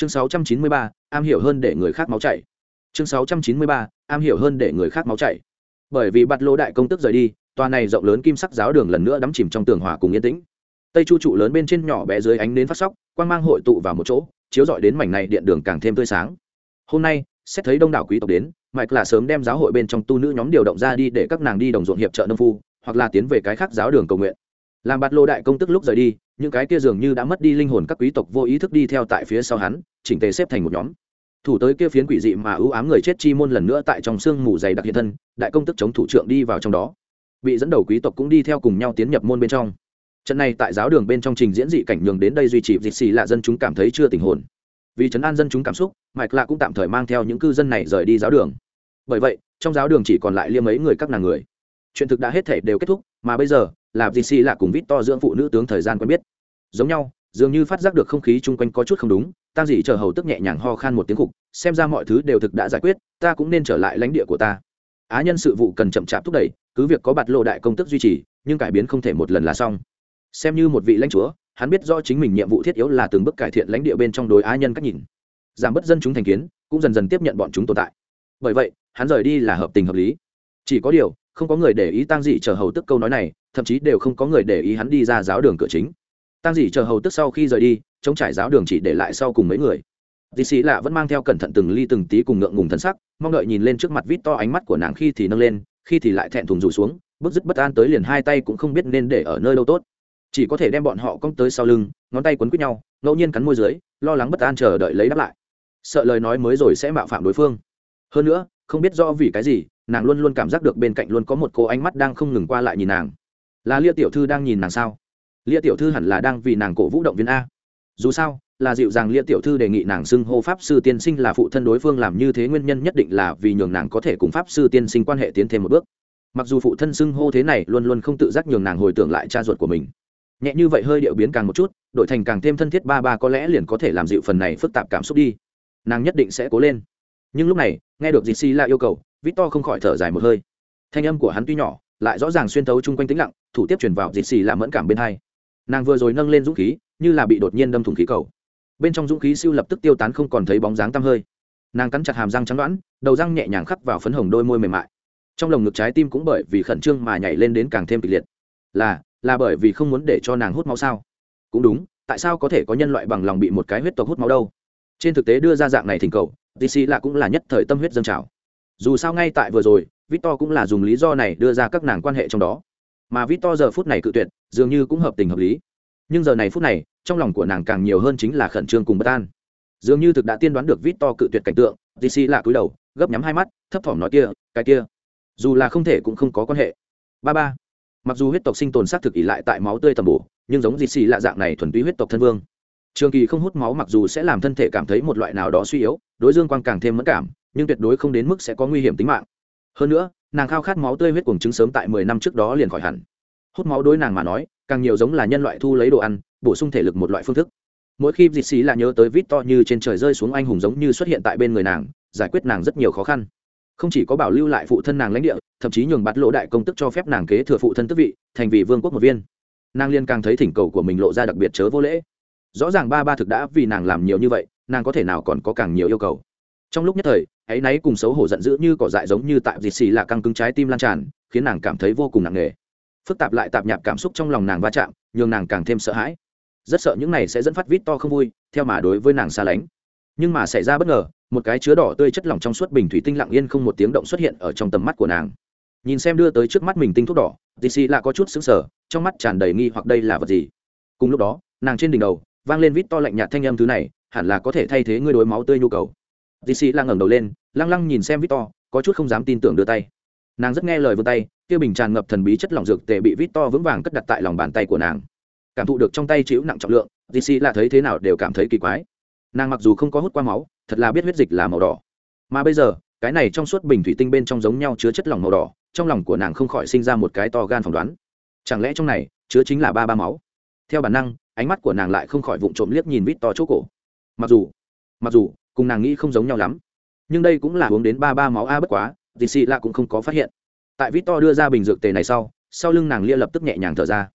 chương 693, am hiểu hơn để người khác máu chảy. Chương 693, am hiểu hơn để người khác máu chảy. Bởi vì bạt lô đại công tức rời đi tòa này rộng lớn kim sắc giáo đường lần nữa đắm chìm trong tường hòa cùng yên tĩnh. Tây chu trụ lớn bên trên nhỏ bé dưới ánh nến phát sóc quang mang hội tụ vào một chỗ chiếu rọi đến mảnh này điện đường càng thêm tươi sáng. Hôm nay xét thấy đông đảo quý tộc đến mạch là sớm đem giáo hội bên trong tu nữ nhóm điều động ra đi để các nàng đi đồng ruộng hiệp trợ nông phu hoặc là tiến về cái khác giáo đường cầu nguyện. Làm bạt lô đại công tức lúc rời đi những cái kia dường như đã mất đi linh hồn các quý tộc vô ý thức đi theo tại phía sau hắn, chỉnh tề xếp thành một nhóm. Thủ tới kia phiến quỷ dị mà ưu ám người chết chi môn lần nữa tại trong sương mù dày đặc hiện thân, đại công tức chống thủ trưởng đi vào trong đó. Bị dẫn đầu quý tộc cũng đi theo cùng nhau tiến nhập môn bên trong. Trận này tại giáo đường bên trong trình diễn dị cảnh nhường đến đây duy trì dịch xì là dân chúng cảm thấy chưa tình hồn. Vì chấn an dân chúng cảm xúc mạch lạ cũng tạm thời mang theo những cư dân này rời đi giáo đường. Bởi vậy, trong giáo đường chỉ còn lại liêm mấy người các nàng người. Chuyện thực đã hết thể đều kết thúc, mà bây giờ là dì xì là cùng vít to dưỡng phụ nữ tướng thời gian quen biết. Giống nhau, dường như phát giác được không khí chung quanh có chút không đúng, tang dị chờ hầu tức nhẹ nhàng ho khan một tiếng khục, xem ra mọi thứ đều thực đã giải quyết, ta cũng nên trở lại lãnh địa của ta. Á nhân sự vụ cần chậm chạp thúc đẩy, cứ việc có bạt lộ đại công tức duy trì, nhưng cải biến không thể một lần là xong. Xem như một vị lãnh chúa, hắn biết do chính mình nhiệm vụ thiết yếu là từng bước cải thiện lãnh địa bên trong đối á nhân cách nhìn. Giảm bớt dân chúng thành kiến, cũng dần dần tiếp nhận bọn chúng tồn tại. Bởi vậy, hắn rời đi là hợp tình hợp lý. Chỉ có điều không có người để ý tang dị chờ hầu tức câu nói này, thậm chí đều không có người để ý hắn đi ra giáo đường cửa chính. Tang dị chờ hầu tức sau khi rời đi, chống trải giáo đường chỉ để lại sau cùng mấy người. Dì xì lạ vẫn mang theo cẩn thận từng ly từng tí cùng ngượng ngùng thân sắc, mong đợi nhìn lên trước mặt vít to ánh mắt của nàng khi thì nâng lên, khi thì lại thẹn thùng rủ xuống, bước dứt bất an tới liền hai tay cũng không biết nên để ở nơi đâu tốt. Chỉ có thể đem bọn họ cong tới sau lưng, ngón tay quấn quýt nhau, ngẫu nhiên cắn môi dưới, lo lắng bất an chờ đợi lấy đáp lại. Sợ lời nói mới rồi sẽ mạo phạm đối phương. Hơn nữa, không biết do vì cái gì nàng luôn luôn cảm giác được bên cạnh luôn có một cô ánh mắt đang không ngừng qua lại nhìn nàng. Là lia tiểu thư đang nhìn nàng sao? Lia tiểu thư hẳn là đang vì nàng cổ vũ động viên a. Dù sao, là dịu dàng lia tiểu thư đề nghị nàng xưng hô pháp sư tiên sinh là phụ thân đối phương làm như thế nguyên nhân nhất định là vì nhường nàng có thể cùng pháp sư tiên sinh quan hệ tiến thêm một bước. Mặc dù phụ thân xưng hô thế này luôn luôn không tự giác nhường nàng hồi tưởng lại cha ruột của mình. Nhẹ như vậy hơi điệu biến càng một chút, đổi thành càng thêm thân thiết ba ba có lẽ liền có thể làm dịu phần này phức tạp cảm xúc đi. Nàng nhất định sẽ cố lên. Nhưng lúc này, nghe được dì xì la yêu cầu victor không khỏi thở dài một hơi. Thanh âm của hắn tuy nhỏ, lại rõ ràng xuyên thấu chung quanh tĩnh lặng, thủ tiếp truyền vào dịt xì làm mẫn cảm bên hai. Nàng vừa rồi nâng lên dũng khí, như là bị đột nhiên đâm thủng khí cầu. Bên trong dũng khí siêu lập tức tiêu tán không còn thấy bóng dáng tăm hơi. Nàng cắn chặt hàm răng trắng đoãn đầu răng nhẹ nhàng khắc vào phấn hồng đôi môi mềm mại. Trong lồng ngực trái tim cũng bởi vì khẩn trương mà nhảy lên đến càng thêm kịch liệt. Là là bởi vì không muốn để cho nàng hút máu sao? Cũng đúng, tại sao có thể có nhân loại bằng lòng bị một cái huyết tộc hút máu đâu? Trên thực tế đưa ra dạng này thỉnh cầu dc là cũng là nhất thời tâm huyết dân trào dù sao ngay tại vừa rồi, victor cũng là dùng lý do này đưa ra các nàng quan hệ trong đó. Mà victor giờ phút này cự tuyệt, dường như cũng hợp tình hợp lý. Nhưng giờ này phút này, trong lòng của nàng càng nhiều hơn chính là khẩn trương cùng bất an. Dường như thực đã tiên đoán được victor cự tuyệt cảnh tượng dc là cúi đầu, gấp nhắm hai mắt, thấp thỏm nói kia, cái kia. Dù là không thể cũng không có quan hệ. Ba ba. Mặc dù huyết tộc sinh tồn xác thực ỉ lại tại máu tươi tầm bổ, nhưng giống dì xì lạ dạng này thuần túy huyết tộc thân vương. Trường kỳ không hút máu mặc dù sẽ làm thân thể cảm thấy một loại nào đó suy yếu, đối dương quang càng thêm mất cảm nhưng tuyệt đối không đến mức sẽ có nguy hiểm tính mạng. Hơn nữa, nàng khao khát máu tươi huyết cuồng chứng sớm tại mười năm trước đó liền khỏi hẳn. Hút máu đối nàng mà nói, càng nhiều giống là nhân loại thu lấy đồ ăn, bổ sung thể lực một loại phương thức. Mỗi khi dịt xì là nhớ tới vít to như trên trời rơi xuống anh hùng giống như xuất hiện tại bên người nàng, giải quyết nàng rất nhiều khó khăn. Không chỉ có bảo lưu lại phụ thân nàng lãnh địa, thậm chí nhường bắt lỗ đại công tức cho phép nàng kế thừa phụ thân tức vị, thành vị vương quốc một viên. Nàng liên càng thấy thỉnh cầu của mình lộ ra đặc biệt chớ vô lễ. Rõ ràng ba ba thực đã vì nàng làm nhiều như vậy, nàng có thể nào còn có càng nhiều yêu cầu trong lúc nhất thời ấy náy cùng xấu hổ giận dữ như cỏ dại giống như tại dịt xì là căng cứng trái tim lan tràn, khiến nàng cảm thấy vô cùng nặng nề. Phức tạp lại tạp nhạp cảm xúc trong lòng nàng va chạm, nhường nàng càng thêm sợ hãi. Rất sợ những này sẽ dẫn phát vít to không vui, theo mà đối với nàng xa lánh. Nhưng mà xảy ra bất ngờ, một cái chứa đỏ tươi chất lỏng trong suốt bình thủy tinh lặng yên không một tiếng động xuất hiện ở trong tầm mắt của nàng. Nhìn xem đưa tới trước mắt mình tinh thuốc đỏ tì xì là có chút xứng sở trong mắt tràn đầy nghi hoặc đây là vật gì. Cùng lúc đó, nàng trên đỉnh đầu, vang lên vít to lạnh nhạt thanh âm thứ này, hẳn là có thể thay thế ngươi đối máu tươi nhu cầu tì xì là ngẩng đầu lên, lăng lăng nhìn xem victor, có chút không dám tin tưởng đưa tay. Nàng rất nghe lời vươn tay, kia bình tràn ngập thần bí chất lỏng dược tệ bị victor vững vàng cất đặt tại lòng bàn tay của nàng. Cảm thụ được trong tay chịu nặng trọng lượng tì xì là thấy thế nào đều cảm thấy kỳ quái. Nàng mặc dù không có hút qua máu, thật là biết huyết dịch là màu đỏ. Mà bây giờ, cái này trong suốt bình thủy tinh bên trong giống nhau chứa chất lỏng màu đỏ, trong lòng của nàng không khỏi sinh ra một cái to gan phỏng đoán. Chẳng lẽ trong này chứa chính là ba ba máu? Theo bản năng, ánh mắt của nàng lại không khỏi vụng trộm liếc nhìn vít to chỗ cổ. Mặc dù mặc dù cùng nàng nghĩ không giống nhau lắm. Nhưng đây cũng là uống đến ba ba máu a bất quá dì xì lạ cũng không có phát hiện. Tại vít to đưa ra bình dược tề này sau sau lưng nàng lia lập tức nhẹ nhàng thở ra.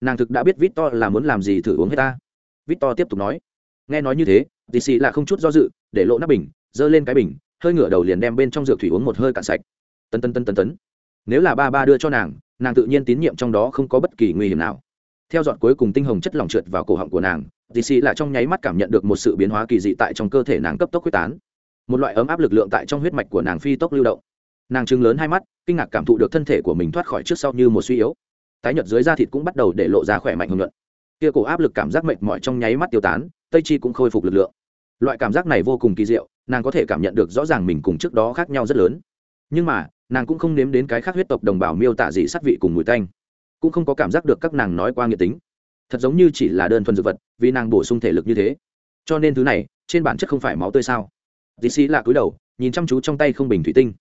Nàng thực đã biết vít to là muốn làm gì thử uống hết ta. Vít to tiếp tục nói. Nghe nói như thế dì xì lạ không chút do dự, để lộ nắp bình, giơ lên cái bình, hơi ngửa đầu liền đem bên trong dược thủy uống một hơi cạn sạch. Tân tân tân tân tấn. Nếu là ba ba đưa cho nàng nàng tự nhiên tín nhiệm trong đó không có bất kỳ nguy hiểm nào. Theo dọn cuối cùng tinh hồng chất lỏng trượt vào cổ họng của nàng dì xì là trong nháy mắt cảm nhận được một sự biến hóa kỳ dị tại trong cơ thể nàng cấp tốc quyết tán. Một loại ấm áp lực lượng tại trong huyết mạch của nàng phi tốc lưu động. Nàng trừng lớn hai mắt, kinh ngạc cảm thụ được thân thể của mình thoát khỏi trước sau như một suy yếu. Tái nhợt dưới da thịt cũng bắt đầu để lộ ra khỏe mạnh hơn luận. kia cổ áp lực cảm giác mệt mỏi trong nháy mắt tiêu tán, tây chi cũng khôi phục lực lượng. Loại cảm giác này vô cùng kỳ diệu, nàng có thể cảm nhận được rõ ràng mình cùng trước đó khác nhau rất lớn. Nhưng mà, nàng cũng không nếm đến cái khác huyết tộc đồng bào miêu tả gì sắc vị cùng mùi tanh. Cũng không có cảm giác được các nàng nói qua nghĩa tính thật giống như chỉ là đơn thuần dược vật, vì nàng bổ sung thể lực như thế. Cho nên thứ này, trên bản chất không phải máu tươi sao? Dì xì lạ cúi đầu, nhìn chăm chú trong tay không bình thủy tinh.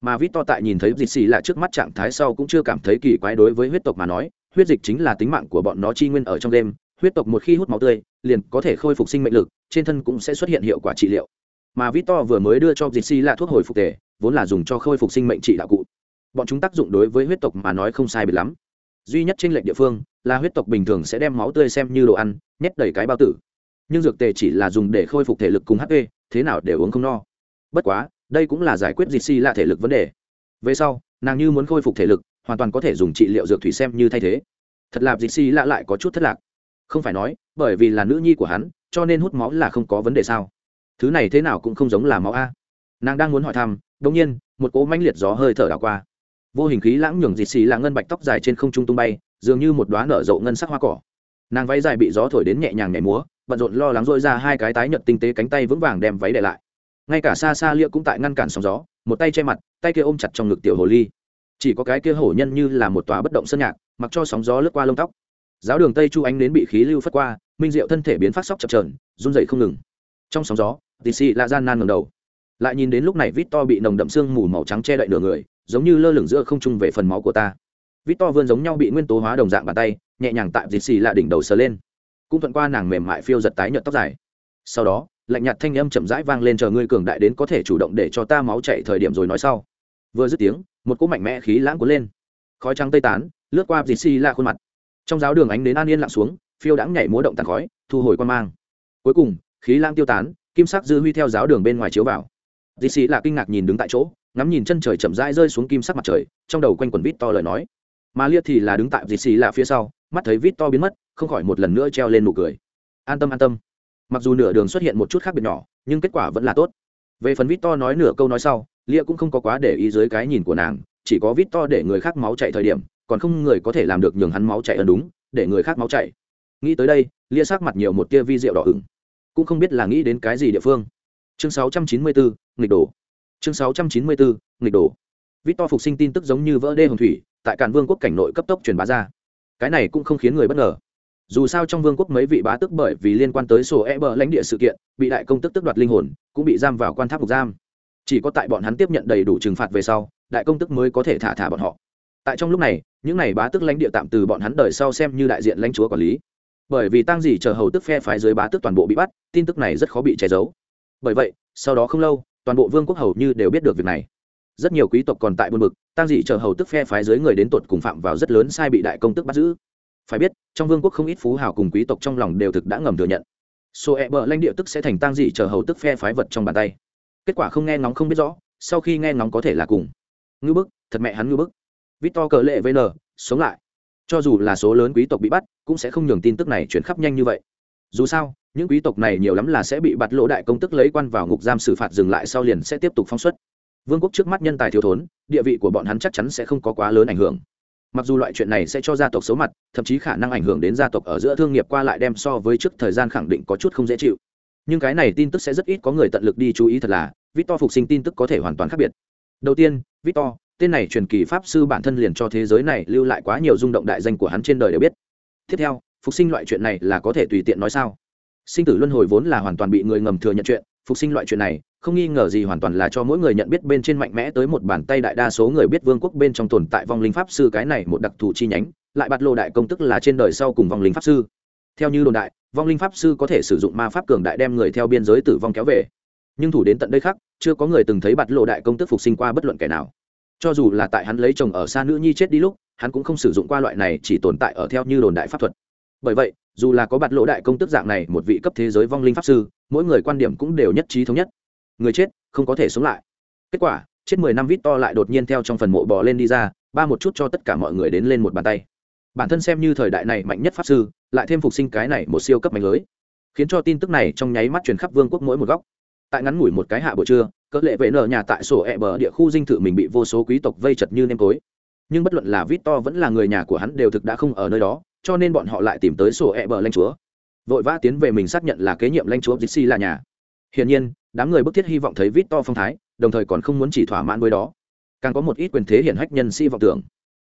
Mà vít to tại nhìn thấy dì xì lạ trước mắt trạng thái sau cũng chưa cảm thấy kỳ quái đối với huyết tộc mà nói, huyết dịch chính là tính mạng của bọn nó chi nguyên ở trong đêm, huyết tộc một khi hút máu tươi, liền có thể khôi phục sinh mệnh lực, trên thân cũng sẽ xuất hiện hiệu quả trị liệu. Mà vít to vừa mới đưa cho dì xì lạ thuốc hồi phục tề, vốn là dùng cho khôi phục sinh mệnh trị đạo cụ. Bọn chúng tác dụng đối với huyết tộc mà nói không sai biệt lắm duy nhất trên lệnh địa phương là huyết tộc bình thường sẽ đem máu tươi xem như đồ ăn, nhét đầy cái bao tử. Nhưng dược tề chỉ là dùng để khôi phục thể lực cùng hp thế nào để uống không no. Bất quá, đây cũng là giải quyết dịt si là thể lực vấn đề. Về sau, nàng như muốn khôi phục thể lực, hoàn toàn có thể dùng trị liệu dược thủy xem như thay thế. Thật là dịt si lạ lại có chút thất lạc. Không phải nói, bởi vì là nữ nhi của hắn, cho nên hút máu là không có vấn đề sao? Thứ này thế nào cũng không giống là máu a. Nàng đang muốn hỏi thăm đ ỗ n g nhiên, một cỗ mãnh liệt gió hơi thở đảo qua vô hình khí lãng nhường dịt xì là ngân bạch tóc dài trên không trung tung bay, dường như một đoá nở rộ ngân sắc hoa cỏ. Nàng váy dài bị gió thổi đến nhẹ nhàng nhảy múa, bận rộn lo lắng dội ra hai cái tái nhợt tinh tế cánh tay vững vàng đem váy để lại. Ngay cả xa xa lia cũng tại ngăn cản sóng gió, một tay che mặt, tay kia ôm chặt trong ngực tiểu hồ ly. Chỉ có cái kia hổ nhân như là một tòa bất động sân nhạc, mặc cho sóng gió lướt qua lông tóc. Giáo đường tây chu ánh đến bị khí lưu phất qua, minh diệu thân thể biến phát sóc chập trờn run dậy không ngừng. Trong sóng gió tì xì lại gian nan ngầm đầu. Lại nhìn đến lúc này vít to bị nồng đậm sương mù màu trắng che đậy nửa người giống như lơ lửng giữa không trung về phần máu của ta. Vít to vươn giống nhau bị nguyên tố hóa đồng dạng bàn tay, nhẹ nhàng tại dịt xì lạ đỉnh đầu sờ lên. Cũng thuận qua nàng mềm mại phiêu giật tái nhợt tóc dài. Sau đó, lạnh nhạt thanh âm chậm rãi vang lên, chờ ngươi cường đại đến có thể chủ động để cho ta máu chạy thời điểm rồi nói sau. Vừa dứt tiếng, một cỗ mạnh mẽ khí lãng cuốn lên. Khói trắng tây tán, lướt qua dịt xì lạ khuôn mặt. Trong giáo đường ánh đến an yên lặng xuống, phiêu đãng nhảy múa động tàn khói, thu hồi quan mang. Cuối cùng, khí lãng tiêu tán, kim sắc dư huy theo giáo đường bên ngoài chiếu vào dì xì lạ kinh ngạc nhìn đứng tại chỗ, ngắm nhìn chân trời chậm rãi rơi xuống kim sắc mặt trời, trong đầu quanh quần vít to lời nói. Mà lia thì là đứng tại dì xì lạ phía sau, mắt thấy vít to biến mất, không khỏi một lần nữa treo lên nụ cười. An tâm an tâm. Mặc dù nửa đường xuất hiện một chút khác biệt nhỏ, nhưng kết quả vẫn là tốt. Về phần vít to nói nửa câu nói sau, lia cũng không có quá để ý dưới cái nhìn của nàng, chỉ có vít to để người khác máu chạy thời điểm, còn không người có thể làm được nhường hắn máu chạy ấn đúng, để người khác máu chạy. Nghĩ tới đây, lia sắc mặt nhiều một tia vi rượu đỏ ửng. Cũng không biết là nghĩ đến cái gì địa phương chương 694, nghịch đổ. Chương 694, nghịch đổ. Vít to phục sinh tin tức giống như vỡ đê hồng thủy tại cản vương quốc cảnh nội cấp tốc truyền bá ra. Cái này cũng không khiến người bất ngờ. Dù sao trong vương quốc mấy vị bá tức bởi vì liên quan tới sổ e bờ lãnh địa sự kiện bị đại công tức tức đoạt linh hồn cũng bị giam vào quan tháp ngục giam. Chỉ có tại bọn hắn tiếp nhận đầy đủ trừng phạt về sau đại công tức mới có thể thả thả bọn họ. Tại trong lúc này những n à y bá tức lãnh địa tạm từ bọn hắn đời sau xem như đại diện lãnh chúa quản lý. Bởi vì tăng gì chờ hầu tức phe phái dưới bá tức toàn bộ bị bắt tin tức này rất khó bị che giấu bởi vậy sau đó không lâu toàn bộ vương quốc hầu như đều biết được việc này. Rất nhiều quý tộc còn tại buôn mực, tăng dị chờ hầu tức phe phái dưới người đến tột cùng phạm vào rất lớn sai bị đại công tức bắt giữ. Phải biết trong vương quốc không ít phú hào cùng quý tộc trong lòng đều thực đã ngầm thừa nhận. Số e bờ lãnh địa tức sẽ thành tăng dị chờ hầu tức phe phái vật trong bàn tay. Kết quả không nghe ngóng không biết rõ sau khi nghe ngóng có thể là cùng. Ngư bức thật mẹ hắn ngư bức. Victor cờ lệ vn sống lại. Cho dù là số lớn quý tộc bị bắt cũng sẽ không nhường tin tức này chuyển khắp nhanh như vậy. Dù sao những quý tộc này nhiều lắm là sẽ bị bắt lỗ đại công tức lấy quan vào ngục giam xử phạt dừng lại sau liền sẽ tiếp tục phong xuất. Vương quốc trước mắt nhân tài thiếu thốn, địa vị của bọn hắn chắc chắn sẽ không có quá lớn ảnh hưởng. Mặc dù loại chuyện này sẽ cho gia tộc xấu mặt, thậm chí khả năng ảnh hưởng đến gia tộc ở giữa thương nghiệp qua lại đem so với trước thời gian khẳng định có chút không dễ chịu. Nhưng cái này tin tức sẽ rất ít có người tận lực đi chú ý thật là, victor phục sinh tin tức có thể hoàn toàn khác biệt. Đầu tiên, victor, tên này truyền kỳ pháp sư bản thân liền cho thế giới này lưu lại quá nhiều rung động đại danh của hắn trên đời đều biết. Tiếp theo, phục sinh loại chuyện này là có thể tùy tiện nói sao? Sinh tử luân hồi vốn là hoàn toàn bị người ngầm thừa nhận chuyện, phục sinh loại chuyện này, không nghi ngờ gì hoàn toàn là cho mỗi người nhận biết bên trên mạnh mẽ tới một bàn tay đại đa số người biết vương quốc bên trong tồn tại vong linh pháp sư cái này một đặc thù chi nhánh, lại bạt lộ đại công tức là trên đời sau cùng vong linh pháp sư. Theo như đồn đại, vong linh pháp sư có thể sử dụng ma pháp cường đại đem người theo biên giới tử vong kéo về. Nhưng thủ đến tận đây khác, chưa có người từng thấy bạt lộ đại công tức phục sinh qua bất luận kẻ nào. Cho dù là tại hắn lấy chồng ở xa nữ nhi chết đi lúc, hắn cũng không sử dụng qua loại này chỉ tồn tại ở theo như đồn đại pháp thuật. Bởi vậy dù là có bạt lỗ đại công tức dạng này, một vị cấp thế giới vong linh pháp sư, mỗi người quan điểm cũng đều nhất trí thống nhất. Người chết, không có thể sống lại. Kết quả, chết mười năm vít to lại đột nhiên theo trong phần mộ bò lên đi ra, ba một chút cho tất cả mọi người đến lên một bàn tay. Bản thân xem như thời đại này mạnh nhất pháp sư, lại thêm phục sinh cái này một siêu cấp mạnh lưới. Khiến cho tin tức này trong nháy mắt truyền khắp vương quốc mỗi một góc. Tại ngắn ngủi một cái hạ buổi trưa, cỡ lệ vệ nở nhà tại sổ ẹ bờ địa khu dinh thự mình bị vô số quý tộc vây chật như nêm tối. Nhưng bất luận là vít to vẫn là người nhà của hắn đều thực đã không ở nơi đó cho nên bọn họ lại tìm tới sổ ẹ bờ lanh chúa. Vội vã tiến về mình xác nhận là kế nhiệm lanh chúa dixi là nhà. Hiển nhiên, đám người bức thiết hy vọng thấy vít to phong thái, đồng thời còn không muốn chỉ thỏa mãn với đó. Càng có một ít quyền thế hiển hách nhân si vọng tưởng.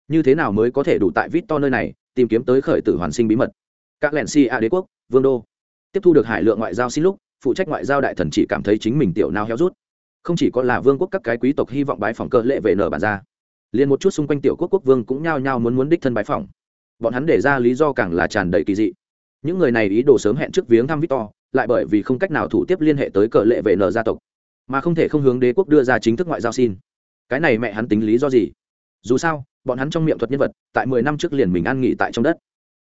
Như thế nào mới có thể đủ tại vít to nơi này, tìm kiếm tới khởi tử hoàn sinh bí mật? Các lẻn si a đế quốc, vương đô. Tiếp thu được hải lượng ngoại giao xin lúc, phụ trách ngoại giao đại thần chỉ cảm thấy chính mình tiểu nao héo rút. Không chỉ có là vương quốc các cái quý tộc hy vọng bái phòng cơ lệ về nở bàn ra. Liền một chút xung quanh tiểu quốc quốc vương cũng nhao nhao muốn muốn đích thân bái phòng bọn hắn để ra lý do càng là tràn đầy kỳ dị. Những người này ý đồ sớm hẹn trước viếng thăm victor, lại bởi vì không cách nào thủ tiếp liên hệ tới cờ lệ về nở gia tộc, mà không thể không hướng đế quốc đưa ra chính thức ngoại giao xin. Cái này mẹ hắn tính lý do gì? Dù sao, bọn hắn trong miệng thuật nhân vật, tại mười năm trước liền mình an nghỉ tại trong đất.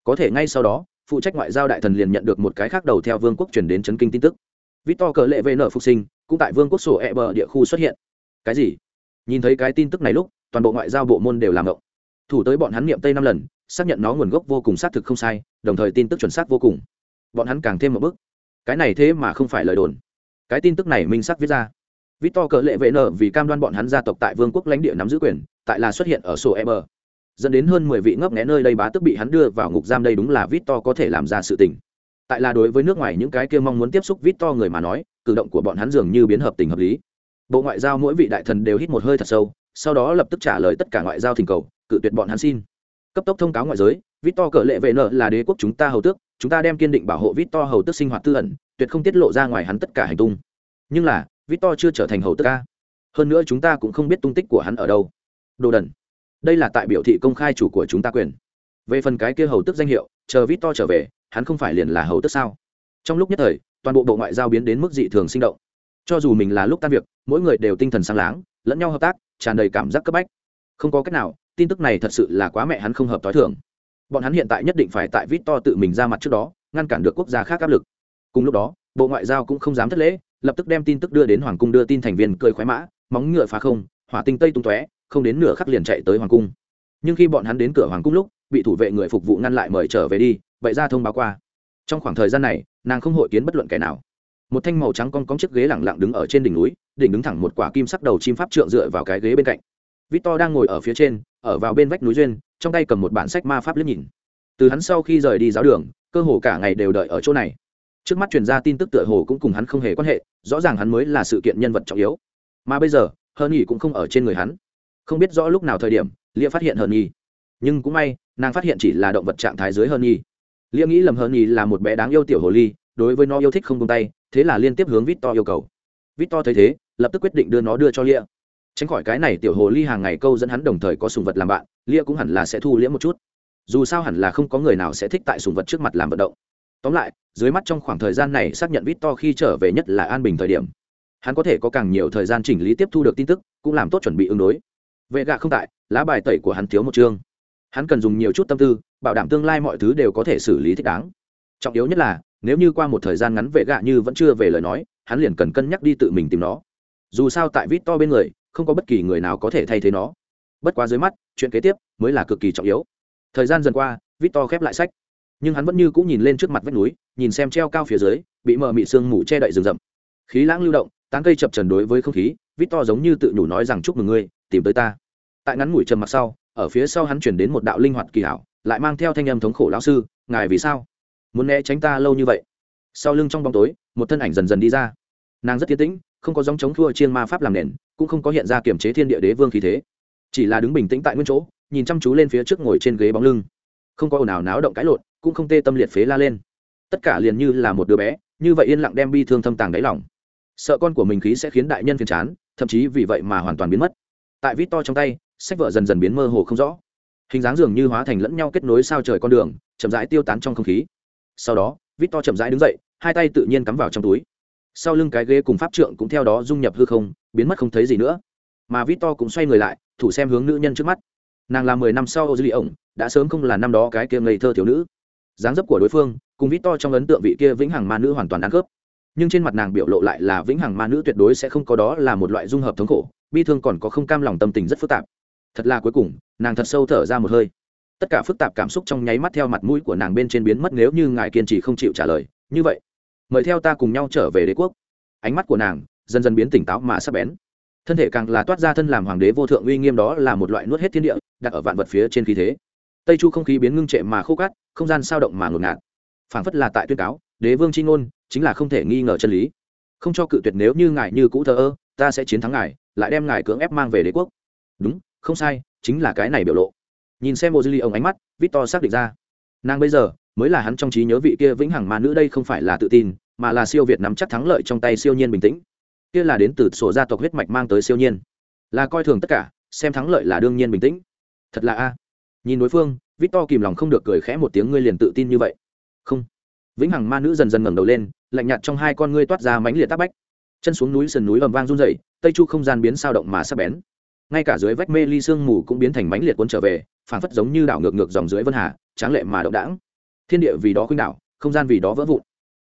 Có thể ngay sau đó, phụ trách ngoại giao đại thần liền nhận được một cái khác đầu theo vương quốc chuyển đến chấn kinh tin tức. Victor cờ lệ về nở phục sinh, cũng tại vương quốc sổ e bờ địa khu xuất hiện. Cái gì? Nhìn thấy cái tin tức này lúc, toàn bộ ngoại giao bộ môn đều làm động thủ tới bọn hắn niệm tây năm lần xác nhận nó nguồn gốc vô cùng xác thực không sai, đồng thời tin tức chuẩn xác vô cùng. Bọn hắn càng thêm một bước. Cái này thế mà không phải lời đồn. Cái tin tức này minh xác viết ra. Victor cờ lệ vệ nợ vì cam đoan bọn hắn gia tộc tại vương quốc lãnh địa nắm giữ quyền, tại là xuất hiện ở sổ e bờ dẫn đến hơn mười vị ngấp nghé nơi đây bá tức bị hắn đưa vào ngục giam đây đúng là victor có thể làm ra sự tình. Tại là đối với nước ngoài những cái kia mong muốn tiếp xúc victor người mà nói, cử động của bọn hắn dường như biến hợp tình hợp lý. Bộ ngoại giao mỗi vị đại thần đều hít một hơi thật sâu, sau đó lập tức trả lời tất cả ngoại giao thỉnh cầu, cự tuyệt bọn hắn xin cấp tốc thông cáo ngoại giới, victor cờ lệ vệ nợ là đế quốc chúng ta hầu tước, chúng ta đem kiên định bảo hộ victor hầu tước sinh hoạt tư ẩn, tuyệt không tiết lộ ra ngoài hắn tất cả hành tung. Nhưng là, victor chưa trở thành hầu tước ca hơn nữa chúng ta cũng không biết tung tích của hắn ở đâu. Đồ đần. Đây là tại biểu thị công khai chủ của chúng ta quyền. Về phần cái kia hầu tước danh hiệu, chờ victor trở về, hắn không phải liền là hầu tước sao? Trong lúc nhất thời, toàn bộ bộ ngoại giao biến đến mức dị thường sinh động. Cho dù mình là lúc tan việc, mỗi người đều tinh thần sáng láng, lẫn nhau hợp tác, tràn đầy cảm giác cấp bách. Không có cách nào tin tức này thật sự là quá mẹ hắn không hợp t h i thường. Bọn hắn hiện tại nhất định phải tại vít to tự mình ra mặt trước đó, ngăn cản được quốc gia khác áp lực. Cùng lúc đó, bộ ngoại giao cũng không dám thất lễ, lập tức đem tin tức đưa đến hoàng cung đưa tin thành viên cơi khoái mã, móng ngựa phá không, hỏa tinh tây tung tóe, không đến nửa khắc liền chạy tới hoàng cung. Nhưng khi bọn hắn đến cửa hoàng cung lúc, bị thủ vệ người phục vụ ngăn lại mời trở về đi, vậy ra thông báo qua. Trong khoảng thời gian này, nàng không hội kiến bất luận kẻ nào. Một thanh màu trắng con cong chiếc ghế lẳng lặng đứng ở trên đỉnh núi, đỉnh đứng thẳng một quả kim sắc đầu chim pháp trượng dựa vào cái ghế bên cạnh. Victor đang ngồi ở phía trên ở vào bên vách núi duyên, trong tay cầm một bản sách ma pháp liếc nhìn. Từ hắn sau khi rời đi giáo đường, cơ hồ cả ngày đều đợi ở chỗ này. Trước mắt truyền ra tin tức tựa hồ cũng cùng hắn không hề quan hệ, rõ ràng hắn mới là sự kiện nhân vật trọng yếu. Mà bây giờ, hờ nhì cũng không ở trên người hắn. Không biết rõ lúc nào thời điểm, lia phát hiện hờ nhì nhưng cũng may, nàng phát hiện chỉ là động vật trạng thái dưới hờ nhì lia nghĩ lầm hờ nhì là một bé đáng yêu tiểu hồ ly, đối với nó yêu thích không tung tay, thế là liên tiếp hướng vít to yêu cầu. Vít to thấy thế, lập tức quyết định đưa nó đưa cho lia tránh khỏi cái này tiểu hồ ly hàng ngày câu dẫn hắn đồng thời có sùng vật làm bạn, lia cũng hẳn là sẽ thu liễm một chút. Dù sao hẳn là không có người nào sẽ thích tại sùng vật trước mặt làm vận động. Tóm lại, dưới mắt trong khoảng thời gian này xác nhận vít to khi trở về nhất là an bình thời điểm. Hắn có thể có càng nhiều thời gian chỉnh lý tiếp thu được tin tức, cũng làm tốt chuẩn bị ứng đối. Vệ gạ không tại, lá bài tẩy của hắn thiếu một chương. Hắn cần dùng nhiều chút tâm tư, bảo đảm tương lai mọi thứ đều có thể xử lý thích đáng. Trọng yếu nhất là, nếu như qua một thời gian ngắn vệ gạ như vẫn chưa về lời nói, hắn liền cần cân nhắc đi tự mình tìm nó. Dù sao tại vít to bên người không có bất kỳ người nào có thể thay thế nó. Bất quá dưới mắt, chuyện kế tiếp mới là cực kỳ trọng yếu. Thời gian dần qua, victor khép lại sách. Nhưng hắn vẫn như cũng nhìn lên trước mặt vách núi, nhìn xem treo cao phía dưới, bị mờ mị sương mù che đậy rừng rậm. Khí lãng lưu động, tán cây chập trần đối với không khí, victor giống như tự nhủ nói rằng chúc mừng ngươi, tìm tới ta. Tại ngắn ngủi trầm mặc sau, ở phía sau hắn chuyển đến một đạo linh hoạt kỳ hảo lại mang theo thanh âm thống khổ lão sư, ngài vì sao muốn né tránh ta lâu như vậy? Sau lưng trong bóng tối, một thân ảnh dần dần đi ra. Nàng rất tiến tĩnh, không có dòng chống thua chiên ma pháp làm nền cũng không có hiện ra kiểm chế thiên địa đế vương khí thế. Chỉ là đứng bình tĩnh tại nguyên chỗ, nhìn chăm chú lên phía trước ngồi trên ghế bóng lưng. Không có ồn ào náo động cãi lộn, cũng không tê tâm liệt phế la lên. Tất cả liền như là một đứa bé, như vậy yên lặng đem bi thương thâm tàng đáy lòng. Sợ con của mình khí sẽ khiến đại nhân phiền chán, thậm chí vì vậy mà hoàn toàn biến mất. Tại vít to trong tay, sách vợ dần dần biến mơ hồ không rõ. Hình dáng dường như hóa thành lẫn nhau kết nối sao trời con đường, chậm rãi tiêu tán trong không khí. Sau đó, vít to chậm rãi đứng dậy, hai tay tự nhiên cắm vào trong túi. Sau lưng cái ghế cùng pháp trượng cũng theo đó dung nhập hư không biến mất không thấy gì nữa. Mà vít to cũng xoay người lại, thủ xem hướng nữ nhân trước mắt. Nàng là mười năm sau ô dư lì ổng, đã sớm không là năm đó cái kia ngây thơ thiếu nữ. Dáng dấp của đối phương, cùng vít to trong ấn tượng vị kia vĩnh hằng ma nữ hoàn toàn ăn khớp. Nhưng trên mặt nàng biểu lộ lại là vĩnh hằng ma nữ tuyệt đối sẽ không có đó là một loại dung hợp thống khổ, bi thương còn có không cam lòng tâm tình rất phức tạp. Thật là cuối cùng, nàng thật sâu thở ra một hơi. Tất cả phức tạp cảm xúc trong nháy mắt theo mặt mũi của nàng bên trên biến mất nếu như ngài kiên trì không chịu trả lời. Như vậy, mời theo ta cùng nhau trở về đế quốc. Ánh mắt của nàng dần dần biến tỉnh táo mà sắp bén. Thân thể càng là toát ra thân làm hoàng đế vô thượng uy nghiêm đó là một loại nuốt hết thiên địa, đặt ở vạn vật phía trên khí thế. Tây chu không khí biến ngưng trệ mà khô cát, không gian sao động mà ngột ngạt. Phảng phất là tại tuyên cáo, đế vương c h i ngôn, chính là không thể nghi ngờ chân lý. Không cho cự tuyệt nếu như ngài như cũ thờ ơ, ta sẽ chiến thắng ngài, lại đem ngài cưỡng ép mang về đế quốc. Đúng, không sai, chính là cái này biểu lộ. Nhìn xem ô dư ly ông ánh mắt, victor xác định ra. Nàng bây giờ mới là hắn trong trí nhớ vị kia vĩnh hằng mà nữ đây không phải là tự tin, mà là siêu việt nắm chắc thắng lợi trong tay siêu nhiên bình tĩnh kia là đến từ sổ gia tộc huyết mạch mang tới siêu nhiên. Là coi thường tất cả, xem thắng lợi là đương nhiên bình tĩnh. Thật là a. Nhìn đối phương, victor kìm lòng không được cười khẽ một tiếng ngươi liền tự tin như vậy. Không. Vĩnh hằng ma nữ dần dần ngẩng đầu lên, lạnh nhạt trong hai con ngươi toát ra mãnh liệt tắc bách. Chân xuống núi sườn núi ầm vang run dậy tây chu không gian biến sao động mà sắp bén. Ngay cả dưới vách mê ly sương mù cũng biến thành mãnh liệt cuốn trở về, phảng phất giống như đảo ngược ngược dòng dưới vân hà, tráng lệ mà động đãng. Thiên địa vì đó khuynh đảo, không gian vì đó vỡ vụn.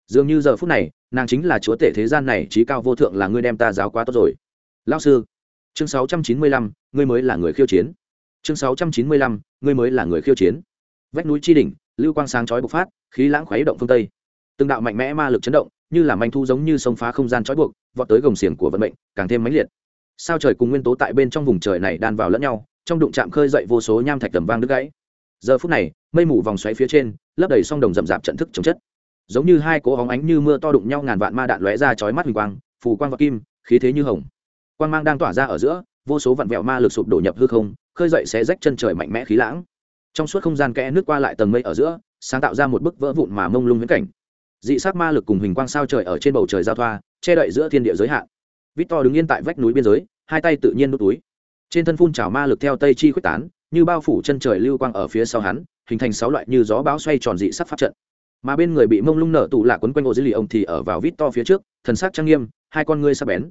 Dường như giờ phút này nàng chính là chúa tể thế gian này trí cao vô thượng là ngươi đem ta giáo quá tốt rồi. Lao sư chương 695, ngươi mới là người khiêu chiến. Chương 695, ngươi mới là người khiêu chiến. Vách núi tri đỉnh lưu quang sáng chói bộc phát khí lãng khuấy động phương tây. Từng đạo mạnh mẽ ma lực chấn động như là manh thu giống như sông phá không gian trói buộc vọt tới gồng xiềng của vận mệnh càng thêm mãnh liệt. Sao trời cùng nguyên tố tại bên trong vùng trời này đan vào lẫn nhau trong đụng chạm khơi dậy vô số nham thạch tầm vang đứt gãy. Giờ phút này mây mù vòng xoáy phía trên lấp đầy song đồng rậm rạp trận thức chống chất giống như hai cỗ hóng ánh như mưa to đụng nhau ngàn vạn ma đạn lóe ra chói mắt huỳnh quang, phù quang và kim, khí thế như hồng. Quang mang đang tỏa ra ở giữa, vô số vạn vẹo ma lực sụp đổ nhập hư không, khơi dậy xé rách chân trời mạnh mẽ khí lãng. Trong suốt không gian kẽ nước qua lại tầng mây ở giữa, sáng tạo ra một bức vỡ vụn mà mông lung viễn cảnh. Dị sắc ma lực cùng hình quang sao trời ở trên bầu trời giao thoa, che đậy giữa thiên địa giới hạn. Victor đứng yên tại vách núi biên giới, hai tay tự nhiên đút túi. Trên thân phun trào ma lực theo tây chi quyết tán, như bao phủ chân trời lưu quang ở phía sau hắn, hình thành sáu loại như gió bão xoay tròn dị sắc pháp trận mà bên người bị mông lung nở tụ lạ quấn quanh ô dưới lì ông thì ở vào vít to phía trước, thần sắc trang nghiêm, hai con ngươi sắc bén.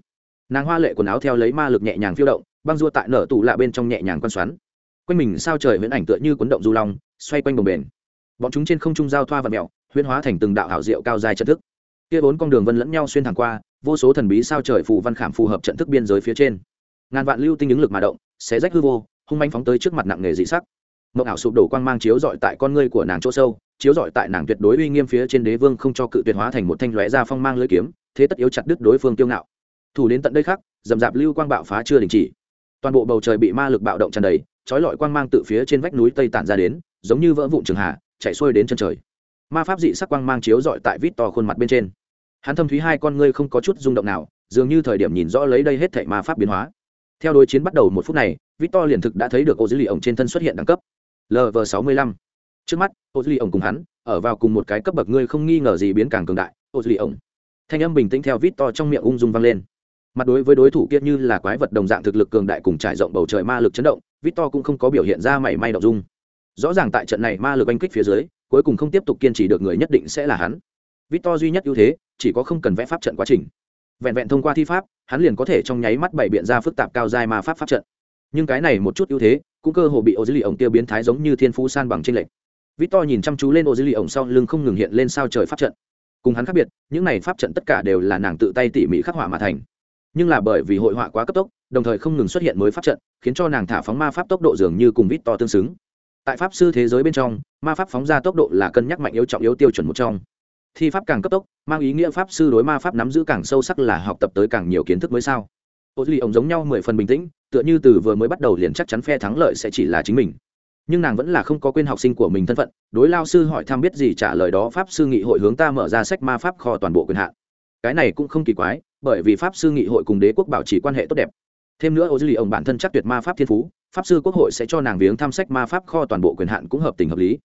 Nàng hoa lệ quần áo theo lấy ma lực nhẹ nhàng phiêu động, băng dua tại nở tụ lạ bên trong nhẹ nhàng quan xoắn. Quanh mình sao trời huyễn ảnh tựa như cuốn động du long, xoay quanh bồng bền bọn chúng trên không trung giao thoa và mèo huyễn hóa thành từng đạo hảo diệu cao dài trận thức. Kia bốn con đường vân lẫn nhau xuyên thẳng qua, vô số thần bí sao trời phù văn khảm phù hợp trận thức biên giới phía trên. Ngàn vạn lưu tinh ứng lực mà động sẽ rách hư vô, hung manh phóng tới trước mặt nặng nghề dị sắc. Mộng ảo sụp đổ quang mang chiếu dọi tại con ngươi của nàng chỗ sâu chiếu rọi tại nàng tuyệt đối uy nghiêm phía trên đế vương không cho cự tuyệt hóa thành một thanh lóe ra phong mang lưỡi kiếm, thế tất yếu chặt đứt đối phương tiêu ngạo. Thủ đến tận đây khác dầm dạp lưu quang bạo phá chưa đình chỉ. Toàn bộ bầu trời bị ma lực bạo động tràn đầy trói lọi quang mang tự phía trên vách núi tây tản ra đến, giống như vỡ vụn trường hạ chạy xuôi đến chân trời. Ma pháp dị sắc quang mang chiếu rọi tại vít to khuôn mặt bên trên. Hắn thâm thúy hai con ngươi không có chút rung động nào, dường như thời điểm nhìn rõ lấy đây hết thảy ma pháp biến hóa. Theo đối chiến bắt đầu một phút này victor liền thực đã thấy được ô dữ lì ổng trên thân xuất hiện đẳng cấp. Lv sáu mươi lăm trước mắt, ô duy lì ổng cùng hắn ở vào cùng một cái cấp bậc ngươi không nghi ngờ gì biến càng cường đại, ô duy lì ổng. Thanh âm bình tĩnh theo vít to trong miệng ung dung vang lên. Mặt đối với đối thủ kia như là quái vật đồng dạng thực lực cường đại cùng trải rộng bầu trời ma lực chấn động, vít to cũng không có biểu hiện ra mảy may động dung. Rõ ràng tại trận này ma lực oanh kích phía dưới, cuối cùng không tiếp tục kiên trì được người nhất định sẽ là hắn. Vít to duy nhất ưu thế, chỉ có không cần vẽ pháp trận quá trình. Vẹn vẹn thông qua thi pháp, hắn liền có thể trong nháy mắt bày biện ra phức tạp cao dài ma pháp pháp trận. Nhưng cái này một chút ưu thế, cũng cơ hồ bị ô dư lì ổng tiêu biến thái giống như thiên phú san bằng trên lệnh victor nhìn chăm chú lên ô dư lì ổng sau lưng không ngừng hiện lên sao trời pháp trận. Cùng hắn khác biệt, những này pháp trận tất cả đều là nàng tự tay tỉ mỉ khắc họa mà thành. Nhưng là bởi vì hội họa quá cấp tốc, đồng thời không ngừng xuất hiện mới pháp trận, khiến cho nàng thả phóng ma pháp tốc độ dường như cùng victor tương xứng. Tại pháp sư thế giới bên trong, ma pháp phóng ra tốc độ là cân nhắc mạnh yếu trọng yếu tiêu chuẩn một trong. Thi pháp càng cấp tốc, mang ý nghĩa pháp sư đối ma pháp nắm giữ càng sâu sắc là học tập tới càng nhiều kiến thức mới sao. Ô duy ổng giống nhau mười phần bình tĩnh, tựa như từ vừa mới bắt đầu liền chắc chắn phe thắng lợi sẽ chỉ là chính mình nhưng nàng vẫn là không có quên học sinh của mình thân phận, đối lao sư hỏi thăm biết gì trả lời đó pháp sư nghị hội hướng ta mở ra sách ma pháp kho toàn bộ quyền hạn. Cái này cũng không kỳ quái, bởi vì pháp sư nghị hội cùng đế quốc bảo trì quan hệ tốt đẹp. Thêm nữa ô dư lì ông bản thân chắc tuyệt ma pháp thiên phú, pháp sư quốc hội sẽ cho nàng viếng thăm sách ma pháp kho toàn bộ quyền hạn cũng hợp tình hợp lý.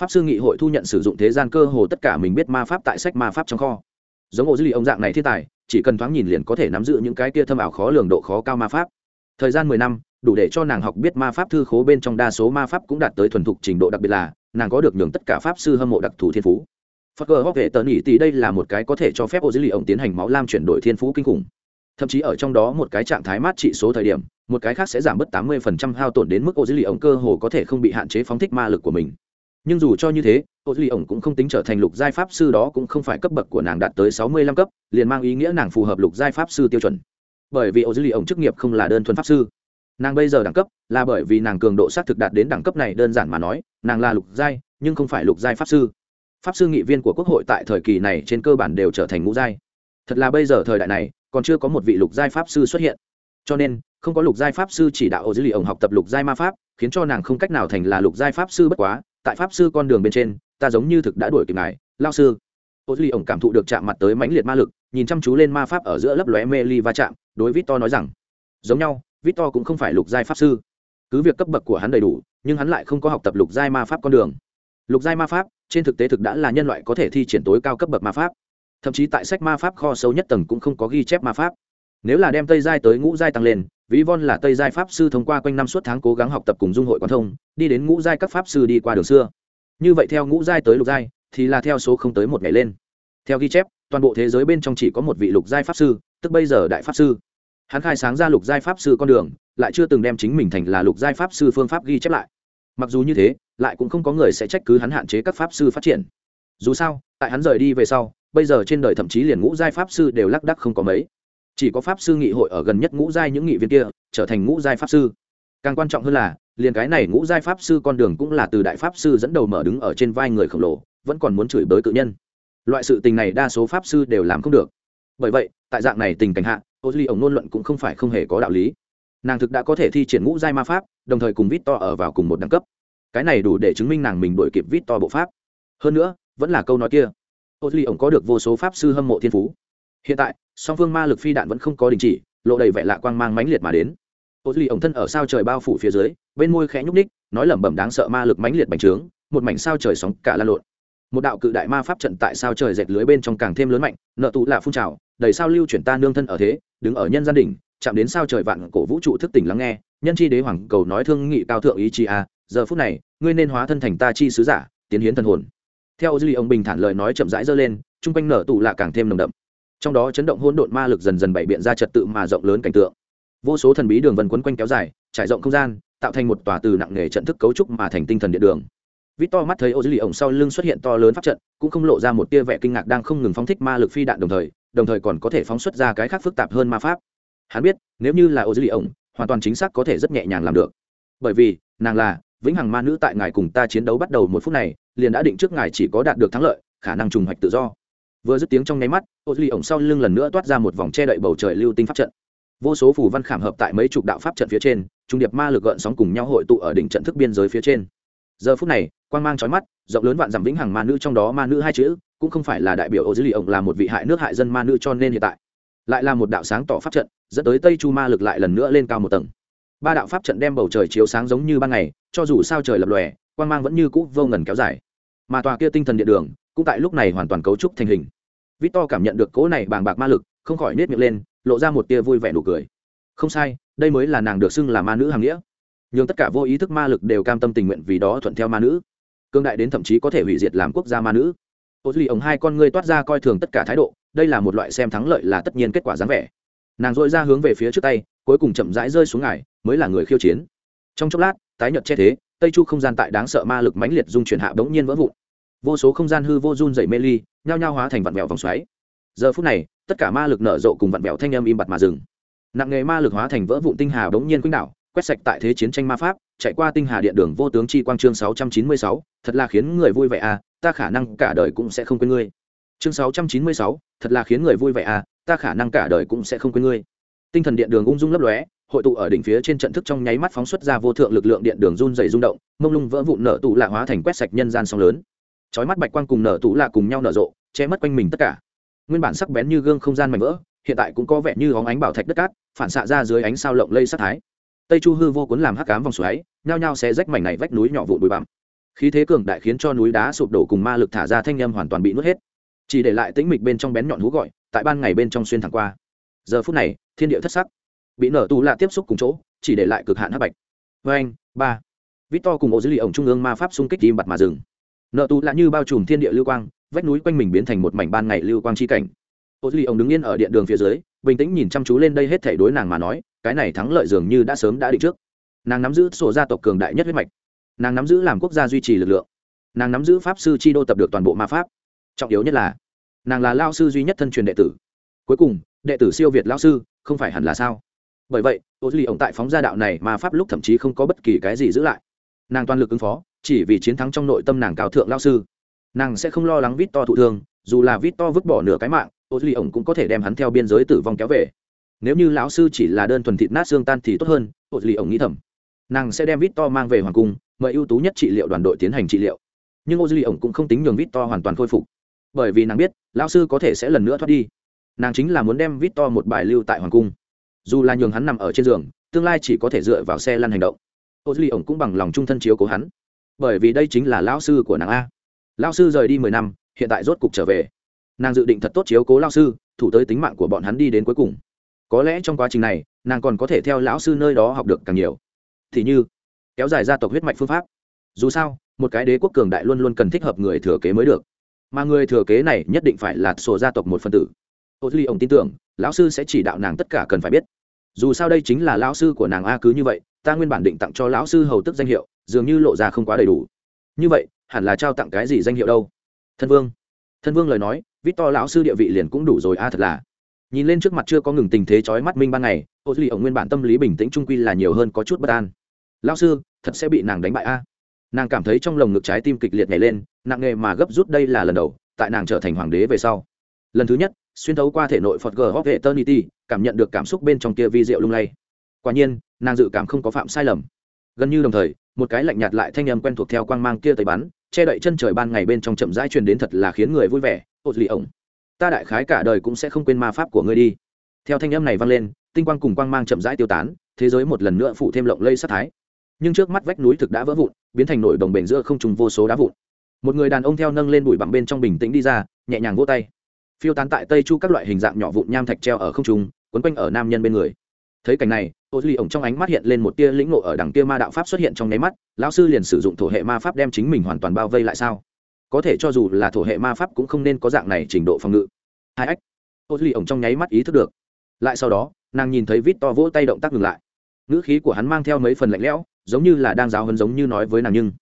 Pháp sư nghị hội thu nhận sử dụng thế gian cơ hồ tất cả mình biết ma pháp tại sách ma pháp trong kho. Giống ô dư lì ông dạng này thiên tài, chỉ cần thoáng nhìn liền có thể nắm giữ những cái kia thâm ảo khó lường độ khó cao ma pháp. Thời gian mười năm đủ để cho nàng học biết ma pháp thư khố bên trong đa số ma pháp cũng đạt tới thuần thục trình độ đặc biệt là, nàng có được nhường tất cả pháp sư hâm mộ đặc thù thiên phú. Phật cờ hóc vệ tờ nỉ tỷ đây là một cái có thể cho phép ô dữ liệu ổng tiến hành máu lam chuyển đổi thiên phú kinh khủng. Thậm chí ở trong đó một cái trạng thái mát trị số thời điểm, một cái khác sẽ giảm bớt tám mươi phần trăm hao tổn đến mức ô dữ liệu ổng cơ hồ có thể không bị hạn chế phóng thích ma lực của mình. Nhưng dù cho như thế ô duy ổng cũng không tính trở thành lục giai pháp sư đó cũng không phải cấp bậc của nàng đạt tới sáu mươi lăm cấp, liền mang ý nghĩa nàng phù hợp lục giai pháp sư tiêu chuẩn. Bởi vì ô duy ổng chức nghiệp không là đơn thuần pháp sư nàng bây giờ đẳng cấp là bởi vì nàng cường độ xác thực đạt đến đẳng cấp này đơn giản mà nói, nàng là lục giai, nhưng không phải lục giai pháp sư. Pháp sư nghị viên của quốc hội tại thời kỳ này trên cơ bản đều trở thành ngũ giai. Thật là bây giờ thời đại này, còn chưa có một vị lục giai pháp sư xuất hiện. Cho nên, không có lục giai pháp sư chỉ đạo ô dữ lì ổng học tập lục giai ma pháp, khiến cho nàng không cách nào thành là lục giai pháp sư bất quá. Tại pháp sư con đường bên trên, ta giống như thực đã đuổi kịp ngài, lao sư. Ô dữ lì ổng cảm thụ được chạm mặt tới mãnh liệt ma lực, nhìn chăm chú lên ma pháp ở giữa lấp lóe mê ly va chạm, đối vít to nói rằng, giống nhau Victor cũng không phải lục giai pháp sư. Cứ việc cấp bậc của hắn đầy đủ, nhưng hắn lại không có học tập lục giai ma pháp con đường. Lục giai ma pháp, trên thực tế thực đã là nhân loại có thể thi triển tối cao cấp bậc ma pháp. Thậm chí tại sách ma pháp kho sâu nhất tầng cũng không có ghi chép ma pháp. Nếu là đem tây giai tới ngũ giai tăng lên, ví von là tây giai pháp sư thông qua quanh năm suốt tháng cố gắng học tập cùng dung hội quan thông, đi đến ngũ giai các pháp sư đi qua đường xưa. Như vậy theo ngũ giai tới lục giai, thì là theo số không tới một ngày lên. Theo ghi chép, toàn bộ thế giới bên trong chỉ có một vị lục giai pháp sư, tức bây giờ đại pháp sư hắn khai sáng ra lục giai pháp sư con đường, lại chưa từng đem chính mình thành là lục giai pháp sư phương pháp ghi chép lại. Mặc dù như thế, lại cũng không có người sẽ trách cứ hắn hạn chế các pháp sư phát triển. Dù sao, tại hắn rời đi về sau, bây giờ trên đời thậm chí liền ngũ giai pháp sư đều lác đắc không có mấy. Chỉ có pháp sư nghị hội ở gần nhất ngũ giai những nghị viên kia, trở thành ngũ giai pháp sư. Càng quan trọng hơn là, liền cái này ngũ giai pháp sư con đường cũng là từ đại pháp sư dẫn đầu mở đứng ở trên vai người khổng lồ, vẫn còn muốn chửi bới cự nhân. Loại sự tình này đa số pháp sư đều làm không được. Bởi vậy, tại dạng này tình cảnh hạ ô duy ổng nôn luận cũng không phải không hề có đạo lý. Nàng thực đã có thể thi triển ngũ giai ma pháp, đồng thời cùng vít to ở vào cùng một đẳng cấp. Cái này đủ để chứng minh nàng mình đổi kịp vít to bộ pháp. Hơn nữa, vẫn là câu nói kia. Ô duy ổng có được vô số pháp sư hâm mộ thiên phú. Hiện tại, song phương ma lực phi đạn vẫn không có đình chỉ, lộ đầy vẻ lạ quang mang mãnh liệt mà đến. Ô duy ổng thân ở sao trời bao phủ phía dưới, bên môi khẽ nhúc ních nói lẩm bẩm đáng sợ ma lực mãnh liệt bành trướng, một mảnh sao trời sóng cả lan lộn. Một đạo cự đại ma pháp trận tại sao trời dệt lưới bên trong càng thêm lớn mạnh, nợ tụ là phun trào, đầy sao lưu chuyển ta nương thân ở thế đứng ở nhân gian đỉnh, chạm đến sao trời vạn cổ vũ trụ thức tỉnh lắng nghe nhân chi đế hoàng cầu nói thương nghị cao thượng ý chí a giờ phút này ngươi nên hóa thân thành ta chi sứ giả tiến hiến thần hồn. Theo dư ông bình thản lời nói chậm rãi dơ lên chung quanh nở tụ lạ càng thêm nồng đậm. Trong đó chấn động hỗn độn ma lực dần dần bày biện ra trật tự mà rộng lớn cảnh tượng. Vô số thần bí đường vần quấn quanh kéo dài trải rộng không gian tạo thành một tòa từ nặng nghề trận thức cấu trúc mà thành tinh thần điện đường. Vít to mắt thấy ô dư lì ổng sau lưng xuất hiện to lớn pháp trận cũng không lộ ra một tia vẻ kinh ngạc đang không ngừng phóng thích ma lực phi đạn đồng thời đồng thời còn có thể phóng xuất ra cái khác phức tạp hơn ma pháp. Hắn biết, nếu như là ô dư lì ổng, hoàn toàn chính xác có thể rất nhẹ nhàng làm được. Bởi vì, nàng là vĩnh hằng ma nữ tại ngài cùng ta chiến đấu bắt đầu một phút này, liền đã định trước ngài chỉ có đạt được thắng lợi, khả năng trùng hoạch tự do. Vừa dứt tiếng trong nháy mắt ô duy ổng sau lưng lần nữa toát ra một vòng che đậy bầu trời lưu tinh pháp trận. Vô số phù văn khảm hợp tại mấy chục đạo pháp trận phía trên, trung điệp ma lực gợn sóng cùng nhau hội tụ ở đỉnh trận thức biên giới phía trên. Giờ phút này, quang mang trói mắt, rộng lớn vạn dặm vĩnh hằng ma nữ trong đó ma nữ hai chữ cũng không phải là đại biểu ô dữ lì ổng là một vị hại nước hại dân ma nữ cho nên hiện tại lại là một đạo sáng tỏ pháp trận dẫn tới tây chu ma lực lại lần nữa lên cao một tầng ba đạo pháp trận đem bầu trời chiếu sáng giống như ban ngày cho dù sao trời lập lòe quang mang vẫn như cũ vô ngần kéo dài mà tòa kia tinh thần điện đường cũng tại lúc này hoàn toàn cấu trúc thành hình Victor cảm nhận được cỗ này bàng bạc ma lực, không khỏi nết miệng lên, lộ ra một tia vui vẻ nụ cười. Không sai, đây mới là nàng được xưng là ma nữ hàng nghĩa. Nhưng tất cả vô ý thức ma lực đều cam tâm tình nguyện vì đó thuận theo ma nữ. Cương đại đến thậm chí có thể hủy diệt làm quốc gia ma nữ. Ô Duy ổng hai con ngươi toát ra coi thường tất cả thái độ, đây là một loại xem thắng lợi là tất nhiên kết quả dáng vẻ. Nàng dội ra hướng về phía trước tay, cuối cùng chậm rãi rơi xuống ngài, mới là người khiêu chiến. Trong chốc lát, tái nhợt che thế, Tây Chu không gian tại đáng sợ ma lực mãnh liệt dung chuyển hạ bỗng nhiên vỡ vụn vô số không gian hư vô run dày mê ly nhao nhao hóa thành vặn vẹo vòng xoáy giờ phút này tất cả ma lực nở rộ cùng vặn vẹo thanh âm im bặt mà dừng nặng nghề ma lực hóa thành vỡ vụn tinh hà bỗng nhiên quýnh đảo quét sạch tại thế chiến tranh ma pháp chạy qua tinh hà điện đường vô tướng chi quang chương sáu trăm chín mươi sáu, thật là khiến người vui vẻ à ta khả năng cả đời cũng sẽ không quên ngươi. Chương sáu trăm chín mươi sáu, thật là khiến người vui vẻ à ta khả năng cả đời cũng sẽ không quên ngươi. Tinh thần điện đường ung dung lấp lóe, hội tụ ở đỉnh phía trên trận thức trong nháy mắt phóng xuất ra vô thượng lực lượng điện đường run dày rung động, mông lung vỡ vụn nở tụ lạ hóa thành quét sạch nhân gian sóng lớn. Chói mắt bạch quang cùng nở tủ lạ cùng nhau nở rộ, che mất quanh mình tất cả. Nguyên bản sắc bén như gương không gian mảnh vỡ, hiện tại cũng có vẻ như óng ánh bảo thạch đất cát, phản xạ ra dưới ánh sao lộng lây sát thái tây chu hư vô cuốn làm hắc cám vòng xoáy, nhao nhao sẽ rách mảnh này vách núi nhỏ vụ bụi bặm. Khí thế cường đại khiến cho núi đá sụp đổ cùng ma lực thả ra thanh â hoàn toàn bị nuốt hết. Chỉ để lại tĩnh mịch bên trong bén nhọn hú gọi, tại ban ngày bên trong xuyên thẳng qua. Giờ phút này, thiên địa thất sắc. Bị nở tù lạ tiếp xúc cùng chỗ, chỉ để lại cực hạn hắc bạch. Vê anh ba. Vít to cùng ô dữ lì ổng trung ương ma pháp xung kích tim bặt mà rừng nợ tù lạ như bao trùm thiên địa lưu quang, vách núi quanh mình biến thành một mảnh ban ngày lưu quang chi cảnh. Ô duy ông đứng yên ở điện đường phía dưới, bình tĩnh nhìn chăm chú lên đây hết thể đối nàng mà nói cái này thắng lợi dường như đã sớm đã định trước. Nàng nắm giữ sổ gia tộc cường đại nhất huyết mạch. Nàng nắm giữ làm quốc gia duy trì lực lượng. Nàng nắm giữ pháp sư chi đô tập được toàn bộ ma pháp. Trọng yếu nhất là, nàng là lao sư duy nhất thân truyền đệ tử. Cuối cùng, đệ tử siêu việt lao sư, không phải hẳn là sao? Bởi vậy ô duy ổng tại phóng gia đạo này mà pháp lúc thậm chí không có bất kỳ cái gì giữ lại. Nàng toàn lực ứng phó, chỉ vì chiến thắng trong nội tâm nàng cao thượng lao sư. Nàng sẽ không lo lắng vít to thụ thương, dù là vít to vứt bỏ nửa cái mạng ô duy ổng cũng có thể đem hắn theo biên giới tử vong kéo về nếu như lão sư chỉ là đơn thuần thịt nát xương tan thì tốt hơn ô lì ổng nghĩ thầm. Nàng sẽ đem vít to mang về hoàng cung, mời ưu tú nhất trị liệu đoàn đội tiến hành trị liệu. Nhưng ô duy ổng cũng không tính nhường vít to hoàn toàn khôi phục. Bởi vì nàng biết, lão sư có thể sẽ lần nữa thoát đi. Nàng chính là muốn đem vít to một bài lưu tại hoàng cung. Dù là nhường hắn nằm ở trên giường, tương lai chỉ có thể dựa vào xe lăn hành động. Ô duy ổng cũng bằng lòng trung thân chiếu cố hắn. Bởi vì đây chính là lão sư của nàng a. Lão sư rời đi mười năm, hiện tại rốt cục trở về. Nàng dự định thật tốt chiếu cố lão sư, thủ tới tính mạng của bọn hắn đi đến cuối cùng có lẽ trong quá trình này, nàng còn có thể theo lão sư nơi đó học được càng nhiều. Thì như, kéo dài gia tộc huyết mạch phương pháp. Dù sao, một cái đế quốc cường đại luôn luôn cần thích hợp người thừa kế mới được. Mà người thừa kế này nhất định phải là sổ gia tộc một phân tử. Ô duy ổng tin tưởng, lão sư sẽ chỉ đạo nàng tất cả cần phải biết. Dù sao đây chính là lão sư của nàng a cứ như vậy, ta nguyên bản định tặng cho lão sư hầu tức danh hiệu, dường như lộ ra không quá đầy đủ. Như vậy, hẳn là trao tặng cái gì danh hiệu đâu? Thân vương. Thân vương lời nói, vít to lão sư địa vị liền cũng đủ rồi a thật là nhìn lên trước mặt chưa có ngừng tình thế chói mắt minh ban ngày, ô duy ổng nguyên bản tâm lý bình tĩnh trung quy là nhiều hơn có chút bất an. Lão sư, thật sẽ bị nàng đánh bại a. Nàng cảm thấy trong lồng ngực trái tim kịch liệt nhảy lên, nặng nghề mà gấp rút đây là lần đầu, tại nàng trở thành hoàng đế về sau. Lần thứ nhất, xuyên thấu qua thể nội phật g hóc hệ niti cảm nhận được cảm xúc bên trong kia vi diệu lung lay. Quả nhiên, nàng dự cảm không có phạm sai lầm. Gần như đồng thời, một cái lạnh nhạt lại thanh âm quen thuộc theo quang mang kia tây bắn, che đậy chân trời ban ngày bên trong chậm rãi truyền đến thật là khiến người vui vẻ ột lì ổng ta đại khái cả đời cũng sẽ không quên ma pháp của ngươi đi. Theo thanh âm này vang lên, tinh quang cùng quang mang chậm rãi tiêu tán, thế giới một lần nữa phụ thêm lộng lây sát thái. Nhưng trước mắt vách núi thực đã vỡ vụn, biến thành nổi đồng bền giữa không trùng vô số đá vụn. Một người đàn ông theo nâng lên bụi bặm bên trong bình tĩnh đi ra, nhẹ nhàng vỗ tay. Phiêu tán tại tây chu các loại hình dạng nhỏ vụn nham thạch treo ở không trung, quấn quanh ở nam nhân bên người. Thấy cảnh này ô duy ổng trong ánh mắt hiện lên một tia lĩnh ngộ ở đằng kia ma đạo pháp xuất hiện trong nháy mắt, lão sư liền sử dụng thổ hệ ma pháp đem chính mình hoàn toàn bao vây lại sao? Có thể cho dù là thổ hệ ma pháp cũng không nên có dạng này trình độ phòng ngự. Hai ách ô duy ổng trong nháy mắt ý thức được. Lại sau đó, nàng nhìn thấy vít to vỗ tay động tác ngừng lại. Ngữ khí của hắn mang theo mấy phần lạnh lẽo, giống như là đang giáo hấn giống như nói với nàng nhưng,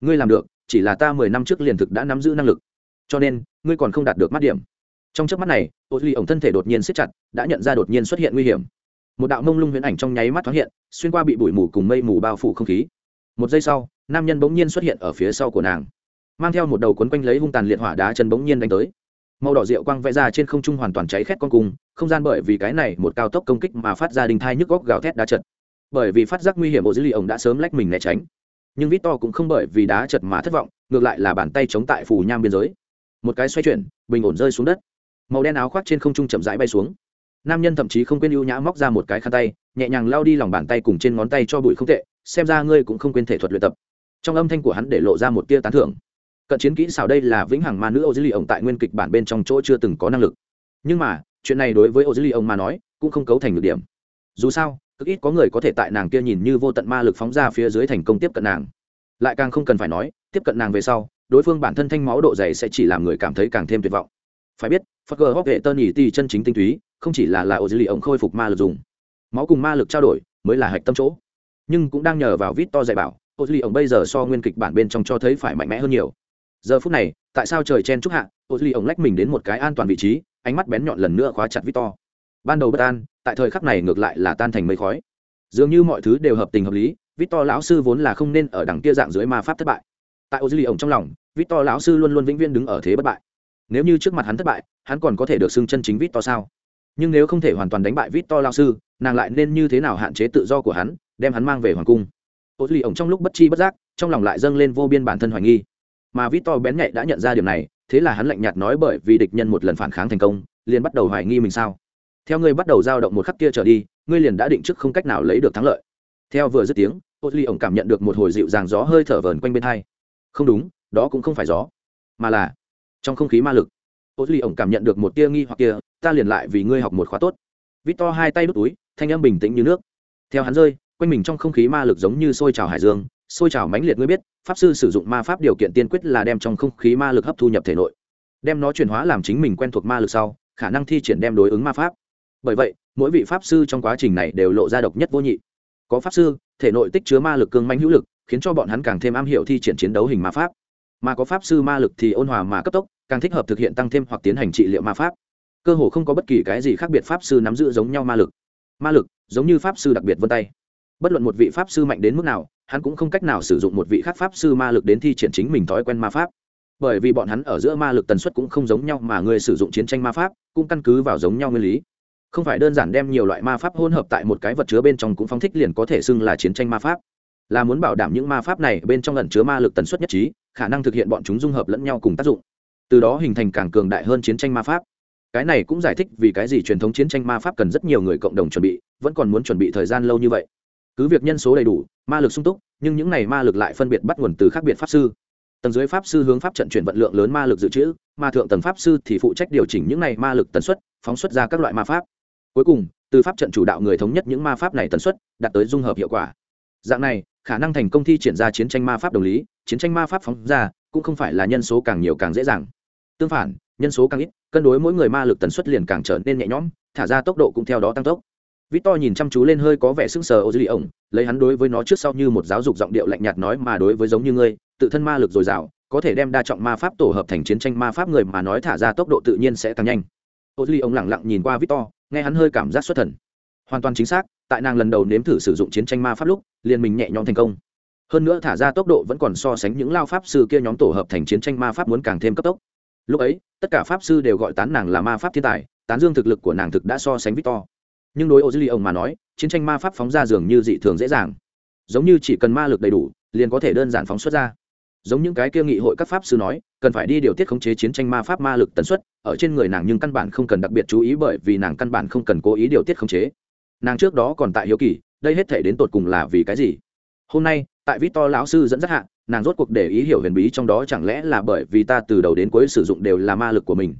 ngươi làm được, chỉ là ta mười năm trước liền thực đã nắm giữ năng lực. Cho nên, ngươi còn không đạt được mắt điểm. Trong trước mắt này ô duy ổng thân thể đột nhiên siết chặt, đã nhận ra đột nhiên xuất hiện nguy hiểm. Một đạo mông lung huyễn ảnh trong nháy mắt thoáng hiện, xuyên qua bị bụi mù cùng mây mù bao phủ không khí. Một giây sau, nam nhân bỗng nhiên xuất hiện ở phía sau của nàng mang theo một đầu quấn quanh lấy hung tàn liệt hỏa đá chân bỗng nhiên đánh tới. Màu đỏ rượu quang vẽ ra trên không trung hoàn toàn cháy khét con cung không gian bởi vì cái này một cao tốc công kích mà phát ra đình thai nhức góc gào thét đá chật. Bởi vì phát giác nguy hiểm, bộ dữ liệu ông đã sớm lách mình né tránh. Nhưng vít to cũng không bởi vì đá chật mà thất vọng, ngược lại là bàn tay chống tại phù nham biên giới. Một cái xoay chuyển, bình ổn rơi xuống đất. Màu đen áo khoác trên không trung chậm rãi bay xuống. Nam nhân thậm chí không quên ưu nhã móc ra một cái khăn tay, nhẹ nhàng lao đi lòng bàn tay cùng trên ngón tay cho bụi không tệ, xem ra ngươi cũng không quên thể thuật luyện tập. Trong âm thanh của hắn để lộ ra một tia tán thưởng cận chiến kỹ xảo đây là vĩnh hằng ma nữ ô dữ lì ổng tại nguyên kịch bản bên trong chỗ chưa từng có năng lực. Nhưng mà, chuyện này đối với ô dữ lì ổng mà nói, cũng không cấu thành được điểm. Dù sao, cực ít có người có thể tại nàng kia nhìn như vô tận ma lực phóng ra phía dưới thành công tiếp cận nàng. Lại càng không cần phải nói, tiếp cận nàng về sau, đối phương bản thân thanh máu độ dày sẽ chỉ làm người cảm thấy càng thêm tuyệt vọng. Phải biết phật gờ hóc vệ tơ nhì ti chân chính tinh túy, không chỉ là là ô dữ lì ổng khôi phục ma lực dùng. Máu cùng ma lực trao đổi, mới là hạch tâm chỗ. Nhưng cũng đang nhờ vào vít to dạy bảo ô dữ lì ổng bây giờ so nguyên kịch bản bên trong cho thấy phải mạnh mẽ hơn nhiều giờ phút này, tại sao trời chen trúc hạ ô duy ổng lách mình đến một cái an toàn vị trí, ánh mắt bén nhọn lần nữa khóa chặt victor. Ban đầu bất an, tại thời khắc này ngược lại là tan thành mây khói. Dường như mọi thứ đều hợp tình hợp lý, victor lão sư vốn là không nên ở đằng kia dạng dưới ma pháp thất bại. Tại ô duy ổng trong lòng, victor lão sư luôn luôn vĩnh viễn đứng ở thế bất bại. Nếu như trước mặt hắn thất bại, hắn còn có thể được xưng chân chính victor sao? Nhưng nếu không thể hoàn toàn đánh bại victor lão sư, nàng lại nên như thế nào hạn chế tự do của hắn, đem hắn mang về hoàng cung? Ô duy ổng trong lúc bất chi bất giác, trong lòng lại dâng lên vô biên bản thân hoài nghi mà victor bén nhạy đã nhận ra điểm này, thế là hắn lạnh nhạt nói bởi vì địch nhân một lần phản kháng thành công, liền bắt đầu hoài nghi mình sao. Theo ngươi bắt đầu dao động một khắc kia trở đi, ngươi liền đã định trước không cách nào lấy được thắng lợi. Theo vừa dứt tiếng ô duy ổng cảm nhận được một hồi dịu dàng gió hơi thở vờn quanh bên hai. Không đúng, đó cũng không phải gió, mà là trong không khí ma lực. Ô duy ổng cảm nhận được một tia nghi hoặc kia, ta liền lại vì ngươi học một khóa tốt. Vít to hai tay đút túi, thanh âm bình tĩnh như nước. Theo hắn rơi, quanh mình trong không khí ma lực giống như sôi trào hải dương sôi trào mãnh liệt, ngươi biết, pháp sư sử dụng ma pháp điều kiện tiên quyết là đem trong không khí ma lực hấp thu nhập thể nội. Đem nó chuyển hóa làm chính mình quen thuộc ma lực sau, khả năng thi triển đem đối ứng ma pháp. Bởi vậy, mỗi vị pháp sư trong quá trình này đều lộ ra độc nhất vô nhị. Có pháp sư, thể nội tích chứa ma lực cương manh hữu lực, khiến cho bọn hắn càng thêm am hiểu thi triển chiến đấu hình ma pháp. Mà có pháp sư ma lực thì ôn hòa mà cấp tốc, càng thích hợp thực hiện tăng thêm hoặc tiến hành trị liệu ma pháp. Cơ hồ không có bất kỳ cái gì khác biệt pháp sư nắm giữ giống nhau ma lực. Ma lực, giống như pháp sư đặc biệt vân tay bất luận một vị pháp sư mạnh đến mức nào, hắn cũng không cách nào sử dụng một vị khác pháp sư ma lực đến thi triển chính mình thói quen ma pháp. Bởi vì bọn hắn ở giữa ma lực tần suất cũng không giống nhau mà người sử dụng chiến tranh ma pháp cũng căn cứ vào giống nhau nguyên lý. Không phải đơn giản đem nhiều loại ma pháp hỗn hợp tại một cái vật chứa bên trong cũng phóng thích liền có thể xưng là chiến tranh ma pháp. Là muốn bảo đảm những ma pháp này bên trong ẩn chứa ma lực tần suất nhất trí, khả năng thực hiện bọn chúng dung hợp lẫn nhau cùng tác dụng. Từ đó hình thành càng cường đại hơn chiến tranh ma pháp. Cái này cũng giải thích vì cái gì truyền thống chiến tranh ma pháp cần rất nhiều người cộng đồng chuẩn bị, vẫn còn muốn chuẩn bị thời gian lâu như vậy cứ việc nhân số đầy đủ, ma lực sung túc, nhưng những này ma lực lại phân biệt bắt nguồn từ khác biệt pháp sư. Tầng dưới pháp sư hướng pháp trận chuyển vận lượng lớn ma lực dự trữ mà thượng tầng pháp sư thì phụ trách điều chỉnh những này ma lực tần suất, phóng xuất ra các loại ma pháp. Cuối cùng, từ pháp trận chủ đạo người thống nhất những ma pháp này tần suất, đạt tới dung hợp hiệu quả. Dạng này, khả năng thành công thi triển ra chiến tranh ma pháp đồng lý, chiến tranh ma pháp phóng ra, cũng không phải là nhân số càng nhiều càng dễ dàng. Tương phản, nhân số càng ít, cân đối mỗi người ma lực tần suất liền càng trở nên nhẹ nhõm, thả ra tốc độ cũng theo đó tăng tốc. Victor nhìn chăm chú lên hơi có vẻ sững sờ Ozili ổng, lấy hắn đối với nó trước sau như một giáo dục giọng điệu lạnh nhạt nói mà đối với giống như ngươi, tự thân ma lực dồi dào, có thể đem đa trọng ma pháp tổ hợp thành chiến tranh ma pháp người mà nói thả ra tốc độ tự nhiên sẽ càng nhanh. Ozili ổng lặng lặng nhìn qua Victor, nghe hắn hơi cảm giác xuất thần. Hoàn toàn chính xác, tại nàng lần đầu nếm thử sử dụng chiến tranh ma pháp lúc, liền mình nhẹ nhõm thành công. Hơn nữa thả ra tốc độ vẫn còn so sánh những lao pháp sư kia nhóm tổ hợp thành chiến tranh ma pháp muốn càng thêm cấp tốc. Lúc ấy, tất cả pháp sư đều gọi tán nàng là ma pháp thiên tài, tán dương thực lực của nàng thực đã so sánh Victor nhưng đối ô dư ly ông mà nói, chiến tranh ma pháp phóng ra dường như dị thường dễ dàng. Giống như chỉ cần ma lực đầy đủ, liền có thể đơn giản phóng xuất ra. Giống những cái kia nghị hội các pháp sư nói, cần phải đi điều tiết khống chế chiến tranh ma pháp ma lực tần suất, ở trên người nàng nhưng căn bản không cần đặc biệt chú ý bởi vì nàng căn bản không cần cố ý điều tiết khống chế. Nàng trước đó còn tại hiếu kỳ, đây hết thể đến tột cùng là vì cái gì? Hôm nay, tại vít to lão sư dẫn dắt hạ, nàng rốt cuộc để ý hiểu huyền bí trong đó chẳng lẽ là bởi vì ta từ đầu đến cuối sử dụng đều là ma lực của mình?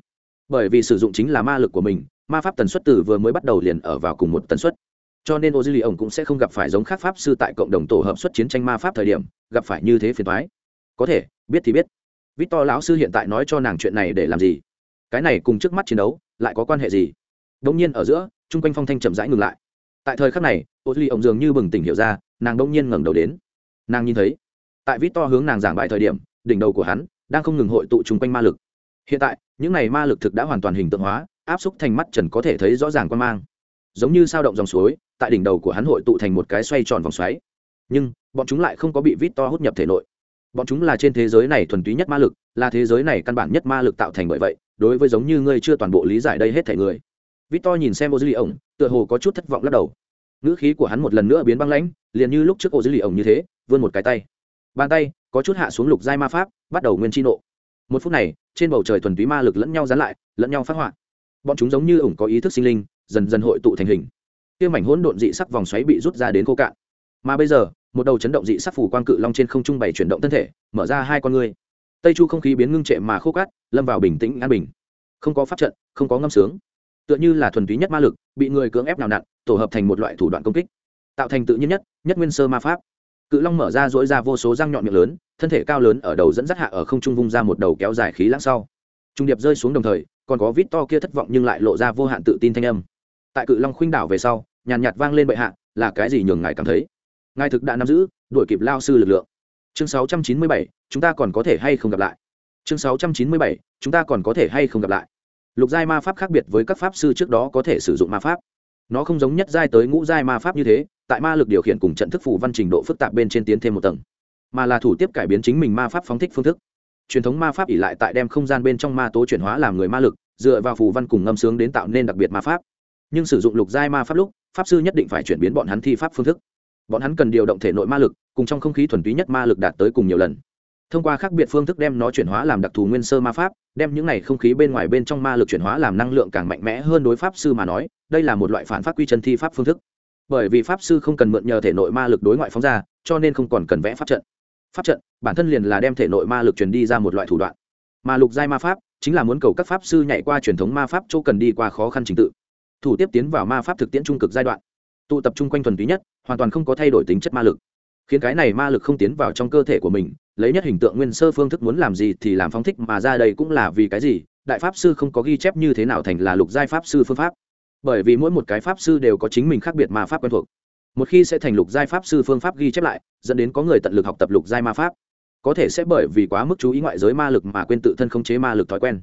Bởi vì sử dụng chính là ma lực của mình ma pháp tần suất từ vừa mới bắt đầu liền ở vào cùng một tần suất. Cho nên ô dư lì ổng cũng sẽ không gặp phải giống khác pháp sư tại cộng đồng tổ hợp xuất chiến tranh ma pháp thời điểm, gặp phải như thế phiền thoái có thể, biết thì biết. Vít to lão sư hiện tại nói cho nàng chuyện này để làm gì? Cái này cùng trước mắt chiến đấu, lại có quan hệ gì? Đông nhiên ở giữa, chung quanh phong thanh chậm rãi ngừng lại. Tại thời khắc này ô dư lì ổng dường như bừng tỉnh hiểu ra, nàng đông nhiên ngẩng đầu đến. Nàng nhìn thấy, tại vít to hướng nàng giảng bài thời điểm, đỉnh đầu của hắn đang không ngừng hội tụ chung quanh ma lực. Hiện tại, những này ma lực thực đã hoàn toàn hình tượng hóa áp xúc thành mắt trần có thể thấy rõ ràng quan mang. Giống như sao động dòng suối, tại đỉnh đầu của hắn hội tụ thành một cái xoay tròn vòng xoáy. Nhưng, bọn chúng lại không có bị vít to hút nhập thể nội. Bọn chúng là trên thế giới này thuần túy nhất ma lực, là thế giới này căn bản nhất ma lực tạo thành bởi vậy, đối với giống như ngươi chưa toàn bộ lý giải đây hết thể người. Vít to nhìn xem ô dư lì ổng, tựa hồ có chút thất vọng lắc đầu. Ngữ khí của hắn một lần nữa biến băng lãnh, liền như lúc trước ô dư lì ổng như thế, vươn một cái tay. Bàn tay, có chút hạ xuống lục giai ma pháp, bắt đầu nguyên chi nộ. Một phút này, trên bầu trời thuần túy ma lực lẫn nhau dán lại, lẫn nhau phát họa bọn chúng giống như ủng có ý thức sinh linh, dần dần hội tụ thành hình. Kia mảnh hỗn độn dị sắc vòng xoáy bị rút ra đến khô cạn. Mà bây giờ, một đầu chấn động dị sắc phủ quang cự long trên không trung bày chuyển động thân thể, mở ra hai con ngươi. Tây chu không khí biến ngưng trệ mà khô cát, lâm vào bình tĩnh an bình. Không có pháp trận, không có ngâm sướng. Tựa như là thuần túy nhất ma lực, bị người cưỡng ép nào nặn, tổ hợp thành một loại thủ đoạn công kích. Tạo thành tự nhiên nhất nhất nguyên sơ ma pháp. Cự long mở ra dỗi ra vô số răng nhọn miệng lớn, thân thể cao lớn ở đầu dẫn dắt hạ ở không trung vung ra một đầu kéo dài khí lãng sau. Trung điệp rơi xuống đồng thời còn có vít to kia thất vọng nhưng lại lộ ra vô hạn tự tin thanh âm. Tại cự long khuynh đảo về sau nhàn nhạt vang lên bệ hạ là cái gì nhường ngài cảm thấy? Ngài thực đã nắm giữ đuổi kịp lao sư lực lượng. Chương 697, chúng ta còn có thể hay không gặp lại? Chương 697, chúng ta còn có thể hay không gặp lại? Lục giai ma pháp khác biệt với các pháp sư trước đó có thể sử dụng ma pháp. Nó không giống nhất giai tới ngũ giai ma pháp như thế tại ma lực điều khiển cùng trận thức phù văn trình độ phức tạp bên trên tiến thêm một tầng mà là thủ tiếp cải biến chính mình ma pháp phóng thích phương thức truyền thống ma pháp ỉ lại tại đem không gian bên trong ma tố chuyển hóa làm người ma lực, dựa vào phù văn cùng ngâm sướng đến tạo nên đặc biệt ma pháp. Nhưng sử dụng lục giai ma pháp lúc, pháp sư nhất định phải chuyển biến bọn hắn thi pháp phương thức. Bọn hắn cần điều động thể nội ma lực, cùng trong không khí thuần túy nhất ma lực đạt tới cùng nhiều lần. Thông qua khác biệt phương thức đem nó chuyển hóa làm đặc thù nguyên sơ ma pháp, đem những này không khí bên ngoài bên trong ma lực chuyển hóa làm năng lượng càng mạnh mẽ hơn đối pháp sư mà nói, đây là một loại phản pháp quy chân thi pháp phương thức. Bởi vì pháp sư không cần mượn nhờ thể nội ma lực đối ngoại phóng ra, cho nên không còn cần vẽ pháp trận pháp trận, bản thân liền là đem thể nội ma lực truyền đi ra một loại thủ đoạn. Mà lục giai ma pháp, chính là muốn cầu các pháp sư nhảy qua truyền thống ma pháp chỗ cần đi qua khó khăn trình tự. Thủ tiếp tiến vào ma pháp thực tiễn trung cực giai đoạn. Tụ tập trung quanh thuần túy nhất, hoàn toàn không có thay đổi tính chất ma lực. Khiến cái này ma lực không tiến vào trong cơ thể của mình, lấy nhất hình tượng nguyên sơ phương thức muốn làm gì thì làm phóng thích mà ra đây cũng là vì cái gì, đại pháp sư không có ghi chép như thế nào thành là lục giai pháp sư phương pháp. Bởi vì mỗi một cái pháp sư đều có chính mình khác biệt ma pháp quen thuộc một khi sẽ thành lục giai pháp sư phương pháp ghi chép lại, dẫn đến có người tận lực học tập lục giai ma pháp, có thể sẽ bởi vì quá mức chú ý ngoại giới ma lực mà quên tự thân khống chế ma lực thói quen.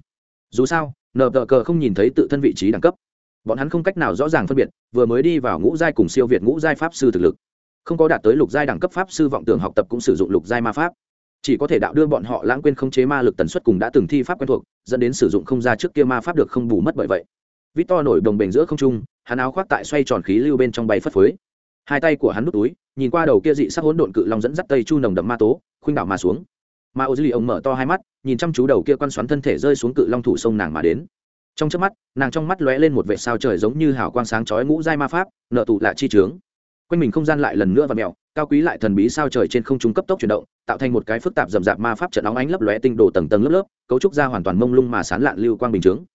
Dù sao, nờ tờ cờ không nhìn thấy tự thân vị trí đẳng cấp. Bọn hắn không cách nào rõ ràng phân biệt, vừa mới đi vào ngũ giai cùng siêu việt ngũ giai pháp sư thực lực. Không có đạt tới lục giai đẳng cấp pháp sư vọng tưởng học tập cũng sử dụng lục giai ma pháp. Chỉ có thể đạo đưa bọn họ lãng quên khống chế ma lực tần suất cùng đã từng thi pháp quen thuộc, dẫn đến sử dụng không ra trước kia ma pháp được không bù mất bởi vậy. Vít to nổi đồng bền giữa không trung, hắn áo khoác tại xoay tròn khí lưu bên trong bay phất phới hai tay của hắn nút túi, nhìn qua đầu kia dị sắc hỗn độn cự long dẫn dắt tây chu nồng đậm ma tố, khuynh đảo mà xuống. Ma ô dư ông mở to hai mắt, nhìn chăm chú đầu kia quan xoắn thân thể rơi xuống cự long thủ sông nàng mà đến. Trong chớp mắt, nàng trong mắt lóe lên một vệt sao trời giống như hào quang sáng chói ngũ giai ma pháp, nợ tụ lạ chi trướng. Quanh mình không gian lại lần nữa và mèo, cao quý lại thần bí sao trời trên không trung cấp tốc chuyển động, tạo thành một cái phức tạp rậm rạp ma pháp trận óng ánh lấp lóe tinh đồ tầng tầng lớp lớp, cấu trúc ra hoàn toàn mông lung mà sán lạn lưu quang bình chướng.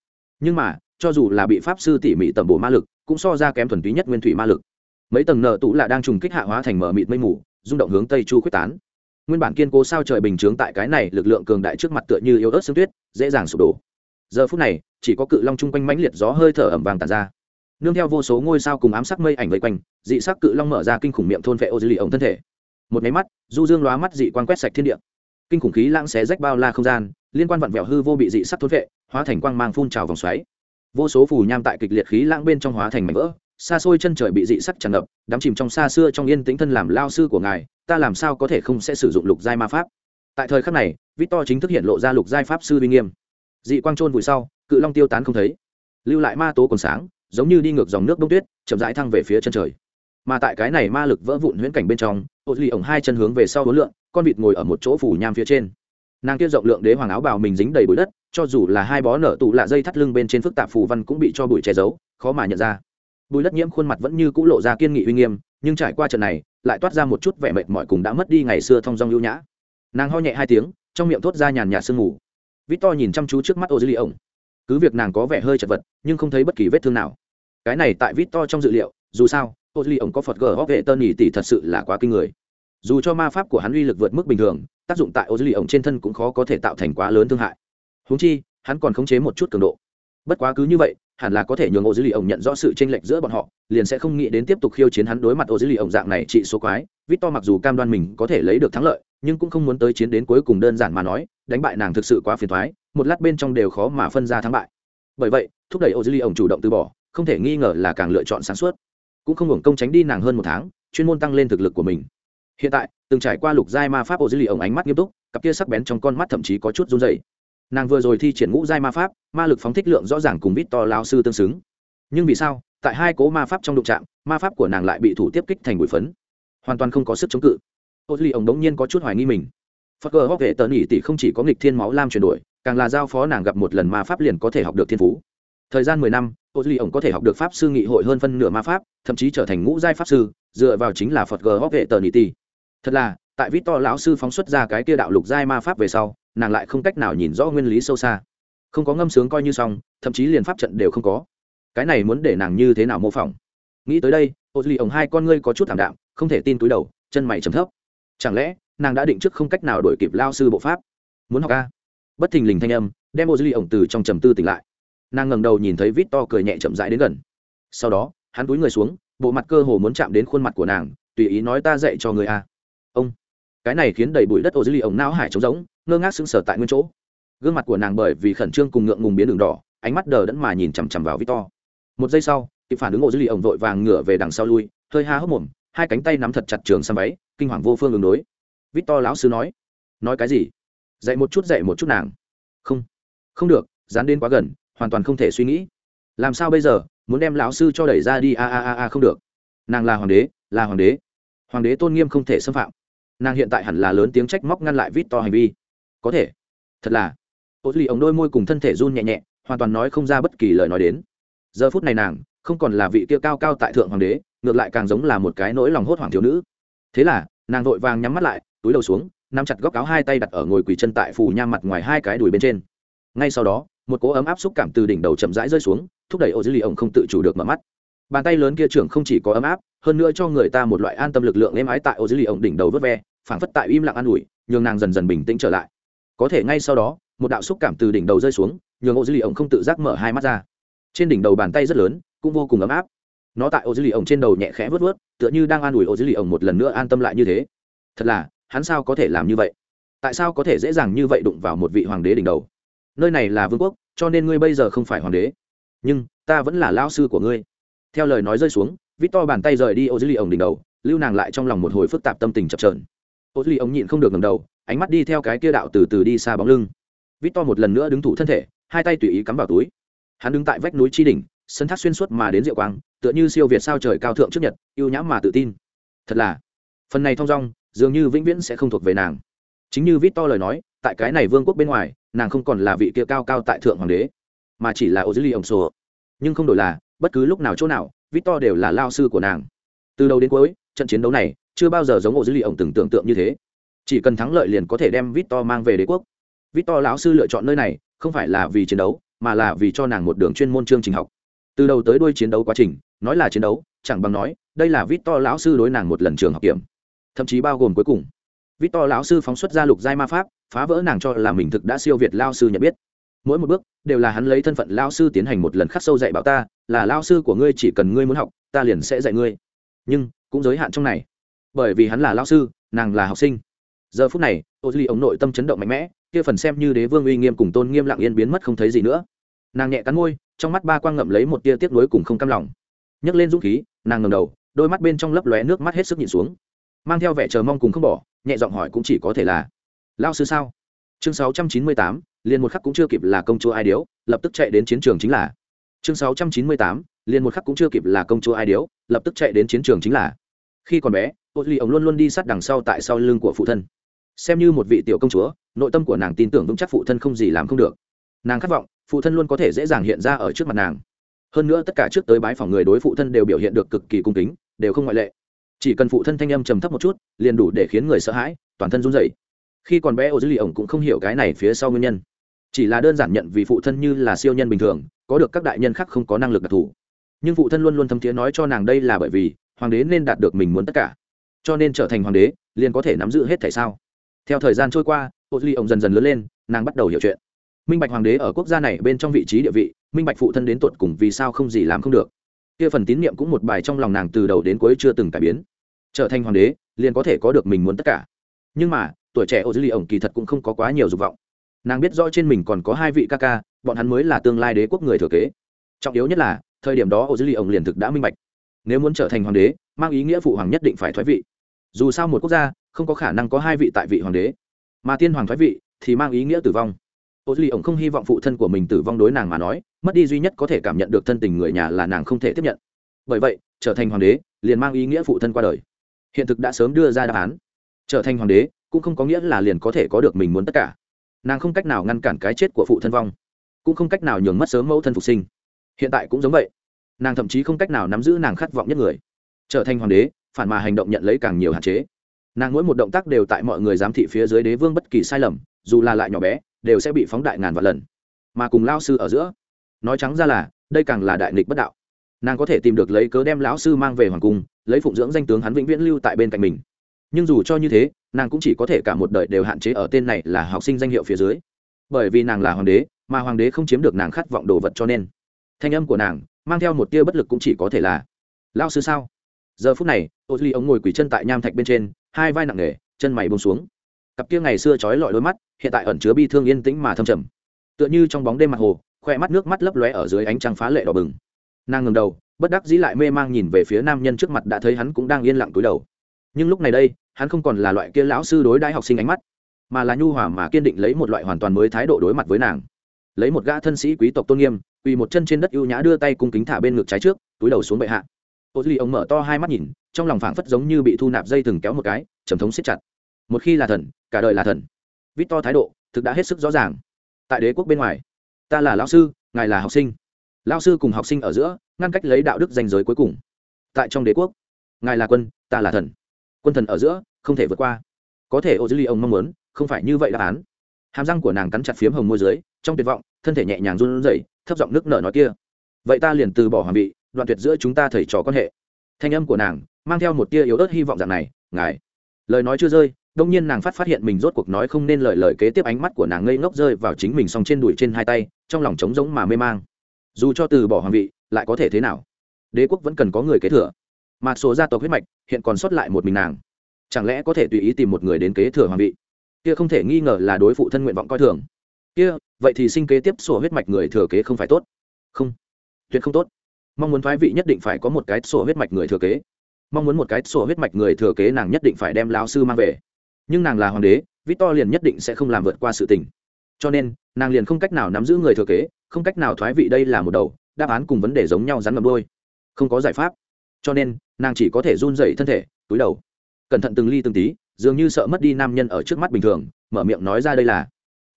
Nhưng mà, cho dù là bị pháp sư tỉ mỉ tẩm bổ ma lực, cũng so ra kém thuần túy nhất nguyên thủy ma lực mấy tầng nợ tụ lạ đang trùng kích hạ hóa thành mở mịt mây mù, rung động hướng tây chu quyết tán. Nguyên bản kiên cố sao trời bình chướng tại cái này, lực lượng cường đại trước mặt tựa như yếu ớt sương tuyết, dễ dàng sụp đổ. Giờ phút này, chỉ có cự long chung quanh mãnh liệt gió hơi thở ẩm vàng tàn ra. Nương theo vô số ngôi sao cùng ám sắc mây ảnh vây quanh, dị sắc cự long mở ra kinh khủng miệng thôn vệ ô dư lì ống thân thể. Một máy mắt, du dương lóa mắt dị quan quét sạch thiên địa. Kinh khủng khí lãng xé rách bao la không gian, liên quan vặn vẹo hư vô bị dị sắc thôn vệ hóa thành quang mang phun trào vòng xoáy. Vô số phù nham tại kịch liệt khí lãng bên trong hóa thành mảnh vỡ xa xôi chân trời bị dị sắc tràn ngập, đắm chìm trong xa xưa trong yên tĩnh thân làm lao sư của ngài, ta làm sao có thể không sẽ sử dụng lục giai ma pháp? Tại thời khắc này, victor chính thức hiện lộ ra lục giai pháp sư uy nghiêm. Dị quang trôn vùi sau, cự long tiêu tán không thấy. Lưu lại ma tố còn sáng, giống như đi ngược dòng nước đông tuyết, chậm rãi thăng về phía chân trời. Mà tại cái này ma lực vỡ vụn huyễn cảnh bên trong ô duy ổng hai chân hướng về sau hối lượng con vịt ngồi ở một chỗ phủ nham phía trên. Nàng kia rộng lượng đế hoàng áo bào mình dính đầy bụi đất, cho dù là hai bó nở tụ lạ dây thắt lưng bên trên phức tạp phù văn cũng bị cho bụi che giấu, khó mà nhận ra bùi đất nhiễm khuôn mặt vẫn như c ũ lộ ra kiên nghị uy nghiêm, nhưng trải qua trận này, lại toát ra một chút vẻ mệt mỏi cùng đã mất đi ngày xưa thong dong lưu nhã. Nàng ho nhẹ hai tiếng, trong miệng thốt ra nhàn nhạt sương mù. Vít to nhìn chăm chú trước mắt ô dư Ly ổng cứ việc nàng có vẻ hơi chật vật, nhưng không thấy bất kỳ vết thương nào. Cái này tại vít to trong dự liệu, dù sao ô dư Ly ổng có phật gờ hóc vệ tơn nhỉ tỷ thật sự là quá kinh người. Dù cho ma pháp của hắn uy lực vượt mức bình thường, tác dụng tại ô dư Ly ổng trên thân cũng khó có thể tạo thành quá lớn thương hại. Húng chi, hắn còn khống chế một chút cường độ. Bất quá cứ như vậy hẳn là có thể nhường ô dữ lì ổng nhận rõ sự chênh lệch giữa bọn họ, liền sẽ không nghĩ đến tiếp tục khiêu chiến hắn đối mặt ô dữ lì ổng dạng này trị số quái. Vít to mặc dù cam đoan mình có thể lấy được thắng lợi, nhưng cũng không muốn tới chiến đến cuối cùng đơn giản mà nói, đánh bại nàng thực sự quá phiền thoái một lát bên trong đều khó mà phân ra thắng bại. Bởi vậy, thúc đẩy ô dữ lì ổng chủ động từ bỏ, không thể nghi ngờ là càng lựa chọn sáng suốt. Cũng không hưởng công tránh đi nàng hơn một tháng, chuyên môn tăng lên thực lực của mình. Hiện tại, từng trải qua lục giai ma pháp ô dữ lì ổng ánh mắt nghiêm túc, cặp kia sắc bén trong con mắt thậm chí có chút run dày nàng vừa rồi thi triển ngũ giai ma pháp, ma lực phóng thích lượng rõ ràng cùng vít to lao sư tương xứng. Nhưng vì sao, tại hai cố ma pháp trong đụng trạm ma pháp của nàng lại bị thủ tiếp kích thành bụi phấn? Hoàn toàn không có sức chống cự. Ô duy ổng đống nhiên có chút hoài nghi mình. Phật cờ hóc vệ tờ nỉ tỷ không chỉ có nghịch thiên máu lam chuyển đổi, càng là giao phó nàng gặp một lần ma pháp liền có thể học được thiên phú. Thời gian mười năm, ô duy ổng có thể học được pháp sư nghị hội hơn phân nửa ma pháp, thậm chí trở thành ngũ giai pháp sư, dựa vào chính là phật cờ hóc vệ tờ nỉ tỷ. Thật là, tại vít to lão sư phóng xuất ra cái kia đạo lục giai ma pháp về sau nàng lại không cách nào nhìn rõ nguyên lý sâu xa. Không có ngâm sướng coi như xong, thậm chí liền pháp trận đều không có. Cái này muốn để nàng như thế nào mô phỏng? Nghĩ tới đây ô duy ông hai con ngươi có chút thảm đạm, không thể tin túi đầu, chân mày chấm thấp. Chẳng lẽ, nàng đã định trước không cách nào đổi kịp lao sư bộ pháp? Muốn học ca bất thình lình thanh âm, đem ô duy ổng từ trong trầm tư tỉnh lại. Nàng ngẩng đầu nhìn thấy vít to cười nhẹ chậm rãi đến gần. Sau đó, hắn túi người xuống, bộ mặt cơ hồ muốn chạm đến khuôn mặt của nàng, tùy ý nói ta dạy cho người a. Ông cái này khiến đầy bụi đất ô dư ly ổng não hải trống rỗng, ngơ ngác sững sờ tại nguyên chỗ. Gương mặt của nàng bởi vì khẩn trương cùng ngượng ngùng biến đường đỏ, ánh mắt đờ đẫn mà nhìn chằm chằm vào vít to một giây sau, kịp phản ứng ô dư ly ổng vội vàng ngửa về đằng sau lui, hơi ha hốc mồm, hai cánh tay nắm thật chặt trường xăm váy, kinh hoàng vô phương ứng đối. Vít to lão sư nói nói cái gì? Dạy một chút, dạy một chút nàng. Không không được, dán đến quá gần, hoàn toàn không thể suy nghĩ. Làm sao bây giờ? Muốn đem lão sư cho đẩy ra đi, a a a a, không được. Nàng là hoàng đế, là hoàng đế. Hoàng đế tôn nghiêm không thể xâm phạm nàng hiện tại hẳn là lớn tiếng trách móc ngăn lại vít to hành vi. Có thể. Thật là. Ô duy ống đôi môi cùng thân thể run nhẹ nhẹ, hoàn toàn nói không ra bất kỳ lời nói đến. Giờ phút này nàng, không còn là vị kia cao cao tại thượng hoàng đế, ngược lại càng giống là một cái nỗi lòng hốt hoảng thiếu nữ. Thế là, nàng vội vàng nhắm mắt lại, túi đầu xuống, nắm chặt góc áo hai tay đặt ở ngồi quỳ chân tại phù nham mặt ngoài hai cái đùi bên trên. Ngay sau đó, một cỗ ấm áp xúc cảm từ đỉnh đầu chậm rãi rơi xuống, thúc đẩy ô dư lì ổng không tự chủ được mở mắt. Bàn tay lớn kia trưởng không chỉ có ấm áp, hơn nữa cho người ta một loại an tâm lực lượng êm ái tại ô dư lì ổng đỉnh đầu vớt ve phảng phất tại im lặng an ủi, nhường nàng dần dần bình tĩnh trở lại. Có thể ngay sau đó, một đạo xúc cảm từ đỉnh đầu rơi xuống, nhường ô dư lì ổng không tự giác mở hai mắt ra. Trên đỉnh đầu bàn tay rất lớn, cũng vô cùng ấm áp. Nó tại ô dư lì ổng trên đầu nhẹ khẽ vớt vớt tựa như đang an ủi ô dư lì ổng một lần nữa an tâm lại như thế. Thật là, hắn sao có thể làm như vậy? Tại sao có thể dễ dàng như vậy đụng vào một vị hoàng đế đỉnh đầu? Nơi này là vương quốc, cho nên ngươi bây giờ không phải hoàng đế. Nhưng, ta vẫn là lao sư của ngươi. Theo lời nói rơi xuống, vít to bàn tay rời đi ô dư lì ổng đỉnh đầu, lưu nàng lại trong lòng một hồi phức tạp tâm tình chập trờn ô duy ông nhịn không được ngầm đầu, ánh mắt đi theo cái kia đạo từ từ đi xa bóng lưng. Vít to một lần nữa đứng thủ thân thể, hai tay tùy ý cắm vào túi. Hắn đứng tại vách núi tri đỉnh, sân thác xuyên suốt mà đến diệu quang, tựa như siêu việt sao trời cao thượng trước nhật, yêu nhãm mà tự tin. Thật là, phần này thong dong, dường như vĩnh viễn sẽ không thuộc về nàng. Chính như vít to lời nói, tại cái này vương quốc bên ngoài, nàng không còn là vị kia cao cao tại thượng hoàng đế, mà chỉ là ô dưới ly ổng sổ. Nhưng không đổi là, bất cứ lúc nào chỗ nào vít to đều là lao sư của nàng. Từ đầu đến cuối, trận chiến đấu này chưa bao giờ giống ổ dữ lì ổng từng tưởng tượng như thế. Chỉ cần thắng lợi liền có thể đem vít to mang về đế quốc. Vít to lão sư lựa chọn nơi này, không phải là vì chiến đấu, mà là vì cho nàng một đường chuyên môn chương trình học. Từ đầu tới đuôi chiến đấu quá trình, nói là chiến đấu, chẳng bằng nói, đây là vít to lão sư đối nàng một lần trường học kiểm. Thậm chí bao gồm cuối cùng. Vít to lão sư phóng xuất ra lục giai ma pháp, phá vỡ nàng cho là mình thực đã siêu việt lao sư nhận biết. Mỗi một bước, đều là hắn lấy thân phận lao sư tiến hành một lần khắc sâu dạy bảo ta, là lao sư của ngươi chỉ cần ngươi muốn học, ta liền sẽ dạy ngươi. Nhưng, cũng giới hạn trong này bởi vì hắn là lao sư nàng là học sinh. Giờ phút này ô duy ống nội tâm chấn động mạnh mẽ kia phần xem như đế vương uy nghiêm cùng tôn nghiêm lặng yên biến mất không thấy gì nữa. Nàng nhẹ cắn môi trong mắt ba quang ngậm lấy một tia tiếc nuối cùng không cam lòng. Nhấc lên dũng khí nàng ngầm đầu đôi mắt bên trong lấp lóe nước mắt hết sức nhìn xuống. Mang theo vẻ chờ mong cùng không bỏ nhẹ giọng hỏi cũng chỉ có thể là lao sư sao? Chương 698, liền một khắc cũng chưa kịp là công chúa ai điếu lập tức chạy đến chiến trường chính là. Chương 698, liền một khắc cũng chưa kịp là công chúa ai điếu lập tức chạy đến chiến trường chính là khi còn bé ô duy ổng luôn luôn đi sát đằng sau tại sau lưng của phụ thân. Xem như một vị tiểu công chúa, nội tâm của nàng tin tưởng vững chắc phụ thân không gì làm không được. Nàng khát vọng, phụ thân luôn có thể dễ dàng hiện ra ở trước mặt nàng. Hơn nữa tất cả trước tới bái phòng người đối phụ thân đều biểu hiện được cực kỳ cung kính, đều không ngoại lệ. Chỉ cần phụ thân thanh âm trầm thấp một chút, liền đủ để khiến người sợ hãi, toàn thân run rẩy. Khi còn bé, ô dư lì ổng cũng không hiểu cái này phía sau nguyên nhân. Chỉ là đơn giản nhận vì phụ thân như là siêu nhân bình thường, có được các đại nhân khác không có năng lực đặc thù nhưng phụ thân luôn luôn thâm thiế nói cho nàng đây là bởi vì hoàng đế nên đạt được mình muốn tất cả. Cho nên trở thành hoàng đế, liền có thể nắm giữ hết thể sao? Theo thời gian trôi qua ô duy lì ổng dần dần lớn lên, nàng bắt đầu hiểu chuyện. Minh bạch hoàng đế ở quốc gia này bên trong vị trí địa vị, minh bạch phụ thân đến tột cùng vì sao không gì làm không được. Kia phần tín nhiệm cũng một bài trong lòng nàng từ đầu đến cuối chưa từng cải biến. Trở thành hoàng đế, liền có thể có được mình muốn tất cả. Nhưng mà, tuổi trẻ ô dư lì ổng kỳ thật cũng không có quá nhiều dục vọng. Nàng biết rõ trên mình còn có hai vị ca ca, bọn hắn mới là tương lai đế quốc người thừa kế. Trọng yếu nhất là thời điểm đó ô dư lì ổng liền thực đã minh bạch. Nếu muốn trở thành hoàng đế, mang ý nghĩa phụ hoàng nhất định phải thoái vị. Dù sao một quốc gia, không có khả năng có hai vị tại vị hoàng đế. Mà tiên hoàng thoái vị, thì mang ý nghĩa tử vong. Ô duy ổng không hy vọng phụ thân của mình tử vong đối nàng mà nói, mất đi duy nhất có thể cảm nhận được thân tình người nhà là nàng không thể tiếp nhận. Bởi vậy, trở thành hoàng đế, liền mang ý nghĩa phụ thân qua đời. Hiện thực đã sớm đưa ra đáp án. Trở thành hoàng đế, cũng không có nghĩa là liền có thể có được mình muốn tất cả. Nàng không cách nào ngăn cản cái chết của phụ thân vong. Cũng không cách nào nhường mất sớm mẫu thân phục sinh hiện tại cũng giống vậy. Nàng thậm chí không cách nào nắm giữ nàng khát vọng nhất người. Trở thành hoàng đế, phản mà hành động nhận lấy càng nhiều hạn chế. Nàng mỗi một động tác đều tại mọi người giám thị phía dưới đế vương bất kỳ sai lầm, dù là lại nhỏ bé, đều sẽ bị phóng đại ngàn vạn lần. Mà cùng lao sư ở giữa, nói trắng ra là, đây càng là đại nghịch bất đạo. Nàng có thể tìm được lấy cớ đem lão sư mang về hoàng cung, lấy phụng dưỡng danh tướng hắn vĩnh viễn lưu tại bên cạnh mình. Nhưng dù cho như thế, nàng cũng chỉ có thể cả một đời đều hạn chế ở tên này là học sinh danh hiệu phía dưới. Bởi vì nàng là hoàng đế, mà hoàng đế không chiếm được nàng khát vọng đồ vật cho nên thanh âm của nàng mang theo một tia bất lực cũng chỉ có thể là lao sư sao? Giờ phút này ô duy ống ngồi quỳ chân tại nham thạch bên trên, hai vai nặng nề, chân mày bông xuống. Cặp kia ngày xưa trói lọi đôi mắt, hiện tại ẩn chứa bi thương yên tĩnh mà thâm trầm. Tựa như trong bóng đêm mặt hồ, khoe mắt nước mắt lấp lóe ở dưới ánh trăng phá lệ đỏ bừng. Nàng ngừng đầu, bất đắc dĩ lại mê mang nhìn về phía nam nhân trước mặt đã thấy hắn cũng đang yên lặng túi đầu. Nhưng lúc này đây, hắn không còn là loại kia lão sư đối đãi học sinh ánh mắt, mà là nhu hòa mà kiên định lấy một loại hoàn toàn mới thái độ đối mặt với nàng. Lấy một gã thân sĩ quý tộc tôn nghiêm quỳ một chân trên đất ưu nhã đưa tay cung kính thả bên ngực trái trước, túi đầu xuống bệ hạ. Ô duy ông mở to hai mắt nhìn, trong lòng phảng phất giống như bị thu nạp dây thừng kéo một cái, trầm thống siết chặt. Một khi là thần, cả đời là thần. Vít to thái độ, thực đã hết sức rõ ràng. Tại đế quốc bên ngoài, ta là lão sư, ngài là học sinh. Lão sư cùng học sinh ở giữa, ngăn cách lấy đạo đức danh giới cuối cùng. Tại trong đế quốc, ngài là quân, ta là thần. Quân thần ở giữa, không thể vượt qua. Có thể ô dư ly ông mong muốn, không phải như vậy đáp án. Hàm răng của nàng cắn chặt phiếm hồng môi dưới, trong tuyệt vọng, thân thể nhẹ nhàng run rẩy thấp giọng nước nở nói kia. Vậy ta liền từ bỏ hoàng vị, đoạn tuyệt giữa chúng ta thầy trò quan hệ. Thanh âm của nàng mang theo một tia yếu ớt hy vọng dạng này, ngài. Lời nói chưa rơi, đông nhiên nàng phát phát hiện mình rốt cuộc nói không nên lời lời kế tiếp ánh mắt của nàng ngây ngốc rơi vào chính mình song trên đùi trên hai tay, trong lòng trống rỗng mà mê mang. Dù cho từ bỏ hoàng vị, lại có thể thế nào? Đế quốc vẫn cần có người kế thừa. Mà số gia tộc huyết mạch hiện còn sót lại một mình nàng. Chẳng lẽ có thể tùy ý tìm một người đến kế thừa hoàng vị? Kia không thể nghi ngờ là đối phụ thân nguyện vọng coi thường kia, vậy thì sinh kế tiếp sổ huyết mạch người thừa kế không phải tốt. Không. Tuyệt không tốt. Mong muốn thoái vị nhất định phải có một cái sổ huyết mạch người thừa kế. Mong muốn một cái sổ huyết mạch người thừa kế nàng nhất định phải đem lão sư mang về. Nhưng nàng là hoàng đế, victor liền nhất định sẽ không làm vượt qua sự tình. Cho nên, nàng liền không cách nào nắm giữ người thừa kế, không cách nào thoái vị đây là một đầu, đáp án cùng vấn đề giống nhau rắn ngầm đôi không có giải pháp. Cho nên, nàng chỉ có thể run dậy thân thể, túi đầu. Cẩn thận từng ly từng tí, dường như sợ mất đi nam nhân ở trước mắt bình thường, mở miệng nói ra đây là,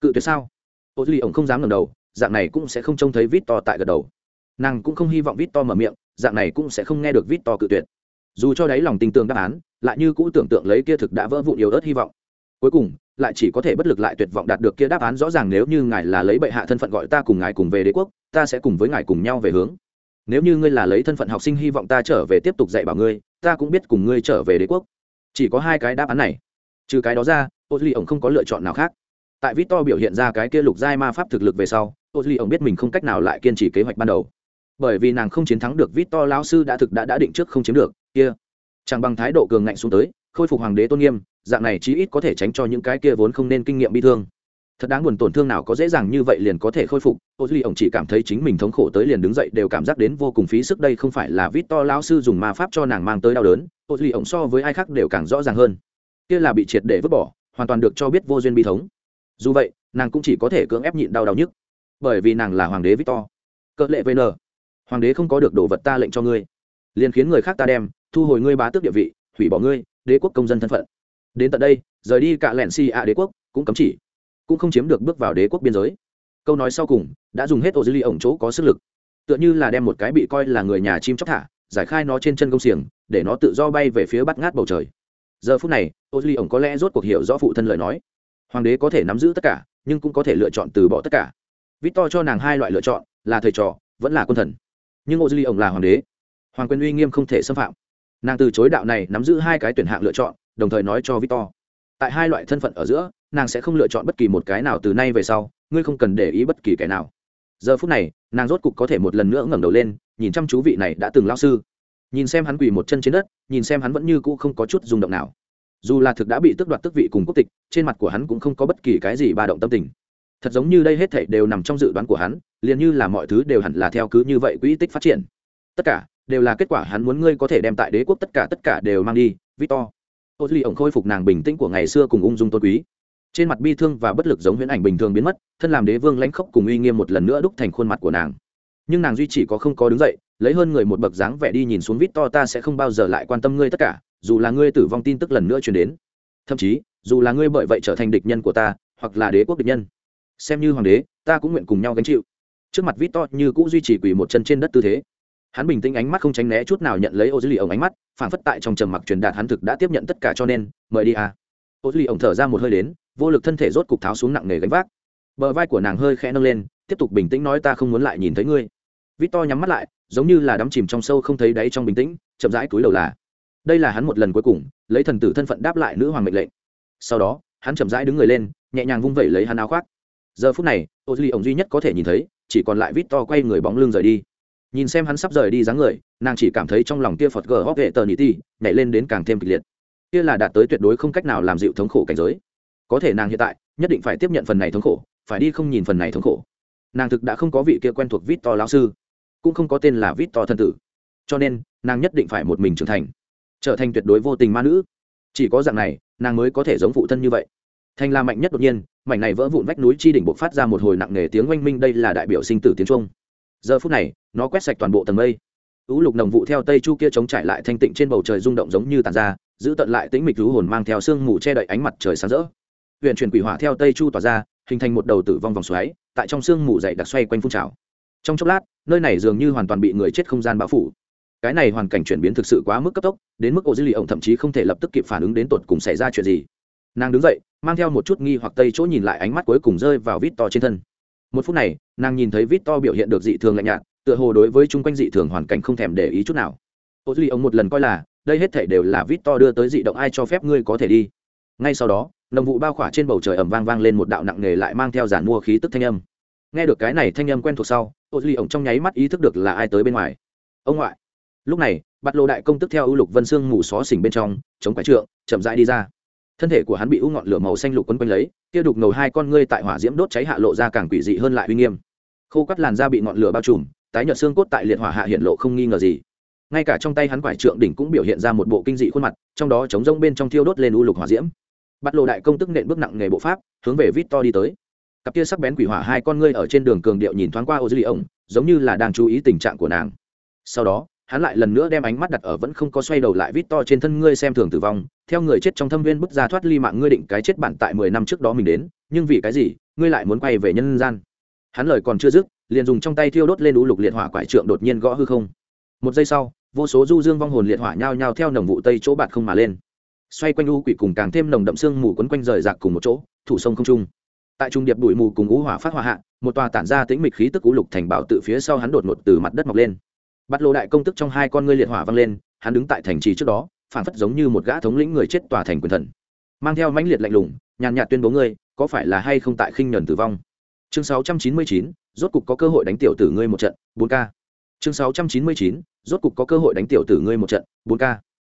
cự tuyệt sao? Ô duy ổng không dám ngầm đầu, dạng này cũng sẽ không trông thấy vít to tại gật đầu. Nàng cũng không hy vọng vít to mở miệng, dạng này cũng sẽ không nghe được vít to cự tuyệt. Dù cho đáy lòng tình tường đáp án, lại như cũ tưởng tượng lấy kia thực đã vỡ vụn yếu ớt hy vọng. Cuối cùng, lại chỉ có thể bất lực lại tuyệt vọng đạt được kia đáp án rõ ràng nếu như ngài là lấy bệ hạ thân phận gọi ta cùng ngài cùng về đế quốc, ta sẽ cùng với ngài cùng nhau về hướng. Nếu như ngươi là lấy thân phận học sinh hy vọng ta trở về tiếp tục dạy bảo ngươi, ta cũng biết cùng ngươi trở về đế quốc. Chỉ có hai cái đáp án này. Trừ cái đó ra ô duy ổng không có lựa chọn nào khác tại victor biểu hiện ra cái kia lục giai ma pháp thực lực về sau ô duy ổng biết mình không cách nào lại kiên trì kế hoạch ban đầu. Bởi vì nàng không chiến thắng được Vito Lão sư đã thực đã đã định trước không chiếm được, kia. Chẳng bằng thái độ cường ngạnh xuống tới, khôi phục hoàng đế tôn nghiêm, dạng này chí ít có thể tránh cho những cái kia vốn không nên kinh nghiệm bi thương. Thật đáng buồn tổn thương nào có dễ dàng như vậy liền có thể khôi phục ô duy ổng chỉ cảm thấy chính mình thống khổ tới liền đứng dậy đều cảm giác đến vô cùng phí sức đây không phải là vít to lão sư dùng ma pháp cho nàng mang tới đau đớn ô duy ổng so với ai khác đều càng rõ ràng hơn. Kia là bị triệt để vứt bỏ, hoàn toàn được cho biết vô duyên bi thống dù vậy nàng cũng chỉ có thể cưỡng ép nhịn đau đau nhức bởi vì nàng là hoàng đế victor. Cỡ lệ vn, hoàng đế không có được đồ vật ta lệnh cho ngươi. Liền khiến người khác ta đem, thu hồi ngươi bá tước địa vị, hủy bỏ ngươi, đế quốc công dân thân phận. Đến tận đây, rời đi cả lẹn si a đế quốc, cũng cấm chỉ, cũng không chiếm được bước vào đế quốc biên giới. Câu nói sau cùng, đã dùng hết ô dư ly ổng chỗ có sức lực. Tựa như là đem một cái bị coi là người nhà chim chóc thả, giải khai nó trên chân công xiềng, để nó tự do bay về phía bắt ngát bầu trời. Giờ phút này ô dư ly ổng có lẽ rốt cuộc hiểu rõ phụ thân lời nói hoàng đế có thể nắm giữ tất cả, nhưng cũng có thể lựa chọn từ bỏ tất cả. Vít to cho nàng hai loại lựa chọn, là thầy trò, vẫn là quân thần. Nhưng ô dư ly ổng là hoàng đế. Hoàng quyền uy nghiêm không thể xâm phạm. Nàng từ chối đạo này nắm giữ hai cái tuyển hạng lựa chọn, đồng thời nói cho victor, tại hai loại thân phận ở giữa, nàng sẽ không lựa chọn bất kỳ một cái nào từ nay về sau, ngươi không cần để ý bất kỳ cái nào. Giờ phút này, nàng rốt cục có thể một lần nữa ngẩng đầu lên, nhìn chăm chú vị này đã từng lao sư. Nhìn xem hắn quỳ một chân trên đất, nhìn xem hắn vẫn như cũ không có chút rung động nào dù là thực đã bị tước đoạt tước vị cùng quốc tịch, trên mặt của hắn cũng không có bất kỳ cái gì ba động tâm tình. Thật giống như đây hết thảy đều nằm trong dự đoán của hắn, liền như là mọi thứ đều hẳn là theo cứ như vậy quỹ tích phát triển. Tất cả đều là kết quả hắn muốn ngươi có thể đem tại đế quốc tất cả tất cả đều mang đi, victor. Ô duy ổng khôi phục nàng bình tĩnh của ngày xưa cùng ung dung tôn quý. Trên mặt bi thương và bất lực giống huyễn ảnh bình thường biến mất, thân làm đế vương lãnh khốc cùng uy nghiêm một lần nữa đúc thành khuôn mặt của nàng. Nhưng nàng duy chỉ có không có đứng dậy, lấy hơn người một bậc dáng vẻ đi nhìn xuống vít to ta sẽ không bao giờ lại quan tâm ngươi tất cả dù là ngươi tử vong tin tức lần nữa truyền đến, thậm chí, dù là ngươi bởi vậy trở thành địch nhân của ta, hoặc là đế quốc địch nhân, xem như hoàng đế, ta cũng nguyện cùng nhau gánh chịu. Trước mặt vít to như cũng duy trì quỳ một chân trên đất tư thế. Hắn bình tĩnh ánh mắt không tránh né chút nào nhận lấy ô dư lì ổng ánh mắt phản phất tại trong trầm mặc truyền đạt hắn thực đã tiếp nhận tất cả cho nên, mời đi à. ô dư lì ổng thở ra một hơi đến, vô lực thân thể rốt cục tháo xuống nặng nề gánh vác. Bờ vai của nàng hơi khẽ nâng lên, tiếp tục bình tĩnh nói ta không muốn lại nhìn thấy ngươi. Vít to nhắm mắt lại, giống như là đắm chìm trong sâu không thấy đáy trong bình tĩnh, chậm rãi cúi đầu là đây là hắn một lần cuối cùng lấy thần tử thân phận đáp lại nữ hoàng mệnh lệnh. Sau đó, hắn chậm rãi đứng người lên, nhẹ nhàng vung vẩy lấy hắn áo khoác. Giờ phút này ô duy ổng duy nhất có thể nhìn thấy, chỉ còn lại vít to quay người bóng lưng rời đi. Nhìn xem hắn sắp rời đi dáng người, nàng chỉ cảm thấy trong lòng kia phật gờ hóc vệ tờ nhị ti nhảy lên đến càng thêm kịch liệt. Kia là đạt tới tuyệt đối không cách nào làm dịu thống khổ cảnh giới. Có thể nàng hiện tại, nhất định phải tiếp nhận phần này thống khổ, phải đi không nhìn phần này thống khổ. Nàng thực đã không có vị kia quen thuộc vít to lão sư, cũng không có tên là vít to thân tử. Cho nên, nàng nhất định phải một mình trưởng thành trở thành tuyệt đối vô tình ma nữ. Chỉ có dạng này, nàng mới có thể giống phụ thân như vậy. Thành là mạnh nhất đột nhiên, mảnh này vỡ vụn vách núi chi đỉnh buộc phát ra một hồi nặng nề tiếng oanh minh, đây là đại biểu sinh tử tiếng trung. Giờ phút này, nó quét sạch toàn bộ tầng mây. Ú lục nồng vụ theo tây chu kia chống trải lại thanh tịnh trên bầu trời rung động giống như tàn ra giữ tận lại tĩnh mịch rú hồn mang theo sương mù che đậy ánh mặt trời sáng rỡ. Huyện chuyển quỷ hỏa theo tây chu tỏa ra, hình thành một đầu tử vong vòng xoáy, tại trong sương mù dậy đặc xoay quanh phun trào. Trong chốc lát, nơi này dường như hoàn toàn bị người chết không gian bao phủ cái này hoàn cảnh chuyển biến thực sự quá mức cấp tốc, đến mức ô dư lì ổng thậm chí không thể lập tức kịp phản ứng đến tột cùng xảy ra chuyện gì. Nàng đứng dậy, mang theo một chút nghi hoặc tây chỗ nhìn lại ánh mắt cuối cùng rơi vào vít to trên thân. Một phút này, nàng nhìn thấy vít to biểu hiện được dị thường lạnh nhạt, tựa hồ đối với chung quanh dị thường hoàn cảnh không thèm để ý chút nào. Ô duy ông một lần coi là, đây hết thể đều là vít to đưa tới dị động ai cho phép ngươi có thể đi. Ngay sau đó, nồng vụ bao khỏa trên bầu trời ẩm vang vang lên một đạo nặng nề lại mang theo giản mua khí tức thanh âm. Nghe được cái này thanh âm quen thuộc sau ô duy ông trong nháy mắt ý thức được là ai tới bên ngoài. Ông ngoại lúc này bạt lộ đại công tức theo ưu lục vân xương mù xó xỉnh bên trong, chống quái trượng, chậm rãi đi ra. Thân thể của hắn bị u ngọn lửa màu xanh lục quấn quanh lấy, kia đục ngầu hai con ngươi tại hỏa diễm đốt cháy hạ lộ ra càng quỷ dị hơn lại uy nghiêm. Khô cắt làn da bị ngọn lửa bao trùm, tái nhợt xương cốt tại liệt hỏa hạ hiện lộ không nghi ngờ gì. Ngay cả trong tay hắn quải trượng đỉnh cũng biểu hiện ra một bộ kinh dị khuôn mặt, trong đó chống rông bên trong thiêu đốt lên u lục hỏa diễm. Bắt lộ đại công tức nện bước nặng nghề bộ pháp, hướng về vít to đi tới. Cặp kia sắc bén quỷ hỏa hai con ngươi ở trên đường cường điệu nhìn thoáng qua ô dư lì ổng giống như là đang chú ý tình trạng của nàng. Sau đó hắn lại lần nữa đem ánh mắt đặt ở vẫn không có xoay đầu lại vít to trên thân ngươi xem thường tử vong. Theo người chết trong thâm viên bước ra thoát ly mạng ngươi định cái chết bản tại mười năm trước đó mình đến, nhưng vì cái gì, ngươi lại muốn quay về nhân gian? Hắn lời còn chưa dứt, liền dùng trong tay thiêu đốt lên u lục liệt hỏa quải trượng đột nhiên gõ hư không. Một giây sau, vô số du dương vong hồn liệt hỏa nhao nhao theo nồng vụ tây chỗ bạt không mà lên. Xoay quanh u quỷ cùng càng thêm nồng đậm xương mù quấn quanh rời rạc cùng một chỗ, thủ sông không trung. Tại trung điệp đuổi mù cùng ú hỏa phát hỏa hạ, một tòa tản ra tĩnh mịch khí tức u lục thành bảo tự phía sau hắn đột ngột từ mặt đất mọc lên bắt lô đại công tức trong hai con ngươi liệt hỏa văng lên hắn đứng tại thành trì trước đó phản phất giống như một gã thống lĩnh người chết tòa thành quyền thần. Mang theo mãnh liệt lạnh lùng nhàn nhạt tuyên bố ngươi có phải là hay không tại khinh nhuần tử vong? Chương 699, rốt cục có cơ hội đánh tiểu tử ngươi một trận 4 k. Chương 699, rốt cục có cơ hội đánh tiểu tử ngươi một trận 4 k.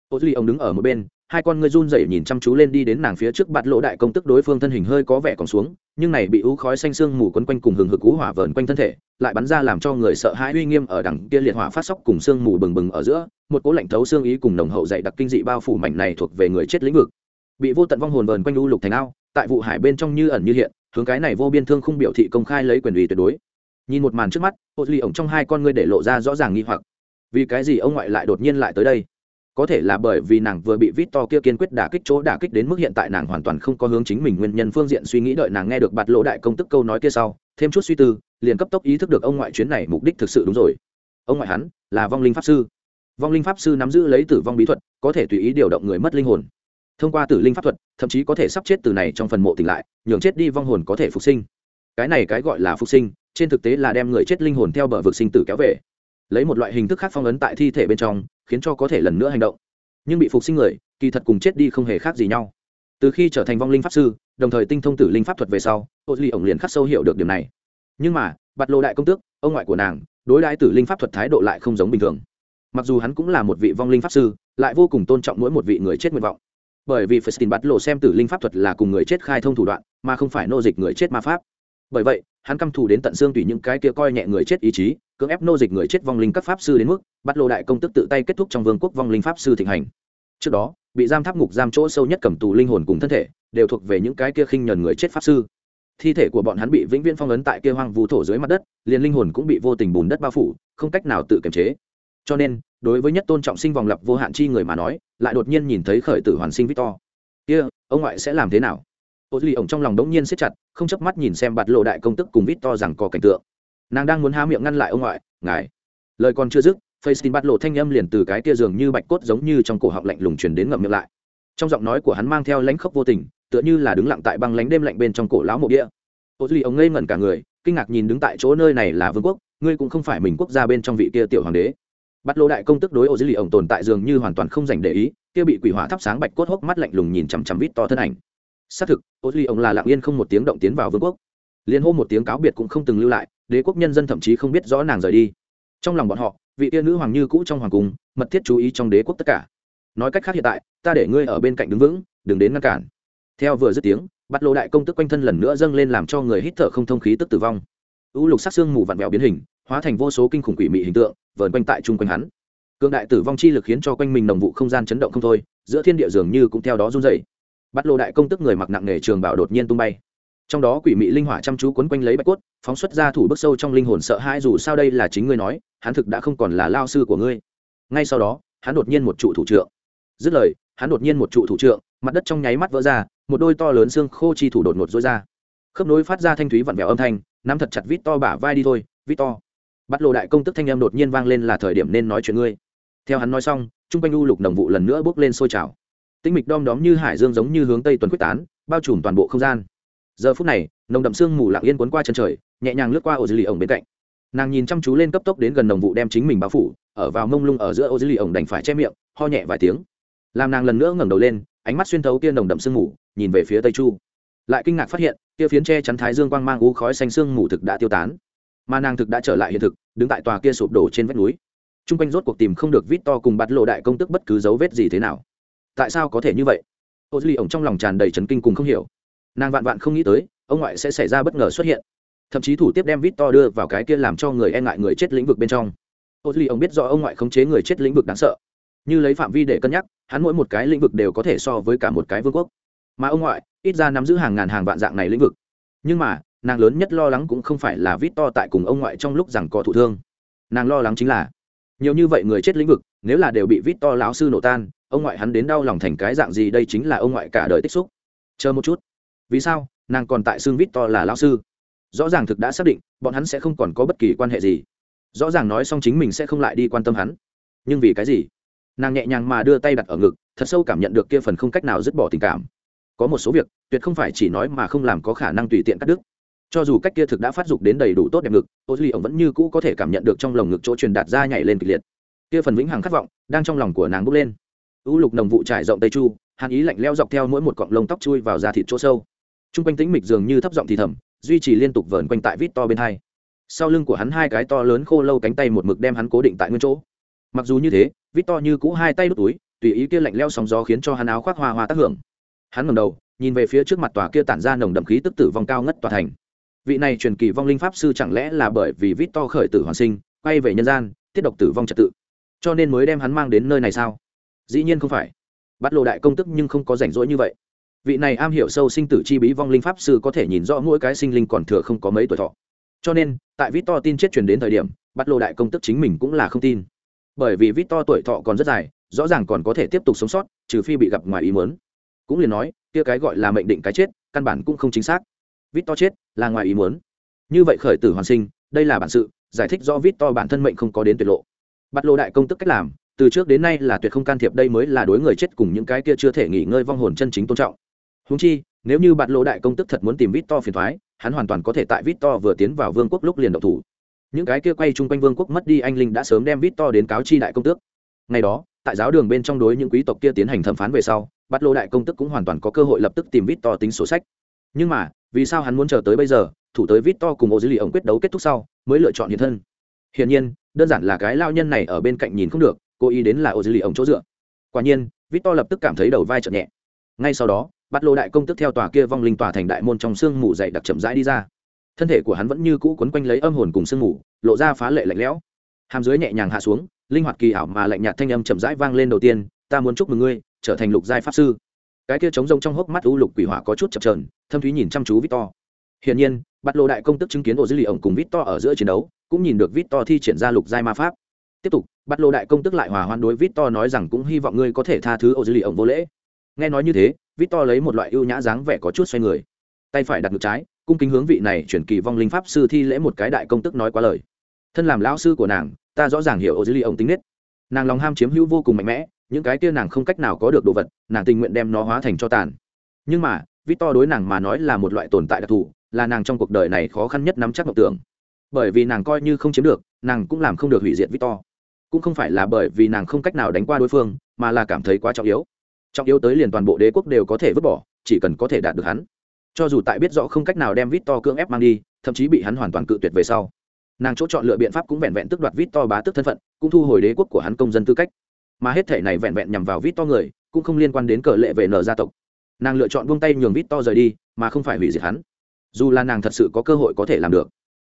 Ô duy ông đứng ở một bên hai con ngươi run rẩy nhìn chăm chú lên đi đến nàng phía trước bạt lỗ đại công tức đối phương thân hình hơi có vẻ còn xuống, nhưng này bị ú khói xanh xương mù quấn quanh cùng hừng hực ú hỏa vờn quanh thân thể, lại bắn ra làm cho người sợ hãi uy nghiêm ở đằng kia liệt hỏa phát sóc cùng xương mù bừng bừng ở giữa, một cố lạnh thấu xương ý cùng nồng hậu dày đặc kinh dị bao phủ mảnh này thuộc về người chết lĩnh vực. Bị vô tận vong hồn vờn quanh u lục thành ao, tại vụ hải bên trong như ẩn như hiện, hướng cái này vô biên thương không biểu thị công khai lấy quyền ủy tuyệt đối. Nhìn một màn trước mắt ô duy ổng trong hai con ngươi để lộ ra rõ ràng nghi hoặc. Vì cái gì ông ngoại lại đột nhiên lại tới đây? Có thể là bởi vì nàng vừa bị vít to kia kiên quyết đả kích chỗ đả kích đến mức hiện tại nàng hoàn toàn không có hướng chính mình nguyên nhân phương diện suy nghĩ đợi nàng nghe được bạt lỗ đại công tức câu nói kia sau, thêm chút suy tư, liền cấp tốc ý thức được ông ngoại chuyến này mục đích thực sự đúng rồi. Ông ngoại hắn là vong linh pháp sư. Vong linh pháp sư nắm giữ lấy tử vong bí thuật, có thể tùy ý điều động người mất linh hồn. Thông qua tử linh pháp thuật, thậm chí có thể sắp chết từ này trong phần mộ tỉnh lại, nhường chết đi vong hồn có thể phục sinh. Cái này cái gọi là phục sinh, trên thực tế là đem người chết linh hồn theo bờ vực sinh tử kéo về lấy một loại hình thức khác phong ấn tại thi thể bên trong, khiến cho có thể lần nữa hành động. Nhưng bị phục sinh người, kỳ thật cùng chết đi không hề khác gì nhau. Từ khi trở thành vong linh pháp sư, đồng thời tinh thông tử linh pháp thuật về sau ô duy ổng liền khắc sâu hiểu được điểm này. Nhưng mà, bạt lộ đại công tước, ông ngoại của nàng, đối đãi tử linh pháp thuật thái độ lại không giống bình thường. Mặc dù hắn cũng là một vị vong linh pháp sư, lại vô cùng tôn trọng mỗi một vị người chết nguyện vọng. Bởi vì phải tin bắt lộ xem tử linh pháp thuật là cùng người chết khai thông thủ đoạn, mà không phải nô dịch người chết ma pháp bởi vậy, hắn căm thù đến tận xương tùy những cái kia coi nhẹ người chết ý chí, cưỡng ép nô dịch người chết vong linh các pháp sư đến mức, bắt lô đại công tức tự tay kết thúc trong vương quốc vong linh pháp sư thịnh hành. Trước đó, bị giam tháp ngục giam chỗ sâu nhất cầm tù linh hồn cùng thân thể, đều thuộc về những cái kia khinh nhờn người chết pháp sư. Thi thể của bọn hắn bị vĩnh viễn phong ấn tại kia hoang vu thổ dưới mặt đất, liền linh hồn cũng bị vô tình bùn đất bao phủ, không cách nào tự kiềm chế. Cho nên, đối với nhất tôn trọng sinh vòng lập vô hạn chi người mà nói, lại đột nhiên nhìn thấy khởi tử hoàn sinh victor. Kia, ông ngoại sẽ làm thế nào? Ô duy ổng trong lòng đống nhiên siết chặt không chớp mắt nhìn xem bạt lộ đại công tức cùng vít to rằng có cảnh tượng nàng đang muốn há miệng ngăn lại ông ngoại ngài lời còn chưa dứt Facing bắt lộ thanh âm liền từ cái kia giường như bạch cốt giống như trong cổ họng lạnh lùng truyền đến ngậm miệng lại. Trong giọng nói của hắn mang theo lãnh khốc vô tình, tựa như là đứng lặng tại băng lánh đêm lạnh bên trong cổ lão mộ địa. Ô Duy ông ngây ngẩn cả người, kinh ngạc nhìn đứng tại chỗ nơi này là vương quốc, ngươi cũng không phải mình quốc gia bên trong vị kia tiểu hoàng đế. Bắt lô đại công tức đối ô Duy ông tồn tại dường như hoàn toàn không dành để ý, kia bị quỷ hỏa thắp sáng bạch cốt hốc mắt lạnh lùng nhìn chằm chằm vít to thân ảnh. Xác thực, ô Duy ông là lặng yên không một tiếng động tiến vào vương quốc. Liên hô một tiếng cáo biệt cũng không từng lưu lại, đế quốc nhân dân thậm chí không biết rõ nàng rời đi. Trong lòng bọn họ, vị tiên nữ hoàng như cũ trong hoàng cung mật thiết chú ý trong đế quốc tất cả. Nói cách khác hiện tại ta để ngươi ở bên cạnh đứng vững đừng đến ngăn cản. Theo vừa dứt tiếng bắt lộ đại công tức quanh thân lần nữa dâng lên làm cho người hít thở không thông khí tức tử vong. U lục sắc xương mù vặn vẹo biến hình hóa thành vô số kinh khủng quỷ mị hình tượng vờn quanh tại chung quanh hắn. Cương đại tử vong chi lực khiến cho quanh mình đồng vụ không gian chấn động không thôi giữa thiên địa dường như cũng theo đó run dày bắt Lô đại công tức người mặc nặng nề trường bảo đột nhiên tung bay. Trong đó quỷ mị linh hỏa chăm chú quấn quanh lấy bạch cốt, phóng xuất ra thủ bước sâu trong linh hồn sợ hãi dù sao đây là chính ngươi nói, hắn thực đã không còn là lao sư của ngươi. Ngay sau đó, hắn đột nhiên một trụ thủ trượng. Dứt lời, hắn đột nhiên một trụ thủ trượng, mặt đất trong nháy mắt vỡ ra, một đôi to lớn xương khô chi thủ đột ngột rối ra. Khớp nối phát ra thanh thúy vặn vẹo âm thanh, nắm thật chặt vít to bả vai đi thôi, vít to. Bắt lộ đại công tức thanh em đột nhiên vang lên là thời điểm nên nói chuyện ngươi. Theo hắn nói xong chung quanh u lục đồng vụ lần nữa bước lên sôi trào tinh mịch đom đóm như hải dương giống như hướng tây tuần quyết tán, bao trùm toàn bộ không gian. Giờ phút này, nồng đậm sương mù lặng yên cuốn qua chân trời, nhẹ nhàng lướt qua ô dư lì ổng bên cạnh. Nàng nhìn chăm chú lên cấp tốc đến gần đồng vụ đem chính mình bao phủ, ở vào mông lung ở giữa ô dư lì ổng đành phải che miệng, ho nhẹ vài tiếng. Làm nàng lần nữa ngẩng đầu lên, ánh mắt xuyên thấu kia nồng đậm sương mù, nhìn về phía tây chu. Lại kinh ngạc phát hiện, kia phiến che chắn thái dương quang mang u khói xanh sương mù thực đã tiêu tán. Mà nàng thực đã trở lại hiện thực, đứng tại tòa kia sụp đổ trên vách núi. T r u n g quanh rốt cuộc tìm không được vít to cùng bắt lộ đại công tức bất cứ dấu vết gì thế nào tại sao có thể như vậy? Ô duy ổng trong lòng tràn đầy trấn kinh cùng không hiểu. Nàng vạn vạn không nghĩ tới, ông ngoại sẽ xảy ra bất ngờ xuất hiện. Thậm chí thủ tiếp đem vít to đưa vào cái kia làm cho người e ngại người chết lĩnh vực bên trong. Ô duy ổng biết rõ ông ngoại khống chế người chết lĩnh vực đáng sợ. Như lấy phạm vi để cân nhắc, hắn mỗi một cái lĩnh vực đều có thể so với cả một cái vương quốc. Mà ông ngoại, ít ra nắm giữ hàng ngàn hàng vạn dạng này lĩnh vực. Nhưng mà, nàng lớn nhất lo lắng cũng không phải là vít to tại cùng ông ngoại trong lúc rằng có thụ thương. Nàng lo lắng chính là, nhiều như vậy người chết lĩnh vực, nếu là đều bị vít to lão sư nổ tan ông ngoại hắn đến đau lòng thành cái dạng gì, đây chính là ông ngoại cả đời tích xúc. Chờ một chút. Vì sao? Nàng còn tại xương vít to là lão sư. Rõ ràng thực đã xác định, bọn hắn sẽ không còn có bất kỳ quan hệ gì. Rõ ràng nói xong chính mình sẽ không lại đi quan tâm hắn. Nhưng vì cái gì? Nàng nhẹ nhàng mà đưa tay đặt ở ngực, thật sâu cảm nhận được kia phần không cách nào dứt bỏ tình cảm. Có một số việc, tuyệt không phải chỉ nói mà không làm có khả năng tùy tiện cắt đứt. Cho dù cách kia thực đã phát dục đến đầy đủ tốt đẹp ngực ô duy ông vẫn như cũ có thể cảm nhận được trong lồng ngực chỗ truyền đạt ra nhảy lên kịch liệt. Kia phần vĩnh hằng khát vọng đang trong lòng của nàng bốc lên u lục nồng vụ trải rộng tây chu, hàn ý lạnh leo dọc theo mỗi một cọng lông tóc chui vào da thịt chỗ sâu. T r u n g quanh tĩnh mịch dường như thấp giọng thì thầm, duy trì liên tục vờn quanh tại vít to bên hai. Sau lưng của hắn hai cái to lớn khô lâu cánh tay một mực đem hắn cố định tại nguyên chỗ. Mặc dù như thế, vít to như cũ hai tay đút túi, tùy ý kia lạnh leo sóng gió khiến cho hắn áo khoác hoa hoa tác hưởng. Hắn ngầm đầu, nhìn về phía trước mặt tòa kia tản ra nồng đậm khí tức tử vong cao ngất tòa thành. Vị này truyền kỳ vong linh pháp sư chẳng lẽ là bởi vì vít to khởi tử hoàn sinh, quay về nhân gian, tiết độc tử vong trật tự, cho nên mới đem hắn mang đến nơi này sao? Dĩ nhiên không phải. Bắt lộ đại công tức nhưng không có rảnh rỗi như vậy. Vị này am hiểu sâu sinh tử chi bí vong linh pháp sư có thể nhìn rõ mỗi cái sinh linh còn thừa không có mấy tuổi thọ. Cho nên, tại vít to tin chết truyền đến thời điểm, bắt lộ đại công tức chính mình cũng là không tin. Bởi vì vít to tuổi thọ còn rất dài, rõ ràng còn có thể tiếp tục sống sót, trừ phi bị gặp ngoài ý mớn cũng liền nói, kia cái gọi là mệnh định cái chết, căn bản cũng không chính xác. Vít to chết là ngoài ý muốn. Như vậy khởi tử hoàn sinh, đây là bản sự, giải thích do vít to bản thân mệnh không có đến tuyệt lộ. Bắt lộ đại công tức cách làm từ trước đến nay là tuyệt không can thiệp, đây mới là đối người chết cùng những cái kia chưa thể nghỉ ngơi vong hồn chân chính tôn trọng. Húng chi, nếu như bạn lộ đại công tức thật muốn tìm vít to phiền thoái hắn hoàn toàn có thể tại vít to vừa tiến vào vương quốc lúc liền độc thủ. Những cái kia quay chung quanh vương quốc mất đi anh linh đã sớm đem vít to đến cáo chi đại công tước. Ngày đó, tại giáo đường bên trong đối những quý tộc kia tiến hành thẩm phán về sau bắt lộ đại công tức cũng hoàn toàn có cơ hội lập tức tìm vít to tính sổ sách. Nhưng mà, vì sao hắn muốn chờ tới bây giờ, thủ tới vít to cùng ô dữ lì ổng quyết đấu kết thúc sau, mới lựa chọn hiện thân? Hiển nhiên, đơn giản là cái lao nhân này ở bên cạnh nhìn không được cô ý đến là ô dư lì ổng chỗ dựa. Quả nhiên vít to lập tức cảm thấy đầu vai chợt nhẹ. Ngay sau đó, bắt lô đại công tức theo tòa kia vong linh tòa thành đại môn trong sương mù dậy đặc chậm rãi đi ra. Thân thể của hắn vẫn như cũ quấn quanh lấy âm hồn cùng sương mù, lộ ra phá lệ lạnh lẽo. Hàm dưới nhẹ nhàng hạ xuống, linh hoạt kỳ ảo mà lạnh nhạt thanh âm chậm rãi vang lên đầu tiên, ta muốn chúc mừng ngươi, trở thành lục giai pháp sư. Cái kia trống rông trong hốc mắt u lục quỷ hỏa có chút chập trờn thâm thúy nhìn chăm chú victor. Hiển nhiên, bắt lô đại công tức chứng kiến ô dữ lì ổng cùng victor ở giữa chiến đấu, cũng nhìn được victor thi triển ra lục giai ma pháp tiếp tục, bắt lô đại công tức lại hòa hoan đối victor nói rằng cũng hy vọng ngươi có thể tha thứ ô dư lì ổng vô lễ. Nghe nói như thế, victor lấy một loại ưu nhã dáng vẻ có chút xoay người. Tay phải đặt ngược trái, cung kính hướng vị này chuyển kỳ vong linh pháp sư thi lễ một cái đại công tức nói quá lời. Thân làm lão sư của nàng, ta rõ ràng hiểu ô dư lì ổng tính nết. Nàng lòng ham chiếm hữu vô cùng mạnh mẽ, những cái kia nàng không cách nào có được đồ vật, nàng tình nguyện đem nó hóa thành cho tàn. Nhưng mà, victor đối nàng mà nói là một loại tồn tại đặc thù, là nàng trong cuộc đời này khó khăn nhất nắm chắc mộng tưởng. Bởi vì nàng coi như không chiếm được, nàng cũng làm không được hủy diệt victor cũng không phải là bởi vì nàng không cách nào đánh qua đối phương, mà là cảm thấy quá trọng yếu. Trọng yếu tới liền toàn bộ đế quốc đều có thể vứt bỏ, chỉ cần có thể đạt được hắn. Cho dù tại biết rõ không cách nào đem victor cưỡng ép mang đi, thậm chí bị hắn hoàn toàn cự tuyệt về sau, nàng chỗ chọn lựa biện pháp cũng vẹn vẹn tức đoạt victor bá tức thân phận, cũng thu hồi đế quốc của hắn công dân tư cách. Mà hết thể này vẹn vẹn nhằm vào vít to người, cũng không liên quan đến cờ lệ về nở gia tộc. Nàng lựa chọn buông tay nhường vít to rời đi, mà không phải hủy diệt hắn. Dù là nàng thật sự có cơ hội có thể làm được.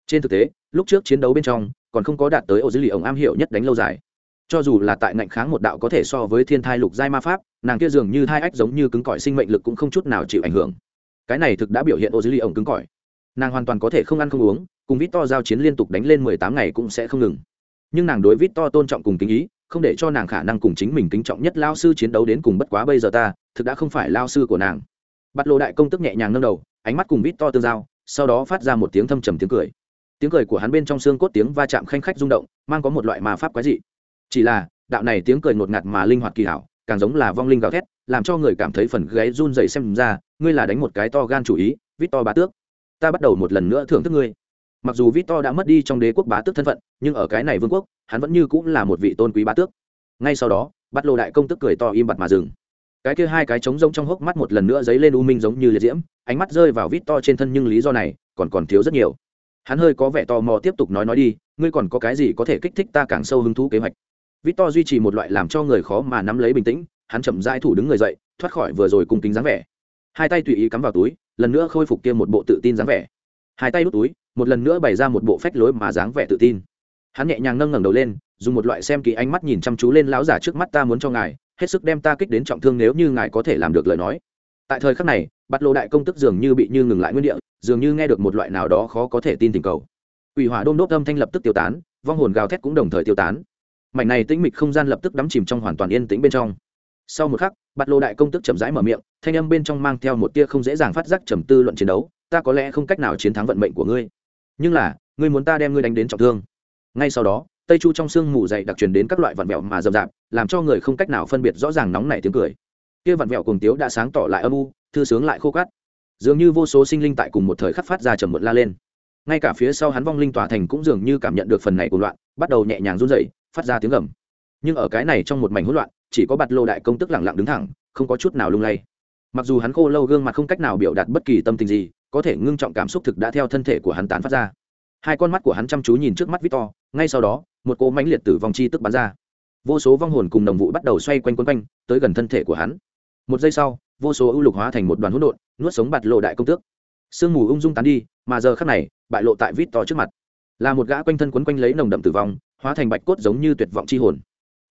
Trên thực tế, lúc trước chiến đấu bên trong còn không có đạt tới ô dữ lì ổng am hiểu nhất đánh lâu dài. Cho dù là tại ngạnh kháng một đạo có thể so với thiên thai lục giai ma pháp, nàng kia dường như hai ách giống như cứng cỏi sinh mệnh lực cũng không chút nào chịu ảnh hưởng. Cái này thực đã biểu hiện ô dữ lì ổng cứng cỏi. Nàng hoàn toàn có thể không ăn không uống, cùng vít to giao chiến liên tục đánh lên mười tám ngày cũng sẽ không ngừng. Nhưng nàng đối vít to tôn trọng cùng kính ý, không để cho nàng khả năng cùng chính mình kính trọng nhất lao sư chiến đấu đến cùng bất quá bây giờ ta, thực đã không phải lao sư của nàng. Bắt lộ đại công tức nhẹ nhàng nâng đầu, ánh mắt cùng vít to tương giao, sau đó phát ra một tiếng thâm trầm tiếng cười tiếng cười của hắn bên trong xương cốt tiếng va chạm khanh khách rung động, mang có một loại ma pháp quái dị. Chỉ là, đạo này tiếng cười ngột ngạt mà linh hoạt kỳ hảo, càng giống là vong linh gào thét, làm cho người cảm thấy phần gáy run dày xem ra, ngươi là đánh một cái to gan chủ ý vít to bá tước. Ta bắt đầu một lần nữa thưởng thức ngươi. Mặc dù Victor đã mất đi trong đế quốc bá tước thân phận, nhưng ở cái này vương quốc, hắn vẫn như cũng là một vị tôn quý bá tước. Ngay sau đó, bắt lộ đại công tức cười to im bặt mà dừng. Cái kia hai cái trống rông trong hốc mắt một lần nữa dấy lên u minh giống như liệt diễm, ánh mắt rơi vào Victor trên thân nhưng lý do này còn còn thiếu rất nhiều hắn hơi có vẻ tò mò tiếp tục nói nói đi, ngươi còn có cái gì có thể kích thích ta càng sâu hứng thú kế hoạch? Victor duy trì một loại làm cho người khó mà nắm lấy bình tĩnh, hắn chậm rãi thủ đứng người dậy, thoát khỏi vừa rồi cùng kính dáng vẻ. Hai tay tùy ý cắm vào túi, lần nữa khôi phục kia một bộ tự tin dáng vẻ. Hai tay đút túi, một lần nữa bày ra một bộ phách lối mà dáng vẻ tự tin. Hắn nhẹ nhàng nâng ngẩng đầu lên, dùng một loại xem kỳ ánh mắt nhìn chăm chú lên lão giả trước mắt ta muốn cho ngài, hết sức đem ta kích đến trọng thương nếu như ngài có thể làm được lời nói tại thời khắc này bắt lô đại công tức dường như bị như ngừng lại nguyên địa, dường như nghe được một loại nào đó khó có thể tin tình cầu. Ủy hỏa đôm đốt âm thanh lập tức tiêu tán, vong hồn gào thét cũng đồng thời tiêu tán. Mảnh này tĩnh mịch không gian lập tức đắm chìm trong hoàn toàn yên tĩnh bên trong. Sau một khắc bắt lô đại công tức chậm rãi mở miệng, thanh âm bên trong mang theo một tia không dễ dàng phát giác trầm tư luận chiến đấu, ta có lẽ không cách nào chiến thắng vận mệnh của ngươi, nhưng là, ngươi muốn ta đem ngươi đánh đến trọng thương. Ngay sau đó, tây chu trong sương mù dày đặc truyền đến các loại vặn vẹo mà rậm rạp, làm cho người không cách nào phân biệt rõ ràng nóng nảy tiếng cười kia vặn vẹo cuồng tiếu đã sáng tỏ lại âm u, thư sướng lại khô cát. Dường như vô số sinh linh tại cùng một thời khắc phát ra trầm một la lên. Ngay cả phía sau hắn vong linh tỏa thành cũng dường như cảm nhận được phần này của loạn, bắt đầu nhẹ nhàng run rẩy, phát ra tiếng gầm. Nhưng ở cái này trong một mảnh hỗn loạn, chỉ có bạt lô đại công tức lẳng lặng đứng thẳng, không có chút nào lung lay. Mặc dù hắn khô lâu gương mặt không cách nào biểu đạt bất kỳ tâm tình gì, có thể ngưng trọng cảm xúc thực đã theo thân thể của hắn tán phát ra. Hai con mắt của hắn chăm chú nhìn trước mắt victor, ngay sau đó, một cỗ mãnh liệt tử vong chi tức bắn ra. Vô số vong hồn cùng đồng vụ bắt đầu xoay quanh quấn quanh, tới gần thân thể của hắn một giây sau, vô số ưu lục hóa thành một đoàn hỗn độn, nuốt sống bạt lộ đại công tước. Sương mù ung dung tán đi, mà giờ khắc này, bại lộ tại vít to trước mặt. Là một gã quanh thân quấn quanh lấy nồng đậm tử vong, hóa thành bạch cốt giống như tuyệt vọng chi hồn.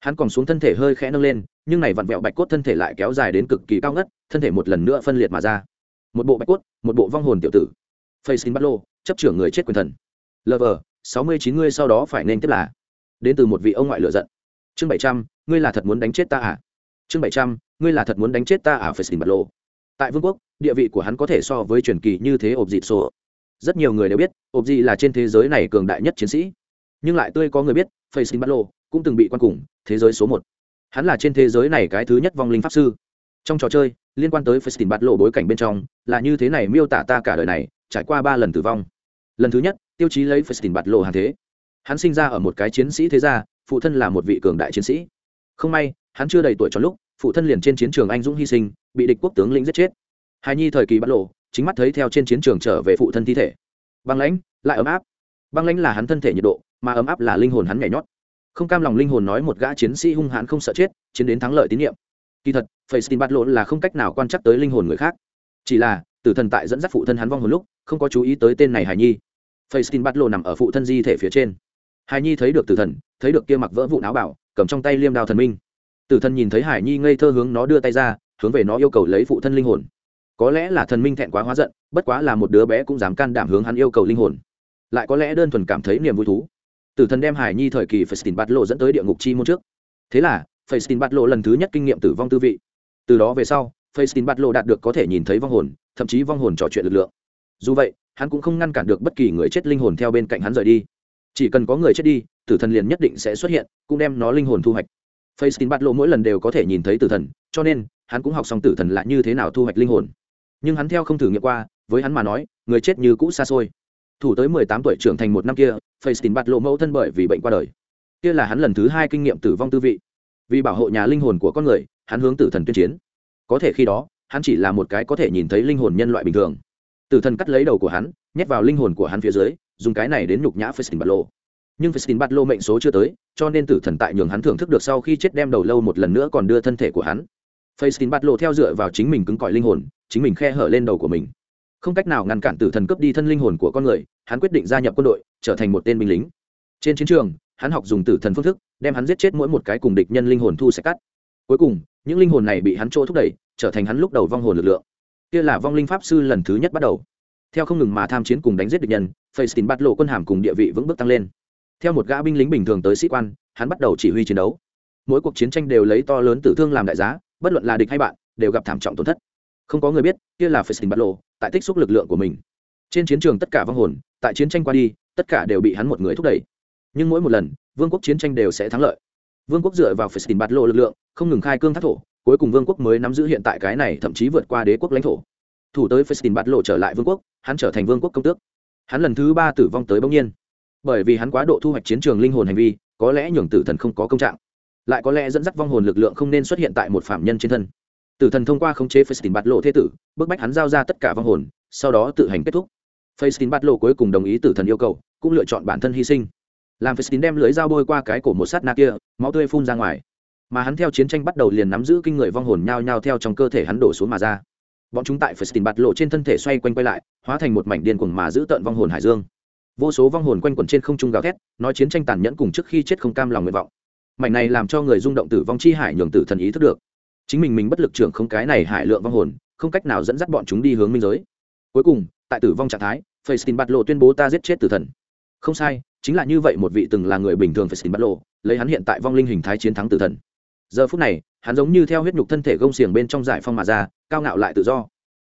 Hắn còn xuống thân thể hơi khẽ nâng lên, nhưng này vặn vẹo bạch cốt thân thể lại kéo dài đến cực kỳ cao ngất, thân thể một lần nữa phân liệt mà ra. Một bộ bạch cốt, một bộ vong hồn tiểu tử. Facein bắt lô, chấp trưởng người chết quyền thần. Lover sáu mươi chín ngươi sau đó phải nên tiếp là. Đến từ một vị ông ngoại lựa giận. Chương bảy trăm, ngươi là thật muốn đánh chết ta à? Chương bảy trăm, ngươi là thật muốn đánh chết ta à xin bật lô tại vương quốc, địa vị của hắn có thể so với truyền kỳ như thế ộp dịt sổ. Rất nhiều người đều biết, ộp dị là trên thế giới này cường đại nhất chiến sĩ. Nhưng lại tươi có người biết, phải xin bật lô cũng từng bị quan cùng, thế giới số một. Hắn là trên thế giới này cái thứ nhất vong linh pháp sư. Trong trò chơi, liên quan tới phải xin bật lộ bối cảnh bên trong, là như thế này miêu tả ta cả đời này, trải qua ba lần tử vong. Lần thứ nhất, tiêu chí lấy phải xin bật lộ hàng thế. Hắn sinh ra ở một cái chiến sĩ thế gia, phụ thân là một vị cường đại chiến sĩ không may, hắn chưa đầy tuổi cho lúc, phụ thân liền trên chiến trường anh dũng hy sinh, bị địch quốc tướng lĩnh giết chết. Hài nhi thời kỳ bắt lộ, chính mắt thấy theo trên chiến trường trở về phụ thân thi thể. Băng lãnh, lại ấm áp. Băng lãnh là hắn thân thể nhiệt độ, mà ấm áp là linh hồn hắn nhảy nhót. Không cam lòng linh hồn nói một gã chiến sĩ hung hãn không sợ chết, chiến đến thắng lợi tín nhiệm. Kỳ thật face bắt lộ là không cách nào quan trắc tới linh hồn người khác. Chỉ là, tử thần tại dẫn dắt phụ thân hắn vong hồn lúc, không có chú ý tới tên này hài nhi. Face bắt lộ nằm ở phụ thân di thể phía trên. Hài nhi thấy được tử thần, thấy được kia mặc vỡ vụ áo bảo cầm trong tay liêm đao thần minh. Tử thần nhìn thấy hải nhi ngây thơ hướng nó đưa tay ra, hướng về nó yêu cầu lấy phụ thân linh hồn. Có lẽ là thần minh thẹn quá hóa giận, bất quá là một đứa bé cũng dám can đảm hướng hắn yêu cầu linh hồn. Lại có lẽ đơn thuần cảm thấy niềm vui thú. Tử thần đem hải nhi thời kỳ phải xin bắt lộ dẫn tới địa ngục chi môn trước. Thế là phải xin bắt lộ lần thứ nhất kinh nghiệm tử vong tư vị. Từ đó về sau phải xin bắt lộ đạt được có thể nhìn thấy vong hồn, thậm chí vong hồn trò chuyện lực lượng. Dù vậy, hắn cũng không ngăn cản được bất kỳ người chết linh hồn theo bên cạnh hắn rời đi. Chỉ cần có người chết đi tử thần liền nhất định sẽ xuất hiện cũng đem nó linh hồn thu hoạch. Facing Lộ mỗi lần đều có thể nhìn thấy tử thần, cho nên hắn cũng học xong tử thần là như thế nào thu hoạch linh hồn. Nhưng hắn theo không thử nghiệm qua với hắn mà nói người chết như cũ xa xôi. Thủ tới mười tám tuổi trưởng thành một năm kia face bạt lộ mẫu thân bởi vì bệnh qua đời. Kia là hắn lần thứ hai kinh nghiệm tử vong tư vị. Vì bảo hộ nhà linh hồn của con người hắn hướng tử thần tuyên chiến. Có thể khi đó hắn chỉ là một cái có thể nhìn thấy linh hồn nhân loại bình thường. Tử thần cắt lấy đầu của hắn nhét vào linh hồn của hắn phía dưới dùng cái này đến nhục nhã face bạt lộ nhưng phải xin bắt lô mệnh số chưa tới, cho nên tử thần tại nhường hắn thưởng thức được sau khi chết đem đầu lâu một lần nữa còn đưa thân thể của hắn. Face bắt lộ theo dựa vào chính mình cứng cỏi linh hồn, chính mình khe hở lên đầu của mình. Không cách nào ngăn cản tử thần cướp đi thân linh hồn của con người, hắn quyết định gia nhập quân đội, trở thành một tên binh lính. Trên chiến trường, hắn học dùng tử thần phương thức, đem hắn giết chết mỗi một cái cùng địch nhân linh hồn thu sẽ cắt. Cuối cùng, những linh hồn này bị hắn chỗ thúc đẩy, trở thành hắn lúc đầu vong hồn lực lượng. Kia là vong linh pháp sư lần thứ nhất bắt đầu. Theo không ngừng mà tham chiến cùng đánh giết địch nhân Facein bắt lộ quân hàm cùng địa vị vững bước tăng lên theo một gã binh lính bình thường tới sĩ quan, hắn bắt đầu chỉ huy chiến đấu. Mỗi cuộc chiến tranh đều lấy to lớn tử thương làm đại giá, bất luận là địch hay bạn, đều gặp thảm trọng tổn thất. Không có người biết, kia là phải bắt lộ, tại tích xúc lực lượng của mình. Trên chiến trường tất cả vong hồn, tại chiến tranh qua đi, tất cả đều bị hắn một người thúc đẩy. Nhưng mỗi một lần, vương quốc chiến tranh đều sẽ thắng lợi. Vương quốc dựa vào phải bắt lộ lực lượng, không ngừng khai cương thác thổ, cuối cùng vương quốc mới nắm giữ hiện tại cái này, thậm chí vượt qua đế quốc lãnh thổ. Thủ tới phải bắt lộ trở lại vương quốc, hắn trở thành vương quốc công tước. Hắn lần thứ ba tử vong tới bỗng nhiên bởi vì hắn quá độ thu hoạch chiến trường linh hồn hành vi, có lẽ nhường tử thần không có công trạng. Lại có lẽ dẫn dắt vong hồn lực lượng không nên xuất hiện tại một phạm nhân trên thân. Tử thần thông qua khống chế Facetin bạt lộ thế tử, bức bách hắn giao ra tất cả vong hồn, sau đó tự hành kết thúc. Facetin bạt lộ cuối cùng đồng ý tử thần yêu cầu, cũng lựa chọn bản thân hy sinh. Làm Facetin đem lưới dao bôi qua cái cổ một sát na kia, máu tươi phun ra ngoài. Mà hắn theo chiến tranh bắt đầu liền nắm giữ kinh người vong hồn nhao nhao theo trong cơ thể hắn đổ xuống mà ra. Bọn chúng tại festin bạt lộ trên thân thể xoay quanh quay lại, hóa thành một mảnh điên cuồng mà giữ tợn vong hồn hải dương vô số vong hồn quanh quẩn trên không trung gào thét, nói chiến tranh tàn nhẫn cùng trước khi chết không cam lòng nguyện vọng. Mảnh này làm cho người rung động tử vong chi hải nhường tử thần ý thức được. Chính mình mình bất lực trưởng không cái này hải lượng vong hồn, không cách nào dẫn dắt bọn chúng đi hướng minh giới. Cuối cùng, tại tử vong trạng thái Facein bạt lộ tuyên bố ta giết chết tử thần. Không sai, chính là như vậy một vị từng là người bình thường Facein bạt lộ lấy hắn hiện tại vong linh hình thái chiến thắng tử thần. Giờ phút này, hắn giống như theo huyết nhục thân thể gông xiềng bên trong giải phong mà ra, cao ngạo lại tự do.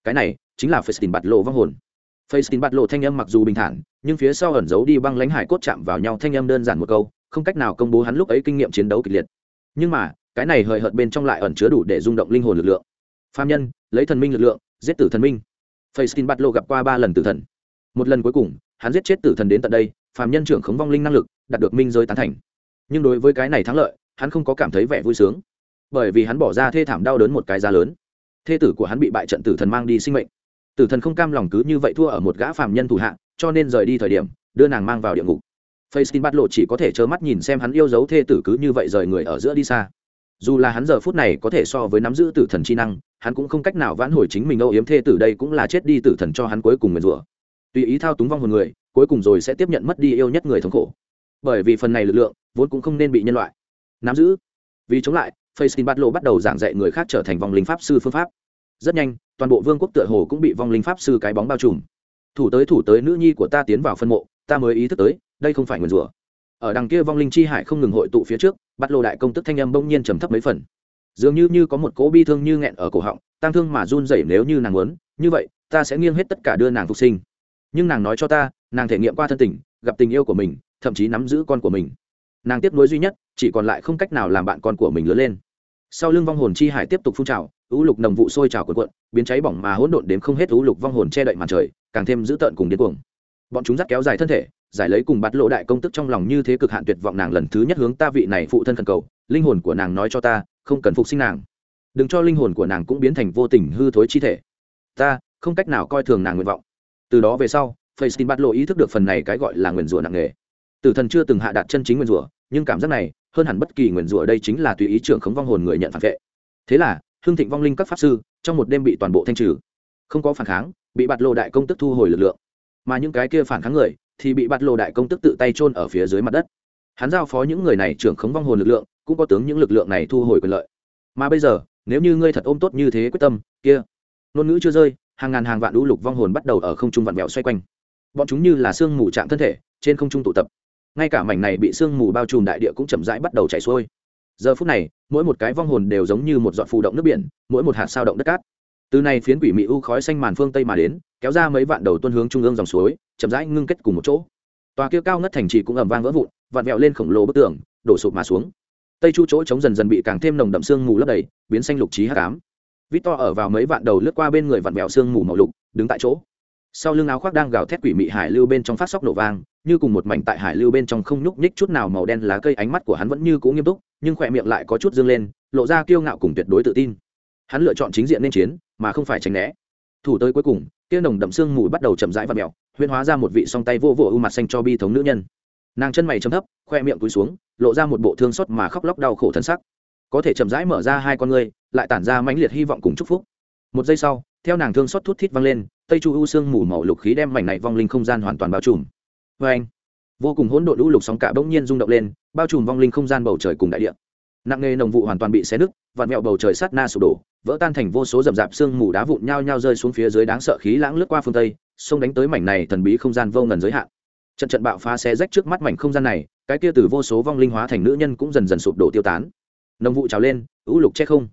Cái này chính là Facein bạt lộ vong hồn. Facein bạt lộ thanh âm mặc dù bình thản nhưng phía sau ẩn giấu đi băng lãnh hải cốt chạm vào nhau thanh âm đơn giản một câu không cách nào công bố hắn lúc ấy kinh nghiệm chiến đấu kịch liệt nhưng mà cái này hời hợt bên trong lại ẩn chứa đủ để rung động linh hồn lực lượng phạm nhân lấy thần minh lực lượng giết tử thần minh Facein Batlo gặp qua ba lần tử thần. Một lần cuối cùng, hắn giết chết tử thần đến tận đây, phàm nhân trưởng khống vong linh năng lực, đạt được minh giới tán thành. Nhưng đối với cái này thắng lợi, hắn không có cảm thấy vẻ vui sướng, bởi vì hắn bỏ ra thê thảm đau đớn một cái giá lớn. Thê tử của hắn bị bại trận tử thần mang đi sinh mệnh. Tử thần không cam lòng cứ như vậy thua ở một gã phàm nhân thủ hạ, cho nên rời đi thời điểm, đưa nàng mang vào địa ngục. Facein lộ chỉ có thể trơ mắt nhìn xem hắn yêu dấu thê tử cứ như vậy rời người ở giữa đi xa. Dù là hắn giờ phút này có thể so với nắm giữ tử thần chi năng hắn cũng không cách nào vãn hồi chính mình âu yếm thê tử đây cũng là chết đi tử thần cho hắn cuối cùng nguyền rủa. Tùy ý thao túng vong hồn người cuối cùng rồi sẽ tiếp nhận mất đi yêu nhất người thống khổ. Bởi vì phần này lực lượng vốn cũng không nên bị nhân loại nắm giữ. Vì chống lại Facein lộ bắt đầu giảng dạy người khác trở thành vong linh pháp sư phương pháp. Rất nhanh toàn bộ vương quốc tựa hồ cũng bị vong linh pháp sư cái bóng bao trùm thủ tới thủ tới nữ nhi của ta tiến vào phân mộ, ta mới ý thức tới, đây không phải nguyền rủa. Ở đằng kia vong linh chi hải không ngừng hội tụ phía trước, bắt lộ đại công tức thanh âm bỗng nhiên trầm thấp mấy phần. Dường như như có một cỗ bi thương như nghẹn ở cổ họng, tang thương mà run rẩy nếu như nàng muốn, như vậy, ta sẽ nghiêng hết tất cả đưa nàng phục sinh. Nhưng nàng nói cho ta, nàng thể nghiệm qua thân tình, gặp tình yêu của mình, thậm chí nắm giữ con của mình. Nàng tiếp nối duy nhất, chỉ còn lại không cách nào làm bạn con của mình lớn lên. Sau lưng vong hồn chi hải tiếp tục phun trào ứ lục nồng vụ sôi trào cuộn cuộn, biến cháy bỏng mà hỗn độn đến không hết ứ lục vong hồn che đậy màn trời càng thêm dữ tợn cùng điên cuồng. Bọn chúng dắt kéo dài thân thể, giải lấy cùng bắt lộ đại công tức trong lòng như thế cực hạn tuyệt vọng nàng lần thứ nhất hướng ta vị này phụ thân thần cầu, linh hồn của nàng nói cho ta, không cần phục sinh nàng. Đừng cho linh hồn của nàng cũng biến thành vô tình hư thối chi thể. Ta, không cách nào coi thường nàng nguyện vọng. Từ đó về sau Facein bắt lộ ý thức được phần này cái gọi là nguyền rủa nặng nề. Tử thần chưa từng hạ đạt chân chính nguyền rủa, nhưng cảm giác này, hơn hẳn bất kỳ nguyền rủa đây chính là tùy ý trưởng khống vong hồn người nhận phản vệ. Thế là, hương thịnh vong linh các pháp sư, trong một đêm bị toàn bộ thanh trừ. Không có phản kháng bị bạt lộ đại công tức thu hồi lực lượng. Mà những cái kia phản kháng người thì bị bạt lộ đại công tức tự tay chôn ở phía dưới mặt đất. Hắn giao phó những người này trưởng khống vong hồn lực lượng, cũng có tướng những lực lượng này thu hồi quyền lợi. Mà bây giờ, nếu như ngươi thật ôm tốt như thế quyết tâm, kia, ngôn ngữ chưa rơi, hàng ngàn hàng vạn lũ lục vong hồn bắt đầu ở không trung vặn vẹo xoay quanh. Bọn chúng như là sương mù chạm thân thể, trên không trung tụ tập. Ngay cả mảnh này bị sương mù bao trùm đại địa cũng chậm rãi bắt đầu chảy xuôi. Giờ phút này, mỗi một cái vong hồn đều giống như một giọt phù động nước biển, mỗi một hạt sao động đất cát từ này phiến quỷ mị u khói xanh màn phương tây mà đến, kéo ra mấy vạn đầu tuân hướng trung ương dòng suối, chậm rãi ngưng kết cùng một chỗ. Tòa kia cao ngất thành trì cũng ầm vang vỡ vụn, vặn vẹo lên khổng lồ bức tường, đổ sụp mà xuống. Tây chu chỗ trống dần dần bị càng thêm nồng đậm sương mù lấp đầy, biến xanh lục trí hát cám vít to ở vào mấy vạn đầu lướt qua bên người vặn vẹo sương mù màu lục, đứng tại chỗ. Sau lưng áo khoác đang gào thét quỷ mị hải lưu bên trong phát sóc nổ vang, như cùng một mảnh tại hải lưu bên trong không nhúc nhích chút nào màu đen lá cây ánh mắt của hắn vẫn như cũ nghiêm túc, nhưng khỏe miệng lại có chút dương lên, lộ ra kiêu ngạo cùng tuyệt đối tự tin. Hắn lựa chọn chính diện nên chiến mà không phải tránh né. Thủ tới cuối cùng, kia nồng đậm xương mù bắt đầu chậm rãi và mèo huyên hóa ra một vị song tay vô vô ưu mặt xanh cho bi thống nữ nhân. Nàng chân mày chấm thấp, khoe miệng cúi xuống, lộ ra một bộ thương xót mà khóc lóc đau khổ thân sắc. Có thể chậm rãi mở ra hai con ngươi, lại tản ra mãnh liệt hy vọng cùng chúc phúc. Một giây sau, theo nàng thương xót thút thít văng lên, tây chu ưu sương mù màu lục khí đem mảnh này vong linh không gian hoàn toàn bao trùm. Vê anh vô cùng hỗn độn lũ lục sóng cả bỗng nhiên rung động lên, bao trùm vong linh không gian bầu trời cùng đại địa. Nặng nề nồng vụ hoàn toàn bị xé nứt vạt mẹo bầu trời sát na sụp đổ vỡ tan thành vô số rậm rạp xương mù đá vụn nhao nhao rơi xuống phía dưới đáng sợ khí lãng lướt qua phương tây, xông đánh tới mảnh này thần bí không gian vô ngần giới hạn. Trận trận bạo phá xé rách trước mắt mảnh không gian này, cái kia từ vô số vong linh hóa thành nữ nhân cũng dần dần sụp đổ tiêu tán. Nồng vụ trào lên, ưu lục che không.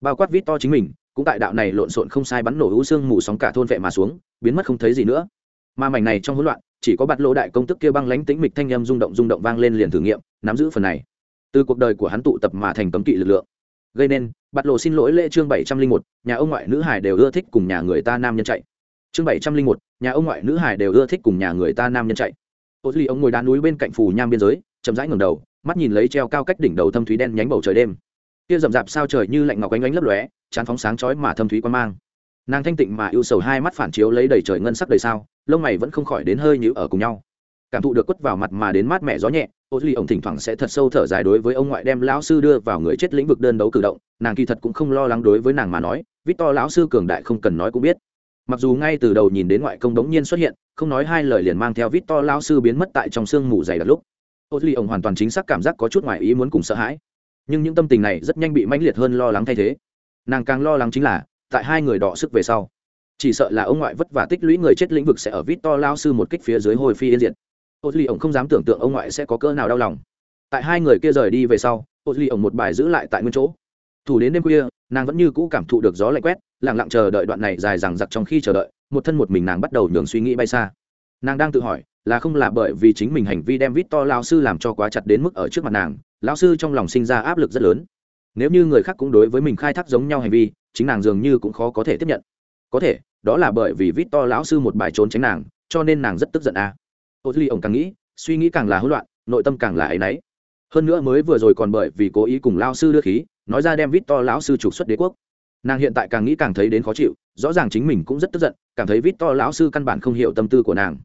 Bao quát vít to chính mình, cũng tại đạo này lộn xộn không sai bắn nổ ưu xương mù sóng cả thôn vệ mà xuống, biến mất không thấy gì nữa. Mà mảnh này trong hỗn loạn, chỉ có bạt lỗ đại công tức kia băng lánh tĩnh mịch thanh âm rung động rung động vang lên liền thử nghiệm, nắm giữ phần này. Từ cuộc đời của hắn tụ tập mà thành cấm kỵ lực lượng. Gây nên bạt lộ xin lỗi lễ chương bảy trăm linh một, nhà ông ngoại nữ hải đều ưa thích cùng nhà người ta nam nhân chạy. Chương bảy trăm linh một, nhà ông ngoại nữ hải đều ưa thích cùng nhà người ta nam nhân chạy. Ô duy ông ngồi đá núi bên cạnh phù nham biên giới, chậm rãi ngầm đầu, mắt nhìn lấy treo cao cách đỉnh đầu thâm thúy đen nhánh bầu trời đêm. Kia rậm rạp sao trời như lạnh ngọc ánh ánh lấp lóe, chán phóng sáng chói mà thâm thúy quan mang. Nàng thanh tịnh mà ưu sầu hai mắt phản chiếu lấy đầy trời ngân sắc đầy sao, lông mày vẫn không khỏi đến hơi nhữ ở cùng nhau cảm thụ được quất vào mặt mà đến mát mẻ gió nhẹ, ô duy ổng thỉnh thoảng sẽ thật sâu thở dài đối với ông ngoại đem lão sư đưa vào người chết lĩnh vực đơn đấu cử động, nàng kỳ thật cũng không lo lắng đối với nàng mà nói vít to lão sư cường đại không cần nói cũng biết. Mặc dù ngay từ đầu nhìn đến ngoại công đống nhiên xuất hiện, không nói hai lời liền mang theo vít to lão sư biến mất tại trong sương mù dày đặc lúc. Ô duy ổng hoàn toàn chính xác cảm giác có chút ngoài ý muốn cùng sợ hãi. Nhưng những tâm tình này rất nhanh bị mãnh liệt hơn lo lắng thay thế. Nàng càng lo lắng chính là, tại hai người đọ sức về sau, chỉ sợ là ông ngoại vất vả tích lũy người chết lĩnh vực sẽ ở vít to lao sư một kích phía dưới hồi phi yên diệt ô duy ổng không dám tưởng tượng ông ngoại sẽ có cỡ nào đau lòng. Tại hai người kia rời đi về sau, ô duy ổng một bài giữ lại tại nguyên chỗ. Thủ đến đêm khuya, nàng vẫn như cũ cảm thụ được gió lạnh quét lẳng lặng chờ đợi đoạn này dài dằng dặc trong khi chờ đợi, một thân một mình nàng bắt đầu nhường suy nghĩ bay xa. Nàng đang tự hỏi, là không là bởi vì chính mình hành vi đem vít to lao sư làm cho quá chặt đến mức ở trước mặt nàng lao sư trong lòng sinh ra áp lực rất lớn. Nếu như người khác cũng đối với mình khai thác giống nhau hành vi, chính nàng dường như cũng khó có thể tiếp nhận. Có thể, đó là bởi vì vít to lão sư một bài trốn tránh nàng, cho nên nàng rất tức giận a. à ô duy ổng càng nghĩ, suy nghĩ càng là hỗn loạn, nội tâm càng là áy náy. Hơn nữa mới vừa rồi còn bởi vì cố ý cùng lao sư đưa khí, nói ra đem vít to lão sư trục xuất đế quốc. Nàng hiện tại càng nghĩ càng thấy đến khó chịu, rõ ràng chính mình cũng rất tức giận, cảm thấy vít to lão sư căn bản không hiểu tâm tư của nàng.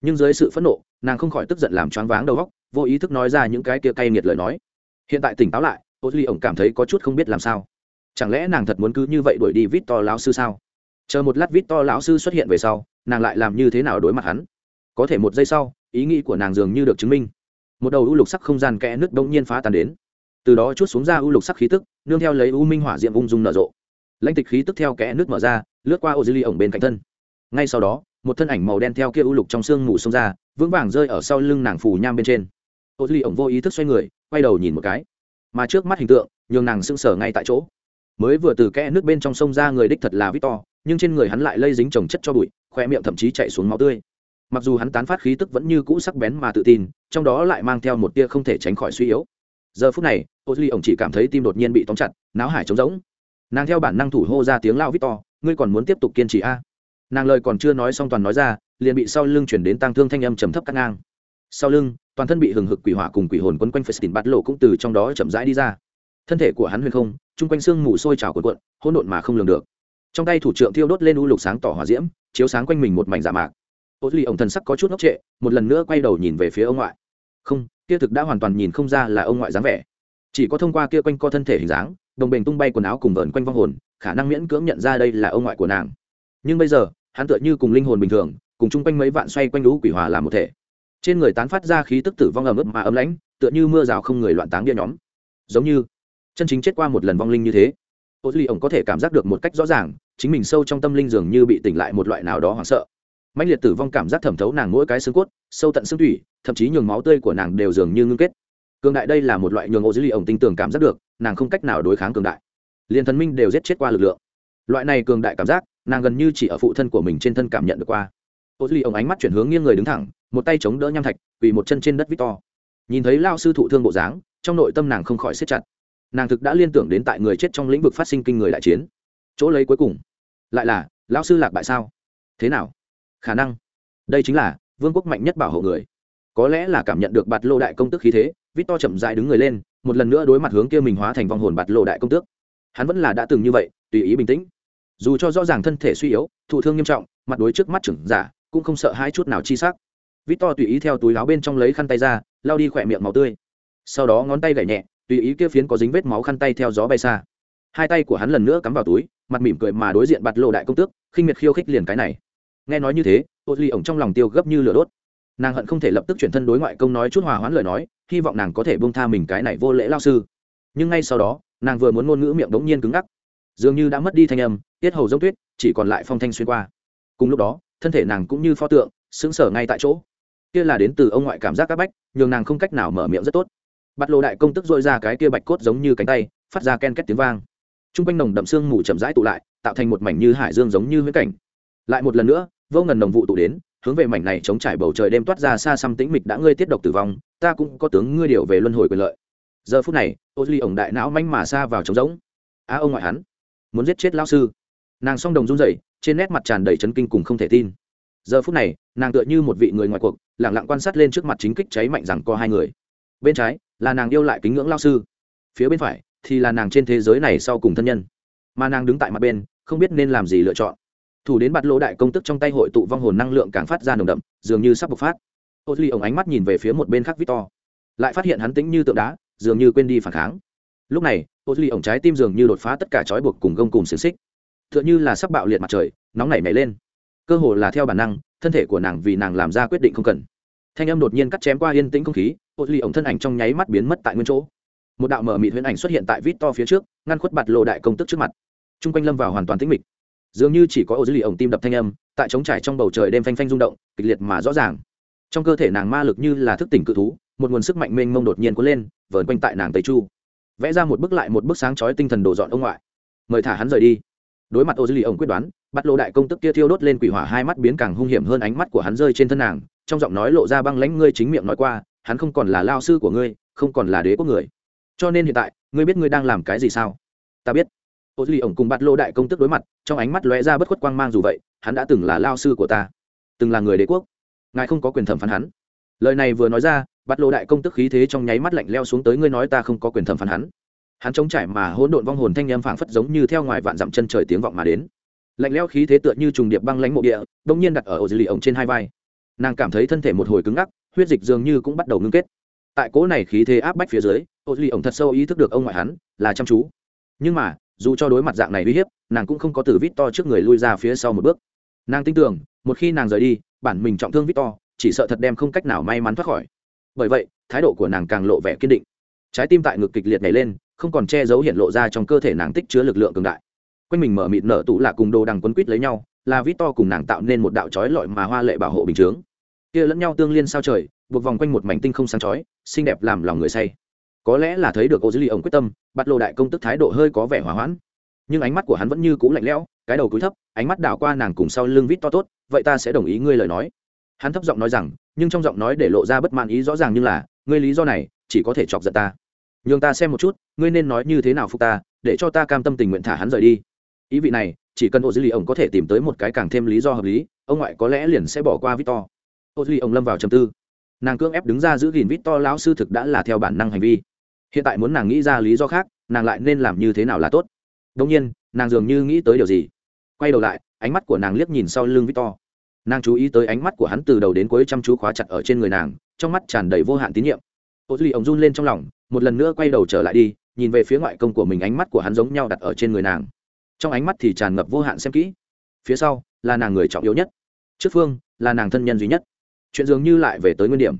Nhưng dưới sự phẫn nộ, nàng không khỏi tức giận làm choáng váng đầu góc vô ý thức nói ra những cái kia cay nghiệt lời nói. Hiện tại tỉnh táo lại ô duy ổng cảm thấy có chút không biết làm sao. Chẳng lẽ nàng thật muốn cứ như vậy đuổi đi vít to lão sư sao? Chờ một lát vít to lão sư xuất hiện về sau, nàng lại làm như thế nào đối mặt hắn? Có thể một giây sau, ý nghĩ của nàng dường như được chứng minh. Một đầu u lục sắc không gian kẽ nước đông nhiên phá tan đến. Từ đó chút xuống ra u lục sắc khí tức, nương theo lấy u minh hỏa diệm ung dung nở rộ. Lãnh tịch khí tức theo kẽ nước mở ra, lướt qua ô dư ly ổng bên cạnh thân. Ngay sau đó, một thân ảnh màu đen theo kia u lục trong sương mù xông ra, vững vàng rơi ở sau lưng nàng phù nham bên trên. Ô dư ly ổng vô ý thức xoay người, quay đầu nhìn một cái. Mà trước mắt hình tượng, nhường nàng sững sở ngay tại chỗ. Mới vừa từ kẽ nước bên trong sông ra người đích thật là victor, nhưng trên người hắn lại lây dính trồng chất cho bụi, khoe miệng thậm chí chạy xuống máu tươi mặc dù hắn tán phát khí tức vẫn như cũ sắc bén mà tự tin trong đó lại mang theo một tia không thể tránh khỏi suy yếu. Giờ phút này ô duy ổng chỉ cảm thấy tim đột nhiên bị tóm chặt náo hải trống rỗng. Nàng theo bản năng thủ hô ra tiếng lao vít to, ngươi còn muốn tiếp tục kiên trì a? À? nàng lời còn chưa nói xong toàn nói ra liền bị sau lưng chuyển đến tăng thương thanh âm trầm thấp cắt ngang. Sau lưng toàn thân bị hừng hực quỷ hỏa cùng quỷ hồn quấn quanh phải bắt lộ cũng từ trong đó chậm rãi đi ra. Thân thể của hắn huyền không chung quanh xương mù sôi trào cuộn cuộn hỗn độn mà không lường được. Trong tay thủ trưởng thiêu đốt lên u lục sáng tỏ hỏa diễm chiếu sáng quanh mình một mảnh dạ mạc ô duy ổng thần sắc có chút ngốc trệ, một lần nữa quay đầu nhìn về phía ông ngoại. Không, kia thực đã hoàn toàn nhìn không ra là ông ngoại dáng vẻ. Chỉ có thông qua kia quanh co thân thể hình dáng, đồng bền tung bay quần áo cùng vợn quanh vong hồn, khả năng miễn cưỡng nhận ra đây là ông ngoại của nàng. Nhưng bây giờ, hắn tựa như cùng linh hồn bình thường, cùng chung quanh mấy vạn xoay quanh lũ quỷ hòa làm một thể. Trên người tán phát ra khí tức tử vong ẩm ướt mà ấm lãnh, tựa như mưa rào không người loạn táng bia nhóm. Giống như, chân chính chết qua một lần vong linh như thế. Ô duy ổng có thể cảm giác được một cách rõ ràng, chính mình sâu trong tâm linh dường như bị tỉnh lại một loại nào đó hoảng sợ mạnh liệt tử vong cảm giác thẩm thấu nàng mỗi cái xương cốt, sâu tận xương thủy, thậm chí nhường máu tươi của nàng đều dường như ngưng kết. Cường đại đây là một loại nhường ô dữ lì ổng tinh tường cảm giác được, nàng không cách nào đối kháng cường đại. Liền thần minh đều giết chết qua lực lượng. Loại này cường đại cảm giác, nàng gần như chỉ ở phụ thân của mình trên thân cảm nhận được qua. Ô dữ lì ổng ánh mắt chuyển hướng nghiêng người đứng thẳng, một tay chống đỡ nham thạch vì một chân trên đất victor. Nhìn thấy lao sư thụ thương bộ dáng, trong nội tâm nàng không khỏi xếp chặt. Nàng thực đã liên tưởng đến tại người chết trong lĩnh vực phát sinh kinh người đại chiến. Chỗ lấy cuối cùng, lại là, lão sư lạc bại sao? Thế nào? Khả năng. Đây chính là vương quốc mạnh nhất bảo hộ người. Có lẽ là cảm nhận được bạt lô đại công tức khí thế vít to chậm dại đứng người lên, một lần nữa đối mặt hướng kia mình hóa thành vong hồn bạt lô đại công tước. Hắn vẫn là đã từng như vậy, tùy ý bình tĩnh. Dù cho rõ ràng thân thể suy yếu, thụ thương nghiêm trọng, mặt đối trước mắt trưởng giả, cũng không sợ hai chút nào chi sắc. Vít to tùy ý theo túi áo bên trong lấy khăn tay ra lao đi khỏe miệng máu tươi. Sau đó ngón tay gảy nhẹ, tùy ý kia phiến có dính vết máu khăn tay theo gió bay xa. Hai tay của hắn lần nữa cắm vào túi, mặt mỉm cười mà đối diện bạt lộ đại công tước, khinh miệt khiêu khích liền cái này nghe nói như thế, ô ly ổng trong lòng tiêu gấp như lửa đốt. Nàng hận không thể lập tức chuyển thân đối ngoại công nói chút hòa hoãn lời nói, hy vọng nàng có thể bông tha mình cái này vô lễ lao sư. Nhưng ngay sau đó, nàng vừa muốn ngôn ngữ miệng đống nhiên cứng ngắc. Dường như đã mất đi thanh âm, tiết hầu giống tuyết, chỉ còn lại phong thanh xuyên qua. Cùng lúc đó, thân thể nàng cũng như pho tượng xứng sở ngay tại chỗ. Kia là đến từ ông ngoại cảm giác các bách, nhường nàng không cách nào mở miệng rất tốt. Bắt lộ đại công tức dội ra cái kia bạch cốt giống như cánh tay, phát ra ken két tiếng vang. T r u n g quanh nồng đậm sương mù chậm rãi tụ lại, tạo thành một mảnh như hải dương giống như huyết cảnh. Lại một lần nữa vô ngần đồng vụ tụ đến, hướng về mảnh này chống trải bầu trời đêm toát ra xa xăm tĩnh mịch đã ngươi tiết độc tử vong, ta cũng có tướng ngươi điều về luân hồi quyền lợi. Giờ phút này, ô duy ổng đại não manh mà xa vào trống giống á ông ngoại hắn, muốn giết chết lao sư. Nàng song đồng run rẩy, trên nét mặt tràn đầy chấn kinh cùng không thể tin. Giờ phút này, nàng tựa như một vị người ngoài cuộc lẳng lặng quan sát lên trước mặt chính kích cháy mạnh rằng có hai người. Bên trái, là nàng yêu lại kính ngưỡng lao sư. Phía bên phải, thì là nàng trên thế giới này sau cùng thân nhân. Mà nàng đứng tại mặt bên, không biết nên làm gì lựa chọn thủ đến bạt lỗ đại công tức trong tay hội tụ vong hồn năng lượng càng phát ra nồng đậm, dường như sắp bộc phát. Ô duy ổng ánh mắt nhìn về phía một bên khác victor. Lại phát hiện hắn tĩnh như tượng đá, dường như quên đi phản kháng. Lúc này, ô duy ổng trái tim dường như đột phá tất cả trói buộc cùng gông cùng xiềng xích. T h ư ợ n h ư là sắp bạo liệt mặt trời, nóng nảy nảy lên. Cơ hồ là theo bản năng, thân thể của nàng vì nàng làm ra quyết định không cần. Thanh âm đột nhiên cắt chém qua yên tĩnh không khí, ô duy ổng thân ảnh trong nháy mắt biến mất tại nguyên chỗ. Một đạo mở mịt huyễn ảnh xuất hiện tại vít to phía trước, ngăn khuất bạt lộ đại công tức trước mặt. T r u n g quanh lâm vào hoàn toàn tĩnh mịch dường như chỉ có ô duy ổng tim đập thanh âm, tại trống trải trong bầu trời đêm phanh phanh rung động, kịch liệt mà rõ ràng. Trong cơ thể nàng ma lực như là thức tỉnh cự thú, một nguồn sức mạnh mênh mông đột nhiên cuốn lên, vờn quanh tại nàng tây chu. Vẽ ra một bức lại một bức sáng chói tinh thần đồ dọn ông ngoại. Mời thả hắn rời đi. Đối mặt ô dư lì ổng quyết đoán, bắt lô đại công tức kia thiêu đốt lên quỷ hỏa hai mắt biến càng hung hiểm hơn ánh mắt của hắn rơi trên thân nàng, trong giọng nói lộ ra băng lãnh ngươi chính miệng nói qua, hắn không còn là lao sư của ngươi, không còn là đế quốc người. Cho nên hiện tại, ngươi biết ngươi đang làm cái gì sao? Ta biết ô duy lì ổng cùng bạt lô đại công tức đối mặt, trong ánh mắt lóe ra bất khuất quang mang dù vậy, hắn đã từng là lao sư của ta, từng là người đế quốc. Ngài không có quyền thẩm phán hắn. Lời này vừa nói ra, bạt lô đại công tức khí thế trong nháy mắt lạnh leo xuống tới, ngươi nói ta không có quyền thẩm phán hắn. Hắn chống trải mà hỗn độn vong hồn thanh âm phảng phất giống như theo ngoài vạn dặm chân trời tiếng vọng mà đến. Lạnh leo khí thế tựa như trùng điệp băng lãnh mộ địa đông nhiên đặt ở ô duy lì ổng trên hai vai. Nàng cảm thấy thân thể một hồi cứng ngắc, huyết dịch dường như cũng bắt đầu ngưng kết. Tại cỗ này khí thế áp bách phía dưới, ô duy lì ổng thật sâu ý thức được ông ngoại hắn là chăm chú. Nhưng mà dù cho đối mặt dạng này uy hiếp, nàng cũng không có từ vít to trước người lui ra phía sau một bước. Nàng tin tưởng, một khi nàng rời đi, bản mình trọng thương vít to chỉ sợ thật đem không cách nào may mắn thoát khỏi. Bởi vậy, thái độ của nàng càng lộ vẻ kiên định. Trái tim tại ngực kịch liệt nhảy lên, không còn che giấu hiện lộ ra trong cơ thể nàng tích chứa lực lượng cường đại. Quanh mình mở mịt nở tủ là cùng đồ đằng quấn quýt lấy nhau, là vít to cùng nàng tạo nên một đạo trói lọi mà hoa lệ bảo hộ bình chướng. Kia lẫn nhau tương liên sao trời, buộc vòng quanh một mảnh tinh không sáng chói, xinh đẹp làm lòng người say có lẽ là thấy được ô dư ly ổng quyết tâm, bắt lộ đại công tức thái độ hơi có vẻ hỏa hoãn. Nhưng ánh mắt của hắn vẫn như cũ lạnh lẽo, cái đầu cúi thấp, ánh mắt đảo qua nàng cùng sau lưng vít to tốt, vậy ta sẽ đồng ý ngươi lời nói. Hắn thấp giọng nói rằng, nhưng trong giọng nói để lộ ra bất mãn ý rõ ràng như là, ngươi lý do này, chỉ có thể chọc giận ta. Nhường ta xem một chút, ngươi nên nói như thế nào phục ta, để cho ta cam tâm tình nguyện thả hắn rời đi. Ý vị này, chỉ cần ô dư lì ông có thể tìm tới một cái càng thêm lý do hợp lý, ông ngoại có lẽ liền sẽ bỏ qua victor ô dư lì ông lâm vào trầm tư. Nàng cưỡng ép đứng ra giữ gìn vít to lão sư thực đã là theo bản năng hành vi hiện tại muốn nàng nghĩ ra lý do khác, nàng lại nên làm như thế nào là tốt? Đông nhiên, nàng dường như nghĩ tới điều gì? Quay đầu lại, ánh mắt của nàng liếc nhìn sau lưng victor. Nàng chú ý tới ánh mắt của hắn từ đầu đến cuối chăm chú khóa chặt ở trên người nàng, trong mắt tràn đầy vô hạn tín nhiệm. Ô duy ông run lên trong lòng, một lần nữa quay đầu trở lại đi, nhìn về phía ngoại công của mình ánh mắt của hắn giống nhau đặt ở trên người nàng. Trong ánh mắt thì tràn ngập vô hạn xem kỹ. Phía sau, là nàng người trọng yếu nhất. Trước phương, là nàng thân nhân duy nhất. Chuyện dường như lại về tới nguyên điểm.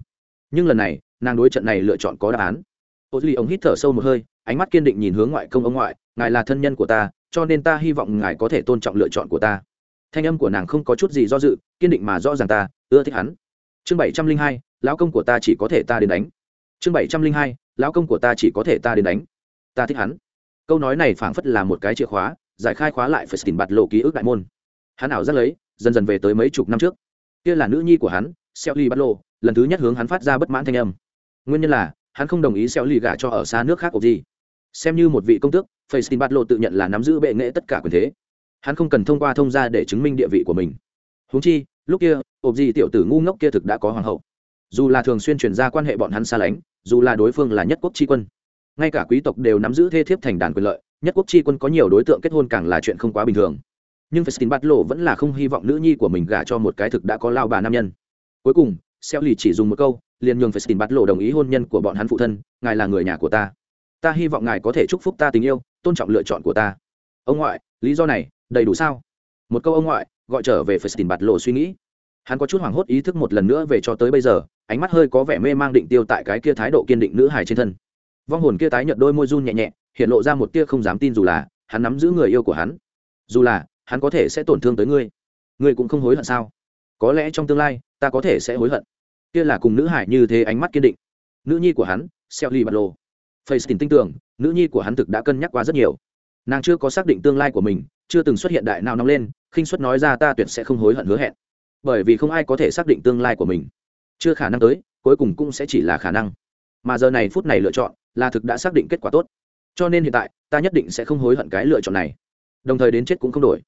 Nhưng lần này, nàng đối trận này lựa chọn có đáp án ô duy ông hít thở sâu một hơi, ánh mắt kiên định nhìn hướng ngoại công ông ngoại, ngài là thân nhân của ta, cho nên ta hy vọng ngài có thể tôn trọng lựa chọn của ta. Thanh âm của nàng không có chút gì do dự, kiên định mà rõ ràng ta, ưa thích hắn. Chương bảy trăm linh hai, lão công của ta chỉ có thể ta đến đánh. Chương bảy trăm linh hai, lão công của ta chỉ có thể ta đến đánh. Ta thích hắn. Câu nói này phảng phất là một cái chìa khóa, giải khai khóa lại phải tìm bạt lộ ký ức đại môn. Hắn ảo rất lấy, dần dần về tới mấy chục năm trước. Kia là nữ nhi của hắn, xeo ly bắt lộ, lần thứ nhất hướng hắn phát ra bất mãn thanh âm. Nguyên nhân là hắn không đồng ý xéo ly gả cho ở xa nước khác ộc gì xem như một vị công tước Facetin Bạt Lộ tự nhận là nắm giữ bệ nghệ tất cả quyền thế. Hắn không cần thông qua thông gia để chứng minh địa vị của mình. Huống chi, lúc kia, ộp gì tiểu tử ngu ngốc kia thực đã có hoàng hậu. Dù là thường xuyên truyền ra quan hệ bọn hắn xa lánh, dù là đối phương là nhất quốc chi quân, ngay cả quý tộc đều nắm giữ thê thiếp thành đàn quyền lợi, nhất quốc chi quân có nhiều đối tượng kết hôn càng là chuyện không quá bình thường. Nhưng Facetin Bạt Lộ vẫn là không hy vọng nữ nhi của mình gả cho một cái thực đã có lao bà nam nhân. Cuối cùng, Xeo lì chỉ dùng một câu, liền nhường xin bạch Lộ đồng ý hôn nhân của bọn hắn phụ thân, ngài là người nhà của ta. Ta hy vọng ngài có thể chúc phúc ta tình yêu tôn trọng lựa chọn của ta. Ông ngoại lý do này đầy đủ sao? Một câu ông ngoại gọi trở về phải xin bắt lộ suy nghĩ. Hắn có chút hoảng hốt ý thức một lần nữa về cho tới bây giờ ánh mắt hơi có vẻ mê mang định tiêu tại cái kia thái độ kiên định nữ hài trên thân. Vong hồn kia tái nhợt đôi môi run nhẹ nhẹ hiện lộ ra một tia không dám tin dù là hắn nắm giữ người yêu của hắn. Dù là hắn có thể sẽ tổn thương tới ngươi. Ngươi cũng không hối hận sao? Có lẽ trong tương lai ta có thể sẽ hối hận kia là cùng nữ hải như thế ánh mắt kiên định nữ nhi của hắn xeo ly bật lô Face tin tưởng, nữ nhi của hắn thực đã cân nhắc qua rất nhiều. Nàng chưa có xác định tương lai của mình, chưa từng xuất hiện đại nào nóng lên, khinh suất nói ra ta tuyệt sẽ không hối hận hứa hẹn. Bởi vì không ai có thể xác định tương lai của mình. Chưa khả năng tới, cuối cùng cũng sẽ chỉ là khả năng. Mà giờ này phút này lựa chọn, là thực đã xác định kết quả tốt. Cho nên hiện tại, ta nhất định sẽ không hối hận cái lựa chọn này. Đồng thời đến chết cũng không đổi.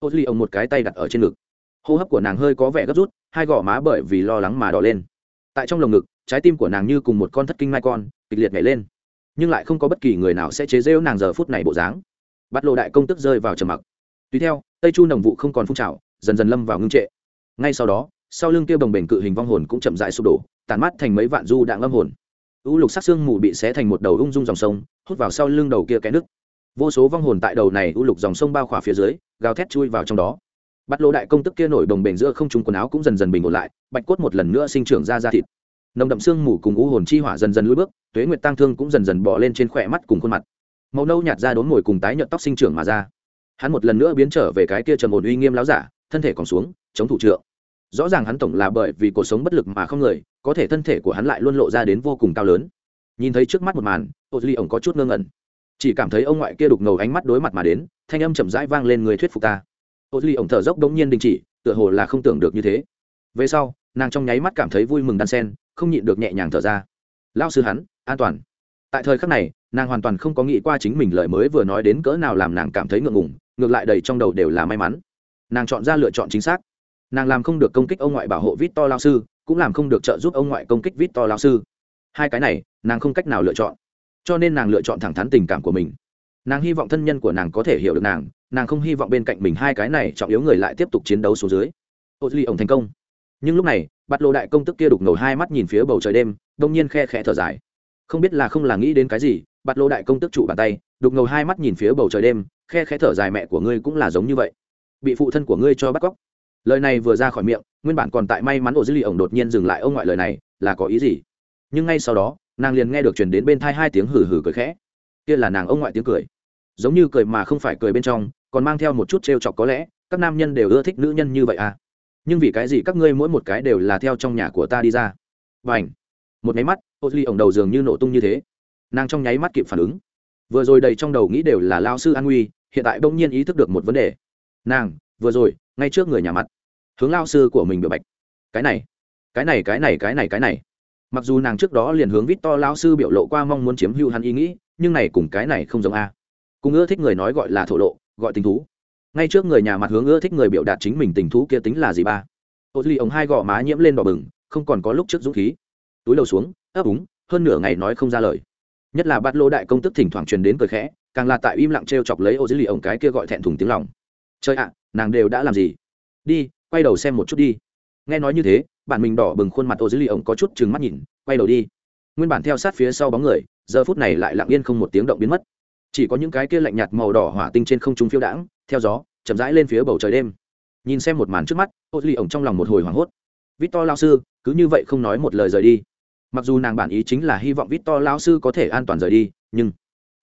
Ozly ông một cái tay đặt ở trên ngực. Hô hấp của nàng hơi có vẻ gấp rút, hai gò má bởi vì lo lắng mà đỏ lên. Tại trong lồng ngực, trái tim của nàng như cùng một con thất kinh mai con, kịch liệt nhảy lên. Nhưng lại không có bất kỳ người nào sẽ chế rêu nàng giờ phút này bộ dáng. Bắt lộ đại công tức rơi vào trầm mặc. Tùy theo tây chu nồng vụ không còn phun trào dần dần lâm vào ngưng trệ. Ngay sau đó sau lưng kia bồng bềnh cự hình vong hồn cũng chậm rãi sụp đổ tàn mắt thành mấy vạn du đạn âm hồn. U lục sắc xương mù bị xé thành một đầu ung dung dòng sông hút vào sau lưng đầu kia cái nước vô số vong hồn tại đầu này u lục dòng sông bao khỏa phía dưới gào thét chui vào trong đó bắt lô đại công tức kia nổi đồng bền giữa không trúng quần áo cũng dần dần bình ổn lại, bạch cốt một lần nữa sinh trưởng ra da thịt. Nồng đậm xương mù cùng u hồn chi hỏa dần dần lùi bước, tuế nguyệt tăng thương cũng dần dần bỏ lên trên khỏe mắt cùng khuôn mặt. Màu nâu nhạt ra đốn ngồi cùng tái nhợt tóc sinh trưởng mà ra. Hắn một lần nữa biến trở về cái kia trầm ổn uy nghiêm láo giả, thân thể còn xuống, chống thủ trượng. Rõ ràng hắn tổng là bởi vì cuộc sống bất lực mà không người, có thể thân thể của hắn lại luôn lộ ra đến vô cùng cao lớn. Nhìn thấy trước mắt một màn ô duy ổng có chút ngơ ngẩn. Chỉ cảm thấy ông ngoại kia đục ngầu ánh mắt đối mặt mà đến, thanh âm chậm rãi vang lên người thuyết phục ta ô duy ổng thở dốc đống nhiên đình chỉ, tựa hồ là không tưởng được như thế. Về sau, nàng trong nháy mắt cảm thấy vui mừng đan sen, không nhịn được nhẹ nhàng thở ra. Lao sư hắn, an toàn. Tại thời khắc này, nàng hoàn toàn không có nghĩ qua chính mình lời mới vừa nói đến cỡ nào làm nàng cảm thấy ngượng ngùng, ngược lại đầy trong đầu đều là may mắn. Nàng chọn ra lựa chọn chính xác. Nàng làm không được công kích ông ngoại bảo hộ vít to lao sư, cũng làm không được trợ giúp ông ngoại công kích vít to lao sư. Hai cái này, nàng không cách nào lựa chọn. Cho nên nàng lựa chọn thẳng thắn tình cảm của mình nàng hy vọng thân nhân của nàng có thể hiểu được nàng nàng không hy vọng bên cạnh mình hai cái này trọng yếu người lại tiếp tục chiến đấu xuống dưới. Ô duy ổng thành công. Nhưng lúc này bắt lộ đại công tức kia đục ngầu hai mắt nhìn phía bầu trời đêm, đông nhiên khe khẽ thở dài. Không biết là không là nghĩ đến cái gì bắt lộ đại công tức trụ bàn tay, đục ngầu hai mắt nhìn phía bầu trời đêm, khe khẽ thở dài mẹ của ngươi cũng là giống như vậy. Bị phụ thân của ngươi cho bắt cóc. Lời này vừa ra khỏi miệng, nguyên bản còn tại may mắn ổ dữ liệu ổng đột nhiên dừng lại ông ngoại lời này, là có ý gì? Nhưng ngay sau đó, nàng liền nghe được truyền đến bên thai hai tiếng hừ hừ cười khẽ kia là nàng ông ngoại tiếng cười. Giống như cười mà không phải cười bên trong, còn mang theo một chút t chọc có lẽ, các nam nhân đều ưa thích nữ nhân như vậy à. Nhưng vì cái gì các ngươi mỗi một cái đều là theo trong nhà của ta đi ra? Và ảnh một nháy mắt ô ly ổng đầu dường như nổ tung như thế. Nàng trong nháy mắt kịp phản ứng. Vừa rồi đầy trong đầu nghĩ đều là lao sư an nguy, hiện tại bỗng nhiên ý thức được một vấn đề. Nàng, vừa rồi, ngay trước người nhà mặt. Hướng lao sư của mình biểu bạch. Cái này cái này cái này cái này cái này. Mặc dù nàng trước đó liền hướng vít to lao sư biểu lộ qua mong muốn chiếm hữu hắn ý nghĩ nhưng này cùng cái này không giống a. Cùng ưa thích người nói gọi là thổ lộ, gọi tình thú. Ngay trước người nhà mặt hướng ưa thích người biểu đạt chính mình tình thú kia tính là gì ba? Ô duy ống hai gò má nhiễm lên đỏ bừng, không còn có lúc trước dũng khí. Túi đầu xuống, ấp úng, hơn nửa ngày nói không ra lời. Nhất là bắt lô đại công tức thỉnh thoảng truyền đến cười khẽ, càng là tại im lặng t r e o chọc lấy ô dưới lì ổng cái kia gọi thẹn thùng tiếng lòng. Chơi ạ, nàng đều đã làm gì? Đi, quay đầu xem một chút đi. Nghe nói như thế, bản mình đỏ bừng khuôn mặt ô dưới lì ổng có chút trừng mắt nhìn, quay đầu đi. Nguyên bản theo sát phía sau bóng người giờ phút này lại lặng yên không một tiếng động biến mất. Chỉ có những cái kia lạnh nhạt màu đỏ hỏa tinh trên không trung phiêu đãng, theo gió, chậm rãi lên phía bầu trời đêm. Nhìn xem một màn trước mắt ô duy ổng trong lòng một hồi hoảng hốt. Vít to lao sư, cứ như vậy không nói một lời rời đi. Mặc dù nàng bản ý chính là hy vọng vít to lao sư có thể an toàn rời đi, nhưng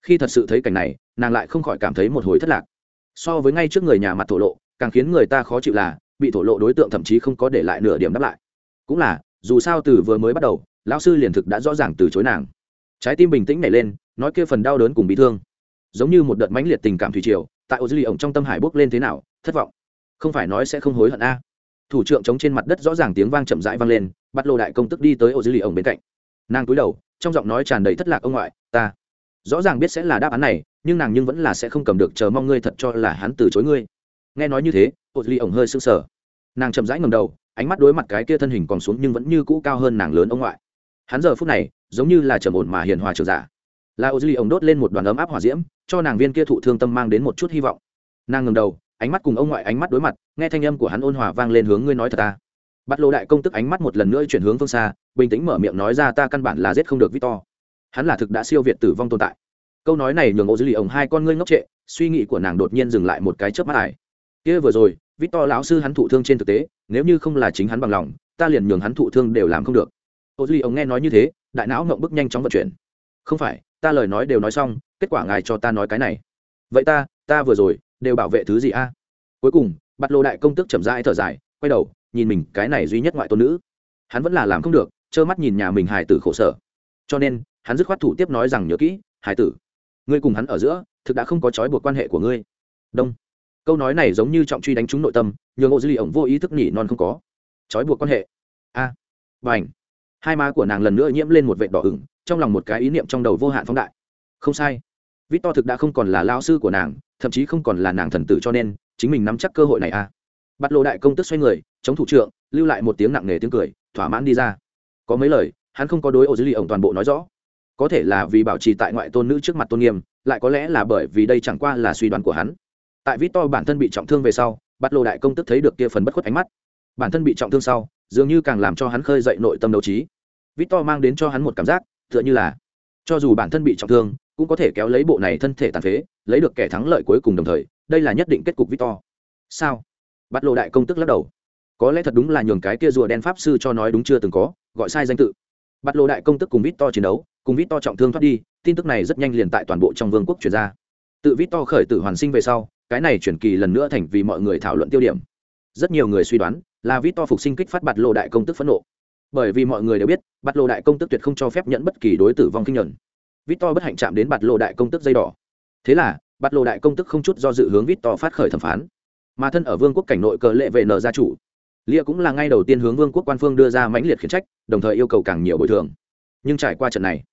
khi thật sự thấy cảnh này, nàng lại không khỏi cảm thấy một hồi thất lạc. So với ngay trước người nhà mặt thổ lộ, càng khiến người ta khó chịu là, bị thổ lộ đối tượng thậm chí không có để lại nửa điểm đáp lại. Cũng là, dù sao từ vừa mới bắt đầu, lão sư liền thực đã rõ ràng từ chối nàng trái tim bình tĩnh nảy lên, nói kia phần đau đớn cùng bị thương. Giống như một đợt mãnh liệt tình cảm thủy triều, tại ô dư lì ổng trong tâm hải bốc lên thế nào, thất vọng. Không phải nói sẽ không hối hận a. Thủ trưởng chống trên mặt đất rõ ràng tiếng vang chậm rãi vang lên, bắt lô đại công tức đi tới ô dư lì ổng bên cạnh. Nàng cúi đầu, trong giọng nói tràn đầy thất lạc ông ngoại, ta rõ ràng biết sẽ là đáp án này, nhưng nàng nhưng vẫn là sẽ không cầm được, chờ mong ngươi thật cho là hắn từ chối ngươi. Nghe nói như thế ô dư lì ổng hơi sưng sờ. Nàng chậm rãi ngầm đầu, ánh mắt đối mặt cái kia thân hình còn xuống nhưng vẫn như cũ cao hơn nàng lớn ông ngoại. Hắn giờ phút này giống như là trầm ổn mà hiền hòa trường giả. Là ô dư Ly ổng đốt lên một đoàn ấm áp hỏa diễm, cho nàng viên kia thụ thương tâm mang đến một chút hy vọng. Nàng ngầm đầu, ánh mắt cùng ông ngoại ánh mắt đối mặt, nghe thanh âm của hắn ôn hòa vang lên hướng ngươi nói thật ta. Bắt lô đại công tức ánh mắt một lần nữa chuyển hướng phương xa, bình tĩnh mở miệng nói ra ta căn bản là giết không được victor. Hắn là thực đã siêu việt tử vong tồn tại. Câu nói này nhường ô dư lì ổng hai con ngươi ngốc trệ, suy nghĩ của nàng đột nhiên dừng lại một cái chớp mắt ải kia vừa rồi, victor lão sư hắn thụ thương trên thực tế, nếu như không là chính hắn bằng lòng, ta liền nhường hắn thụ thương đều làm không được ô duy ông nghe nói như thế đại não ngậm bức nhanh chóng vận chuyển. Không phải ta lời nói đều nói xong kết quả ngài cho ta nói cái này. Vậy ta ta vừa rồi đều bảo vệ thứ gì a? Cuối cùng bắt lô đại công tức chậm rãi thở dài quay đầu nhìn mình cái này duy nhất ngoại tôn nữ. Hắn vẫn là làm không được trơ mắt nhìn nhà mình Hải tử khổ sở. Cho nên hắn dứt khoát thủ tiếp nói rằng nhớ kỹ Hải tử ngươi cùng hắn ở giữa thực đã không có trói buộc quan hệ của ngươi. Đông. Câu nói này giống như trọng truy đánh trúng nội tâm nhường ô dư lì ổng vô ý thức nhỉ non không có. Trói buộc quan hệ. A. À, ảnh hai má của nàng lần nữa nhiễm lên một vệt đỏ ửng, trong lòng một cái ý niệm trong đầu vô hạn phóng đại. Không sai. Vít to thực đã không còn là lao sư của nàng, thậm chí không còn là nàng thần tử cho nên, chính mình nắm chắc cơ hội này à. Bắt lộ đại công tức xoay người, chống thủ trưởng lưu lại một tiếng nặng nề tiếng cười, thỏa mãn đi ra. Có mấy lời, hắn không có đối ô dưới lì ổng toàn bộ nói rõ. Có thể là vì bảo trì tại ngoại tôn nữ trước mặt tôn nghiêm, lại có lẽ là bởi vì đây chẳng qua là suy đoán của hắn. Tại vít to bản thân bị trọng thương về sau, bắt lộ đại công tức thấy được kia phần bất khuất ánh mắt. Bản thân bị trọng thương sau dường như càng làm cho hắn khơi dậy nội tâm đấu trí. Victor mang đến cho hắn một cảm giác, tựa như là, cho dù bản thân bị trọng thương, cũng có thể kéo lấy bộ này thân thể tàn phế, lấy được kẻ thắng lợi cuối cùng đồng thời, đây là nhất định kết cục victor. Sao? Bắt lộ đại công tức lắc đầu. Có lẽ thật đúng là nhường cái kia rùa đen pháp sư cho nói đúng chưa từng có, gọi sai danh tự. Bắt lộ đại công tức cùng victor chiến đấu, cùng victor trọng thương thoát đi, tin tức này rất nhanh liền tại toàn bộ trong vương quốc chuyển ra. Tự victor khởi tử hoàn sinh về sau, cái này chuyển kỳ lần nữa thành vì mọi người thảo luận tiêu điểm. Rất nhiều người suy đoán là victor phục sinh kích phát bạt lộ đại công tức phẫn nộ. Bởi vì mọi người đều biết, bạt lộ đại công tức tuyệt không cho phép nhận bất kỳ đối tử vong kinh nhuận victor bất hạnh chạm đến bạt lộ đại công tức dây đỏ. Thế là, bạt lộ đại công tức không chút do dự hướng victor phát khởi thẩm phán. Mà thân ở vương quốc cảnh nội cờ lệ vệ nợ gia chủ. Lia cũng là ngay đầu tiên hướng vương quốc quan phương đưa ra mãnh liệt khiển trách, đồng thời yêu cầu càng nhiều bồi thường. Nhưng trải qua trận này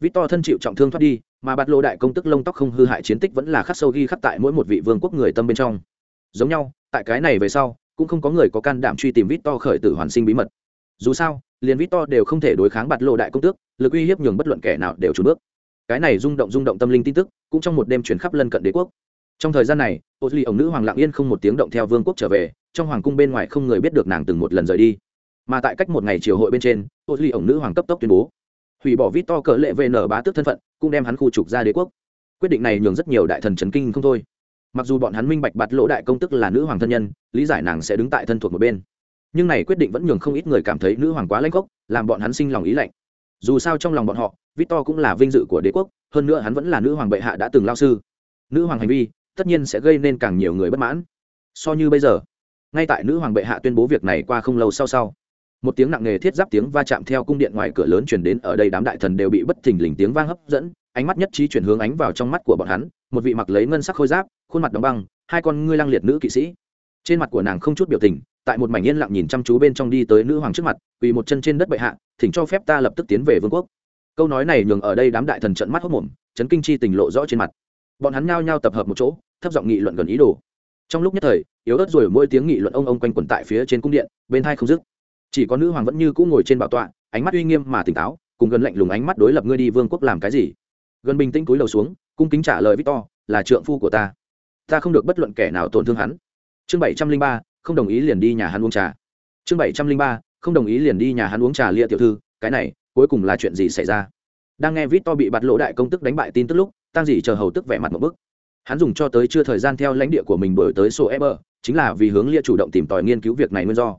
victor thân chịu trọng thương thoát đi, mà bạt lộ đại công tức lông tóc không hư hại chiến tích vẫn là khắc sâu ghi khắc tại mỗi một vị vương quốc người tâm bên trong. Giống nhau, tại cái này về sau cũng không có người có can đảm truy tìm victor khởi tử hoàn sinh bí mật. Dù sao, liền victor đều không thể đối kháng bạt lộ đại công tước, lực uy hiếp nhường bất luận kẻ nào đều trùn bước. Cái này rung động rung động tâm linh tin tức, cũng trong một đêm chuyển khắp lân cận đế quốc. Trong thời gian này ô duy ổng nữ hoàng lạng yên không một tiếng động theo vương quốc trở về, trong hoàng cung bên ngoài không người biết được nàng từng một lần rời đi. Mà tại cách một ngày triều hội bên trên ô duy ổng nữ hoàng cấp tốc tuyên bố, hủy bỏ vít to cỡ lệ vn bá tước thân phận, cũng đem hắn khu trục ra đế quốc. Quyết định này nhường rất nhiều đại thần chấn kinh không thôi mặc dù bọn hắn minh bạch bạt lỗ đại công tức là nữ hoàng thân nhân, lý giải nàng sẽ đứng tại thân thuộc một bên. Nhưng này quyết định vẫn nhường không ít người cảm thấy nữ hoàng quá lãnh gốc, làm bọn hắn sinh lòng ý lạnh. Dù sao trong lòng bọn họ, victor cũng là vinh dự của đế quốc, hơn nữa hắn vẫn là nữ hoàng bệ hạ đã từng lao sư. Nữ hoàng hành vi, tất nhiên sẽ gây nên càng nhiều người bất mãn. So như bây giờ, ngay tại nữ hoàng bệ hạ tuyên bố việc này qua không lâu sau sau, một tiếng nặng nề thiết giáp tiếng va chạm theo cung điện ngoài cửa lớn chuyển đến ở đây đám đại thần đều bị bất thình lình tiếng vang hấp dẫn, ánh mắt nhất trí chuyển hướng ánh vào trong mắt của bọn hắn, một vị mặc lấy ngân sắc khôi giáp khuôn mặt đóng băng, hai con ngươi lăng liệt nữ kỵ sĩ. Trên mặt của nàng không chút biểu tình, tại một mảnh yên lặng nhìn chăm chú bên trong đi tới nữ hoàng trước mặt vì một chân trên đất bệ hạ, thỉnh cho phép ta lập tức tiến về vương quốc. Câu nói này nhường ở đây đám đại thần trận mắt hốc mồm chấn kinh chi tình lộ rõ trên mặt. Bọn hắn nhao nhao tập hợp một chỗ, thấp giọng nghị luận gần ý đồ. Trong lúc nhất thời, yếu ớt rồi mỗi tiếng nghị luận ông ông quanh quẩn tại phía trên cung điện, bên hai không dứt. Chỉ có nữ hoàng vẫn như cũ ngồi trên bảo tọa, ánh mắt uy nghiêm mà tỉnh táo, cùng gần lạnh lùng ánh mắt đối lập ngươi đi vương quốc làm cái gì. Gần bình tĩnh cúi đầu xuống, cung kính trả lời victor, là trượng phu của ta ta không được bất luận kẻ nào tổn thương hắn. Chương bảy trăm linh ba, không đồng ý liền đi nhà hắn uống trà. Chương bảy trăm linh ba, không đồng ý liền đi nhà hắn uống trà lia tiểu thư, cái này, cuối cùng là chuyện gì xảy ra? Đang nghe victor bị bạt lỗ đại công tức đánh bại tin tức lúc tăng gì chờ hầu tức vẻ mặt một bức. Hắn dùng cho tới chưa thời gian theo lãnh địa của mình đổi tới sổ eber chính là vì hướng lia chủ động tìm tòi nghiên cứu việc này nguyên do.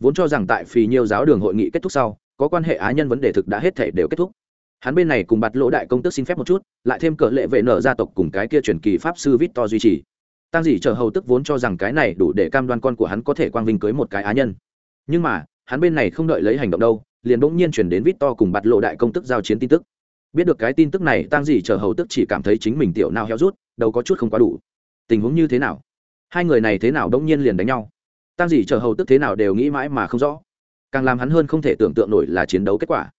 Vốn cho rằng tại phì nhiều giáo đường hội nghị kết thúc sau, có quan hệ á nhân vấn đề thực đã hết thể đều kết thúc hắn bên này cùng bạt lỗ đại công tức xin phép một chút, lại thêm cờ lệ vệ nở gia tộc cùng cái kia truyền kỳ pháp sư vít to duy trì. Tăng dỉ chờ hầu tức vốn cho rằng cái này đủ để cam đoan con của hắn có thể quang vinh cưới một cái á nhân. Nhưng mà, hắn bên này không đợi lấy hành động đâu, liền bỗng nhiên chuyển đến vít to cùng bạt lộ đại công tức giao chiến tin tức. Biết được cái tin tức này, tăng dỉ chờ hầu tức chỉ cảm thấy chính mình tiểu nào heo rút đâu có chút không quá đủ. Tình huống như thế nào? Hai người này thế nào bỗng nhiên liền đánh nhau? Tăng dỉ chờ hầu tức thế nào đều nghĩ mãi mà không rõ. Càng làm hắn hơn không thể tưởng tượng nổi là chiến đấu kết quả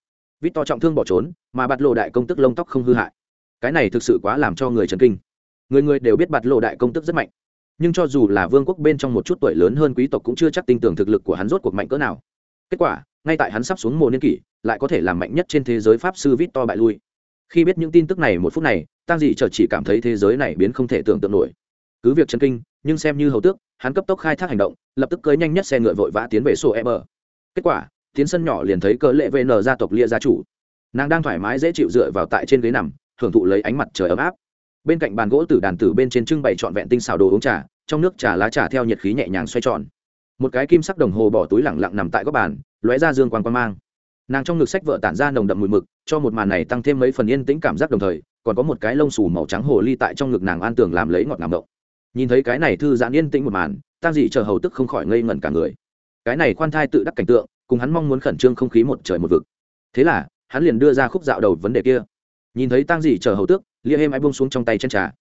vít to trọng thương bỏ trốn, mà bạt lộ đại công tức lông tóc không hư hại. Cái này thực sự quá làm cho người chấn kinh. Người người đều biết bạt lộ đại công tức rất mạnh. Nhưng cho dù là vương quốc bên trong một chút tuổi lớn hơn quý tộc cũng chưa chắc tin tưởng thực lực của hắn rốt cuộc mạnh cỡ nào. Kết quả, ngay tại hắn sắp xuống mùa niên kỷ, lại có thể làm mạnh nhất trên thế giới pháp sư vít to bại lui. Khi biết những tin tức này một phút này tăng dị chợt chỉ cảm thấy thế giới này biến không thể tưởng tượng nổi. Cứ việc chấn kinh, nhưng xem như hầu tước, hắn cấp tốc khai thác hành động, lập tức cưới nhanh nhất xe ngựa vội vã tiến về sổ e bờ kết quả tiến sân nhỏ liền thấy cỡ lệ vn gia tộc lia gia chủ. Nàng đang thoải mái dễ chịu dựa vào tại trên ghế nằm, hưởng thụ lấy ánh mặt trời ấm áp. Bên cạnh bàn gỗ tử đàn tử bên trên trưng bày trọn vẹn tinh xào đồ uống trà, trong nước trà lá trà theo nhiệt khí nhẹ nhàng xoay tròn. Một cái kim sắc đồng hồ bỏ túi lẳng lặng nằm tại góc bàn, lóe ra dương quang quang mang. Nàng trong ngực sách vợ tản ra nồng đậm mùi mực, cho một màn này tăng thêm mấy phần yên tĩnh cảm giác đồng thời, còn có một cái lông xù màu trắng hồ ly tại trong ngực nàng an tường làm lấy ngọt ngào động nhìn thấy cái này thư giãn yên tĩnh một màn, Tang dị chờ hầu tức không khỏi ngây ngẩn cả người. Cái này khoan thai tự đắc cảnh tượng cùng hắn mong muốn khẩn trương không khí một trời một vực. Thế là, hắn liền đưa ra khúc dạo đầu vấn đề kia. Nhìn thấy tang dị chờ hầu tước, lia êm ai bông xuống trong tay chân trà.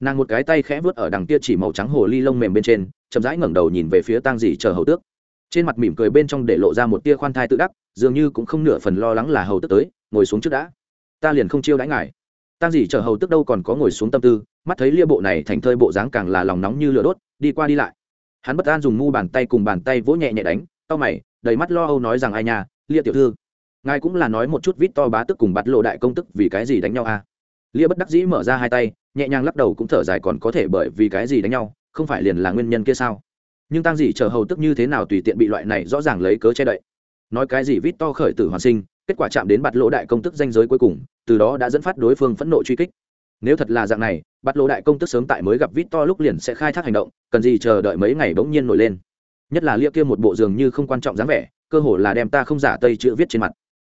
Nàng một cái tay khẽ vớt ở đằng kia chỉ màu trắng hồ ly lông mềm bên trên, chậm rãi ngẩng đầu nhìn về phía tang dị chờ hầu tước. Trên mặt mỉm cười bên trong để lộ ra một tia khoan thai tự đắc, dường như cũng không nửa phần lo lắng là hầu tước tới, ngồi xuống trước đã. Ta liền không chiêu đãi ngài. Tang dị chờ hầu tước đâu còn có ngồi xuống tâm tư, mắt thấy lia bộ này thành thơi bộ dáng càng là lòng nóng như lửa đốt, đi qua đi lại. Hắn bất an dùng mu bàn tay cùng bàn tay vỗ nhẹ nhẹ đánh tao mày, đầy mắt lo âu nói rằng, ai nhà lia tiểu thư, ngài cũng là nói một chút vít to bá tức cùng bắt lộ đại công tức vì cái gì đánh nhau à? Lia bất đắc dĩ mở ra hai tay, nhẹ nhàng lắc đầu cũng thở dài, còn có thể bởi vì cái gì đánh nhau, không phải liền là nguyên nhân kia sao? Nhưng Tang gì chờ hầu tức như thế nào tùy tiện bị loại này rõ ràng lấy cớ che đậy. Nói cái gì vít to khởi tử hoàn sinh, kết quả chạm đến bạt lỗ đại công tức danh giới cuối cùng, từ đó đã dẫn phát đối phương phẫn nộ truy kích. Nếu thật là dạng này, bạt lỗ đại công tức sớm tại mới gặp vít to lúc liền sẽ khai thác hành động, cần gì chờ đợi mấy ngày bỗng nhiên nổi lên nhất là lia kia một bộ dường như không quan trọng dáng vẻ, cơ hồ là đem ta không giả tây chữ viết trên mặt.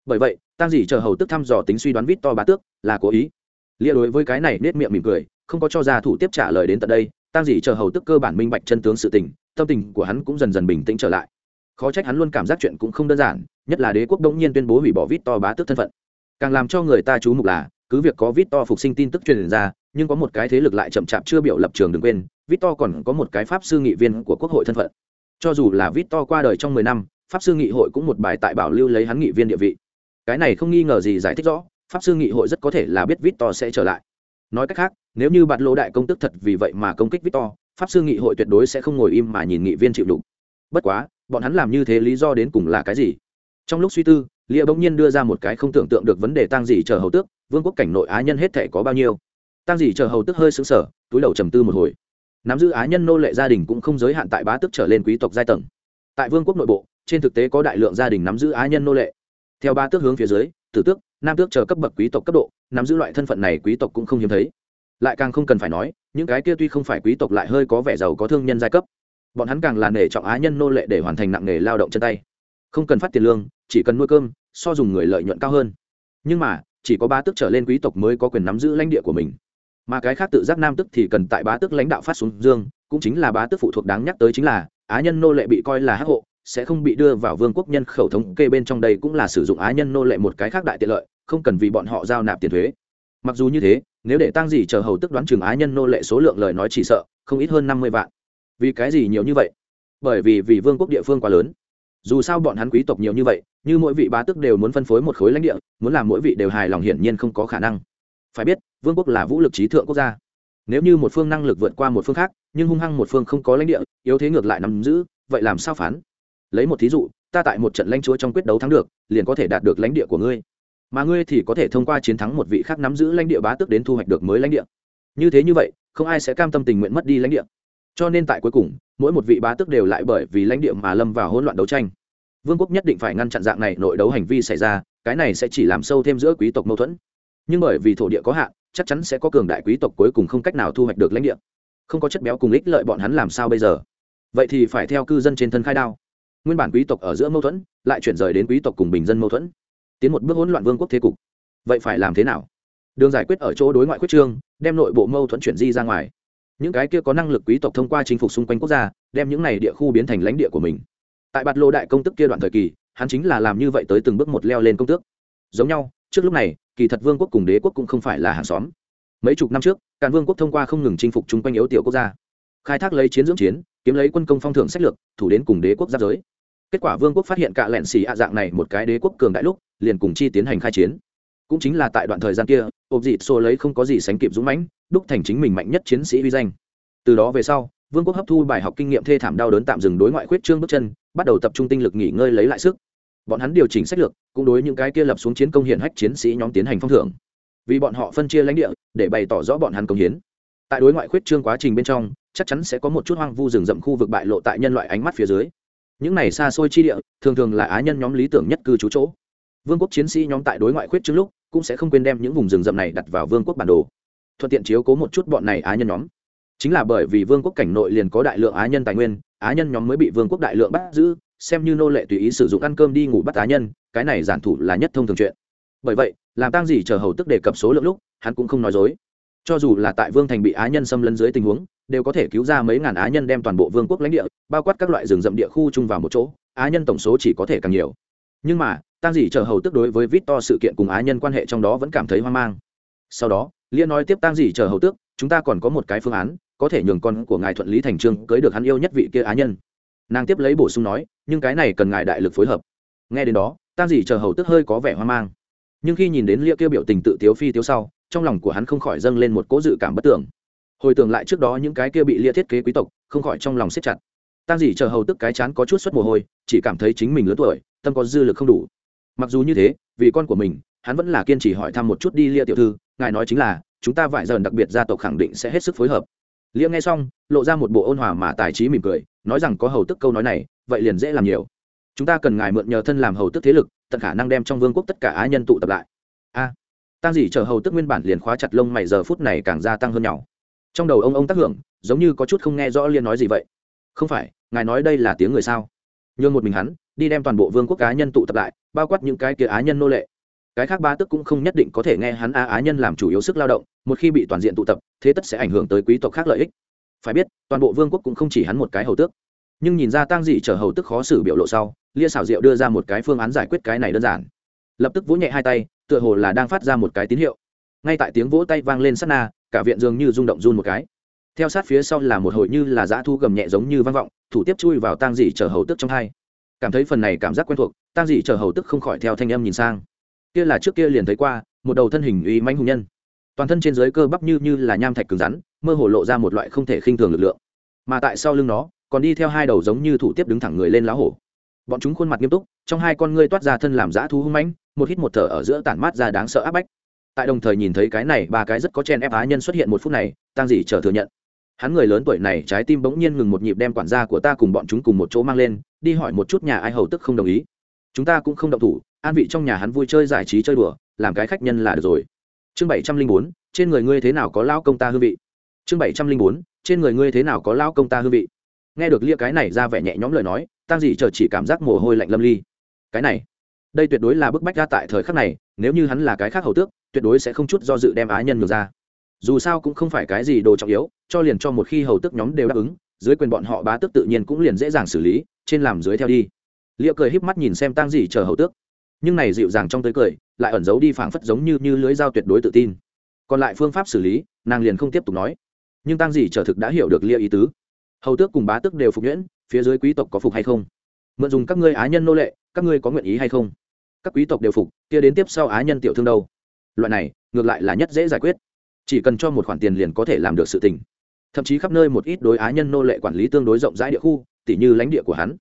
Bởi vậy tăng gì chờ hầu tức thăm dò tính suy đoán vít to bá tước, là cố ý. Lia đối với cái này nết miệng mỉm cười, không có cho ra thủ tiếp trả lời đến tận đây tăng gì chờ hầu tức cơ bản minh bạch chân tướng sự tình, tâm tình của hắn cũng dần dần bình tĩnh trở lại. Khó trách hắn luôn cảm giác chuyện cũng không đơn giản, nhất là đế quốc đông nhiên tuyên bố hủy bỏ vít to bá tước thân phận. Càng làm cho người ta chú mục là, cứ việc có vít to phục sinh tin tức truyền ra, nhưng có một cái thế lực lại chậm chạp chưa biểu lập trường đừng quên vít to còn có một cái pháp sư nghị viên của quốc hội thân phận cho dù là vít to qua đời trong mười năm, pháp sư nghị hội cũng một bài tại bảo lưu lấy hắn nghị viên địa vị. Cái này không nghi ngờ gì giải thích rõ, pháp sư nghị hội rất có thể là biết vít to sẽ trở lại. Nói cách khác, nếu như bạn lỗ đại công tức thật vì vậy mà công kích vít to, pháp sư nghị hội tuyệt đối sẽ không ngồi im mà nhìn nghị viên chịu đục bất quá, bọn hắn làm như thế lý do đến cùng là cái gì? Trong lúc suy tư, lia bỗng nhiên đưa ra một cái không tưởng tượng được vấn đề tăng gì chờ hầu tước, vương quốc cảnh nội á nhân hết thể có bao nhiêu? Tăng gì chờ hầu tước hơi xứng sở túi đầu trầm tư một hồi nắm giữ á nhân nô lệ gia đình cũng không giới hạn tại bá tước trở lên quý tộc giai tầng. Tại vương quốc nội bộ, trên thực tế có đại lượng gia đình nắm giữ á nhân nô lệ. Theo ba tước hướng phía dưới, tử tước, nam tước chờ cấp bậc quý tộc cấp độ, nắm giữ loại thân phận này quý tộc cũng không hiếm thấy. Lại càng không cần phải nói, những cái kia tuy không phải quý tộc lại hơi có vẻ giàu có thương nhân giai cấp. Bọn hắn càng là nể trọng á nhân nô lệ để hoàn thành nặng nghề lao động chân tay. Không cần phát tiền lương, chỉ cần nuôi cơm, so dùng người lợi nhuận cao hơn. Nhưng mà, chỉ có ba tước trở lên quý tộc mới có quyền nắm giữ lãnh địa của mình mà cái khác tự giác nam tức thì cần tại bá tước lãnh đạo phát xuống dương, cũng chính là bá tước phụ thuộc đáng nhắc tới chính là, á nhân nô lệ bị coi là hắc hộ, sẽ không bị đưa vào vương quốc nhân khẩu thống kê bên trong đây cũng là sử dụng á nhân nô lệ một cái khác đại tiện lợi, không cần vì bọn họ giao nạp tiền thuế. Mặc dù như thế, nếu để tăng gì chờ hầu tức đoán chừng á nhân nô lệ số lượng lời nói chỉ sợ, không ít hơn năm mươi vạn. Vì cái gì nhiều như vậy? Bởi vì vì vương quốc địa phương quá lớn. Dù sao bọn hắn quý tộc nhiều như vậy, như mỗi vị bá tước đều muốn phân phối một khối lãnh địa, muốn làm mỗi vị đều hài lòng hiển nhiên không có khả năng phải biết, vương quốc là vũ lực trí thượng quốc gia. Nếu như một phương năng lực vượt qua một phương khác, nhưng hung hăng một phương không có lãnh địa, yếu thế ngược lại nắm giữ, vậy làm sao phán? Lấy một thí dụ, ta tại một trận lãnh chúa trong quyết đấu thắng được, liền có thể đạt được lãnh địa của ngươi. Mà ngươi thì có thể thông qua chiến thắng một vị khác nắm giữ lãnh địa bá tước đến thu hoạch được mới lãnh địa. Như thế như vậy, không ai sẽ cam tâm tình nguyện mất đi lãnh địa. Cho nên tại cuối cùng, mỗi một vị bá tước đều lại bởi vì lãnh địa mà lâm vào hỗn loạn đấu tranh. Vương quốc nhất định phải ngăn chặn dạng này nội đấu hành vi xảy ra, cái này sẽ chỉ làm sâu thêm giữa quý tộc mâu thuẫn nhưng bởi vì thổ địa có hạn, chắc chắn sẽ có cường đại quý tộc cuối cùng không cách nào thu hoạch được lãnh địa. Không có chất béo cùng ích lợi bọn hắn làm sao bây giờ? Vậy thì phải theo cư dân trên thân khai đao. Nguyên bản quý tộc ở giữa mâu thuẫn, lại chuyển rời đến quý tộc cùng bình dân mâu thuẫn. Tiến một bước hỗn loạn vương quốc thế cục. Vậy phải làm thế nào? Đường giải quyết ở chỗ đối ngoại quyết trương, đem nội bộ mâu thuẫn chuyển di ra ngoài. Những cái kia có năng lực quý tộc thông qua chinh phục xung quanh quốc gia, đem những này địa khu biến thành lãnh địa của mình. Tại bạt lô đại công tức kia đoạn thời kỳ, hắn chính là làm như vậy tới từng bước một leo lên công tước. Giống nhau trước lúc này, kỳ thật vương quốc cùng đế quốc cũng không phải là hàng xóm. Mấy chục năm trước, càn vương quốc thông qua không ngừng chinh phục chung quanh yếu tiểu quốc gia, khai thác lấy chiến dưỡng chiến, kiếm lấy quân công phong thưởng sách lược, thủ đến cùng đế quốc giáp giới. Kết quả vương quốc phát hiện cả lẹn xì ạ dạng này một cái đế quốc cường đại lúc, liền cùng chi tiến hành khai chiến. Cũng chính là tại đoạn thời gian kia ộp dịt xô lấy không có gì sánh kịp dũng mãnh, đúc thành chính mình mạnh nhất chiến sĩ uy danh. Từ đó về sau, vương quốc hấp thu bài học kinh nghiệm thê thảm đau đớn tạm dừng đối ngoại khuyết trương bước chân, bắt đầu tập trung tinh lực nghỉ ngơi lấy lại sức bọn hắn điều chỉnh sách lược, cũng đối những cái kia lập xuống chiến công hiển hách chiến sĩ nhóm tiến hành phong thưởng. Vì bọn họ phân chia lãnh địa, để bày tỏ rõ bọn hắn công hiến. Tại đối ngoại khuyết trương quá trình bên trong, chắc chắn sẽ có một chút hoang vu rừng rậm khu vực bại lộ tại nhân loại ánh mắt phía dưới. Những này xa xôi chi địa, thường thường là á nhân nhóm lý tưởng nhất cư trú chỗ. Vương quốc chiến sĩ nhóm tại đối ngoại khuyết trương lúc, cũng sẽ không quên đem những vùng rừng rậm này đặt vào vương quốc bản đồ. Thuận tiện chiếu cố một chút bọn này á nhân nhóm. Chính là bởi vì vương quốc cảnh nội liền có đại lượng á nhân tài nguyên, á nhân nhóm mới bị vương quốc đại lượng bắt giữ xem như nô lệ tùy ý sử dụng ăn cơm đi ngủ bắt cá nhân, cái này giản thủ là nhất thông thường chuyện. Bởi vậy, làm tang gì chờ hầu tức đề cập số lượng lúc, hắn cũng không nói dối. Cho dù là tại vương thành bị á nhân xâm lấn dưới tình huống, đều có thể cứu ra mấy ngàn á nhân đem toàn bộ vương quốc lãnh địa, bao quát các loại rừng rậm địa khu chung vào một chỗ, á nhân tổng số chỉ có thể càng nhiều. Nhưng mà, tang gì chờ hầu tức đối với vít to sự kiện cùng á nhân quan hệ trong đó vẫn cảm thấy hoang mang. Sau đó lia nói tiếp tang gì chờ hầu tước chúng ta còn có một cái phương án, có thể nhường con của ngài thuận lý thành trương cưới được hắn yêu nhất vị kia á nhân nàng tiếp lấy bổ sung nói, nhưng cái này cần ngài đại lực phối hợp. Nghe đến đó tang dì chờ hầu tức hơi có vẻ hoang mang. Nhưng khi nhìn đến lia kêu biểu tình tự tiếu phi tiếu sau, trong lòng của hắn không khỏi dâng lên một cố dự cảm bất tưởng hồi tưởng lại trước đó những cái kia bị lia thiết kế quý tộc, không khỏi trong lòng siết chặt. Tang dì chờ hầu tức cái chán có chút suất mồ hôi, chỉ cảm thấy chính mình lớn tuổi, tâm có dư lực không đủ. Mặc dù như thế, vì con của mình, hắn vẫn là kiên trì hỏi thăm một chút đi lia tiểu thư, ngài nói chính là, chúng ta vải dần đặc biệt gia tộc khẳng định sẽ hết sức phối hợp liễm nghe xong lộ ra một bộ ôn hòa mà tài trí mỉm cười nói rằng có hầu tức câu nói này vậy liền dễ làm nhiều. Chúng ta cần ngài mượn nhờ thân làm hầu tức thế lực tận khả năng đem trong vương quốc tất cả á nhân tụ tập lại. A à, tăng gì chờ hầu tức nguyên bản liền khóa chặt lông mày giờ phút này càng gia tăng hơn nhau trong đầu ông ông tác hưởng giống như có chút không nghe rõ liên nói gì vậy. Không phải ngài nói đây là tiếng người sao? Nhường một mình hắn đi đem toàn bộ vương quốc cá nhân tụ tập lại bao quát những cái kia á nhân nô lệ cái khác ba tức cũng không nhất định có thể nghe hắn a á nhân làm chủ yếu sức lao động, một khi bị toàn diện tụ tập, thế tất sẽ ảnh hưởng tới quý tộc khác lợi ích. Phải biết, toàn bộ vương quốc cũng không chỉ hắn một cái hầu tước. Nhưng nhìn ra tang dị chở hầu tức khó xử biểu lộ sau, lia xảo diệu đưa ra một cái phương án giải quyết cái này đơn giản. Lập tức vỗ nhẹ hai tay, tựa hồ là đang phát ra một cái tín hiệu. Ngay tại tiếng vỗ tay vang lên sát na, cả viện dường như rung động run một cái. Theo sát phía sau là một hồi như là dã thu gầm nhẹ giống như vang vọng, thủ tiếp chui vào tang dị chở hầu tức trong hai. Cảm thấy phần này cảm giác quen thuộc, tang dị chở hầu tức không khỏi theo thanh âm nhìn sang kia là trước kia liền thấy qua, một đầu thân hình uy manh hùng nhân. Toàn thân trên dưới cơ bắp như như là nham thạch cứng rắn, mơ hồ lộ ra một loại không thể khinh thường lực lượng. Mà tại sau lưng nó, còn đi theo hai đầu giống như thủ tiếp đứng thẳng người lên lá hổ. Bọn chúng khuôn mặt nghiêm túc, trong hai con ngươi toát ra thân làm dã thú hung mãnh, một hít một thở ở giữa tản mát ra đáng sợ áp bách. Tại đồng thời nhìn thấy cái này, ba cái rất có chen ép á nhân xuất hiện một phút này tăng dị chờ thừa nhận. Hắn người lớn tuổi này, trái tim bỗng nhiên ngừng một nhịp đem quản gia của ta cùng bọn chúng cùng một chỗ mang lên, đi hỏi một chút nhà ai hầu tức không đồng ý. Chúng ta cũng không động thủ an vị trong nhà hắn vui chơi giải trí chơi đùa, làm cái khách nhân là được rồi. Chương bảy trăm linh bốn, trên người ngươi thế nào có lao công ta hương vị? Chương bảy trăm linh bốn, trên người ngươi thế nào có lao công ta hương vị? Nghe được lia cái này ra vẻ nhẹ nhõm lời nói tăng gì chờ chỉ cảm giác mồ hôi lạnh lâm ly. Cái này, đây tuyệt đối là bức bách ra tại thời khắc này, nếu như hắn là cái khác hầu tước, tuyệt đối sẽ không chút do dự đem á nhân ngược ra. Dù sao cũng không phải cái gì đồ trọng yếu, cho liền cho một khi hầu tước nhóm đều đáp ứng, dưới quyền bọn họ bá tước tự nhiên cũng liền dễ dàng xử lý, trên làm dưới theo đi. Liệu cười híp mắt nhìn xem tăng gì chờ hầu tước nhưng này dịu dàng trong tới cười, lại ẩn giấu đi phảng phất giống như như lưới dao tuyệt đối tự tin. Còn lại phương pháp xử lý, nàng liền không tiếp tục nói. Nhưng tăng gì trở thực đã hiểu được lia ý tứ. Hầu tước cùng bá tước đều phục nhuyễn, phía dưới quý tộc có phục hay không? Mượn dùng các ngươi á nhân nô lệ, các ngươi có nguyện ý hay không? Các quý tộc đều phục, kia đến tiếp sau á nhân tiểu thương đâu? Loại này, ngược lại là nhất dễ giải quyết. Chỉ cần cho một khoản tiền liền có thể làm được sự tình. Thậm chí khắp nơi một ít đối á nhân nô lệ quản lý tương đối rộng rãi địa khu, tỉ như lãnh địa của hắn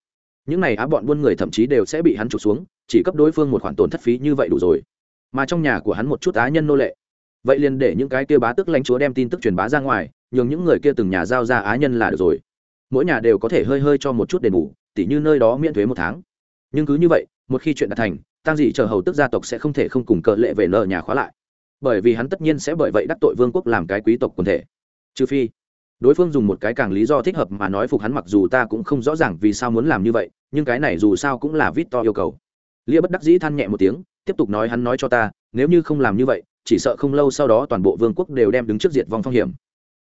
những này á bọn buôn người thậm chí đều sẽ bị hắn trục xuống, chỉ cấp đối phương một khoản tổn thất phí như vậy đủ rồi. Mà trong nhà của hắn một chút á nhân nô lệ. Vậy liền để những cái kia bá tức lãnh chúa đem tin tức truyền bá ra ngoài, nhường những người kia từng nhà giao ra á nhân là được rồi. Mỗi nhà đều có thể hơi hơi cho một chút đền bù, tỉ như nơi đó miễn thuế một tháng. Nhưng cứ như vậy, một khi chuyện đã thành tăng dị chờ hầu tức gia tộc sẽ không thể không cùng cờ lệ về nợ nhà khóa lại. Bởi vì hắn tất nhiên sẽ bởi vậy đắc tội vương quốc làm cái quý tộc quần thể. Trừ phi đối phương dùng một cái càng lý do thích hợp mà nói phục hắn mặc dù ta cũng không rõ ràng vì sao muốn làm như vậy, nhưng cái này dù sao cũng là vít to yêu cầu. Lia bất đắc dĩ than nhẹ một tiếng, tiếp tục nói hắn nói cho ta, nếu như không làm như vậy, chỉ sợ không lâu sau đó toàn bộ vương quốc đều đem đứng trước diệt vong phong hiểm.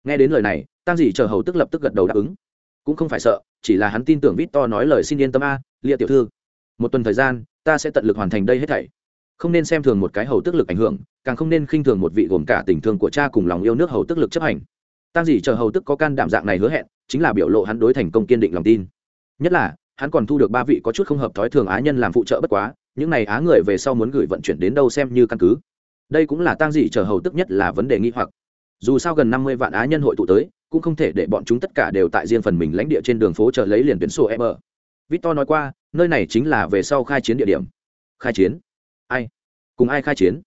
Nghe đến lời này tăng Dĩ chờ hầu tức lập tức gật đầu đáp ứng. Cũng không phải sợ, chỉ là hắn tin tưởng vít to nói lời xin yên tâm a, lia tiểu thư. Một tuần thời gian, ta sẽ tận lực hoàn thành đây hết thảy. Không nên xem thường một cái hầu tức lực ảnh hưởng, càng không nên khinh thường một vị gồm cả tình thương của cha cùng lòng yêu nước hầu tức lực chấp hành tăng dị chờ hầu tức có can đảm dạng này hứa hẹn, chính là biểu lộ hắn đối thành công kiên định lòng tin. Nhất là, hắn còn thu được ba vị có chút không hợp thói thường á nhân làm phụ trợ bất quá, những này á người về sau muốn gửi vận chuyển đến đâu xem như căn cứ. Đây cũng là tăng dị chờ hầu tức nhất là vấn đề nghi hoặc. Dù sao gần năm mươi vạn á nhân hội tụ tới, cũng không thể để bọn chúng tất cả đều tại riêng phần mình lãnh địa trên đường phố chờ lấy liền tuyến sổ em ở. Victor nói qua, nơi này chính là về sau khai chiến địa điểm. Khai chiến? Ai? Cùng ai khai chiến?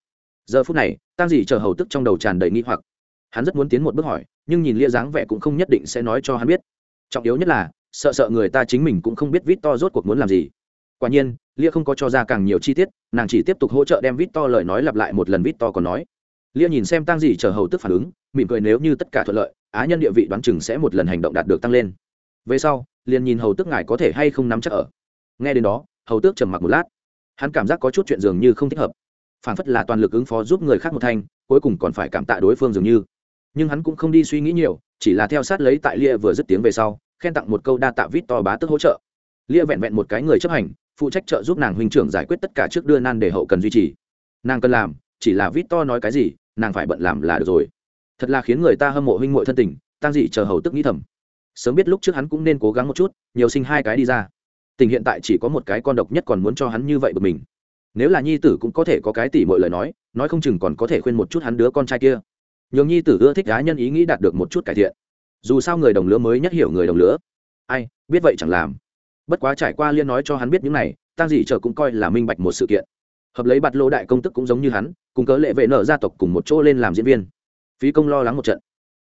Giờ phút này tăng dị chờ hầu tức trong đầu tràn đầy nghi hoặc. Hắn rất muốn tiến một bước hỏi nhưng nhìn lia dáng vẻ cũng không nhất định sẽ nói cho hắn biết. Trọng yếu nhất là, sợ sợ người ta chính mình cũng không biết vít to rốt cuộc muốn làm gì. Quả nhiên, lia không có cho ra càng nhiều chi tiết, nàng chỉ tiếp tục hỗ trợ đem vít to lời nói lặp lại một lần vít to còn nói. Lia nhìn xem tăng gì chờ hầu tức phản ứng, mỉm cười nếu như tất cả thuận lợi, á nhân địa vị đoán chừng sẽ một lần hành động đạt được tăng lên. Về sau, liền nhìn hầu tức ngài có thể hay không nắm chắc ở. Nghe đến đó, hầu tước trầm mặc một lát. Hắn cảm giác có chút chuyện dường như không thích hợp. Phản phất là toàn lực ứng phó giúp người khác một thanh, cuối cùng còn phải cảm tạ đối phương dường như nhưng hắn cũng không đi suy nghĩ nhiều, chỉ là theo sát lấy tại lia vừa dứt tiếng về sau, khen tặng một câu đa tạ vít to bá tức hỗ trợ. Lia vẹn vẹn một cái người chấp hành, phụ trách trợ giúp nàng huynh trưởng giải quyết tất cả trước đưa nan để hậu cần duy trì. Nàng cần làm, chỉ là vít to nói cái gì, nàng phải bận làm là được rồi. Thật là khiến người ta hâm mộ huynh muội thân tình tăng dị chờ hầu tức nghĩ thầm. Sớm biết lúc trước hắn cũng nên cố gắng một chút, nhiều sinh hai cái đi ra. Tình hiện tại chỉ có một cái con độc nhất còn muốn cho hắn như vậy bực mình. Nếu là nhi tử cũng có thể có cái tỉ mọi lời nói nói không chừng còn có thể khuyên một chút hắn đứa con trai kia nhường nhi tử ưa thích cá nhân ý nghĩ đạt được một chút cải thiện. Dù sao người đồng lứa mới nhất hiểu người đồng lứa. Ai, biết vậy chẳng làm. Bất quá trải qua liên nói cho hắn biết những này, tang dị chờ cũng coi là minh bạch một sự kiện. Hợp lấy bạt lô đại công tức cũng giống như hắn, cùng cớ lệ vệ nợ gia tộc cùng một chỗ lên làm diễn viên. Phí công lo lắng một trận.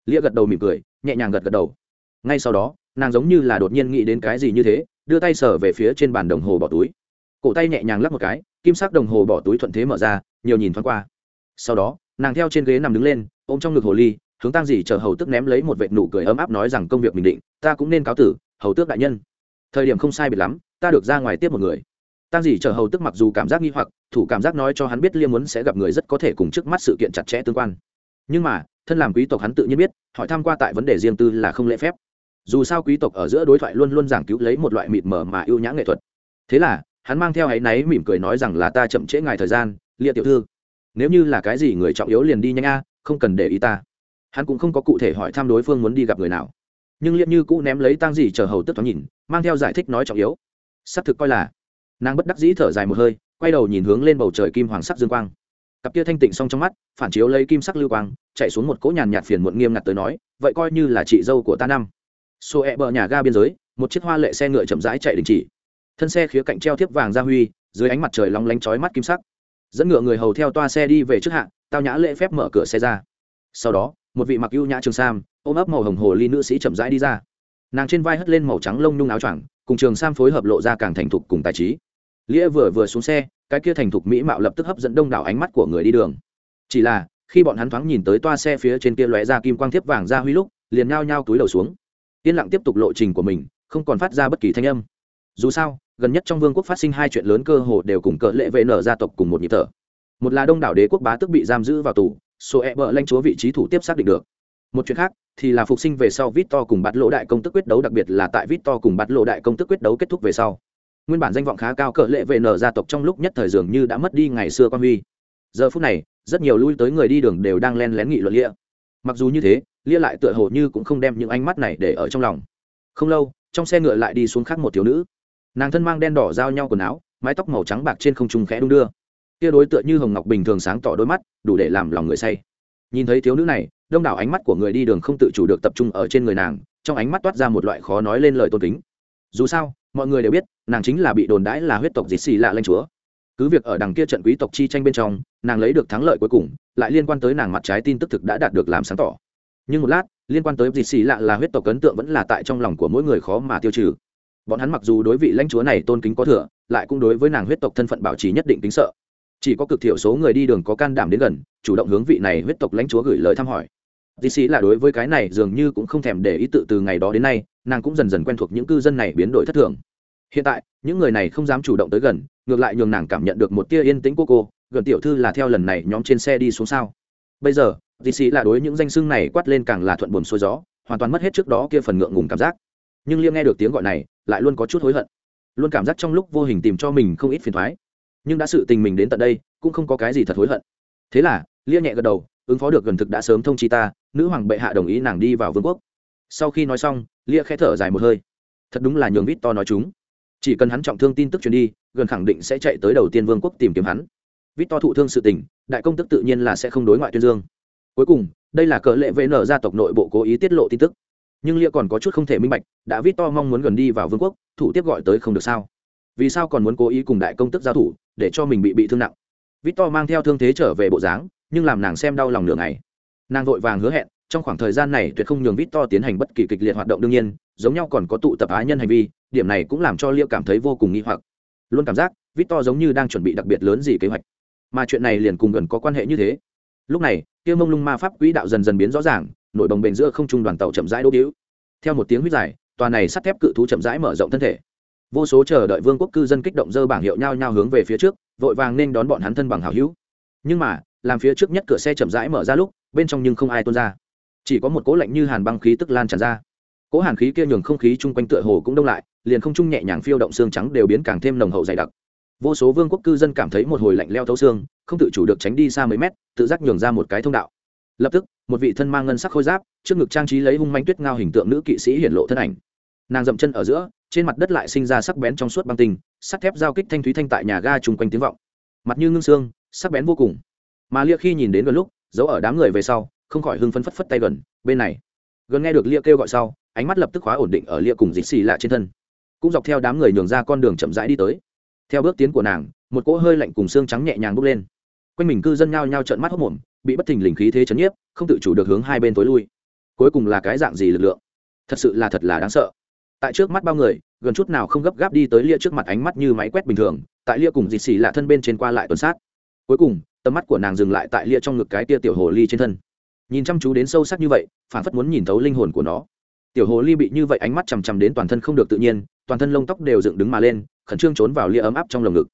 Lia gật đầu mỉm cười, nhẹ nhàng gật gật đầu. Ngay sau đó, nàng giống như là đột nhiên nghĩ đến cái gì như thế, đưa tay sở về phía trên bàn đồng hồ bỏ túi. Cổ tay nhẹ nhàng lắp một cái, kim sắc đồng hồ bỏ túi thuận thế mở ra, nhiều nhìn thoáng qua. Sau đó nàng theo trên ghế nằm đứng lên, ôm trong ngực hồ ly, hướng tăng dì chờ hầu tước ném lấy một vệt nụ cười ấm áp nói rằng công việc mình định, ta cũng nên cáo tử, hầu tước đại nhân. Thời điểm không sai biệt lắm, ta được ra ngoài tiếp một người. Tăng dì chờ hầu tước mặc dù cảm giác nghi hoặc, thủ cảm giác nói cho hắn biết liêm muốn sẽ gặp người rất có thể cùng trước mắt sự kiện chặt chẽ tương quan. Nhưng mà, thân làm quý tộc hắn tự nhiên biết, hỏi tham q u a tại vấn đề riêng tư là không lễ phép. Dù sao quý tộc ở giữa đối thoại luôn luôn giảng cứu lấy một loại mịt mờ mà ưu nhã nghệ thuật. Thế là, hắn mang theo áy náy mỉm cười nói rằng là ta chậm trễ ngài thời gian lia tiểu thư nếu như là cái gì người trọng yếu liền đi nhanh a, không cần để ý ta. Hắn cũng không có cụ thể hỏi thăm đối phương muốn đi gặp người nào. Nhưng liệt như cũ ném lấy tang gì chờ hầu tức thoáng nhìn, mang theo giải thích nói trọng yếu. Xác thực coi là, nàng bất đắc dĩ thở dài một hơi, quay đầu nhìn hướng lên bầu trời kim hoàng sắc dương quang. Cặp kia thanh tịnh xong trong mắt, phản chiếu lấy kim sắc lưu quang, chạy xuống một cỗ nhàn nhạt phiền muộn nghiêm ngặt tới nói, vậy coi như là chị dâu của ta năm. Xô ẹ bờ nhà ga biên giới, một chiếc hoa lệ xe ngựa chậm rãi chạy đình chỉ. Thân xe khía cạnh treo thiếp vàng gia huy, dưới ánh mặt trời long lánh chói mắt kim sắc dẫn ngựa người hầu theo toa xe đi về trước hạng tao nhã lễ phép mở cửa xe ra. Sau đó, một vị mặc ưu nhã trường sam, ôm ấp màu hồng hồ ly nữ sĩ chậm rãi đi ra. Nàng trên vai hất lên màu trắng lông nhung áo choàng, cùng trường sam phối hợp lộ ra càng thành thục cùng tài trí. Nghĩa vừa vừa xuống xe, cái kia thành thục mỹ mạo lập tức hấp dẫn đông đảo ánh mắt của người đi đường. Chỉ là, khi bọn hắn thoáng nhìn tới toa xe phía trên kia lóe ra kim quang thiếp vàng ra huy lúc, liền nhao nhao túi đầu xuống. Yên lặng tiếp tục lộ trình của mình, không còn phát ra bất kỳ thanh âm dù sao, gần nhất trong vương quốc phát sinh hai chuyện lớn cơ hồ đều cùng cỡ lệ vệ nở gia tộc cùng một nhịp thở. Một là đông đảo đế quốc bá tức bị giam giữ vào tù, số e bờ lanh chúa vị trí thủ tiếp xác định được. Một chuyện khác, thì là phục sinh về sau vít to cùng bắt lỗ đại công tức quyết đấu, đặc biệt là tại vít to cùng bắt lỗ đại công tức quyết đấu kết thúc về sau. Nguyên bản danh vọng khá cao cỡ lệ vệ nở gia tộc trong lúc nhất thời dường như đã mất đi ngày xưa quan huy. Giờ phút này, rất nhiều lui tới người đi đường đều đang len lén nghị luận lia. Mặc dù như thế, lia lại tựa hồ như cũng không đem những ánh mắt này để ở trong lòng. Không lâu, trong xe ngựa lại đi xuống khác một thiếu nữ nàng thân mang đen đỏ giao nhau quần áo, mái tóc màu trắng bạc trên không trung khẽ đung đưa. Kia đối tượng như hồng ngọc bình thường sáng tỏ đôi mắt, đủ để làm lòng người say. Nhìn thấy thiếu nữ này, đông đảo ánh mắt của người đi đường không tự chủ được tập trung ở trên người nàng, trong ánh mắt toát ra một loại khó nói lên lời tôn kính. Dù sao, mọi người đều biết, nàng chính là bị đồn đãi là huyết tộc dịt xì lạ lanh chúa. Cứ việc ở đằng kia trận quý tộc chi tranh bên trong, nàng lấy được thắng lợi cuối cùng, lại liên quan tới nàng mặt trái tin tức thực đã đạt được làm sáng tỏ. Nhưng một lát, liên quan tới dịt xì lạ là huyết tộc ấn tượng vẫn là tại trong lòng của mỗi người khó mà tiêu trừ bọn hắn mặc dù đối vị lãnh chúa này tôn kính có thừa, lại cũng đối với nàng huyết tộc thân phận bảo trì nhất định tính sợ. Chỉ có cực thiểu số người đi đường có can đảm đến gần, chủ động hướng vị này huyết tộc lãnh chúa gửi lời thăm hỏi. Tì sĩ là đối với cái này dường như cũng không thèm để ý tự từ ngày đó đến nay, nàng cũng dần dần quen thuộc những cư dân này biến đổi thất thường. Hiện tại, những người này không dám chủ động tới gần, ngược lại nhường nàng cảm nhận được một tia yên tĩnh của cô, gần tiểu thư là theo lần này nhóm trên xe đi xuống sao? Bây giờ tì sĩ là đối những danh xưng này quát lên càng là thuận buồn xuôi gió, hoàn toàn mất hết trước đó kia phần ngượng ngùng cảm giác nhưng liêm nghe được tiếng gọi này, lại luôn có chút hối hận. Luôn cảm giác trong lúc vô hình tìm cho mình không ít phiền thoái nhưng đã sự tình mình đến tận đây, cũng không có cái gì thật hối hận. Thế là liêm nhẹ gật đầu, ứng phó được gần thực đã sớm thông chi ta, nữ hoàng bệ hạ đồng ý nàng đi vào vương quốc. Sau khi nói xong lia khẽ thở dài một hơi. Thật đúng là nhường vít to nói chúng. Chỉ cần hắn trọng thương tin tức truyền đi, gần khẳng định sẽ chạy tới đầu tiên vương quốc tìm kiếm hắn. Vít to thụ thương sự tình, đại công tức tự nhiên là sẽ không đối ngoại tuyên dương. Cuối cùng, đây là cờ lệ vn gia tộc nội bộ cố ý tiết lộ tin tức nhưng lia còn có chút không thể minh bạch, đã vít to mong muốn gần đi vào vương quốc, thủ tiếp gọi tới không được sao? Vì sao còn muốn cố ý cùng đại công tức giao thủ, để cho mình bị bị thương nặng? Vít to mang theo thương thế trở về bộ dáng, nhưng làm nàng xem đau lòng nửa ngày. Nàng vội vàng hứa hẹn, trong khoảng thời gian này tuyệt không nhường vít to tiến hành bất kỳ kịch liệt hoạt động đương nhiên, giống nhau còn có tụ tập á nhân hành vi, điểm này cũng làm cho lia cảm thấy vô cùng nghi hoặc. Luôn cảm giác, vít to giống như đang chuẩn bị đặc biệt lớn gì kế hoạch. Mà chuyện này liền cùng gần có quan hệ như thế. Lúc này, kia mông lung ma pháp quỹ đạo dần dần biến rõ ràng nổi bồng bềnh giữa không trung đoàn tàu chậm rãi đỗ đĩu theo một tiếng huyết dài, tòa này sắt thép cự thú chậm rãi mở rộng thân thể. Vô số chờ đợi vương quốc cư dân kích động dơ bảng hiệu nhau nhau hướng về phía trước, vội vàng nên đón bọn hắn thân bằng hảo hữu. Nhưng mà, làm phía trước nhất cửa xe chậm rãi mở ra lúc, bên trong nhưng không ai tuôn ra. Chỉ có một cỗ lạnh như hàn băng khí tức lan tràn ra. Cỗ hàn khí kia nhường không khí chung quanh tựa hồ cũng đông lại, liền không trung nhẹ nhàng phiêu động xương trắng đều biến càng thêm nồng hậu dày đặc. Vô số vương quốc cư dân cảm thấy một hồi lạnh leo thấu xương, không tự chủ được tránh đi xa mấy mét, tự giác nhường ra một cái thông đạo lập tức, một vị thân mang ngân sắc khôi giáp, trước ngực trang trí lấy hung manh tuyết ngao hình tượng nữ kỵ sĩ hiển lộ thân ảnh. Nàng dậm chân ở giữa, trên mặt đất lại sinh ra sắc bén trong suốt băng tinh, sắt thép giao kích thanh thúy thanh tại nhà ga chung quanh tiếng vọng. Mặt như ngưng xương, sắc bén vô cùng. Mà lia khi nhìn đến gần lúc, giấu ở đám người về sau, không khỏi hưng phấn phất phất tay gần, bên này. Gần nghe được lia kêu gọi sau, ánh mắt lập tức khóa ổn định ở lia cùng dịch xì lạ trên thân. Cũng dọc theo đám người nhường ra con đường chậm rãi đi tới. Theo bước tiến của nàng, một cỗ hơi lạnh cùng xương trắng nhẹ nhàng bốc lên quanh mình cư dân nhao nhao trợn mắt hốc mồm, bị bất thình lình khí thế chấn nhiếp, không tự chủ được hướng hai bên tối lui. Cuối cùng là cái dạng gì lực lượng? Thật sự là thật là đáng sợ. Tại trước mắt bao người, gần chút nào không gấp gáp đi tới lia trước mặt ánh mắt như máy quét bình thường, tại lia cùng dịt xì lạ thân bên trên qua lại tuần sát. Cuối cùng, tầm mắt của nàng dừng lại tại lia trong ngực cái tia tiểu hồ ly trên thân. Nhìn chăm chú đến sâu sắc như vậy, phản phất muốn nhìn thấu linh hồn của nó. Tiểu hồ ly bị như vậy ánh mắt chằm chằm đến toàn thân không được tự nhiên, toàn thân lông tóc đều dựng đứng mà lên, khẩn trương trốn vào lia ấm áp trong lồng ngực.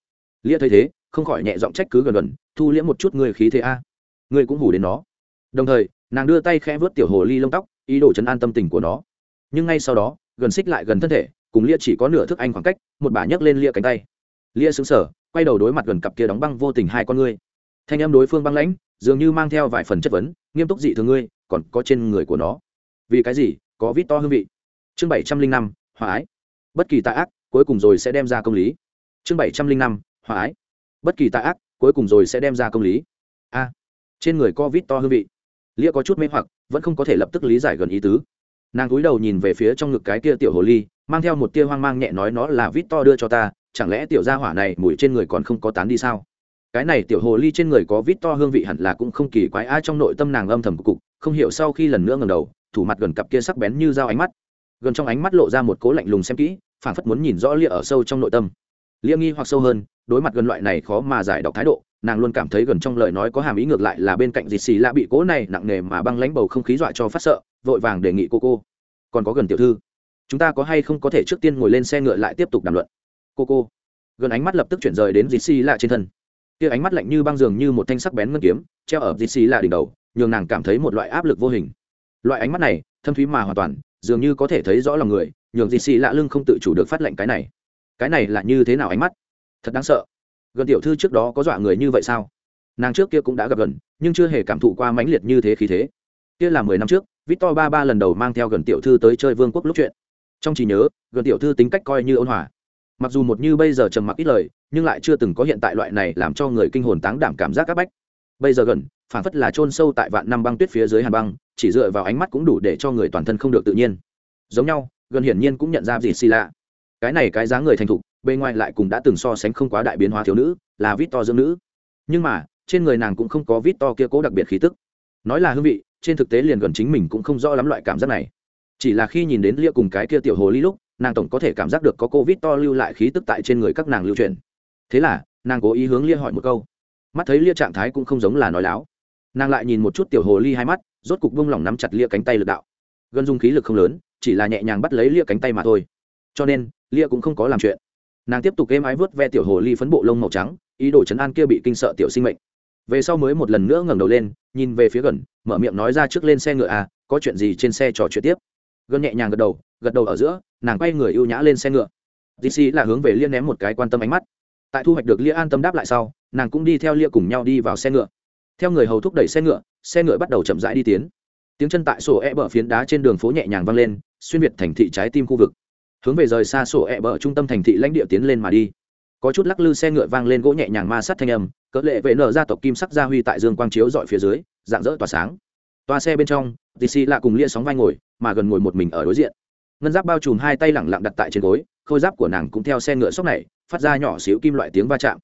Lia thấy thế không khỏi nhẹ giọng trách cứ gần gần, thu liễm một chút người khí thế a. À. ngươi cũng hủ đến nó. Đồng thời, nàng đưa tay khẽ vớt tiểu hồ ly lông tóc, ý đồ chấn an tâm tình của nó. Nhưng ngay sau đó, gần xích lại gần thân thể, cùng lia chỉ có nửa thức anh khoảng cách, một bà nhấc lên lia cánh tay. Lia xứng sở quay đầu đối mặt gần cặp kia đóng băng vô tình hai con ngươi. Thanh em đối phương băng lãnh, dường như mang theo vài phần chất vấn, nghiêm túc dị thường ngươi, còn có trên người của nó. Vì cái gì? Có vít to hương vị. Chương bảy trăm linh năm, hòa ái. Bất kỳ tạ ác, cuối cùng rồi sẽ đem ra công lý. Chương bảy trăm linh năm, hòa ái bất kỳ tạ ác, cuối cùng rồi sẽ đem ra công lý. A, trên người có vít to hương vị. Lia có chút mê hoặc, vẫn không có thể lập tức lý giải gần ý tứ. Nàng cúi đầu nhìn về phía trong ngực cái kia tiểu hồ ly, mang theo một tia hoang mang nhẹ nói nó là vít to đưa cho ta, chẳng lẽ tiểu gia hỏa này mùi trên người còn không có tán đi sao? Cái này tiểu hồ ly trên người có vít to hương vị hẳn là cũng không kỳ quái, ai trong nội tâm nàng âm thầm cục, không hiểu sau khi lần nữa ngầm đầu, thủ mặt gần cặp kia sắc bén như dao ánh mắt. Gần trong ánh mắt lộ ra một cố lạnh lùng xem kỹ phản phất muốn nhìn rõ lia ở sâu trong nội tâm liễm nghi hoặc sâu hơn, đối mặt gần loại này khó mà giải đọc thái độ, nàng luôn cảm thấy gần trong lời nói có hàm ý ngược lại là bên cạnh dịt xì lạ bị cố này nặng nề mà băng lánh bầu không khí dọa cho phát sợ, vội vàng đề nghị cô cô. Còn có gần tiểu thư, chúng ta có hay không có thể trước tiên ngồi lên xe ngựa lại tiếp tục đàm luận? Cô cô. Gần ánh mắt lập tức chuyển rời đến dịt xì lạ trên thân. Kia ánh mắt lạnh như băng dường như một thanh sắc bén ngân kiếm, treo ở dịt xì lạ đỉnh đầu, nhường nàng cảm thấy một loại áp lực vô hình. Loại ánh mắt này, thâm thúy mà hoàn toàn, dường như có thể thấy rõ lòng người, nhường dịt xì lạ lưng không tự chủ được phát lệnh cái này cái này là như thế nào ánh mắt? Thật đáng sợ. Gần tiểu thư trước đó có dọa người như vậy sao? Nàng trước kia cũng đã gặp gần, nhưng chưa hề cảm thụ qua mãnh liệt như thế khí thế. Kia là mười năm trước, victor ba ba lần đầu mang theo gần tiểu thư tới chơi vương quốc lúc chuyện. Trong trí nhớ, gần tiểu thư tính cách coi như ôn hòa. Mặc dù một như bây giờ trầm mặc ít lời, nhưng lại chưa từng có hiện tại loại này làm cho người kinh hồn táng đảm cảm giác áp bách. Bây giờ gần, phản phất là chôn sâu tại vạn năm băng tuyết phía dưới hàn băng, chỉ dựa vào ánh mắt cũng đủ để cho người toàn thân không được tự nhiên. Giống nhau, gần hiển nhiên cũng nhận ra gì xì lạ cái này cái dáng người thành thục bề ngoài lại cùng đã từng so sánh không quá đại biến hóa thiếu nữ, là vít to dưỡng nữ. Nhưng mà, trên người nàng cũng không có vít to kia cố đặc biệt khí tức. Nói là hương vị, trên thực tế liền gần chính mình cũng không rõ lắm loại cảm giác này. Chỉ là khi nhìn đến lia cùng cái kia tiểu hồ ly lúc, nàng tổng có thể cảm giác được có cô vít to lưu lại khí tức tại trên người các nàng lưu truyền. Thế là, nàng cố ý hướng lia hỏi một câu. Mắt thấy lia trạng thái cũng không giống là nói láo. Nàng lại nhìn một chút tiểu hồ ly hai mắt, rốt cục bông lỏng nắm chặt lia cánh tay lực đạo. Gần dung khí lực không lớn, chỉ là nhẹ nhàng bắt lấy lia cánh tay mà thôi. Cho nên lia cũng không có làm chuyện. Nàng tiếp tục êm ái vớt ve tiểu hồ ly phấn bộ lông màu trắng, ý đồ chấn an kia bị kinh sợ tiểu sinh mệnh. Về sau mới một lần nữa ngẩng đầu lên, nhìn về phía gần, mở miệng nói ra trước lên xe ngựa à có chuyện gì trên xe trò chuyện tiếp. Gần nhẹ nhàng gật đầu gật đầu ở giữa, nàng quay người ưu nhã lên xe ngựa. Dc là hướng về liên ném một cái quan tâm ánh mắt. Tại thu hoạch được lia an tâm đáp lại sau, nàng cũng đi theo lia cùng nhau đi vào xe ngựa. Theo người hầu thúc đẩy xe ngựa xe ngựa bắt đầu chậm rãi đi tiến. Tiếng chân tại sổ e bờ phiến đá trên đường phố nhẹ nhàng vang lên, xuyên việt thành thị trái tim khu vực hướng về rời xa sổ e bờ trung tâm thành thị lãnh địa tiến lên mà đi. Có chút lắc lư xe ngựa vang lên gỗ nhẹ nhàng ma sát thanh âm, cỡ lệ vệ nở ra tộc kim sắc gia huy tại dương quang chiếu dọi phía dưới, dạng dỡ tỏa sáng. Toa xe bên trong tc lạ cùng lia sóng vai ngồi, mà gần ngồi một mình ở đối diện. Ngân giáp bao trùm hai tay lẳng lặng đặt tại trên gối, khôi giáp của nàng cũng theo xe ngựa sóc này, phát ra nhỏ xíu kim loại tiếng va chạm.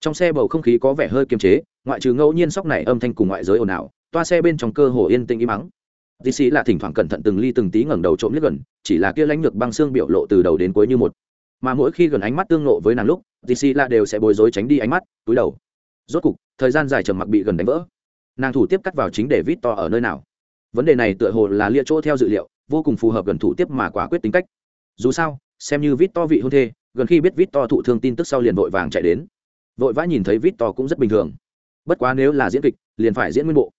Trong xe bầu không khí có vẻ hơi kiềm chế, ngoại trừ ngẫu nhiên sóc này âm thanh cùng ngoại giới ồn ào, toa xe bên trong cơ hồ yên tĩnh im mắng dc là thỉnh thoảng cẩn thận từng ly từng tí ngẩng đầu trộm liếc gần, chỉ là kia lãnh lược băng xương biểu lộ từ đầu đến cuối như một. Mà mỗi khi gần ánh mắt tương nộ với nàng lúc dc là đều sẽ bối rối tránh đi ánh mắt, túi đầu. Rốt cục, thời gian dài trầm mặc bị gần đánh vỡ. Nàng thủ tiếp cắt vào chính để vít to ở nơi nào. Vấn đề này tựa hồ là lia chỗ theo dự liệu, vô cùng phù hợp gần thủ tiếp mà quả quyết tính cách. Dù sao, xem như vít to vị hôn thê, gần khi biết vít to thụ thương tin tức sau liền vội vàng chạy đến. Vội vã nhìn thấy vít to cũng rất bình thường. Bất quá nếu là diễn kịch, liền phải diễn nguyên bộ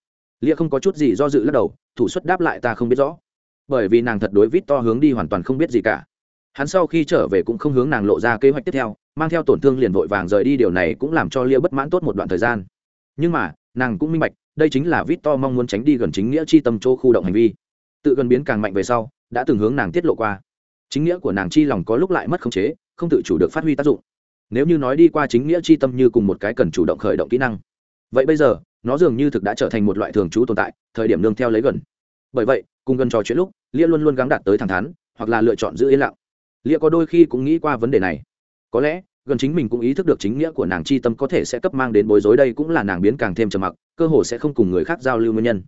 lia không có chút gì do dự lắc đầu, thủ suất đáp lại ta không biết rõ. Bởi vì nàng thật đối vít to hướng đi hoàn toàn không biết gì cả. Hắn sau khi trở về cũng không hướng nàng lộ ra kế hoạch tiếp theo, mang theo tổn thương liền vội vàng rời đi, điều này cũng làm cho lia bất mãn tốt một đoạn thời gian. Nhưng mà, nàng cũng minh bạch, đây chính là vít to mong muốn tránh đi gần chính nghĩa chi tâm chỗ khu động hành vi. Tự gần biến càng mạnh về sau, đã từng hướng nàng tiết lộ qua. Chính nghĩa của nàng chi lòng có lúc lại mất khống chế, không tự chủ được phát huy tác dụng. Nếu như nói đi qua chính nghĩa chi tâm như cùng một cái cần chủ động khởi động kỹ năng. Vậy bây giờ nó dường như thực đã trở thành một loại thường trú tồn tại, thời điểm nương theo lấy gần. Bởi vậy, cùng gần trò chuyện lúc, lia luôn luôn gắng đạt tới thẳng thắn, hoặc là lựa chọn giữ yên lặng. Lia có đôi khi cũng nghĩ qua vấn đề này. Có lẽ, gần chính mình cũng ý thức được chính nghĩa của nàng chi tâm có thể sẽ cấp mang đến bối rối đây cũng là nàng biến càng thêm trầm mặc, cơ hồ sẽ không cùng người khác giao lưu nguyên nhân.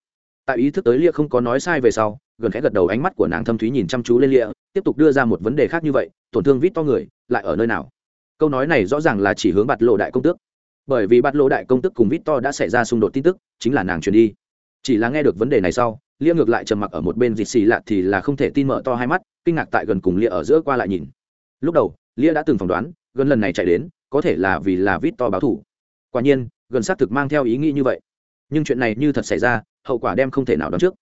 Tại ý thức tới lia không có nói sai về sau, gần khẽ gật đầu ánh mắt của nàng thâm thúy nhìn chăm chú lên lia, tiếp tục đưa ra một vấn đề khác như vậy, tổn thương vít to người, lại ở nơi nào? Câu nói này rõ ràng là chỉ hướng bạt lộ đại công tước bởi vì bát lô đại công tước cùng vít to đã xảy ra xung đột tin tức, chính là nàng truyền đi. Chỉ là nghe được vấn đề này sau, lia ngược lại trầm mặc ở một bên dịt xì lạ thì là không thể tin mở to hai mắt, kinh ngạc tại gần cùng lia ở giữa qua lại nhìn. Lúc đầu, lia đã từng phỏng đoán, gần lần này chạy đến, có thể là vì là vít to báo thủ quả nhiên, gần xác thực mang theo ý nghĩ như vậy. Nhưng chuyện này như thật xảy ra, hậu quả đem không thể nào đoán trước.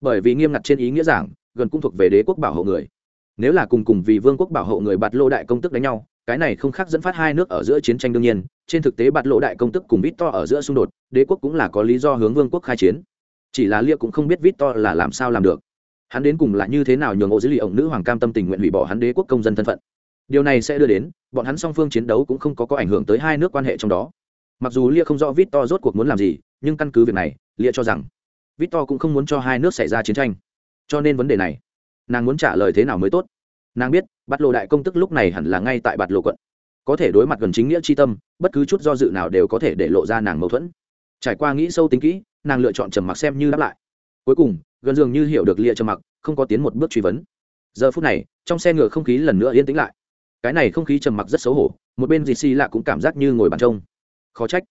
Bởi vì nghiêm ngặt trên ý nghĩa giảng, gần cũng thuộc về đế quốc bảo hộ người. Nếu là cùng cùng vì vương quốc bảo hộ người bạt lô đại công tức đánh nhau, cái này không khác dẫn phát hai nước ở giữa chiến tranh đương nhiên trên thực tế bạt lộ đại công tức cùng vít to ở giữa xung đột, đế quốc cũng là có lý do hướng vương quốc khai chiến. Chỉ là lia cũng không biết vít to là làm sao làm được. Hắn đến cùng là như thế nào nhường ô dữ liệu nữ hoàng cam tâm tình nguyện hủy bỏ hắn đế quốc công dân thân phận. Điều này sẽ đưa đến, bọn hắn song phương chiến đấu cũng không có có ảnh hưởng tới hai nước quan hệ trong đó. Mặc dù lia không rõ vít to rốt cuộc muốn làm gì, nhưng căn cứ việc này lia cho rằng vít to cũng không muốn cho hai nước xảy ra chiến tranh. Cho nên vấn đề này, nàng muốn trả lời thế nào mới tốt? Nàng biết bắt lộ đại công tức lúc này hẳn là ngay tại bạt lộ quận có thể đối mặt gần chính nghĩa c h i tâm, bất cứ chút do dự nào đều có thể để lộ ra nàng mâu thuẫn. Trải qua nghĩ sâu tính kỹ, nàng lựa chọn trầm mặc xem như đáp lại. Cuối cùng, gần dường như hiểu được lia trầm mặc, không có tiến một bước truy vấn. Giờ phút này, trong xe ngựa không khí lần nữa yên tĩnh lại. Cái này không khí trầm mặc rất xấu hổ, một bên dì xì lạ cũng cảm giác như ngồi bàn trông. Khó trách.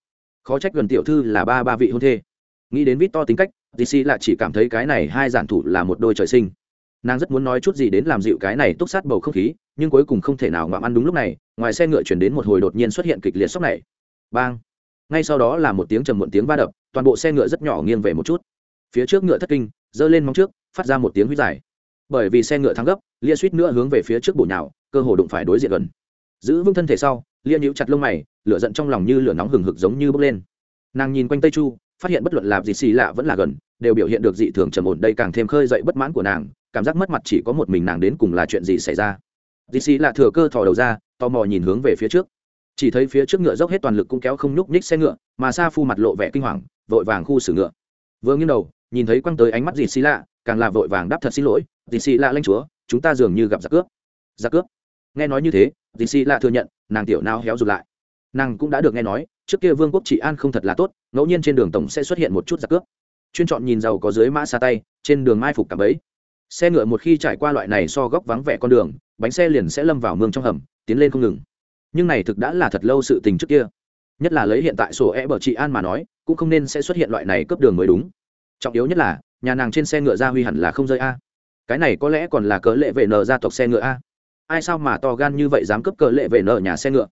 Khó trách gần tiểu thư là ba ba vị hôn thê. Nghĩ đến vít to tính cách dì xì lạ chỉ cảm thấy cái này hai giản thủ là một đôi trời sinh nàng rất muốn nói chút gì đến làm dịu cái này túc sát bầu không khí, nhưng cuối cùng không thể nào ngoạm ăn đúng lúc này, ngoài xe ngựa chuyển đến một hồi đột nhiên xuất hiện kịch liệt sốc này. Bang! Ngay sau đó là một tiếng trầm muộn tiếng va đập, toàn bộ xe ngựa rất nhỏ nghiêng về một chút. Phía trước ngựa thất kinh, giơ lên móng trước, phát ra một tiếng huyết dài. Bởi vì xe ngựa thắng gấp, lia suýt nữa hướng về phía trước bổ nhào, cơ hồ đụng phải đối diện gần. Giữ vững thân thể sau, lia nhíu chặt lông mày, lửa giận trong lòng như lửa nóng hừng hực giống như bốc lên. Nàng nhìn quanh tây chu, phát hiện bất luận làm gì xì lạ vẫn là gần, đều biểu hiện được dị thường trầm ổn, đây càng thêm khơi dậy bất mãn của nàng cảm giác mất mặt chỉ có một mình nàng đến cùng là chuyện gì xảy ra. Dì xì lạ thừa cơ thò đầu ra, tò mò nhìn hướng về phía trước. Chỉ thấy phía trước ngựa dốc hết toàn lực cũng kéo không nhúc nhích xe ngựa, mà sa phu mặt lộ vẻ kinh hoàng, vội vàng khu xử ngựa. Vừa nghiêng đầu, nhìn thấy quăng tới ánh mắt dì xì lạ, càng là vội vàng đáp thật xin lỗi, dì xì lạ lanh chúa, chúng ta dường như gặp giặc cướp. Giặc cướp? Nghe nói như thế, dì xì lạ thừa nhận, nàng tiểu nao héo rụt lại. Nàng cũng đã được nghe nói, trước kia vương quốc trị an không thật là tốt, ngẫu nhiên trên đường tổng sẽ xuất hiện một chút giặc cướp. Chuyên chọn nhìn giàu có dưới mã xa tay, trên đường mai phục cả bấy xe ngựa một khi trải qua loại này so góc vắng vẻ con đường, bánh xe liền sẽ lâm vào mương trong hầm, tiến lên không ngừng. Nhưng này thực đã là thật lâu sự tình trước kia. Nhất là lấy hiện tại sổ e bờ chị an mà nói, cũng không nên sẽ xuất hiện loại này cướp đường mới đúng. Trọng yếu nhất là, nhà nàng trên xe ngựa ra huy hẳn là không rơi a. Cái này có lẽ còn là cớ lệ vệ nờ gia tộc xe ngựa a. Ai sao mà to gan như vậy dám cướp cờ lệ vệ nợ nhà xe ngựa?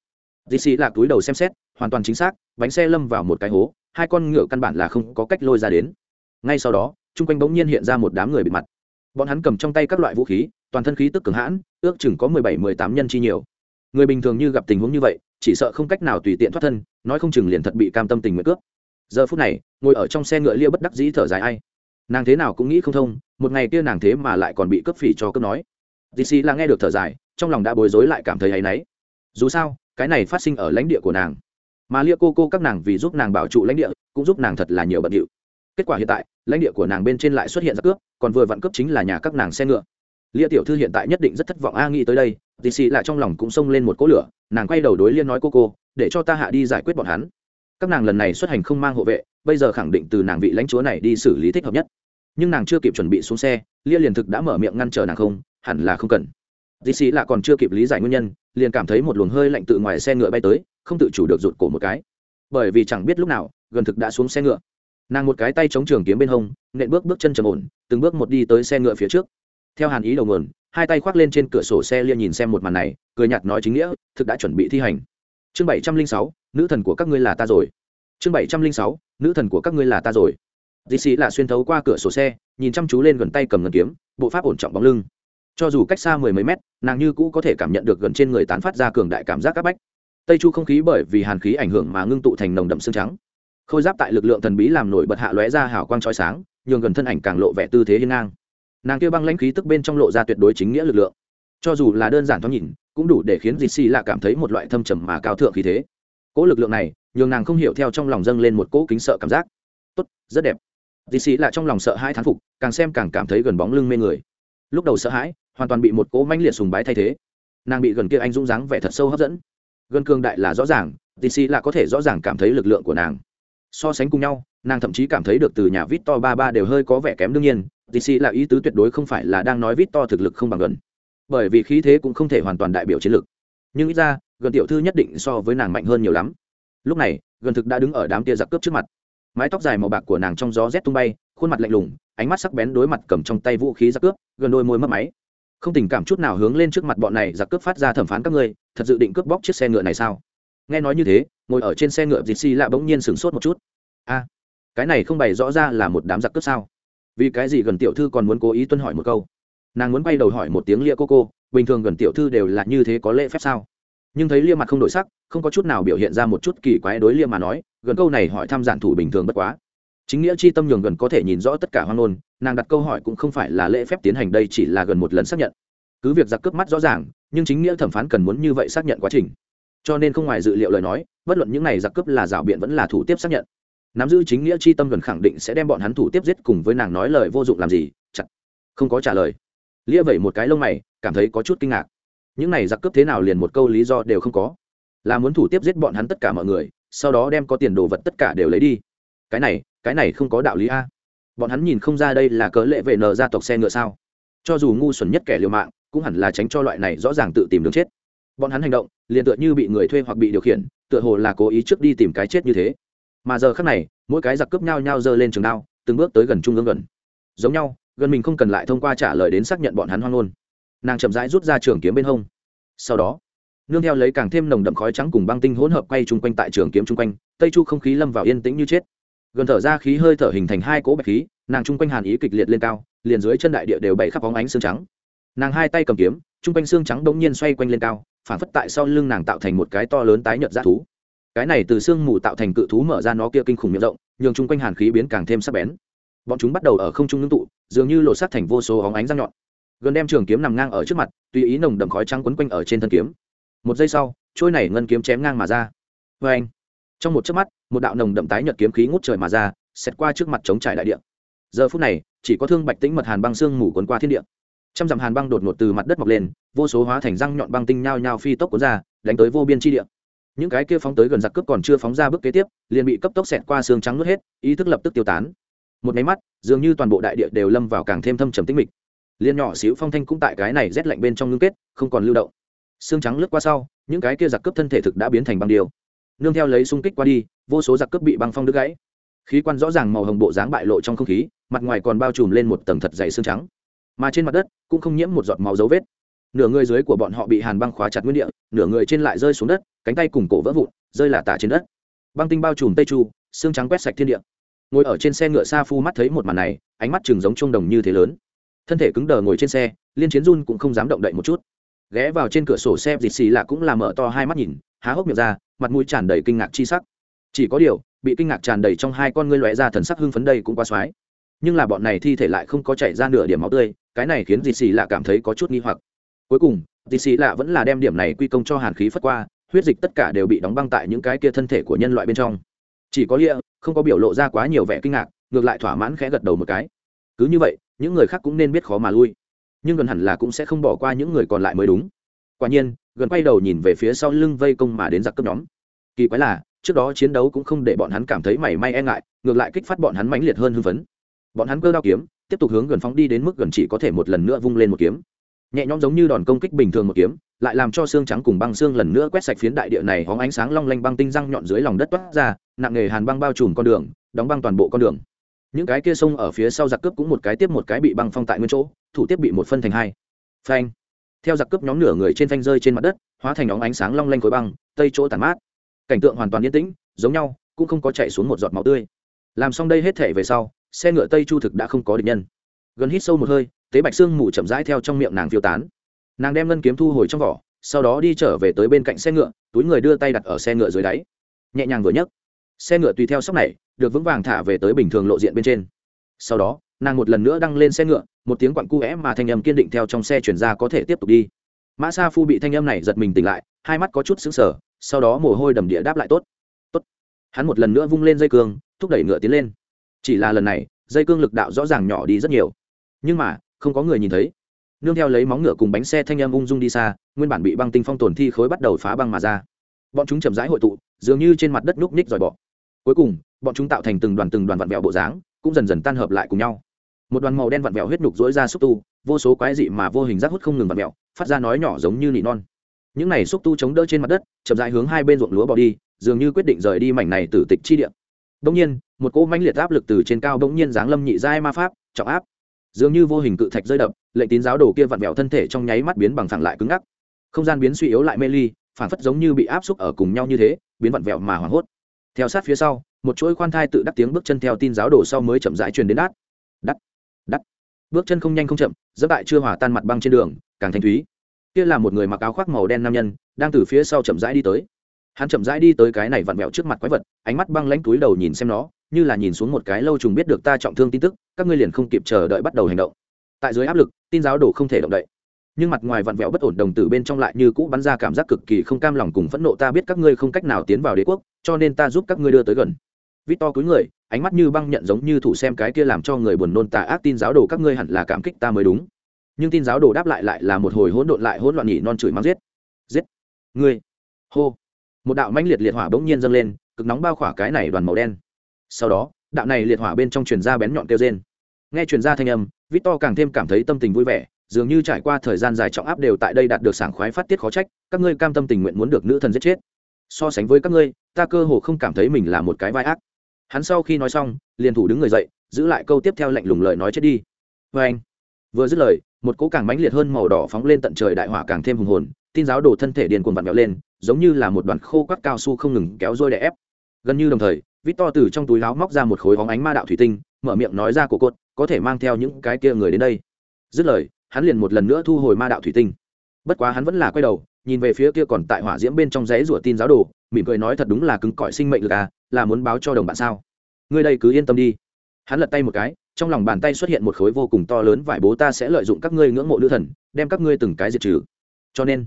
Dì xì lạc túi đầu xem xét, hoàn toàn chính xác, bánh xe lâm vào một cái hố, hai con ngựa căn bản là không có cách lôi ra đến. Ngay sau đó, chung quanh bỗng nhiên hiện ra một đám người bị mặt bọn hắn cầm trong tay các loại vũ khí, toàn thân khí tức cường hãn, ước chừng có mười bảy, mười tám nhân chi nhiều. Người bình thường như gặp tình huống như vậy, chỉ sợ không cách nào tùy tiện thoát thân, nói không chừng liền thật bị cam tâm tình nguyện cướp. Giờ phút này, ngồi ở trong xe ngựa lia bất đắc dĩ thở dài ai. Nàng thế nào cũng nghĩ không thông, một ngày kia nàng thế mà lại còn bị cướp phỉ cho cướp nói. Dì xì là nghe được thở dài, trong lòng đã bối rối lại cảm thấy áy náy. Dù sao, cái này phát sinh ở lãnh địa của nàng. Mà lia cô cô các nàng vì giúp nàng bảo trụ lãnh địa, cũng giúp nàng thật là nhiều bận điệu. Kết quả hiện tại lãnh địa của nàng bên trên lại xuất hiện ra cướp, còn vừa vặn cướp chính là nhà các nàng xe ngựa. Lia tiểu thư hiện tại nhất định rất thất vọng a nghĩ tới đây dì xì lại trong lòng cũng xông lên một cỗ lửa, nàng quay đầu đối liên nói cô cô, để cho ta hạ đi giải quyết bọn hắn. Các nàng lần này xuất hành không mang hộ vệ, bây giờ khẳng định từ nàng vị lãnh chúa này đi xử lý thích hợp nhất. Nhưng nàng chưa kịp chuẩn bị xuống xe, lia liền thực đã mở miệng ngăn chờ nàng không, hẳn là không cần. Dì xì lại còn chưa kịp lý giải nguyên nhân, liền cảm thấy một luồng hơi lạnh tự ngoài xe ngựa bay tới, không tự chủ được rụt cổ một cái. Bởi vì chẳng biết lúc nào, gần thực đã xuống xe ngựa nàng một cái tay chống trường kiếm bên hông, nện bước bước chân trầm ổn, từng bước một đi tới xe ngựa phía trước. Theo hàn ý đầu nguồn, hai tay khoác lên trên cửa sổ xe lia nhìn xem một màn này, cười nhạt nói chính nghĩa, thực đã chuẩn bị thi hành. Chương bảy trăm linh sáu, nữ thần của các ngươi là ta rồi. Chương bảy trăm linh sáu, nữ thần của các ngươi là ta rồi. Dì xì là xuyên thấu qua cửa sổ xe, nhìn chăm chú lên gần tay cầm ngân kiếm, bộ pháp ổn trọng bóng lưng. Cho dù cách xa mười mấy mét, nàng như cũ có thể cảm nhận được gần trên người tán phát ra cường đại cảm giác áp bách. Tây chu không khí bởi vì hàn khí ảnh hưởng mà ngưng tụ thành nồng đậm xương trắng khôi giáp tại lực lượng thần bí làm nổi bật hạ lóe ra hào quang trói sáng, nhường gần thân ảnh càng lộ vẻ tư thế hiên ngang. Nàng kia băng lãnh khí tức bên trong lộ ra tuyệt đối chính nghĩa lực lượng. Cho dù là đơn giản thoáng nhìn, cũng đủ để khiến dì xì lạ cảm thấy một loại thâm trầm mà cao thượng khí thế. Cỗ lực lượng này, nhường nàng không hiểu theo trong lòng dâng lên một cỗ kính sợ cảm giác. Tốt, rất đẹp. Dì xì lạ trong lòng sợ hãi thán phục, càng xem càng cảm thấy gần bóng lưng mê người. Lúc đầu sợ hãi, hoàn toàn bị một cỗ manh liệt sùng bái thay thế. Nàng bị gần kia anh dũng dáng vẻ thật sâu hấp dẫn. Gần cương đại là rõ ràng dì xì lạ có thể rõ ràng cảm thấy lực lượng của nàng so sánh cùng nhau, nàng thậm chí cảm thấy được từ nhà vít to ba ba đều hơi có vẻ kém đương nhiên dc là ý tứ tuyệt đối không phải là đang nói vít to thực lực không bằng gần. Bởi vì khí thế cũng không thể hoàn toàn đại biểu chiến lực. Nhưng ít ra, gần tiểu thư nhất định so với nàng mạnh hơn nhiều lắm. Lúc này, gần thực đã đứng ở đám tia giặc cướp trước mặt. Mái tóc dài màu bạc của nàng trong gió rét tung bay, khuôn mặt lạnh lùng, ánh mắt sắc bén đối mặt cầm trong tay vũ khí giặc cướp, gần đôi môi mất máy. Không tình cảm chút nào hướng lên trước mặt bọn này giặc cướp phát ra thẩm phán các ngươi, thật dự định cướp bóc chiếc xe ngựa này sao? Nghe nói như thế, ngồi ở trên xe ngựa dịt xì lạ bỗng nhiên sửng sốt một chút. A, cái này không bày rõ ra là một đám giặc cướp sao? Vì cái gì gần tiểu thư còn muốn cố ý tuân hỏi một câu? Nàng muốn bay đầu hỏi một tiếng lia cô cô, bình thường gần tiểu thư đều là như thế có lễ phép sao? Nhưng thấy lia mặt không đổi sắc, không có chút nào biểu hiện ra một chút kỳ quái đối lia mà nói, gần câu này hỏi thăm giản thủ bình thường bất quá. Chính nghĩa chi tâm nhường gần có thể nhìn rõ tất cả hoang ngôn, nàng đặt câu hỏi cũng không phải là lễ phép tiến hành đây chỉ là gần một lần xác nhận. Cứ việc giặc cướp mắt rõ ràng, nhưng chính nghĩa thẩm phán cần muốn như vậy xác nhận quá trình cho nên không ngoài dự liệu lời nói, bất luận những này giặc cướp là rào biện vẫn là thủ tiếp xác nhận. Nắm giữ chính nghĩa chi tâm gần khẳng định sẽ đem bọn hắn thủ tiếp giết cùng với nàng nói lời vô dụng làm gì, chặt, không có trả lời. Lia vẩy một cái lông mày, cảm thấy có chút kinh ngạc. Những này giặc cướp thế nào liền một câu lý do đều không có. Là muốn thủ tiếp giết bọn hắn tất cả mọi người, sau đó đem có tiền đồ vật tất cả đều lấy đi. Cái này cái này không có đạo lý a. Bọn hắn nhìn không ra đây là cớ lệ vệ nờ gia tộc xe ngựa sao. Cho dù ngu xuẩn nhất kẻ liều mạng, cũng hẳn là tránh cho loại này rõ ràng tự tìm đường chết bọn hắn hành động, liền tựa như bị người thuê hoặc bị điều khiển, tựa hồ là cố ý trước đi tìm cái chết như thế. Mà giờ khác này, mỗi cái giặc cướp nhau nhau giơ lên trường đao, từng bước tới gần trung ương gần. Giống nhau, gần mình không cần lại thông qua trả lời đến xác nhận bọn hắn hoang ngôn. Nàng chậm rãi rút ra trường kiếm bên hông. Sau đó, nương theo lấy càng thêm nồng đậm khói trắng cùng băng tinh hỗn hợp quay chung quanh tại trường kiếm chung quanh, tây chu không khí lâm vào yên tĩnh như chết. Gần thở ra khí hơi thở hình thành hai cỗ bạch khí, nàng chung quanh hàn ý kịch liệt lên cao, liền dưới chân đại địa đều bày khắp bóng ánh xương trắng. Nàng hai tay cầm kiếm, chung quanh xương trắng đống nhiên xoay quanh lên cao phản phất tại sau lưng nàng tạo thành một cái to lớn tái nhợt dã thú. Cái này từ xương mù tạo thành cự thú mở ra nó kia kinh khủng miệng rộng, nhường chung quanh hàn khí biến càng thêm sắc bén. Bọn chúng bắt đầu ở không trung ngưng tụ, dường như lộ sát thành vô số hóng ánh răng nhọn. Gần đem trường kiếm nằm ngang ở trước mặt, tùy ý nồng đậm khói trắng quấn quanh ở trên thân kiếm. Một giây sau, trôi này ngân kiếm chém ngang mà ra. Vê anh, trong một chớp mắt, một đạo nồng đậm tái nhợt kiếm khí ngút trời mà ra xét qua trước mặt chống trải đại địa. Giờ phút này, chỉ có thương bạch tĩnh mật hàn băng xương mù cuốn qua thiên địa trăm dặm hàn băng đột ngột từ mặt đất mọc lên, vô số hóa thành răng nhọn băng tinh nhao nhao phi tốc cuốn ra, đánh tới vô biên chi địa. Những cái kia phóng tới gần giặc cướp còn chưa phóng ra bước kế tiếp, liền bị cấp tốc xẹt qua xương trắng nuốt hết, ý thức lập tức tiêu tán. Một máy mắt, dường như toàn bộ đại địa đều lâm vào càng thêm thâm trầm tĩnh mịch. Liên nhỏ xíu phong thanh cũng tại cái này rét lạnh bên trong ngưng kết, không còn lưu động. Xương trắng lướt qua sau, những cái kia giặc cướp thân thể thực đã biến thành băng điều nương theo lấy xung kích qua đi, vô số giặc cướp bị băng phong đứt gãy. Khí quan rõ ràng màu hồng bộ dáng bại lộ trong không khí, mặt ngoài còn bao trùm lên một tầng thật dày xương trắng mà trên mặt đất cũng không nhiễm một giọt máu dấu vết. Nửa người dưới của bọn họ bị hàn băng khóa chặt nguyên địa, nửa người trên lại rơi xuống đất, cánh tay cùng cổ vỡ vụn, rơi là tả trên đất. Băng tinh bao trùm tây chu, xương trắng quét sạch thiên địa. Ngồi ở trên xe ngựa xa phu mắt thấy một màn này, ánh mắt chừng giống trung đồng như thế lớn. Thân thể cứng đờ ngồi trên xe, liên chiến run cũng không dám động đậy một chút. Ghé vào trên cửa sổ xe dịt xì lạ cũng làm mở to hai mắt nhìn, há hốc miệng ra, mặt mũi tràn đầy kinh ngạc chi sắc. Chỉ có điều, bị kinh ngạc tràn đầy trong hai con ngươi lóe ra thần sắc hưng phấn đây cũng quá xoái nhưng là bọn này thi thể lại không có chảy ra nửa điểm máu tươi, cái này khiến dì xì lạ cảm thấy có chút nghi hoặc. Cuối cùng, dì xì lạ vẫn là đem điểm này quy công cho hàn khí phất qua, huyết dịch tất cả đều bị đóng băng tại những cái kia thân thể của nhân loại bên trong. Chỉ có lia không có biểu lộ ra quá nhiều vẻ kinh ngạc, ngược lại thỏa mãn khẽ gật đầu một cái. Cứ như vậy, những người khác cũng nên biết khó mà lui. Nhưng gần hẳn là cũng sẽ không bỏ qua những người còn lại mới đúng. Quả nhiên, gần quay đầu nhìn về phía sau lưng vây công mà đến giặc cướp nhóm. Kỳ quái là, trước đó chiến đấu cũng không để bọn hắn cảm thấy mảy may e ngại, ngược lại kích phát bọn hắn mãnh liệt hơn hưng phấn bọn hắn cơ đao kiếm, tiếp tục hướng gần phóng đi đến mức gần chỉ có thể một lần nữa vung lên một kiếm. Nhẹ nhõm giống như đòn công kích bình thường một kiếm, lại làm cho xương trắng cùng băng xương lần nữa quét sạch phiến đại địa này hóng ánh sáng long lanh băng tinh răng nhọn dưới lòng đất toát ra, nặng nghề hàn băng bao trùm con đường, đóng băng toàn bộ con đường. Những cái kia sông ở phía sau giặc cướp cũng một cái tiếp một cái bị băng phong tại nguyên chỗ, thủ tiếp bị một phân thành hai. Phanh. Theo giặc cướp nhóm nửa người trên phanh rơi trên mặt đất, hóa thành óng ánh sáng long lanh khối băng, tây chỗ tàn mát. Cảnh tượng hoàn toàn yên tĩnh, giống nhau, cũng không có chạy xuống một giọt máu tươi. Làm xong đây hết thể về sau xe ngựa tây chu thực đã không có địch nhân gần hít sâu một hơi tế bạch xương mù chậm rãi theo trong miệng nàng phiêu tán nàng đem ngân kiếm thu hồi trong vỏ sau đó đi trở về tới bên cạnh xe ngựa túi người đưa tay đặt ở xe ngựa dưới đáy nhẹ nhàng vừa nhấc xe ngựa tùy theo sóc này được vững vàng thả về tới bình thường lộ diện bên trên sau đó nàng một lần nữa đăng lên xe ngựa một tiếng quặn cu é mà thanh âm kiên định theo trong xe chuyển ra có thể tiếp tục đi mã sa phu bị thanh âm này giật mình tỉnh lại hai mắt có chút xứng sở sau đó mồ hôi đầm địa đáp lại tốt tốt hắn một lần nữa vung lên dây cương thúc đẩy ngựa tiến lên chỉ là lần này, dây cương lực đạo rõ ràng nhỏ đi rất nhiều. Nhưng mà, không có người nhìn thấy. Nương theo lấy móng ngựa cùng bánh xe thanh âm ung dung đi xa, nguyên bản bị băng tinh phong tồn thi khối bắt đầu phá băng mà ra. Bọn chúng chậm rãi hội tụ, dường như trên mặt đất núc ních dòi bọ. Cuối cùng, bọn chúng tạo thành từng đoàn từng đoàn vặn vẹo bộ dáng, cũng dần dần tan hợp lại cùng nhau. Một đoàn màu đen vặn vẹo huyết nhục dỗi ra xúc tu, vô số quái dị mà vô hình rác hút không ngừng vặn vẹo, phát ra nói nhỏ giống như nị non. Những này xúc tu chống đỡ trên mặt đất, chậm rãi hướng hai bên ruộng lúa bỏ đi, dường như quyết định rời đi mảnh này từ tịch chi địa đông nhiên, một cỗ mãnh liệt áp lực từ trên cao bỗng nhiên giáng lâm nhị giai ma pháp, trọng áp. Dường như vô hình cự thạch rơi đập, lệnh tín giáo đồ kia vặn vẹo thân thể trong nháy mắt biến bằng phẳng lại cứng ngắc. Không gian biến suy yếu lại mê ly, phản phất giống như bị áp xúc ở cùng nhau như thế, biến vặn vẹo mà hoảng hốt. Theo sát phía sau, một chuỗi khoan thai tự đắc tiếng bước chân theo tin giáo đồ sau mới chậm rãi truyền đến đát. Đắt đắt. Bước chân không nhanh không chậm, dẫm tại chưa hòa tan mặt băng trên đường, càng thanh thúy. Kia là một người mặc áo khoác màu đen nam nhân, đang từ phía sau chậm rãi đi tới hắn chậm rãi đi tới cái này vặn vẹo trước mặt quái vật, ánh mắt băng lãnh túi đầu nhìn xem nó, như là nhìn xuống một cái lâu trùng biết được ta trọng thương tin tức, các ngươi liền không kịp chờ đợi bắt đầu hành động. Tại dưới áp lực, tin giáo đồ không thể động đậy. Nhưng mặt ngoài vặn vẹo bất ổn đồng tử bên trong lại như cũ bắn ra cảm giác cực kỳ không cam lòng cùng phẫn nộ, ta biết các ngươi không cách nào tiến vào đế quốc, cho nên ta giúp các ngươi đưa tới gần. Vít to cúi người, ánh mắt như băng nhận giống như thủ xem cái kia làm cho người buồn nôn tà ác tin giáo đồ, các ngươi hẳn là cảm kích ta mới đúng. Nhưng tin giáo đồ đáp lại lại là một hồi hỗn độn lại hỗn loạn nhỉ, non chửi mắng giết. Giết. Ngươi. Hô một đạo mãnh liệt liệt hỏa bỗng nhiên dâng lên, cực nóng bao khỏa cái này đoàn màu đen. Sau đó, đạo này liệt hỏa bên trong truyền ra bén nhọn kêu rên. Nghe truyền ra thanh âm vít to càng thêm cảm thấy tâm tình vui vẻ, dường như trải qua thời gian dài trọng áp đều tại đây đạt được sảng khoái phát tiết khó trách, các ngươi cam tâm tình nguyện muốn được nữ thần giết chết. So sánh với các ngươi, ta cơ hồ không cảm thấy mình là một cái vai ác. Hắn sau khi nói xong, liền thủ đứng người dậy, giữ lại câu tiếp theo lạnh lùng lời nói chết đi. Vê anh vừa dứt lời, một cỗ càng mãnh liệt hơn màu đỏ phóng lên tận trời đại hỏa càng thêm hùng hồn tin giáo đồ thân thể điền cuồng vặn vẹo lên, giống như là một đoàn khô quắt cao su không ngừng kéo dôi đè ép. Gần như đồng thời vít to từ trong túi láo móc ra một khối hóng ánh ma đạo thủy tinh, mở miệng nói ra của cốt, có thể mang theo những cái kia người đến đây. Dứt lời, hắn liền một lần nữa thu hồi ma đạo thủy tinh. Bất quá hắn vẫn là quay đầu, nhìn về phía kia còn tại hỏa diễm bên trong giấy rủa tin giáo đồ, mỉm cười nói thật đúng là cứng cỏi sinh mệnh lực à là muốn báo cho đồng bạn sao? Ngươi đây cứ yên tâm đi. Hắn lật tay một cái, trong lòng bàn tay xuất hiện một khối vô cùng to lớn vải bố ta sẽ lợi dụng các ngươi ngưỡng mộ nữ thần, đem các ngươi từng cái diệt trừ. Cho nên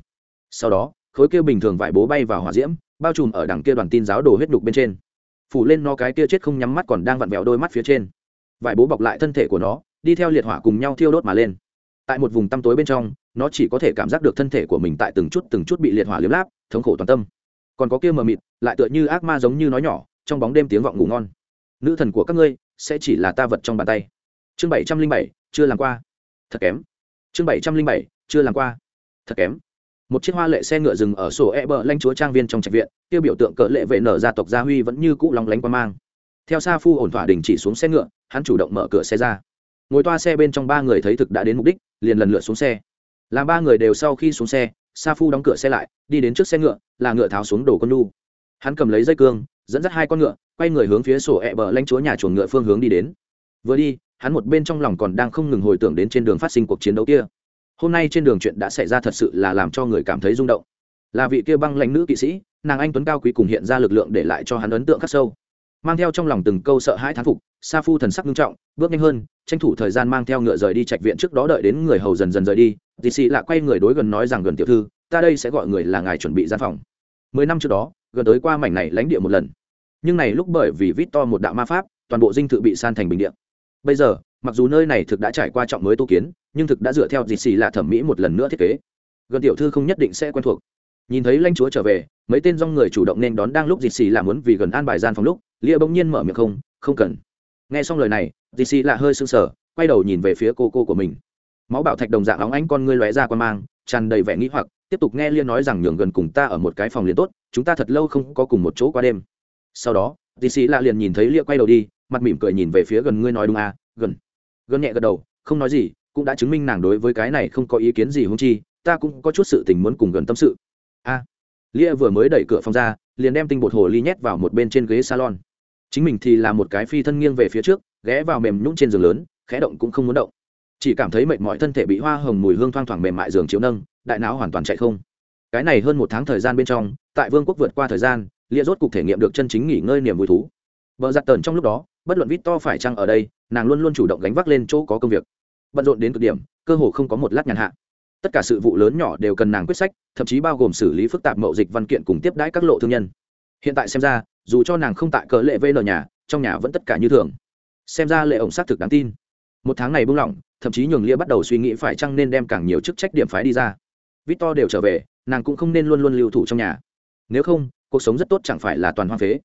sau đó, khối kia bình thường vải bố bay vào hỏa diễm, bao trùm ở đằng kia đoàn tin giáo đồ huyết đục bên trên. Phủ lên nó cái kia chết không nhắm mắt còn đang vặn vẹo đôi mắt phía trên. Vải bố bọc lại thân thể của nó, đi theo liệt hỏa cùng nhau thiêu đốt mà lên. Tại một vùng tăm tối bên trong, nó chỉ có thể cảm giác được thân thể của mình tại từng chút từng chút bị liệt hỏa liếm láp, thống khổ toàn tâm. Còn có kia mờ mịt, lại tựa như ác ma giống như nói nhỏ, trong bóng đêm tiếng vọng ngủ ngon. Nữ thần của các ngươi, sẽ chỉ là ta vật trong bàn tay. Chương bảy trăm linh bảy, chưa làm qua. Thật kém. Chương bảy trăm linh bảy, chưa làm qua. Thật kém một chiếc hoa lệ xe ngựa dừng ở sổ e bờ lanh chúa trang viên trong trạch viện, tiêu biểu tượng cỡ lệ vệ nở gia tộc gia huy vẫn như cũ lóng lánh qua mang. Theo sa phu ổn thỏa đình chỉ xuống xe ngựa, hắn chủ động mở cửa xe ra. Ngồi toa xe bên trong ba người thấy thực đã đến mục đích, liền lần lượt xuống xe. Làm ba người đều sau khi xuống xe, sa phu đóng cửa xe lại, đi đến trước xe ngựa, là ngựa tháo xuống đổ con nu hắn cầm lấy dây cương, dẫn dắt hai con ngựa, quay người hướng phía sổ e bờ lanh chúa nhà chuồng ngựa phương hướng đi đến. Vừa đi, hắn một bên trong lòng còn đang không ngừng hồi tưởng đến trên đường phát sinh cuộc chiến đấu kia hôm nay trên đường chuyện đã xảy ra thật sự là làm cho người cảm thấy rung động. Là vị kia băng lãnh nữ kỵ sĩ, nàng anh tuấn cao quý cùng hiện ra lực lượng để lại cho hắn ấn tượng khắc sâu. Mang theo trong lòng từng câu sợ hãi thán phục, sa phu thần sắc nghiêm trọng, bước nhanh hơn, tranh thủ thời gian mang theo ngựa rời đi trạch viện trước đó đợi đến người hầu dần dần rời đi. Tì xì lạ quay người đối gần nói rằng gần tiểu thư, ta đây sẽ gọi người là ngài chuẩn bị gian phòng. Mười năm trước đó, gần tới qua mảnh này lãnh địa một lần. Nhưng này lúc bởi vì vít to một đạo ma pháp, toàn bộ dinh thự bị san thành bình điện bây giờ mặc dù nơi này thực đã trải qua trọng mới tu kiến, nhưng thực đã dựa theo dịt xì là thẩm mỹ một lần nữa thiết kế. Gần tiểu thư không nhất định sẽ quen thuộc. Nhìn thấy lãnh chúa trở về, mấy tên dong người chủ động nên đón đang lúc dịt xì là muốn vì gần an bài gian phòng lúc, lia bỗng nhiên mở miệng không không cần. Nghe xong lời này dịt xì là hơi sưng sờ, quay đầu nhìn về phía cô cô của mình. Máu bảo thạch đồng dạng óng ánh con ngươi lóe ra quan mang, tràn đầy vẻ nghĩ hoặc, tiếp tục nghe lia nói rằng nhường gần cùng ta ở một cái phòng liền tốt, chúng ta thật lâu không có cùng một chỗ qua đêm. Sau đó dì xì lạ liền nhìn thấy lia quay đầu đi, mặt mỉm cười nhìn về phía gần ngươi nói đúng à gần gần nhẹ gật đầu không nói gì cũng đã chứng minh nàng đối với cái này không có ý kiến gì hung chi ta cũng có chút sự tình muốn cùng gần tâm sự. A. À, lia vừa mới đẩy cửa phòng ra liền đem tinh bột hồ ly nhét vào một bên trên ghế salon. Chính mình thì là một cái phi thân nghiêng về phía trước ghé vào mềm nhũng trên giường lớn khẽ động cũng không muốn động. Chỉ cảm thấy mệt mỏi thân thể bị hoa hồng mùi hương thoang thoảng mềm mại giường chiếu nâng đại não hoàn toàn chạy không. Cái này hơn một tháng thời gian bên trong tại vương quốc vượt qua thời gian lia rốt cục thể nghiệm được chân chính nghỉ ngơi niềm vui thú. Vợ giặt tờn trong lúc đó bất luận vít to phải chăng ở đây, nàng luôn luôn chủ động gánh vác lên chỗ có công việc. Bận rộn đến cực điểm, cơ hồ không có một lát nhàn hạ. Tất cả sự vụ lớn nhỏ đều cần nàng quyết sách, thậm chí bao gồm xử lý phức tạp mậu dịch văn kiện cùng tiếp đãi các lộ thương nhân. Hiện tại xem ra, dù cho nàng không tại cờ lệ vn nhà, trong nhà vẫn tất cả như thường. Xem ra lệ ổng xác thực đáng tin. Một tháng này buông lỏng, thậm chí nhường lia bắt đầu suy nghĩ phải chăng nên đem càng nhiều chức trách điểm phái đi ra. Victor đều trở về, nàng cũng không nên luôn luôn lưu thủ trong nhà. Nếu không, cuộc sống rất tốt chẳng phải là toàn hoang phế.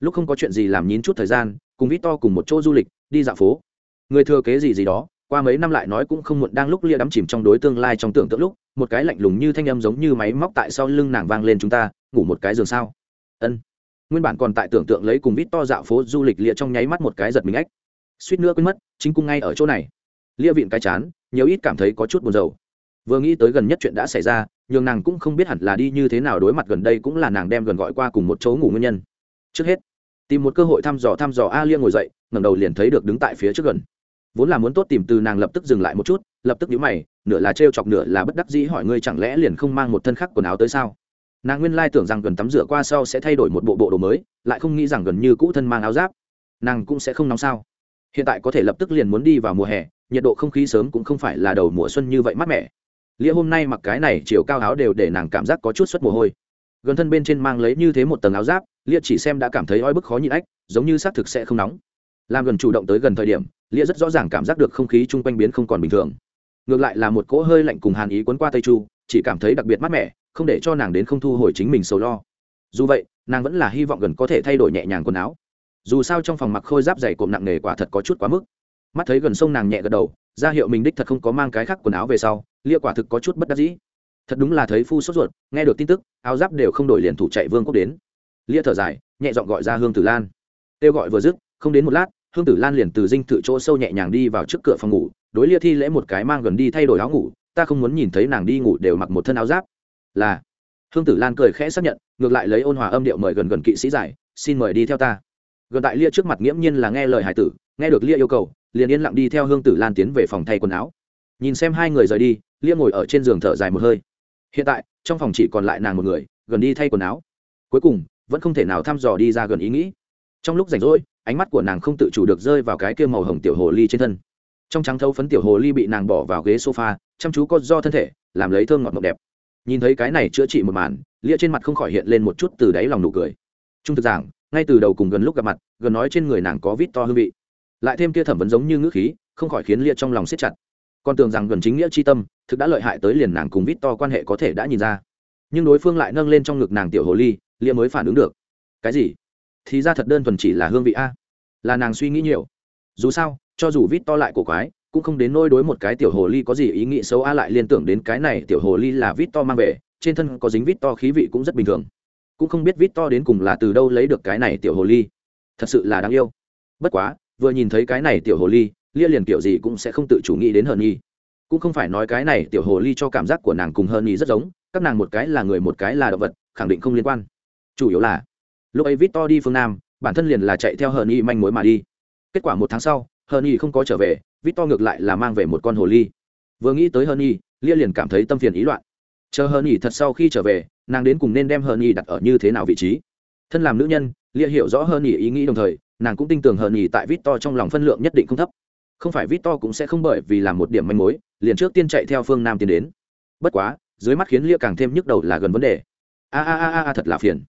Lúc không có chuyện gì làm nhín chút thời gian cùng vít to cùng một chỗ du lịch, đi dạo phố. Người thừa kế gì gì đó, qua mấy năm lại nói cũng không muộn, đang lúc lia đắm chìm trong đối tương lai trong tưởng tượng lúc, một cái lạnh lùng như thanh âm giống như máy móc tại sau lưng nàng vang lên chúng ta, ngủ một cái giường sao? Ân. Nguyên bản còn tại tưởng tượng lấy cùng vít to dạo phố du lịch lia trong nháy mắt một cái giật mình ách. Suýt nữa quên mất, chính cung ngay ở chỗ này. Lia vịn cái chán, nhiều ít cảm thấy có chút buồn rầu. Vừa nghĩ tới gần nhất chuyện đã xảy ra nhưng nàng cũng không biết hẳn là đi như thế nào đối mặt gần đây cũng là nàng đem gần gọi qua cùng một chỗ ngủ nguyên nhân. Trước hết tìm một cơ hội thăm dò thăm dò a lia ngồi dậy, ngẩng đầu liền thấy được đứng tại phía trước gần. Vốn là muốn tốt tìm từ nàng lập tức dừng lại một chút, lập tức nhíu mày, nửa là trêu chọc, nửa là bất đắc dĩ hỏi ngươi chẳng lẽ liền không mang một thân khác quần áo tới sao? Nàng nguyên lai tưởng rằng gần tắm rửa qua sau sẽ thay đổi một bộ bộ đồ mới, lại không nghĩ rằng gần như cũ thân mang áo giáp. Nàng cũng sẽ không nóng sao? Hiện tại có thể lập tức liền muốn đi vào mùa hè, nhiệt độ không khí sớm cũng không phải là đầu mùa xuân như vậy mát mẻ. Lia hôm nay mặc cái này chiều cao áo đều để nàng cảm giác có chút suất mồ hôi gần thân bên trên mang lấy như thế một tầng áo giáp, lia chỉ xem đã cảm thấy oi bức khó nhịn ách, giống như xác thực sẽ không nóng. Làm gần chủ động tới gần thời điểm, lia rất rõ ràng cảm giác được không khí chung quanh biến không còn bình thường. Ngược lại là một cỗ hơi lạnh cùng hàn ý quấn qua tây chu, chỉ cảm thấy đặc biệt mát mẻ, không để cho nàng đến không thu hồi chính mình sầu lo. Dù vậy, nàng vẫn là hy vọng gần có thể thay đổi nhẹ nhàng quần áo. Dù sao trong phòng mặc khôi giáp dày cộm nặng nề quả thật có chút quá mức. Mắt thấy gần sông nàng nhẹ gật đầu, ra hiệu mình đích thật không có mang cái khác quần áo về sau, lia quả thực có chút bất đắc dĩ thật đúng là thấy phu sốt ruột, nghe được tin tức, áo giáp đều không đổi liền thủ chạy vương quốc đến. Lia thở dài, nhẹ giọng gọi ra hương tử lan. Kêu gọi vừa dứt, không đến một lát, hương tử lan liền từ dinh thự chỗ sâu nhẹ nhàng đi vào trước cửa phòng ngủ, đối lia thi lễ một cái mang gần đi thay đổi áo ngủ, ta không muốn nhìn thấy nàng đi ngủ đều mặc một thân áo giáp. Là, hương tử lan cười khẽ xác nhận, ngược lại lấy ôn hòa âm điệu mời gần gần kỵ sĩ giải, xin mời đi theo ta. Gần tại lia trước mặt nghiễm nhiên là nghe lời hải tử, nghe được lia yêu cầu, liền yên lặng đi theo hương tử lan tiến về phòng thay quần áo. Nhìn xem hai người rời đi, lia ngồi ở trên giường thở dài một hơi hiện tại, trong phòng chỉ còn lại nàng một người, gần đi thay quần áo. Cuối cùng, vẫn không thể nào thăm dò đi ra gần ý nghĩ. Trong lúc rảnh rỗi, ánh mắt của nàng không tự chủ được rơi vào cái kia màu hồng tiểu hồ ly trên thân. Trong trắng thấu phấn tiểu hồ ly bị nàng bỏ vào ghế sofa, chăm chú có do thân thể, làm lấy thơm ngọt ngọt đẹp. Nhìn thấy cái này chữa trị một màn, lia trên mặt không khỏi hiện lên một chút từ đáy lòng nụ cười. Trung thực giảng, ngay từ đầu cùng gần lúc gặp mặt, gần nói trên người nàng có vít to hương vị. Lại thêm kia thẩm vấn giống như ngữ khí, không khỏi khiến lia trong lòng siết chặt. Còn tưởng rằng gần chính nghĩa c tâm thực đã lợi hại tới liền nàng cùng vít to quan hệ có thể đã nhìn ra. Nhưng đối phương lại nâng lên trong ngực nàng tiểu hồ ly, lia mới phản ứng được. Cái gì? Thì ra thật đơn thuần chỉ là hương vị a. Là nàng suy nghĩ nhiều. Dù sao, cho dù vít to lại cổ quái, cũng không đến nôi đối một cái tiểu hồ ly có gì ý nghĩ xấu a lại liên tưởng đến cái này tiểu hồ ly là vít to mang về, trên thân có dính vít to khí vị cũng rất bình thường. Cũng không biết vít to đến cùng là từ đâu lấy được cái này tiểu hồ ly. Thật sự là đáng yêu. Bất quá, vừa nhìn thấy cái này tiểu hồ ly, lia liền kiểu gì cũng sẽ không tự chủ nghĩ đến hờn nhi cũng không phải nói cái này tiểu hồ ly cho cảm giác của nàng cùng hơn nhi rất giống, các nàng một cái là người một cái là động vật, khẳng định không liên quan. Chủ yếu là, lúc ấy vít to đi phương nam, bản thân liền là chạy theo hờn nhi manh mối mà đi. Kết quả một tháng sau hờn nhi không có trở về vít to ngược lại là mang về một con hồ ly. Vừa nghĩ tới hờn nhi lia liền cảm thấy tâm phiền ý loạn. Chờ hờn nhi thật sau khi trở về, nàng đến cùng nên đem hờn nhi đặt ở như thế nào vị trí. Thân làm nữ nhân, lia hiểu rõ hơn nhi ý nghĩ đồng thời, nàng cũng tin tưởng hờn nhì tại vít to trong lòng phân lượng nhất định không thấp không phải vít to cũng sẽ không bởi vì làm một điểm manh mối, liền trước tiên chạy theo phương nam tiến đến. Bất quá, dưới mắt khiến lia càng thêm nhức đầu là gần vấn đề. A a a a thật là phiền.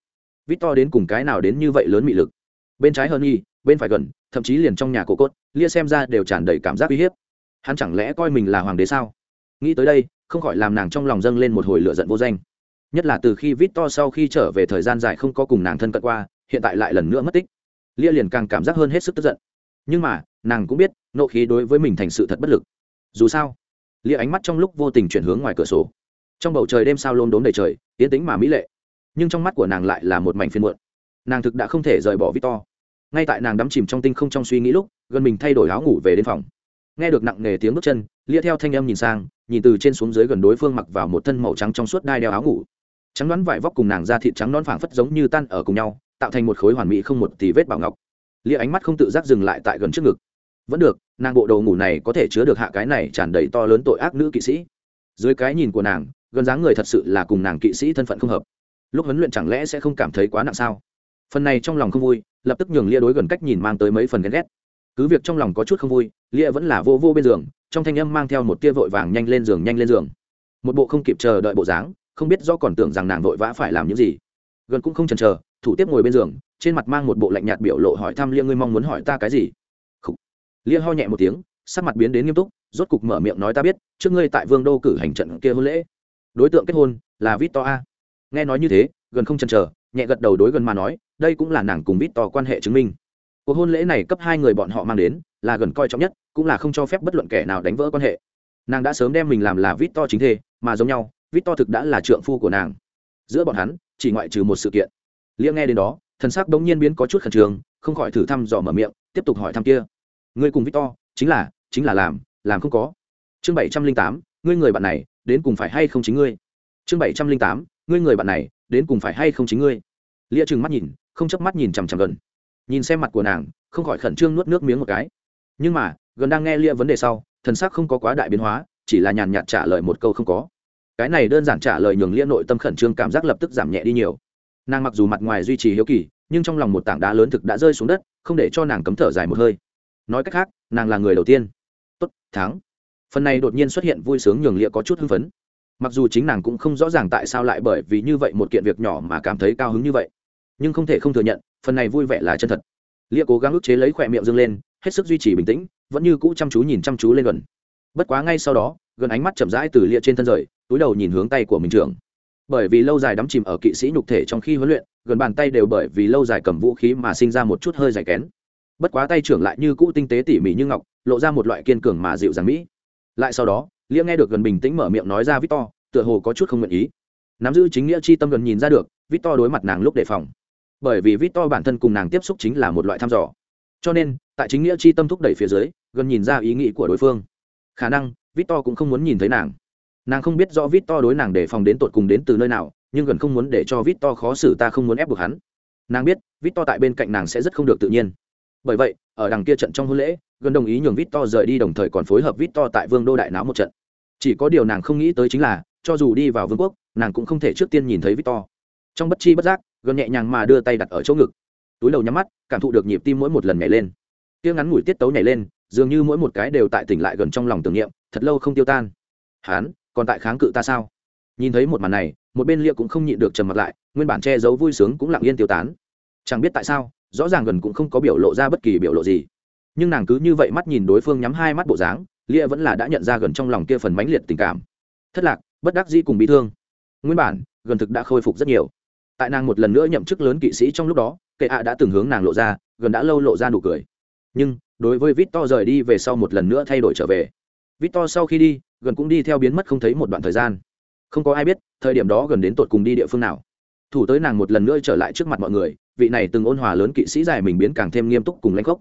Vít to đến cùng cái nào đến như vậy lớn mị lực? Bên trái hơn y bên phải gần, thậm chí liền trong nhà cổ cốt, lia xem ra đều tràn đầy cảm giác uy hiếp. Hắn chẳng lẽ coi mình là hoàng đế sao? Nghĩ tới đây, không khỏi làm nàng trong lòng dâng lên một hồi lửa giận vô danh. Nhất là từ khi vít to sau khi trở về thời gian dài không có cùng nàng thân cận qua, hiện tại lại lần nữa mất tích. Lia liền càng cảm giác hơn hết sức tức giận. Nhưng mà nàng cũng biết, nộ khí đối với mình thành sự thật bất lực. Dù sao, lia ánh mắt trong lúc vô tình chuyển hướng ngoài cửa sổ. Trong bầu trời đêm sao lôn đốn đầy trời tiến tính mà mỹ lệ. Nhưng trong mắt của nàng lại là một mảnh phiên muộn. Nàng thực đã không thể rời bỏ victor. Ngay tại nàng đắm chìm trong tinh không trong suy nghĩ lúc, gần mình thay đổi áo ngủ về đến phòng. Nghe được nặng nề tiếng bước chân, lia theo thanh âm nhìn sang, nhìn từ trên xuống dưới gần đối phương mặc vào một thân màu trắng trong suốt đai đeo áo ngủ. Trắng đoán vải vóc cùng nàng da thịt trắng non phảng phất giống như tan ở cùng nhau, tạo thành một khối hoàn mỹ không một tí vết bảo ngọc. Lia ánh mắt không tự giác dừng lại tại gần trước ngực vẫn được, nàng bộ đồ ngủ này có thể chứa được hạ cái này tràn đầy to lớn tội ác nữ kỵ sĩ. Dưới cái nhìn của nàng, gần dáng người thật sự là cùng nàng kỵ sĩ thân phận không hợp. Lúc huấn luyện chẳng lẽ sẽ không cảm thấy quá nặng sao? Phần này trong lòng không vui, lập tức nhường lia đối gần cách nhìn mang tới mấy phần ghen ghét. Cứ việc trong lòng có chút không vui, lia vẫn là vô vô bên giường, trong thanh âm mang theo một tia vội vàng nhanh lên giường nhanh lên giường. Một bộ không kịp chờ đợi bộ dáng, không biết do còn tưởng rằng nàng vội vã phải làm những gì. Gần cũng không chần chờ, thủ tiếp ngồi bên giường, trên mặt mang một bộ lạnh nhạt biểu lộ hỏi thăm lia, ngươi mong muốn hỏi ta cái gì? Lia ho nhẹ một tiếng, sắc mặt biến đến nghiêm túc, rốt cục mở miệng nói ta biết, trước ngươi tại vương đô cử hành trận kia hôn lễ. Đối tượng kết hôn là victor a nghe nói như thế, gần không chần chờ, nhẹ gật đầu đối gần mà nói, đây cũng là nàng cùng vít to quan hệ chứng minh. Cuộc hôn lễ này cấp hai người bọn họ mang đến, là gần coi trọng nhất, cũng là không cho phép bất luận kẻ nào đánh vỡ quan hệ. Nàng đã sớm đem mình làm là vít to chính thê, mà giống nhau vít to thực đã là trượng phu của nàng. Giữa bọn hắn, chỉ ngoại trừ một sự kiện. Lia nghe đến đó, thần sắc đống nhiên biến có chút khẩn trương, không khỏi thử thăm dò mở miệng, tiếp tục hỏi thăm kia ngươi cùng Victor, chính là chính là làm làm không có. Chương bảy trăm linh tám ngươi người bạn này đến cùng phải hay không chính ngươi? Chương bảy trăm linh tám ngươi người bạn này đến cùng phải hay không chính ngươi? Lia trừng mắt nhìn không chớp mắt nhìn chằm chằm gần. Nhìn xem mặt của nàng không khỏi khẩn trương nuốt nước miếng một cái. Nhưng mà gần đang nghe lia vấn đề sau thần sắc không có quá đại biến hóa chỉ là nhàn nhạt trả lời một câu không có. Cái này đơn giản trả lời nhường lia nội tâm khẩn trương cảm giác lập tức giảm nhẹ đi nhiều. Nàng mặc dù mặt ngoài duy trì hiếu kỳ nhưng trong lòng một tảng đá lớn thực đã rơi xuống đất không để cho nàng cấm thở dài một hơi nói cách khác, nàng là người đầu tiên. Tốt, thắng. Phần này đột nhiên xuất hiện vui sướng nhường lịa có chút hưng phấn. Mặc dù chính nàng cũng không rõ ràng tại sao lại bởi vì như vậy một kiện việc nhỏ mà cảm thấy cao hứng như vậy. Nhưng không thể không thừa nhận, phần này vui vẻ là chân thật. Lia cố gắng ức chế lấy khỏe miệng dâng lên, hết sức duy trì bình tĩnh, vẫn như cũ chăm chú nhìn chăm chú lên gần. Bất quá ngay sau đó, gần ánh mắt chậm rãi từ lia trên thân rời, túi đầu nhìn hướng tay của mình trưởng. Bởi vì lâu dài đắm chìm ở kỵ sĩ nhục thể trong khi huấn luyện, gần bàn tay đều bởi vì lâu dài cầm vũ khí mà sinh ra một chút hơi dài kén bất quá tay trưởng lại như cũ tinh tế tỉ mỉ như ngọc, lộ ra một loại kiên cường mà dịu dàng mỹ. Lại sau đó liễm nghe được gần bình tĩnh mở miệng nói ra victor, tựa hồ có chút không nguyện ý. Nắm giữ chính nghĩa chi tâm gần nhìn ra được, victor đối mặt nàng lúc đề phòng. Bởi vì victor bản thân cùng nàng tiếp xúc chính là một loại thăm dò. Cho nên, tại chính nghĩa chi tâm thúc đẩy phía dưới, gần nhìn ra ý nghĩ của đối phương. Khả năng, victor cũng không muốn nhìn thấy nàng. Nàng không biết rõ victor đối nàng đề phòng đến tột cùng đến từ nơi nào, nhưng gần không muốn để cho victor khó xử ta không muốn ép buộc hắn. Nàng biết, victor tại bên cạnh nàng sẽ rất không được tự nhiên bởi vậy, ở đằng kia trận trong hôn lễ, gần đồng ý nhường vít to rời đi đồng thời còn phối hợp vít to tại vương đô đại náo một trận. Chỉ có điều nàng không nghĩ tới chính là, cho dù đi vào vương quốc, nàng cũng không thể trước tiên nhìn thấy vít to. trong bất chi bất giác, gần nhẹ nhàng mà đưa tay đặt ở chỗ ngực. Túi đầu nhắm mắt, cảm thụ được nhịp tim mỗi một lần nhảy lên. Tiếng ngắn ngủi tiết tấu nhảy lên, dường như mỗi một cái đều tại tỉnh lại gần trong lòng tưởng niệm, thật lâu không tiêu tan. Hán, còn tại kháng cự ta sao? Nhìn thấy một màn này, một bên lia cũng không nhịn được trầm mặt lại, nguyên bản che giấu vui sướng cũng lặng yên tiêu tán. Chẳng biết tại sao rõ ràng gần cũng không có biểu lộ ra bất kỳ biểu lộ gì. Nhưng nàng cứ như vậy mắt nhìn đối phương nhắm hai mắt bộ dáng, lia vẫn là đã nhận ra gần trong lòng kia phần mãnh liệt tình cảm. Thất lạc, bất đắc dĩ cùng bị thương. Nguyên bản, gần thực đã khôi phục rất nhiều. Tại nàng một lần nữa nhậm chức lớn kỵ sĩ trong lúc đó, kệ ạ đã từng hướng nàng lộ ra, gần đã lâu lộ ra nụ cười. Nhưng, đối với vít to rời đi về sau một lần nữa thay đổi trở về. Vít to sau khi đi, gần cũng đi theo biến mất không thấy một đoạn thời gian. Không có ai biết, thời điểm đó gần đến tột cùng đi địa phương nào. Thủ tới nàng một lần nữa trở lại trước mặt mọi người vị này từng ôn hòa lớn kỵ sĩ dài mình biến càng thêm nghiêm túc cùng lãnh khốc.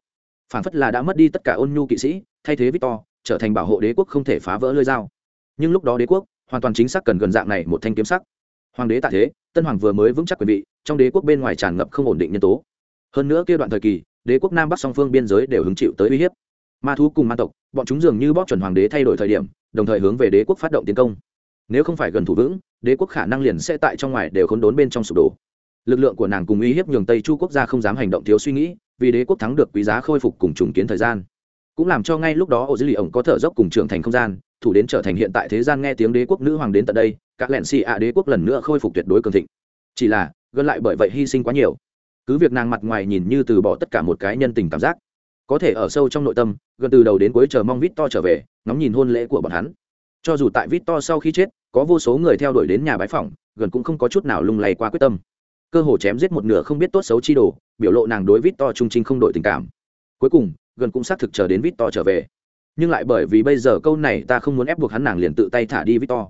Phản phất là đã mất đi tất cả ôn nhu kỵ sĩ, thay thế victor, trở thành bảo hộ đế quốc không thể phá vỡ lơi dao. Nhưng lúc đó đế quốc, hoàn toàn chính xác cần gần dạng này một thanh kiếm sắc. Hoàng đế tạ thế, tân hoàng vừa mới vững chắc quyền vị, trong đế quốc bên ngoài tràn ngập không ổn định nhân tố. Hơn nữa kia đoạn thời kỳ, đế quốc nam bắc song phương biên giới đều hứng chịu tới uy hiếp. Ma thú cùng ma tộc, bọn chúng dường như bóp chuẩn hoàng đế thay đổi thời điểm, đồng thời hướng về đế quốc phát động tiến công. Nếu không phải gần thủ vững, đế quốc khả năng liền sẽ tại trong ngoài đều khốn đốn bên trong sụp đổ lực lượng của nàng cùng uy hiếp nhường tây chu quốc gia không dám hành động thiếu suy nghĩ, vì đế quốc thắng được quý giá khôi phục cùng trùng kiến thời gian. Cũng làm cho ngay lúc đó ô dữ lì ổng có thở dốc cùng trưởng thành không gian, thủ đến trở thành hiện tại thế gian nghe tiếng đế quốc nữ hoàng đến tận đây các lẹn xì ạ đế quốc lần nữa khôi phục tuyệt đối cường thịnh. Chỉ là, gần lại bởi vậy hy sinh quá nhiều. Cứ việc nàng mặt ngoài nhìn như từ bỏ tất cả một cái nhân tình cảm giác, có thể ở sâu trong nội tâm, gần từ đầu đến cuối chờ mong vít to trở về ngóng nhìn hôn lễ của bọn hắn. Cho dù tại vít to sau khi chết, có vô số người theo đuổi đến nhà bái phỏng, gần cũng không có chút nào lung lay qua quyết tâm cơ hồ chém giết một nửa không biết tốt xấu chi đồ, biểu lộ nàng đối vít to trung trinh không đổi tình cảm. Cuối cùng, gần cũng xác thực chờ đến vít to trở về. Nhưng lại bởi vì bây giờ câu này ta không muốn ép buộc hắn nàng liền tự tay thả đi vít to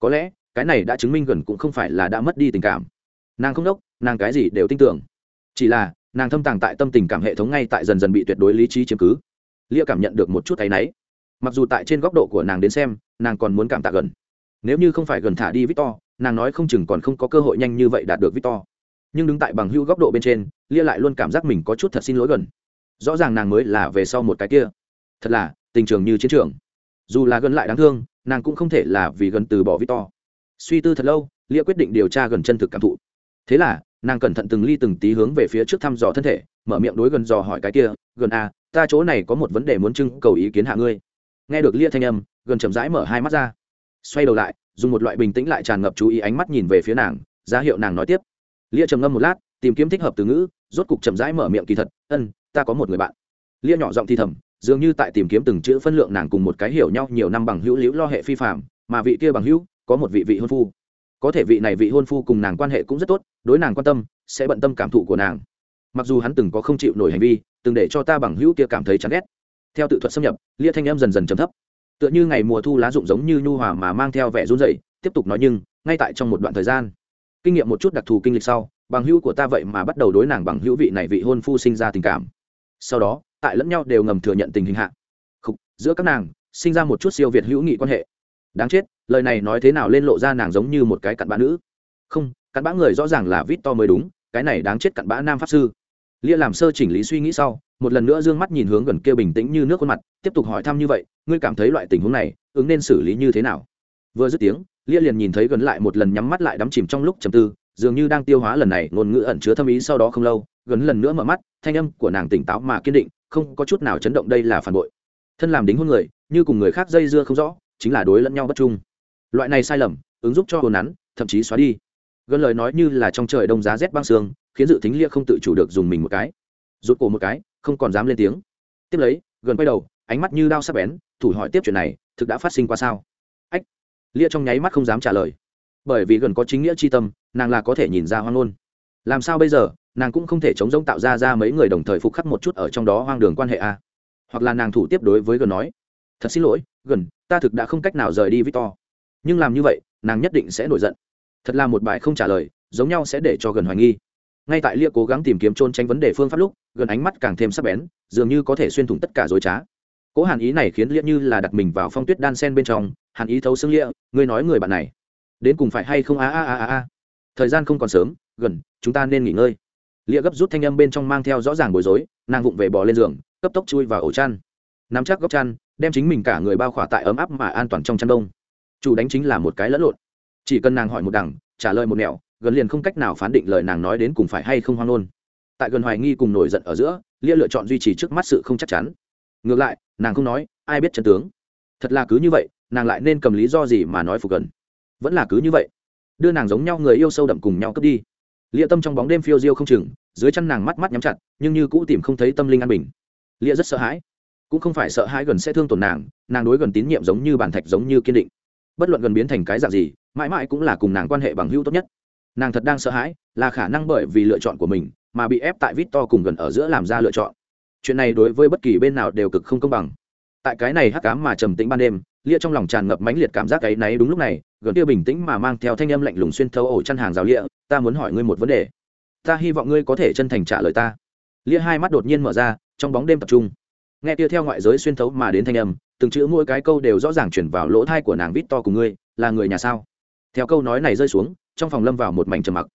có lẽ, cái này đã chứng minh gần cũng không phải là đã mất đi tình cảm. Nàng không đốc, nàng cái gì đều tin tưởng. Chỉ là, nàng thâm tàng tại tâm tình cảm hệ thống ngay tại dần dần bị tuyệt đối lý trí chiếm cứ. Lia cảm nhận được một chút thấy náy. Mặc dù tại trên góc độ của nàng đến xem, nàng còn muốn cảm tạ gần. Nếu như không phải gần thả đi victor, nàng nói không chừng còn không có cơ hội nhanh như vậy đạt được victor nhưng đứng tại bằng hưu góc độ bên trên lia lại luôn cảm giác mình có chút thật xin lỗi gần. Rõ ràng nàng mới là về sau một cái kia. Thật là tình trường như chiến trường. Dù là gần lại đáng thương nàng cũng không thể là vì gần từ bỏ victor. Suy tư thật lâu lia quyết định điều tra gần chân thực cảm thụ. Thế là nàng cẩn thận từng ly từng tí hướng về phía trước thăm dò thân thể mở miệng đối gần dò hỏi cái kia gần à, ta chỗ này có một vấn đề muốn trưng cầu ý kiến hạ ngươi. Nghe được lia thanh âm gần chậm rãi mở hai mắt ra. Xoay đầu lại dùng một loại bình tĩnh lại tràn ngập chú ý ánh mắt nhìn về phía nàng ra hiệu nàng nói tiếp lia trầm ngâm một lát, tìm kiếm thích hợp từ ngữ, rốt cục chậm rãi mở miệng kỳ thật, ân, ta có một người bạn. Lia nhỏ giọng thi thầm, dường như tại tìm kiếm từng chữ phân lượng nàng cùng một cái hiểu nhau nhiều năm bằng hữu liễu lo hệ phi phạm mà vị kia bằng hữu, có một vị vị hôn phu. Có thể vị này vị hôn phu cùng nàng quan hệ cũng rất tốt, đối nàng quan tâm, sẽ bận tâm cảm thụ của nàng. Mặc dù hắn từng có không chịu nổi hành vi, từng để cho ta bằng hữu kia cảm thấy chán ghét. Theo tự thuật xâm nhập, lia thanh em dần dần trầm thấp. Tựa như ngày mùa thu lá rụng giống như nhu hòa mà mang theo vẻ run rẩy, tiếp tục nói nhưng, ngay tại trong một đoạn thời gian kinh nghiệm một chút đặc thù kinh lịch sau bằng hữu của ta vậy mà bắt đầu đối nàng bằng hữu vị này vị hôn phu sinh ra tình cảm. Sau đó tại lẫn nhau đều ngầm thừa nhận tình hình hạ. Khúc, giữa các nàng sinh ra một chút siêu việt hữu nghị quan hệ. Đáng chết lời này nói thế nào lên lộ ra nàng giống như một cái cặn bã nữ. Không cặn bã người rõ ràng là vít to mới đúng cái này đáng chết cặn bã nam pháp sư. Lia làm sơ chỉnh lý suy nghĩ sau một lần nữa d ư ơ n g mắt nhìn hướng gần kia bình tĩnh như nước khuôn mặt tiếp tục hỏi thăm như vậy ngươi cảm thấy loại tình huống này ứng nên xử lý như thế nào? Vừa dứt tiếng lia liền nhìn thấy gần lại một lần nhắm mắt lại đắm chìm trong lúc chầm tư, dường như đang tiêu hóa lần này, ngôn ngữ ẩn chứa thâm ý sau đó không lâu, gần lần nữa mở mắt, thanh âm của nàng tỉnh táo mà kiên định, không có chút nào chấn động đây là phản bội. Thân làm đính hôn người, như cùng người khác dây dưa không rõ, chính là đối lẫn nhau bất trung. Loại này sai lầm, ứng giúp cho hồn nắn, thậm chí xóa đi. Gần lời nói như là trong trời đông giá rét băng sương, khiến dự tính lia không tự chủ được dùng mình một cái. Rụt cổ một cái, không còn dám lên tiếng. Tiếp lấy, gần quay đầu, ánh mắt như đao sắp bén, thủ hỏi tiếp chuyện này, thực đã phát sinh qua sao? Lia trong nháy mắt không dám trả lời. Bởi vì gần có chính nghĩa c h i tâm, nàng là có thể nhìn ra hoang ngôn. Làm sao bây giờ, nàng cũng không thể chống giống tạo ra ra mấy người đồng thời phục khắc một chút ở trong đó hoang đường quan hệ a. Hoặc là nàng thủ tiếp đối với gần nói, thật xin lỗi, gần, ta thực đã không cách nào rời đi victor. Nhưng làm như vậy, nàng nhất định sẽ nổi giận. Thật là một bài không trả lời, giống nhau sẽ để cho gần hoài nghi. Ngay tại lia cố gắng tìm kiếm trôn tranh vấn đề phương pháp lúc, gần ánh mắt càng thêm sắc bén, dường như có thể xuyên thủng tất cả dối trá. Cố hàn ý này khiến lia như là đặt mình vào phong tuyết đan sen bên trong hàn ý thấu xương lịa, ngươi nói người bạn này, đến cùng phải hay không? A a a a a. Thời gian không còn sớm, gần, chúng ta nên nghỉ ngơi. Lịa gấp rút thanh âm bên trong mang theo rõ ràng bối rối, nàng vụng về bò lên giường, cấp tốc chui vào ổ chăn. Nắm chắc góc chăn, đem chính mình cả người bao khỏa tại ấm áp mà an toàn trong chăn đông. Chủ đánh chính là một cái lẫn lộn. Chỉ cần nàng hỏi một đằng, trả lời một nẻo, gần liền không cách nào phán định lời nàng nói đến cùng phải hay không hoang ngôn. Tại gần hoài nghi cùng nổi giận ở giữa lia lựa chọn duy trì trước mắt sự không chắc chắn. Ngược lại, nàng không nói, ai biết chân tướng. Thật là cứ như vậy nàng lại nên cầm lý do gì mà nói phục gần? Vẫn là cứ như vậy. Đưa nàng giống nhau người yêu sâu đậm cùng nhau cướp đi. Lia tâm trong bóng đêm phiêu diêu không chừng, dưới chân nàng mắt mắt nhắm chặt, nhưng như cũ tìm không thấy tâm linh an bình. Lia rất sợ hãi. Cũng không phải sợ hãi gần sẽ thương tổn nàng nàng đối gần tín nhiệm giống như bàn thạch giống như kiên định. Bất luận gần biến thành cái dạng gì, mãi mãi cũng là cùng nàng quan hệ bằng hữu tốt nhất. Nàng thật đang sợ hãi, là khả năng bởi vì lựa chọn của mình mà bị ép tại vít to cùng gần ở giữa làm ra lựa chọn. Chuyện này đối với bất kỳ bên nào đều cực không công bằng. Tại cái này hắc cám mà trầm tĩnh ban đêm lia trong lòng tràn ngập mãnh liệt cảm giác ấy náy đúng lúc này, gần kia bình tĩnh mà mang theo thanh âm lạnh lùng xuyên thấu ổ chăn hàng rào lia, ta muốn hỏi ngươi một vấn đề. Ta hy vọng ngươi có thể chân thành trả lời ta. Lia hai mắt đột nhiên mở ra, trong bóng đêm tập trung. Nghe kia theo ngoại giới xuyên thấu mà đến thanh âm, từng chữ mỗi cái câu đều rõ ràng chuyển vào lỗ thai của nàng vít to cùng ngươi, là người nhà sao? Theo câu nói này rơi xuống, trong phòng lâm vào một mảnh trầm mặc.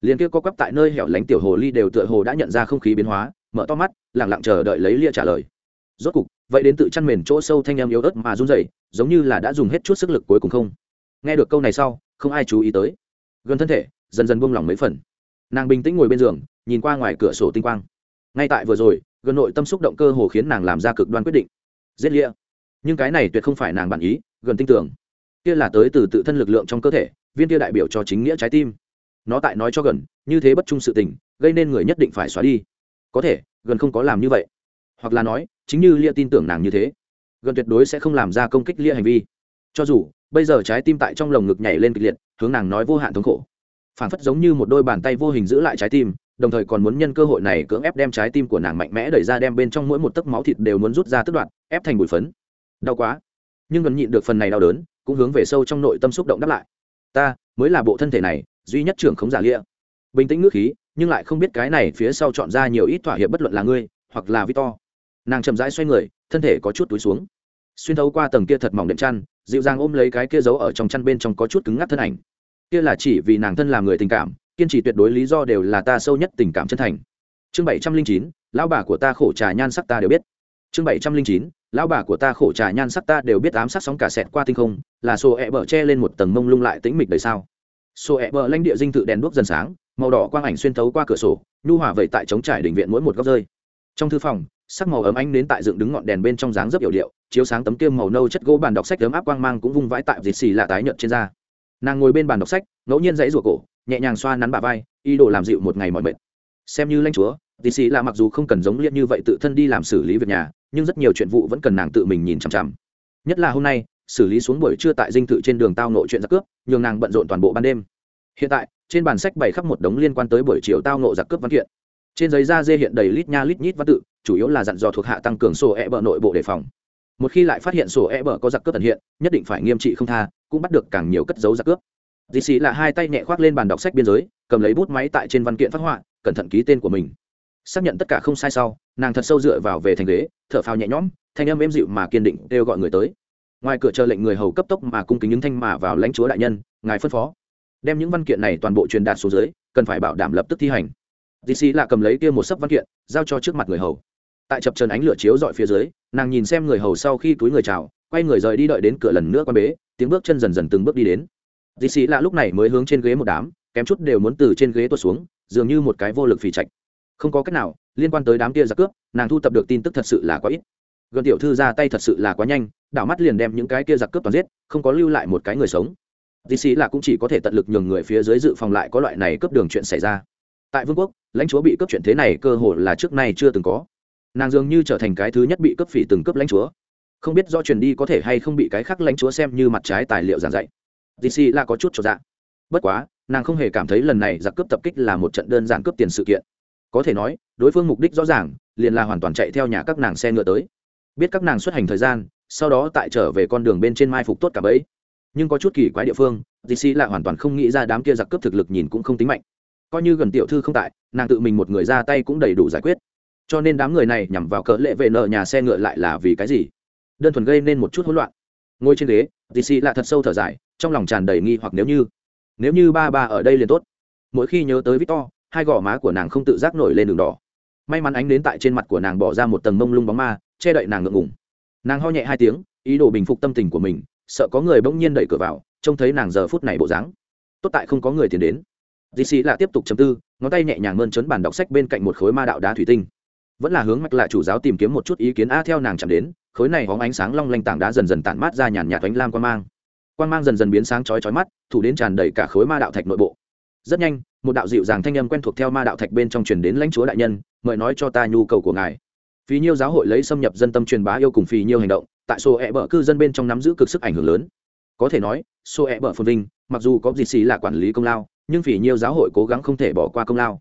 Liền kia có quắp tại nơi hẻo lánh tiểu hồ ly đều tựa hồ đã nhận ra không khí biến hóa, mở to mắt lẳng lặng chờ đợi lấy lia trả lời. Rốt cục vậy đến tự chăn mền chỗ sâu thanh em yếu ớt mà run rẩy, giống như là đã dùng hết chút sức lực cuối cùng không. Nghe được câu này sau, không ai chú ý tới. Gần thân thể, dần dần buông lỏng mấy phần. Nàng bình tĩnh ngồi bên giường, nhìn qua ngoài cửa sổ tinh quang. Ngay tại vừa rồi, gần nội tâm xúc động cơ hồ khiến nàng làm ra cực đoan quyết định. Giết lia nhưng cái này tuyệt không phải nàng bản ý, gần tin tưởng. Kia là tới từ tự thân lực lượng trong cơ thể, viên kia đại biểu cho chính nghĩa trái tim. Nó tại nói cho gần, như thế bất trung sự tình, gây nên người nhất định phải xóa đi. Có thể, gần không có làm như vậy hoặc là nói, chính như lia tin tưởng nàng như thế, gần tuyệt đối sẽ không làm ra công kích lia hành vi. Cho dù, bây giờ trái tim tại trong lồng ngực nhảy lên kịch liệt, hướng nàng nói vô hạn thống khổ. Phản phất giống như một đôi bàn tay vô hình giữ lại trái tim, đồng thời còn muốn nhân cơ hội này cưỡng ép đem trái tim của nàng mạnh mẽ đẩy ra đem bên trong mỗi một tấc máu thịt đều muốn rút ra tức đoạn ép thành bụi phấn. Đau quá. Nhưng gần nhịn được phần này đau đớn, cũng hướng về sâu trong nội tâm xúc động đáp lại. Ta, mới là bộ thân thể này, duy nhất trưởng khống giả lia. Bình tĩnh ngước khí, nhưng lại không biết cái này phía sau chọn ra nhiều ít thỏa hiệp bất luận là ngươi, hoặc là victor nàng chậm rãi xoay người, thân thể có chút túi xuống. Xuyên thấu qua tầng kia thật mỏng đệm chăn, dịu dàng ôm lấy cái kia giấu ở trong chăn bên trong có chút cứng ngắc thân ảnh. Kia là chỉ vì nàng thân làm người tình cảm, kiên trì tuyệt đối lý do đều là ta sâu nhất tình cảm chân thành. Chương bảy trăm linh chín, lão bà của ta khổ trà nhan sắc ta đều biết. Chương bảy trăm linh chín, lão bà của ta khổ trà nhan sắc ta đều biết ám sát sóng cả sẹt qua tinh không, là sổ ẹ bờ che lên một tầng mông lung lại tĩnh mịch đời sao sổ ẹ bờ lãnh địa dinh tự đèn đuốc dần sáng, màu đỏ quang ảnh xuyên thấu qua cửa sổ, nhu hòa vậy tại chống trải đỉnh viện mỗi một góc rơi. Trong thư phòng sắc màu ấm ánh đến tại dựng đứng ngọn đèn bên trong dáng rất hiệu điệu, chiếu sáng tấm kiêm màu nâu chất gỗ bàn đọc sách ấm áp quang mang cũng vung vãi tại dịt xì lạ tái nhợt trên da. Nàng ngồi bên bàn đọc sách, ngẫu nhiên dãy ruột cổ, nhẹ nhàng xoa nắn bà vai, ý đồ làm dịu một ngày mọi mệt. Xem như lãnh chúa dịt xì là mặc dù không cần giống liệt như vậy tự thân đi làm xử lý việc nhà, nhưng rất nhiều chuyện vụ vẫn cần nàng tự mình nhìn chằm chằm. Nhất là hôm nay, xử lý xuống buổi trưa tại dinh thự trên đường tao nội chuyện giặc cướp, nhường nàng bận rộn toàn bộ ban đêm. Hiện tại, trên bàn sách bày khắp một đống liên quan tới buổi chiều tao nộ giặc cướp văn kiện trên giấy da dê hiện đầy lít nha lít nhít văn tự, chủ yếu là dặn dò thuộc hạ tăng cường sổ e bờ nội bộ đề phòng. Một khi lại phát hiện sổ e bờ có giặc cướp ẩn hiện, nhất định phải nghiêm trị không tha, cũng bắt được càng nhiều cất dấu giặc cướp. Dì xì là hai tay nhẹ khoác lên bàn đọc sách biên giới, cầm lấy bút máy tại trên văn kiện phát họa, cẩn thận ký tên của mình. Xác nhận tất cả không sai sau, nàng thật sâu dựa vào về thành ghế, thở phào nhẹ nhõm, thanh âm êm dịu mà kiên định kêu gọi người tới. Ngoài cửa chờ lệnh người hầu cấp tốc mà cung kính những thanh mà vào lãnh chúa đại nhân, ngài phân phó. Đem những văn kiện này toàn bộ truyền đạt xuống dưới, cần phải bảo đảm lập tức thi hành dì xì là cầm lấy kia một sấp văn kiện, giao cho trước mặt người hầu. Tại chập trần ánh lửa chiếu dọi phía dưới, nàng nhìn xem người hầu sau khi túi người chào, quay người rời đi đợi đến cửa lần nữa quan bế, tiếng bước chân dần dần từng bước đi đến. Dì xì là lúc này mới hướng trên ghế một đám, kém chút đều muốn từ trên ghế tuột xuống, dường như một cái vô lực phì trạch. Không có cách nào, liên quan tới đám kia giặc cướp, nàng thu tập được tin tức thật sự là quá ít. Gần tiểu thư ra tay thật sự là quá nhanh, đảo mắt liền đem những cái kia giặc cướp toàn giết, không có lưu lại một cái người sống. Dì xì là cũng chỉ có thể tận lực nhường người phía dưới dự phòng lại có loại này cướp đường chuyện xảy ra tại vương quốc, lãnh chúa bị cướp chuyện thế này cơ hội là trước nay chưa từng có. Nàng dường như trở thành cái thứ nhất bị cướp phỉ từng cướp lãnh chúa. Không biết do truyền đi có thể hay không bị cái khác lãnh chúa xem như mặt trái tài liệu giảng dạy. Dc là có chút cho dạ. Bất quá, nàng không hề cảm thấy lần này giặc cướp tập kích là một trận đơn giản cướp tiền sự kiện. Có thể nói, đối phương mục đích rõ ràng, liền là hoàn toàn chạy theo nhà các nàng xe ngựa tới. Biết các nàng xuất hành thời gian, sau đó tại trở về con đường bên trên mai phục tốt cả bấy. Nhưng có chút kỳ quái địa phương dc là hoàn toàn không nghĩ ra đám kia giặc cướp thực lực nhìn cũng không tính mạnh coi như gần tiểu thư không tại, nàng tự mình một người ra tay cũng đầy đủ giải quyết. Cho nên đám người này nhằm vào cỡ lệ vệ nợ nhà xe ngựa lại là vì cái gì? Đơn thuần gây nên một chút hỗn loạn. Ngồi trên ghế dc là thật sâu thở dài, trong lòng tràn đầy nghi hoặc nếu như nếu như ba ba ở đây liền tốt. Mỗi khi nhớ tới victor, hai gò má của nàng không tự giác nổi lên đường đỏ. May mắn ánh đến tại trên mặt của nàng bỏ ra một tầng mông lung bóng ma, che đậy nàng ngượng ngùng. Nàng ho nhẹ hai tiếng, ý đồ bình phục tâm tình của mình, sợ có người bỗng nhiên đẩy cửa vào, trông thấy nàng giờ phút này bộ dáng. Tốt tại không có người tiến đến dì xì là tiếp tục chấm tư, ngón tay nhẹ nhàng mơn trớn bàn đọc sách bên cạnh một khối ma đạo đá thủy tinh. Vẫn là hướng mạch lại chủ giáo tìm kiếm một chút ý kiến a theo nàng chạm đến, khối này hóng ánh sáng long lanh tảng đá dần dần tản mát ra nhàn nhạt oánh lam quan mang. Quan mang dần dần biến sáng chói chói mắt, thủ đến tràn đầy cả khối ma đạo thạch nội bộ. Rất nhanh, một đạo dịu dàng thanh âm quen thuộc theo ma đạo thạch bên trong truyền đến lãnh chúa đại nhân, mời nói cho ta nhu cầu của ngài. Phí nhiêu giáo hội lấy xâm nhập dân tâm truyền bá yêu cùng phí nhiêu hành động, tại số e bờ cư dân bên trong nắm giữ cực sức ảnh hưởng lớn. Có thể nói số e bờ phồn vinh, mặc dù có gì xì là quản lý công lao nhưng vì nhiều giáo hội cố gắng không thể bỏ qua công lao.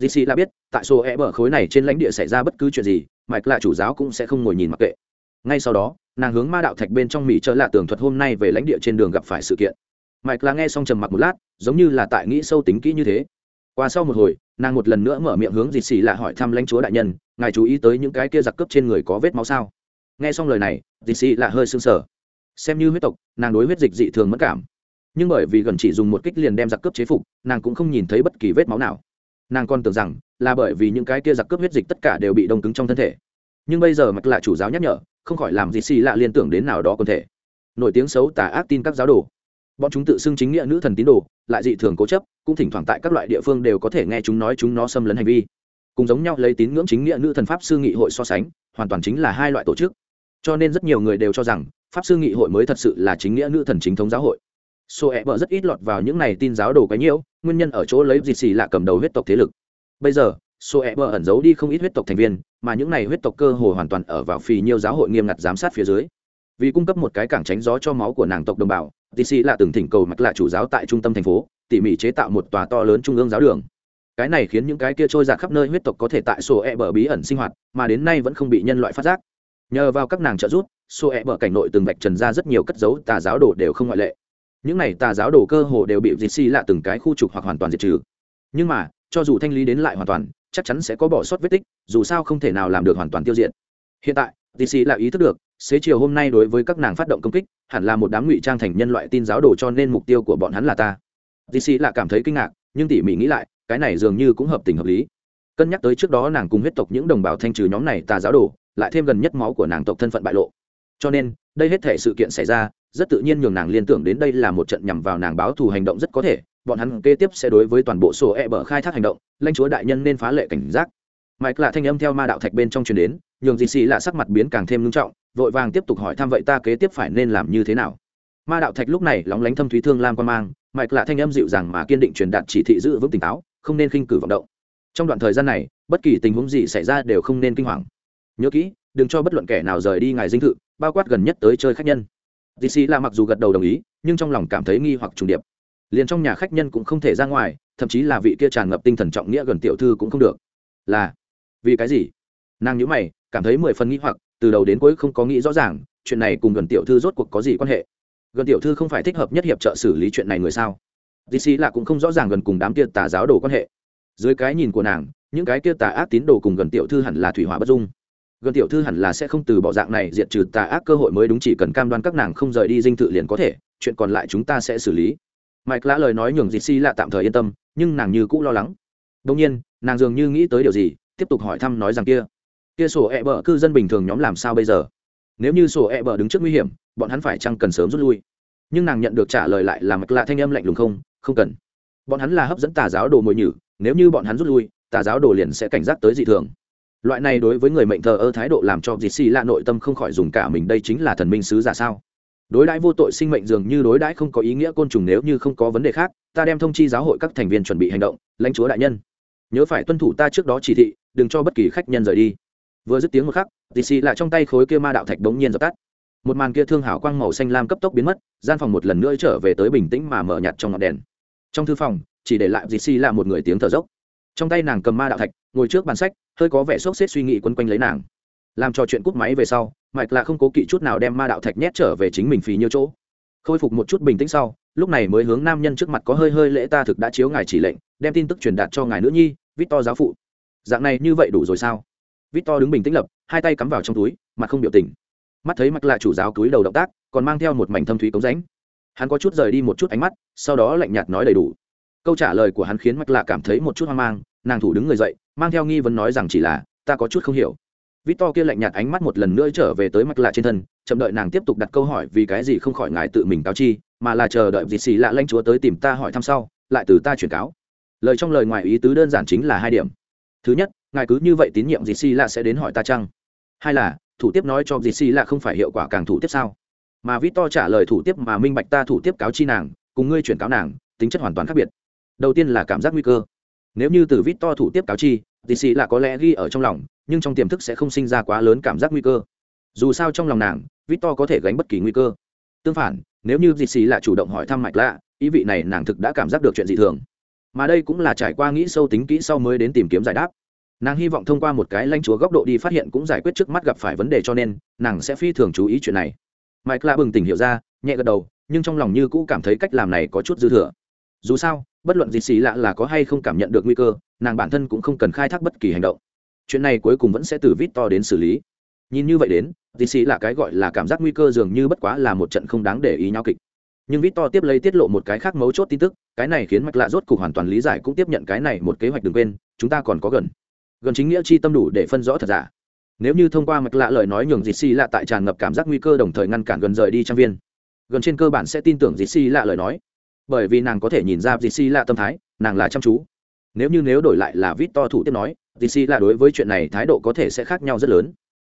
Dc xì là biết, tại số e bờ khối này trên lãnh địa xảy ra bất cứ chuyện gì, mạch là chủ giáo cũng sẽ không ngồi nhìn mặc kệ. Ngay sau đó, nàng hướng ma đạo thạch bên trong mỹ trở lạ tường thuật hôm nay về lãnh địa trên đường gặp phải sự kiện. Mạch là nghe xong trầm mặc một lát, giống như là tại nghĩ sâu tính kỹ như thế. Qua sau một hồi, nàng một lần nữa mở miệng hướng dì xì là hỏi thăm lãnh chúa đại nhân, ngài chú ý tới những cái kia giặc cướp trên người có vết máu sao? Nghe xong lời này dì xì là hơi sưng sờ. Xem như huyết tộc, nàng đối huyết dịch dị thường mất cảm nhưng bởi vì gần chỉ dùng một kích liền đem giặc cướp chế phục, nàng cũng không nhìn thấy bất kỳ vết máu nào. Nàng còn tưởng rằng là bởi vì những cái kia giặc cướp huyết dịch tất cả đều bị đông cứng trong thân thể. Nhưng bây giờ mặc là chủ giáo nhắc nhở, không khỏi làm gì xì lạ liên tưởng đến nào đó còn thể. Nổi tiếng xấu tà ác tin các giáo đồ. Bọn chúng tự xưng chính nghĩa nữ thần tín đồ, lại dị thường cố chấp, cũng thỉnh thoảng tại các loại địa phương đều có thể nghe chúng nói chúng nó xâm lấn hành vi. Cùng giống nhau lấy tín ngưỡng chính nghĩa nữ thần pháp sư nghị hội so sánh, hoàn toàn chính là hai loại tổ chức. Cho nên rất nhiều người đều cho rằng, pháp sư nghị hội mới thật sự là chính nghĩa nữ thần chính thống giáo hội sổ ẹ bờ rất ít lọt vào những này tin giáo đồ cái nhiễu, nguyên nhân ở chỗ lấy dịt xì lạ cầm đầu huyết tộc thế lực. Bây giờ sổ ẹ bờ ẩn giấu đi không ít huyết tộc thành viên, mà những này huyết tộc cơ hồ hoàn toàn ở vào phì nhiều giáo hội nghiêm ngặt giám sát phía dưới. Vì cung cấp một cái cảng tránh gió cho máu của nàng tộc đồng bào dịt xì lạ từng thỉnh cầu mặt lạ chủ giáo tại trung tâm thành phố, tỉ mỉ chế tạo một tòa to lớn trung ương giáo đường. Cái này khiến những cái kia trôi giạt khắp nơi huyết tộc có thể tại sổ e bờ bí ẩn sinh hoạt, mà đến nay vẫn không bị nhân loại phát giác. Nhờ vào các nàng trợ giúp sổ e bờ cảnh nội từng vạch trần ra rất nhiều cất dấu tà giáo đồ đều không ngoại lệ những này tà giáo đồ cơ hồ đều bị dịt xì lạ từng cái khu trục hoặc hoàn toàn diệt trừ. Nhưng mà, cho dù thanh lý đến lại hoàn toàn, chắc chắn sẽ có bỏ sót vết tích, dù sao không thể nào làm được hoàn toàn tiêu diệt. Hiện tại dịt xì lạ ý thức được, xế chiều hôm nay đối với các nàng phát động công kích, hẳn là một đám ngụy trang thành nhân loại tin giáo đồ cho nên mục tiêu của bọn hắn là ta. Dịt xì lạ cảm thấy kinh ngạc, nhưng tỉ mỉ nghĩ lại, cái này dường như cũng hợp tình hợp lý. Cân nhắc tới trước đó nàng cùng huyết tộc những đồng bào thanh trừ nhóm này tà giáo đồ, lại thêm gần nhất máu của nàng tộc thân phận bại lộ. Cho nên, đây hết thể sự kiện xảy ra rất tự nhiên nhường nàng liên tưởng đến đây là một trận nhằm vào nàng báo thù hành động rất có thể, bọn hắn kế tiếp sẽ đối với toàn bộ sổ e bờ khai thác hành động, lãnh chúa đại nhân nên phá lệ cảnh giác. Mike là thanh âm theo ma đạo thạch bên trong truyền đến, nhường dì xì là sắc mặt biến càng thêm nghiêm trọng, vội vàng tiếp tục hỏi thăm vậy ta kế tiếp phải nên làm như thế nào. Ma đạo thạch lúc này lóng lánh thâm thúy thương lam quan mang, mike là thanh âm dịu dàng mà kiên định truyền đạt chỉ thị giữ vững tỉnh táo, không nên khinh cử vọng động. Trong đoạn thời gian này, bất kỳ tình huống gì xảy ra đều không nên kinh hoàng. Nhớ kỹ, đừng cho bất luận kẻ nào rời đi ngài dinh thự, bao quát gần nhất tới chơi khách nhân dì xì là mặc dù gật đầu đồng ý, nhưng trong lòng cảm thấy nghi hoặc trùng điệp. Liền trong nhà khách nhân cũng không thể ra ngoài, thậm chí là vị kia tràn ngập tinh thần trọng nghĩa gần tiểu thư cũng không được. Là, vì cái gì? Nàng nhữ mày, cảm thấy mười phần nghĩ hoặc, từ đầu đến cuối không có nghĩ rõ ràng, chuyện này cùng gần tiểu thư rốt cuộc có gì quan hệ? Gần tiểu thư không phải thích hợp nhất hiệp trợ xử lý chuyện này người sao? Dì xì là cũng không rõ ràng gần cùng đám kia tà giáo đồ quan hệ. Dưới cái nhìn của nàng, những cái kia tà ác tín đồ cùng gần tiểu thư hẳn là thủy hỏa bất dung gần tiểu thư hẳn là sẽ không từ bỏ dạng này, diệt trừ tà ác cơ hội mới đúng, chỉ cần cam đoan các nàng không rời đi dinh thự liền có thể, chuyện còn lại chúng ta sẽ xử lý. Mike lã lời nói nhường dịt si là tạm thời yên tâm, nhưng nàng như cũ lo lắng. Đông nhiên, nàng dường như nghĩ tới điều gì, tiếp tục hỏi thăm nói rằng kia kia sổ e bờ cư dân bình thường nhóm làm sao bây giờ? Nếu như sổ e bờ đứng trước nguy hiểm, bọn hắn phải chăng cần sớm rút lui? Nhưng nàng nhận được trả lời lại là mạch lạ thanh âm lạnh lùng không không cần. Bọn hắn là hấp dẫn tà giáo đồ mồi nhử, nếu như bọn hắn rút lui, tà giáo đồ liền sẽ cảnh giác tới dị thường loại này đối với người mệnh thờ ơ thái độ làm cho dì xì lạ nội tâm không khỏi dùng cả mình, đây chính là thần minh sứ giả sao? Đối đãi vô tội sinh mệnh dường như đối đãi không có ý nghĩa côn trùng nếu như không có vấn đề khác, ta đem thông chi giáo hội các thành viên chuẩn bị hành động, lãnh chúa đại nhân. Nhớ phải tuân thủ ta trước đó chỉ thị, đừng cho bất kỳ khách nhân rời đi. Vừa dứt tiếng một khắc dì xì lạ trong tay khối kia ma đạo thạch bỗng nhiên dập tắt. Một màn kia thương hảo quang màu xanh lam cấp tốc biến mất, gian phòng một lần nữa trở về tới bình tĩnh mà mở nhạt trong ngọn đèn. Trong thư phòng, chỉ để lại dì xì lạ một người tiếng thở dốc trong tay nàng cầm ma đạo thạch, ngồi trước bàn sách, hơi có vẻ sốc xếp suy nghĩ quấn quanh lấy nàng. Làm trò chuyện cúp máy về sau mạch là không cố kỵ chút nào đem ma đạo thạch nhét trở về chính mình phí nhiều chỗ. Khôi phục một chút bình tĩnh sau, lúc này mới hướng nam nhân trước mặt có hơi hơi lễ ta thực đã chiếu ngài chỉ lệnh, đem tin tức truyền đạt cho ngài nữ nhi vít to giáo phụ. Dạng này như vậy đủ rồi sao? Vít to đứng bình tĩnh lập, hai tay cắm vào trong túi, mặt không biểu tình. Mắt thấy mặt lạ chủ giáo túi đầu động tác, còn mang theo một mảnh thâm thúy cống ránh hắn có chút rời đi một chút ánh mắt, sau đó lạnh nhạt nói đầy đủ câu trả lời của hắn khiến mạch lạ cảm thấy một chút hoang mang, nàng thủ đứng người dậy, mang theo nghi vấn nói rằng chỉ là, ta có chút không hiểu. Vít to kia lạnh nhạt ánh mắt một lần nữa trở về tới mạch lạ trên thân, chậm đợi nàng tiếp tục đặt câu hỏi vì cái gì không khỏi ngài tự mình cáo chi, mà là chờ đợi dì xì lạ lanh chúa tới tìm ta hỏi thăm sau, lại từ ta chuyển cáo. Lời trong lời ngoài ý tứ đơn giản chính là hai điểm. Thứ nhất, ngài cứ như vậy tín nhiệm dì xì lạ sẽ đến hỏi ta chăng? Hai là, thủ tiếp nói cho dì xì lạ không phải hiệu quả càng thủ tiếp sao? Mà vít to trả lời thủ tiếp mà minh bạch ta thủ tiếp cáo chi nàng, cùng ngươi chuyển cáo nàng, tính chất hoàn toàn khác biệt đầu tiên là cảm giác nguy cơ. Nếu như từ vít to thủ tiếp cáo chi tì xì là có lẽ ghi ở trong lòng, nhưng trong tiềm thức sẽ không sinh ra quá lớn cảm giác nguy cơ. Dù sao trong lòng nàng, vít to có thể gánh bất kỳ nguy cơ. Tương phản, nếu như dì xì là chủ động hỏi thăm mạch lạ, ý vị này nàng thực đã cảm giác được chuyện dị thường. Mà đây cũng là trải qua nghĩ sâu tính kỹ sau mới đến tìm kiếm giải đáp. Nàng hy vọng thông qua một cái lanh chúa góc độ đi phát hiện cũng giải quyết trước mắt gặp phải vấn đề cho nên, nàng sẽ phi thường chú ý chuyện này. Mike lạ bừng tỉnh hiểu ra, nhẹ gật đầu, nhưng trong lòng như cũ cảm thấy cách làm này có chút dư thừa dù sao, bất luận gì xì lạ là có hay không cảm nhận được nguy cơ, nàng bản thân cũng không cần khai thác bất kỳ hành động. Chuyện này cuối cùng vẫn sẽ từ vít to đến xử lý. Nhìn như vậy đến dì xì là cái gọi là cảm giác nguy cơ dường như bất quá là một trận không đáng để ý nhau kịch. Nhưng vít to tiếp lấy tiết lộ một cái khác mấu chốt tin tức, cái này khiến mạch lạ rốt cục hoàn toàn lý giải cũng tiếp nhận cái này một kế hoạch đừng quên, chúng ta còn có gần. Gần chính nghĩa chi tâm đủ để phân rõ thật giả. Nếu như thông qua mạch lạ lời nói nhường dì xì lạ tại tràn ngập cảm giác nguy cơ đồng thời ngăn cản gần rời đi trang viên. Gần trên cơ bản sẽ tin tưởng dì xì lạ lời nói bởi vì nàng có thể nhìn ra dì xì lạ tâm thái, nàng là chăm chú. Nếu như nếu đổi lại là vít to thủ tiếp nói dì xì lạ đối với chuyện này thái độ có thể sẽ khác nhau rất lớn.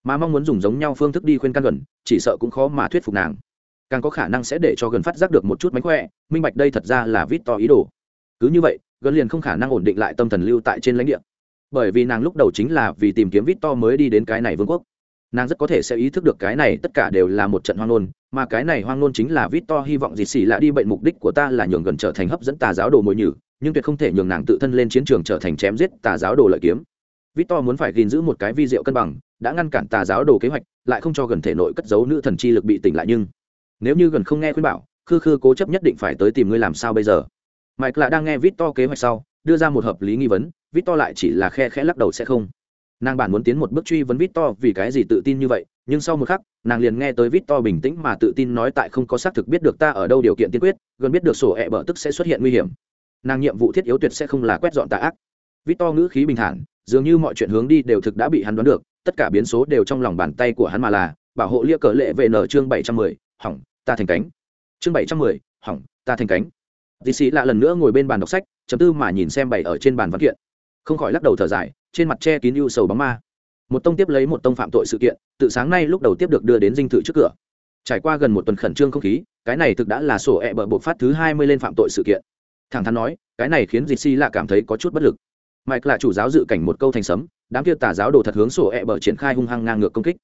Mà mong muốn dùng giống nhau phương thức đi khuyên can gần, chỉ sợ cũng khó mà thuyết phục nàng. Càng có khả năng sẽ để cho gần phát giác được một chút mánh khỏe, minh bạch đây thật ra là vít to ý đồ. Cứ như vậy, gần liền không khả năng ổn định lại tâm thần lưu tại trên lãnh địa. Bởi vì nàng lúc đầu chính là vì tìm kiếm vít to mới đi đến cái này vương quốc nàng rất có thể sẽ ý thức được cái này tất cả đều là một trận hoang nôn mà cái này hoang nôn chính là vít to hy vọng dì xì lạ đi bệnh mục đích của ta là nhường gần trở thành hấp dẫn tà giáo đồ mồi nhử, nhưng tuyệt không thể nhường nàng tự thân lên chiến trường trở thành chém giết tà giáo đồ lợi kiếm. Vít to muốn phải gìn giữ một cái vi diệu cân bằng, đã ngăn cản tà giáo đồ kế hoạch, lại không cho gần thể nội cất giấu nữ thần chi lực bị tỉnh lại nhưng, nếu như gần không nghe khuyên bảo, khư khư cố chấp nhất định phải tới tìm ngươi làm sao bây giờ? Mike là đang nghe vít to kế hoạch sau, đưa ra một hợp lý nghi vấn vít to lại chỉ là khe khẽ lắc đầu sẽ không nàng bản muốn tiến một bước truy vấn vít to vì cái gì tự tin như vậy, nhưng sau một khắc, nàng liền nghe tới vít to bình tĩnh mà tự tin nói tại không có xác thực biết được ta ở đâu điều kiện tiên quyết, gần biết được sổ hẹ、e、bở tức sẽ xuất hiện nguy hiểm. Nàng nhiệm vụ thiết yếu tuyệt sẽ không là quét dọn tà ác. Vít to ngữ khí bình thản, dường như mọi chuyện hướng đi đều thực đã bị hắn đoán được, tất cả biến số đều trong lòng bàn tay của hắn mà là, bảo hộ lia cờ lệ về nở chương bảy trăm mười, hỏng, ta thành cánh. Chương bảy trăm mười, hỏng, ta thành cánh. Dì sĩ lạ lần nữa ngồi bên bàn đọc sách, chấm tư mà nhìn xem bày ở trên bàn văn kiện không khỏi lắc đầu thở dài, trên mặt che kín ưu sầu bóng ma. Một tông tiếp lấy một tông phạm tội sự kiện, tự sáng nay lúc đầu tiếp được đưa đến dinh thự trước cửa. Trải qua gần một tuần khẩn trương không khí, cái này thực đã là sổ ẹ bờ bộc phát thứ hai mươi lên phạm tội sự kiện. Thẳng thắn nói, cái này khiến dì si lạ cảm thấy có chút bất lực. Mike là chủ giáo dự cảnh một câu thành sấm, đám kia tà giáo đồ thật hướng sổ ẹ bờ triển khai hung hăng ngang ngược công kích.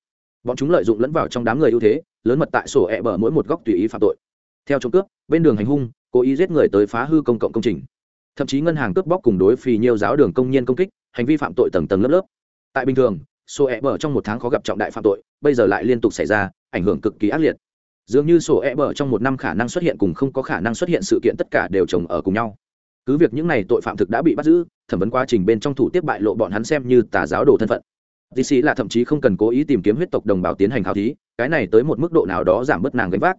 Bọn chúng lợi dụng lẫn vào trong đám người ưu thế, lớn mật tại sổ ẹ bờ mỗi một góc tùy ý phạm tội. Theo trộm cướp, bên đường hành hung, cố ý giết người tới phá hư công cộng công trình thậm chí ngân hàng cướp bóc cùng đối phì nhiều giáo đường công nhân công kích, hành vi phạm tội tầng tầng lớp lớp. Tại bình thường, sổ e bờ trong một tháng khó gặp trọng đại phạm tội, bây giờ lại liên tục xảy ra, ảnh hưởng cực kỳ ác liệt. Dường như sổ e bờ trong một năm khả năng xuất hiện cùng không có khả năng xuất hiện sự kiện tất cả đều chồng ở cùng nhau. Cứ việc những n à y tội phạm thực đã bị bắt giữ, thẩm vấn quá trình bên trong thủ tiếp bại lộ bọn hắn xem như tà giáo đồ thân phận. Dc là thậm chí không cần cố ý tìm kiếm huyết tộc đồng bào tiến hành khảo thí, cái này tới một mức độ nào đó giảm bớt nàng gánh vác.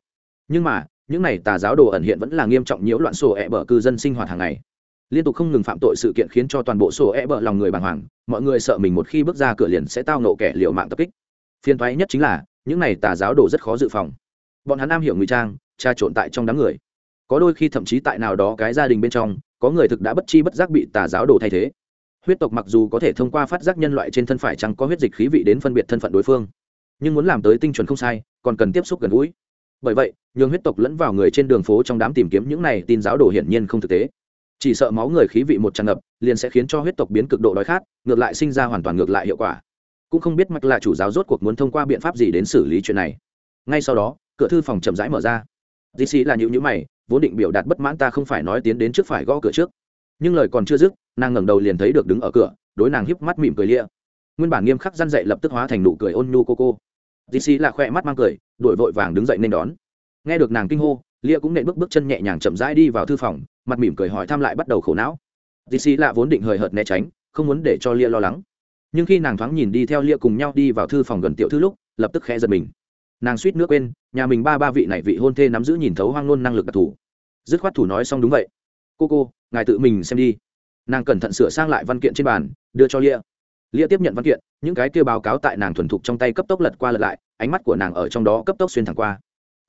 Nhưng mà, những này tà giáo đồ ẩn hiện vẫn là nghiêm trọng nhiễu loạn sổ e bờ cư dân sinh hoạt hàng ngày liên tục không ngừng phạm tội sự kiện khiến cho toàn bộ sổ e bợ lòng người bàng hoàng, mọi người sợ mình một khi bước ra cửa liền sẽ tao nộ kẻ liều mạng tập kích. Phiền thoái nhất chính là, những này tà giáo đồ rất khó dự phòng. Bọn hắn am hiểu ngụy trang, tra trộn tại trong đám người. Có đôi khi thậm chí tại nào đó cái gia đình bên trong, có người thực đã bất chi bất giác bị tà giáo đồ thay thế. Huyết tộc mặc dù có thể thông qua phát giác nhân loại trên thân phải chăng có huyết dịch khí vị đến phân biệt thân phận đối phương, nhưng muốn làm tới tinh chuẩn không sai, còn cần tiếp xúc gần gũi. Bởi vậy, nhường huyết tộc lẫn vào người trên đường phố trong đám tìm kiếm những này tin giáo đồ hiển nhiên không thực tế chỉ sợ máu người khí vị một tràn ngập, liền sẽ khiến cho huyết tộc biến cực độ đói khát, ngược lại sinh ra hoàn toàn ngược lại hiệu quả. Cũng không biết mạch là chủ giáo rốt cuộc muốn thông qua biện pháp gì đến xử lý chuyện này. Ngay sau đó, cửa thư phòng chậm rãi mở ra. Dì xì là nhịu nhữ mày, vốn định biểu đạt bất mãn ta không phải nói tiến đến trước phải gõ cửa trước. Nhưng lời còn chưa dứt, nàng ngẩng đầu liền thấy được đứng ở cửa, đối nàng híp mắt mỉm cười lia. Nguyên bản nghiêm khắc răn dậy lập tức hóa thành nụ cười ôn nhu cô cô. Dì xì là khoe mắt mang cười đổi vội vàng đứng dậy nên đón. Nghe được nàng kinh hô lia cũng nện bước bước chân nhẹ nhàng chậm rãi đi vào thư phòng, mặt mỉm cười hỏi thăm lại bắt đầu khổ não. Dì xì lạ vốn định hời hợt né tránh, không muốn để cho lia lo lắng. Nhưng khi nàng thoáng nhìn đi theo lia cùng nhau đi vào thư phòng gần tiểu thư lúc, lập tức khẽ giật mình. Nàng suýt nước quên, nhà mình ba ba vị này vị hôn thê nắm giữ nhìn thấu hoang nôn năng lực đặc thù. Dứt khoát thủ nói xong đúng vậy. Cô cô, ngài tự mình xem đi. Nàng cẩn thận sửa sang lại văn kiện trên bàn, đưa cho lia. Lia tiếp nhận văn kiện, những cái kia báo cáo tại nàng thuần thục trong tay cấp tốc lật qua lật lại, ánh mắt của nàng ở trong đó cấp tốc xuyên thẳng qua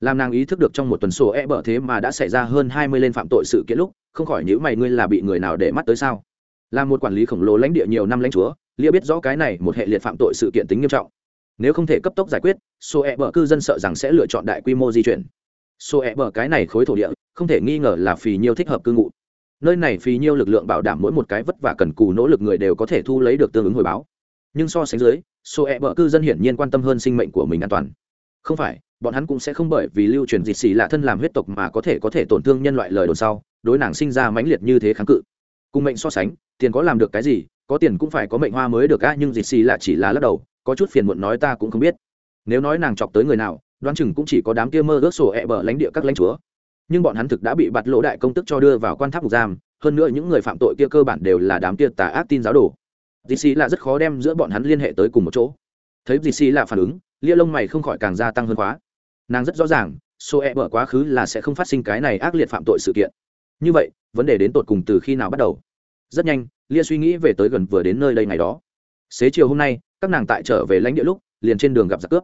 làm nàng ý thức được trong một tuần sổ e bở thế mà đã xảy ra hơn hai mươi lên phạm tội sự kiện lúc, không khỏi nhữ mày, ngươi là bị người nào để mắt tới sao? Là một quản lý khổng lồ lãnh địa nhiều năm lãnh chúa, lia biết rõ cái này một hệ liệt phạm tội sự kiện tính nghiêm trọng. Nếu không thể cấp tốc giải quyết, sổ e bở cư dân sợ rằng sẽ lựa chọn đại quy mô di chuyển. Sổ e bở cái này khối thổ địa, không thể nghi ngờ là phì nhiêu thích hợp cư ngụ. Nơi này phì nhiêu lực lượng bảo đảm mỗi một cái vất vả cần cù nỗ lực người đều có thể thu lấy được tương ứng hồi báo. Nhưng so sánh dưới, sổ e bở cư dân hiển nhiên quan tâm hơn sinh mệnh của mình an toàn. Không phải bọn hắn cũng sẽ không bởi vì lưu truyền dịch xì lạ thân làm huyết tộc mà có thể có thể tổn thương nhân loại lời đồn sau, đối nàng sinh ra mãnh liệt như thế kháng cự. Cùng mệnh so sánh, tiền có làm được cái gì, có tiền cũng phải có mệnh hoa mới được a nhưng dịch xì lạ chỉ là lắc đầu, có chút phiền muộn nói ta cũng không biết. Nếu nói nàng chọc tới người nào, đoán chừng cũng chỉ có đám kia mơ ước sổ ẹ bờ lãnh địa các lãnh chúa. Nhưng bọn hắn thực đã bị bạt lỗ đại công tức cho đưa vào quan tháp mục giam, hơn nữa những người phạm tội kia cơ bản đều là đám kia tà ác tin giáo đồ. Dì xì là rất khó đem giữa bọn hắn liên hệ tới cùng một chỗ. Thấy dì xì là phản ứng, lia lông mày không khỏi càng gia tăng hơn quá nàng rất rõ ràng, số e bở quá khứ là sẽ không phát sinh cái này ác liệt phạm tội sự kiện. Như vậy, vấn đề đến tột cùng từ khi nào bắt đầu? Rất nhanh, lia suy nghĩ về tới gần vừa đến nơi đây ngày đó. Xế chiều hôm nay, các nàng tại trở về lãnh địa lúc, liền trên đường gặp giặc cướp.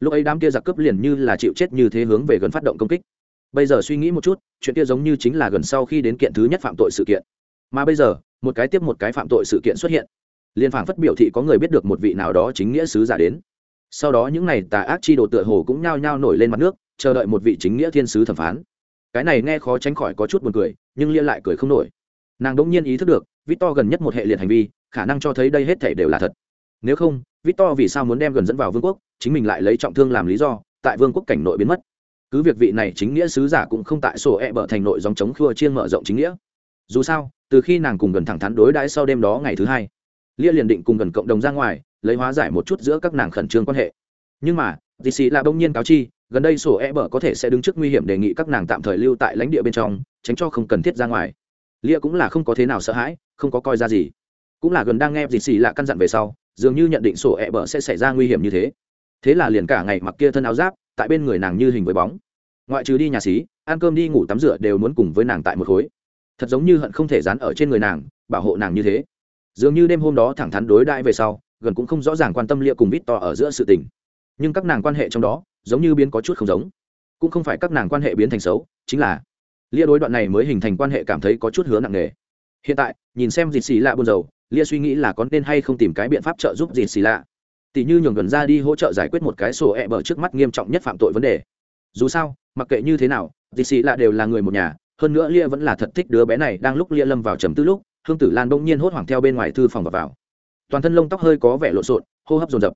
Lúc ấy đám kia giặc cướp liền như là chịu chết như thế hướng về gần phát động công kích. Bây giờ suy nghĩ một chút, chuyện kia giống như chính là gần sau khi đến kiện thứ nhất phạm tội sự kiện. Mà bây giờ, một cái tiếp một cái phạm tội sự kiện xuất hiện. Liên phảng phất biểu thị có người biết được một vị nào đó chính nghĩa sứ giả đến sau đó những này tà ác chi đồ tựa hồ cũng nhao nhao nổi lên mặt nước, chờ đợi một vị chính nghĩa thiên sứ thẩm phán. Cái này nghe khó tránh khỏi có chút buồn cười, nhưng lia lại cười không nổi. Nàng đ ỗ n g nhiên ý thức được, victor to gần nhất một hệ liệt hành vi, khả năng cho thấy đây hết thể đều là thật. Nếu không, victor to vì sao muốn đem gần dẫn vào vương quốc, chính mình lại lấy trọng thương làm lý do, tại vương quốc cảnh nội biến mất. Cứ việc vị này chính nghĩa sứ giả cũng không tại sổ e bở thành nội dòng chống khua chiên mở rộng chính nghĩa. Dù sao, từ khi nàng cùng gần thẳng thắn đối đãi sau đêm đó ngày thứ hai, lia liền định cùng gần cộng đồng ra ngoài lấy hóa giải một chút giữa các nàng khẩn trương quan hệ. Nhưng mà dì xì là bỗng nhiên cáo chi, gần đây sổ e bở có thể sẽ đứng trước nguy hiểm đề nghị các nàng tạm thời lưu tại lãnh địa bên trong, tránh cho không cần thiết ra ngoài. Lia cũng là không có thế nào sợ hãi, không có coi ra gì. Cũng là gần đang nghe dì xì là căn dặn về sau, dường như nhận định sổ e bở sẽ xảy ra nguy hiểm như thế. Thế là liền cả ngày mặc kia thân áo giáp, tại bên người nàng như hình với bóng. Ngoại trừ đi nhà xí, ăn cơm đi ngủ tắm rửa đều muốn cùng với nàng tại một khối. Thật giống như hận không thể dán ở trên người nàng, bảo hộ nàng như thế. Dường như đêm hôm đó thẳng thắn đối đãi về sau gần cũng không rõ ràng quan tâm lia cùng vít to ở giữa sự tình. Nhưng các nàng quan hệ trong đó, giống như biến có chút không giống. Cũng không phải các nàng quan hệ biến thành xấu, chính là lia đối đoạn này mới hình thành quan hệ cảm thấy có chút hứa nặng nề. Hiện tại, nhìn xem dịt xì lạ buồn rầu, lia suy nghĩ là có nên hay không tìm cái biện pháp trợ giúp dịt xì lạ. Tỷ như nhường gần ra đi hỗ trợ giải quyết một cái sổ ẹ、e、bở trước mắt nghiêm trọng nhất phạm tội vấn đề. Dù sao, mặc kệ như thế nào, dịt xì lạ đều là người một nhà, hơn nữa lia vẫn là thật thích đứa bé này đang lúc lia lâm vào trầm tư lúc, hương tử lan bỗng nhiên hốt hoảng theo bên ngoài thư phòng và vào toàn thân lông tóc hơi có vẻ lộn xộn, hô hấp dồn dập.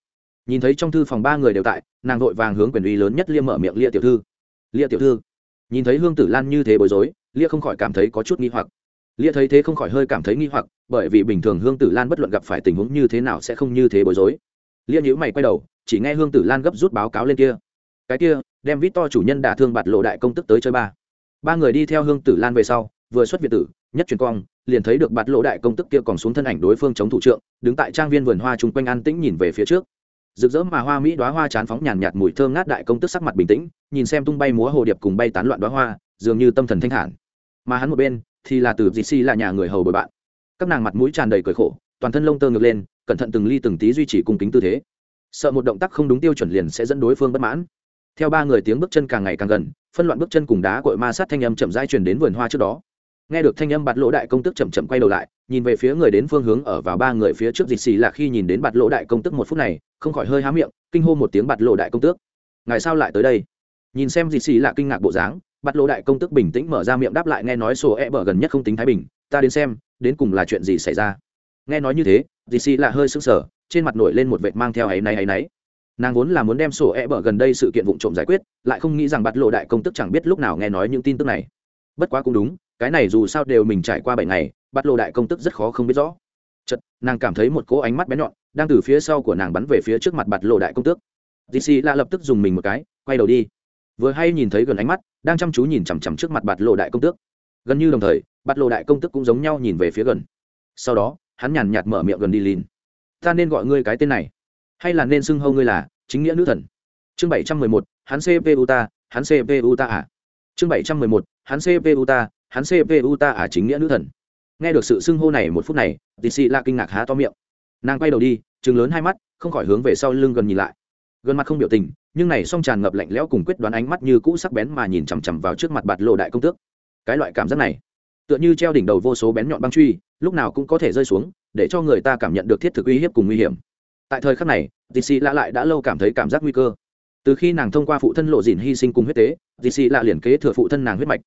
Nhìn thấy trong thư phòng ba người đều tại, nàng vội vàng hướng quyền uy lớn nhất lia mở miệng, lia tiểu thư. Lia tiểu thư? Nhìn thấy hương tử lan như thế bối rối, lia không khỏi cảm thấy có chút nghi hoặc. Lia thấy thế không khỏi hơi cảm thấy nghi hoặc, bởi vì bình thường hương tử lan bất luận gặp phải tình huống như thế nào sẽ không như thế bối rối. Lia nhữ mày quay đầu, chỉ nghe hương tử lan gấp rút báo cáo lên kia. Cái kia, đem vít to chủ nhân đả thương bạt lộ đại công tức tới chơi ba. Ba người đi theo hương tử lan về sau, vừa xuất việt tử, nhất truyền quang liền thấy được bạt lộ đại công tức kia còn xuống thân ảnh đối phương chống thủ trượng, đứng tại trang viên vườn hoa chung quanh an tĩnh nhìn về phía trước. Rực rỡ mà hoa mỹ đoá hoa chán phóng nhàn nhạt mùi thơm ngát đại công tức sắc mặt bình tĩnh, nhìn xem tung bay múa hồ điệp cùng bay tán loạn đoá hoa, dường như tâm thần thanh thản. Mà hắn một bên thì là từ dì xi là nhà người hầu bồi bạn. Các nàng mặt mũi tràn đầy cởi khổ, toàn thân lông tơ ngược lên, cẩn thận từng ly từng tí duy trì cung kính tư thế. Sợ một động tác không đúng tiêu chuẩn liền sẽ dẫn đối phương bất mãn. Theo ba người tiếng bước chân càng ngày càng gần, phân loạn bước chân cùng đá cội ma sát thanh âm chậm rãi truyền đến vườn hoa trước đó nghe được thanh âm bạt lỗ đại công tức chậm chậm quay đầu lại, nhìn về phía người đến phương hướng ở vào ba người phía trước dịch xì là khi nhìn đến bạt lỗ đại công tức một phút này, không khỏi hơi há miệng, kinh hô một tiếng bạt lỗ đại công tước ngài sao lại tới đây? Nhìn xem dịch xì là kinh ngạc bộ dáng, bạt lỗ đại công tức bình tĩnh mở ra miệng đáp lại nghe nói sổ e bờ gần nhất không tính thái bình, ta đến xem, đến cùng là chuyện gì xảy ra? Nghe nói như thế, dịch xì là hơi sững sờ, trên mặt nổi lên một vệt mang theo ấy náy ấy náy. Nàng vốn là muốn đem sổ e bờ gần đây sự kiện vụ trộm giải quyết, lại không nghĩ rằng bạt lộ đại công tức chẳng biết lúc nào nghe nói những tin tức này. Bất quá cũng đúng cái này dù sao đều mình trải qua bảy ngày, bắt lô đại công tức rất khó không biết rõ. Chật nàng cảm thấy một cỗ ánh mắt bé nhọn đang từ phía sau của nàng bắn về phía trước mặt bạt lộ đại công tước. Dc la lập tức dùng mình một cái, quay đầu đi. Vừa hay nhìn thấy gần ánh mắt, đang chăm chú nhìn chằm chằm trước mặt bạt lộ đại công tước. Gần như đồng thời, bạt lộ đại công tước cũng giống nhau nhìn về phía gần. Sau đó, hắn nhàn nhạt mở miệng gần đi lìn. Ta nên gọi ngươi cái tên này. Hay là nên xưng hâu ngươi là chính nghĩa nữ thần? Chương bảy trăm mười một, hắn cpu ta, hắn cpu ta à? Chương bảy trăm mười một, hắn cpu ta hắn cpu ta à chính nghĩa nữ thần. Nghe được sự xưng hô này một phút này tì Sĩ la kinh ngạc há to miệng. Nàng quay đầu đi chừng lớn hai mắt, không khỏi hướng về sau lưng gần nhìn lại. Gần mặt không biểu tình, nhưng này song tràn ngập lạnh lẽo cùng quyết đoán ánh mắt như cũ sắc bén mà nhìn chằm chằm vào trước mặt bạt lộ đại công tước. Cái loại cảm giác này, tựa như treo đỉnh đầu vô số bén nhọn băng truy, lúc nào cũng có thể rơi xuống, để cho người ta cảm nhận được thiết thực uy hiếp cùng nguy hiểm. Tại thời khắc này dì lạ lại đã lâu cảm thấy cảm giác nguy cơ. Từ khi nàng thông qua phụ thân lộ dìn hy sinh cùng huyết tế dì lạ liền kế thừa phụ thân nàng huyết mạch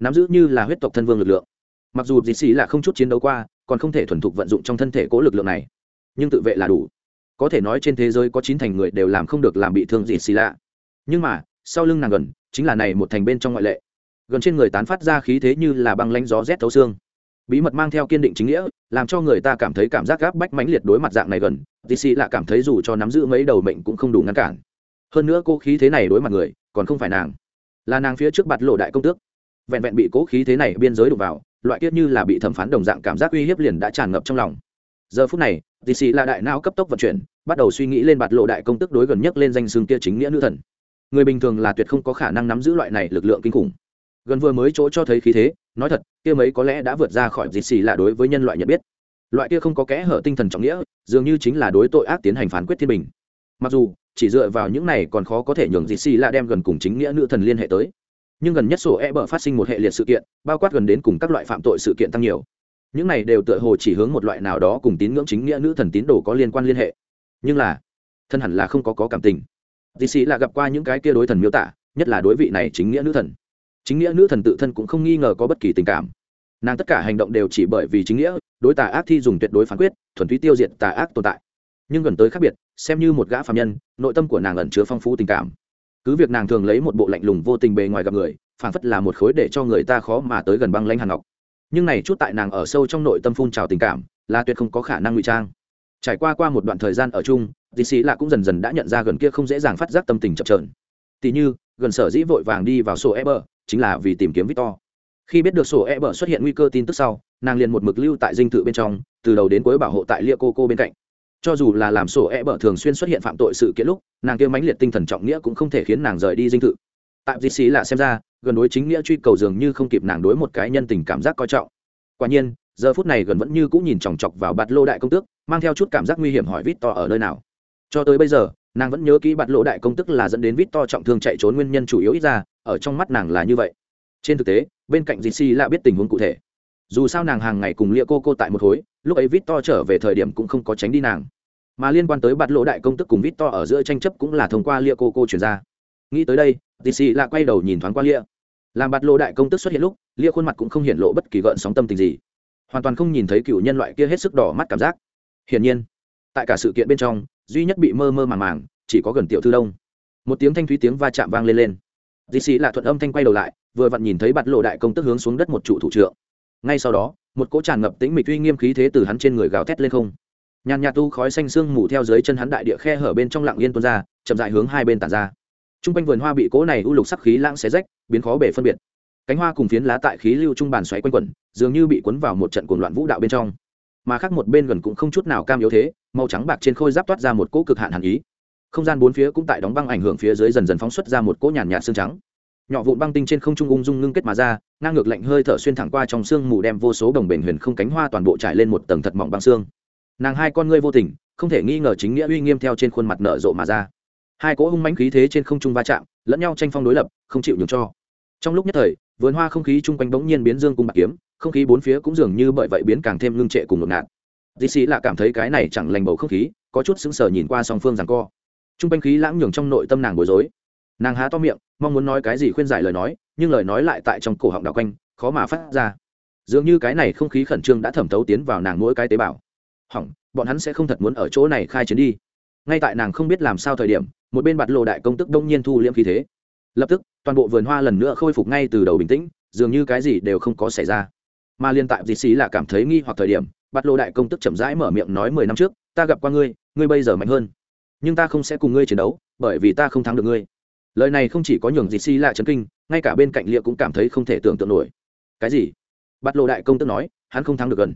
nắm giữ như là huyết tộc thân vương lực lượng. Mặc dù dì là không chút chiến đấu qua, còn không thể thuần thục vận dụng trong thân thể cố lực lượng này. Nhưng tự vệ là đủ. Có thể nói trên thế giới có chín thành người đều làm không được làm bị thương dì lạ. Nhưng mà, sau lưng nàng gần, chính là này một thành bên trong ngoại lệ. Gần trên người tán phát ra khí thế như là băng lánh gió rét thấu xương. Bí mật mang theo kiên định chính nghĩa, làm cho người ta cảm thấy cảm giác gáp bách mãnh liệt đối mặt dạng này gần dc lạ cảm thấy dù cho nắm giữ mấy đầu mệnh cũng không đủ ngăn cản. Hơn nữa cô khí thế này đối mặt người, còn không phải nàng. Là nàng phía trước bạt lộ đại công tước vẹn vẹn bị cố khí thế này biên giới đục vào, loại kiết như là bị thẩm phán đồng dạng cảm giác uy hiếp liền đã tràn ngập trong lòng. Giờ phút này dc là đại não cấp tốc vận chuyển, bắt đầu suy nghĩ lên bạt lộ đại công tức đối gần nhất lên danh xương kia chính nghĩa nữ thần. Người bình thường là tuyệt không có khả năng nắm giữ loại này lực lượng kinh khủng. Gần vừa mới chỗ cho thấy khí thế, nói thật, kia mấy có lẽ đã vượt ra khỏi dì xì là đối với nhân loại nhận biết. Loại kia không có kẽ hở tinh thần trọng nghĩa, dường như chính là đối tội ác tiến hành phán quyết thiên bình. Mặc dù, chỉ dựa vào những này còn khó có thể nhường dì xì là đem gần cùng chính nghĩa nữ thần liên hệ tới nhưng gần nhất sổ e bờ phát sinh một hệ liệt sự kiện bao quát gần đến cùng các loại phạm tội sự kiện tăng nhiều. Những này đều tựa hồ chỉ hướng một loại nào đó cùng tín ngưỡng chính nghĩa nữ thần tín đồ có liên quan liên hệ. Nhưng là thân hẳn là không có, có cảm tình. Dì sĩ là gặp qua những cái kia đối thần miêu tả nhất là đối vị này chính nghĩa nữ thần. Chính nghĩa nữ thần tự thân cũng không nghi ngờ có bất kỳ tình cảm. Nàng tất cả hành động đều chỉ bởi vì chính nghĩa đối tà ác thi dùng tuyệt đối phán quyết thuần túy tiêu diệt tà ác tồn tại. Nhưng gần tới khác biệt xem như một gã phạm nhân nội tâm của nàng ẩn chứa phong phú tình cảm cứ việc nàng thường lấy một bộ lạnh lùng vô tình bề ngoài gặp người phản phất là một khối để cho người ta khó mà tới gần băng lanh hàn ngọc. Nhưng này chút tại nàng ở sâu trong nội tâm phun trào tình cảm, là tuyệt không có khả năng ngụy trang. Trải qua qua một đoạn thời gian ở chung dì xì lạ cũng dần dần đã nhận ra gần kia không dễ dàng phát giác tâm tình chậm trờn tỉ như, gần sở dĩ vội vàng đi vào sổ e bờ chính là vì tìm kiếm victor. Khi biết được sổ e bờ xuất hiện nguy cơ tin tức sau, nàng liền một mực lưu tại dinh thự bên trong, từ đầu đến cuối bảo hộ tại lia cô cô bên cạnh cho dù là làm sổ e bở thường xuyên xuất hiện phạm tội sự kiện lúc, nàng kia mãnh liệt tinh thần trọng nghĩa cũng không thể khiến nàng rời đi dinh thự. Tại dì xì là xem ra, gần đối chính nghĩa truy cầu dường như không kịp nàng đối một cái nhân tình cảm giác coi trọng. Quả nhiên, giờ phút này gần vẫn như cũng nhìn chòng chọc vào bạt lô đại công tước, mang theo chút cảm giác nguy hiểm hỏi vít to ở nơi nào. Cho tới bây giờ, nàng vẫn nhớ kỹ bạt lô đại công tức là dẫn đến vít to trọng thương chạy trốn nguyên nhân chủ yếu ít ra, ở trong mắt nàng là như vậy. Trên thực tế, bên cạnh dì xì lạ biết tình huống cụ thể. Dù sao nàng hàng ngày cùng lia cô cô tại một khối lúc ấy vít to trở về thời điểm cũng không có tránh đi nàng. Mà liên quan tới bạt lỗ đại công tức cùng vít to ở giữa tranh chấp cũng là thông qua lia cô cô chuyển ra. Nghĩ tới đây dì xì lạ quay đầu nhìn thoáng qua lia. Làm bạt lỗ đại công tức xuất hiện lúc, lia khuôn mặt cũng không hiện lộ bất kỳ gợn sóng tâm tình gì. Hoàn toàn không nhìn thấy cựu nhân loại kia hết sức đỏ mắt cảm giác. Hiển nhiên, tại cả sự kiện bên trong, duy nhất bị mơ mơ màng màng chỉ có gần tiểu thư đông. Một tiếng thanh thúy tiếng va chạm vang lên lên. Dì xì lạ thuận âm thanh quay đầu lại, vừa vặn nhìn thấy bạt lộ đại công tức hướng xuống đất một trụ thủ trưởng ngay sau đó, một cỗ tràn ngập tĩnh mịch uy nghiêm khí thế từ hắn trên người gào thét lên không. Nhàn nhạt tu khói xanh sương mù theo dưới chân hắn đại địa khe hở bên trong lặng yên tuôn ra, chậm dại hướng hai bên tàn ra. T r u n g quanh vườn hoa bị cỗ này u lục sắc khí lãng xé rách, biến khó bể phân biệt. Cánh hoa cùng phiến lá tại khí lưu trung bàn xoáy quanh quẩn, dường như bị cuốn vào một trận cuồng loạn vũ đạo bên trong. Mà khác một bên gần cũng không chút nào cam yếu thế, màu trắng bạc trên khôi giáp toát ra một cỗ cực hạn hàn ý. Không gian bốn phía cũng tại đóng băng ảnh hưởng phía dưới dần dần phóng xuất ra một cỗ nhàn nhạt xương trắng nhỏ vụn băng tinh trên không trung ung dung ngưng kết mà ra, ngang ngược lạnh hơi thở xuyên thẳng qua trong xương mù đem vô số đồng bền huyền không cánh hoa toàn bộ trải lên một tầng thật mỏng băng xương. Nàng hai con ngươi vô tình, không thể nghi ngờ chính nghĩa uy nghiêm theo trên khuôn mặt nở rộ mà ra. Hai cỗ hung mãnh khí thế trên không trung va chạm, lẫn nhau tranh phong đối lập, không chịu nhường cho. Trong lúc nhất thời, vườn hoa không khí chung quanh bỗng nhiên biến dương cung bạc kiếm, không khí bốn phía cũng dường như bởi vậy biến càng thêm ngưng trệ cùng ngột ngạt dì sĩ là cảm thấy cái này chẳng lành bầu không khí, có chút sững sờ nhìn qua song phương rằng co. T r u n g quanh khí lãng nhường trong nội tâm nàng bối rối. Nàng há to miệng mong muốn nói cái gì khuyên giải lời nói, nhưng lời nói lại tại trong cổ họng đạo quanh, khó mà phát ra. Dường như cái này không khí khẩn trương đã thẩm thấu tiến vào nàng mỗi cái tế bào. Hỏng, bọn hắn sẽ không thật muốn ở chỗ này khai chiến đi. Ngay tại nàng không biết làm sao thời điểm, một bên bạt lộ đại công tức đông nhiên thu liễm khí thế. Lập tức, toàn bộ vườn hoa lần nữa khôi phục ngay từ đầu bình tĩnh, dường như cái gì đều không có xảy ra. Mà liên tại dì xí là cảm thấy nghi hoặc thời điểm, bạt lộ đại công tức chậm rãi mở miệng nói mười năm trước, ta gặp qua ngươi ngươi bây giờ mạnh hơn. Nhưng ta không sẽ cùng ngươi chiến đấu, bởi vì ta không thắng được ngươi lời này không chỉ có nhường dì xì lạ chấn kinh, ngay cả bên cạnh lia cũng cảm thấy không thể tưởng tượng nổi. Cái gì? Bạt lộ đại công tức nói, hắn không thắng được gần.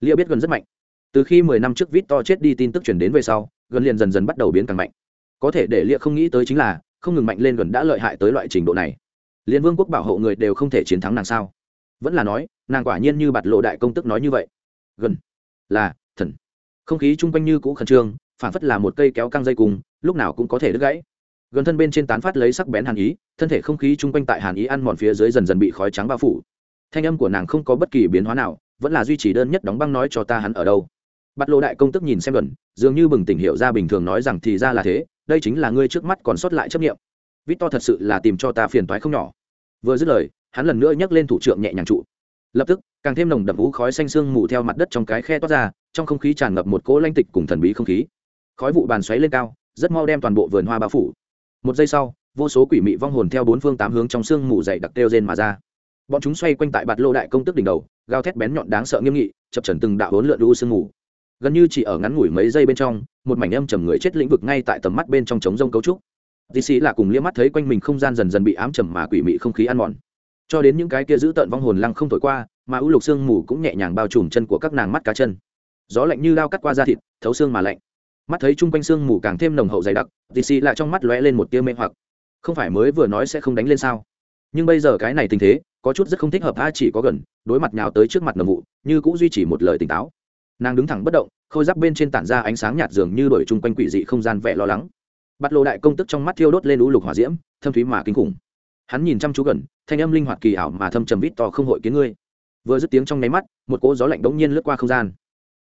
Lia biết gần rất mạnh. Từ khi mười năm trước vít to chết đi tin tức chuyển đến về sau, gần liền dần dần bắt đầu biến càng mạnh. Có thể để lia không nghĩ tới chính là, không ngừng mạnh lên gần đã lợi hại tới loại trình độ này. Liên vương quốc bảo hộ người đều không thể chiến thắng nàng sao? Vẫn là nói, nàng quả nhiên như bạt lộ đại công tức nói như vậy. Gần. Là, thần. Không khí chung quanh như cũ khẩn trương, phản phất là một cây kéo căng dây cùng, lúc nào cũng có thể đứt gãy gần thân bên trên tán phát lấy sắc bén hàn ý, thân thể không khí chung quanh tại hàn ý ăn mòn phía dưới dần dần bị khói trắng bao phủ. Thanh âm của nàng không có bất kỳ biến hóa nào, vẫn là duy trì đơn nhất đóng băng nói cho ta hắn ở đâu. Bắt lộ đại công tức nhìn xem luận dường như bừng tỉnh hiểu ra bình thường nói rằng thì ra là thế, đây chính là ngươi trước mắt còn sót lại chấp nghiệm vít to thật sự là tìm cho ta phiền toái không nhỏ. Vừa dứt lời, hắn lần nữa nhấc lên thủ trưởng nhẹ nhàng trụ. Lập tức, càng thêm nồng đậm vũ khói xanh sương mù theo mặt đất trong cái khe toát ra, trong không khí tràn ngập một cỗ lanh tịch cùng thần bí không khí. Khói vụ bàn xoáy lên cao, rất mau đem toàn bộ vườn hoa bao phủ một giây sau, vô số quỷ mị vong hồn theo bốn phương tám hướng trong sương mù dày đặc têu rên mà ra. Bọn chúng xoay quanh tại bạt lô đại công tức đỉnh đầu gao thét bén nhọn đáng sợ nghiêm nghị, chập trần từng đạo hốn lượn u sương mù. Gần như chỉ ở ngắn ngủi mấy giây bên trong, một mảnh âm trầm người chết lĩnh vực ngay tại tầm mắt bên trong trống rông cấu trúc. Dì xì là cùng liếc mắt thấy quanh mình không gian dần dần bị ám trầm mà quỷ mị không khí ăn mòn. Cho đến những cái kia giữ tợn vong hồn lăng không thổi qua, mà ưu lục xương mù cũng nhẹ nhàng bao trùm chân của các nàng mắt cá chân. Gió lạnh như lao cắt qua da thịt, thấu xương mà lạnh mắt thấy chung quanh xương mù càng thêm nồng hậu dày đặc dì xì lại trong mắt lóe lên một tia mê hoặc. Không phải mới vừa nói sẽ không đánh lên sao? Nhưng bây giờ cái này tình thế, có chút rất không thích hợp, a, chỉ có gần, đối mặt nhào tới trước mặt nồng vụ như cũng duy trì một lời tỉnh táo. Nàng đứng thẳng bất động, khôi giáp bên trên tản ra ánh sáng nhạt dường như đổi chung quanh quỷ dị không gian vẻ lo lắng. Bắt lộ đại công tức trong mắt thiêu đốt lên lũ lục hỏa diễm, thâm thúy mà kinh khủng. Hắn nhìn chăm chú gần, thanh âm linh hoạt kỳ ảo mà thâm trầm vít to không hội kiến ngươi. Vừa dứt tiếng trong nháy mắt, một cỗ gió lạnh đống nhiên lướt qua không gian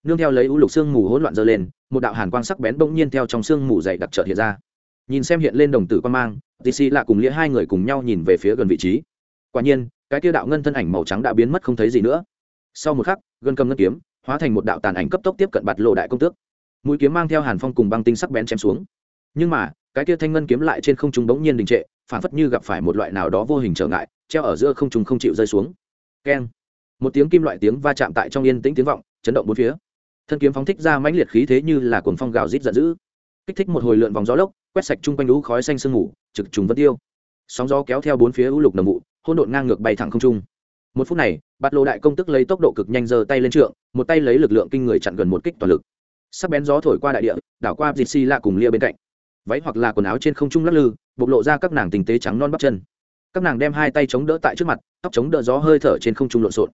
nương theo lấy u lục xương mù hỗn loạn dơ lên, một đạo hàn quang sắc bén bỗng nhiên theo trong xương mù dày đặc trợt hiện ra. Nhìn xem hiện lên đồng tử quan mang dc lạ cùng lĩa hai người cùng nhau nhìn về phía gần vị trí. Quả nhiên, cái tiêu đạo ngân thân ảnh màu trắng đã biến mất không thấy gì nữa. Sau một khắc gần cầm ngân kiếm, hóa thành một đạo tàn ảnh cấp tốc tiếp cận bạt lộ đại công tước. Mũi kiếm mang theo hàn phong cùng băng tinh sắc bén chém xuống. Nhưng mà, cái kia thanh ngân kiếm lại trên không trung bỗng nhiên đình trệ, phản phất như gặp phải một loại nào đó vô hình trở ngại, treo ở giữa không trung không chịu rơi xuống. Keng. Một tiếng kim loại tiếng va chạm tại trong yên tĩnh tiếng vọng, chấn động bốn phía thân kiếm phóng thích ra mãnh liệt khí thế như là cuồng phong gào rít giận dữ. Kích thích một hồi lượn vòng gió lốc, quét sạch chung quanh lũ khói xanh sương mù, trực trùng vân tiêu. Sóng gió kéo theo bốn phía u lục nồng vụ hôn độn ngang ngược bay thẳng không trung. Một phút này, bạt lộ đại công tức lấy tốc độ cực nhanh giơ tay lên trượng, một tay lấy lực lượng kinh người chặn gần một kích toàn lực. Sắc bén gió thổi qua đại địa, đảo qua dịt xi lạ cùng lia bên cạnh. Váy hoặc là quần áo trên không trung lắc lư, bộc lộ ra các nàng tình tế trắng non bắp chân. Các nàng đem hai tay chống đỡ tại trước mặt, tóc chống đỡ gió hơi thở trên không trung lộn xộn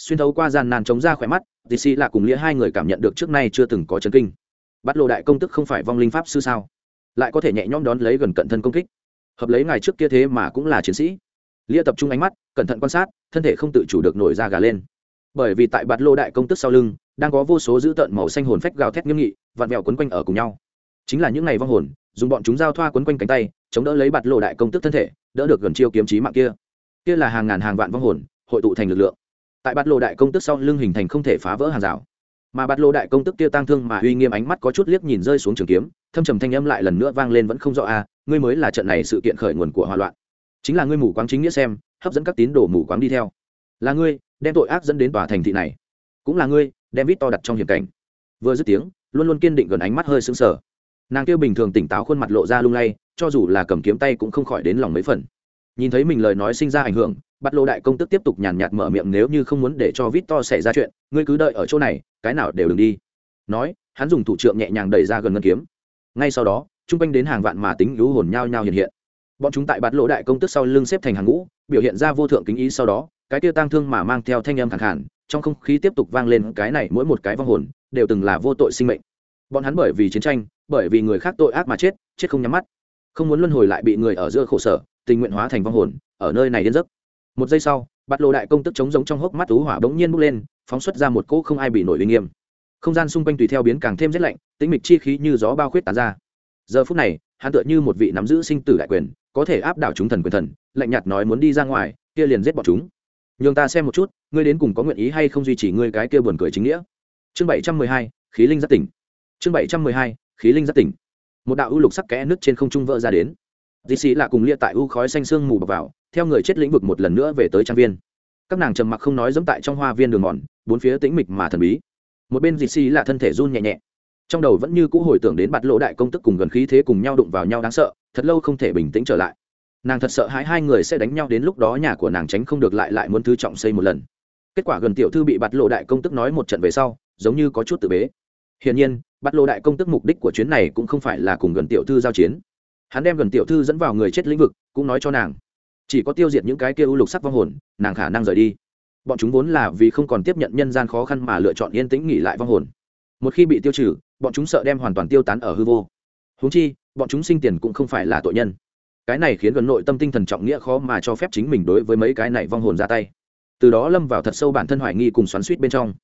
xuyên thấu qua gian nàn chống ra khỏe mắt dì xì lạ cùng lia hai người cảm nhận được trước nay chưa từng có chấn kinh. Bắt lộ đại công tức không phải vong linh pháp sư sao? Lại có thể nhẹ nhõm đón lấy gần cận thân công kích. Hợp lấy ngày trước kia thế mà cũng là chiến sĩ. Lia tập trung ánh mắt, cẩn thận quan sát, thân thể không tự chủ được nổi ra gà lên. Bởi vì tại bạt lô đại công tức sau lưng, đang có vô số dữ tợn màu xanh hồn phách gào thét nghiêm nghị, vặn vẹo quấn quanh ở cùng nhau. Chính là những ngày vong hồn, dùng bọn chúng giao thoa quấn quanh cánh tay, chống đỡ lấy bạt lô đại công tức thân thể, đỡ được gần chiêu kiếm trí mạng kia. Kia là hàng ngàn hàng vạn vong hồn, hội tụ thành lực lượng tại Bát lô đại công tức sau lưng hình thành không thể phá vỡ hàng rào. Mà Bát lô đại công tức kia tăng thương mà uy nghiêm ánh mắt có chút liếc nhìn rơi xuống trường kiếm thâm trầm thanh âm lại lần nữa vang lên vẫn không rõ a à, ngươi mới là trận này sự kiện khởi nguồn của hòa loạn. Chính là ngươi mù quáng chính nghĩa xem hấp dẫn các tín đồ mù quáng đi theo. Là ngươi đem tội ác dẫn đến tòa thành thị này. Cũng là ngươi đem vít to đặt trong hiểm cảnh. Vừa dứt tiếng luôn luôn kiên định gần ánh mắt hơi sững sờ. Nàng kêu bình thường tỉnh táo khuôn mặt lộ ra lung lay cho dù là cầm kiếm tay cũng không khỏi đến lòng mấy phần nhìn thấy mình lời nói sinh ra ảnh hưởng, bắt lô đại công tức tiếp tục nhàn nhạt mở miệng nếu như không muốn để cho vít to xảy ra chuyện, ngươi cứ đợi ở chỗ này, cái nào đều đừng đi. Nói, hắn dùng thủ trượng nhẹ nhàng đẩy ra gần ngân kiếm. Ngay sau đó t r u n g quanh đến hàng vạn mà tính lũ hồn nhao nhao hiện hiện. Bọn chúng tại bắt lỗ đại công tức sau lưng xếp thành hàng ngũ, biểu hiện ra vô thượng kính ý sau đó, cái tiêu tang thương mà mang theo thanh âm thẳng hẳn trong không khí tiếp tục vang lên cái này mỗi một cái vong hồn, đều từng là vô tội sinh mệnh. Bọn hắn bởi vì chiến tranh, bởi vì người khác tội ác mà chết chết không nhắm mắt. Không muốn luân hồi lại bị người ở giữa khổ sở tình nguyện hóa thành vong hồn, ở nơi này điên giấc. Một giây sau, bạt lộ đại công tức chống giống trong hốc mắt tú hỏa bỗng nhiên bốc lên, phóng xuất ra một cỗ không ai bị nổi uy nghiêm. Không gian xung quanh tùy theo biến càng thêm rét lạnh, tĩnh mịch chi khí như gió bao khuyết tán ra. Giờ phút này, hắn tựa như một vị nắm giữ sinh tử đại quyền, có thể áp đảo chúng thần quyền thần, lạnh nhạt nói muốn đi ra ngoài, kia liền giết bọn chúng. Nhường ta xem một chút, ngươi đến cùng có nguyện ý hay không duy trì ngươi cái kia buồn cười chính nghĩa. Chương bảy trăm mười hai, khí linh giác tỉnh. Chương bảy trăm mười hai, khí linh giác tỉnh. Một đạo ưu lục sắc kẽ nứt trên không trung vỡ ra đến dì xì là cùng lia tại u khói xanh sương mù bọc vào, theo người chết lĩnh vực một lần nữa về tới trang viên. Các nàng trầm mặc không nói dẫm tại trong hoa viên đường mòn, bốn phía tĩnh mịch mà thần bí. Một bên dì xì là thân thể run nhẹ nhẹ. Trong đầu vẫn như cũ hồi tưởng đến bạt lỗ đại công tức cùng gần khí thế cùng nhau đụng vào nhau đáng sợ, thật lâu không thể bình tĩnh trở lại. Nàng thật sợ hãi hai người sẽ đánh nhau đến lúc đó nhà của nàng tránh không được lại lại muốn thứ trọng xây một lần. Kết quả gần tiểu thư bị bạt lộ đại công tức nói một trận về sau, giống như có chút tự bế. Hiển nhiên, bạt lộ đại công tức mục đích của chuyến này cũng không phải là cùng gần tiểu thư giao chiến hắn đem gần tiểu thư dẫn vào người chết lĩnh vực, cũng nói cho nàng. Chỉ có tiêu diệt những cái kia u lục sắc vong hồn, nàng khả năng rời đi. Bọn chúng vốn là vì không còn tiếp nhận nhân gian khó khăn mà lựa chọn yên tĩnh nghỉ lại vong hồn. Một khi bị tiêu trừ, bọn chúng sợ đem hoàn toàn tiêu tán ở hư vô. Húng chi, bọn chúng sinh tiền cũng không phải là tội nhân. Cái này khiến gần nội tâm tinh thần trọng nghĩa khó mà cho phép chính mình đối với mấy cái này vong hồn ra tay. Từ đó lâm vào thật sâu bản thân hoài nghi cùng xoắn suýt bên trong.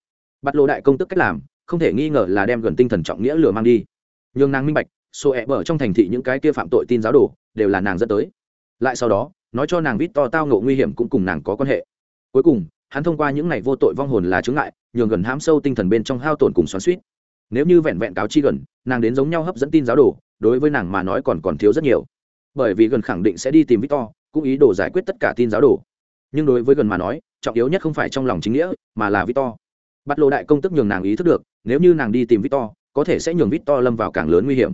Bắt lộ đại công tức cách làm, không thể nghi ngờ là đem gần tinh thần trọng nghĩa lừa mang đi. Nhường nàng minh bạch số ẹ bở trong thành thị những cái kia phạm tội tin giáo đồ đều là nàng dẫn tới. Lại sau đó, nói cho nàng vít to tao ngộ nguy hiểm cũng cùng nàng có quan hệ. Cuối cùng, hắn thông qua những ngày vô tội vong hồn là chướng ngại, nhường gần hãm sâu tinh thần bên trong hao tổn cùng xoắn suýt nếu như vẹn vẹn cáo chi gần, nàng đến giống nhau hấp dẫn tin giáo đồ, đối với nàng mà nói còn còn thiếu rất nhiều. Bởi vì gần khẳng định sẽ đi tìm victor, cũng ý đồ giải quyết tất cả tin giáo đồ. Nhưng đối với gần mà nói, trọng yếu nhất không phải trong lòng chính nghĩa, mà là victor. Bắt lộ đại công tức nhường nàng ý thức được, nếu như nàng đi tìm victor, có thể sẽ nhường victor lâm vào càng lớn nguy hiểm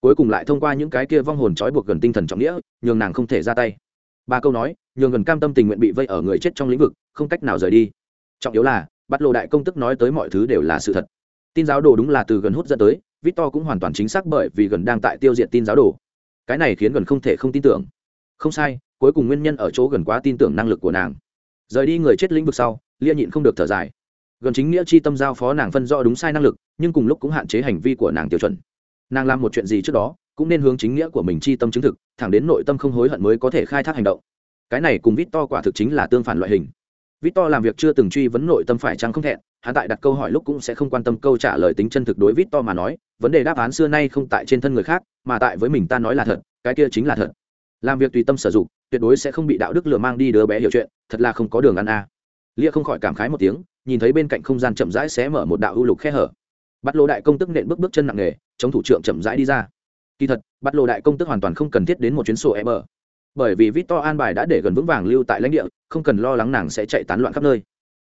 cuối cùng lại thông qua những cái kia vong hồn trói buộc gần tinh thần trọng nghĩa, nhường nàng không thể ra tay. Ba câu nói, nhường gần cam tâm tình nguyện bị vây ở người chết trong lĩnh vực, không cách nào rời đi. Trọng yếu là, bắt lộ đại công tức nói tới mọi thứ đều là sự thật. Tin giáo đồ đúng là từ gần hút dẫn tới, victor cũng hoàn toàn chính xác bởi vì gần đang tại tiêu diệt tin giáo đồ. Cái này khiến gần không thể không tin tưởng. Không sai, cuối cùng nguyên nhân ở chỗ gần quá tin tưởng năng lực của nàng. Rời đi người chết lĩnh vực sau, lia nhịn không được thở dài. Gần chính nghĩa chi tâm giao phó nàng phân rõ đúng sai năng lực, nhưng cùng lúc cũng hạn chế hành vi của nàng tiêu chuẩn nàng làm một chuyện gì trước đó, cũng nên hướng chính nghĩa của mình chi tâm chứng thực, thẳng đến nội tâm không hối hận mới có thể khai thác hành động. Cái này cùng vít to quả thực chính là tương phản loại hình. Vít to làm việc chưa từng truy vấn nội tâm phải chăng không thẹn, hắn tại đặt câu hỏi lúc cũng sẽ không quan tâm câu trả lời tính chân thực đối vít to mà nói, vấn đề đáp án xưa nay không tại trên thân người khác, mà tại với mình ta nói là thật, cái kia chính là thật. Làm việc tùy tâm sử dụng, tuyệt đối sẽ không bị đạo đức lừa mang đi đứa bé hiểu chuyện, thật là không có đường ăn a. À. lia không khỏi cảm khái một tiếng, nhìn thấy bên cạnh không gian chậm rãi xé mở một đạo ưu lục khe hở bắt lô đại công tức nện bước bước chân nặng nề chống thủ trưởng chậm rãi đi ra. Kỳ thật, bắt lô đại công tức hoàn toàn không cần thiết đến một chuyến sổ e bờ. Bởi vì victor an bài đã để gần vững vàng lưu tại lãnh địa, không cần lo lắng nàng sẽ chạy tán loạn khắp nơi.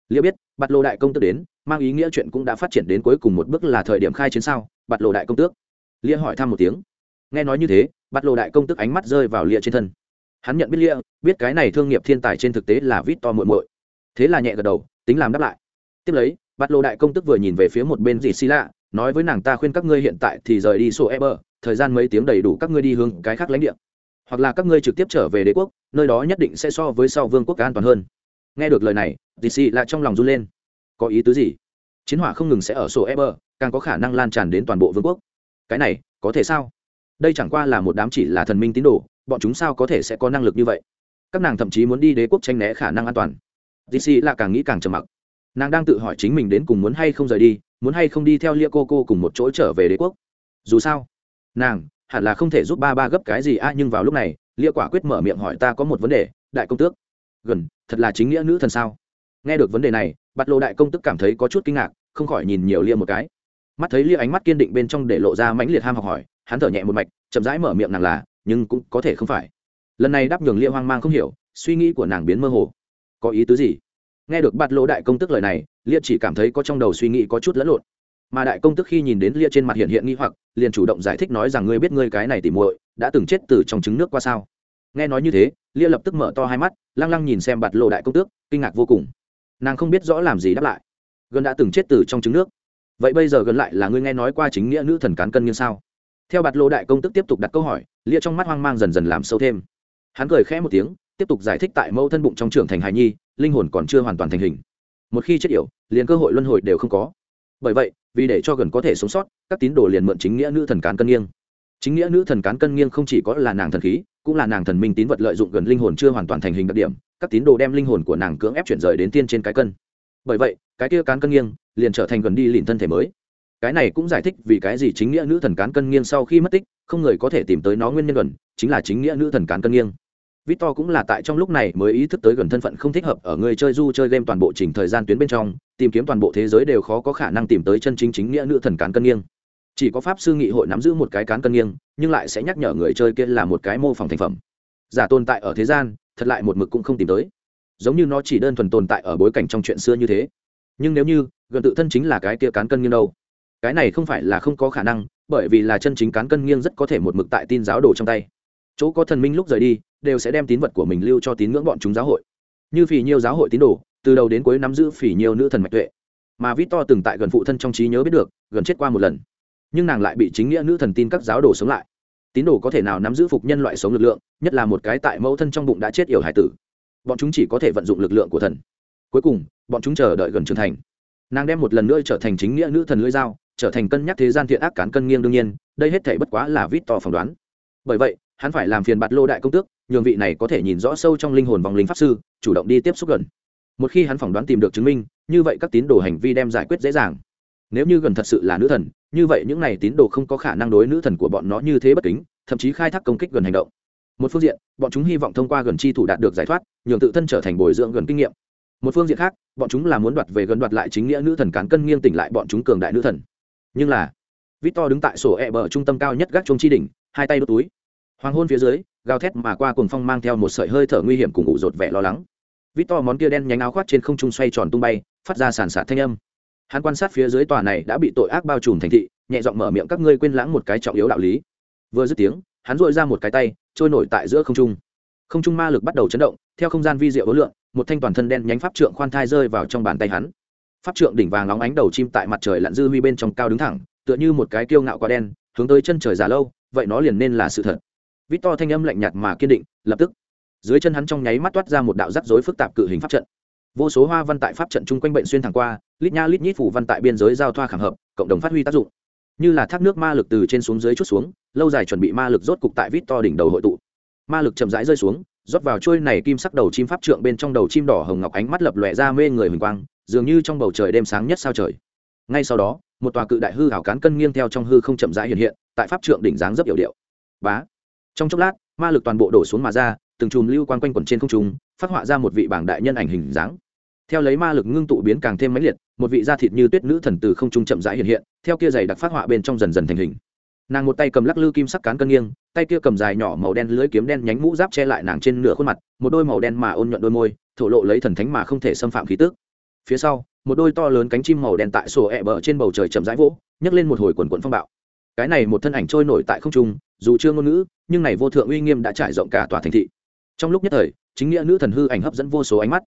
Liệu biết, bắt lô đại công tước đến, mang ý nghĩa chuyện cũng đã phát triển đến cuối cùng một bước là thời điểm khai chiến sao, bắt lô đại công tước. Lia hỏi thăm một tiếng. Nghe nói như thế, bắt lô đại công tước ánh mắt rơi vào lia trên thân. Hắn nhận biết lia, biết cái này thương nghiệp thiên tài trên thực tế là victor muội muội. Thế là nhẹ gật đầu, tính làm đáp lại. Tiếp lấy bắt lô đại công tức vừa nhìn về phía một bên dì xì lạ, nói với nàng, ta khuyên các ngươi hiện tại thì rời đi sổ e bờ thời gian mấy tiếng đầy đủ các ngươi đi hướng cái khác lãnh địa. Hoặc là các ngươi trực tiếp trở về đế quốc, nơi đó nhất định sẽ so với sau vương quốc an toàn hơn. Nghe được lời này, dì xì lạ trong lòng run lên. Có ý tứ gì? Chiến hỏa không ngừng sẽ ở sổ e bờ càng có khả năng lan tràn đến toàn bộ vương quốc. Cái này, có thể sao? Đây chẳng qua là một đám chỉ là thần minh tín đồ, bọn chúng sao có thể sẽ có năng lực như vậy? Các nàng thậm chí muốn đi đế quốc tranh né khả năng an toàn. Dì xì Lạ càng nghĩ càng trầm mặc nàng đang tự hỏi chính mình đến cùng muốn hay không rời đi, muốn hay không đi theo lia cô cô cùng một chỗ trở về đế quốc. Dù sao, nàng hẳn là không thể giúp ba ba gấp cái gì a, nhưng vào lúc này, lia quả quyết mở miệng hỏi ta có một vấn đề, đại công tước. Gần, thật là chính nghĩa nữ thần sao? Nghe được vấn đề này, bạt lộ đại công tức cảm thấy có chút kinh ngạc, không khỏi nhìn nhiều lia một cái. Mắt thấy lia ánh mắt kiên định bên trong để lộ ra mãnh liệt ham học hỏi, hắn thở nhẹ một mạch, chậm rãi mở miệng nàng là, nhưng cũng có thể không phải. Lần này đáp nhường lia hoang mang không hiểu, suy nghĩ của nàng biến mơ hồ. Có ý tứ gì? Nghe được bạt lỗ đại công tức lời này lia chỉ cảm thấy có trong đầu suy nghĩ có chút lẫn lộn. Mà đại công tức khi nhìn đến lia trên mặt hiện hiện nghi hoặc, liền chủ động giải thích nói rằng ngươi biết ngươi cái này tỉ muội đã từng chết từ trong trứng nước qua sao. Nghe nói như thế lia lập tức mở to hai mắt, lăng lăng nhìn xem bạt lộ đại công tước kinh ngạc vô cùng. Nàng không biết rõ làm gì đáp lại. Gần đã từng chết từ trong trứng nước. Vậy bây giờ gần lại là ngươi nghe nói qua chính nghĩa nữ thần cán cân như sao? Theo bạt lộ đại công tức tiếp tục đặt câu hỏi lia trong mắt hoang mang dần dần làm sâu thêm. Hắn cười khẽ một tiếng, tiếp tục giải thích tại mẫu thân bụng trong trưởng thành hài nhi linh hồn còn chưa hoàn toàn thành hình. Một khi chết yểu, liền cơ hội luân hồi đều không có. Bởi vậy, vì để cho gần có thể sống sót, các tín đồ liền mượn chính nghĩa nữ thần cán cân nghiêng. Chính nghĩa nữ thần cán cân nghiêng không chỉ có là nàng thần khí, cũng là nàng thần minh tín vật lợi dụng gần linh hồn chưa hoàn toàn thành hình đặc điểm, các tín đồ đem linh hồn của nàng cưỡng ép chuyển rời đến tiên trên cái cân. Bởi vậy, cái kia cán cân nghiêng liền trở thành gần đi lìn thân thể mới. Cái này cũng giải thích vì cái gì chính nghĩa nữ thần cán cân nghiêng sau khi mất tích, không người có thể tìm tới nó nguyên nhân gần chính là chính nghĩa nữ thần cán cân nghiêng. Victor cũng là tại trong lúc này mới ý thức tới gần thân phận không thích hợp ở người chơi du chơi game toàn bộ trình thời gian tuyến bên trong, tìm kiếm toàn bộ thế giới đều khó có khả năng tìm tới chân chính chính nghĩa nữ thần cán cân nghiêng. Chỉ có pháp sư nghị hội nắm giữ một cái cán cân nghiêng, nhưng lại sẽ nhắc nhở người chơi kia là một cái mô phỏng thành phẩm. Giả tồn tại ở thế gian, thật lại một mực cũng không tìm tới. Giống như nó chỉ đơn thuần tồn tại ở bối cảnh trong chuyện xưa như thế. Nhưng nếu như, gần tự thân chính là cái kia cán cân nghiêng đâu? Cái này không phải là không có khả năng, bởi vì là chân chính cán cân nghiêng rất có thể một mực tại tin giáo đồ trong tay. Chỗ có thần minh lúc rời đi, đều sẽ đem tín vật của mình lưu cho tín ngưỡng bọn chúng giáo hội. Như phỉ nhiều giáo hội tín đồ từ đầu đến cuối nắm giữ phỉ nhiều nữ thần mạch tuệ. Mà vít to từng tại gần phụ thân trong trí nhớ biết được gần chết qua một lần. Nhưng nàng lại bị chính nghĩa nữ thần tin các giáo đồ sống lại. Tín đồ có thể nào nắm giữ phục nhân loại sống lực lượng nhất là một cái tại mẫu thân trong bụng đã chết yểu hải tử. Bọn chúng chỉ có thể vận dụng lực lượng của thần. Cuối cùng bọn chúng chờ đợi gần trưởng thành. Nàng đem một lần nữa trở thành chính nghĩa nữ thần lưỡi dao trở thành cân nhắc thế gian thiện ác cán cân nghiêng đương nhiên đây hết thể bất quá là vít to phỏng đoán. Bởi vậy hắn phải làm phiền bạt lô đại công tước, nhường vị này có thể nhìn rõ sâu trong linh hồn vòng linh pháp sư, chủ động đi tiếp xúc gần. Một khi hắn phỏng đoán tìm được chứng minh, như vậy các tín đồ hành vi đem giải quyết dễ dàng. Nếu như gần thật sự là nữ thần, như vậy những này tín đồ không có khả năng đối nữ thần của bọn nó như thế bất kính, thậm chí khai thác công kích gần hành động. Một phương diện, bọn chúng hy vọng thông qua gần chi thủ đạt được giải thoát, nhường tự thân trở thành bồi dưỡng gần kinh nghiệm. Một phương diện khác, bọn chúng là muốn đoạt về gần đoạt lại chính nghĩa nữ thần cán cân nghiêng tỉnh lại bọn chúng cường đại nữ thần. Nhưng là, victor đứng tại sổ e bờ trung tâm cao nhất gác trung chi đỉnh, hai tay đốt túi hoàng hôn phía dưới, gào thét mà qua cùng phong mang theo một sợi hơi thở nguy hiểm cùng ủ rột vẻ lo lắng. Vít to món kia đen nhánh áo khoác trên không trung xoay tròn tung bay, phát ra sàn sạt thanh âm. Hắn quan sát phía dưới tòa này đã bị tội ác bao trùm thành thị, nhẹ giọng mở miệng các ngươi quên lãng một cái trọng yếu đạo lý. Vừa dứt tiếng, hắn dội ra một cái tay, trôi nổi tại giữa không trung. Không trung ma lực bắt đầu chấn động, theo không gian vi diệu ấn lượng một thanh toàn thân đen nhánh pháp trượng khoan thai rơi vào trong bàn tay hắn. Pháp trượng đỉnh vàng nóng ánh đầu chim tại mặt trời lặn dư huy bên trong cao đứng thẳng, tựa như một cái kiêu ngạo quá đen, hướng tới chân trời già lâu, vậy nó liền nên là sự thật vít to thanh âm lạnh nhạt mà kiên định, lập tức, dưới chân hắn trong nháy mắt toát ra một đạo rắc rối phức tạp cự hình pháp trận. Vô số hoa văn tại pháp trận chung quanh bệnh xuyên thẳng qua, lít nha lít nhít phủ văn tại biên giới giao thoa khảm hợp, cộng đồng phát huy tác dụng. Như là thác nước ma lực từ trên xuống dưới chút xuống, lâu dài chuẩn bị ma lực rốt cục tại vít to đỉnh đầu hội tụ. Ma lực chậm rãi rơi xuống, rót vào trôi này kim sắc đầu chim pháp trượng bên trong đầu chim đỏ hồng ngọc ánh mắt lập lòe ra mê người huỳnh quang, dường như trong bầu trời đêm sáng nhất sao trời. Ngay sau đó, một tòa cự đại hư hảo cán cân nghiêng theo trong hư không chậm rãi hiện hiện, tại pháp trượng đỉnh dáng rất hiệu điệu. Bá! Trong chốc lát, ma lực toàn bộ đổ xuống mà ra, từng chùm lưu quan quanh quẩn trên không trung, phát họa ra một vị bảng đại nhân ảnh hình dáng. Theo lấy ma lực ngưng tụ biến càng thêm mãnh liệt, một vị da thịt như tuyết nữ thần từ không trung chậm rãi hiện hiện, theo kia giày đặc phát họa bên trong dần dần thành hình. Nàng một tay cầm lắc lư kim sắc cán cân nghiêng, tay kia cầm dài nhỏ màu đen lưới kiếm đen nhánh mũ giáp che lại nàng trên nửa khuôn mặt, một đôi màu đen mà ôn nhuận đôi môi, thổ lộ lấy thần thánh mà không thể xâm phạm khí tước phía sau, một đôi to lớn cánh chim màu đen tại sổ ẹ bờ trên bầu trời chậm rãi vỗ, nhấc lên một hồi quần quần phong bạo. Cái này một thân ảnh trôi nổi tại không trung dù chưa ngôn ngữ, nhưng này vô thượng uy nghiêm đã trải rộng cả tòa thành thị. Trong lúc nhất thời, chính nghĩa nữ thần hư ảnh hấp dẫn vô số ánh mắt.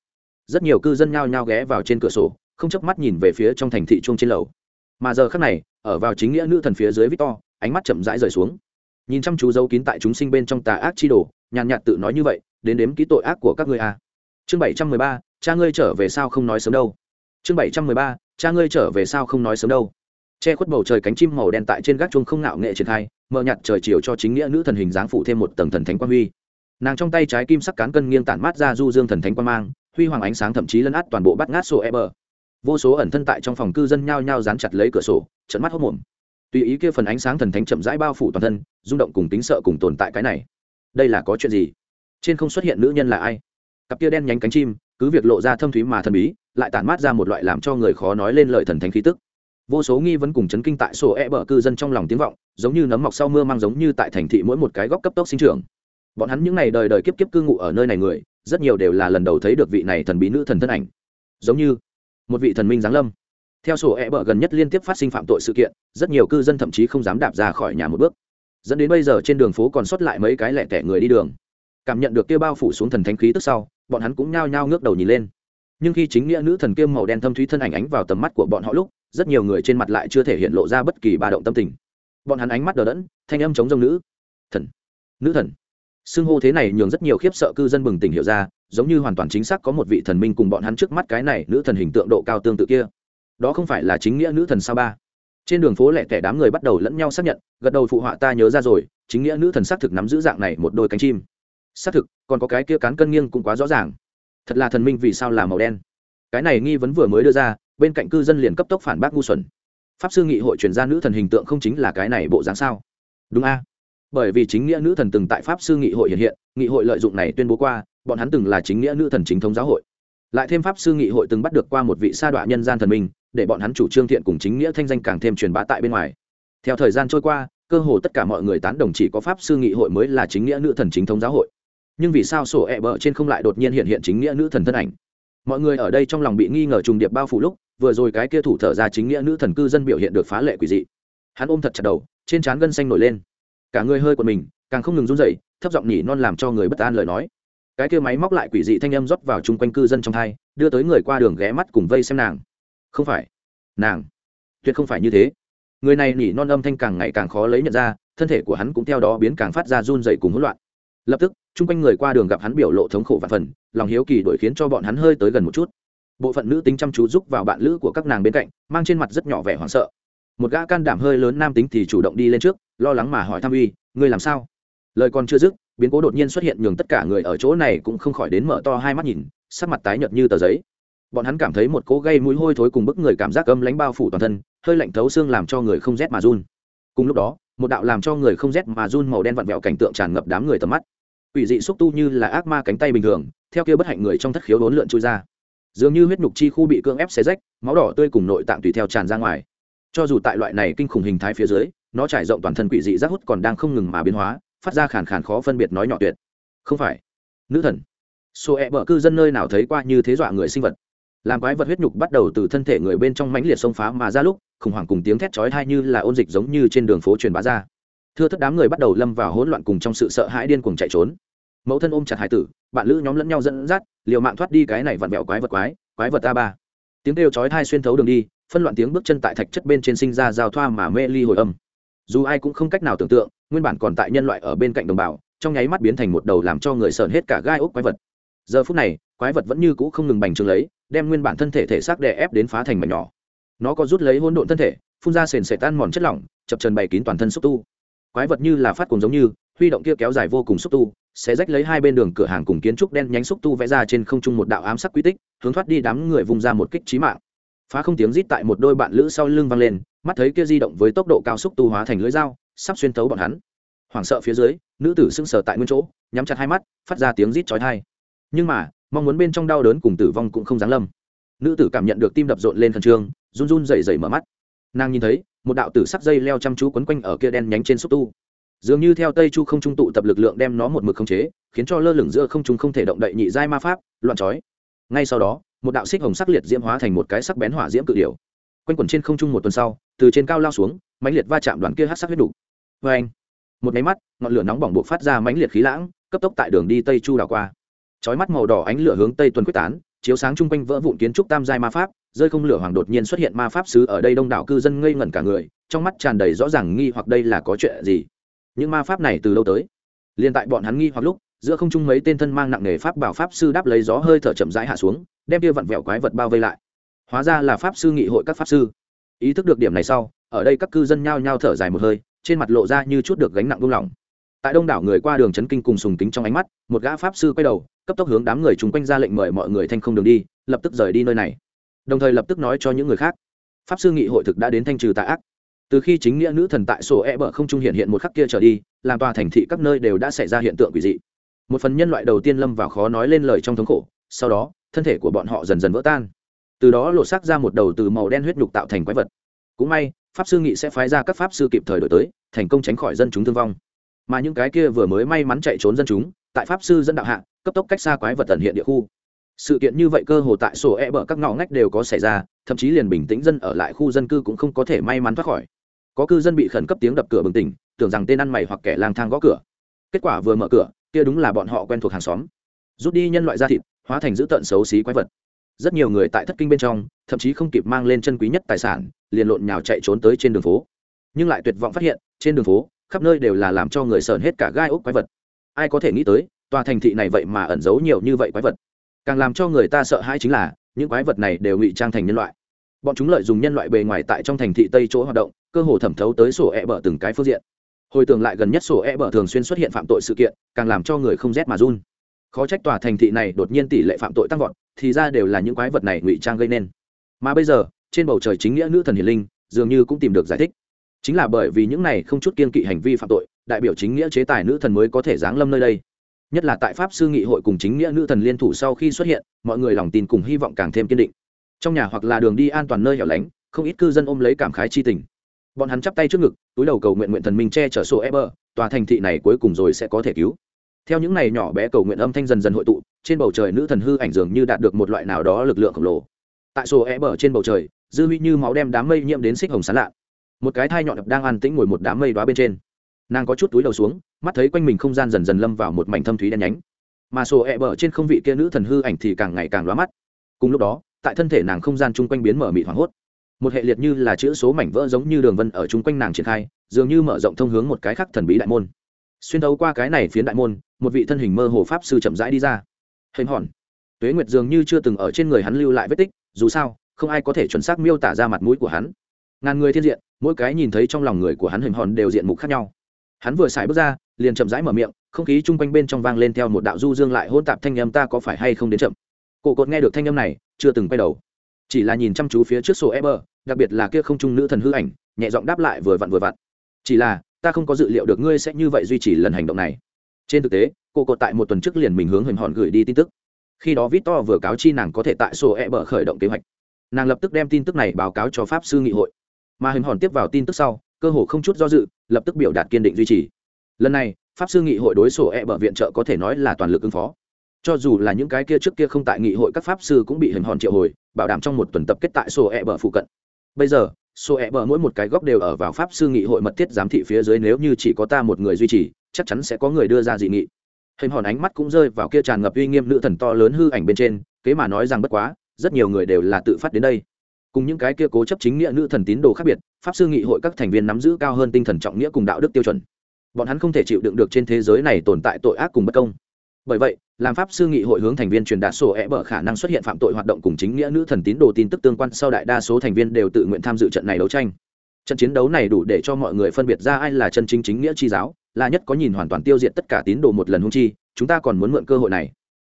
Rất nhiều cư dân nhao nhao ghé vào trên cửa sổ, không chớp mắt nhìn về phía trong thành thị chuông trên lầu. Mà giờ khắc này, ở vào chính nghĩa nữ thần phía dưới victor, ánh mắt chậm rãi rời xuống. Nhìn chăm chú dấu kín tại chúng sinh bên trong tà ác chi đồ, nhàn nhạt tự nói như vậy, đến đếm ký tội ác của các ngươi a chương bảy trăm mười ba, cha ngươi trở về sao không nói sớm đâu. Chương bảy trăm mười ba, cha ngươi trở về sao không nói sớm đâu che khuất bầu trời cánh chim màu đen tại trên gác chuông không ngạo nghệ triển khai, mờ nhạt trời chiều cho chính nghĩa nữ thần hình dáng phụ thêm một tầng thần thánh quan huy. Nàng trong tay trái kim sắc cán cân nghiêng tản mát ra du dương thần thánh quan mang, huy hoàng ánh sáng thậm chí lấn át toàn bộ bắt ngát sổ e bờ vô số ẩn thân tại trong phòng cư dân nhao nhao dán chặt lấy cửa sổ trận mắt hốc mồm tùy ý kia phần ánh sáng thần thánh chậm rãi bao phủ toàn thân, rung động cùng tính sợ cùng tồn tại cái này. Đây là có chuyện gì? Trên không xuất hiện nữ nhân là ai? Cặp kia đen nhánh cánh chim, cứ việc lộ ra thâm thúy mà thần bí, lại tản mát ra một loại làm cho người khó nói lên lời thần thánh khí tức vô số nghi vấn cùng chấn kinh tại sổ e bờ cư dân trong lòng tiếng vọng, giống như nấm mọc sau mưa mang giống như tại thành thị mỗi một cái góc cấp tốc sinh trưởng. Bọn hắn những ngày đời đời kiếp kiếp cư ngụ ở nơi này người, rất nhiều đều là lần đầu thấy được vị này thần bí nữ thần thân ảnh. Giống như một vị thần minh giáng lâm. Theo sổ e bờ gần nhất liên tiếp phát sinh phạm tội sự kiện, rất nhiều cư dân thậm chí không dám đạp ra khỏi nhà một bước. Dẫn đến bây giờ trên đường phố còn sót lại mấy cái lẻ tẻ người đi đường. Cảm nhận được kia bao phủ xuống thần thánh khí tức sau, bọn hắn cũng nhao nhao ngước đầu nhìn lên. Nhưng khi chính nghĩa nữ thần kiêm màu đen thâm thúy thân ảnh ánh vào tầm mắt của bọn họ lúc rất nhiều người trên mặt lại chưa thể hiện lộ ra bất kỳ ba động tâm tình. Bọn hắn ánh mắt đờ đẫn, thanh âm chống dông nữ. Thần. Nữ thần. Xưng hô thế này nhường rất nhiều khiếp sợ cư dân bừng tỉnh hiểu ra, giống như hoàn toàn chính xác có một vị thần minh cùng bọn hắn trước mắt cái này nữ thần hình tượng độ cao tương tự kia. Đó không phải là chính nghĩa nữ thần sao ba? Trên đường phố lẻ tẻ đám người bắt đầu lẫn nhau xác nhận, gật đầu phụ họa ta nhớ ra rồi, chính nghĩa nữ thần xác thực nắm giữ dạng này một đôi cánh chim. Xác thực, còn có cái kia cán cân nghiêng cũng quá rõ ràng. Thật là thần minh vì sao là màu đen? Cái này nghi vấn vừa mới đưa ra bên cạnh cư dân liền cấp tốc phản bác ngu xuẩn. Pháp sư nghị hội chuyển ra nữ thần hình tượng không chính là cái này bộ dáng sao? Đúng a. Bởi vì chính nghĩa nữ thần từng tại pháp sư nghị hội hiện hiện, nghị hội lợi dụng này tuyên bố qua, bọn hắn từng là chính nghĩa nữ thần chính thống giáo hội. Lại thêm pháp sư nghị hội từng bắt được qua một vị sa đọa nhân gian thần minh, để bọn hắn chủ trương thiện cùng chính nghĩa thanh danh càng thêm truyền bá tại bên ngoài. Theo thời gian trôi qua, cơ hồ tất cả mọi người tán đồng chỉ có pháp sư nghị hội mới là chính nghĩa nữ thần chính thống giáo hội. Nhưng vì sao sổ ẹ bờ trên không lại đột nhiên hiện hiện chính nghĩa nữ thần thân ảnh? Mọi người ở đây trong lòng bị nghi ngờ trùng điệp bao phủ lúc vừa rồi cái kia thủ thở ra chính nghĩa nữ thần cư dân biểu hiện được phá lệ quỷ dị. Hắn ôm thật chặt đầu, trên trán gân xanh nổi lên. Cả người hơi của mình, càng không ngừng run rẩy, thấp giọng nhỉ non làm cho người bất an lời nói. Cái kia máy móc lại quỷ dị thanh âm rót vào chung quanh cư dân trong thai, đưa tới người qua đường ghé mắt cùng vây xem nàng. Không phải, nàng, tuyệt không phải như thế. Người này nhỉ non âm thanh càng ngày càng khó lấy nhận ra, thân thể của hắn cũng theo đó biến càng phát ra run rẩy cùng hỗn loạn. Lập tức, chung quanh người qua đường gặp hắn biểu lộ thống khổ và phần, lòng hiếu kỳ đổi khiến cho bọn hắn hơi tới gần một chút bộ phận nữ tính chăm chú giúp vào bạn lữ của các nàng bên cạnh, mang trên mặt rất nhỏ vẻ hoảng sợ. Một gã can đảm hơi lớn nam tính thì chủ động đi lên trước, lo lắng mà hỏi thăm uy, ngươi làm sao? Lời còn chưa dứt, biến cố đột nhiên xuất hiện nhường tất cả người ở chỗ này cũng không khỏi đến mở to hai mắt nhìn, sắc mặt tái nhợt như tờ giấy. Bọn hắn cảm thấy một cỗ gây mũi hôi thối cùng bức người cảm giác âm lánh bao phủ toàn thân, hơi lạnh thấu xương làm cho người không rét mà run. Cùng lúc đó, một đạo làm cho người không rét mà run màu đen vặn vẹo cảnh tượng tràn ngập đám người tầm mắt. Ủy dị xúc tu như là ác ma cánh tay bình thường, theo kia bất hạnh người trong thất khiếu đốn lượn trôi ra dường như huyết nhục chi khu bị cưỡng ép xé rách, máu đỏ tươi cùng nội tạng tùy theo tràn ra ngoài. Cho dù tại loại này kinh khủng hình thái phía dưới, nó trải rộng toàn thân quỷ dị rác hút còn đang không ngừng mà biến hóa, phát ra khàn khàn khó phân biệt nói nhỏ tuyệt. Không phải. Nữ thần. Số e bờ cư dân nơi nào thấy qua như thế dọa người sinh vật. Làm quái vật huyết nhục bắt đầu từ thân thể người bên trong mãnh liệt xông phá mà ra lúc, khủng hoảng cùng tiếng thét chói tai như là ôn dịch giống như trên đường phố truyền bá ra. Thưa thất đám người bắt đầu lâm vào hỗn loạn cùng trong sự sợ hãi điên cuồng chạy trốn mẫu thân ôm chặt hải tử, bạn lữ nhóm lẫn nhau dẫn dắt, liều mạng thoát đi cái này vặn vẹo quái vật quái quái vật a ba. Tiếng kêu chói tai xuyên thấu đường đi, phân loạn tiếng bước chân tại thạch chất bên trên sinh ra giao thoa mà mê ly hồi âm. Dù ai cũng không cách nào tưởng tượng, nguyên bản còn tại nhân loại ở bên cạnh đồng bào, trong nháy mắt biến thành một đầu làm cho người sợn hết cả gai ốc quái vật. Giờ phút này, quái vật vẫn như cũ không ngừng bành trướng lấy, đem nguyên bản thân thể thể xác đè ép đến phá thành mảnh nhỏ. Nó có rút lấy hỗn độn thân thể, phun ra sền sệt tan mòn chất lỏng, chập trần bày kín toàn thân xúc tu quái vật như là phát cùng giống như, huy động kia kéo dài vô cùng xúc tu, sẽ rách lấy hai bên đường cửa hàng cùng kiến trúc đen nhánh xúc tu vẽ ra trên không trung một đạo ám sắc quy tích, hướng thoát đi đám người vùng ra một kích trí mạng. Phá không tiếng rít tại một đôi bạn lữ sau lưng vang lên, mắt thấy kia di động với tốc độ cao xúc tu hóa thành lưỡi dao, sắp xuyên tấu bọn hắn. Hoảng sợ phía dưới, nữ tử sững sờ tại nguyên chỗ, nhắm chặt hai mắt, phát ra tiếng rít chói tai. Nhưng mà, mong muốn bên trong đau đớn cùng tử vong cũng không dám lâm. Nữ tử cảm nhận được tim đập rộn lên khẩn trương, run run rẩy rẩy mở mắt. Nàng nhìn thấy một đạo tử sắc dây leo chăm chú quấn quanh ở kia đen nhánh trên xúc tu. Dường như theo tây chu không trung tụ tập lực lượng đem nó một mực khống chế khiến cho lơ lửng giữa không trung không thể động đậy nhị giai ma pháp loạn chói. Ngay sau đó một đạo xích hồng sắc liệt diễm hóa thành một cái sắc bén hỏa diễm cự điều, quanh quẩn trên không trung một tuần sau từ trên cao lao xuống mãnh liệt va chạm đoàn kia hát sắc huyết đủ. vê anh một máy mắt ngọn lửa nóng bỏng buộc phát ra mãnh liệt khí lãng cấp tốc tại đường đi tây chu đảo qua. Chói mắt màu đỏ ánh lửa hướng tây tuần quyết tán chiếu sáng chung quanh vỡ vụn kiến trúc tam giai ma pháp rơi không lửa hoàng đột nhiên xuất hiện ma pháp sứ ở đây đông đảo cư dân ngây ngẩn cả người, trong mắt tràn đầy rõ ràng nghi hoặc đây là có chuyện gì. Những ma pháp này từ lâu tới? Liền tại bọn hắn nghi hoặc lúc, giữa không trung mấy tên thân mang nặng nghề pháp bảo pháp sư đáp lấy gió hơi thở chậm rãi hạ xuống, đem kia vặn vẹo quái vật bao vây lại. Hóa ra là pháp sư nghị hội các pháp sư. Ý thức được điểm này sau, ở đây các cư dân nhao nhao thở dài một hơi, trên mặt lộ ra như chút được gánh nặng buông lỏng. Tại đông đảo người qua đường chấn kinh cùng sùng kính trong ánh mắt, một gã pháp sư quay đầu, cấp tốc hướng đám người chung quanh ra lệnh mời mọi người thanh không đường đi, lập tức rời đi nơi này đồng thời lập tức nói cho những người khác. Pháp sư nghị hội thực đã đến thanh trừ tà ác. Từ khi chính nghĩa nữ thần tại sổ e bờ không trung hiện hiện một khắc kia trở đi, làm tòa thành thị các nơi đều đã xảy ra hiện tượng quỷ dị. Một phần nhân loại đầu tiên lâm vào khó nói lên lời trong thống khổ, sau đó, thân thể của bọn họ dần dần vỡ tan. Từ đó lộ xác ra một đầu từ màu đen huyết nhục tạo thành quái vật. Cũng may, pháp sư nghị sẽ phái ra các pháp sư kịp thời đổi tới, thành công tránh khỏi dân chúng thương vong. Mà những cái kia vừa mới may mắn chạy trốn dân chúng, tại pháp sư dẫn đạo hạ, cấp tốc cách xa quái vật tận hiện địa khu sự kiện như vậy cơ hồ tại sổ e bờ các ngõ ngách đều có xảy ra, thậm chí liền bình tĩnh dân ở lại khu dân cư cũng không có thể may mắn thoát khỏi. Có cư dân bị khẩn cấp tiếng đập cửa bừng tỉnh, tưởng rằng tên ăn mày hoặc kẻ lang thang gõ cửa. Kết quả vừa mở cửa, kia đúng là bọn họ quen thuộc hàng xóm. Rút đi nhân loại da thịt, hóa thành dữ tợn xấu xí quái vật. Rất nhiều người tại thất kinh bên trong, thậm chí không kịp mang lên chân quý nhất tài sản, liền lộn nhào chạy trốn tới trên đường phố. Nhưng lại tuyệt vọng phát hiện, trên đường phố, khắp nơi đều là làm cho người sờn hết cả gai ốc quái vật. Ai có thể nghĩ tới, tòa thành thị này vậy mà ẩn giấu nhiều như vậy quái vật càng làm cho người ta sợ hãi chính là, những quái vật này đều ngụy trang thành nhân loại. Bọn chúng lợi dùng nhân loại bề ngoài tại trong thành thị tây chỗ hoạt động, cơ hồ thẩm thấu tới sổ e bờ từng cái phương diện. Hồi tưởng lại gần nhất sổ e bờ thường xuyên xuất hiện phạm tội sự kiện, càng làm cho người không rét mà run. Khó trách tòa thành thị này đột nhiên tỷ lệ phạm tội tăng vọt, thì ra đều là những quái vật này ngụy trang gây nên. Mà bây giờ, trên bầu trời chính nghĩa nữ thần hiền linh, dường như cũng tìm được giải thích. Chính là bởi vì những này không chút kiên kỵ hành vi phạm tội, đại biểu chính nghĩa chế tài nữ thần mới có thể giáng lâm nơi đây nhất là tại pháp sư nghị hội cùng chính nghĩa nữ thần liên thủ sau khi xuất hiện, mọi người lòng tin cùng hy vọng càng thêm kiên định. Trong nhà hoặc là đường đi an toàn nơi hẻo lánh, không ít cư dân ôm lấy cảm khái chi tình. Bọn hắn chắp tay trước ngực, túi đầu cầu nguyện nguyện thần minh che chở sổ e bờ tòa thành thị này cuối cùng rồi sẽ có thể cứu. Theo những này nhỏ bé cầu nguyện âm thanh dần dần hội tụ, trên bầu trời nữ thần hư ảnh dường như đạt được một loại nào đó lực lượng khổng lồ. Tại sổ e bờ trên bầu trời, dư huy như máu đem đám mây nhiễm đến xích hồng sán lạ. Một cái thai nhọn đang an tĩnh ngồi một đám mây đoá bên trên. Nàng có chút túi đầu xuống mắt thấy quanh mình không gian dần dần lâm vào một mảnh thâm thúy đen nhánh. Mà sổ e bờ trên không vị kia nữ thần hư ảnh thì càng ngày càng lóa mắt. Cùng lúc đó, tại thân thể nàng không gian chung quanh biến mở mịt hoảng hốt. Một hệ liệt như là chữ số mảnh vỡ giống như đường vân ở chung quanh nàng triển khai, dường như mở rộng thông hướng một cái khác thần bí đại môn. Xuyên thấu qua cái này phiến đại môn, một vị thân hình mơ hồ pháp sư chậm rãi đi ra. Hình hòn. Tuế nguyệt dường như chưa từng ở trên người hắn lưu lại vết tích, dù sao, không ai có thể chuẩn xác miêu tả ra mặt mũi của hắn. Ngàn người thiên diện, mỗi cái nhìn thấy trong lòng người của hắn hình hòn đều diện mục khác nhau hắn vừa xài bước ra, liền chậm rãi mở miệng, không khí chung quanh bên trong vang lên theo một đạo du dương lại hôn tạp thanh âm, ta có phải hay không đến chậm? Cổ cột nghe được thanh âm này, chưa từng quay đầu. Chỉ là nhìn chăm chú phía trước sổ eber, đặc biệt là kia không trung nữ thần hư ảnh, nhẹ giọng đáp lại vừa vặn vừa vặn. Chỉ là, ta không có dự liệu được ngươi sẽ như vậy duy trì lần hành động này. Trên thực tế cô cột tại một tuần trước liền mình hướng hình hòn gửi đi tin tức. Khi đó victor vừa cáo chi nàng có thể tại sổ e bờ khởi động kế hoạch. Nàng lập tức đem tin tức này báo cáo cho pháp sư nghị hội. Mà hình hòn tiếp vào tin tức sau cơ hồ không chút do dự, lập tức biểu đạt kiên định duy trì. Lần này, pháp sư nghị hội đối sổ e bở viện trợ có thể nói là toàn lực ứng phó. Cho dù là những cái kia trước kia không tại nghị hội các pháp sư cũng bị hình hòn triệu hồi, bảo đảm trong một tuần tập kết tại sổ e bờ phụ cận. Bây giờ, sổ e bờ mỗi một cái góc đều ở vào pháp sư nghị hội mật thiết giám thị phía dưới, nếu như chỉ có ta một người duy trì, chắc chắn sẽ có người đưa ra dị nghị. Hình hòn ánh mắt cũng rơi vào kia tràn ngập uy nghiêm nữ thần to lớn hư ảnh bên trên, kế mà nói rằng bất quá, rất nhiều người đều là tự phát đến đây cùng những cái kia cố chấp chính nghĩa nữ thần tín đồ khác biệt, pháp sư nghị hội các thành viên nắm giữ cao hơn tinh thần trọng nghĩa cùng đạo đức tiêu chuẩn. Bọn hắn không thể chịu đựng được trên thế giới này tồn tại tội ác cùng bất công. Bởi vậy, làm pháp sư nghị hội hướng thành viên truyền đạt sổ é bở khả năng xuất hiện phạm tội hoạt động cùng chính nghĩa nữ thần tín đồ tin tức tương quan sau đại đa số thành viên đều tự nguyện tham dự trận này đấu tranh. Trận chiến đấu này đủ để cho mọi người phân biệt ra ai là chân chính chính nghĩa chi giáo, là nhất có nhìn hoàn toàn tiêu diệt tất cả tín đồ một lần hung chi, chúng ta còn muốn mượn cơ hội này.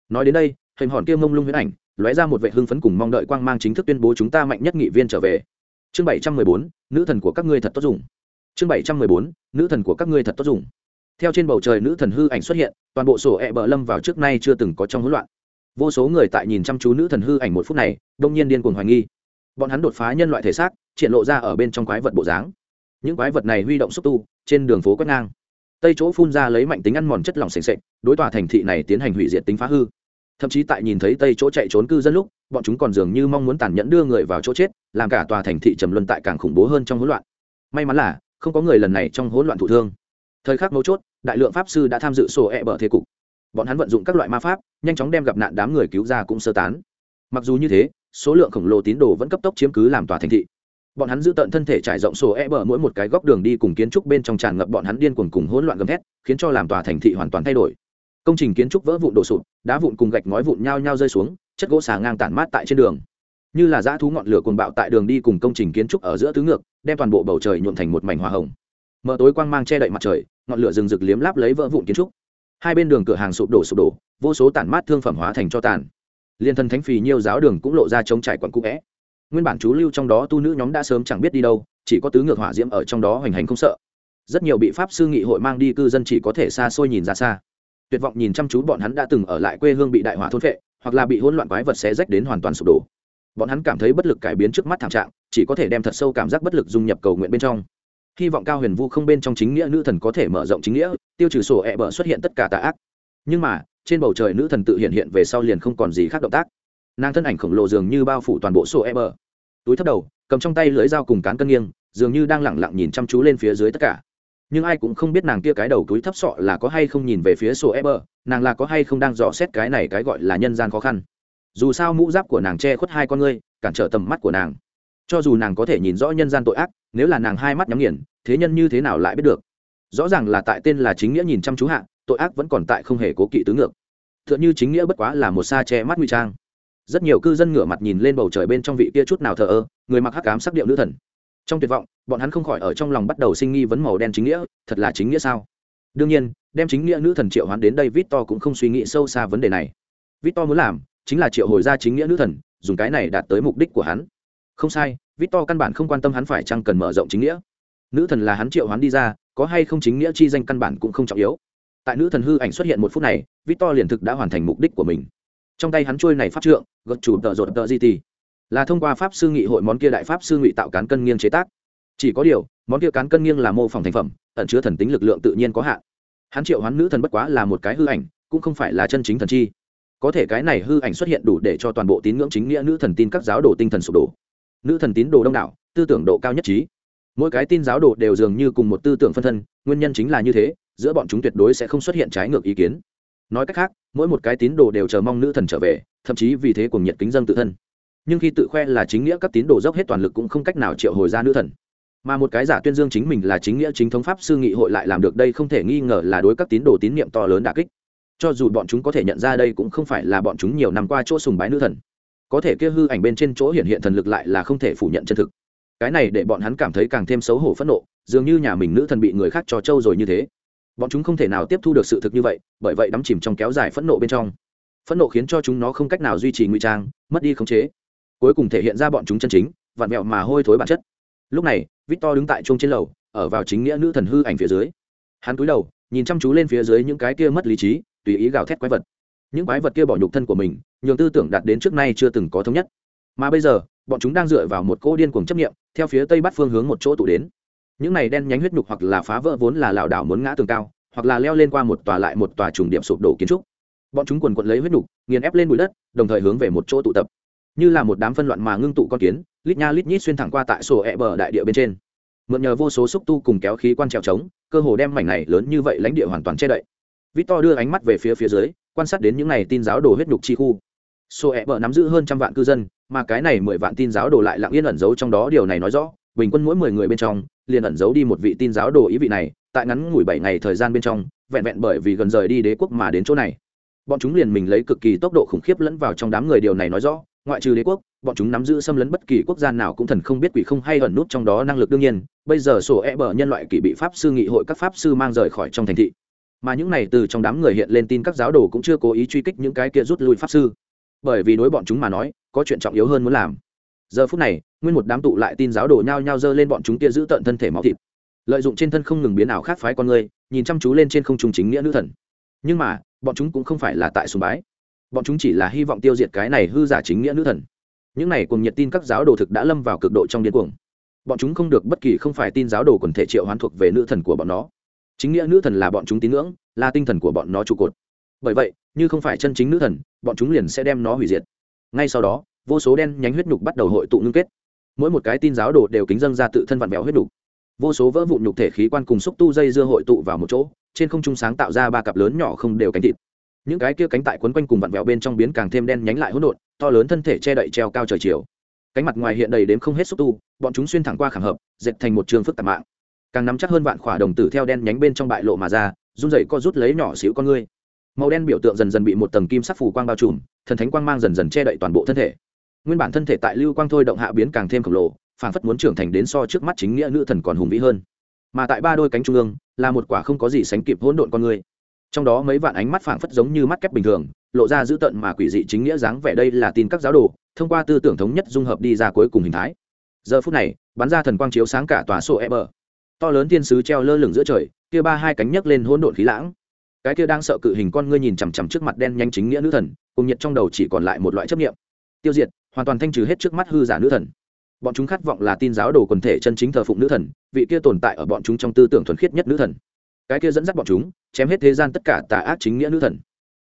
Nói đến đây hình hòn kia mông lung huyễn ảnh, lóe ra một vệ hưng phấn cùng mong đợi quang mang chính thức tuyên bố chúng ta mạnh nhất nghị viên trở về. Chương bảy trăm mười bốn, nữ thần của các ngươi thật tốt dùng. Chương bảy trăm mười bốn, nữ thần của các ngươi thật tốt dùng. Theo trên bầu trời nữ thần hư ảnh xuất hiện, toàn bộ sổ ẹ、e、bờ lâm vào trước nay chưa từng có trong hỗn loạn. Vô số người tại nhìn chăm chú nữ thần hư ảnh một phút này, đông nhiên điên cuồng hoài nghi. Bọn hắn đột phá nhân loại thể xác, triển lộ ra ở bên trong quái vật bộ dáng. Những quái vật này huy động xúc tu, trên đường phố quét ngang. Tây chỗ phun ra lấy mạnh tính ăn mòn chất lỏng s ề n s ệ c đối tòa thành thị này tiến hành hủy diệt tính phá hư thậm chí tại nhìn thấy tây chỗ chạy trốn cư dân lúc, bọn chúng còn dường như mong muốn tàn nhẫn đưa người vào chỗ chết, làm cả tòa thành thị trầm luân tại càng khủng bố hơn trong hỗn loạn. May mắn là, không có người lần này trong hỗn loạn thụ thương. Thời khắc mấu chốt, đại lượng pháp sư đã tham dự sổ e bờ thế cục. Bọn hắn vận dụng các loại ma pháp, nhanh chóng đem gặp nạn đám người cứu ra cũng sơ tán. Mặc dù như thế, số lượng khổng lồ tín đồ vẫn cấp tốc chiếm cứ làm tòa thành thị. Bọn hắn giữ tận thân thể trải rộng sổ e bờ mỗi một cái góc đường đi cùng kiến trúc bên trong tràn ngập bọn hắn điên cuồng cùng hỗn loạn gầm thét, khiến cho làm tòa thành thị hoàn toàn thay đổi công trình kiến trúc vỡ vụn đổ sụp, đá vụn cùng gạch ngói vụn nhao nhao rơi xuống, chất gỗ xà ngang tản mát tại trên đường. Như là dã thú ngọn lửa cuồng bạo tại đường đi cùng công trình kiến trúc ở giữa tứ ngược, đem toàn bộ bầu trời nhuộn thành một mảnh hoa hồng. Mở tối quang mang che đậy mặt trời, ngọn lửa rừng rực liếm láp lấy vỡ vụn kiến trúc. Hai bên đường cửa hàng sụp đổ sụp đổ, vô số tản mát thương phẩm hóa thành cho tàn. Liên thân thánh phì nhiều giáo đường cũng lộ ra trống trải quặn cũ vẽ. Nguyên bản chú lưu trong đó tu nữ nhóm đã sớm chẳng biết đi đâu, chỉ có tứ ngược hỏa diễm ở trong đó hoành hành không sợ. Rất nhiều bị pháp sư nghị hội mang đi cư dân chỉ có thể xa xôi nhìn ra xa tuyệt vọng nhìn chăm chú bọn hắn đã từng ở lại quê hương bị đại hỏa thôn phệ, hoặc là bị hỗn loạn quái vật xé rách đến hoàn toàn sụp đổ. Bọn hắn cảm thấy bất lực cải biến trước mắt thảm trạng chỉ có thể đem thật sâu cảm giác bất lực dung nhập cầu nguyện bên trong. Hy vọng cao huyền vu không bên trong chính nghĩa nữ thần có thể mở rộng chính nghĩa tiêu trừ sổ ẹ bờ xuất hiện tất cả tà ác. Nhưng mà trên bầu trời nữ thần tự hiện hiện về sau liền không còn gì khác động tác. Nàng thân ảnh khổng lồ dường như bao phủ toàn bộ sổ e bờ. Túi thấp đầu cầm trong tay lưới dao cùng cán cân nghiêng dường như đang lẳng lặng nhìn chăm chú lên phía dưới tất cả nhưng ai cũng không biết nàng kia cái đầu túi thấp sọ là có hay không nhìn về phía sổ e nàng là có hay không đang dò xét cái này cái gọi là nhân gian khó khăn. Dù sao mũ giáp của nàng che khuất hai con ngươi, cản trở tầm mắt của nàng. Cho dù nàng có thể nhìn rõ nhân gian tội ác, nếu là nàng hai mắt nhắm nghiền, thế nhân như thế nào lại biết được? Rõ ràng là tại tên là chính nghĩa nhìn chăm chú hạ, tội ác vẫn còn tại không hề cố kỵ tứ ngược. T h ư ợ n h ư chính nghĩa bất quá là một xa che mắt nguy trang. Rất nhiều cư dân ngửa mặt nhìn lên bầu trời bên trong vị kia chút nào thờ ơ, người mặc hắc cám sắc điệu nữ thần trong tuyệt vọng, bọn hắn không khỏi ở trong lòng bắt đầu sinh nghi vấn màu đen chính nghĩa, thật là chính nghĩa sao? Đương nhiên, đem chính nghĩa nữ thần triệu hoán đến đây vít to cũng không suy nghĩ sâu xa vấn đề này. Vít to muốn làm chính là triệu hồi ra chính nghĩa nữ thần, dùng cái này đạt tới mục đích của hắn. Không sai vít to căn bản không quan tâm hắn phải chăng cần mở rộng chính nghĩa. Nữ thần là hắn triệu hoán đi ra, có hay không chính nghĩa chi danh căn bản cũng không trọng yếu. Tại nữ thần hư ảnh xuất hiện một phút này, victor liền thực đã hoàn thành mục đích của mình. Trong tay hắn trôi này pháp trượng, gật chủ tợ rột tợ di tì là thông qua pháp sư nghị hội món kia đại pháp sư ngụy tạo cán cân nghiêng chế tác. Chỉ có điều, món kia cán cân nghiêng là mô phỏng thành phẩm, ẩn chứa thần tính lực lượng tự nhiên có hạn. Hắn triệu hoán nữ thần bất quá là một cái hư ảnh, cũng không phải là chân chính thần chi. Có thể cái này hư ảnh xuất hiện đủ để cho toàn bộ tín ngưỡng chính nghĩa nữ thần tin các giáo đồ tinh thần sụp đổ. Nữ thần tín đồ đông đảo, tư tưởng độ cao nhất trí. Mỗi cái tin giáo đồ đều dường như cùng một tư tưởng phân thân, nguyên nhân chính là như thế, giữa bọn chúng tuyệt đối sẽ không xuất hiện trái ngược ý kiến. Nói cách khác, mỗi một cái tín đồ đều chờ mong nữ thần trở về, thậm chí vì thế cùng nhiệt kính dân tự thân nhưng khi tự khoe là chính nghĩa các tín đồ dốc hết toàn lực cũng không cách nào triệu hồi ra nữ thần. Mà một cái giả tuyên dương chính mình là chính nghĩa chính thống pháp sư nghị hội lại làm được đây không thể nghi ngờ là đối các tín đồ tín nhiệm to lớn đà kích. Cho dù bọn chúng có thể nhận ra đây cũng không phải là bọn chúng nhiều năm qua chỗ sùng bái nữ thần. Có thể kia hư ảnh bên trên chỗ hiện hiện thần lực lại là không thể phủ nhận chân thực. Cái này để bọn hắn cảm thấy càng thêm xấu hổ phẫn nộ, dường như nhà mình nữ thần bị người khác trò trâu rồi như thế. Bọn chúng không thể nào tiếp thu được sự thực như vậy, bởi vậy đắm chìm trong kéo dài phẫn nộ bên trong. Phẫn nộ khiến cho chúng nó không cách nào duy trì ngụy trang, mất đi khống chế cuối cùng thể hiện ra bọn chúng chân chính, vặn vẹo mà hôi thối bản chất. Lúc này, victor đứng tại chuông trên lầu, ở vào chính nghĩa nữ thần hư ảnh phía dưới. Hắn cúi đầu, nhìn chăm chú lên phía dưới những cái kia mất lý trí, tùy ý gào thét quái vật. Những quái vật kia bỏ nhục thân của mình, nhường tư tưởng đạt đến trước nay chưa từng có thống nhất. Mà bây giờ, bọn chúng đang dựa vào một cỗ điên cuồng chấp nghiệm theo phía tây bắc phương hướng một chỗ tụ đến. Những này đen nhánh huyết nhục hoặc là phá vỡ vốn là lảo đảo muốn ngã tường cao, hoặc là leo lên qua một tòa lại một tòa trùng điểm sụp đổ kiến trúc. Bọn chúng quần quận lấy huyết nhục, nghiền ép lên bụi đất, đồng thời hướng về một chỗ tụ tập như là một đám phân loạn mà ngưng tụ con kiến, lít nha lít nhít xuyên thẳng qua tại sổ ẹ bờ đại địa bên trên. Mượn nhờ vô số xúc tu cùng kéo khí quan trèo trống, cơ hồ đem mảnh này lớn như vậy lãnh địa hoàn toàn che đậy. Victor đưa ánh mắt về phía phía dưới, quan sát đến những này tin giáo đồ huyết nhục chi khu. Sổ ẹ bờ nắm giữ hơn trăm vạn cư dân, mà cái này mười vạn tin giáo đồ lại lặng yên ẩn giấu trong đó, điều này nói rõ, bình quân mỗi mười người bên trong, liền ẩn giấu đi một vị tin giáo đồ ý vị này, tại ngắn ngủi bảy ngày thời gian bên trong, vẹn vẹn bởi vì gần rời đi đế quốc mà đến chỗ này. Bọn chúng liền mình lấy cực kỳ tốc độ khủng khiếp lẫn vào trong đám người, điều này nói rõ ngoại trừ đế quốc, bọn chúng nắm giữ xâm lấn bất kỳ quốc gia nào cũng thần không biết quỷ không hay ẩn nút trong đó năng lực đương nhiên, bây giờ sổ e bờ nhân loại kỷ bị pháp sư nghị hội các pháp sư mang rời khỏi trong thành thị. Mà những này từ trong đám người hiện lên tin các giáo đồ cũng chưa cố ý truy kích những cái kia rút lui pháp sư. Bởi vì đối bọn chúng mà nói, có chuyện trọng yếu hơn muốn làm. Giờ phút này, nguyên một đám tụ lại tin giáo đồ nhao nhao dơ lên bọn chúng kia giữ tận thân thể máu thịt. Lợi dụng trên thân không ngừng biến ảo khác phái con người, nhìn chăm chú lên trên không trung chính nghĩa nữ thần. Nhưng mà, bọn chúng cũng không phải là tại sùng bái bọn chúng chỉ là hy vọng tiêu diệt cái này hư giả chính nghĩa nữ thần. Những này cùng nhiệt tin các giáo đồ thực đã lâm vào cực độ trong điên cuồng. Bọn chúng không được bất kỳ không phải tin giáo đồ quần thể triệu hoán thuộc về nữ thần của bọn nó. Chính nghĩa nữ thần là bọn chúng tín ngưỡng, là tinh thần của bọn nó trụ cột. Bởi vậy, như không phải chân chính nữ thần, bọn chúng liền sẽ đem nó hủy diệt. Ngay sau đó, vô số đen nhánh huyết nhục bắt đầu hội tụ ngưng kết. Mỗi một cái tin giáo đồ đều kính dâng ra tự thân vạn béo huyết nhục. Vô số vỡ vụn nhục thể khí quan cùng xúc tu dây dưa hội tụ vào một chỗ, trên không trung sáng tạo ra ba cặp lớn nhỏ không đều cánh thịt những cái kia cánh tại quấn quanh cùng vặn vẹo bên trong biến càng thêm đen nhánh lại hỗn độn, to lớn thân thể che đậy treo cao trời chiều. Cánh mặt ngoài hiện đầy đếm không hết xúc tu, bọn chúng xuyên thẳng qua khảm hợp, dệt thành một trường phức tạp mạng. Càng nắm chắc hơn vạn khỏa đồng tử theo đen nhánh bên trong bại lộ mà ra, run rẩy co rút lấy nhỏ xíu con ngươi. Màu đen biểu tượng dần dần bị một tầng kim sắc phủ quang bao trùm, thần thánh quang mang dần dần che đậy toàn bộ thân thể. Nguyên bản thân thể tại lưu quang thôi động hạ biến càng thêm khổng lồ phản phất muốn trưởng thành đến so trước mắt chính nghĩa nữ thần còn hùng vĩ hơn. Mà tại ba đôi cánh trung ương, là một quả không có gì sánh kịp hỗn độn con người trong đó mấy vạn ánh mắt phảng phất giống như mắt kép bình thường, lộ ra dữ tợn mà quỷ dị chính nghĩa dáng vẻ đây là tin các giáo đồ, thông qua tư tưởng thống nhất dung hợp đi ra cuối cùng hình thái. Giờ phút này, bắn ra thần quang chiếu sáng cả tòa sổ e bờ. To lớn thiên sứ treo lơ lửng giữa trời, kia ba hai cánh nhấc lên hỗn độn khí lãng. Cái kia đang sợ cự hình con ngươi nhìn chằm chằm trước mặt đen nhanh chính nghĩa nữ thần, cùng nhiệt trong đầu chỉ còn lại một loại chấp niệm. Tiêu diệt, hoàn toàn thanh trừ hết trước mắt hư giả nữ thần. Bọn chúng khát vọng là tin giáo đồ quần thể chân chính thờ phụng nữ thần, vị kia tồn tại ở bọn chúng trong tư tưởng thuần khiết nhất nữ thần cái kia dẫn dắt bọn chúng, chém hết thế gian tất cả tà ác chính nghĩa nữ thần.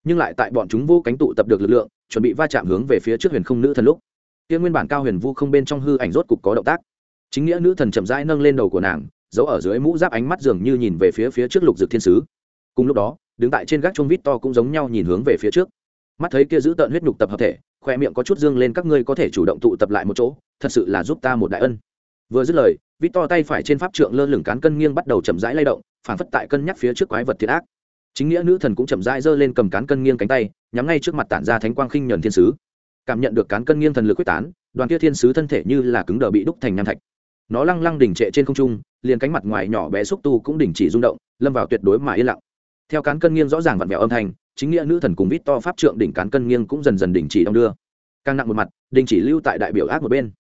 Nhưng lại tại bọn chúng vô cánh tụ tập được lực lượng, chuẩn bị va chạm hướng về phía trước huyền không nữ thần lúc. Kia nguyên bản cao huyền vu không bên trong hư ảnh rốt cục có động tác. Chính nghĩa nữ thần chậm rãi nâng lên đầu của nàng, giấu ở dưới mũ giáp ánh mắt dường như nhìn về phía phía trước lục dực thiên sứ. Cùng lúc đó, đứng tại trên gác chuông vít to cũng giống nhau nhìn hướng về phía trước. Mắt thấy kia giữ tợn huyết nhục tập hợp thể, khoe miệng có chút dương lên, các ngươi có thể chủ động tụ tập lại một chỗ, thật sự là giúp ta một đại ân vừa dứt lời, vít to tay phải trên pháp trượng lơ lửng cán cân nghiêng bắt đầu chậm rãi lay động, phản phất tại cân nhắc phía trước quái vật thiệt ác. Chính nghĩa nữ thần cũng chậm rãi giơ lên cầm cán cân nghiêng cánh tay, nhắm ngay trước mặt tản ra thánh quang khinh nhuần thiên sứ. Cảm nhận được cán cân nghiêng thần lực quyết tán, đoàn kia thiên sứ thân thể như là cứng đờ bị đúc thành nham thạch. Nó lăng lăng đỉnh trệ trên không trung, liền cánh mặt ngoài nhỏ bé xúc tu cũng đình chỉ rung động, lâm vào tuyệt đối mà yên lặng. Theo cán cân nghiêng rõ ràng vặn vẹo âm thanh, chính nghĩa nữ thần cùng vít to pháp trượng đỉnh cán cân nghiêng cũng dần dần đình chỉ đong đưa. Càng nặng một mặt, đình chỉ lưu tại đại biểu ác một bên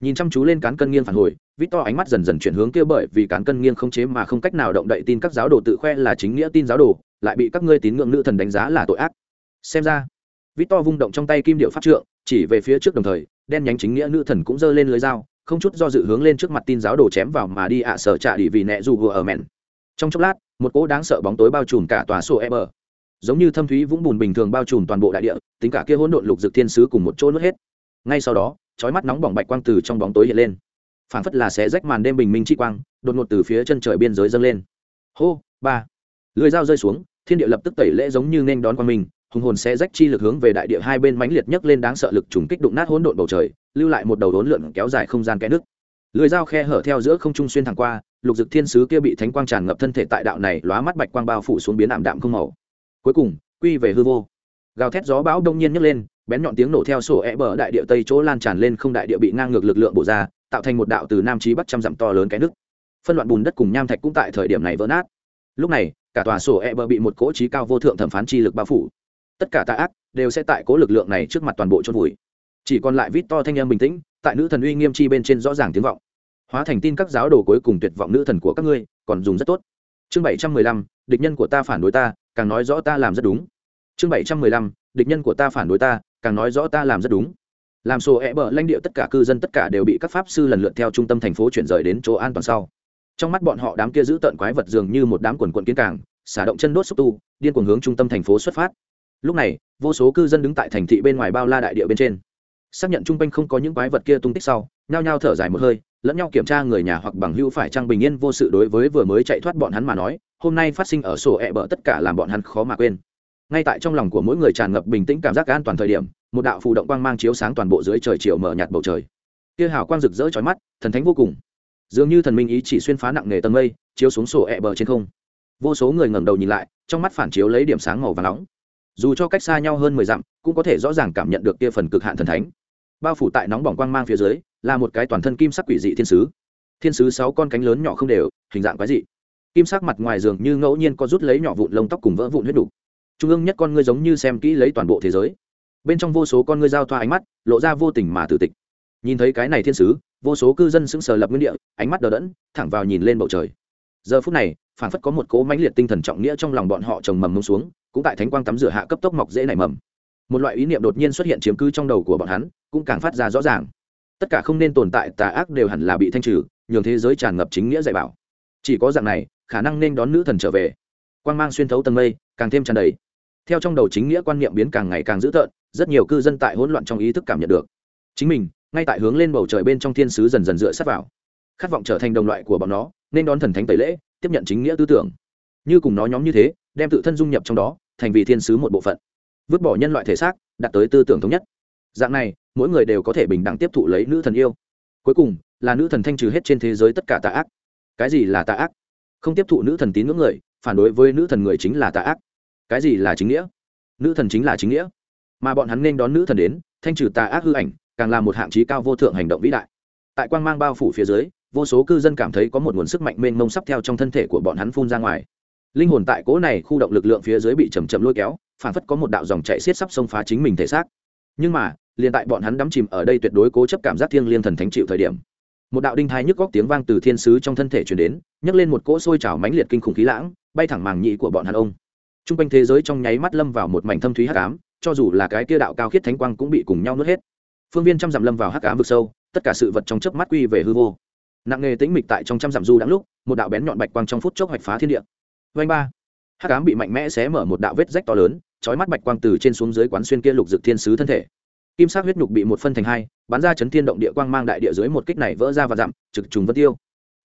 nhìn chăm chú lên cán cân nghiêng phản hồi vít to ánh mắt dần dần chuyển hướng kia bởi vì cán cân nghiêng không chế mà không cách nào động đậy tin các giáo đồ tự khoe là chính nghĩa tin giáo đồ, lại bị các ngươi tín ngưỡng nữ thần đánh giá là tội ác. Xem ra vít to vung động trong tay kim điệu pháp trượng, chỉ về phía trước đồng thời, đen nhánh chính nghĩa nữ thần cũng giơ lên lưới dao, không chút do dự hướng lên trước mặt tin giáo đồ chém vào mà đi ạ, sở trạ đi vì nẹ dù vừa ở mẹn. Trong chốc lát, một cỗ đáng sợ bóng tối bao trùm cả tòa sổ e bờ. Giống như thâm thúy vũng bùn bình thường bao trùm toàn bộ đại địa, tính cả kia hỗn độn lục dực thiên sứ cùng một chỗ nuốt hết. Ngay sau đó chói mắt nóng bỏng bạch quang từ trong bóng tối hiện lên. Phảng phất là sẽ rách màn đêm bình minh chi quang, đột ngột từ phía chân trời biên giới dâng lên. Hô, ba. Lưỡi dao rơi xuống, thiên địa lập tức tẩy lễ giống như nên đón quang minh, hùng hồn sẽ rách chi lực hướng về đại địa hai bên mãnh liệt nhất lên đáng sợ lực trùng kích đụng nát hỗn độn bầu trời, lưu lại một đầu đốn lượn kéo dài không gian kẽ nước. Lưỡi dao khe hở theo giữa không trung xuyên thẳng qua, lục dực thiên sứ kia bị thánh quang tràn ngập thân thể tại đạo này lóa mắt bạch quang bao phủ xuống biến ảm đạm không màu. Cuối cùng, quy về hư vô. Gào thét gió bão đông nhiên nhấc lên bén nhọn tiếng nổ theo sổ e bờ đại địa tây chỗ lan tràn lên không đại địa bị ngang ngược lực lượng bổ ra, tạo thành một đạo từ nam chí bắc trăm dặm to lớn cái nước phân loạn bùn đất cùng nham thạch cũng tại thời điểm này vỡ nát. Lúc này, cả tòa sổ e bờ bị một cỗ trí cao vô thượng thẩm phán chi lực bao phủ. Tất cả tạ ác đều sẽ tại cố lực lượng này trước mặt toàn bộ chôn vùi. Chỉ còn lại vít to thanh em bình tĩnh, tại nữ thần uy nghiêm chi bên trên rõ ràng tiếng vọng. Hóa thành tin các giáo đồ cuối cùng tuyệt vọng nữ thần của các ngươi, còn dùng rất tốt. Chương bảy trăm mười lăm, địch nhân của ta phản đối ta, càng nói rõ ta làm rất đúng. Chương bảy trăm mười lăm, địch nhân của ta phản đối ta càng nói rõ ta làm rất đúng. Làm sổ e bờ lãnh địa tất cả cư dân tất cả đều bị các pháp sư lần lượt theo trung tâm thành phố chuyển rời đến chỗ an toàn sau. Trong mắt bọn họ đám kia giữ tợn quái vật dường như một đám quần quận kiến càng, xả động chân đốt xúc tu, điên cuồng hướng trung tâm thành phố xuất phát. Lúc này, vô số cư dân đứng tại thành thị bên ngoài bao la đại địa bên trên. Xác nhận chung quanh không có những quái vật kia tung tích sau, nhao nhao thở dài một hơi, lẫn nhau kiểm tra người nhà hoặc bằng hữu phải trang bình yên vô sự đối với vừa mới chạy thoát bọn hắn mà nói, hôm nay phát sinh ở sổ e bờ tất cả làm bọn hắn khó mà quên ngay tại trong lòng của mỗi người tràn ngập bình tĩnh cảm giác an toàn thời điểm, một đạo phù động quang mang chiếu sáng toàn bộ dưới trời chiều mở nhạt bầu trời. Kia hào quang rực rỡ chói mắt, thần thánh vô cùng. Dường như thần minh ý chỉ xuyên phá nặng nề tầng mây, chiếu xuống sổ ẹ bờ trên không. Vô số người ngẩng đầu nhìn lại, trong mắt phản chiếu lấy điểm sáng màu và nóng. Dù cho cách xa nhau hơn mười dặm, cũng có thể rõ ràng cảm nhận được kia phần cực hạn thần thánh. Bao phủ tại nóng bỏng quang mang phía dưới, là một cái toàn thân kim sắc quỷ dị thiên sứ. Thiên sứ sáu con cánh lớn nhỏ không đều, hình dạng quái dị. Kim sắc mặt ngoài giường như ngẫu nhiên có rút lấy nhỏ vụn lông tóc cùng vỡ vụn huyết đủ trung ương nhất con ngươi giống như xem kỹ lấy toàn bộ thế giới. Bên trong vô số con ngươi giao thoa ánh mắt, lộ ra vô tình mà tử tịch. Nhìn thấy cái này thiên sứ, vô số cư dân sững sờ lập nguyên địa, ánh mắt đờ đẫn, thẳng vào nhìn lên bầu trời. Giờ phút này phản phất có một cố mãnh liệt tinh thần trọng nghĩa trong lòng bọn họ trồng mầm mông xuống, cũng tại thánh quang tắm rửa hạ cấp tốc mọc dễ nảy mầm. Một loại ý niệm đột nhiên xuất hiện chiếm cứ trong đầu của bọn hắn, cũng càng phát ra rõ ràng. Tất cả không nên tồn tại, tà ác đều hẳn là bị thanh trừ, nhường thế giới tràn ngập chính nghĩa dạy bảo. Chỉ có dạng này, khả năng nên đón nữ thần trở về. Quang mang xuyên thấu tầng mây, càng thêm tràn đầy theo trong đầu chính nghĩa quan niệm biến càng ngày càng dữ tợn, rất nhiều cư dân tại hỗn loạn trong ý thức cảm nhận được. Chính mình, ngay tại hướng lên bầu trời bên trong thiên sứ dần dần dựa sát vào. Khát vọng trở thành đồng loại của bọn nó, nên đón thần thánh tẩy lễ, tiếp nhận chính nghĩa tư tưởng. Như cùng nó nhóm như thế, đem tự thân dung nhập trong đó, thành vì thiên sứ một bộ phận. Vứt bỏ nhân loại thể xác, đạt tới tư tưởng thống nhất. Dạng này, mỗi người đều có thể bình đẳng tiếp thụ lấy nữ thần yêu. Cuối cùng, là nữ thần thanh trừ hết trên thế giới tất cả tà ác. Cái gì là tà ác? Không tiếp thụ nữ thần tín ngưỡng người, phản đối với nữ thần người chính là tà ác cái gì là chính nghĩa? Nữ thần chính là chính nghĩa. Mà bọn hắn nên đón nữ thần đến, thanh trừ tà ác hư ảnh, càng là một hạng trí cao vô thượng hành động vĩ đại. Tại quang mang bao phủ phía dưới, vô số cư dân cảm thấy có một nguồn sức mạnh mênh mông sắp theo trong thân thể của bọn hắn phun ra ngoài. Linh hồn tại cỗ này khu động lực lượng phía dưới bị chầm chậm lôi kéo, phản phất có một đạo dòng chạy xiết sắp xông phá chính mình thể xác. Nhưng mà, liền tại bọn hắn đắm chìm ở đây tuyệt đối cố chấp cảm giác thiêng liêng thần thánh chịu thời điểm, một đạo đinh thai nhức góc tiếng vang từ thiên sứ trong thân thể truyền đến, nhấc lên một cỗ sôi trào mãnh liệt kinh khủng khí lãng, bay thẳng màng nhị của bọn hắn ông t r u n g quanh thế giới trong nháy mắt lâm vào một mảnh thâm thúy hắc ám, cho dù là cái kia đạo cao khiết thánh quang cũng bị cùng nhau nuốt hết. Phương viên trăm dặm lâm vào hắc ám vực sâu, tất cả sự vật trong chớp mắt quy về hư vô. Nặng nghề tĩnh mịch tại trong trăm dặm du đãng lúc, một đạo bén nhọn bạch quang trong phút chốc hoạch phá thiên địa. Vanh ba. Hắc ám bị mạnh mẽ xé mở một đạo vết rách to lớn, chói mắt bạch quang từ trên xuống dưới quán xuyên kia lục dực thiên sứ thân thể. Kim sắc huyết nhục bị một phân thành hai, bắn ra chấn thiên động địa quang mang đại địa dưới một kích này vỡ ra và dặm, trực trùng vân tiêu.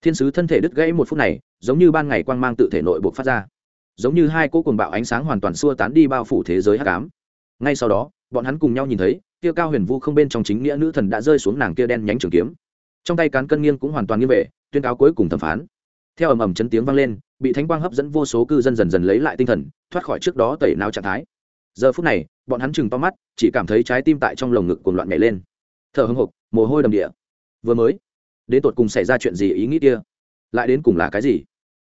Thiên sứ thân thể đứt gãy một phút này, giống như ban ngày quang mang tự thể nội buộc phát ra giống như hai cỗ cuồng bạo ánh sáng hoàn toàn xua tán đi bao phủ thế giới hắc ám. Ngay sau đó, bọn hắn cùng nhau nhìn thấy, kia cao huyền vu không bên trong chính nghĩa nữ thần đã rơi xuống nàng kia đen nhánh trường kiếm. Trong tay cán cân nghiêng cũng hoàn toàn nghiêng về, tuyên cáo cuối cùng thẩm phán. Theo ầm ầm chấn tiếng vang lên, bị thánh quang hấp dẫn vô số cư dân dần dần lấy lại tinh thần, thoát khỏi trước đó tẩy não trạng thái. Giờ phút này, bọn hắn chừng to mắt, chỉ cảm thấy trái tim tại trong lồng ngực cuồng loạn nhảy lên. Thở hững hục mồ hôi đầm địa. Vừa mới, đến tột cùng xảy ra chuyện gì ý nghĩ kia? Lại đến cùng là cái gì?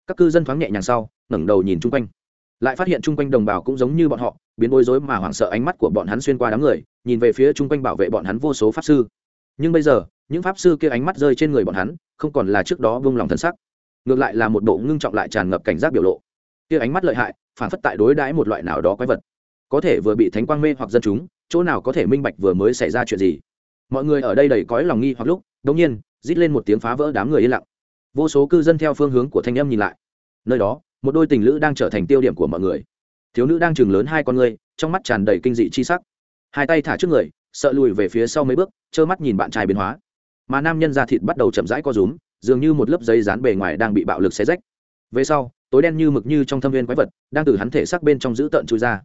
Các cư dân thoáng nhẹ nhàng sau ngẩng đầu nhìn chung quanh. Lại phát hiện chung quanh đồng bào cũng giống như bọn họ, biến bối rối mà hoảng sợ ánh mắt của bọn hắn xuyên qua đám người, nhìn về phía chung quanh bảo vệ bọn hắn vô số pháp sư. Nhưng bây giờ, những pháp sư kia ánh mắt rơi trên người bọn hắn, không còn là trước đó vung lòng thân sắc ngược lại là một bộ ngưng trọng lại tràn ngập cảnh giác biểu lộ. Kia ánh mắt lợi hại, phản phất tại đối đãi một loại nào đó quái vật. Có thể vừa bị thánh quang mê hoặc dân chúng, chỗ nào có thể minh bạch vừa mới xảy ra chuyện gì. Mọi người ở đây đầy cõi lòng nghi hoặc lúc đống nhiên, rít lên một tiếng phá vỡ đám người yên lặng. Vô số cư dân theo phương hướng của thanh âm nhìn lại. Nơi đó một đôi tình lữ đang trở thành tiêu điểm của mọi người. Thiếu nữ đang chừng lớn hai con người, trong mắt tràn đầy kinh dị chi sắc. Hai tay thả trước người, sợ lùi về phía sau mấy bước, trơ mắt nhìn bạn trai biến hóa. Mà nam nhân da thịt bắt đầu chậm rãi co rúm, dường như một lớp giấy dán bề ngoài đang bị bạo lực xé rách. Về sau, tối đen như mực như trong thâm viên quái vật, đang từ hắn thể xác bên trong giữ tợn chui ra.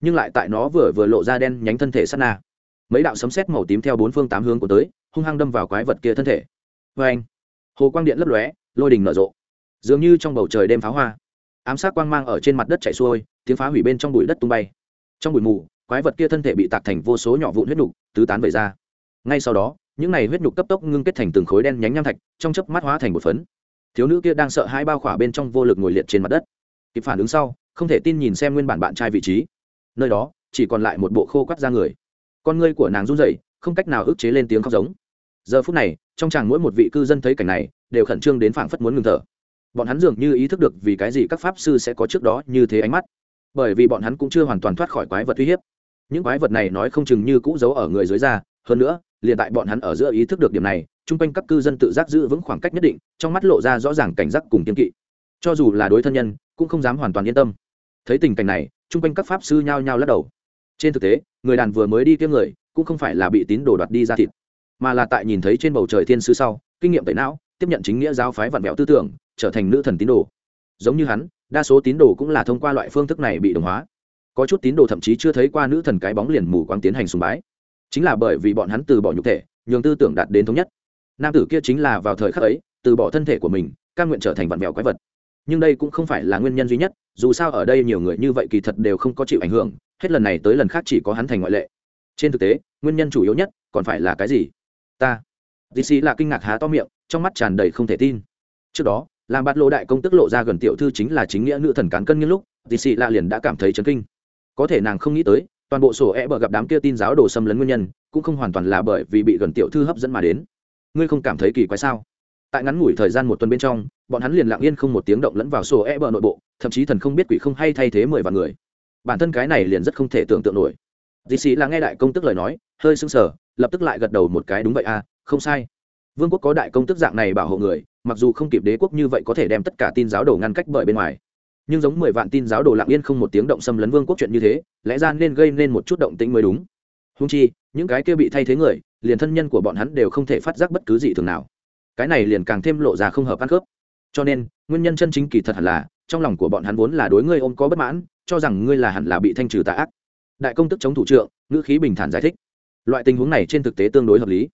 Nhưng lại tại nó vừa vừa lộ ra đen nhánh thân thể sát na. Mấy đạo sấm sét màu tím theo bốn phương tám hướng của tới, hung hăng đâm vào quái vật kia thân thể. Vê anh hồ quang điện lấp lóe, lôi đình nở rộ. Dường như trong bầu trời đêm pháo hoa ám sát quang mang ở trên mặt đất chảy xuôi, tiếng phá hủy bên trong bụi đất tung bay. Trong bụi mù, quái vật kia thân thể bị tạc thành vô số nhỏ vụn huyết nục, tứ tán về ra. Ngay sau đó, những này huyết nhục cấp tốc ngưng kết thành từng khối đen nhánh nham thạch, trong chớp mắt hóa thành một phấn. Thiếu nữ kia đang sợ hai bao khỏa bên trong vô lực ngồi liệt trên mặt đất. Kịp phản ứng sau, không thể tin nhìn xem nguyên bản bạn trai vị trí. Nơi đó, chỉ còn lại một bộ khô quắt ra người. Con ngươi của nàng run rẩy, không cách nào ức chế lên tiếng khóc giống. Giờ phút này, trong chàng mỗi một vị cư dân thấy cảnh này, đều khẩn trương đến phảng phất muốn ngừng thở bọn hắn dường như ý thức được vì cái gì các pháp sư sẽ có trước đó như thế ánh mắt. Bởi vì bọn hắn cũng chưa hoàn toàn thoát khỏi quái vật uy hiếp. Những quái vật này nói không chừng như cũ giấu ở người dưới da. Hơn nữa, liền tại bọn hắn ở giữa ý thức được điểm này, chung quanh các cư dân tự giác giữ vững khoảng cách nhất định, trong mắt lộ ra rõ ràng cảnh giác cùng kiên kỵ. Cho dù là đối thân nhân, cũng không dám hoàn toàn yên tâm. Thấy tình cảnh này, chung quanh các pháp sư nhao nhao lắc đầu. Trên thực tế, người đàn vừa mới đi kiếm người, cũng không phải là bị tín đồ đoạt đi ra thịt, mà là tại nhìn thấy trên bầu trời thiên sư sau, kinh nghiệm tẩy não, tiếp nhận chính nghĩa giáo phái vạn vẹo tư tưởng trở thành nữ thần tín đồ. Giống như hắn, đa số tín đồ cũng là thông qua loại phương thức này bị đồng hóa. Có chút tín đồ thậm chí chưa thấy qua nữ thần cái bóng liền mù quáng tiến hành sùng bái. Chính là bởi vì bọn hắn từ bỏ nhục thể, nhường tư tưởng đạt đến thống nhất. Nam tử kia chính là vào thời khắc ấy, từ bỏ thân thể của mình căn nguyện trở thành vạn mèo quái vật. Nhưng đây cũng không phải là nguyên nhân duy nhất, dù sao ở đây nhiều người như vậy kỳ thật đều không có chịu ảnh hưởng, hết lần này tới lần khác chỉ có hắn thành ngoại lệ. Trên thực tế, nguyên nhân chủ yếu nhất còn phải là cái gì? Ta. Dì xì là kinh ngạc há to miệng, trong mắt tràn đầy không thể tin. Trước đó làm bạt lộ đại công tức lộ ra gần tiểu thư chính là chính nghĩa nữ thần cán cân những lúc dì xì lạ liền đã cảm thấy chấn kinh. Có thể nàng không nghĩ tới, toàn bộ sổ e bờ gặp đám kia tin giáo đồ xâm lấn nguyên nhân, cũng không hoàn toàn là bởi vì bị gần tiểu thư hấp dẫn mà đến. Ngươi không cảm thấy kỳ quái sao? Tại ngắn ngủi thời gian một tuần bên trong, bọn hắn liền lặng yên không một tiếng động lẫn vào sổ e bờ nội bộ, thậm chí thần không biết quỷ không hay thay thế mười vạn người. Bản thân cái này liền rất không thể tưởng tượng nổi. Dì xì là nghe đại công tức lời nói, hơi sưng sờ, lập tức lại gật đầu một cái, đúng vậy à không sai vương quốc có đại công tức dạng này bảo hộ người, mặc dù không kịp đế quốc như vậy có thể đem tất cả tin giáo đồ ngăn cách bởi bên ngoài. Nhưng giống mười vạn tin giáo đồ lặng yên không một tiếng động xâm lấn vương quốc chuyện như thế, lẽ ra nên gây nên một chút động tĩnh mới đúng. Húng chi, những cái kia bị thay thế người, liền thân nhân của bọn hắn đều không thể phát giác bất cứ gì thường nào. Cái này liền càng thêm lộ ra không hợp ăn khớp. Cho nên, nguyên nhân chân chính kỳ thật hẳn là, trong lòng của bọn hắn vốn là đối ngươi ôm có bất mãn, cho rằng ngươi là hẳn là bị thanh trừ tạ ác. Đại công tức chống thủ trưởng ngữ khí bình thản giải thích. Loại tình huống này trên thực tế tương đối hợp lý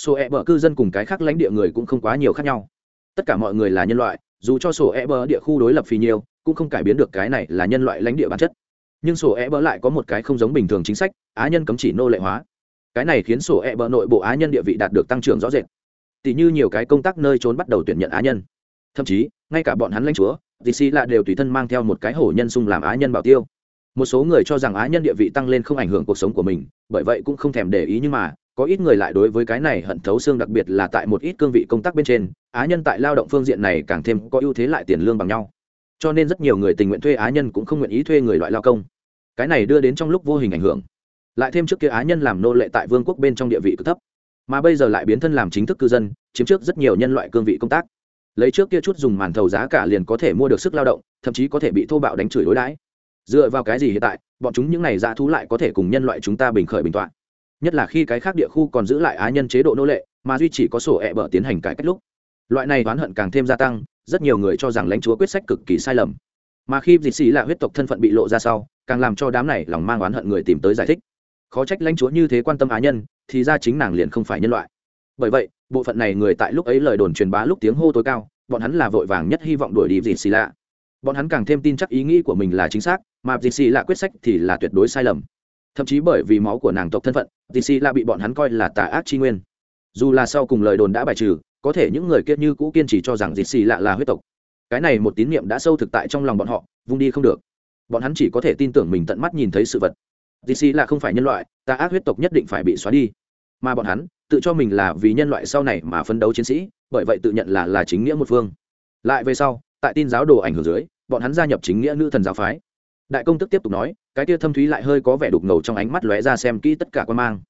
sổ e bờ cư dân cùng cái khác lãnh địa người cũng không quá nhiều khác nhau. Tất cả mọi người là nhân loại, dù cho sổ e bờ địa khu đối lập phì nhiêu cũng không cải biến được cái này là nhân loại lãnh địa bản chất. Nhưng sổ e bờ lại có một cái không giống bình thường chính sách, á nhân cấm chỉ nô lệ hóa. Cái này khiến sổ e bờ nội bộ á nhân địa vị đạt được tăng trưởng rõ rệt. Tỷ như nhiều cái công tác nơi trốn bắt đầu tuyển nhận á nhân. Thậm chí, ngay cả bọn hắn lãnh chúa dì xì là đều tùy thân mang theo một cái hổ nhân sung làm á nhân bảo tiêu. Một số người cho rằng á nhân địa vị tăng lên không ảnh hưởng cuộc sống của mình, bởi vậy cũng không thèm để ý nhưng mà có ít người lại đối với cái này hận thấu xương đặc biệt là tại một ít cương vị công tác bên trên, á nhân tại lao động phương diện này càng thêm có ưu thế lại tiền lương bằng nhau. Cho nên rất nhiều người tình nguyện thuê á nhân cũng không nguyện ý thuê người loại lao công. Cái này đưa đến trong lúc vô hình ảnh hưởng. Lại thêm trước kia á nhân làm nô lệ tại vương quốc bên trong địa vị cực thấp, mà bây giờ lại biến thân làm chính thức cư dân, chiếm trước rất nhiều nhân loại cương vị công tác. Lấy trước kia chút dùng màn thầu giá cả liền có thể mua được sức lao động, thậm chí có thể bị thô bạo đánh chửi đối đãi. Dựa vào cái gì hiện tại, bọn chúng những này dã thú lại có thể cùng nhân loại chúng ta bình khởi bình tọa nhất là khi cái khác địa khu còn giữ lại á nhân chế độ nô lệ, mà duy chỉ có sổ ẹ bở tiến hành cải cách lúc. Loại này oán hận càng thêm gia tăng, rất nhiều người cho rằng lãnh chúa quyết sách cực kỳ sai lầm. Mà khi dịch sĩ là huyết tộc thân phận bị lộ ra sau, càng làm cho đám này lòng mang oán hận người tìm tới giải thích. Khó trách lãnh chúa như thế quan tâm á nhân, thì ra chính nàng liền không phải nhân loại. Bởi vậy, bộ phận này người tại lúc ấy lời đồn truyền bá lúc tiếng hô tối cao, bọn hắn là vội vàng nhất hy vọng đuổi đi dịch xì lạ. Bọn hắn càng thêm tin chắc ý nghĩ của mình là chính xác, mà dịch xì lạ quyết sách thì là tuyệt đối sai lầm. Thậm chí bởi vì máu của nàng tộc thân phận dịch là bị bọn hắn coi là tà ác tri nguyên. Dù là sau cùng lời đồn đã bài trừ, có thể những người kia như cũ kiên trì cho rằng dịch xì lạ là huyết tộc. Cái này một tín niệm đã sâu thực tại trong lòng bọn họ, vung đi không được. Bọn hắn chỉ có thể tin tưởng mình tận mắt nhìn thấy sự vật. Dịch xì lạ không phải nhân loại, tà ác huyết tộc nhất định phải bị xóa đi. Mà bọn hắn, tự cho mình là vì nhân loại sau này mà phấn đấu chiến sĩ, bởi vậy tự nhận là là chính nghĩa một phương. Lại về sau, tại tin giáo đồ ảnh hưởng dưới, bọn hắn gia nhập chính nghĩa nữ thần giáo phái đại công tức tiếp tục nói, cái tia thâm thúy lại hơi có vẻ đục ngầu trong ánh mắt lóe ra xem kỹ tất cả quan mang.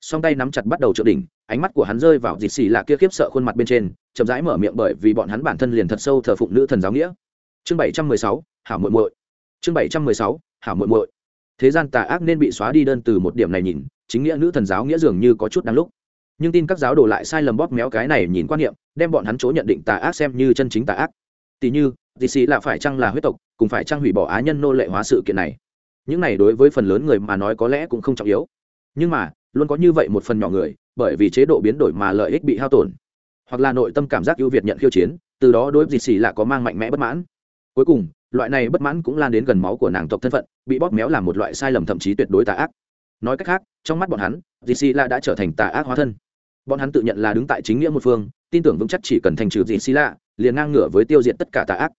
Song tay nắm chặt bắt đầu trượng đỉnh, ánh mắt của hắn rơi vào dịt xì là kia khiếp sợ khuôn mặt bên trên, chậm rãi mở miệng bởi vì bọn hắn bản thân liền thật sâu thờ phụng nữ thần giáo nghĩa. Chương bảy trăm mười sáu, hảo muội muội. Chương bảy trăm mười sáu, hảo muội muội. Thế gian tà ác nên bị xóa đi đơn từ một điểm này nhìn, chính nghĩa nữ thần giáo nghĩa dường như có chút đáng lúc. Nhưng tin các giáo đồ lại sai lầm bóp méo cái này nhìn quan niệm, đem bọn hắn chỗ nhận định tà ác xem như chân chính tà ác. Tỷ như dì xì là phải chăng là huyết tộc, cùng phải chăng hủy bỏ á nhân nô lệ hóa sự kiện này? Những này đối với phần lớn người mà nói có lẽ cũng không trọng yếu. Nhưng mà, luôn có như vậy một phần nhỏ người, bởi vì chế độ biến đổi mà lợi ích bị hao tổn. Hoặc là nội tâm cảm giác ưu việt nhận khiêu chiến, từ đó đối với dì xì là có mang mạnh mẽ bất mãn. Cuối cùng, loại này bất mãn cũng lan đến gần máu của nàng tộc thân phận, bị bóp méo là một loại sai lầm thậm chí tuyệt đối tà ác. Nói cách khác, trong mắt bọn hắn, dì xì là đã trở thành tà ác hóa thân. Bọn hắn tự nhận là đứng tại chính nghĩa một phương, tin tưởng vững chắc chỉ cần thành trừ dì xì lạ liền ngang ngửa với tiêu diệt tất cả tà ác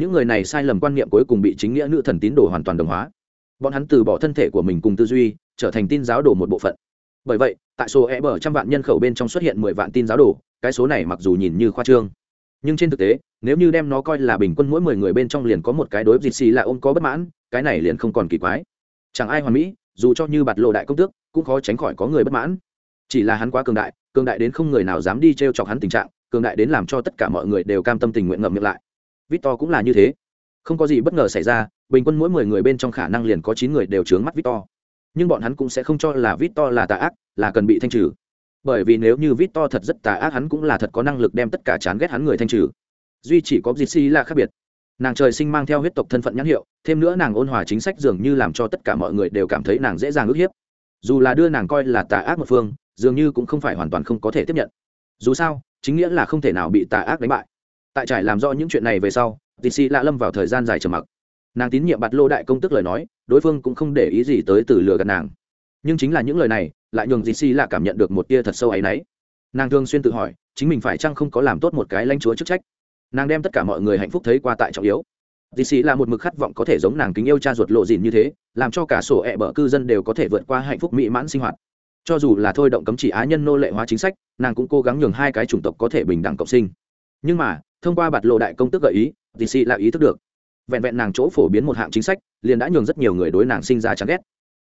những người này sai lầm quan niệm cuối cùng bị chính nghĩa nữ thần tín đồ hoàn toàn đồng hóa. Bọn hắn từ bỏ thân thể của mình cùng tư duy, trở thành tin giáo đồ một bộ phận. Bởi vậy, tại số e bờ trăm vạn nhân khẩu bên trong xuất hiện mười vạn tin giáo đồ, cái số này mặc dù nhìn như khoa trương. Nhưng trên thực tế, nếu như đem nó coi là bình quân mỗi mười người bên trong liền có một cái đối dịt xì là ôm có bất mãn, cái này liền không còn kỳ quái. Chẳng ai hoàn mỹ, dù cho như bạt lộ đại công tước, cũng khó tránh khỏi có người bất mãn. Chỉ là hắn quá cường đại cường đại đến không người nào dám đi t r e o chọc hắn tình trạng, cường đại đến làm cho tất cả mọi người đều cam tâm tình nguyện ngậm miệng lại victor cũng là như thế. Không có gì bất ngờ xảy ra, bình quân mỗi mười người bên trong khả năng liền có chín người đều trướng mắt victor nhưng bọn hắn cũng sẽ không cho là victor là tà ác, là cần bị thanh trừ. Bởi vì nếu như victor thật rất tà ác, hắn cũng là thật có năng lực đem tất cả chán ghét hắn người thanh trừ. Duy chỉ có Jixi là khác biệt. Nàng trời sinh mang theo huyết tộc thân phận nhãn hiệu, thêm nữa nàng ôn hòa chính sách dường như làm cho tất cả mọi người đều cảm thấy nàng dễ dàng ức hiếp. Dù là đưa nàng coi là tà ác một phương, dường như cũng không phải hoàn toàn không có thể tiếp nhận. Dù sao, chính nghĩa là không thể nào bị tà ác đánh bại tại trải làm rõ những chuyện này về sau, tì xì lạ lâm vào thời gian dài trầm mặc. Nàng tín nhiệm bạt lô đại công tức lời nói, đối phương cũng không để ý gì tới từ lừa gạt nàng. Nhưng chính là những lời này, lại nhường dì xì lạ cảm nhận được một tia thật sâu ấ y n ấ y nàng thường xuyên tự hỏi, chính mình phải chăng không có làm tốt một cái lãnh chúa chức trách? Nàng đem tất cả mọi người hạnh phúc thấy qua tại trọng yếu. Dì xì là một mực khát vọng có thể giống nàng kính yêu cha ruột lộ dìn như thế, làm cho cả sổ ẹ、e、bở cư dân đều có thể vượt qua hạnh phúc mỹ mãn sinh hoạt. Cho dù là thôi động cấm chỉ á nhân nô lệ hóa chính sách, nàng cũng cố gắng nhường hai cái chủng tộc có thể bình đẳng cộng sinh nhưng mà, thông qua bạt lộ đại công tức gợi ý dì xì là ý thức được. Vẹn vẹn nàng chỗ phổ biến một hạng chính sách, liền đã nhường rất nhiều người đối nàng sinh ra chán ghét.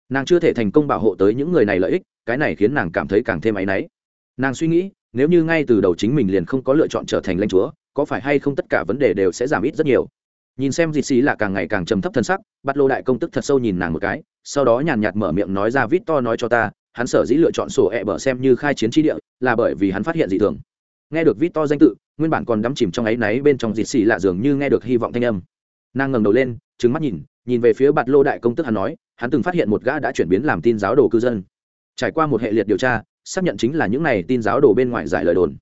Nàng chưa thể thành công bảo hộ tới những người này lợi ích, cái này khiến nàng cảm thấy càng thêm áy náy. Nàng suy nghĩ, nếu như ngay từ đầu chính mình liền không có lựa chọn trở thành lãnh chúa, có phải hay không tất cả vấn đề đều sẽ giảm ít rất nhiều? Nhìn xem dì xì là càng ngày càng trầm thấp thân sắc bắt lô đại công tức thật sâu nhìn nàng một cái, sau đó nhàn nhạt mở miệng nói ra vít to nói cho ta, hắn sở dĩ lựa chọn sổ ẹ、e、bở xem như khai chiến tri địa, là bởi vì hắn phát hiện dị thường nghe được vít to danh tự nguyên bản còn đắm chìm trong áy náy bên trong dịt xì lạ dường như nghe được hy vọng thanh âm. Nàng ngẩng đầu lên trứng mắt nhìn nhìn về phía bạt lô đại công tức hắn nói hắn từng phát hiện một gã đã chuyển biến làm tin giáo đồ cư dân. Trải qua một hệ liệt điều tra xác nhận chính là những này tin giáo đồ bên ngoài giải lời đồn.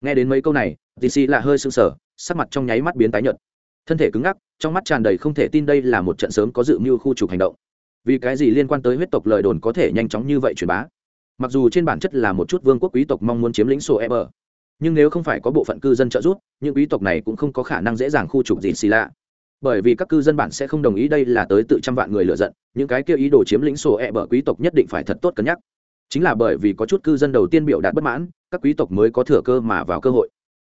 Nghe đến mấy câu này dịt xì lạ hơi sưng sở, sắc mặt trong nháy mắt biến tái nhợt. Thân thể cứng ngắc trong mắt tràn đầy không thể tin đây là một trận sớm có dự mưu khu trục hành động. Vì cái gì liên quan tới huyết tộc lời đồn có thể nhanh chóng như vậy truyền bá? Mặc dù trên bản chất là một chút vương quốc quý tộc mong muốn chiếm lĩnh sổ bờ nhưng nếu không phải có bộ phận cư dân trợ giúp, những quý tộc này cũng không có khả năng dễ dàng khu trục gì xì lạ. Bởi vì các cư dân bản sẽ không đồng ý đây là tới tự trăm vạn người lựa giận, những cái kia ý đồ chiếm lĩnh sổ e quý tộc nhất định phải thật tốt cân nhắc. Chính là bởi vì có chút cư dân đầu tiên biểu đạt bất mãn, các quý tộc mới có thừa cơ mà vào cơ hội.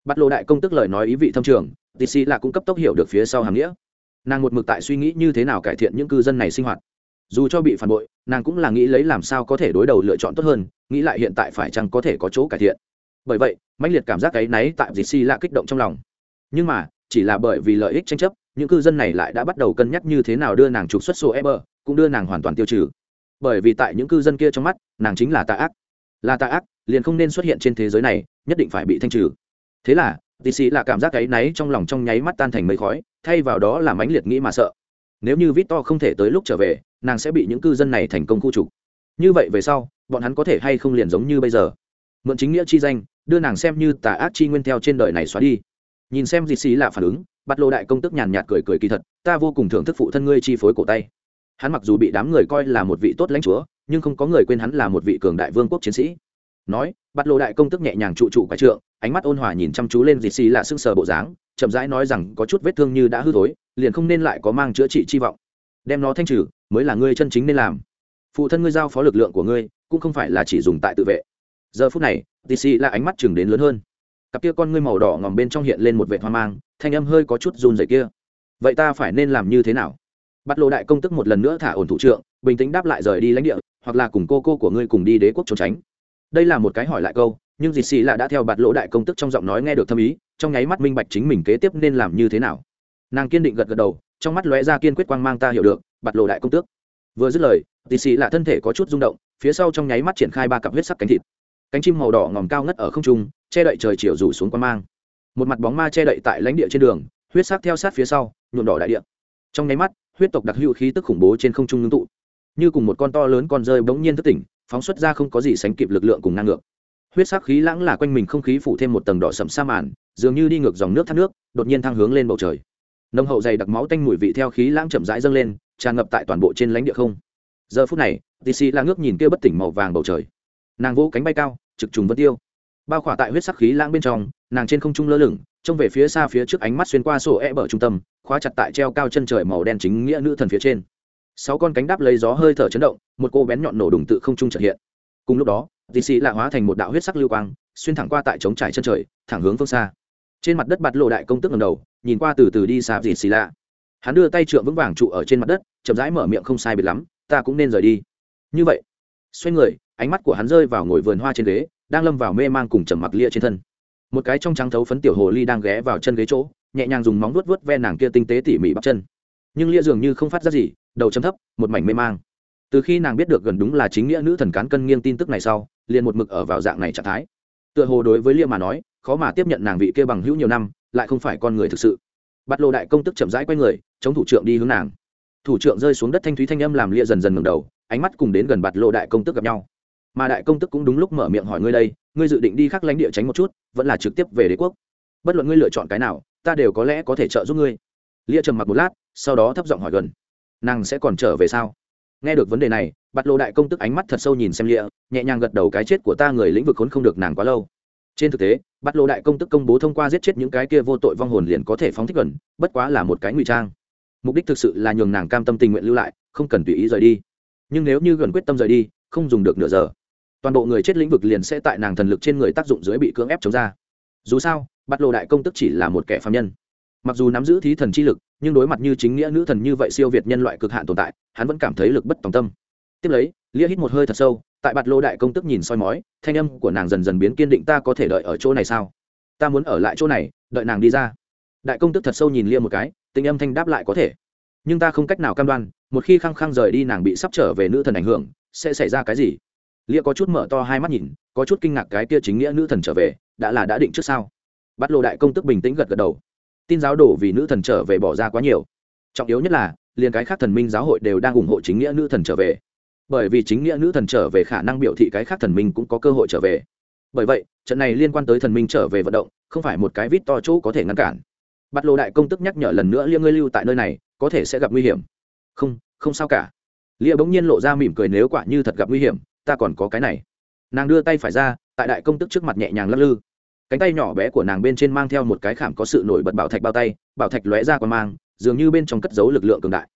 Bắt lộ đại công tức lời nói ý vị thâm trường xì là cũng cấp tốc hiểu được phía sau hàm nghĩa. Nàng một mực tại suy nghĩ như thế nào cải thiện những cư dân này sinh hoạt. Dù cho bị phản bội, nàng cũng là nghĩ lấy làm sao có thể đối đầu lựa chọn tốt hơn, nghĩ lại hiện tại phải chăng có thể có chỗ cải thiện. Bởi vậy mãnh liệt cảm giác ấy náy tại dì si lạ kích động trong lòng. Nhưng mà, chỉ là bởi vì lợi ích tranh chấp, những cư dân này lại đã bắt đầu cân nhắc như thế nào đưa nàng trục xuất sổ eber cũng đưa nàng hoàn toàn tiêu trừ. Bởi vì tại những cư dân kia trong mắt, nàng chính là tà ác. Là tà ác, liền không nên xuất hiện trên thế giới này, nhất định phải bị thanh trừ. Thế là tì xì là cảm giác cái náy trong lòng trong nháy mắt tan thành mây khói, thay vào đó là mãnh liệt nghĩ mà sợ. Nếu như vít to không thể tới lúc trở về, nàng sẽ bị những cư dân này thành công khu trục. Như vậy về sau, bọn hắn có thể hay không liền giống như bây giờ. Mượn chính nghĩa chi danh đưa nàng xem như tà ác chi nguyên theo trên đời này xóa đi. Nhìn xem dì xì là phản ứng bắt lô đại công tức nhàn nhạt cười cười kỳ thật, ta vô cùng thưởng thức phụ thân ngươi chi phối cổ tay. Hắn mặc dù bị đám người coi là một vị tốt lãnh chúa, nhưng không có người quên hắn là một vị cường đại vương quốc chiến sĩ. Nói bắt lô đại công tức nhẹ nhàng trụ trụ quái trượng, ánh mắt ôn hòa nhìn chăm chú lên dì xì là sưng sờ bộ dáng, chậm rãi nói rằng có chút vết thương như đã hư thối, liền không nên lại có mang chữa trị chi vọng. Đem nó thanh trừ, mới là ngươi chân chính nên làm. Phụ thân ngươi giao phó lực lượng của ngươi, cũng không phải là chỉ dùng tại tự vệ. Giờ phút này dì xì là ánh mắt chừng đến lớn hơn. Cặp kia con ngươi màu đỏ ngòm bên trong hiện lên một vệ hoang mang, thanh âm hơi có chút run rẩy kia. Vậy ta phải nên làm như thế nào? Bắt lộ đại công tức một lần nữa thả ổn thủ trượng, bình tĩnh đáp lại rời đi lãnh địa, hoặc là cùng cô cô của ngươi cùng đi đế quốc trốn tránh. Đây là một cái hỏi lại câu, nhưng dì xì là đã theo bạt lỗ đại công tức trong giọng nói nghe được thâm ý, trong nháy mắt minh bạch chính mình kế tiếp nên làm như thế nào. Nàng kiên định gật gật đầu, trong mắt lóe ra kiên quyết quang mang ta hiểu được, bạt lộ đại công tước vừa dứt lời dì xì là thân thể có chút rung động, phía sau trong nháy mắt triển khai ba cặp huyết sắc cánh thịt cánh chim màu đỏ ngòm cao ngất ở không trung, che đậy trời chiều rủ xuống quan mang. Một mặt bóng ma che đậy tại lãnh địa trên đường, huyết sắc theo sát phía sau, nhuộm đỏ đại địa. Trong nháy mắt, huyết tộc đặc hữu khí tức khủng bố trên không trung ngưng tụ. Như cùng một con to lớn con rơi bỗng nhiên thức tỉnh, phóng xuất ra không có gì sánh kịp lực lượng cùng năng lượng. Huyết sắc khí lãng là quanh mình không khí phủ thêm một tầng đỏ sầm sa màn, dường như đi ngược dòng nước thác nước, đột nhiên thăng hướng lên bầu trời. Nông hậu dày đặc máu tanh mùi vị theo khí lãng chậm rãi dâng lên, tràn ngập tại toàn bộ trên lãnh địa không. Giờ phút này tc là ngước nhìn kia bất tỉnh màu vàng bầu trời nàng vỗ cánh bay cao, trực trùng vân tiêu. Bao khỏa tại huyết sắc khí lãng bên trong, nàng trên không trung lơ lửng, trông về phía xa phía trước ánh mắt xuyên qua sổ e bờ trung tâm, khóa chặt tại treo cao chân trời màu đen chính nghĩa nữ thần phía trên. Sáu con cánh đáp lấy gió hơi thở chấn động, một cô bén nhọn nổ đùng tự không trung trật hiện. Cùng lúc đó dì xì lạ hóa thành một đạo huyết sắc lưu quang, xuyên thẳng qua tại trống trải chân trời, thẳng hướng phương xa. Trên mặt đất bạt lộ đại công tức ngầm đầu, nhìn qua từ từ đi xa dì xì lạ. Hắn đưa tay trượng vững vàng trụ ở trên mặt đất, chậm rãi mở miệng không sai biệt lắm, ta cũng nên rời đi. Như vậy xoay người, ánh mắt của hắn rơi vào ngồi vườn hoa trên ghế, đang lâm vào mê mang cùng trầm mặc lia trên thân. Một cái trong trắng thấu phấn tiểu hồ ly đang ghé vào chân ghế chỗ, nhẹ nhàng dùng móng vuốt vuốt ve nàng kia tinh tế tỉ mỉ bắp chân. Nhưng lia dường như không phát ra gì, đầu chấm thấp, một mảnh mê mang. Từ khi nàng biết được gần đúng là chính nghĩa nữ thần cán cân nghiêng tin tức này sau, liền một mực ở vào dạng này trạng thái. Tựa hồ đối với lia mà nói, khó mà tiếp nhận nàng vị kia bằng hữu nhiều năm, lại không phải con người thực sự. Bắt lộ đại công tức chậm rãi quay người, chống thủ trưởng đi hướng nàng. Thủ trưởng rơi xuống đất thanh thúy thanh âm làm lia dần dần ngừng đầu ánh mắt cùng đến gần bạt lộ đại công tức gặp nhau. Mà đại công tức cũng đúng lúc mở miệng hỏi ngươi đây, ngươi dự định đi khắc lãnh địa tránh một chút, vẫn là trực tiếp về đế quốc. Bất luận ngươi lựa chọn cái nào, ta đều có lẽ có thể trợ giúp ngươi. Lia trầm mặc một lát, sau đó thấp giọng hỏi gần. Nàng sẽ còn trở về sao? Nghe được vấn đề này, bạt lộ đại công tức ánh mắt thật sâu nhìn xem lia, nhẹ nhàng gật đầu cái chết của ta người lĩnh vực khốn không được nàng quá lâu. Trên thực tế, bạt lộ đại công tức công bố thông qua giết chết những cái kia vô tội vong hồn liền có thể phóng thích gần, bất quá là một cái ngụy trang. Mục đích thực sự là nhường nàng cam tâm tình nguyện lưu lại, không cần tùy ý rời đi nhưng nếu như gần quyết tâm rời đi, không dùng được nửa giờ, toàn bộ người chết lĩnh vực liền sẽ tại nàng thần lực trên người tác dụng dưới bị cưỡng ép chống ra. Dù sao bắt lộ đại công tức chỉ là một kẻ phạm nhân. Mặc dù nắm giữ thí thần chi lực, nhưng đối mặt như chính nghĩa nữ thần như vậy siêu việt nhân loại cực hạn tồn tại, hắn vẫn cảm thấy lực bất tòng tâm. Tiếp lấy, lia hít một hơi thật sâu, tại bạt lô đại công tức nhìn soi mói, thanh âm của nàng dần dần biến kiên định, ta có thể đợi ở chỗ này sao? Ta muốn ở lại chỗ này, đợi nàng đi ra. Đại công tức thật sâu nhìn lia một cái tình âm thanh đáp lại có thể. Nhưng ta không cách nào cam đoan một khi khăng khăng rời đi nàng bị sắp trở về nữ thần ảnh hưởng, sẽ xảy ra cái gì? Lia có chút mở to hai mắt nhìn, có chút kinh ngạc cái kia chính nghĩa nữ thần trở về, đã là đã định trước sao? Bắt lộ đại công tức bình tĩnh gật gật đầu. Tin giáo đổ vì nữ thần trở về bỏ ra quá nhiều. Trọng yếu nhất là, liền cái khác thần minh giáo hội đều đang ủng hộ chính nghĩa nữ thần trở về. Bởi vì chính nghĩa nữ thần trở về khả năng biểu thị cái khác thần minh cũng có cơ hội trở về. Bởi vậy, trận này liên quan tới thần minh trở về vận động, không phải một cái vít to chỗ có thể ngăn cản. Bắt lộ đại công tức nhắc nhở lần nữa lia ngươi lưu tại nơi này, có thể sẽ gặp nguy hiểm không không sao cả. Lia bỗng nhiên lộ ra mỉm cười nếu quả như thật gặp nguy hiểm, ta còn có cái này. Nàng đưa tay phải ra, tại đại công tức trước mặt nhẹ nhàng lắc lư. Cánh tay nhỏ bé của nàng bên trên mang theo một cái khảm có sự nổi bật bảo thạch bao tay, bảo thạch lóe ra còn mang, dường như bên trong cất giấu lực lượng cường đại.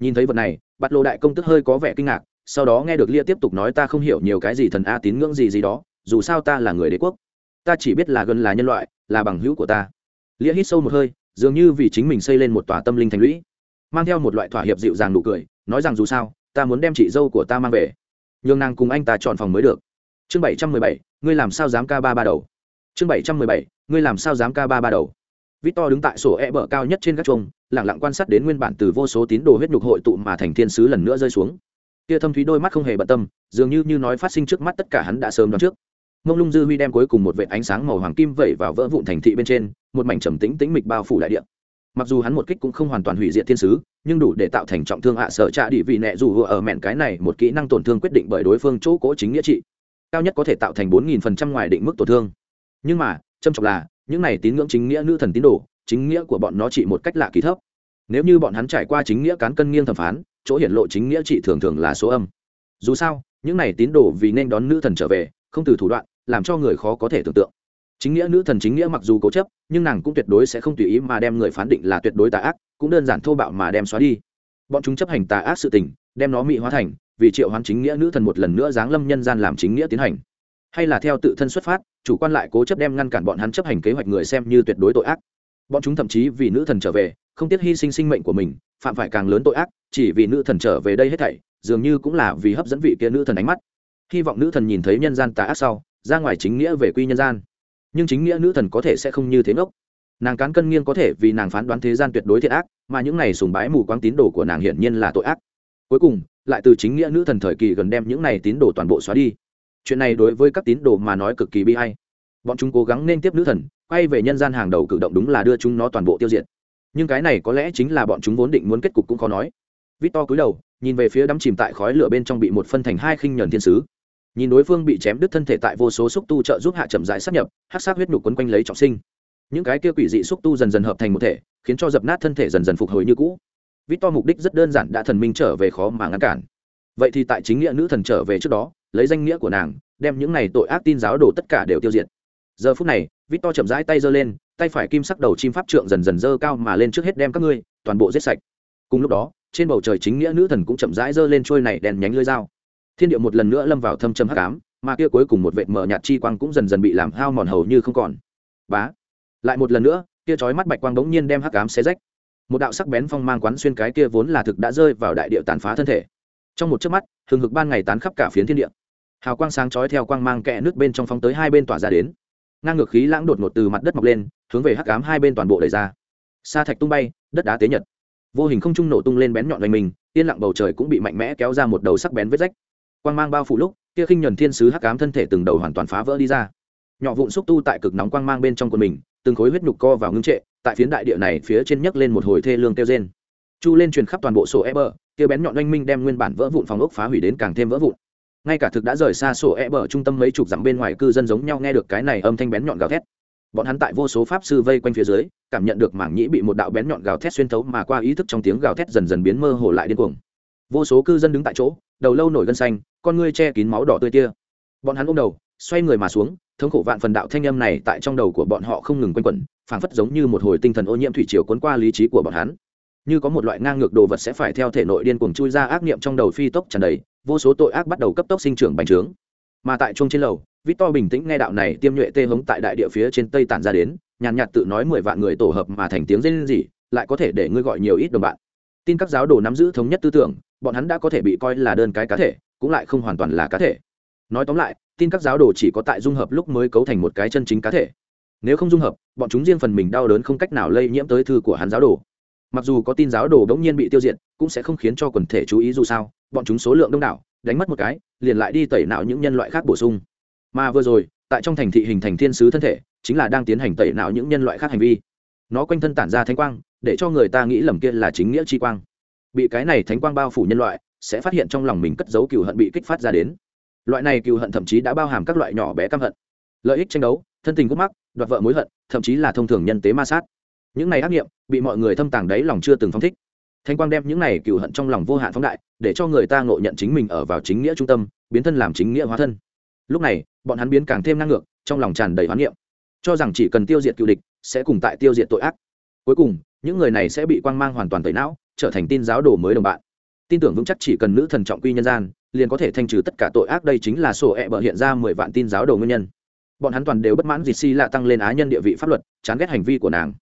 Nhìn thấy vật này, bạt lộ đại công tức hơi có vẻ kinh ngạc, sau đó nghe được lia tiếp tục nói ta không hiểu nhiều cái gì thần a tín ngưỡng gì gì đó, dù sao ta là người đế quốc. Ta chỉ biết là gần là nhân loại, là bằng hữu của ta. Lia hít sâu một hơi, dường như vì chính mình xây lên một tòa tâm linh thành lũy mang theo một loại thỏa hiệp dịu dàng nụ cười, nói rằng dù sao, ta muốn đem chị dâu của ta mang về. Nhường nàng cùng anh ta chọn phòng mới được. Chương bảy trăm mười bảy, ngươi làm sao dám ca ba ba đầu? Chương bảy trăm mười bảy, ngươi làm sao dám ca ba ba đầu? Vít to đứng tại sổ e bờ cao nhất trên các trông lẳng lặng quan sát đến nguyên bản từ vô số tín đồ huyết nhục hội tụ mà thành thiên sứ lần nữa rơi xuống. Kia thâm thúy đôi mắt không hề bận tâm, dường như như nói phát sinh trước mắt tất cả hắn đã sớm đoán trước. Mông lung dư huy đem cuối cùng một vệt ánh sáng màu hoàng kim vẩy vào vỡ vụn thành thị bên trên, một mảnh trầm tĩnh tĩnh mịch bao phủ đại địa mặc dù hắn một kích cũng không hoàn toàn hủy diệt thiên sứ, nhưng đủ để tạo thành trọng thương hạ sợ trạ đi vì nẹ dù vừa ở mẹn cái này một kỹ năng tổn thương quyết định bởi đối phương chỗ cố chính nghĩa trị. Cao nhất có thể tạo thành bốn nghìn phần trăm ngoài định mức tổn thương. Nhưng mà trâm trọng là, những này tín ngưỡng chính nghĩa nữ thần tín đồ, chính nghĩa của bọn nó chỉ một cách lạ kỳ thấp. Nếu như bọn hắn trải qua chính nghĩa cán cân nghiêng thẩm phán, chỗ hiển lộ chính nghĩa trị thường thường là số âm. Dù sao, những này tín đồ vì nên đón nữ thần trở về, không từ thủ đoạn, làm cho người khó có thể tưởng tượng chính nghĩa nữ thần chính nghĩa mặc dù cố chấp, nhưng nàng cũng tuyệt đối sẽ không tùy ý mà đem người phán định là tuyệt đối tà ác, cũng đơn giản thô bạo mà đem xóa đi. Bọn chúng chấp hành tà ác sự tình, đem nó mỹ hóa thành, vì triệu hoán chính nghĩa nữ thần một lần nữa giáng lâm nhân gian làm chính nghĩa tiến hành. Hay là theo tự thân xuất phát, chủ quan lại cố chấp đem ngăn cản bọn hắn chấp hành kế hoạch người xem như tuyệt đối tội ác. Bọn chúng thậm chí vì nữ thần trở về, không tiếc hy sinh sinh mệnh của mình, phạm phải càng lớn tội ác, chỉ vì nữ thần trở về đây hết thảy, dường như cũng là vì hấp dẫn vị kia nữ thần ánh mắt. Hy vọng nữ thần nhìn thấy nhân gian tà ác sau, ra ngoài chính nghĩa về quy nhân gian nhưng chính nghĩa nữ thần có thể sẽ không như thế ngốc. Nàng cán cân nghiêng có thể vì nàng phán đoán thế gian tuyệt đối thiệt ác, mà những này sùng bái mù quáng tín đồ của nàng hiển nhiên là tội ác. Cuối cùng, lại từ chính nghĩa nữ thần thời kỳ gần đem những này tín đồ toàn bộ xóa đi. Chuyện này đối với các tín đồ mà nói cực kỳ bi hay bọn chúng cố gắng nên tiếp nữ thần, quay về nhân gian hàng đầu cử động đúng là đưa chúng nó toàn bộ tiêu diệt. Nhưng cái này có lẽ chính là bọn chúng vốn định muốn kết cục cũng khó nói. Vít to cúi đầu, nhìn về phía đắm chìm tại khói lửa bên trong bị một phân thành hai khinh nhờn thiên sứ nhìn đối phương bị chém đứt thân thể tại vô số xúc tu trợ giúp hạ chậm rãi sắp nhập hát sát huyết nhục quấn quanh lấy trọng sinh. Những cái kia quỷ dị xúc tu dần dần hợp thành một thể, khiến cho dập nát thân thể dần dần phục hồi như cũ. Vít to mục đích rất đơn giản, đã thần minh trở về khó mà ngăn cản. Vậy thì tại chính nghĩa nữ thần trở về trước đó, lấy danh nghĩa của nàng, đem những này tội ác tin giáo đồ tất cả đều tiêu diệt. Giờ phút này vít to chậm rãi tay giơ lên, tay phải kim sắc đầu chim pháp trượng dần dần dơ cao mà lên trước hết đem các ngươi toàn bộ giết sạch. Cùng lúc đó, trên bầu trời chính nghĩa nữ thần cũng chậm rãi giơ lên trôi này đèn nhánh lưỡi dao thiên địa một lần nữa lâm vào thâm trầm hắc ám, mà kia cuối cùng một vệt mở nhạt chi quang cũng dần dần bị làm hao mòn hầu như không còn. Bá! Lại một lần nữa, kia chói mắt bạch quang bỗng nhiên đem hắc ám xé rách. Một đạo sắc bén phong mang quán xuyên cái kia vốn là thực đã rơi vào đại địa tàn phá thân thể. Trong một chớp mắt, hừng hực ban ngày tán khắp cả phiến thiên địa. Hào quang sáng chói theo quang mang kẽ nước bên trong phóng tới hai bên tỏa ra đến. Ngang ngược khí lãng đột ngột từ mặt đất mọc lên, hướng về hắc ám hai bên toàn bộ đẩy ra. Sa thạch tung bay, đất đá tế nhật. Vô hình không trung nổ tung lên bén nhọn oanh mình yên lặng bầu trời cũng bị mạnh mẽ kéo ra một đầu sắc bén vết rách quang mang bao phủ lúc, kia khinh nhuần thiên sứ hắc ám thân thể từng đầu hoàn toàn phá vỡ đi ra. Nhỏ vụn xúc tu tại cực nóng quang mang bên trong quần mình, từng khối huyết nhục co vào ngưng trệ, tại phiến đại địa này phía trên nhấc lên một hồi thê lương kêu trên chu lên truyền khắp toàn bộ sổ e bờ kia bén nhọn oanh minh đem nguyên bản vỡ vụn phòng ốc phá hủy đến càng thêm vỡ vụn. Ngay cả thực đã rời xa sổ e bờ trung tâm mấy chục dặm bên ngoài cư dân giống nhau nghe được cái này âm thanh bén nhọn gào thét. Bọn hắn tại vô số pháp sư vây quanh phía dưới, cảm nhận được mảng nhĩ bị một đạo bén nhọn gào thét xuyên thấu mà qua ý thức trong tiếng gào thét dần dần biến mơ hồ lại điên cuồng. Vô số cư dân đứng tại chỗ đầu lâu nổi gân xanh, con ngươi che kín máu đỏ tươi tia bọn hắn ôm đầu, xoay người mà xuống, thống khổ vạn phần đạo thanh âm này tại trong đầu của bọn họ không ngừng quanh quẩn, phảng phất giống như một hồi tinh thần ô nhiễm thủy chiều cuốn qua lý trí của bọn hắn. Như có một loại ngang ngược đồ vật sẽ phải theo thể nội điên cuồng chui ra ác niệm trong đầu phi tốc tràn đầy, vô số tội ác bắt đầu cấp tốc sinh trưởng bành trướng. Mà tại chuông trên lầu vít to bình tĩnh nghe đạo này tiêm nhuệ tê hống tại đại địa phía trên tây tản ra đến, nhàn nhạt tự nói mười vạn người tổ hợp mà thành tiếng rên rỉ, lại có thể để ngươi gọi nhiều ít đồng bạn. Tin các giáo đồ nắm giữ thống nhất tư tưởng bọn hắn đã có thể bị coi là đơn cái cá thể, cũng lại không hoàn toàn là cá thể. Nói tóm lại, tin các giáo đồ chỉ có tại dung hợp lúc mới cấu thành một cái chân chính cá thể. Nếu không dung hợp, bọn chúng riêng phần mình đau đớn không cách nào lây nhiễm tới thư của hắn giáo đồ. Mặc dù có tin giáo đồ đ ố n g nhiên bị tiêu diệt, cũng sẽ không khiến cho quần thể chú ý dù sao, bọn chúng số lượng đông đảo, đánh mất một cái, liền lại đi tẩy não những nhân loại khác bổ sung. Mà vừa rồi, tại trong thành thị hình thành thiên sứ thân thể, chính là đang tiến hành tẩy não những nhân loại khác hành vi. Nó quanh thân tản ra thanh quang, để cho người ta nghĩ lầm kia là chính nghĩa chi quang bị cái này thánh quang bao phủ nhân loại, sẽ phát hiện trong lòng mình cất giấu cừu hận bị kích phát ra đến. Loại này cừu hận thậm chí đã bao hàm các loại nhỏ bé căm hận. Lợi ích tranh đấu, thân tình gút mắc, đoạt vợ mối hận, thậm chí là thông thường nhân tế ma sát. Những này ác nghiệm, bị mọi người thâm tàng đấy lòng chưa từng phong thích. Thanh quang đem những này cừu hận trong lòng vô hạn phóng đại, để cho người ta ngộ nhận chính mình ở vào chính nghĩa trung tâm, biến thân làm chính nghĩa hóa thân. Lúc này, bọn hắn biến càng thêm năng ngược, trong lòng tràn đầy hoán niệm. Cho rằng chỉ cần tiêu diệt cựu địch, sẽ cùng tại tiêu diệt tội ác. Cuối cùng, những người này sẽ bị quang mang hoàn toàn tẩy não trở thành tin giáo đồ mới đồng bạn. Tin tưởng vững chắc chỉ cần nữ thần trọng quy nhân gian, liền có thể thanh trừ tất cả tội ác. Đây chính là sổ e bờ hiện ra mười vạn tin giáo đồ nguyên nhân. Bọn hắn toàn đều bất mãn dịt si lạ tăng lên á nhân địa vị pháp luật, chán ghét hành vi của nàng.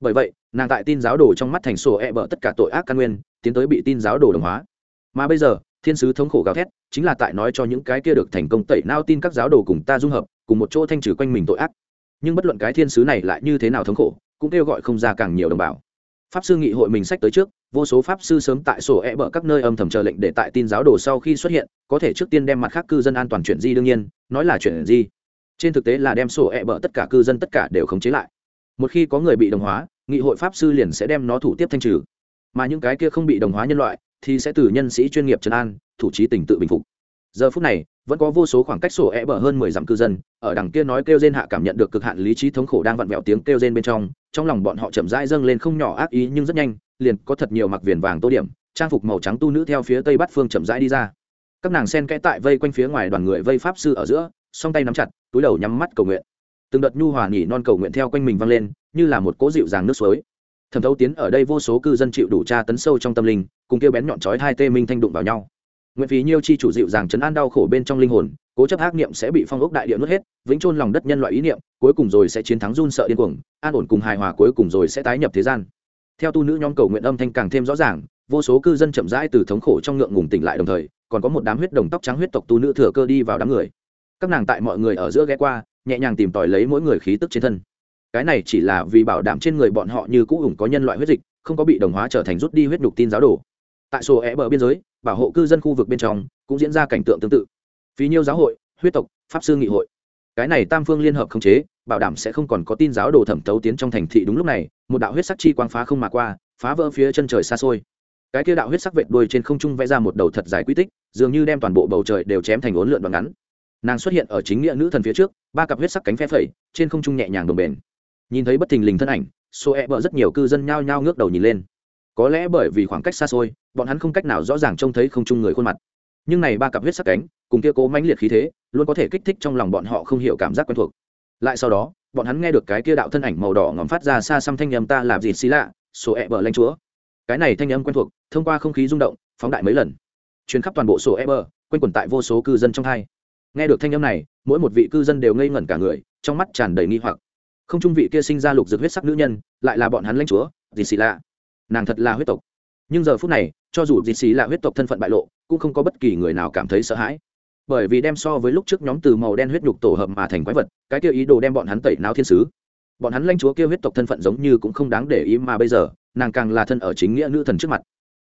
Bởi vậy, nàng tại tin giáo đồ trong mắt thành sổ e bờ tất cả tội ác căn nguyên, tiến tới bị tin giáo đồ đồng hóa. Mà bây giờ, thiên sứ thống khổ gào thét, chính là tại nói cho những cái kia được thành công tẩy nao tin các giáo đồ cùng ta dung hợp, cùng một chỗ thanh trừ quanh mình tội ác. Nhưng bất luận cái thiên sứ này lại như thế nào thống khổ, cũng kêu gọi không ra càng nhiều đồng bào pháp sư nghị hội mình sách tới trước, vô số pháp sư sớm tại sổ e bờ các nơi âm thầm chờ lệnh để tại tin giáo đồ sau khi xuất hiện, có thể trước tiên đem mặt khác cư dân an toàn chuyển di đương nhiên, nói là chuyển di. Trên thực tế là đem sổ e bờ tất cả cư dân tất cả đều khống chế lại. Một khi có người bị đồng hóa, nghị hội pháp sư liền sẽ đem nó thủ tiếp thanh trừ. Mà những cái kia không bị đồng hóa nhân loại thì sẽ từ nhân sĩ chuyên nghiệp trấn an, thủ trí tình tự bình phục. Giờ phút này vẫn có vô số khoảng cách sổ e bờ hơn mười dặm cư dân, ở đằng kia nói kêu gen hạ cảm nhận được cực hạn lý trí thống khổ đang vặn vẹo tiếng kêu gen bên trong trong lòng bọn họ chậm rãi dâng lên không nhỏ ác ý nhưng rất nhanh, liền có thật nhiều mặc viền vàng tô điểm, trang phục màu trắng tu nữ theo phía tây bắc phương chậm rãi đi ra. Các nàng sen kẽ tại vây quanh phía ngoài đoàn người vây pháp sư ở giữa, song tay nắm chặt, túi đầu nhắm mắt cầu nguyện. Từng đợt nhu hòa nhỉ non cầu nguyện theo quanh mình vang lên, như là một cỗ dịu dàng nước suối. Thẩm thấu tiến ở đây vô số cư dân chịu đủ tra tấn sâu trong tâm linh, cùng kêu bén nhọn chói hai tê minh thanh đụng vào nhau nguyện phí nhiêu chi chủ dịu dàng chấn an đau khổ bên trong linh hồn, cố chấp ác niệm sẽ bị phong ốc đại địa nuốt hết, vĩnh chôn lòng đất nhân loại ý niệm, cuối cùng rồi sẽ chiến thắng run sợ điên cuồng, an ổn cùng hài hòa cuối cùng rồi sẽ tái nhập thế gian. Theo tu nữ nhóm cầu nguyện âm thanh càng thêm rõ ràng, vô số cư dân chậm rãi từ thống khổ trong ngượng ngùng tỉnh lại đồng thời, còn có một đám huyết đồng tóc trắng huyết tộc tu nữ thừa cơ đi vào đám người. Các nàng tại mọi người ở giữa ghé qua, nhẹ nhàng tìm tòi lấy mỗi người khí tức trên thân. Cái này chỉ là vì bảo đảm trên người bọn họ như cũ ủng có nhân loại huyết dịch, không có bị đồng hóa trở thành rút đi huyết nhục tin giáo đồ. Tại sổ é bờ biên giới bảo hộ cư dân khu vực bên trong cũng diễn ra cảnh tượng tương tự. Phí nhiêu giáo hội, huyết tộc, pháp sư nghị hội. Cái này tam phương liên hợp khống chế, bảo đảm sẽ không còn có tin giáo đồ thẩm thấu tiến trong thành thị đúng lúc này, một đạo huyết sắc chi quang phá không mà qua, phá vỡ phía chân trời xa xôi. Cái kia đạo huyết sắc vệt đuôi trên không trung vẽ ra một đầu thật dài quy tích, dường như đem toàn bộ bầu trời đều chém thành ốn lượn đoạn ngắn. Nàng xuất hiện ở chính nghĩa nữ thần phía trước, ba cặp huyết sắc cánh phe phẩy, trên không trung nhẹ nhàng đồng bền. Nhìn thấy bất thình lình thân ảnh số e bờ rất nhiều cư dân nhao nhao ngước đầu nhìn lên có lẽ bởi vì khoảng cách xa xôi, bọn hắn không cách nào rõ ràng trông thấy không chung người khuôn mặt. Nhưng này ba cặp huyết sắc cánh, cùng kia cố mãnh liệt khí thế, luôn có thể kích thích trong lòng bọn họ không hiểu cảm giác quen thuộc. Lại sau đó, bọn hắn nghe được cái kia đạo thân ảnh màu đỏ ngòm phát ra xa xăm thanh âm ta làm gì xí lạ số e bờ lanh chúa. Cái này thanh âm quen thuộc, thông qua không khí rung động, phóng đại mấy lần. Chuyến khắp toàn bộ sổ e bờ, quanh quẩn tại vô số cư dân trong hai. Nghe được thanh âm này, mỗi một vị cư dân đều ngây ngẩn cả người, trong mắt tràn đầy nghi hoặc. Không trung vị kia sinh ra lục dược huyết sắc nữ nhân, lại là bọn hắn lãnh chúa gì xì lạ nàng thật là huyết tộc. Nhưng giờ phút này, cho dù dì xì là huyết tộc thân phận bại lộ, cũng không có bất kỳ người nào cảm thấy sợ hãi. Bởi vì đem so với lúc trước nhóm từ màu đen huyết nhục tổ hợp mà thành quái vật, cái kia ý đồ đem bọn hắn tẩy não thiên sứ. Bọn hắn lanh chúa kia huyết tộc thân phận giống như cũng không đáng để ý mà bây giờ, nàng càng là thân ở chính nghĩa nữ thần trước mặt.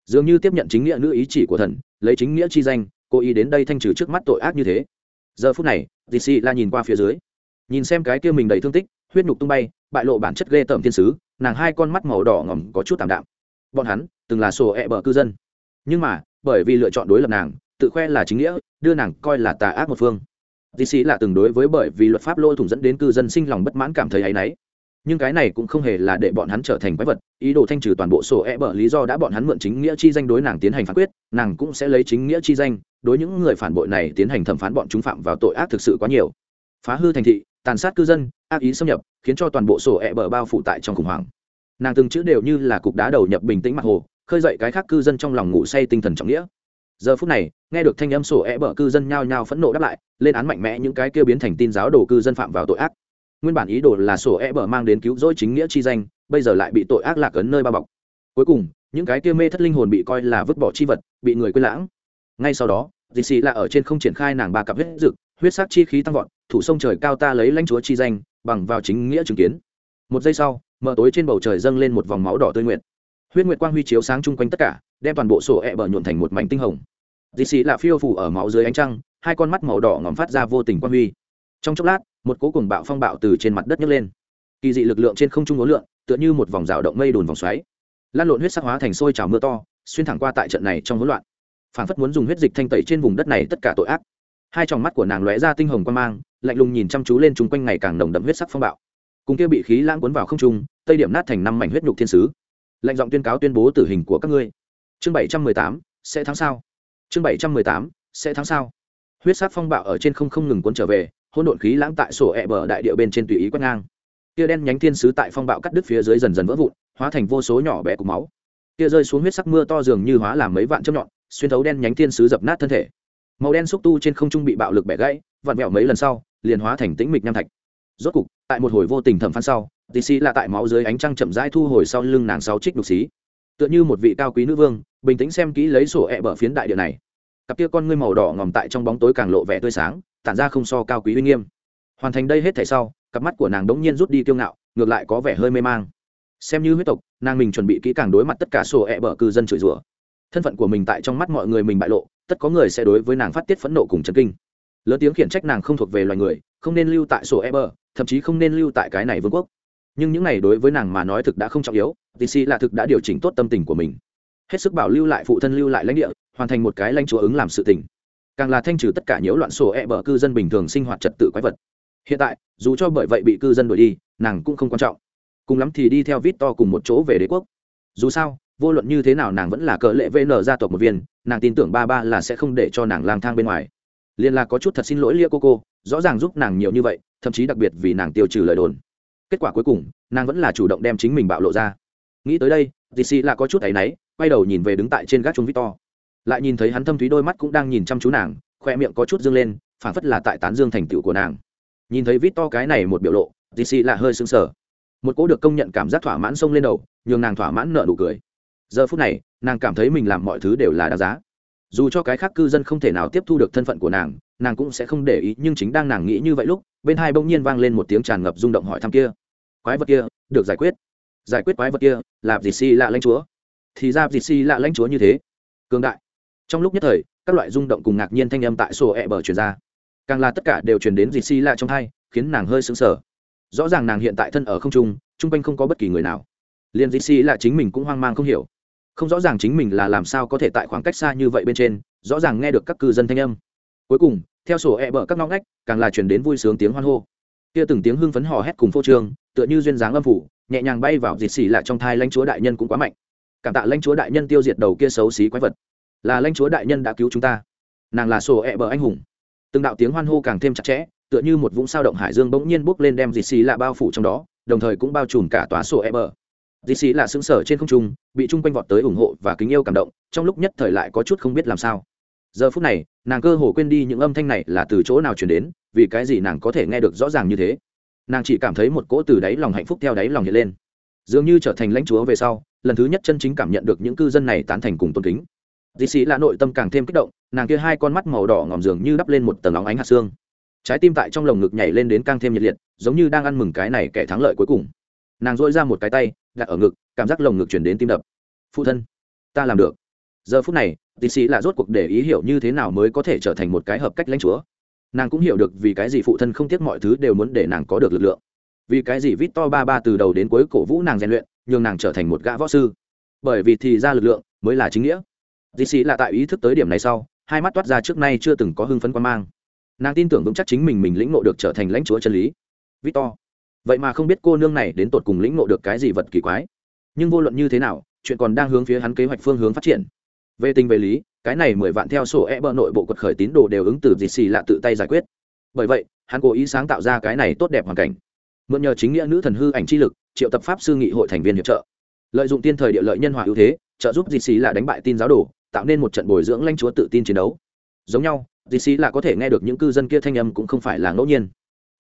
Dường như tiếp nhận chính nghĩa nữ ý chỉ của thần, lấy chính nghĩa chi danh, cố ý đến đây thanh trừ trước mắt tội ác như thế. Giờ phút này dì xì la nhìn qua phía dưới. Nhìn xem cái kia mình đầy thương tích, huyết nhục tung bay, bại lộ bản chất ghê tởm thiên sứ, nàng hai con mắt màu đỏ ngỏm có chút tạm đạm bọn hắn từng là sổ ẹ、e、bờ cư dân. Nhưng mà, bởi vì lựa chọn đối lập nàng, tự khoe là chính nghĩa, đưa nàng coi là tà ác một phương. Dì xì là từng đối với bởi vì luật pháp lôi thủng dẫn đến cư dân sinh lòng bất mãn cảm thấy áy náy. Nhưng cái này cũng không hề là để bọn hắn trở thành quái vật, ý đồ thanh trừ toàn bộ sổ e bờ lý do đã bọn hắn mượn chính nghĩa chi danh đối nàng tiến hành phán quyết, nàng cũng sẽ lấy chính nghĩa chi danh đối những người phản bội này tiến hành thẩm phán bọn chúng phạm vào tội ác thực sự quá nhiều. Phá hư thành thị, tàn sát cư dân, ác ý xâm nhập, khiến cho toàn bộ sổ e bờ bao phủ tại trong khủng hoảng nàng từng chữ đều như là cục đá đầu nhập bình tĩnh mặt hồ, khơi dậy cái khác cư dân trong lòng ngủ say tinh thần trọng nghĩa. Giờ phút này, nghe được thanh âm sổ e bở cư dân nhao nhao phẫn nộ đáp lại, lên án mạnh mẽ những cái kia biến thành tin giáo đồ cư dân phạm vào tội ác. Nguyên bản ý đồ là sổ e bở mang đến cứu rỗi chính nghĩa chi danh, bây giờ lại bị tội ác lạc ấn nơi bao bọc. Cuối cùng, những cái kia mê thất linh hồn bị coi là vứt bỏ chi vật, bị người quên lãng. Ngay sau đó dì xì là ở trên không triển khai nàng ba cặp huyết dực, huyết sắc chi khí tăng vọt, thủ sông trời cao ta lấy lãnh chúa chi danh, bằng vào chính nghĩa chứng kiến. Một giây sau Mờ tối trên bầu trời dâng lên một vòng máu đỏ tươi nguyện huyết nguyệt quang huy chiếu sáng chung quanh tất cả, đem toàn bộ sổ ẹ nhuộn thành một mảnh tinh hồng. Dì xì là phiêu phủ ở máu dưới ánh trăng, hai con mắt màu đỏ ngòm phát ra vô tình quang huy. Trong chốc lát, một cố cùng bạo phong bạo từ trên mặt đất nhấc lên. Kỳ dị lực lượng trên không trung ngố lượn tựa như một vòng rào động mây đùn vòng xoáy. Lan lộn huyết sắc hóa thành sôi trào mưa to, xuyên thẳng qua tại trận này trong hỗn loạn. Phản phất muốn dùng huyết dịch thanh tẩy trên vùng đất này tất cả tội ác. Hai tròng mắt của nàng lóe ra tinh hồng quan mang, lạnh lùng nhìn chăm chú lên chung quanh ngày càng nồng đậm huyết sắc phong bạo cùng kia bị khí lãng cuốn vào không trung, tây điểm nát thành năm mảnh huyết nhục thiên sứ. Lệnh giọng tuyên cáo tuyên bố tử hình của các ngươi. Chương bảy trăm mười tám, sẽ tháng sau chương bảy trăm mười tám, sẽ tháng sau huyết sắc phong bạo ở trên không không ngừng cuốn trở về, hỗn độn khí lãng tại sổ ẹ bờ đại địa bên trên tùy ý quét ngang. Kia đen nhánh thiên sứ tại phong bạo cắt đứt phía dưới dần dần vỡ vụn, hóa thành vô số nhỏ bé cục máu. Kia rơi xuống huyết sắc mưa to dường như hóa làm mấy vạn châm nhọn, xuyên thấu đen nhánh thiên sứ dập nát thân thể. Màu đen xúc tu trên không trung bị bạo lực bẻ gãy, vặn vẹo mấy lần sau, liền hóa thành tĩnh mịch nham thạch rốt cục, tại một hồi vô tình thẩm phán sau, tì xì là tại máu dưới ánh trăng chậm rãi thu hồi sau lưng nàng sáu trích đục xí. Tựa như một vị cao quý nữ vương, bình tĩnh xem kỹ lấy sổ ẹ、e、bở bờ phiến đại địa này. Cặp kia con ngươi màu đỏ ngòm tại trong bóng tối càng lộ vẻ tươi sáng, tản ra không so cao quý uy nghiêm. Hoàn thành đây hết thể sau, cặp mắt của nàng đống nhiên rút đi kiêu ngạo, ngược lại có vẻ hơi mê mang. Xem như huyết tộc, nàng mình chuẩn bị kỹ càng đối mặt tất cả sổ ẹ、e、bở cư dân chửi rủa. Thân phận của mình tại trong mắt mọi người mình bại lộ, tất có người sẽ đối với nàng phát tiết phẫn nộ cùng chấn kinh. Lớn tiếng khiển trách nàng không thuộc về loài người không nên lưu tại sổ e thậm chí không nên lưu tại cái này vương quốc. Nhưng những này đối với nàng mà nói thực đã không trọng yếu tc là thực đã điều chỉnh tốt tâm tình của mình. Hết sức bảo lưu lại phụ thân lưu lại lãnh địa, hoàn thành một cái lãnh chúa ứng làm sự tình. Càng là thanh trừ tất cả nhiễu loạn sổ e bờ cư dân bình thường sinh hoạt trật tự quái vật. Hiện tại, dù cho bởi vậy bị cư dân đuổi đi, nàng cũng không quan trọng. Cùng lắm thì đi theo vít to cùng một chỗ về đế quốc. Dù sao, vô luận như thế nào nàng vẫn là cờ lệ vn gia tộc một viên, nàng tin tưởng ba ba là sẽ không để cho nàng lang thang bên ngoài. Liên là có chút thật xin lỗi lia cô cô rõ ràng giúp nàng nhiều như vậy, thậm chí đặc biệt vì nàng tiêu trừ lời đồn. Kết quả cuối cùng, nàng vẫn là chủ động đem chính mình bạo lộ ra. Nghĩ tới đây dì xì là có chút áy náy, quay đầu nhìn về đứng tại trên gác chung victor. Lại nhìn thấy hắn thâm thúy đôi mắt cũng đang nhìn chăm chú nàng, khoe miệng có chút dương lên, phảng phất là tại tán dương thành tựu của nàng. Nhìn thấy victor cái này một biểu lộ dì xì là hơi sưng sờ. Một cỗ được công nhận cảm giác thỏa mãn xông lên đầu, nhường nàng thỏa mãn nợ nụ cười. Giờ phút này, nàng cảm thấy mình làm mọi thứ đều là đáng giá. Dù cho cái khác cư dân không thể nào tiếp thu được thân phận của nàng nàng cũng sẽ không để ý, nhưng chính đang nàng nghĩ như vậy lúc, bên hai bỗng nhiên vang lên một tiếng tràn ngập rung động hỏi thăm kia. Quái vật kia, được giải quyết. Giải quyết quái vật kia, là gì si lạ lãnh chúa. Thì ra gì si lạ lãnh chúa như thế. Cường đại. Trong lúc nhất thời, các loại rung động cùng ngạc nhiên thanh âm tại sổ ẹ bờ truyền ra. Càng là tất cả đều truyền đến gì si lạ trong thai khiến nàng hơi sững sờ. Rõ ràng nàng hiện tại thân ở không trung, chung quanh không có bất kỳ người nào. Liền gì si lạ chính mình cũng hoang mang không hiểu. Không rõ ràng chính mình là làm sao có thể tại khoảng cách xa như vậy bên trên, rõ ràng nghe được các cư dân thanh âm. Cuối cùng theo sổ e bờ các ngóc ngách, càng là chuyển đến vui sướng tiếng hoan hô. Kia từng tiếng hưng phấn hò hét cùng phô trương, tựa như duyên dáng âm phủ, nhẹ nhàng bay vào dịt xỉ lại trong thai lãnh chúa đại nhân cũng quá mạnh. Cảm tạ lãnh chúa đại nhân tiêu diệt đầu kia xấu xí quái vật. Là lãnh chúa đại nhân đã cứu chúng ta. Nàng là sổ e bờ anh hùng. Từng đạo tiếng hoan hô càng thêm chặt chẽ, tựa như một vũng sao động hải dương bỗng nhiên bốc lên đem dịt xỉ lạ bao phủ trong đó, đồng thời cũng bao trùm cả tòa sổ e bờ. Dịt xì lạ xứng sở trên không trung, bị chung quanh vọt tới ủng hộ và kính yêu cảm động, trong lúc nhất thời lại có chút không biết làm sao giờ phút này, nàng cơ hồ quên đi những âm thanh này là từ chỗ nào chuyển đến, vì cái gì nàng có thể nghe được rõ ràng như thế? Nàng chỉ cảm thấy một cỗ từ đáy lòng hạnh phúc theo đáy lòng hiện lên. Dường như trở thành lãnh chúa về sau, lần thứ nhất chân chính cảm nhận được những cư dân này tán thành cùng tôn kính. Dì sĩ là nội tâm càng thêm kích động, nàng kia hai con mắt màu đỏ ngòm dường như đắp lên một tầng óng ánh hạt xương. Trái tim tại trong lồng ngực nhảy lên đến càng thêm nhiệt liệt, giống như đang ăn mừng cái này kẻ thắng lợi cuối cùng. Nàng dội ra một cái tay, đặt ở ngực, cảm giác lồng ngực chuyển đến tim đập. Phụ thân, ta làm được. Giờ phút này tiến sĩ là rốt cuộc để ý hiểu như thế nào mới có thể trở thành một cái hợp cách lãnh chúa. Nàng cũng hiểu được vì cái gì phụ thân không tiếc mọi thứ đều muốn để nàng có được lực lượng. Vì cái gì vít to ba ba từ đầu đến cuối cổ vũ nàng rèn luyện, nhường nàng trở thành một gã võ sư. Bởi vì thì ra lực lượng mới là chính nghĩa. Dì xì là tại ý thức tới điểm này sau, hai mắt toát ra trước nay chưa từng có hưng phấn quan mang. Nàng tin tưởng vững chắc chính mình mình lĩnh ngộ được trở thành lãnh chúa chân lý. Victor, vậy mà không biết cô nương này đến tột cùng lĩnh ngộ được cái gì vật kỳ quái. Nhưng vô luận như thế nào, chuyện còn đang hướng phía hắn kế hoạch phương hướng phát triển về tình về lý, cái này mười vạn theo sổ e bờ nội bộ quật khởi tín đồ đều ứng từ dịt xì lạ tự tay giải quyết. Bởi vậy, hắn cố ý sáng tạo ra cái này tốt đẹp hoàn cảnh. Mượn nhờ chính nghĩa nữ thần hư ảnh chi lực, triệu tập pháp sư nghị hội thành viên hiệp trợ. Lợi dụng tiên thời địa lợi nhân hòa ưu thế, trợ giúp dịt xì lạ đánh bại tin giáo đồ, tạo nên một trận bồi dưỡng lãnh chúa tự tin chiến đấu. Giống nhau dịt xì lạ có thể nghe được những cư dân kia thanh âm cũng không phải là ngẫu nhiên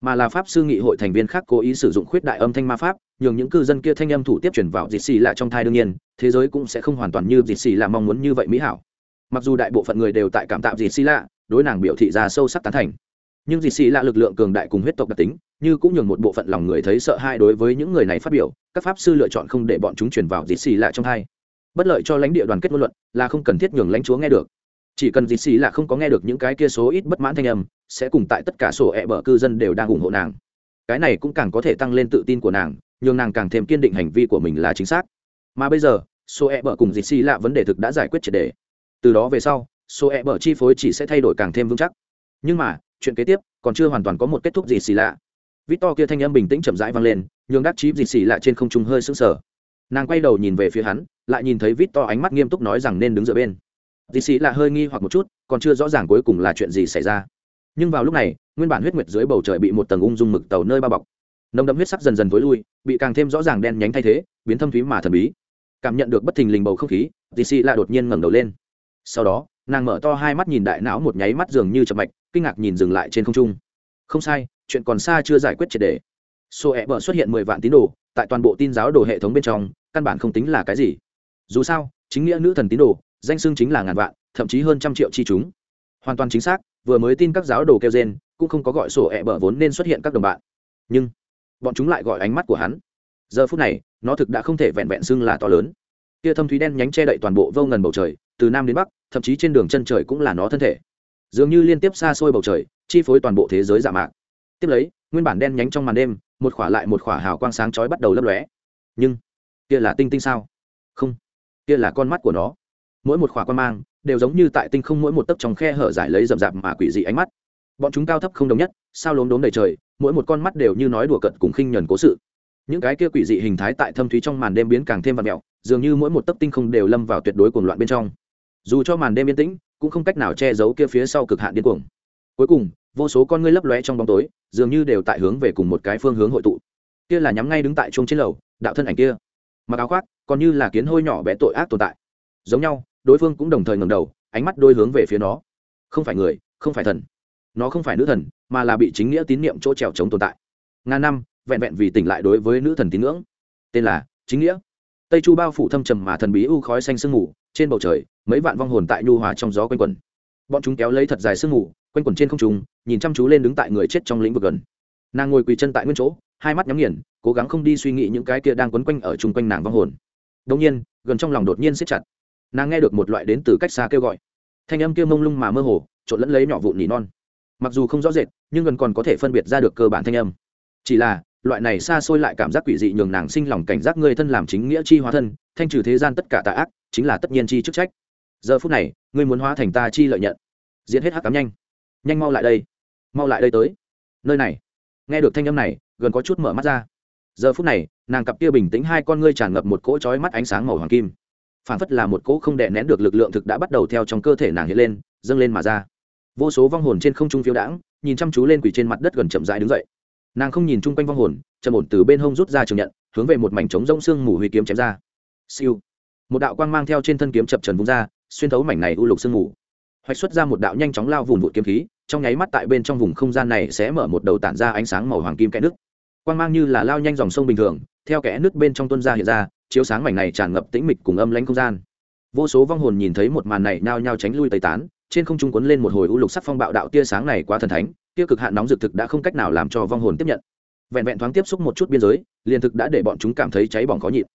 mà là pháp sư nghị hội thành viên khác cố ý sử dụng khuyết đại âm thanh ma pháp, nhường những cư dân kia thanh âm thủ tiếp chuyển vào dịt xì lạ trong thai đương nhiên, thế giới cũng sẽ không hoàn toàn như dịt xì lạ mong muốn như vậy mỹ hảo. Mặc dù đại bộ phận người đều tại cảm tạo dịt xì lạ, đối nàng biểu thị ra sâu sắc tán thành. Nhưng dịt xì lạ lực lượng cường đại cùng huyết tộc đặc tính, như cũng nhường một bộ phận lòng người thấy sợ hãi đối với những người này phát biểu, các pháp sư lựa chọn không để bọn chúng chuyển vào dịt xì lạ trong thai. Bất lợi cho lãnh địa đoàn kết ngôn luận là không cần thiết nhường lãnh chúa nghe được chỉ cần dì xì là không có nghe được những cái kia số ít bất mãn thanh âm, sẽ cùng tại tất cả sổ ẹ cư dân đều đang ủng hộ nàng. Cái này cũng càng có thể tăng lên tự tin của nàng, nhường nàng càng thêm kiên định hành vi của mình là chính xác. Mà bây giờ số ẹ cùng dì xì là vấn đề thực đã giải quyết triệt đề. Từ đó về sau số ẹ chi phối chỉ sẽ thay đổi càng thêm vững chắc. Nhưng mà, chuyện kế tiếp còn chưa hoàn toàn có một kết thúc gì xì lạ vít to kia thanh âm bình tĩnh chậm rãi vang lên, nhường đắc chí dì xì lạ trên không trung hơi sững sờ. Nàng quay đầu nhìn về phía hắn, lại nhìn thấy vít to ánh mắt nghiêm túc nói rằng nên đứng dựa bên dì xì là hơi nghi hoặc một chút, còn chưa rõ ràng cuối cùng là chuyện gì xảy ra. Nhưng vào lúc này, nguyên bản huyết nguyệt dưới bầu trời bị một tầng ung dung mực tàu nơi bao bọc. Nồng đậm huyết sắc dần dần v lui, bị càng thêm rõ ràng đen nhánh thay thế, biến thâm thúy mà thần bí. Cảm nhận được bất thình lình bầu không khí dì xì là đột nhiên ngẩng đầu lên. Sau đó, nàng mở to hai mắt nhìn đại não một nháy mắt dường như chậm mạch, kinh ngạc nhìn dừng lại trên không trung. Không sai, chuyện còn xa chưa giải quyết triệt đề. Sô ẹ bờ xuất hiện mười vạn tín đồ, tại toàn bộ tin giáo đồ hệ thống bên trong, căn bản không tính là cái gì. Dù sao, chính nghĩa nữ thần tín đồ danh xưng chính là ngàn vạn, thậm chí hơn trăm triệu chi chúng. Hoàn toàn chính xác, vừa mới tin các giáo đồ kêu gen cũng không có gọi sổ ẹ bở vốn nên xuất hiện các đồng bạn. Nhưng, bọn chúng lại gọi ánh mắt của hắn. Giờ phút này, nó thực đã không thể vẹn vẹn xưng là to lớn. Kia thâm thúy đen nhánh che đậy toàn bộ vô ngần bầu trời, từ nam đến bắc, thậm chí trên đường chân trời cũng là nó thân thể. Dường như liên tiếp xa xôi bầu trời, chi phối toàn bộ thế giới dạ mạc. Tiếp lấy, nguyên bản đen nhánh trong màn đêm, một khỏa lại một khỏa hào quang sáng chói bắt đầu lấp lóe. Nhưng, kia là tinh tinh sao? Không, kia là con mắt của nó mỗi một khỏa quan mang đều giống như tại tinh không mỗi một tấc trong khe hở giải lấy rậm rạp mà quỷ dị ánh mắt. Bọn chúng cao thấp không đồng nhất, sao lốm đốm đầy trời, mỗi một con mắt đều như nói đùa cận cùng khinh nhẫn cố sự. Những cái kia quỷ dị hình thái tại thâm thúy trong màn đêm biến càng thêm vật mẹo, dường như mỗi một tấc tinh không đều lâm vào tuyệt đối cuồng loạn bên trong. Dù cho màn đêm yên tĩnh, cũng không cách nào che giấu kia phía sau cực hạn điên cuồng. Cuối cùng, vô số con ngươi lấp lóe trong bóng tối, dường như đều tại hướng về cùng một cái phương hướng hội tụ. Kia là nhắm ngay đứng tại chuông trên lầu, đạo thân ảnh kia. Mặc áo khoác, còn như là kiến hôi nhỏ bé tội ác tồn tại. Giống nhau đối phương cũng đồng thời ngẩng đầu, ánh mắt đôi hướng về phía nó. Không phải người, không phải thần. Nó không phải nữ thần, mà là bị chính nghĩa tín niệm chỗ trèo chống tồn tại. Ngàn năm, vẹn vẹn vì tỉnh lại đối với nữ thần tín ngưỡng. Tên là chính nghĩa. Tây chu bao phủ thâm trầm mà thần bí u khói xanh sương mù, trên bầu trời, mấy vạn vong hồn tại nhu hòa trong gió quanh quẩn. Bọn chúng kéo lấy thật dài sương mù, quanh quẩn trên không trung, nhìn chăm chú lên đứng tại người chết trong lĩnh vực gần. Nàng ngồi quỳ chân tại nguyên chỗ, hai mắt nhắm nghiền, cố gắng không đi suy nghĩ những cái kia đang quấn quanh ở chung quanh nàng vong hồn. Đông nhiên, gần trong lòng đột nhiên siết chặt nàng nghe được một loại đến từ cách xa kêu gọi. Thanh âm kia mông lung mà mơ hồ, trộn lẫn lấy nhỏ vụn nỉ non. Mặc dù không rõ rệt, nhưng gần còn có thể phân biệt ra được cơ bản thanh âm. Chỉ là, loại này xa xôi lại cảm giác quỷ dị nhường nàng sinh lòng cảnh giác ngươi thân làm chính nghĩa chi hóa thân, thanh trừ thế gian tất cả tà ác, chính là tất nhiên chi chức trách. Giờ phút này, ngươi muốn hóa thành ta chi lợi nhận. Diễn hết hắc cám nhanh. Nhanh mau lại đây. Mau lại đây tới. Nơi này. Nghe được thanh âm này, gần có chút mở mắt ra. Giờ phút này, nàng cặp kia bình tĩnh hai con ngươi tràn ngập một cỗ trói mắt ánh sáng màu hoàng kim phản phất là một cỗ không đè nén được lực lượng thực đã bắt đầu theo trong cơ thể nàng hiện lên, dâng lên mà ra. Vô số vong hồn trên không trung phiếu đãng, nhìn chăm chú lên quỷ trên mặt đất gần chậm rãi đứng dậy. Nàng không nhìn chung quanh vong hồn chậm ổn từ bên hông rút ra trường nhận, hướng về một mảnh trống rông xương mù huy kiếm chém ra. Siêu. Một đạo quang mang theo trên thân kiếm chập trần vung ra, xuyên thấu mảnh này u lục sương mù. Hoạch xuất ra một đạo nhanh chóng lao vùng vụt kiếm khí, trong nháy mắt tại bên trong vùng không gian này sẽ mở một đầu tản ra ánh sáng màu hoàng kim kẽ nước quang mang như là lao nhanh dòng sông bình thường, theo kẽ nước bên trong tuân ra hiện ra chiếu sáng mảnh này tràn ngập tĩnh mịch cùng âm lãnh không gian. Vô số vong hồn nhìn thấy một màn này nhao nhao tránh lui tây tán, trên không trung quấn lên một hồi u lục sắc phong bạo đạo tia sáng này quá thần thánh tia cực hạn nóng dược thực đã không cách nào làm cho vong hồn tiếp nhận. Vẹn vẹn thoáng tiếp xúc một chút biên giới, liền thực đã để bọn chúng cảm thấy cháy bỏng khó nhịn.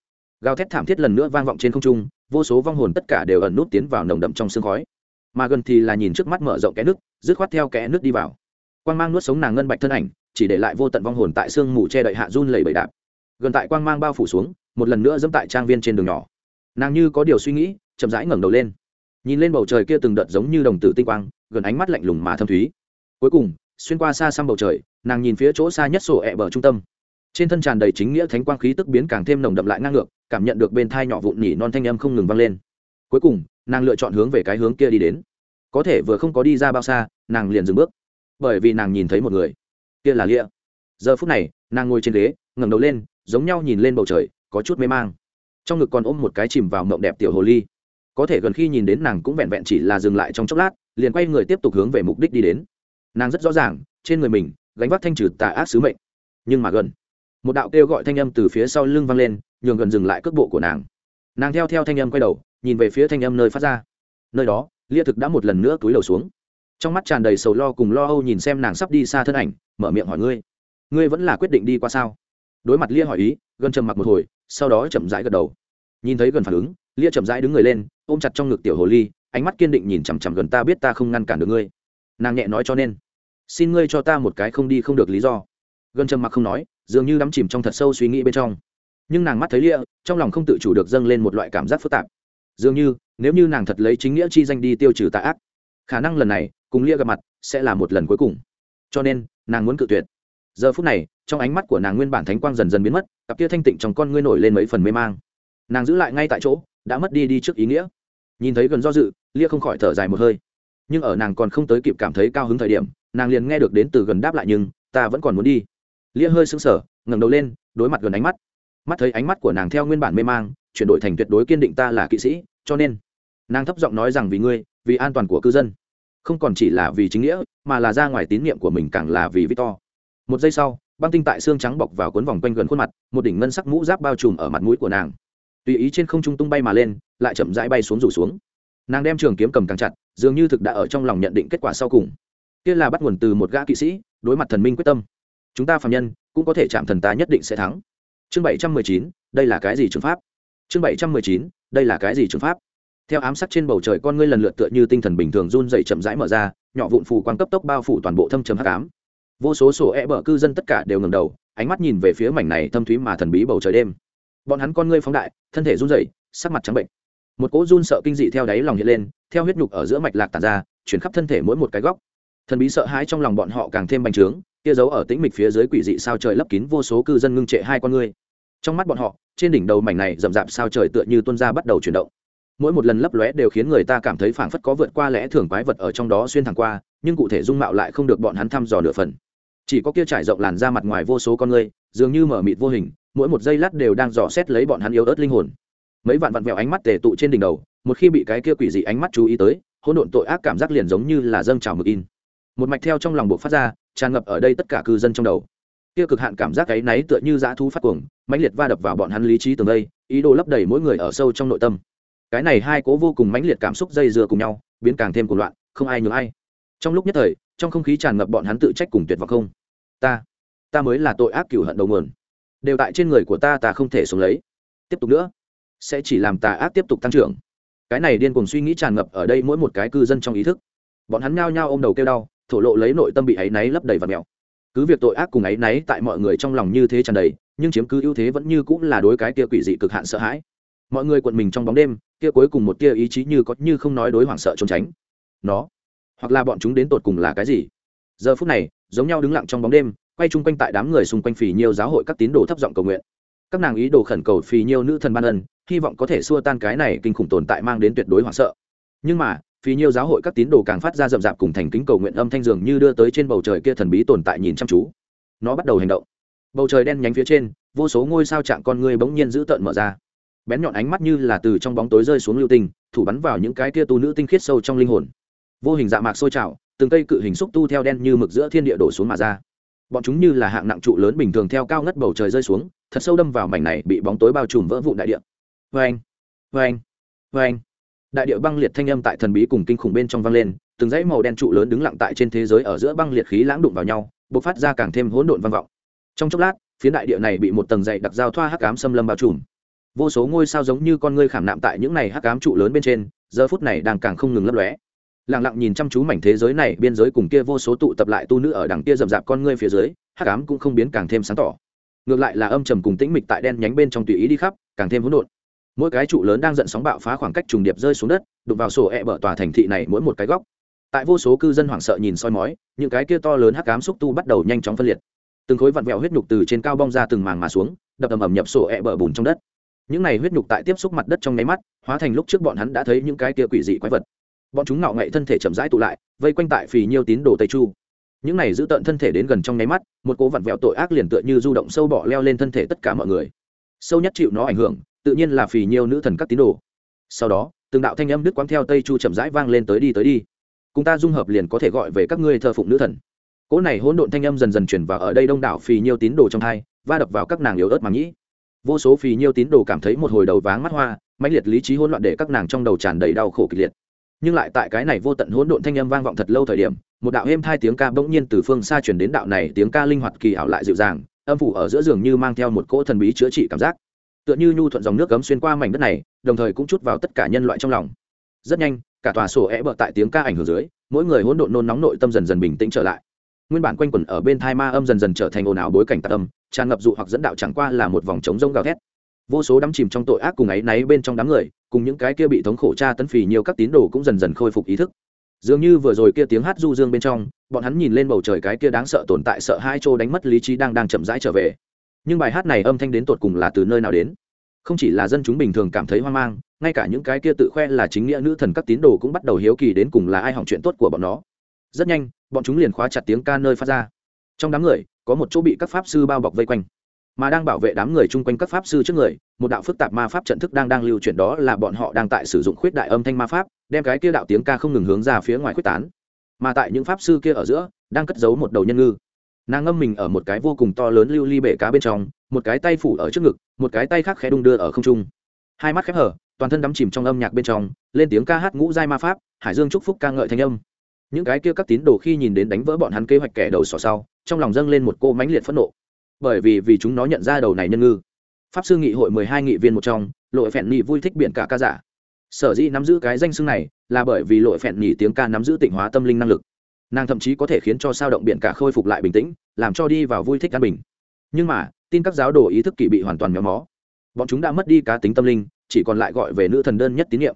Gào thét thảm thiết lần nữa vang vọng trên không trung, vô số vong hồn tất cả đều ẩn nút tiến vào nồng đậm trong sương khói. Mà gần thì là nhìn trước mắt mở rộng kẽ nước, dứt khoát theo kẽ nước đi vào. Quang mang nuốt sống nàng ngân bạch thân ảnh, chỉ để lại vô tận vong hồn tại sương mù che đậy hạ run lẩy bẩy đạp. Gần tại quang mang bao phủ xuống một lần nữa dẫm tại trang viên trên đường nhỏ. Nàng như có điều suy nghĩ, chậm rãi ngẩng đầu lên. Nhìn lên bầu trời kia từng đợt giống như đồng tử tinh quang, gần ánh mắt lạnh lùng mà thâm thúy. Cuối cùng, xuyên qua xa xăm bầu trời, nàng nhìn phía chỗ xa nhất sổ ẹ bờ trung tâm. Trên thân tràn đầy chính nghĩa thánh quang khí tức biến càng thêm nồng đậm lại ngang ngược, cảm nhận được bên thai nhỏ vụn nhỉ non thanh âm không ngừng vang lên. Cuối cùng, nàng lựa chọn hướng về cái hướng kia đi đến. Có thể vừa không có đi ra bao xa, nàng liền dừng bước. Bởi vì nàng nhìn thấy một người. Kia là lia giờ phút này, nàng ngồi trên ghế, ngẩng đầu lên, giống nhau nhìn lên bầu trời có chút mê mang. Trong ngực còn ôm một cái chìm vào mộng đẹp tiểu hồ ly. Có thể gần khi nhìn đến nàng cũng vẹn vẹn chỉ là dừng lại trong chốc lát, liền quay người tiếp tục hướng về mục đích đi đến. Nàng rất rõ ràng, trên người mình, gánh vác thanh trừ tà ác sứ mệnh. Nhưng mà gần, một đạo kêu gọi thanh âm từ phía sau lưng vang lên, nhường gần dừng lại cước bộ của nàng. Nàng theo theo thanh âm quay đầu, nhìn về phía thanh âm nơi phát ra. Nơi đó, lia thực đã một lần nữa túi đầu xuống. Trong mắt tràn đầy sầu lo cùng lo âu nhìn xem nàng sắp đi xa thân ảnh, mở miệng hỏi ngươi. Ngươi vẫn là quyết định đi qua sao? Đối mặt lia hỏi ý, gần trầm mặc một hồi sau đó chậm rãi gật đầu. Nhìn thấy gần phản ứng, lia chậm rãi đứng người lên, ôm chặt trong ngực tiểu hồ ly, ánh mắt kiên định nhìn chằm chằm gần ta biết ta không ngăn cản được ngươi. Nàng nhẹ nói cho nên, xin ngươi cho ta một cái không đi không được lý do. Gần trầm mặc không nói, dường như đắm chìm trong thật sâu suy nghĩ bên trong. Nhưng nàng mắt thấy lia, trong lòng không tự chủ được dâng lên một loại cảm giác phức tạp. Dường như, nếu như nàng thật lấy chính nghĩa chi danh đi tiêu trừ tà ác, khả năng lần này cùng lia gặp mặt sẽ là một lần cuối cùng. Cho nên, nàng muốn cự tuyệt. Giờ phút này trong ánh mắt của nàng nguyên bản thánh quang dần dần biến mất, cặp kia thanh tịnh trong con ngươi nổi lên mấy phần mê mang. Nàng giữ lại ngay tại chỗ, đã mất đi đi trước ý nghĩa. Nhìn thấy gần do dự, lia không khỏi thở dài một hơi. Nhưng ở nàng còn không tới kịp cảm thấy cao hứng thời điểm, nàng liền nghe được đến từ gần đáp lại nhưng, ta vẫn còn muốn đi. Lia hơi sững sờ, ngẩng đầu lên, đối mặt gần ánh mắt. Mắt thấy ánh mắt của nàng theo nguyên bản mê mang, chuyển đổi thành tuyệt đối kiên định ta là kỵ sĩ, cho nên, nàng thấp giọng nói rằng vì ngươi, vì an toàn của cư dân. Không còn chỉ là vì chính nghĩa, mà là ra ngoài tín nhiệm của mình càng là vì victor. Một giây sau băng tinh tại xương trắng bọc vào cuốn vòng quanh gần khuôn mặt, một đỉnh ngân sắc mũ giáp bao trùm ở mặt mũi của nàng. Tùy ý trên không trung tung bay mà lên, lại chậm rãi bay xuống rủ xuống. Nàng đem trường kiếm cầm càng chặt, dường như thực đã ở trong lòng nhận định kết quả sau cùng. Kia là bắt nguồn từ một gã kỵ sĩ, đối mặt thần minh quyết tâm. Chúng ta phạm nhân, cũng có thể chạm thần ta nhất định sẽ thắng. Chương bảy trăm mười chín, đây là cái gì trường pháp? Chương bảy trăm mười chín, đây là cái gì trường pháp? Theo ám sát trên bầu trời con ngươi lần lượt tựa như tinh thần bình thường run dày chậm rãi mở ra, nhỏ vụn phù quan cấp tốc bao phủ toàn bộ thâm trầm hắc ám vô số sổ e bờ cư dân tất cả đều ngầm đầu ánh mắt nhìn về phía mảnh này thâm thúy mà thần bí bầu trời đêm. Bọn hắn con ngươi phóng đại thân thể run rẩy, sắc mặt trắng bệnh. Một cỗ run sợ kinh dị theo đáy lòng hiện lên theo huyết nhục ở giữa mạch lạc tàn ra chuyển khắp thân thể mỗi một cái góc. Thần bí sợ hãi trong lòng bọn họ càng thêm bành trướng kia giấu ở tĩnh mịch phía dưới quỷ dị sao trời lấp kín vô số cư dân ngưng trệ hai con ngươi. Trong mắt bọn họ trên đỉnh đầu mảnh này rậm rạp sao trời tựa như tuôn ra bắt đầu chuyển động. Mỗi một lần lấp lóe đều khiến người ta cảm thấy phảng phất có vượt qua lẽ thường quái vật ở trong đó xuyên thẳng qua nhưng cụ thể dung mạo lại không được bọn hắn thăm dò nửa phần chỉ có kia trải rộng làn ra mặt ngoài vô số con người dường như mở mịt vô hình, mỗi một giây lát đều đang dò xét lấy bọn hắn yếu ớt linh hồn. Mấy vạn vặn vẹo ánh mắt tề tụ trên đỉnh đầu, một khi bị cái kia quỷ dị ánh mắt chú ý tới, hỗn độn tội ác cảm giác liền giống như là dâng trào mực in. Một mạch theo trong lòng buộc phát ra, tràn ngập ở đây tất cả cư dân trong đầu. Kia cực hạn cảm giác ấy náy tựa như dã thú phát cuồng, mãnh liệt va đập vào bọn hắn lý trí tường đây, ý đồ lấp đầy mỗi người ở sâu trong nội tâm. Cái này hai cố vô cùng mãnh liệt cảm xúc dây dưa cùng nhau, biến càng thêm cuồng loạn, không ai nhường ai trong lúc nhất thời, trong không khí tràn ngập bọn hắn tự trách cùng tuyệt vọng không. Ta ta mới là tội ác cửu hận đầu nguồn. Đều tại trên người của ta ta không thể sống lấy. Tiếp tục nữa, sẽ chỉ làm tà ác tiếp tục tăng trưởng. Cái này điên cuồng suy nghĩ tràn ngập ở đây mỗi một cái cư dân trong ý thức. Bọn hắn nhao nhao ôm đầu kêu đau, thổ lộ lấy nội tâm bị áy náy lấp đầy và mèo cứ việc tội ác cùng áy náy tại mọi người trong lòng như thế tràn đầy, nhưng chiếm cứ ưu thế vẫn như cũng là đối cái kia quỷ dị cực hạn sợ hãi. Mọi người quận mình trong bóng đêm, kia cuối cùng một tia ý chí như có như không nói đối hoảng sợ trốn tránh. Nó hoặc là bọn chúng đến tột cùng là cái gì? Giờ phút này, giống nhau đứng lặng trong bóng đêm, quay chung quanh tại đám người xung quanh phì nhiêu giáo hội các tín đồ thấp giọng cầu nguyện. Các nàng ý đồ khẩn cầu phì nhiêu nữ thần ban ân, hy vọng có thể xua tan cái này kinh khủng tồn tại mang đến tuyệt đối hoảng sợ. Nhưng mà, phì nhiêu giáo hội các tín đồ càng phát ra rậm rạp cùng thành kính cầu nguyện âm thanh dường như đưa tới trên bầu trời kia thần bí tồn tại nhìn chăm chú. Nó bắt đầu hành động. Bầu trời đen nhánh phía trên, vô số ngôi sao chạm con người bỗng nhiên dữ tợn mở ra. Bén nhọn ánh mắt như là từ trong bóng tối rơi xuống lưu tinh, thủ bắn vào những cái tia tu nữ tinh khiết sâu trong linh hồn vô hình dạ mạc sôi trào, từng cây cự hình xúc tu theo đen như mực giữa thiên địa đổ xuống mà ra. Bọn chúng như là hạng nặng trụ lớn bình thường theo cao ngất bầu trời rơi xuống, thật sâu đâm vào mảnh này bị bóng tối bao trùm vỡ vụn đại địa. Vê anh vê anh vê anh đại địa băng liệt thanh âm tại thần bí cùng kinh khủng bên trong vang lên, từng dãy màu đen trụ lớn đứng lặng tại trên thế giới ở giữa băng liệt khí lãng đụng vào nhau b ộ c phát ra càng thêm hỗn độn vang vọng. Trong chốc lát phía đại địa này bị một tầng dày đặc dao thoa hắc cám xâm lâm bao trùm. Vô số ngôi sao giống như con ngươi khảm nạm tại những này hắc cám trụ lớn bên trên, giờ phút này đang càng không ngừng lấp lóe lẳng lặng nhìn chăm chú mảnh thế giới này, biên giới cùng kia vô số tụ tập lại tu nữ ở đằng kia rậm rạp con ngươi phía dưới, hắc ám cũng không biến càng thêm sáng tỏ. Ngược lại là âm trầm cùng tĩnh mịch tại đen nhánh bên trong tùy ý đi khắp, càng thêm hỗn độn. Mỗi cái trụ lớn đang giận sóng bạo phá khoảng cách trùng điệp rơi xuống đất, đụng vào sổ ẹ、e、bở tòa thành thị này mỗi một cái góc. Tại vô số cư dân hoảng sợ nhìn soi mói, những cái kia to lớn hắc ám xúc tu bắt đầu nhanh chóng phân liệt. Từng khối vặn vẹo huyết nhục từ trên cao bong ra từng màng mà xuống, đập ầm ầm nhập sổ ẹ、e、bở bùn trong đất. Những này huyết nhục tại tiếp xúc mặt đất trong nháy mắt, hóa thành lúc trước bọn hắn đã thấy những cái kia quỷ dị quái vật bọn chúng ngạo ngậy thân thể chậm rãi tụ lại, vây quanh tại phì nhiêu tín đồ tây chu. Những này giữ tận thân thể đến gần trong nháy mắt, một cố vặn vẹo tội ác liền tựa như du động sâu bỏ leo lên thân thể tất cả mọi người. Sâu nhất chịu nó ảnh hưởng, tự nhiên là phì nhiêu nữ thần các tín đồ. Sau đó, từng đạo thanh âm đức quang theo tây chu chậm rãi vang lên tới đi tới đi. Cùng ta dung hợp liền có thể gọi về các ngươi thờ phụng nữ thần. Cỗ này hỗn độn thanh âm dần dần chuyển vào ở đây đông đảo phì nhiêu tín đồ trong thai va đập vào các nàng yếu ớt mà nhĩ vô số phì nhiêu tín đồ cảm thấy một hồi đầu váng mắt hoa, mãnh liệt lý trí hỗn loạn để các nàng trong đầu tràn đầy đau khổ kịch liệt nhưng lại tại cái này vô tận hỗn độn thanh âm vang vọng thật lâu thời điểm, một đạo êm thai tiếng ca bỗng nhiên từ phương xa truyền đến đạo này tiếng ca linh hoạt kỳ ảo lại dịu dàng, âm phủ ở giữa giường như mang theo một cỗ thần bí chữa trị cảm giác. Tựa như nhu thuận dòng nước cấm xuyên qua mảnh đất này, đồng thời cũng chút vào tất cả nhân loại trong lòng. Rất nhanh, cả tòa sổ é bợ tại tiếng ca ảnh hưởng dưới, mỗi người hỗn độn nôn nóng nội tâm dần dần bình tĩnh trở lại. Nguyên bản quanh quẩn ở bên thai ma âm dần dần trở thành ồn ào bối cảnh tạc âm, tràn ngập dụ hoặc dẫn đạo chẳng qua là một vòng trống rông gào thét vô số đắm chìm trong tội ác cùng ấy náy bên trong đám người, cùng những cái kia bị thống khổ tra tấn phì nhiều các tín đồ cũng dần dần khôi phục ý thức. Dường như vừa rồi kia tiếng hát du dương bên trong, bọn hắn nhìn lên bầu trời cái kia đáng sợ tồn tại sợ hai chỗ đánh mất lý trí đang đang chậm rãi trở về. Nhưng bài hát này âm thanh đến tột cùng là từ nơi nào đến? Không chỉ là dân chúng bình thường cảm thấy hoang mang, ngay cả những cái kia tự khoe là chính nghĩa nữ thần các tín đồ cũng bắt đầu hiếu kỳ đến cùng là ai hỏng chuyện tốt của bọn nó. Rất nhanh, bọn chúng liền khóa chặt tiếng ca nơi phát ra. Trong đám người, có một chỗ bị các pháp sư bao bọc vây quanh mà đang bảo vệ đám người chung quanh các pháp sư trước người, một đạo phức tạp ma pháp trận thức đang đang lưu chuyển đó là bọn họ đang tại sử dụng khuyết đại âm thanh ma pháp, đem cái kia đạo tiếng ca không ngừng hướng ra phía ngoài khuyết tán. Mà tại những pháp sư kia ở giữa, đang cất giấu một đầu nhân ngư. Nàng ngâm mình ở một cái vô cùng to lớn lưu ly bể cá bên trong, một cái tay phủ ở trước ngực, một cái tay khác khẽ đung đưa ở không trung. Hai mắt khép hở toàn thân đắm chìm trong âm nhạc bên trong, lên tiếng ca hát ngũ giai ma pháp, hải dương chúc phúc ca ngợi thanh âm. Những cái kia các tín đồ khi nhìn đến đánh vỡ bọn hắn kế hoạch kẻ đầu sỏ sau, trong lòng dâng lên một cô mãnh liệt phẫn nộ bởi vì vì chúng nó nhận ra đầu này nhân ngư. Pháp sư nghị hội mười hai nghị viên một trong, lội phèn nhị vui thích biển cả ca giả. Sở dĩ nắm giữ cái danh xưng này là bởi vì lội phèn nhị tiếng ca nắm giữ tịnh hóa tâm linh năng lực. Nàng thậm chí có thể khiến cho sao động biển cả khôi phục lại bình tĩnh, làm cho đi vào vui thích an bình. Nhưng mà, tin các giáo đồ ý thức kỳ bị hoàn toàn méo mó. Bọn chúng đã mất đi cá tính tâm linh, chỉ còn lại gọi về nữ thần đơn nhất tín nhiệm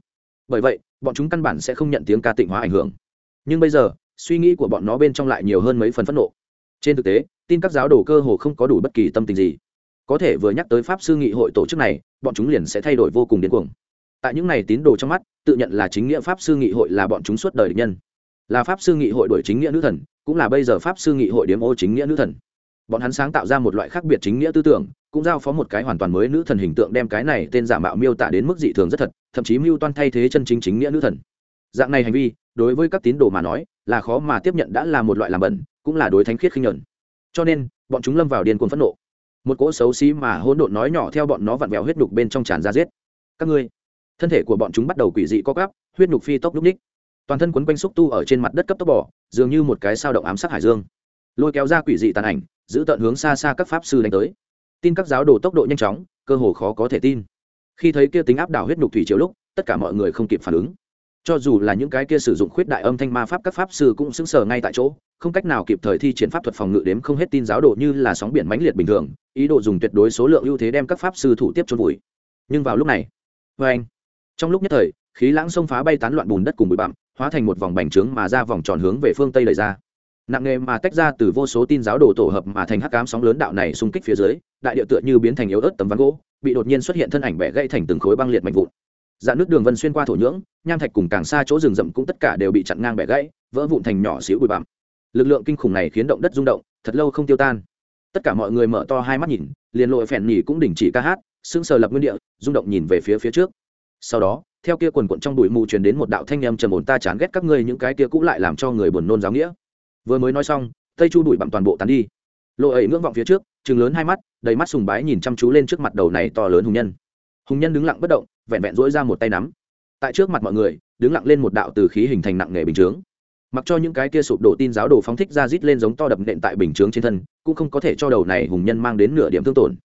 bởi vậy, bọn chúng căn bản sẽ không nhận tiếng ca tịnh hóa ảnh hưởng. Nhưng bây giờ, suy nghĩ của bọn nó bên trong lại nhiều hơn mấy phần phẫn nộ trên thực tế, tin các giáo đồ cơ hồ không có đủ bất kỳ tâm tình gì. Có thể vừa nhắc tới pháp sư nghị hội tổ chức này, bọn chúng liền sẽ thay đổi vô cùng điên cuồng. Tại những này tín đồ trong mắt, tự nhận là chính nghĩa pháp sư nghị hội là bọn chúng suốt đời địch nhân. Là pháp sư nghị hội đổi chính nghĩa nữ thần, cũng là bây giờ pháp sư nghị hội điếm ô chính nghĩa nữ thần. Bọn hắn sáng tạo ra một loại khác biệt chính nghĩa tư tưởng, cũng giao phó một cái hoàn toàn mới nữ thần hình tượng đem cái này tên giả mạo miêu tả đến mức dị thường rất thật, thậm chí mưu toan thay thế chân chính chính nghĩa nữ thần dạng này hành vi, đối với các tín đồ mà nói, là khó mà tiếp nhận đã là một loại làm bẩn, cũng là đối thánh khiết khinh nhuận. Cho nên, bọn chúng lâm vào điên cuồng phẫn nộ. Một cỗ xấu xí mà hỗn độn nói nhỏ theo bọn nó vặn vẹo huyết nhục bên trong tràn ra giết. Các ngươi, thân thể của bọn chúng bắt đầu quỷ dị co gắp huyết nhục phi tốc nhúc ních toàn thân quấn quanh xúc tu ở trên mặt đất cấp tốc bỏ dường như một cái sao động ám sát hải dương. Lôi kéo ra quỷ dị tàn ảnh, giữ tận hướng xa xa các pháp sư đánh tới. Tin các giáo đồ tốc độ nhanh chóng, cơ hồ khó có thể tin. Khi thấy kia tính áp đảo huyết nhục thủy chiều lúc, tất cả mọi người không kịp phản ứng cho dù là những cái kia sử dụng khuyết đại âm thanh ma pháp các pháp sư cũng sững sờ ngay tại chỗ, không cách nào kịp thời thi triển pháp thuật phòng ngự đếm không hết tin giáo đồ như là sóng biển mãnh liệt bình thường, ý đồ dùng tuyệt đối số lượng ưu thế đem các pháp sư thủ tiếp chôn vùi. Nhưng vào lúc này vê anh, trong lúc nhất thời, khí lãng xông phá bay tán loạn bùn đất cùng bụi bặm, hóa thành một vòng bành trướng mà ra vòng tròn hướng về phương tây đẩy ra. Nặng nghề mà tách ra từ vô số tin giáo đồ tổ hợp mà thành hắc cám sóng lớn đạo này xung kích phía dưới, đại địa tựa như biến thành yếu ớt tấm ván gỗ, bị đột nhiên xuất hiện thân ảnh bẻ gãy thành từng khối băng liệt mạnh vụn dạ nước đường vân xuyên qua thổ nhưỡng, nham thạch cùng càng xa chỗ rừng rậm cũng tất cả đều bị chặn ngang bẻ gãy, vỡ vụn thành nhỏ xíu bụi bặm. Lực lượng kinh khủng này khiến động đất rung động, thật lâu không tiêu tan. Tất cả mọi người mở to hai mắt nhìn, liền lội phèn nhỉ cũng đình chỉ ca hát, sững sờ lập nguyên địa, rung động nhìn về phía phía trước. Sau đó, theo kia quần quận trong bụi mù truyền đến một đạo thanh âm trầm ổn ta chán ghét các ngươi những cái kia cũng lại làm cho người buồn nôn giáo nghĩa. Vừa mới nói xong, tây chu bụi bặm toàn bộ tán đi. Lộ ấy ngưỡng vọng phía trước chừng lớn hai mắt, đầy mắt sùng bái nhìn chăm chú lên trước mặt đầu này to lớn hùng nhân hùng nhân đứng lặng bất động, vẹn vẹn dỗi ra một tay nắm. Tại trước mặt mọi người, đứng lặng lên một đạo từ khí hình thành nặng nề bình chướng. Mặc cho những cái kia sụp đổ tin giáo đồ phóng thích ra rít lên giống to đập nện tại bình chướng trên thân, cũng không có thể cho đầu này hùng nhân mang đến nửa điểm thương tổn.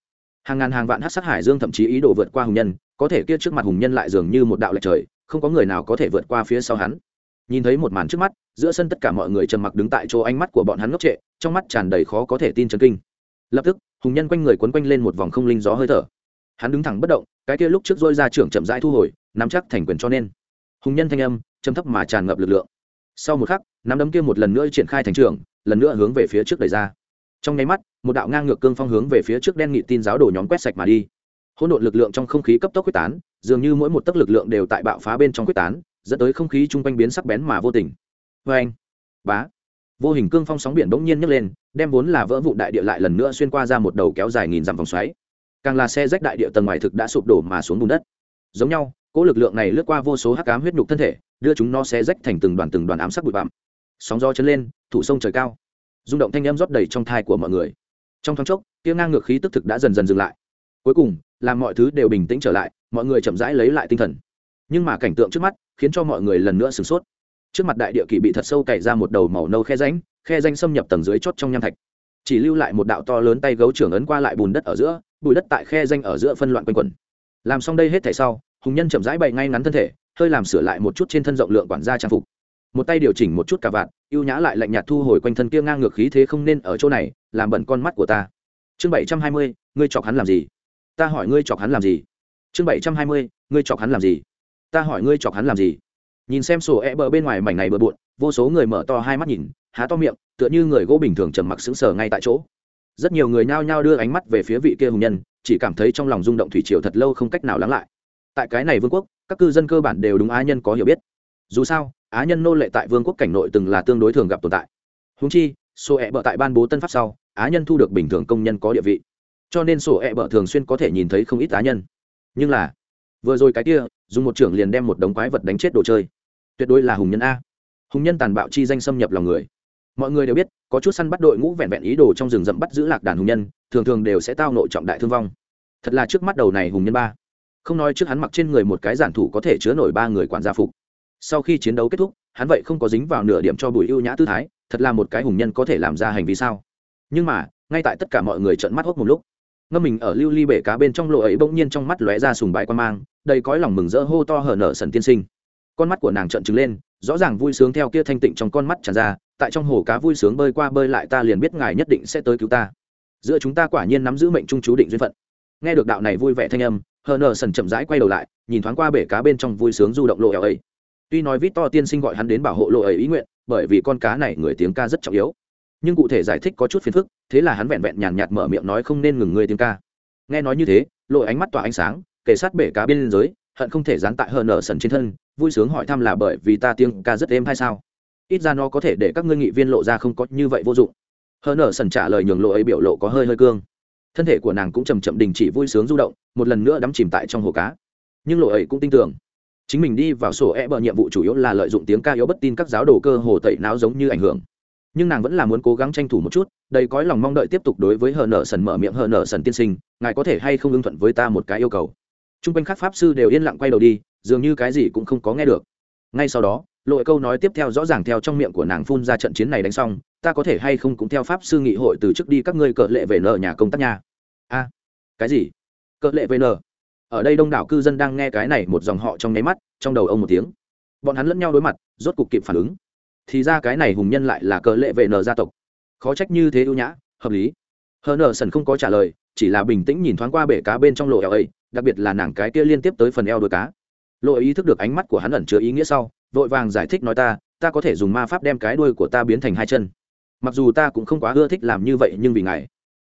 Hàng ngàn hàng vạn hát sát hải dương thậm chí ý đồ vượt qua hùng nhân, có thể kia trước mặt hùng nhân lại dường như một đạo lệch trời, không có người nào có thể vượt qua phía sau hắn. Nhìn thấy một màn trước mắt, giữa sân tất cả mọi người trầm mặc đứng tại chỗ ánh mắt của bọn hắn ngốc trệ, trong mắt tràn đầy khó có thể tin chấn kinh. Lập tức, hùng nhân quanh người quấn quanh lên một vòng không linh gió hơi thở hắn đứng thẳng bất động, cái kia lúc trước dôi ra trưởng chậm rãi thu hồi, nắm chắc thành quyền cho nên. Hùng nhân thanh âm châm thấp mà tràn ngập lực lượng. Sau một khắc, nắm đấm kia một lần nữa triển khai thành trường, lần nữa hướng về phía trước đẩy ra. Trong nháy mắt, một đạo ngang ngược cương phong hướng về phía trước đen nghị tin giáo đổ nhóm quét sạch mà đi. Hỗn độn lực lượng trong không khí cấp tốc quyết tán, dường như mỗi một tấc lực lượng đều tại bạo phá bên trong quyết tán, dẫn tới không khí chung quanh biến sắc bén mà vô tình. Vê anh, bá. Vô hình cương phong sóng biển bỗng nhiên nhấc lên, đem vốn là vỡ vụ đại địa lại lần nữa xuyên qua ra một đầu kéo dài nghìn dặm vòng xoáy càng là xe rách đại địa tầng ngoài thực đã sụp đổ mà xuống bùn đất. Giống nhau, cỗ lực lượng này lướt qua vô số hắc ám huyết nhục thân thể, đưa chúng nó xe rách thành từng đoàn từng đoàn ám sắc bụi bặm. Sóng gió chấn lên, thủ sông trời cao. Rung động thanh âm rót đầy trong thai của mọi người. Trong thoáng chốc tiếng ngang ngược khí tức thực đã dần dần dừng lại. Cuối cùng, làm mọi thứ đều bình tĩnh trở lại, mọi người chậm rãi lấy lại tinh thần. Nhưng mà cảnh tượng trước mắt, khiến cho mọi người lần nữa sửng sốt. Trước mặt đại địa kỳ bị thật sâu cày ra một đầu màu nâu khe ránh khe danh xâm nhập tầng dưới chót trong nham thạch. Chỉ lưu lại một đạo to lớn tay gấu trưởng ấn qua lại bùn đất ở giữa Bụi đất tại khe danh ở giữa phân loạn quanh quẩn làm xong đây hết thể sau, hùng nhân chậm rãi bày ngay ngắn thân thể, hơi làm sửa lại một chút trên thân rộng lượng quản gia trang phục. Một tay điều chỉnh một chút cả vạn ưu nhã lại lạnh nhạt thu hồi quanh thân kia ngang ngược khí thế không nên ở chỗ này, làm bẩn con mắt của ta. Chương bảy trăm hai mươi, ngươi chọc hắn làm gì? Ta hỏi ngươi chọc hắn làm gì? Chương bảy trăm hai mươi, ngươi chọc hắn làm gì? Ta hỏi ngươi chọc hắn làm gì? Nhìn xem sổ e bờ bên ngoài mảnh này bờ bộn, vô số người mở to hai mắt nhìn, há to miệng, tựa như người gỗ bình thường trầm mặc sững sờ ngay tại chỗ rất nhiều người nhao nhao đưa ánh mắt về phía vị kia hùng nhân, chỉ cảm thấy trong lòng rung động thủy triều thật lâu không cách nào lắng lại. Tại cái này vương quốc, các cư dân cơ bản đều đúng á nhân có hiểu biết. Dù sao, á nhân nô lệ tại vương quốc cảnh nội từng là tương đối thường gặp tồn tại. Húng chi sổ ẹ、e、bợ bợ tại ban bố tân pháp sau, á nhân thu được bình thường công nhân có địa vị. Cho nên sổ ẹ、e、bợ bợ thường xuyên có thể nhìn thấy không ít á nhân. Nhưng là, vừa rồi cái kia, dùng một trưởng liền đem một đống quái vật đánh chết đồ chơi. Tuyệt đối là hùng nhân a. Hùng nhân tàn bạo chi danh xâm nhập lòng người mọi người đều biết, có chút săn bắt đội ngũ vẹn vẹn ý đồ trong rừng rậm bắt giữ lạc đàn hùng nhân, thường thường đều sẽ tao nội trọng đại thương vong. Thật là trước mắt đầu này hùng nhân ba. Không nói trước hắn mặc trên người một cái giản thủ có thể chứa nổi ba người quản gia phục. Sau khi chiến đấu kết thúc, hắn vậy không có dính vào nửa điểm cho bùi ưu nhã tư thái, thật là một cái hùng nhân có thể làm ra hành vi sao. Nhưng mà, ngay tại tất cả mọi người trợn mắt hốc một lúc, ngâm mình ở lưu ly bể cá bên trong lộ ấy bỗng nhiên trong mắt lóe ra sùng bái quan mang, đầy cõi lòng mừng rỡ hô to hở nở sần tiên sinh con mắt của nàng trợn trừng lên, rõ ràng vui sướng theo kia thanh tịnh trong con mắt tràn ra, tại trong hồ cá vui sướng bơi qua bơi lại ta liền biết ngài nhất định sẽ tới cứu ta. Giữa chúng ta quả nhiên nắm giữ mệnh trung chú định duyên phận. Nghe được đạo này vui vẻ thanh âm, hờ nờ sần chậm rãi quay đầu lại, nhìn thoáng qua bể cá bên trong vui sướng du động lộ ẻo ấy. Tuy nói vít to tiên sinh gọi hắn đến bảo hộ lộ ấy ý nguyện, bởi vì con cá này người tiếng ca rất trọng yếu. Nhưng cụ thể giải thích có chút phiền phức, thế là hắn vẹn vẹn nhàn nhạt mở miệng nói không nên ngừng người tiếng ca. Nghe nói như thế lộ ánh mắt tỏa ánh sáng kể sát bể cá bên dưới, hận không thể dán tại hờ nở sần trên thân vui sướng hỏi thăm là bởi vì ta tiếng ca rất êm hay sao? Ít ra nó có thể để các ngươi nghị viên lộ ra không có như vậy vô dụng. Hơn ở sần trả lời nhường lộ ấy biểu lộ có hơi hơi cương. Thân thể của nàng cũng chầm chậm đình chỉ vui sướng du động, một lần nữa đắm chìm tại trong hồ cá. Nhưng lộ ấy cũng tin tưởng. Chính mình đi vào sổ e bờ nhiệm vụ chủ yếu là lợi dụng tiếng ca yếu bất tin các giáo đồ cơ hồ tẩy não giống như ảnh hưởng. Nhưng nàng vẫn là muốn cố gắng tranh thủ một chút, đầy cõi lòng mong đợi tiếp tục đối với hờ nở sần mở miệng hờ nở sần tiên sinh, ngài có thể hay không ưng thuận với ta một cái yêu cầu. T r u n g quanh các pháp sư đều yên lặng quay đầu đi dường như cái gì cũng không có nghe được. Ngay sau đó, lội câu nói tiếp theo rõ ràng theo trong miệng của nàng phun ra trận chiến này đánh xong, ta có thể hay không cũng theo pháp sư nghị hội từ trước đi các ngươi cợ lệ về nợ nhà công tác nhà a, cái gì? Cợ lệ về nợ? Ở đây đông đảo cư dân đang nghe cái này một dòng họ trong nháy mắt, trong đầu ông một tiếng. Bọn hắn lẫn nhau đối mặt, rốt cục kịp phản ứng. Thì ra cái này hùng nhân lại là cờ lệ vệ nờ gia tộc. Khó trách như thế ưu nhã, hợp lý. Hờ nờ sần không có trả lời, chỉ là bình tĩnh nhìn thoáng qua bể cá bên trong lộ eo ấy, đặc biệt là nàng cái kia liên tiếp tới phần eo đôi cá lộ ý thức được ánh mắt của hắn ẩn chứa ý nghĩa sau, vội vàng giải thích nói ta ta có thể dùng ma pháp đem cái đuôi của ta biến thành hai chân. Mặc dù ta cũng không quá ưa thích làm như vậy nhưng vì ngài.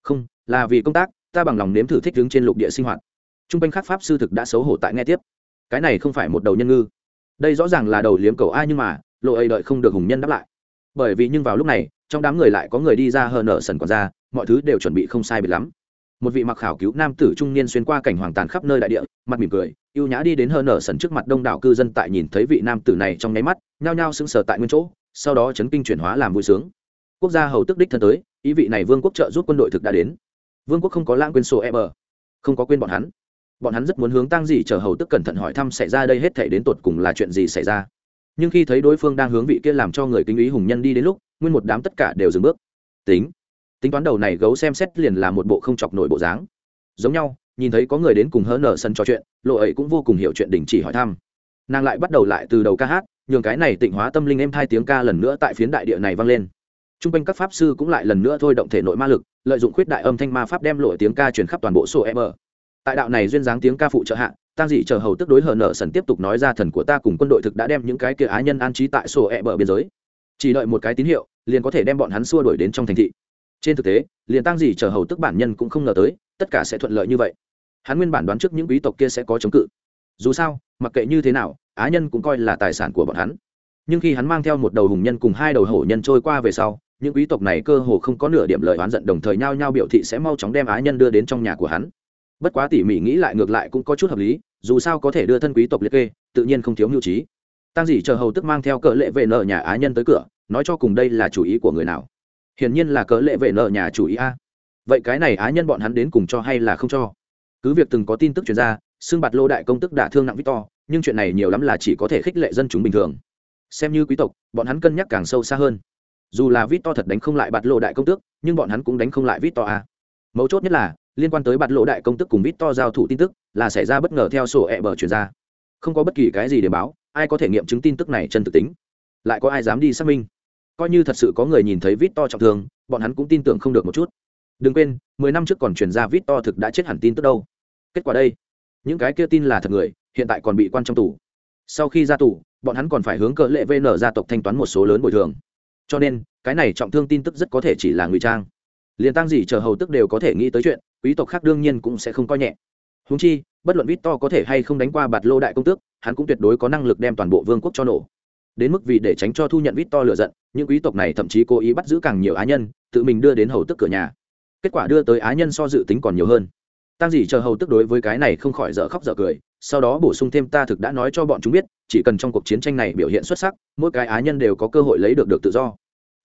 Không, là vì công tác, ta bằng lòng nếm thử thích đứng trên lục địa sinh hoạt. T r u n g quanh khắc pháp sư thực đã xấu hổ tại nghe tiếp. Cái này không phải một đầu nhân ngư. Đây rõ ràng là đầu liếm cầu ai nhưng mà lộ ấy đợi không được hùng nhân đáp lại. Bởi vì nhưng vào lúc này, trong đám người lại có người đi ra hờ nở sần còn ra mọi thứ đều chuẩn bị không sai biệt lắm một vị mặc khảo cứu nam tử trung niên xuyên qua cảnh hoàng tàn khắp nơi đại địa, mặt mỉm cười, ưu nhã đi đến hờ nở sần trước mặt đông đảo cư dân tại nhìn thấy vị nam tử này trong nháy mắt, nhao nhao sững sờ tại nguyên chỗ, sau đó chấn kinh chuyển hóa làm vui sướng. Quốc gia hầu tức đích thân tới, ý vị này vương quốc trợ giúp quân đội thực đã đến. Vương quốc không có lãng quên sổ e bờ không có quên bọn hắn. Bọn hắn rất muốn hướng tăng gì chờ hầu tức cẩn thận hỏi thăm xảy ra đây hết thể đến tột cùng là chuyện gì xảy ra. Nhưng khi thấy đối phương đang hướng vị kia làm cho người kinh ý hùng nhân đi đến lúc, nguyên một đám tất cả đều dừng bước. Tính tính toán đầu này gấu xem xét liền là một bộ không chọc nổi bộ dáng. Giống nhau, nhìn thấy có người đến cùng hớ nở sân trò chuyện, lộ ấy cũng vô cùng hiểu chuyện đình chỉ hỏi thăm. Nàng lại bắt đầu lại từ đầu ca hát, nhường cái này tịnh hóa tâm linh em hai tiếng ca lần nữa tại phiến đại địa này vang lên. T r u n g quanh các pháp sư cũng lại lần nữa thôi động thể nội ma lực, lợi dụng khuyết đại âm thanh ma pháp đem lội tiếng ca chuyển khắp toàn bộ sổ em ở tại đạo này duyên dáng tiếng ca phụ trợ hạ, tang dị chờ hầu tức đối hờ nợ sần tiếp tục nói ra thần của ta cùng quân đội thực đã đem những cái kia á nhân an trí tại sổ ẹ e bờ biên giới. Chỉ đợi một cái tín hiệu, liền có thể đem bọn hắn xua đuổi đến trong thành thị trên thực tế, liền tăng gì chờ hầu tức bản nhân cũng không ngờ tới, tất cả sẽ thuận lợi như vậy. Hắn nguyên bản đoán trước những quý tộc kia sẽ có chống cự. Dù sao, mặc kệ như thế nào, á nhân cũng coi là tài sản của bọn hắn. Nhưng khi hắn mang theo một đầu hùng nhân cùng hai đầu hổ nhân trôi qua về sau, những quý tộc này cơ hồ không có nửa điểm lời oán giận đồng thời nhao nhao biểu thị sẽ mau chóng đem á nhân đưa đến trong nhà của hắn. Bất quá tỉ mỉ nghĩ lại ngược lại cũng có chút hợp lý, dù sao có thể đưa thân quý tộc liệt kê, tự nhiên không thiếu mưu trí. Tăng dỉ chờ hầu tức mang theo cỡ lệ vệ nợ nhà á nhân tới cửa, nói cho cùng đây là chủ ý của người nào hiển nhiên là cớ lệ vệ nợ nhà chủ ý a. Vậy cái này á nhân bọn hắn đến cùng cho hay là không cho? Cứ việc từng có tin tức chuyển ra, xương bạt lô đại công tức đả thương nặng victor, nhưng chuyện này nhiều lắm là chỉ có thể khích lệ dân chúng bình thường. Xem như quý tộc, bọn hắn cân nhắc càng sâu xa hơn. Dù là victor thật đánh không lại bạt lô đại công tước nhưng bọn hắn cũng đánh không lại victor a. Mấu chốt nhất là, liên quan tới bạt lô đại công tức cùng vít to giao thủ tin tức, là xảy ra bất ngờ theo sổ ẹ bờ chuyển ra. Không có bất kỳ cái gì để báo, ai có thể nghiệm chứng tin tức này chân thực tính? Lại có ai dám đi xác minh? Coi như thật sự có người nhìn thấy vít to trọng thương, bọn hắn cũng tin tưởng không được một chút. Đừng quên, mười năm trước còn chuyển ra vít to thực đã chết hẳn tin tức đâu. Kết quả đây, những cái kia tin là thật người, hiện tại còn bị quan trong tù. Sau khi ra tù, bọn hắn còn phải hướng cỡ lệ vn gia tộc thanh toán một số lớn bồi thường. Cho nên, cái này trọng thương tin tức rất có thể chỉ là ngụy trang. Liền tăng gì chờ hầu tức đều có thể nghĩ tới chuyện, quý tộc khác đương nhiên cũng sẽ không coi nhẹ. Húng chi, bất luận vít to có thể hay không đánh qua bạt lô đại công tước, hắn cũng tuyệt đối có năng lực đem toàn bộ vương quốc cho nổ đến mức vì để tránh cho thu nhận vít to lựa giận, những quý tộc này thậm chí cố ý bắt giữ càng nhiều á nhân, tự mình đưa đến hầu tức cửa nhà. Kết quả đưa tới á nhân so dự tính còn nhiều hơn. Tăng gì chờ hầu tức đối với cái này không khỏi dở khóc dở cười, sau đó bổ sung thêm ta thực đã nói cho bọn chúng biết, chỉ cần trong cuộc chiến tranh này biểu hiện xuất sắc, mỗi cái á nhân đều có cơ hội lấy được được tự do.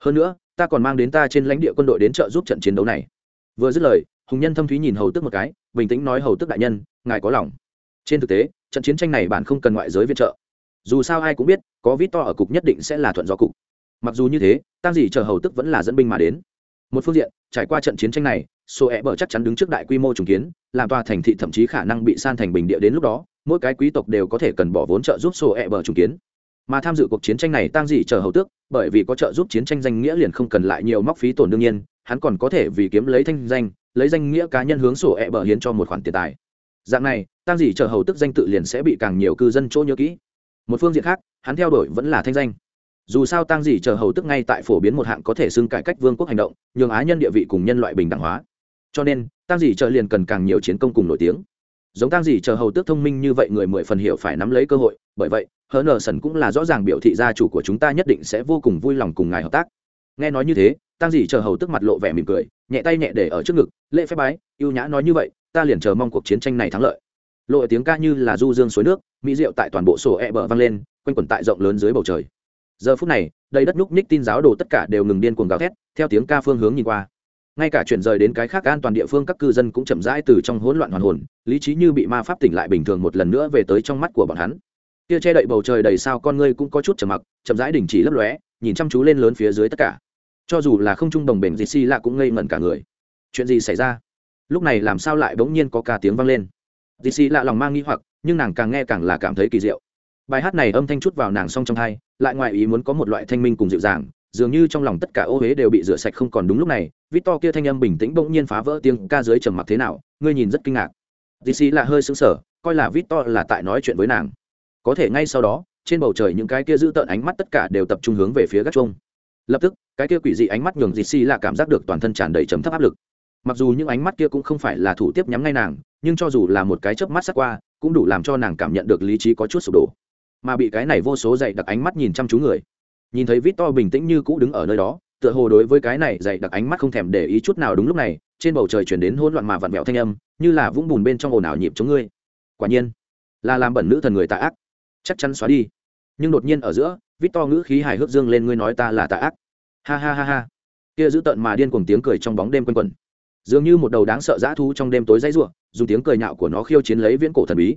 Hơn nữa, ta còn mang đến ta trên lãnh địa quân đội đến trợ giúp trận chiến đấu này. Vừa dứt lời, hùng nhân thâm thúy nhìn hầu tức một cái, bình tĩnh nói hầu tức đại nhân, ngài có lòng. Trên thực tế, trận chiến tranh này bạn không cần ngoại giới viện trợ dù sao ai cũng biết, có vít to ở cục nhất định sẽ là thuận do cục. Mặc dù như thế tăng gì chờ hầu tức vẫn là dẫn binh mà đến. Một phương diện, trải qua trận chiến tranh này số e bờ chắc chắn đứng trước đại quy mô trùng kiến, làm tòa thành thị thậm chí khả năng bị san thành bình địa đến lúc đó, mỗi cái quý tộc đều có thể cần bỏ vốn trợ giúp số e bờ trùng kiến. Mà tham dự cuộc chiến tranh này tăng dị chờ hầu tước bởi vì có trợ giúp chiến tranh danh nghĩa liền không cần lại nhiều móc phí tổn đương nhiên, hắn còn có thể vì kiếm lấy thanh danh, lấy danh nghĩa cá nhân hướng sổ e bờ hiến cho một khoản tiền tài. Dạng này tăng dị chờ hầu tước danh tự liền sẽ bị càng nhiều cư dân chỗ nhớ kỹ một phương diện khác, hắn theo đuổi vẫn là thanh danh. Dù sao tăng gì chờ hầu tức ngay tại phổ biến một hạng có thể xưng cải cách vương quốc hành động, nhường á nhân địa vị cùng nhân loại bình đẳng hóa. Cho nên tăng gì chờ liền cần càng nhiều chiến công cùng nổi tiếng. Giống tăng gì chờ hầu tước thông minh như vậy người mười phần hiểu phải nắm lấy cơ hội, bởi vậy, hờ nờ sần cũng là rõ ràng biểu thị gia chủ của chúng ta nhất định sẽ vô cùng vui lòng cùng ngài hợp tác. Nghe nói như thế tăng gì chờ hầu tức mặt lộ vẻ mỉm cười, nhẹ tay nhẹ để ở trước ngực, lễ phép bái, ưu nhã nói như vậy, ta liền chờ mong cuộc chiến tranh này thắng lợi. Lộ tiếng ca như là du dương suối nước mỹ rượu tại toàn bộ sổ e bờ vang lên, quanh quẩn tại rộng lớn dưới bầu trời. Giờ phút này, đầy đất núc ních tin giáo đồ tất cả đều ngừng điên cuồng gào thét, theo tiếng ca phương hướng nhìn qua. Ngay cả chuyển rời đến cái khác an toàn địa phương các cư dân cũng chậm rãi từ trong hỗn loạn hoàn hồn, lý trí như bị ma pháp tỉnh lại bình thường một lần nữa về tới trong mắt của bọn hắn. Kia che đậy bầu trời đầy sao con ngươi cũng có chút trầm mặc, chậm rãi đình chỉ lấp lóe, nhìn chăm chú lên lớn phía dưới tất cả. Cho dù là không trung đồng bền gì si lạ cũng ngây ngẩn cả người. Chuyện gì xảy ra? Lúc này làm sao lại bỗng nhiên có ca tiếng vang lên? Dì xi lạ lòng mang nghi hoặc nhưng nàng càng nghe càng là cảm thấy kỳ diệu. Bài hát này âm thanh chút vào nàng song trong hai lại ngoài ý muốn có một loại thanh minh cùng dịu dàng, dường như trong lòng tất cả ô huế đều bị rửa sạch không còn đúng lúc này vít to kia thanh âm bình tĩnh bỗng nhiên phá vỡ tiếng ca dưới trầm mặc thế nào, ngươi nhìn rất kinh ngạc. Dì xì là hơi xứng sờ, coi là vít to là tại nói chuyện với nàng. Có thể ngay sau đó, trên bầu trời những cái kia giữ tợn ánh mắt tất cả đều tập trung hướng về phía gác chuông. Lập tức, cái kia quỷ dị ánh mắt nhường dì xì là cảm giác được toàn thân tràn đầy chấm thấp áp lực. Mặc dù những ánh mắt kia cũng không phải là thủ tiếp nhắm ngay nàng, nhưng cho dù là một cái chớp mắt sắc qua cũng đủ làm cho nàng cảm nhận được lý trí có chút sụp đổ. Mà bị cái này vô số dạy đặc ánh mắt nhìn chăm chú người. Nhìn thấy vít to bình tĩnh như cũ đứng ở nơi đó, tựa hồ đối với cái này dạy đặc ánh mắt không thèm để ý chút nào đúng lúc này, trên bầu trời chuyển đến hỗn loạn mà vặn vẹo thanh âm, như là vũng bùn bên trong ồn ào nhịp chống ngươi. Quả nhiên, là làm bẩn nữ thần người tạ ác. Chắc chắn xóa đi. Nhưng đột nhiên ở giữa vít to ngữ khí hài hước dương lên, ngươi nói ta là tạ ác. Ha ha ha ha. Kia giữ tợn mà điên cuồng tiếng cười trong bóng đêm quanh quẩn dường như một đầu đáng sợ dã thú trong đêm tối dãy ruộng dùng tiếng cười nhạo của nó khiêu chiến lấy viễn cổ thần bí.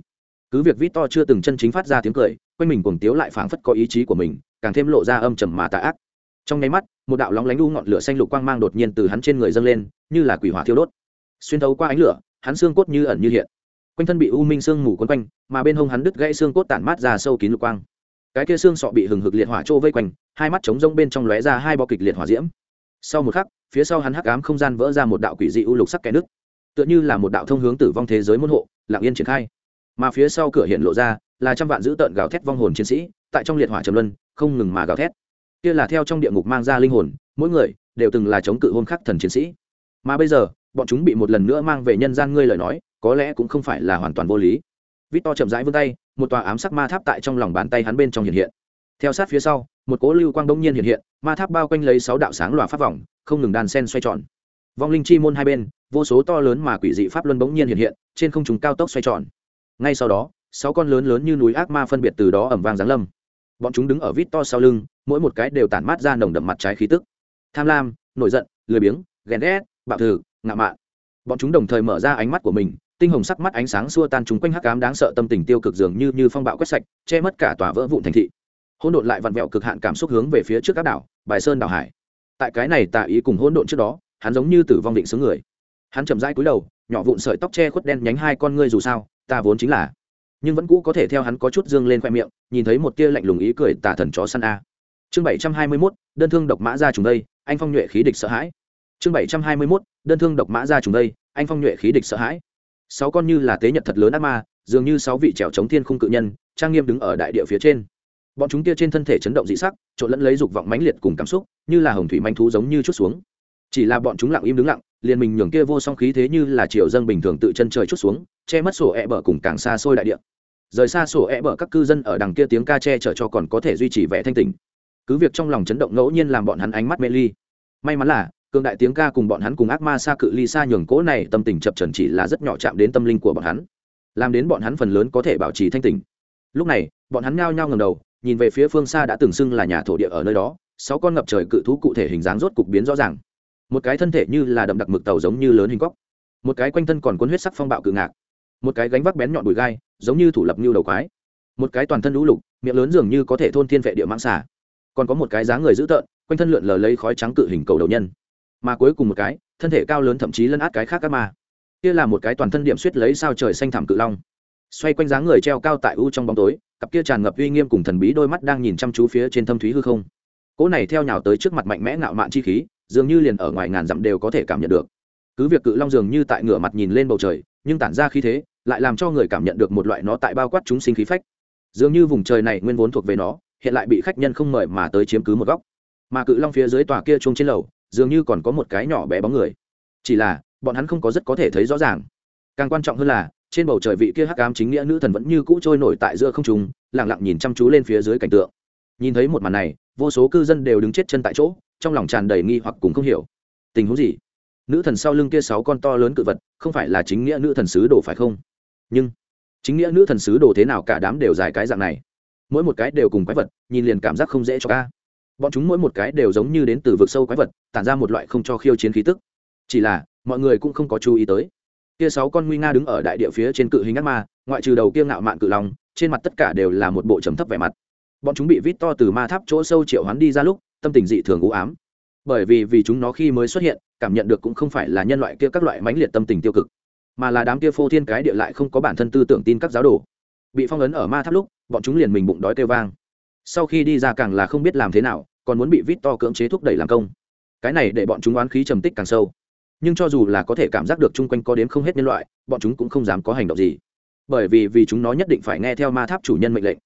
Cứ việc vít to chưa từng chân chính phát ra tiếng cười, quanh mình cuồng tiếu lại phảng phất có ý chí của mình, càng thêm lộ ra âm trầm mà tà ác. Trong nháy mắt, một đạo lóng lánh u ngọn lửa xanh lục quang mang đột nhiên từ hắn trên người dâng lên, như là quỷ hỏa thiêu đốt. Xuyên thấu qua ánh lửa, hắn xương cốt như ẩn như hiện. Quanh thân bị u minh xương mù quấn quanh, mà bên hông hắn đứt gãy xương cốt tản mát ra sâu kín lục quang. Cái kia xương sọ bị hừng hực liệt hỏa trô vây quanh, hai mắt trống rông bên trong lóe ra hai bọ kịch liệt hỏa diễm. Sau một khắc phía sau hắn hắc ám không gian vỡ ra một đạo quỷ dị u lục sắc kẽ nước tựa như là một đạo thông hướng tử vong thế giới môn hộ, lặng yên triển khai. Mà phía sau cửa hiện lộ ra là trăm vạn dữ tợn gào thét vong hồn chiến sĩ, tại trong liệt hỏa trầm luân, không ngừng mà gào thét. Kia là theo trong địa ngục mang ra linh hồn, mỗi người đều từng là chống cự hôn khắc thần chiến sĩ. Mà bây giờ, bọn chúng bị một lần nữa mang về nhân gian ngươi lời nói, có lẽ cũng không phải là hoàn toàn vô lý. Vít to chậm rãi vươn tay, một tòa ám sắc ma tháp tại trong lòng bàn tay hắn bên trong hiện hiện theo sát phía sau, một cố lưu quang đông nhiên hiện hiện, ma tháp bao quanh lấy sáu đạo sáng loà pháp vòng, không ngừng đàn sen xoay tròn. Vong linh chi môn hai bên, vô số to lớn mà quỷ dị pháp luân bỗng nhiên hiện hiện, trên không chúng cao tốc xoay tròn. Ngay sau đó, sáu con lớn lớn như núi ác ma phân biệt từ đó ẩm vang giáng lâm. Bọn chúng đứng ở vít to sau lưng, mỗi một cái đều tản mát ra nồng đậm mặt trái khí tức. Tham lam, nổi giận, lười biếng, ghen ghét, bạo thử, ngạo mạn. Bọn chúng đồng thời mở ra ánh mắt của mình, tinh hồng sắc mắt ánh sáng xua tan chúng quanh hắc cám đáng sợ tâm tình tiêu cực dường như như phong bạo quét sạch, che mất cả tòa vỡ vụn thành thị hỗn độn lại vặn vẹo cực hạn cảm xúc hướng về phía trước các đảo, bài sơn đảo hải. Tại cái này tạ ý cùng hỗn độn trước đó, hắn giống như tử vong định xướng người. Hắn chậm rãi cúi đầu, nhỏ vụn sợi tóc che khuất đen nhánh hai con ngươi dù sao, ta vốn chính là. Nhưng vẫn cũ có thể theo hắn có chút dương lên khoe miệng, nhìn thấy một tia lạnh lùng ý cười tà thần chó săn a. Chương bảy trăm hai mươi mốt, đơn thương độc mã ra trùng đây, anh phong nhuệ khí địch sợ hãi. Chương bảy trăm hai mươi mốt, đơn thương độc mã ra trùng đây, anh phong nhuệ khí địch sợ hãi. Sáu con như là tế nhật thật lớn ác ma, dường như sáu vị trèo chống thiên khung cự nhân, trang nghiêm đứng ở đại địa phía trên bọn chúng kia trên thân thể chấn động dị sắc, trộn lẫn lấy dục vọng mãnh liệt cùng cảm xúc, như là hồng thủy manh thú giống như chút xuống. Chỉ là bọn chúng lặng im đứng lặng, liền mình nhường kia vô song khí thế như là triều dân bình thường tự chân trời chút xuống, che mất sổ e bờ cùng càng xa xôi đại địa. Rời xa sổ e bờ các cư dân ở đằng kia tiếng ca che chở cho còn có thể duy trì vẻ thanh tình cứ việc trong lòng chấn động ngẫu nhiên làm bọn hắn ánh mắt mê ly. May mắn là, cường đại tiếng ca cùng bọn hắn cùng ác ma xa cự ly xa nhường cố này tâm tình chập trần chỉ là rất nhỏ chạm đến tâm linh của bọn hắn, làm đến bọn hắn phần lớn có thể bảo trì thanh tình lúc này, bọn hắn ngao nhao ngầm đầu nhìn về phía phương xa đã từng xưng là nhà thổ địa ở nơi đó, sáu con ngập trời cự thú cụ thể hình dáng rốt cục biến rõ ràng. Một cái thân thể như là đậm đặc mực tàu giống như lớn hình góc một cái quanh thân còn cuốn huyết sắc phong bạo cự ngạc. Một cái gánh vác bén nhọn bụi gai, giống như thủ lập như đầu quái. Một cái toàn thân lũ lục miệng lớn dường như có thể thôn thiên vệ địa mãng xả còn có một cái dáng người dữ tợn, quanh thân lượn lờ lấy khói trắng cự hình cầu đầu nhân. Mà cuối cùng một cái, thân thể cao lớn thậm chí lấn át cái khác các ma. Kia là một cái toàn thân điểm suýt lấy sao trời xanh thảm cự long xoay quanh dáng người treo cao tại u trong bóng tối, cặp kia tràn ngập uy nghiêm cùng thần bí đôi mắt đang nhìn chăm chú phía trên thâm thúy hư không. Cỗ này theo nhào tới trước mặt mạnh mẽ ngạo mạn chi khí, dường như liền ở ngoài ngàn dặm đều có thể cảm nhận được. Cứ việc cự long dường như tại ngửa mặt nhìn lên bầu trời, nhưng tản ra khí thế, lại làm cho người cảm nhận được một loại nó tại bao quát chúng sinh khí phách. Dường như vùng trời này nguyên vốn thuộc về nó, hiện lại bị khách nhân không mời mà tới chiếm cứ một góc. Mà cự long phía dưới tòa kia chung trên lầu, dường như còn có một cái nhỏ bé bóng người. Chỉ là, bọn hắn không có rất có thể thấy rõ ràng. Càng quan trọng hơn là trên bầu trời vị kia hắc ám chính nghĩa nữ thần vẫn như cũ trôi nổi tại giữa không trung lẳng lặng nhìn chăm chú lên phía dưới cảnh tượng. Nhìn thấy một màn này, vô số cư dân đều đứng chết chân tại chỗ, trong lòng tràn đầy nghi hoặc cùng không hiểu. Tình huống gì? Nữ thần sau lưng kia sáu con to lớn cự vật, không phải là chính nghĩa nữ thần sứ đồ phải không? Nhưng, chính nghĩa nữ thần sứ đồ thế nào cả đám đều dài cái dạng này? Mỗi một cái đều cùng quái vật, nhìn liền cảm giác không dễ cho ca. Bọn chúng mỗi một cái đều giống như đến từ vực sâu quái vật, tản ra một loại không cho khiêu chiến khí tức. Chỉ là, mọi người cũng không có chú ý tới kia sáu con nguy nga đứng ở đại địa phía trên cự hình ác ma, ngoại trừ đầu kia ngạo mạn cự long, trên mặt tất cả đều là một bộ trầm thấp vẻ mặt. Bọn chúng bị vít to từ ma tháp chỗ sâu triệu hoán đi ra lúc, tâm tình dị thường u ám. Bởi vì vì chúng nó khi mới xuất hiện, cảm nhận được cũng không phải là nhân loại kia các loại mãnh liệt tâm tình tiêu cực, mà là đám kia phô thiên cái địa lại không có bản thân tư tưởng tin các giáo đồ. Bị phong ấn ở ma tháp lúc, bọn chúng liền mình bụng đói kêu vang. Sau khi đi ra càng là không biết làm thế nào, còn muốn bị vít to cưỡng chế thúc đẩy làm công. Cái này để bọn chúng oán khí trầm tích càng sâu nhưng cho dù là có thể cảm giác được chung quanh có đến không hết nhân loại, bọn chúng cũng không dám có hành động gì. Bởi vì vì chúng nó nhất định phải nghe theo ma tháp chủ nhân mệnh lệnh.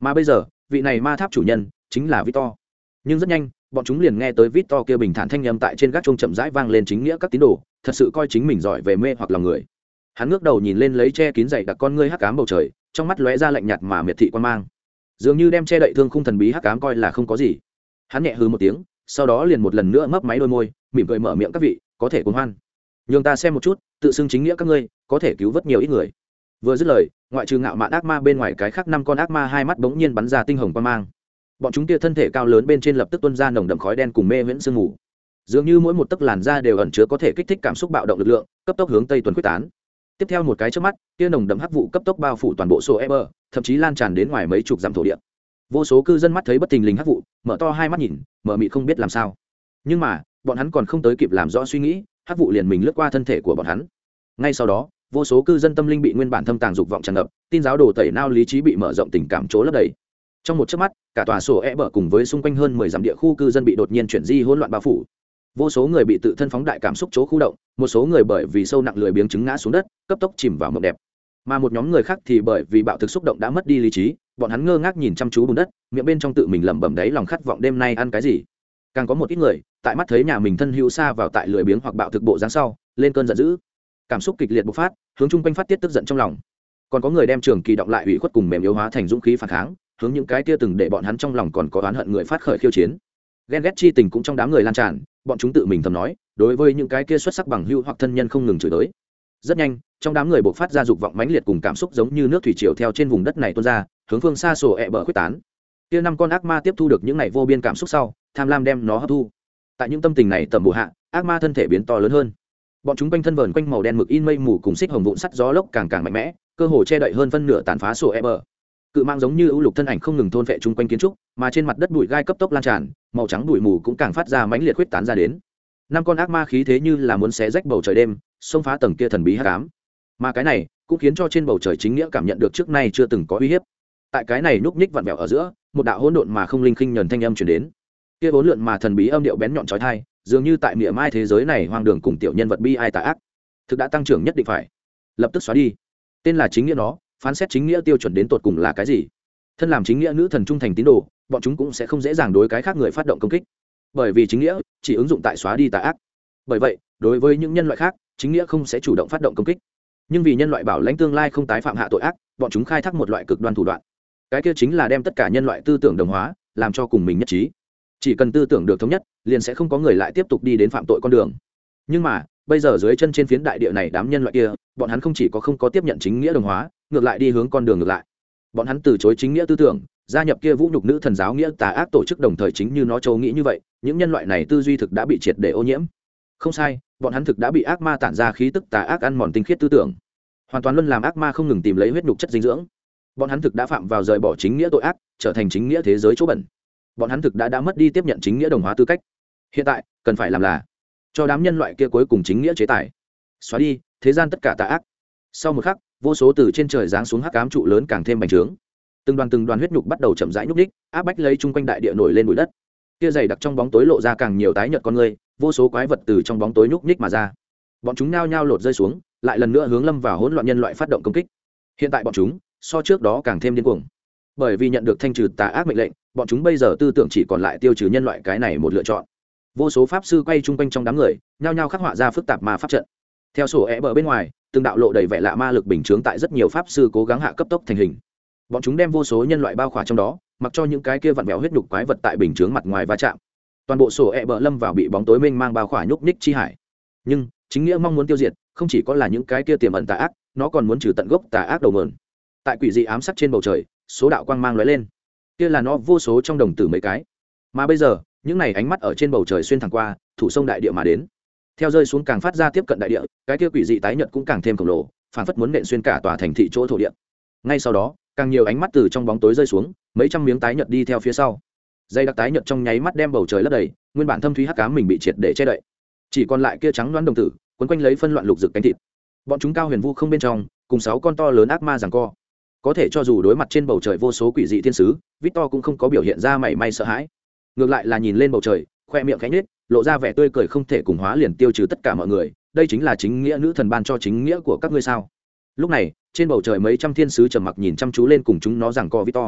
Mà bây giờ, vị này ma tháp chủ nhân chính là victor. Nhưng rất nhanh, bọn chúng liền nghe tới victor kia bình thản thanh â m tại trên gác trông chậm rãi vang lên chính nghĩa các tín đồ, thật sự coi chính mình giỏi về mê hoặc lòng người. Hắn ngước đầu nhìn lên lấy che kín dày đặc con ngươi hắc cám bầu trời, trong mắt lóe ra lạnh nhạt mà miệt thị quan mang. Dường như đem che đậy thương khung thần bí hắc cám coi là không có gì. Hắn nhẹ hư một tiếng, sau đó liền một lần nữa mấp máy đôi môi, mỉm cười mở miệng các vị có thể cuốn hoan. Nhường ta xem một chút, tự xưng chính nghĩa các ngươi, có thể cứu vớt nhiều ít người. Vừa dứt lời, ngoại trừ ngạo mạn ác ma bên ngoài cái khác năm con ác ma hai mắt bỗng nhiên bắn ra tinh hồng quan mang. Bọn chúng kia thân thể cao lớn bên trên lập tức tuân ra nồng đậm khói đen cùng mê miễn sương mù. Dường như mỗi một tấc làn da đều ẩn chứa có thể kích thích cảm xúc bạo động lực lượng, cấp tốc hướng tây tuần quyết tán. Tiếp theo một cái trước mắt, kia nồng đậm hắc vụ cấp tốc bao phủ toàn bộ sổ ever thậm chí lan tràn đến ngoài mấy chục dặm thổ địa. Vô số cư dân mắt thấy bất tình lình hắc vụ, mở to hai mắt nhìn, mở mị không biết làm sao. Nhưng mà bọn hắn còn không tới kịp làm rõ suy nghĩ, hắc vụ liền mình lướt qua thân thể của bọn hắn. Ngay sau đó, vô số cư dân tâm linh bị nguyên bản thâm tàng dục vọng tràn ngập, tin giáo đồ tẩy nao lý trí bị mở rộng tình cảm chỗ lấp đầy. Trong một chớp mắt, cả tòa sổ e bở cùng với xung quanh hơn mười dặm địa khu cư dân bị đột nhiên chuyển di hỗn loạn bao phủ. Vô số người bị tự thân phóng đại cảm xúc chỗ khu động, một số người bởi vì sâu nặng lười biếng chứng ngã xuống đất, cấp tốc chìm vào mộng đẹp. Mà một nhóm người khác thì bởi vì bạo thực xúc động đã mất đi lý trí, bọn hắn ngơ ngác nhìn chăm chú bùn đất, miệng bên trong tự mình lẩm bẩm đấy, lòng khát vọng đêm nay ăn cái gì? Càng có một ít người, tại mắt thấy nhà mình thân hữu xa vào tại lười biếng hoặc bạo thực bộ dáng sau, lên cơn giận dữ. Cảm xúc kịch liệt bộc phát, hướng chung quanh phát tiết tức giận trong lòng. Còn có người đem trường kỳ động lại ủy khuất cùng mềm yếu hóa thành dũng khí phản kháng, hướng những cái kia từng để bọn hắn trong lòng còn có oán hận người phát khởi khiêu chiến. Ghen ghét chi tình cũng trong đám người lan tràn, bọn chúng tự mình thầm nói, đối với những cái kia xuất sắc bằng hưu hoặc thân nhân không ngừng chửi tới rất nhanh, trong đám người buộc phát ra dục vọng mãnh liệt cùng cảm xúc giống như nước thủy triều theo trên vùng đất này tuôn ra, hướng phương xa sổ ẹ bờ quyết tán. Kia năm con ác ma tiếp thu được những ngày vô biên cảm xúc sau tham lam đem nó hấp thu. Tại những tâm tình này tầm bộ hạ, ác ma thân thể biến to lớn hơn. Bọn chúng quanh thân vờn quanh màu đen mực in mây mù cùng xích hồng vụn sắt gió lốc càng càng mạnh mẽ, cơ hồ che đậy hơn phân nửa tàn phá sổ e bờ. Cự mang giống như ưu lục thân ảnh không ngừng thôn vệ chung quanh kiến trúc, mà trên mặt đất bụi gai cấp tốc lan tràn, màu trắng bụi mù cũng càng phát ra mãnh liệt huyết tán ra đến. Năm con ác ma khí thế như là muốn xé rách bầu trời đêm, xông phá tầng kia thần bí hát cám mà cái này cũng khiến cho trên bầu trời chính nghĩa cảm nhận được trước nay chưa từng có uy hiếp. Tại cái này nhúc nhích vặn vẹo ở giữa, một đạo hỗn độn mà không linh khinh nhờn thanh âm chuyển đến kia bốn lượn mà thần bí âm điệu bén nhọn trói thai, dường như tại miệng mai thế giới này hoang đường cùng tiểu nhân vật bi ai tà ác. Thực đã tăng trưởng nhất định phải. Lập tức xóa đi. Tên là chính nghĩa nó, phán xét chính nghĩa tiêu chuẩn đến tột cùng là cái gì? Thân làm chính nghĩa nữ thần trung thành tín đồ, bọn chúng cũng sẽ không dễ dàng đối cái khác người phát động công kích. Bởi vì chính nghĩa chỉ ứng dụng tại xóa đi tà ác. Bởi vậy, đối với những nhân loại khác, chính nghĩa không sẽ chủ động phát động công kích. Nhưng vì nhân loại bảo lãnh tương lai không tái phạm hạ tội ác, bọn chúng khai thác một loại cực đoan thủ đoạn. Cái kia chính là đem tất cả nhân loại tư tưởng đồng hóa, làm cho cùng mình nhất trí chỉ cần tư tưởng được thống nhất, liền sẽ không có người lại tiếp tục đi đến phạm tội con đường. Nhưng mà, bây giờ dưới chân trên phiến đại địa này đám nhân loại kia, bọn hắn không chỉ có không có tiếp nhận chính nghĩa đồng hóa, ngược lại đi hướng con đường ngược lại. Bọn hắn từ chối chính nghĩa tư tưởng, gia nhập kia vũ nhục nữ thần giáo nghĩa tà ác tổ chức đồng thời chính như nó châu nghĩ như vậy, những nhân loại này tư duy thực đã bị triệt để ô nhiễm. Không sai, bọn hắn thực đã bị ác ma tản ra khí tức tà ác ăn mòn tinh khiết tư tưởng. Hoàn toàn luôn làm ác ma không ngừng tìm lấy huyết nhục chất dinh dưỡng. Bọn hắn thực đã phạm vào rời bỏ chính nghĩa tội ác, trở thành chính nghĩa thế giới chỗ bẩn bọn hắn thực đã đã mất đi tiếp nhận chính nghĩa đồng hóa tư cách. Hiện tại, cần phải làm là cho đám nhân loại kia cuối cùng chính nghĩa chế tài. Xóa đi, thế gian tất cả tà ác. Sau một khắc, vô số từ trên trời giáng xuống hắc ám trụ lớn càng thêm bành trướng. Từng đoàn từng đoàn huyết nhục bắt đầu chậm rãi nhúc ních áp bách lấy chung quanh đại địa nổi lên bụi đất. Kia dày đặc trong bóng tối lộ ra càng nhiều tái nhợt con người, vô số quái vật từ trong bóng tối nhúc ních mà ra. Bọn chúng nao nhao lột rơi xuống, lại lần nữa hướng lâm vào hỗn loạn nhân loại phát động công kích. Hiện tại bọn chúng, so trước đó càng thêm điên cuồng. Bởi vì nhận được thanh trừ tà ác mệnh lệnh bọn chúng bây giờ tư tưởng chỉ còn lại tiêu trừ nhân loại cái này một lựa chọn. Vô số pháp sư quay chung quanh trong đám người, nhao nhao khắc họa ra phức tạp ma pháp trận. Theo sổ é bờ bên ngoài, từng đạo lộ đầy vẻ lạ ma lực bình chướng tại rất nhiều pháp sư cố gắng hạ cấp tốc thành hình. Bọn chúng đem vô số nhân loại bao khỏa trong đó, mặc cho những cái kia vặn vẹo huyết nhục quái vật tại bình chướng mặt ngoài va chạm. Toàn bộ sổ ẹ bờ lâm vào bị bóng tối mênh mang bao khỏa nhúc nhích chi hải. Nhưng, chính nghĩa mong muốn tiêu diệt, không chỉ có là những cái kia tiềm ẩn tà ác, nó còn muốn trừ tận gốc tà ác đầu mờn tại quỷ dị ám sắc trên bầu trời, số đạo quang mang lóe lên kia là nó vô số trong đồng tử mấy cái. Mà bây giờ, những này ánh mắt ở trên bầu trời xuyên thẳng qua, thủ sông đại địa mà đến. Theo rơi xuống càng phát ra tiếp cận đại địa, cái kia quỷ dị tái nhật cũng càng thêm khổng lồ, phản phất muốn nện xuyên cả tòa thành thị chỗ thổ địa. Ngay sau đó, càng nhiều ánh mắt từ trong bóng tối rơi xuống, mấy trăm miếng tái nhật đi theo phía sau. Dây đặc tái nhật trong nháy mắt đem bầu trời lấp đầy, nguyên bản thâm thúy hắc cám mình bị triệt để che đậy. Chỉ còn lại kia trắng loãng đồng tử, quấn quanh lấy phân loạn lục rực cánh thịt. Bọn chúng cao huyền vu không bên trong, cùng sáu con to lớn ác ma giằng co có thể cho dù đối mặt trên bầu trời vô số quỷ dị thiên sứ, victor cũng không có biểu hiện ra mảy may sợ hãi. Ngược lại là nhìn lên bầu trời, khoe miệng khẽ nết lộ ra vẻ tươi cười không thể cùng hóa liền tiêu trừ tất cả mọi người, đây chính là chính nghĩa nữ thần ban cho chính nghĩa của các ngươi sao? Lúc này, trên bầu trời mấy trăm thiên sứ trầm mặc nhìn chăm chú lên cùng chúng nó rằng co victor.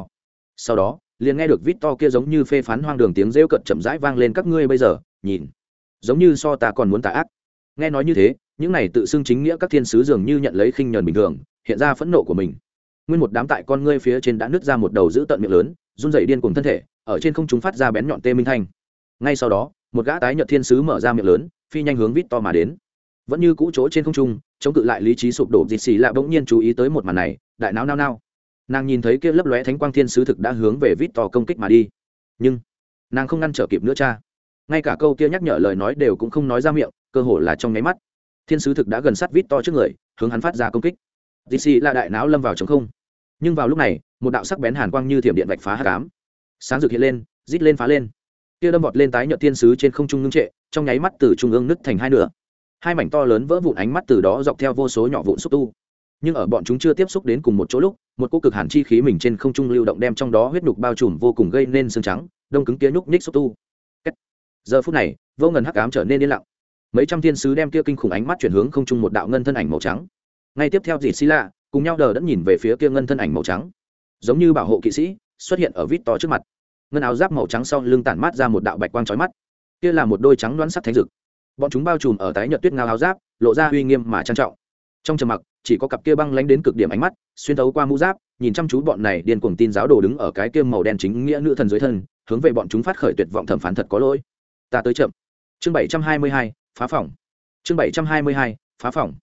Sau đó, liền nghe được victor kia giống như phê phán hoang đường tiếng rêu cận chậm rãi vang lên, các ngươi bây giờ, nhìn, giống như so ta còn muốn tà ác. Nghe nói như thế, những này tự xưng chính nghĩa các thiên sứ dường như nhận lấy khinh nhờn bình thường, hiện ra phẫn nộ của mình nguyên một đám tại con ngươi phía trên đã nứt ra một đầu giữ tận miệng lớn, run rẩy điên cùng thân thể, ở trên không chúng phát ra bén nhọn tê minh thanh. Ngay sau đó, một gã tái nhợt thiên sứ mở ra miệng lớn, phi nhanh hướng vít to mà đến. Vẫn như cũ chỗ trên không trung, chống cự lại lý trí sụp đổ dịt xì lạ bỗng nhiên chú ý tới một màn này, đại não nao nao. Nàng nhìn thấy kia lấp lóe thánh quang thiên sứ thực đã hướng về vít to công kích mà đi. Nhưng, nàng không ngăn trở kịp nữa cha. Ngay cả câu kia nhắc nhở lời nói đều cũng không nói ra miệng, cơ hồ là trong nháy mắt, thiên sứ thực đã gần sát vít to trước người, hướng hắn phát ra công kích dc là đại não lâm vào chống không. Nhưng vào lúc này, một đạo sắc bén hàn quang như thiểm điện vạch phá hạ cám. Sáng rực hiện lên, rít lên phá lên. Kia đâm vọt lên tái nhợt thiên sứ trên không trung ngưng trệ, trong nháy mắt từ trung ương nứt thành hai nửa. Hai mảnh to lớn vỡ vụn ánh mắt từ đó dọc theo vô số nhỏ vụn xúc tu. Nhưng ở bọn chúng chưa tiếp xúc đến cùng một chỗ lúc, một cô cực hàn chi khí mình trên không trung lưu động đem trong đó huyết nhục bao trùm vô cùng gây nên xương trắng, đông cứng kia nhúc nhích xúc tu. Giờ phút này, vô ngần hắc ám trở nên yên lặng. Mấy trăm thiên sứ đem kia kinh khủng ánh mắt chuyển hướng không trung một đạo ngân thân ảnh màu trắng ngay tiếp theo dì xì lạ cùng nhau đờ đẫn nhìn về phía kia ngân thân ảnh màu trắng. Giống như bảo hộ kỵ sĩ, xuất hiện ở vít to trước mặt. Ngân áo giáp màu trắng sau lưng tản mát ra một đạo bạch quang trói mắt. Kia là một đôi trắng đoán sắc thánh rực bọn chúng bao trùm ở tái nhợt tuyết ngao áo giáp, lộ ra uy nghiêm mà trang trọng. Trong trầm mặc, chỉ có cặp kia băng lánh đến cực điểm ánh mắt, xuyên thấu qua mũ giáp, nhìn chăm chú bọn này điên cuồng tin giáo đồ đứng ở cái kia màu đen chính nghĩa nữ thần dưới thân, hướng về bọn chúng phát khởi tuyệt vọng thẩm phán thật có lỗi. Ta tới chậm. Chương bảy trăm hai mươi hai, phá phòng. Chương bảy trăm hai mươi hai, phá phòng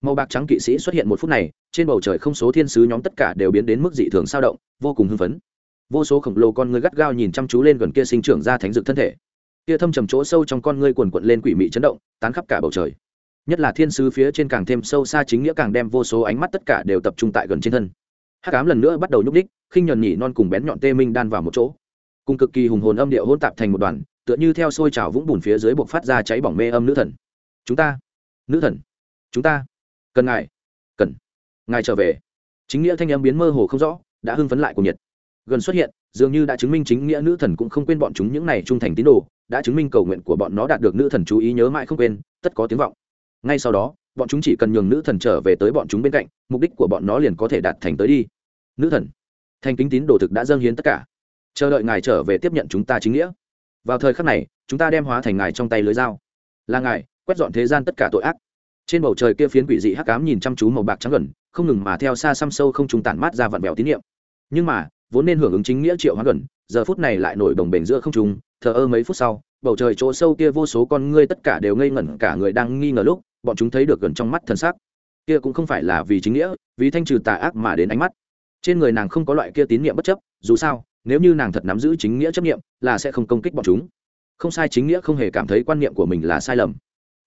màu bạc trắng kỵ sĩ xuất hiện một phút này, trên bầu trời không số thiên sứ nhóm tất cả đều biến đến mức dị thường sao động, vô cùng hưng phấn. Vô số khổng lồ con người gắt gao nhìn chăm chú lên gần kia sinh trưởng ra thánh dực thân thể. Kia thâm trầm chỗ sâu trong con ngươi quần quận lên quỷ mị chấn động, tán khắp cả bầu trời. Nhất là thiên sứ phía trên càng thêm sâu xa chính nghĩa càng đem vô số ánh mắt tất cả đều tập trung tại gần trên thân. Hắc ám lần nữa bắt đầu nhúc đích khinh nhuần nhỉ non cùng bén nhọn tê minh đan vào một chỗ. Cùng cực kỳ hùng hồn âm điệu hỗn tạp thành một đoàn, tựa như theo sôi trào vũng bùn phía dưới buộc phát ra cháy bỏng mê âm nữ thần. Chúng ta, nữ thần, chúng ta cần ngài. Cần. Ngài trở về. Chính nghĩa thanh em biến mơ hồ không rõ, đã hưng phấn lại của nhiệt. Gần xuất hiện, dường như đã chứng minh chính nghĩa nữ thần cũng không quên bọn chúng những này trung thành tín đồ, đã chứng minh cầu nguyện của bọn nó đạt được nữ thần chú ý nhớ mãi không quên, tất có tiếng vọng. Ngay sau đó, bọn chúng chỉ cần nhường nữ thần trở về tới bọn chúng bên cạnh, mục đích của bọn nó liền có thể đạt thành tới đi. Nữ thần thành kính tín đồ thực đã dâng hiến tất cả. Chờ đợi ngài trở về tiếp nhận chúng ta chính nghĩa. Vào thời khắc này, chúng ta đem hóa thành ngài trong tay lưới dao. Là ngài, quét dọn thế gian tất cả tội ác trên bầu trời kia phiến quỷ dị hắc ám nhìn chăm chú màu bạc trắng gần, không ngừng mà theo xa xăm sâu không trùng tản mát ra vặn vẹo tín nhiệm nhưng mà, vốn nên hưởng ứng chính nghĩa triệu hóa gần, giờ phút này lại nổi đồng bền giữa không trùng thờ ơ mấy phút sau, bầu trời chỗ sâu kia vô số con ngươi tất cả đều ngây ngẩn, cả người đang nghi ngờ lúc, bọn chúng thấy được gần trong mắt thân xác kia cũng không phải là vì chính nghĩa, vì thanh trừ tà ác mà đến ánh mắt. Trên người nàng không có loại kia tín nhiệm bất chấp, dù sao, nếu như nàng thật nắm giữ chính nghĩa chấp nghiệm là sẽ không công kích bọn chúng. Không sai, chính nghĩa không hề cảm thấy quan niệm của mình là sai lầm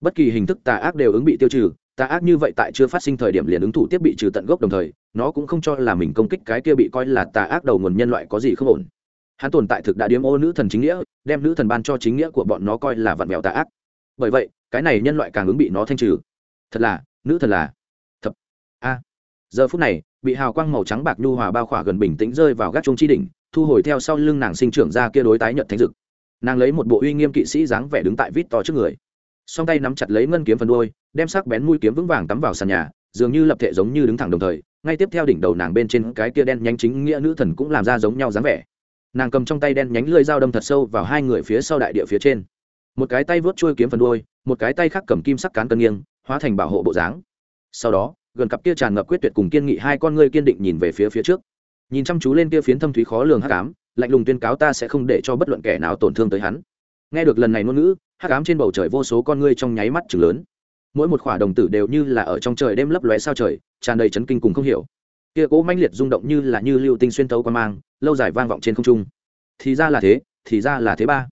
bất kỳ hình thức tà ác đều ứng bị tiêu trừ, tà ác như vậy tại chưa phát sinh thời điểm liền ứng thủ tiếp bị trừ tận gốc đồng thời, nó cũng không cho là mình công kích cái kia bị coi là tà ác đầu nguồn nhân loại có gì không ổn. Hắn tồn tại thực đã điếm ô nữ thần chính nghĩa, đem nữ thần ban cho chính nghĩa của bọn nó coi là vặn vẹo tà ác. Bởi vậy, cái này nhân loại càng ứng bị nó thanh trừ. Thật là, nữ thần là thập a. Giờ phút này, bị hào quang màu trắng bạc nhu hòa bao khỏa gần bình tĩnh rơi vào gác trung chi đỉnh, thu hồi theo sau lưng nàng sinh trưởng ra kia đối tái nhận thánh dực. Nàng lấy một bộ uy nghiêm kỵ sĩ dáng vẻ đứng tại vít to trước người song tay nắm chặt lấy ngân kiếm phần đôi đem sắc bén mũi kiếm vững vàng tắm vào sàn nhà, dường như lập thể giống như đứng thẳng đồng thời, ngay tiếp theo đỉnh đầu nàng bên trên cái kia đen nhánh chính nghĩa nữ thần cũng làm ra giống nhau dáng vẻ. Nàng cầm trong tay đen nhánh lưỡi dao đâm thật sâu vào hai người phía sau đại địa phía trên. Một cái tay vớt chuôi kiếm phần đuôi, một cái tay khác cầm kim sắc cán cân nghiêng, hóa thành bảo hộ bộ dáng. Sau đó, gần cặp kia tràn ngập quyết tuyệt cùng kiên nghị hai con ngươi kiên định nhìn về phía phía trước. Nhìn chăm chú lên kia phiến thâm thúy khó lường hắc ám, lạnh lùng tuyên cáo ta sẽ không để cho bất luận kẻ nào tổn thương tới hắn. Nghe được lần này ngôn ngữ hắc ám trên bầu trời vô số con ngươi trong nháy mắt chừng lớn. Mỗi một khỏa đồng tử đều như là ở trong trời đêm lấp lóe sao trời, tràn đầy chấn kinh cùng không hiểu. Kia cố manh liệt rung động như là như lưu tinh xuyên tấu qua mang, lâu dài vang vọng trên không trung. Thì ra là thế, thì ra là thế ba.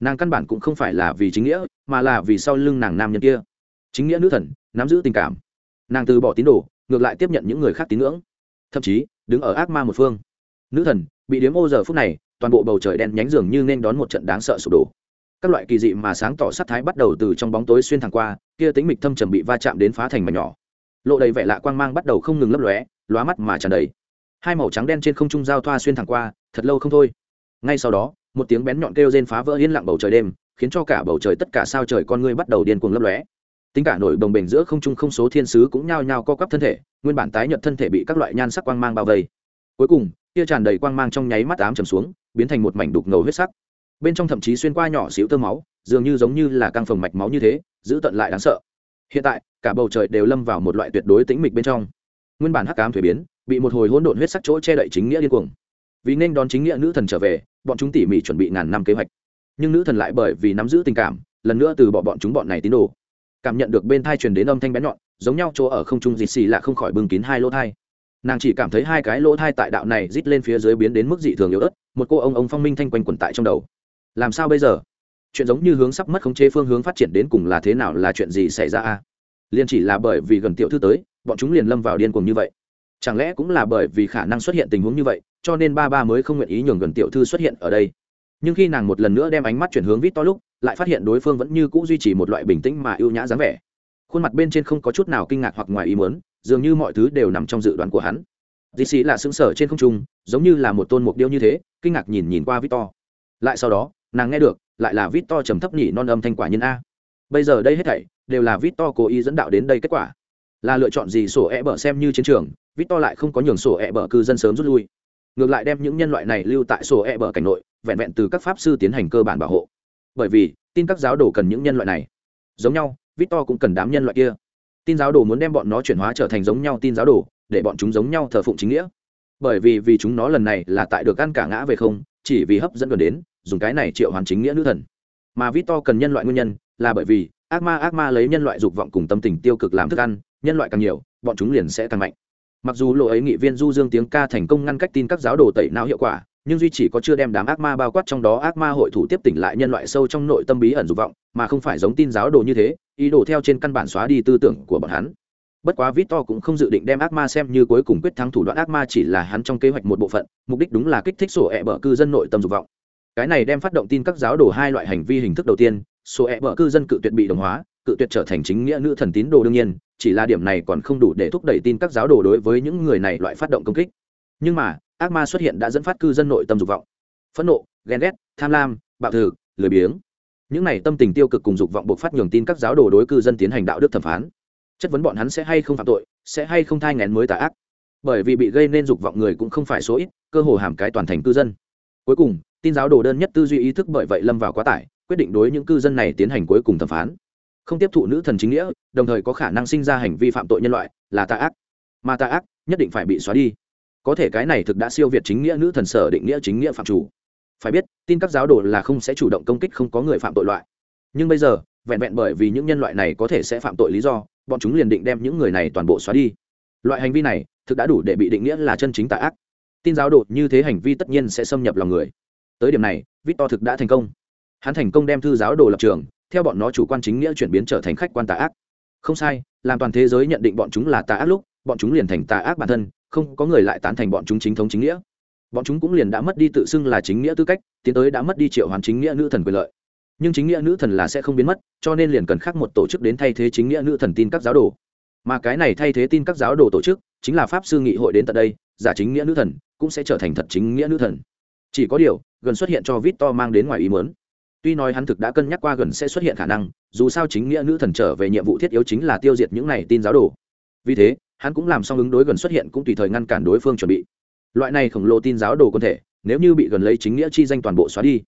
Nàng căn bản cũng không phải là vì chính nghĩa, mà là vì sau lưng nàng nam nhân kia. Chính nghĩa nữ thần, nắm giữ tình cảm. Nàng từ bỏ tín đồ, ngược lại tiếp nhận những người khác tín ngưỡng. Thậm chí, đứng ở ác ma một phương. Nữ thần, bị điếm ô giờ phút này, toàn bộ bầu trời đen nhánh dường như nên đón một trận đáng sợ sụp đổ các loại kỳ dị mà sáng tỏ sắc thái bắt đầu từ trong bóng tối xuyên thẳng qua, kia tính mịch thâm trầm bị va chạm đến phá thành mảnh nhỏ. Lộ đầy vẻ lạ quang mang bắt đầu không ngừng lấp lóe, lóa mắt mà tràn đầy. Hai màu trắng đen trên không trung giao thoa xuyên thẳng qua, thật lâu không thôi. Ngay sau đó, một tiếng bén nhọn kêu rên phá vỡ yên lặng bầu trời đêm, khiến cho cả bầu trời tất cả sao trời con ngươi bắt đầu điên cuồng lấp lóe. Tính cả nổi đồng bền giữa không trung không số thiên sứ cũng nhao nhao co quắp thân thể, nguyên bản tái nhợt thân thể bị các loại nhan sắc quang mang bao vây. Cuối cùng, kia tràn đầy quang mang trong nháy mắt ám trầm xuống, biến thành một mảnh đục ngầu huyết sắc bên trong thậm chí xuyên qua nhỏ xíu tơ máu, dường như giống như là căng phồng mạch máu như thế, giữ tận lại đáng sợ. Hiện tại, cả bầu trời đều lâm vào một loại tuyệt đối tĩnh mịch bên trong. Nguyên bản hắc ám thuế biến, bị một hồi hỗn độn huyết sắc chỗ che đậy chính nghĩa điên cuồng. Vì nên đón chính nghĩa nữ thần trở về, bọn chúng tỉ mỉ chuẩn bị ngàn năm kế hoạch. Nhưng nữ thần lại bởi vì nắm giữ tình cảm, lần nữa từ bỏ bọn chúng bọn này tín đồ. Cảm nhận được bên thai truyền đến âm thanh bén nhọn, giống nhau chỗ ở không trung dịt xì là không khỏi bưng kín hai lỗ thai. Nàng chỉ cảm thấy hai cái lỗ thai tại đạo này rít lên phía dưới biến đến mức dị thường yếu ớt, một cô ông ông phong minh thanh quanh quẩn tại trong đầu làm sao bây giờ? Chuyện giống như hướng sắp mất khống chế phương hướng phát triển đến cùng là thế nào, là chuyện gì xảy ra a liên chỉ là bởi vì gần tiểu thư tới, bọn chúng liền lâm vào điên cuồng như vậy. Chẳng lẽ cũng là bởi vì khả năng xuất hiện tình huống như vậy, cho nên ba ba mới không nguyện ý nhường gần tiểu thư xuất hiện ở đây? Nhưng khi nàng một lần nữa đem ánh mắt chuyển hướng vít to lúc, lại phát hiện đối phương vẫn như c ũ duy trì một loại bình tĩnh mà ưu nhã dáng vẻ. Khuôn mặt bên trên không có chút nào kinh ngạc hoặc ngoài ý muốn, dường như mọi thứ đều nằm trong dự đoán của hắn. Dì xì là xứng sở trên không trung, giống như là một tôn mục điêu như thế, kinh ngạc nhìn nhìn qua vít to lại sau đó nàng nghe được, lại là vít to trầm thấp nhỉ non âm thanh quả nhân a. Bây giờ đây hết thảy, đều là vít to cố ý dẫn đạo đến đây kết quả. Là lựa chọn gì sổ e bờ xem như chiến trường vít to lại không có nhường sổ e bờ cư dân sớm rút lui. Ngược lại đem những nhân loại này lưu tại sổ e bờ cảnh nội, vẹn vẹn từ các pháp sư tiến hành cơ bản bảo hộ. Bởi vì, tin các giáo đồ cần những nhân loại này. Giống nhau, victor cũng cần đám nhân loại kia. Tin giáo đồ muốn đem bọn nó chuyển hóa trở thành giống nhau tin giáo đồ, để bọn chúng giống nhau thờ phụng chính nghĩa. Bởi vì vì chúng nó lần này là tại được ăn cả ngã về không, chỉ vì hấp dẫn gần đến dùng cái này triệu hoàn chính nghĩa nữ thần. Mà victor cần nhân loại nguyên nhân là bởi vì ác ma ác ma lấy nhân loại dục vọng cùng tâm tình tiêu cực làm thức ăn, nhân loại càng nhiều, bọn chúng liền sẽ càng mạnh. Mặc dù lộ ấy nghị viên du dương tiếng ca thành công ngăn cách tin các giáo đồ tẩy não hiệu quả, nhưng duy chỉ có chưa đem đám ác ma bao quát trong đó ác ma hội thủ tiếp tỉnh lại nhân loại sâu trong nội tâm bí ẩn dục vọng, mà không phải giống tin giáo đồ như thế, ý đồ theo trên căn bản xóa đi tư tưởng của bọn hắn. Bất quá victor cũng không dự định đem ác ma xem như cuối cùng quyết thắng thủ đoạn, ác ma chỉ là hắn trong kế hoạch một bộ phận, mục đích đúng là kích thích sổ ẹ cư dân nội tâm dục vọng cái này đem phát động tin các giáo đồ hai loại hành vi hình thức đầu tiên, số e vợ cư dân cự tuyệt bị đồng hóa, cự tuyệt trở thành chính nghĩa nữ thần tín đồ đương nhiên, chỉ là điểm này còn không đủ để thúc đẩy tin các giáo đồ đối với những người này loại phát động công kích. Nhưng mà, ác ma xuất hiện đã dẫn phát cư dân nội tâm dục vọng. Phẫn nộ, ghen ghét, tham lam, bạo thử lười biếng. Những này tâm tình tiêu cực cùng dục vọng buộc phát nhường tin các giáo đồ đối cư dân tiến hành đạo đức thẩm phán. Chất vấn bọn hắn sẽ hay không phạm tội, sẽ hay không thai ngén mới tà ác. Bởi vì bị gây nên dục vọng người cũng không phải số ít, cơ hồ hàm cái toàn thành cư dân. Cuối cùng tin giáo đồ đơn nhất tư duy ý thức bởi vậy lâm vào quá tải, quyết định đối những cư dân này tiến hành cuối cùng thẩm phán. Không tiếp thụ nữ thần chính nghĩa, đồng thời có khả năng sinh ra hành vi phạm tội nhân loại, là tà ác. Mà tà ác, nhất định phải bị xóa đi. Có thể cái này thực đã siêu việt chính nghĩa nữ thần sở định nghĩa chính nghĩa phạm chủ. Phải biết, tin các giáo đồ là không sẽ chủ động công kích không có người phạm tội loại. Nhưng bây giờ, vẹn vẹn bởi vì những nhân loại này có thể sẽ phạm tội lý do, bọn chúng liền định đem những người này toàn bộ xóa đi. Loại hành vi này, thực đã đủ để bị định nghĩa là chân chính tà ác. Tin giáo đồ như thế hành vi tất nhiên sẽ xâm nhập lòng người tới điểm này, victor thực đã thành công. Hắn thành công đem thư giáo đồ lập trường, theo bọn nó chủ quan chính nghĩa chuyển biến trở thành khách quan tà ác. Không sai, làm toàn thế giới nhận định bọn chúng là tà ác lúc, bọn chúng liền thành tà ác bản thân, không có người lại tán thành bọn chúng chính thống chính nghĩa. Bọn chúng cũng liền đã mất đi tự xưng là chính nghĩa tư cách, tiến tới đã mất đi triệu hoàn chính nghĩa nữ thần quyền lợi. Nhưng chính nghĩa nữ thần là sẽ không biến mất, cho nên liền cần khác một tổ chức đến thay thế chính nghĩa nữ thần tin các giáo đồ. Mà cái này thay thế tin các giáo đồ tổ chức, chính là pháp sư nghị hội đến tận đây, giả chính nghĩa nữ thần, cũng sẽ trở thành thật chính nghĩa nữ thần. Chỉ có điều gần xuất hiện cho vít to mang đến ngoài ý mớn tuy nói hắn thực đã cân nhắc qua gần sẽ xuất hiện khả năng, dù sao chính nghĩa nữ thần trở về nhiệm vụ thiết yếu chính là tiêu diệt những này tin giáo đồ. Vì thế, hắn cũng làm xong ứng đối gần xuất hiện cũng tùy thời ngăn cản đối phương chuẩn bị. Loại này khổng lồ tin giáo đồ quân thể, nếu như bị gần lấy chính nghĩa chi danh toàn bộ xóa đi,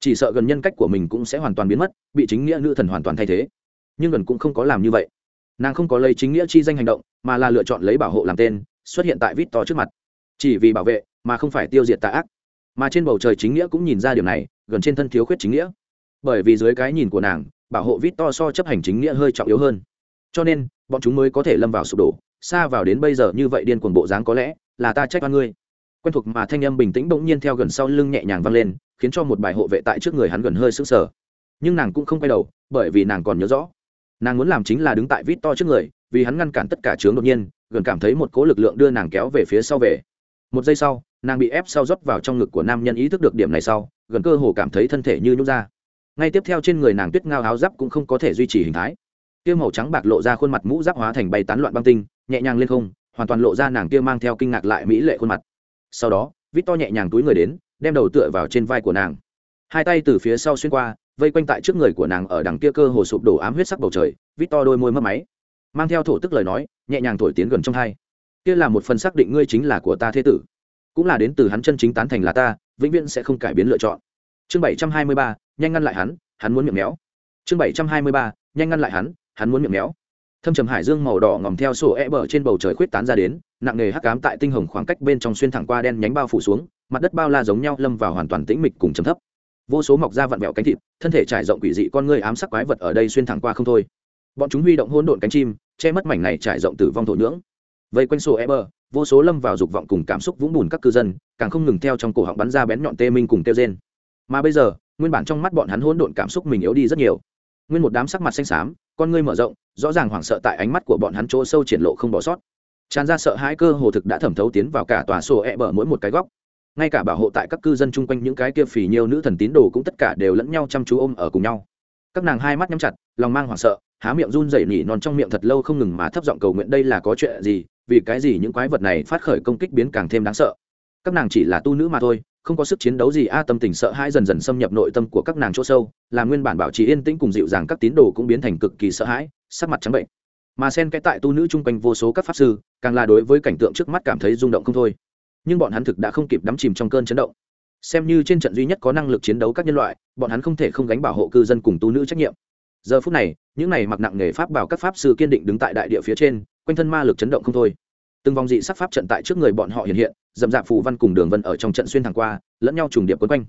chỉ sợ gần nhân cách của mình cũng sẽ hoàn toàn biến mất, bị chính nghĩa nữ thần hoàn toàn thay thế. Nhưng gần cũng không có làm như vậy. Nàng không có lấy chính nghĩa chi danh hành động, mà là lựa chọn lấy bảo hộ làm tên, xuất hiện tại vít to trước mặt. Chỉ vì bảo vệ, mà không phải tiêu diệt tà ác mà trên bầu trời chính nghĩa cũng nhìn ra điều này, gần trên thân thiếu khuyết chính nghĩa. Bởi vì dưới cái nhìn của nàng, bảo hộ vít to so chấp hành chính nghĩa hơi trọng yếu hơn. Cho nên, bọn chúng mới có thể lâm vào sụp đổ. Xa vào đến bây giờ như vậy điên cuồng bộ dáng có lẽ là ta trách oan ngươi. Quen thuộc mà thanh âm bình tĩnh bỗng nhiên theo gần sau lưng nhẹ nhàng vang lên, khiến cho một bài hộ vệ tại trước người hắn gần hơi sững sờ. Nhưng nàng cũng không quay đầu, bởi vì nàng còn nhớ rõ. Nàng muốn làm chính là đứng tại vít to trước người, vì hắn ngăn cản tất cả chướng đột nhiên, gần cảm thấy một cố lực lượng đưa nàng kéo về phía sau về một giây sau, nàng bị ép sau rót vào trong ngực của nam nhân ý thức được điểm này sau, gần cơ hồ cảm thấy thân thể như nhút ra. Ngay tiếp theo trên người nàng tuyết ngao áo giáp cũng không có thể duy trì hình thái. Tiêu màu trắng bạc lộ ra khuôn mặt mũ giáp hóa thành bay tán loạn băng tinh, nhẹ nhàng lên không, hoàn toàn lộ ra nàng kia mang theo kinh ngạc lại mỹ lệ khuôn mặt. Sau đó, vít to nhẹ nhàng túi người đến, đem đầu tựa vào trên vai của nàng. Hai tay từ phía sau xuyên qua, vây quanh tại trước người của nàng ở đằng kia cơ hồ sụp đổ ám huyết sắc bầu trời, vít to đôi môi mất máy. Mang theo thổ tức lời nói, nhẹ nhàng thổi tiến gần trong hai kia là một phần xác định ngươi chính là của ta thế tử. Cũng là đến từ hắn chân chính tán thành là ta, vĩnh viễn sẽ không cải biến lựa chọn. Chương bảy trăm hai mươi ba, nhanh ngăn lại hắn hắn muốn miệng méo. Chương bảy trăm hai mươi ba, nhanh ngăn lại hắn hắn muốn miệng méo. Thâm trầm hải dương màu đỏ ngòm theo sổ e bờ trên bầu trời khuyết tán ra đến, nặng nề hắc cám tại tinh hồng khoảng cách bên trong xuyên thẳng qua đen nhánh bao phủ xuống, mặt đất bao la giống nhau lâm vào hoàn toàn tĩnh mịch cùng chấm thấp. Vô số mọc ra vặn vẹo cánh thịt, thân thể trải rộng quỷ dị con người ám sắc quái vật ở đây xuyên thẳng qua không thôi. Bọn chúng huy động hỗn độn cánh chim, che mất mảnh này trải rộng tử vong thổ nhưỡng vây quanh sổ e bờ vô số lâm vào dục vọng cùng cảm xúc vũng bùn các cư dân, càng không ngừng theo trong cổ họng bắn ra bén nhọn tê minh cùng tê rên. Mà bây giờ, nguyên bản trong mắt bọn hắn hỗn độn cảm xúc mình yếu đi rất nhiều. Nguyên một đám sắc mặt xanh xám, con ngươi mở rộng, rõ ràng hoảng sợ tại ánh mắt của bọn hắn chỗ sâu triển lộ không bỏ sót. Tràn ra sợ hãi cơ hồ thực đã thẩm thấu tiến vào cả tòa sổ e bờ mỗi một cái góc. Ngay cả bảo hộ tại các cư dân chung quanh những cái kia phì nhiều nữ thần tín đồ cũng tất cả đều lẫn nhau chăm chú ôm ở cùng nhau các nàng hai mắt nhắm chặt, lòng mang hoảng sợ, há miệng run rẩy nỉ non trong miệng thật lâu không ngừng mà thấp giọng cầu nguyện đây là có chuyện gì, vì cái gì những quái vật này phát khởi công kích biến càng thêm đáng sợ. Các nàng chỉ là tu nữ mà thôi, không có sức chiến đấu gì, a, tâm tình sợ hãi dần dần xâm nhập nội tâm của các nàng chỗ sâu làm nguyên bản bảo trì yên tĩnh cùng dịu dàng các tín đồ cũng biến thành cực kỳ sợ hãi, sắc mặt trắng bệnh. Mà sen cái tại tu nữ chung quanh vô số các pháp sư, càng là đối với cảnh tượng trước mắt cảm thấy rung động không thôi. Nhưng bọn hắn thực đã không kịp đắm chìm trong cơn chấn động xem như trên trận duy nhất có năng lực chiến đấu các nhân loại, bọn hắn không thể không gánh bảo hộ cư dân cùng tu nữ trách nhiệm. Giờ phút này, những này mặc nặng nghề pháp bảo các pháp sư kiên định đứng tại đại địa phía trên, quanh thân ma lực chấn động không thôi. Từng vòng dị sắc pháp trận tại trước người bọn họ hiện hiện dầm dạp phù văn cùng đường vân ở trong trận xuyên thẳng qua, lẫn nhau trùng điệp quấn quanh.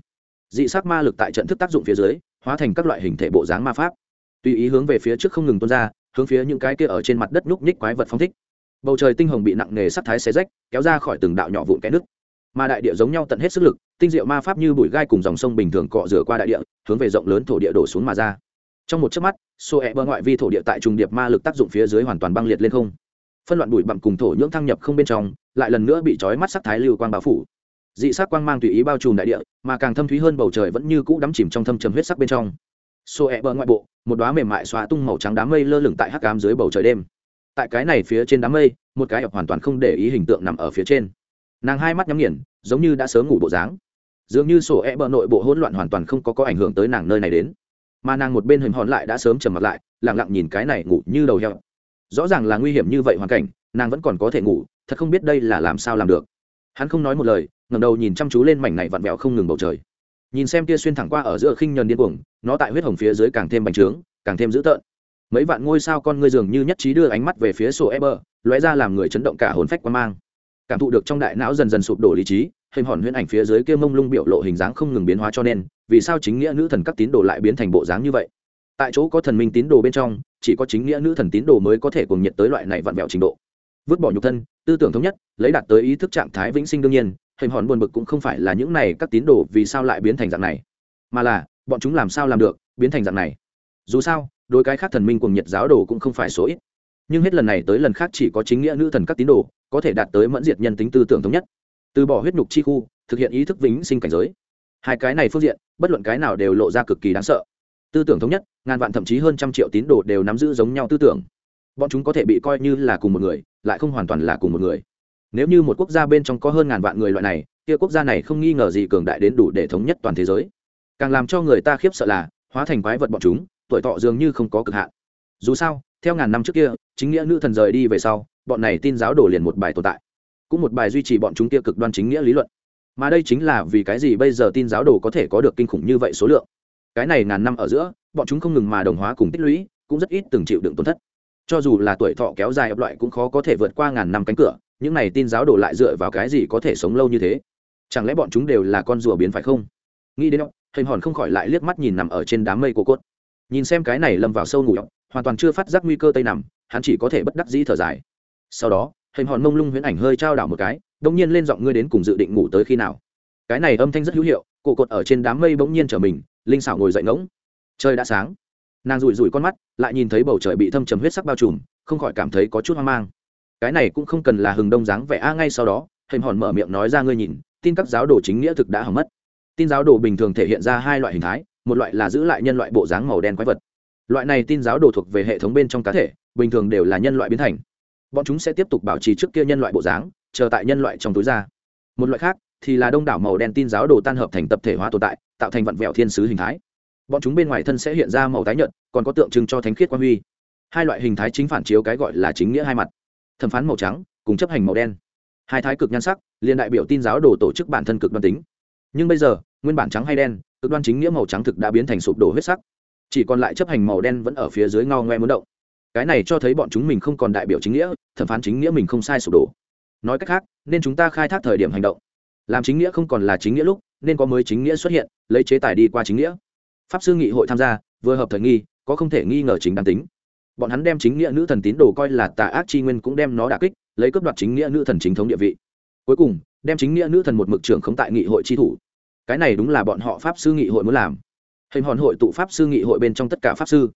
Dị sắc ma lực tại trận thức tác dụng phía dưới, hóa thành các loại hình thể bộ dáng ma pháp. Tùy ý hướng về phía trước không ngừng tuôn ra, hướng phía những cái kia ở trên mặt đất nhúc nhích quái vật phong thích. Bầu trời tinh hồng bị nặng nề sắc thái xé rách, kéo ra khỏi từng đạo nhỏ vụn kẽ nước mà đại địa giống nhau tận hết sức lực, tinh diệu ma pháp như bụi gai cùng dòng sông bình thường cọ rửa qua đại địa, hướng về rộng lớn thổ địa đổ xuống mà ra. Trong một chớp mắt xô ẹ bơ ngoại vi thổ địa tại trùng điệp ma lực tác dụng phía dưới hoàn toàn băng liệt lên không. Phân loạn bụi bặm cùng thổ nhưỡng thăng nhập không bên trong, lại lần nữa bị trói mắt sắc thái lưu quang bao phủ. Dị sắc quang mang tùy ý bao trùm đại địa, mà càng thâm thúy hơn bầu trời vẫn như cũ đắm chìm trong thâm trầm huyết sắc bên trong. Xô ẹ bờ ngoại bộ, một đoá mềm mại xóa tung màu trắng đám mây lơ lửng tại hắc cám dưới bầu trời đêm. Tại cái này phía trên đám mây, một cái ập hoàn toàn không để ý hình tượng nằm ở phía trên nàng hai mắt nhắm nghiền, giống như đã sớm ngủ bộ dáng. Dường như sổ e bờ nội bộ hỗn loạn hoàn toàn không có có ảnh hưởng tới nàng nơi này đến. Mà nàng một bên hình hòn lại đã sớm trầm mặt lại lẳng lặng nhìn cái này ngủ như đầu heo. Rõ ràng là nguy hiểm như vậy hoàn cảnh, nàng vẫn còn có thể ngủ, thật không biết đây là làm sao làm được. Hắn không nói một lời ngầm đầu nhìn chăm chú lên mảnh này vặn vẹo không ngừng bầu trời. Nhìn xem tia xuyên thẳng qua ở giữa khinh nhờn điên cuồng, nó tại huyết hồng phía dưới càng thêm bành trướng, càng thêm dữ tợn. Mấy vạn ngôi sao con ngươi dường như nhất trí đưa ánh mắt về phía sổ eber lóe ra làm người chấn động cả hồn phách quan mang cảm thụ được trong đại não dần dần sụp đổ lý trí, hình hòn huyễn ảnh phía dưới kia mông lung biểu lộ hình dáng không ngừng biến hóa cho nên, vì sao chính nghĩa nữ thần các tín đồ lại biến thành bộ dáng như vậy? Tại chỗ có thần minh tín đồ bên trong, chỉ có chính nghĩa nữ thần tín đồ mới có thể cùng nhiệt tới loại này vặn vẹo trình độ. Vứt bỏ nhục thân, tư tưởng thống nhất, lấy đạt tới ý thức trạng thái vĩnh sinh đương nhiên, hình hòn buồn bực cũng không phải là những này các tín đồ vì sao lại biến thành dạng này, mà là, bọn chúng làm sao làm được, biến thành dạng này? Dù sao đôi cái khác thần minh cùng nhiệt giáo đồ cũng không phải số ít nhưng hết lần này tới lần khác chỉ có chính nghĩa nữ thần các tín đồ có thể đạt tới mẫn diệt nhân tính tư tưởng thống nhất. Từ bỏ huyết nhục chi khu, thực hiện ý thức vĩnh sinh cảnh giới. Hai cái này phương diện, bất luận cái nào đều lộ ra cực kỳ đáng sợ. Tư tưởng thống nhất, ngàn vạn thậm chí hơn trăm triệu tín đồ đều nắm giữ giống nhau tư tưởng. Bọn chúng có thể bị coi như là cùng một người, lại không hoàn toàn là cùng một người. Nếu như một quốc gia bên trong có hơn ngàn vạn người loại này, kia quốc gia này không nghi ngờ gì cường đại đến đủ để thống nhất toàn thế giới. Càng làm cho người ta khiếp sợ là, hóa thành quái vật bọn chúng, tuổi thọ dường như không có cực hạn. Dù sao theo ngàn năm trước kia, chính nghĩa nữ thần rời đi về sau, bọn này tin giáo đổ liền một bài tồn tại. Cũng một bài duy trì bọn chúng kia cực đoan chính nghĩa lý luận. Mà đây chính là vì cái gì bây giờ tin giáo đồ có thể có được kinh khủng như vậy số lượng? Cái này ngàn năm ở giữa, bọn chúng không ngừng mà đồng hóa cùng tích lũy, cũng rất ít từng chịu đựng tổn thất. Cho dù là tuổi thọ kéo dài ập loại cũng khó có thể vượt qua ngàn năm cánh cửa, những này tin giáo đồ lại dựa vào cái gì có thể sống lâu như thế? Chẳng lẽ bọn chúng đều là con rùa biến phải không? Nghĩ đến đó, hình hòn không khỏi lại liếc mắt nhìn nằm ở trên đám mây cô cốt nhìn xem cái này lâm vào sâu ngủ hoàn toàn chưa phát giác nguy cơ tây nằm, hắn chỉ có thể bất đắc dĩ thở dài. Sau đó, hình hòn mông lung huyễn ảnh hơi trao đảo một cái, đông nhiên lên giọng ngươi đến cùng dự định ngủ tới khi nào. Cái này âm thanh rất hữu hiệu, cổ cột ở trên đám mây bỗng nhiên trở mình, linh xảo ngồi dậy ngỗng. Trời đã sáng. Nàng rủi rủi con mắt, lại nhìn thấy bầu trời bị thâm trầm huyết sắc bao trùm, không khỏi cảm thấy có chút hoang mang. Cái này cũng không cần là hừng đông dáng vẻ, a, ngay sau đó, hình hòn mở miệng nói ra ngươi nhìn, tin các giáo đồ chính nghĩa thực đã hỏng mất. Tin giáo đồ bình thường thể hiện ra hai loại hình thái một loại là giữ lại nhân loại bộ dáng màu đen quái vật. Loại này tin giáo đồ thuộc về hệ thống bên trong cá thể, bình thường đều là nhân loại biến thành. Bọn chúng sẽ tiếp tục bảo trì trước kia nhân loại bộ dáng, chờ tại nhân loại trong túi ra. Một loại khác thì là đông đảo màu đen tin giáo đồ tan hợp thành tập thể hóa tồn tại, tạo thành vặn vẹo thiên sứ hình thái. Bọn chúng bên ngoài thân sẽ hiện ra màu tái nhợt, còn có tượng trưng cho thánh khiết quan huy. Hai loại hình thái chính phản chiếu cái gọi là chính nghĩa hai mặt. Thẩm phán màu trắng, cùng chấp hành màu đen. Hai thái cực nhan sắc liên đại biểu tin giáo đồ tổ chức bản thân cực đoan tính. Nhưng bây giờ, nguyên bản trắng hay đen cực đoan chính nghĩa màu trắng thực đã biến thành sụp đổ huyết sắc. Chỉ còn lại chấp hành màu đen vẫn ở phía dưới ngao ngoe muốn động. Cái này cho thấy bọn chúng mình không còn đại biểu chính nghĩa, thẩm phán chính nghĩa mình không sai sụp đổ. Nói cách khác, nên chúng ta khai thác thời điểm hành động. Làm chính nghĩa không còn là chính nghĩa lúc, nên có mới chính nghĩa xuất hiện, lấy chế tài đi qua chính nghĩa. Pháp sư nghị hội tham gia, vừa hợp thời nghi, có không thể nghi ngờ chính đáng tính. Bọn hắn đem chính nghĩa nữ thần tín đồ coi là tà ác chi nguyên cũng đem nó đà kích, lấy cướp đoạt chính nghĩa nữ thần chính thống địa vị. Cuối cùng, đem chính nghĩa nữ thần một mực trưởng không tại nghị hội tri thủ cái này đúng là bọn họ pháp sư nghị hội muốn làm. Hình hòn hội tụ pháp sư nghị hội bên trong tất cả pháp sư.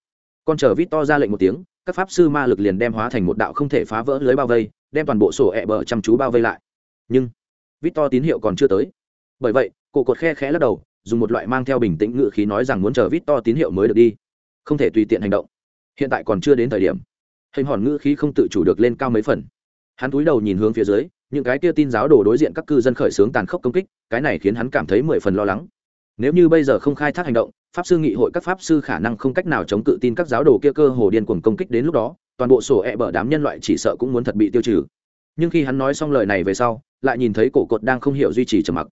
Con chờ vít to ra lệnh một tiếng, các pháp sư ma lực liền đem hóa thành một đạo không thể phá vỡ lưới bao vây, đem toàn bộ sổ ẹ bờ chăm chú bao vây lại. Nhưng, vít to tín hiệu còn chưa tới. Bởi vậy cổ cột khe khẽ lắc đầu, dùng một loại mang theo bình tĩnh ngự khí nói rằng muốn chờ vít to tín hiệu mới được đi. Không thể tùy tiện hành động. Hiện tại còn chưa đến thời điểm. Hình hòn ngữ khí không tự chủ được lên cao mấy phần. Hắn cúi đầu nhìn hướng phía dưới những cái kia tin giáo đồ đối diện các cư dân khởi xướng tàn khốc công kích, cái này khiến hắn cảm thấy mười phần lo lắng. Nếu như bây giờ không khai thác hành động, pháp sư nghị hội các pháp sư khả năng không cách nào chống cự tin các giáo đồ kia cơ hồ điên cuồng công kích đến lúc đó, toàn bộ sổ e bở đám nhân loại chỉ sợ cũng muốn thật bị tiêu trừ. Nhưng khi hắn nói xong lời này về sau, lại nhìn thấy cổ cột đang không hiểu duy trì trầm mặc.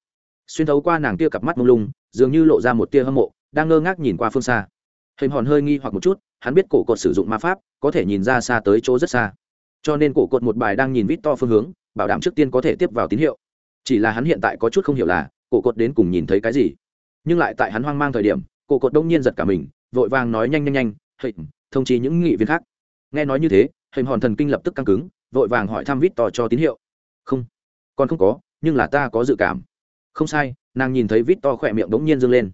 Xuyên thấu qua nàng tia cặp mắt mông lung, dường như lộ ra một tia hâm mộ, đang ngơ ngác nhìn qua phương xa. Hình hòn hơi nghi hoặc một chút, hắn biết cổ cột sử dụng ma pháp, có thể nhìn ra xa tới chỗ rất xa. Cho nên cổ cột một bài đang nhìn vít to phương hướng bảo đảm trước tiên có thể tiếp vào tín hiệu. Chỉ là hắn hiện tại có chút không hiểu là cổ cột đến cùng nhìn thấy cái gì. Nhưng lại tại hắn hoang mang thời điểm cổ cột đông nhiên giật cả mình vội vàng nói nhanh nhanh nhanh hệ thông chi những nghị viên khác. Nghe nói như thế hệ hòn thần kinh lập tức căng cứng vội vàng hỏi thăm vít to cho tín hiệu. Không còn không có nhưng là ta có dự cảm. Không sai. Nàng nhìn thấy vít to khỏe miệng đống nhiên dâng lên.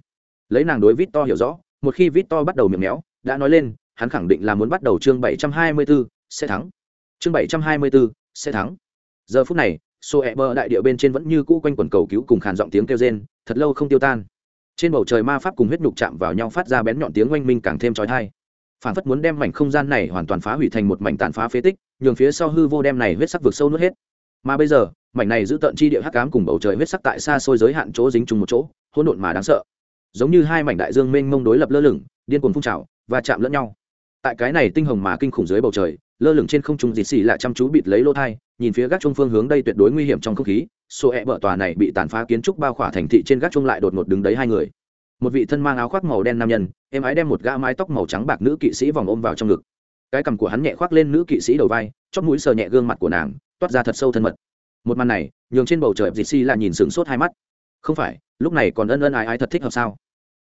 Lấy nàng đối vít to hiểu rõ một khi vít to bắt đầu miệng méo đã nói lên hắn khẳng định là muốn bắt đầu chương bảy trăm hai mươi 724, sẽ thắng. Chương bảy trăm hai mươi 724, sẽ thắng giờ phút này xô ẹ bờ đại địa bên trên vẫn như cũ quanh quần cầu cứu cùng khàn giọng tiếng kêu rên, thật lâu không tiêu tan. Trên bầu trời ma pháp cùng huyết nhục chạm vào nhau phát ra bén nhọn tiếng oanh minh càng thêm trói thai phản phất muốn đem mảnh không gian này hoàn toàn phá hủy thành một mảnh tàn phá phế tích, nhường phía sau hư vô đem này huyết sắc vực sâu nuốt hết. Mà bây giờ, mảnh này giữ tận chi địa hắc ám cùng bầu trời huyết sắc tại xa xôi giới hạn chỗ dính chung một chỗ, hỗn độn mà đáng sợ. Giống như hai mảnh đại dương mênh mông đối lập lơ lửng, điên cuồng phun trào và chạm lẫn nhau. Tại cái này tinh hồng mà kinh khủng dưới bầu trời, lơ lửng trên không trung dịt xì lại chăm chú bịt lấy lỗ thai nhìn phía gác trung phương hướng đây tuyệt đối nguy hiểm trong không khí số ẹ e bờ tòa này bị tàn phá kiến trúc bao khỏa thành thị trên gác trung lại đột ngột đứng đấy hai người. Một vị thân mang áo khoác màu đen nam nhân, em ái đem một gã mái tóc màu trắng bạc nữ kỵ sĩ vòng ôm vào trong ngực. Cái cằm của hắn nhẹ khoác lên nữ kỵ sĩ đầu vai chóp mũi sờ nhẹ gương mặt của nàng, toát ra thật sâu thân mật. Một màn này, nhường trên bầu trời dịt si là nhìn sửng sốt hai mắt. Không phải, lúc này còn ân ân ái ái thật thích hợp sao?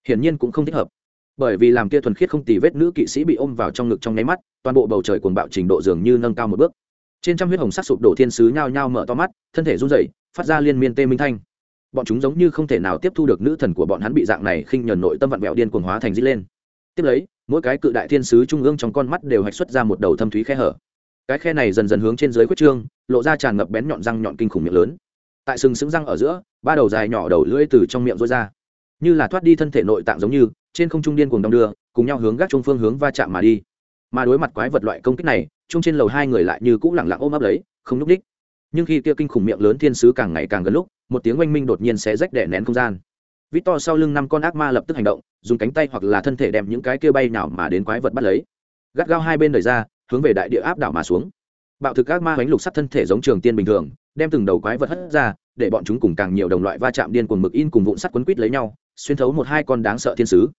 Hiển nhiên cũng không thích hợp. Bởi vì làm kia thuần khiết không tì vết nữ kỵ sĩ bị ôm vào trong ngực trong nháy mắt, toàn bộ bầu trời cuồng bạo trình độ dường như nâng cao một bước trên trăm huyết hồng sắc sụp đổ thiên sứ nhao nhao mở to mắt, thân thể run rẩy, phát ra liên miên tê minh thanh. Bọn chúng giống như không thể nào tiếp thu được nữ thần của bọn hắn bị dạng này khinh nhờn nội tâm vặn vẹo điên cuồng hóa thành dít lên. Tiếp lấy, mỗi cái cự đại thiên sứ trung ương trong con mắt đều hạch xuất ra một đầu thâm thúy khe hở. Cái khe này dần dần hướng trên dưới khuất trương, lộ ra tràn ngập bén nhọn răng nhọn kinh khủng miệng lớn. Tại sừng sững răng ở giữa, ba đầu dài nhỏ đầu lưỡi từ trong miệng rối ra. Như là thoát đi thân thể nội tạng giống như, trên không trung điên cuồng đong đưa, cùng nhau hướng gác trung phương hướng va chạm mà đi mà đối mặt quái vật loại công kích này, chung trên lầu hai người lại như cũng lẳng lặng ôm ấp lấy, không núp đích nhưng khi kia kinh khủng miệng lớn thiên sứ càng ngày càng gần lúc, một tiếng oanh minh đột nhiên sẽ rách đẻ nén không gian. Vít to sau lưng năm con ác ma lập tức hành động, dùng cánh tay hoặc là thân thể đem những cái kia bay nào mà đến quái vật bắt lấy. Gắt gao hai bên đời ra, hướng về đại địa áp đảo mà xuống. Bạo thực ác ma bánh lục sắt thân thể giống trường tiên bình thường, đem từng đầu quái vật hất ra, để bọn chúng cùng càng nhiều đồng loại va chạm điên cuồng mực in cùng vụn sắt quấn quít lấy nhau, xuyên thấu một hai con đáng sợ thiên sứ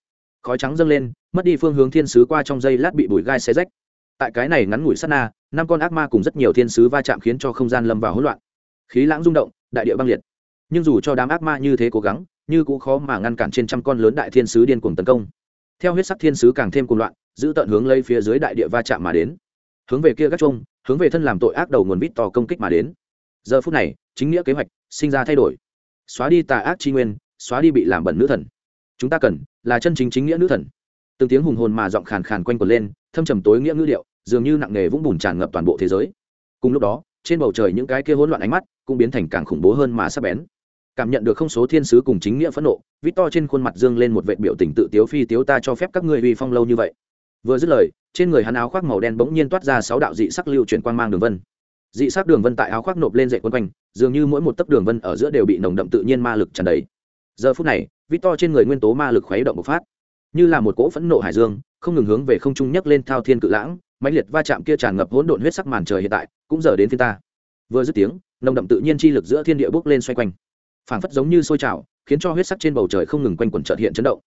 khói trắng dâng lên, mất đi phương hướng thiên sứ qua trong dây lát bị bụi gai xé rách. Tại cái này ngắn ngủi sát na, năm con ác ma cùng rất nhiều thiên sứ va chạm khiến cho không gian lâm vào hỗn loạn. Khí lãng rung động, đại địa băng liệt. Nhưng dù cho đám ác ma như thế cố gắng, như cũng khó mà ngăn cản trên trăm con lớn đại thiên sứ điên cuồng tấn công. Theo huyết sắc thiên sứ càng thêm cuồng loạn, giữ tận hướng lấy phía dưới đại địa va chạm mà đến. Hướng về kia gác trung hướng về thân làm tội ác đầu nguồn vít to công kích mà đến. Giờ phút này, chính nghĩa kế hoạch sinh ra thay đổi. Xóa đi tà ác tri nguyên, xóa đi bị làm bẩn nữ thần chúng ta cần là chân chính chính nghĩa nữ thần. Từng tiếng hùng hồn mà giọng khàn khàn quanh quẩn lên, thâm trầm tối nghĩa ngữ điệu, dường như nặng nề vũng bùn tràn ngập toàn bộ thế giới. Cùng lúc đó, trên bầu trời những cái kia hỗn loạn ánh mắt cũng biến thành càng khủng bố hơn mà sắp bén. Cảm nhận được không số thiên sứ cùng chính nghĩa phẫn nộ vít to trên khuôn mặt dương lên một vệ biểu tình tự tiếu phi tiếu ta cho phép các ngươi uy phong lâu như vậy. Vừa dứt lời, trên người hắn áo khoác màu đen bỗng nhiên toát ra sáu đạo dị sắc lưu chuyển quang mang đường vân. Dị sắc đường vân tại áo khoác nộp lên dậy quân quanh, dường như mỗi một tấc đường vân ở giữa đều bị nồng đậm tự nhiên ma lực tràn đầy. Giờ phút này vít to trên người nguyên tố ma lực khuấy động bộc phát. Như là một cỗ phẫn nộ hải dương, không ngừng hướng về không trung nhấc lên thao thiên cự lãng, mãnh liệt va chạm kia tràn ngập hỗn độn huyết sắc màn trời hiện tại, cũng giờ đến phía ta. Vừa dứt tiếng, nồng đậm tự nhiên chi lực giữa thiên địa bốc lên xoay quanh. Phảng phất giống như sôi trào, khiến cho huyết sắc trên bầu trời không ngừng quanh quẩn trợt hiện chấn động.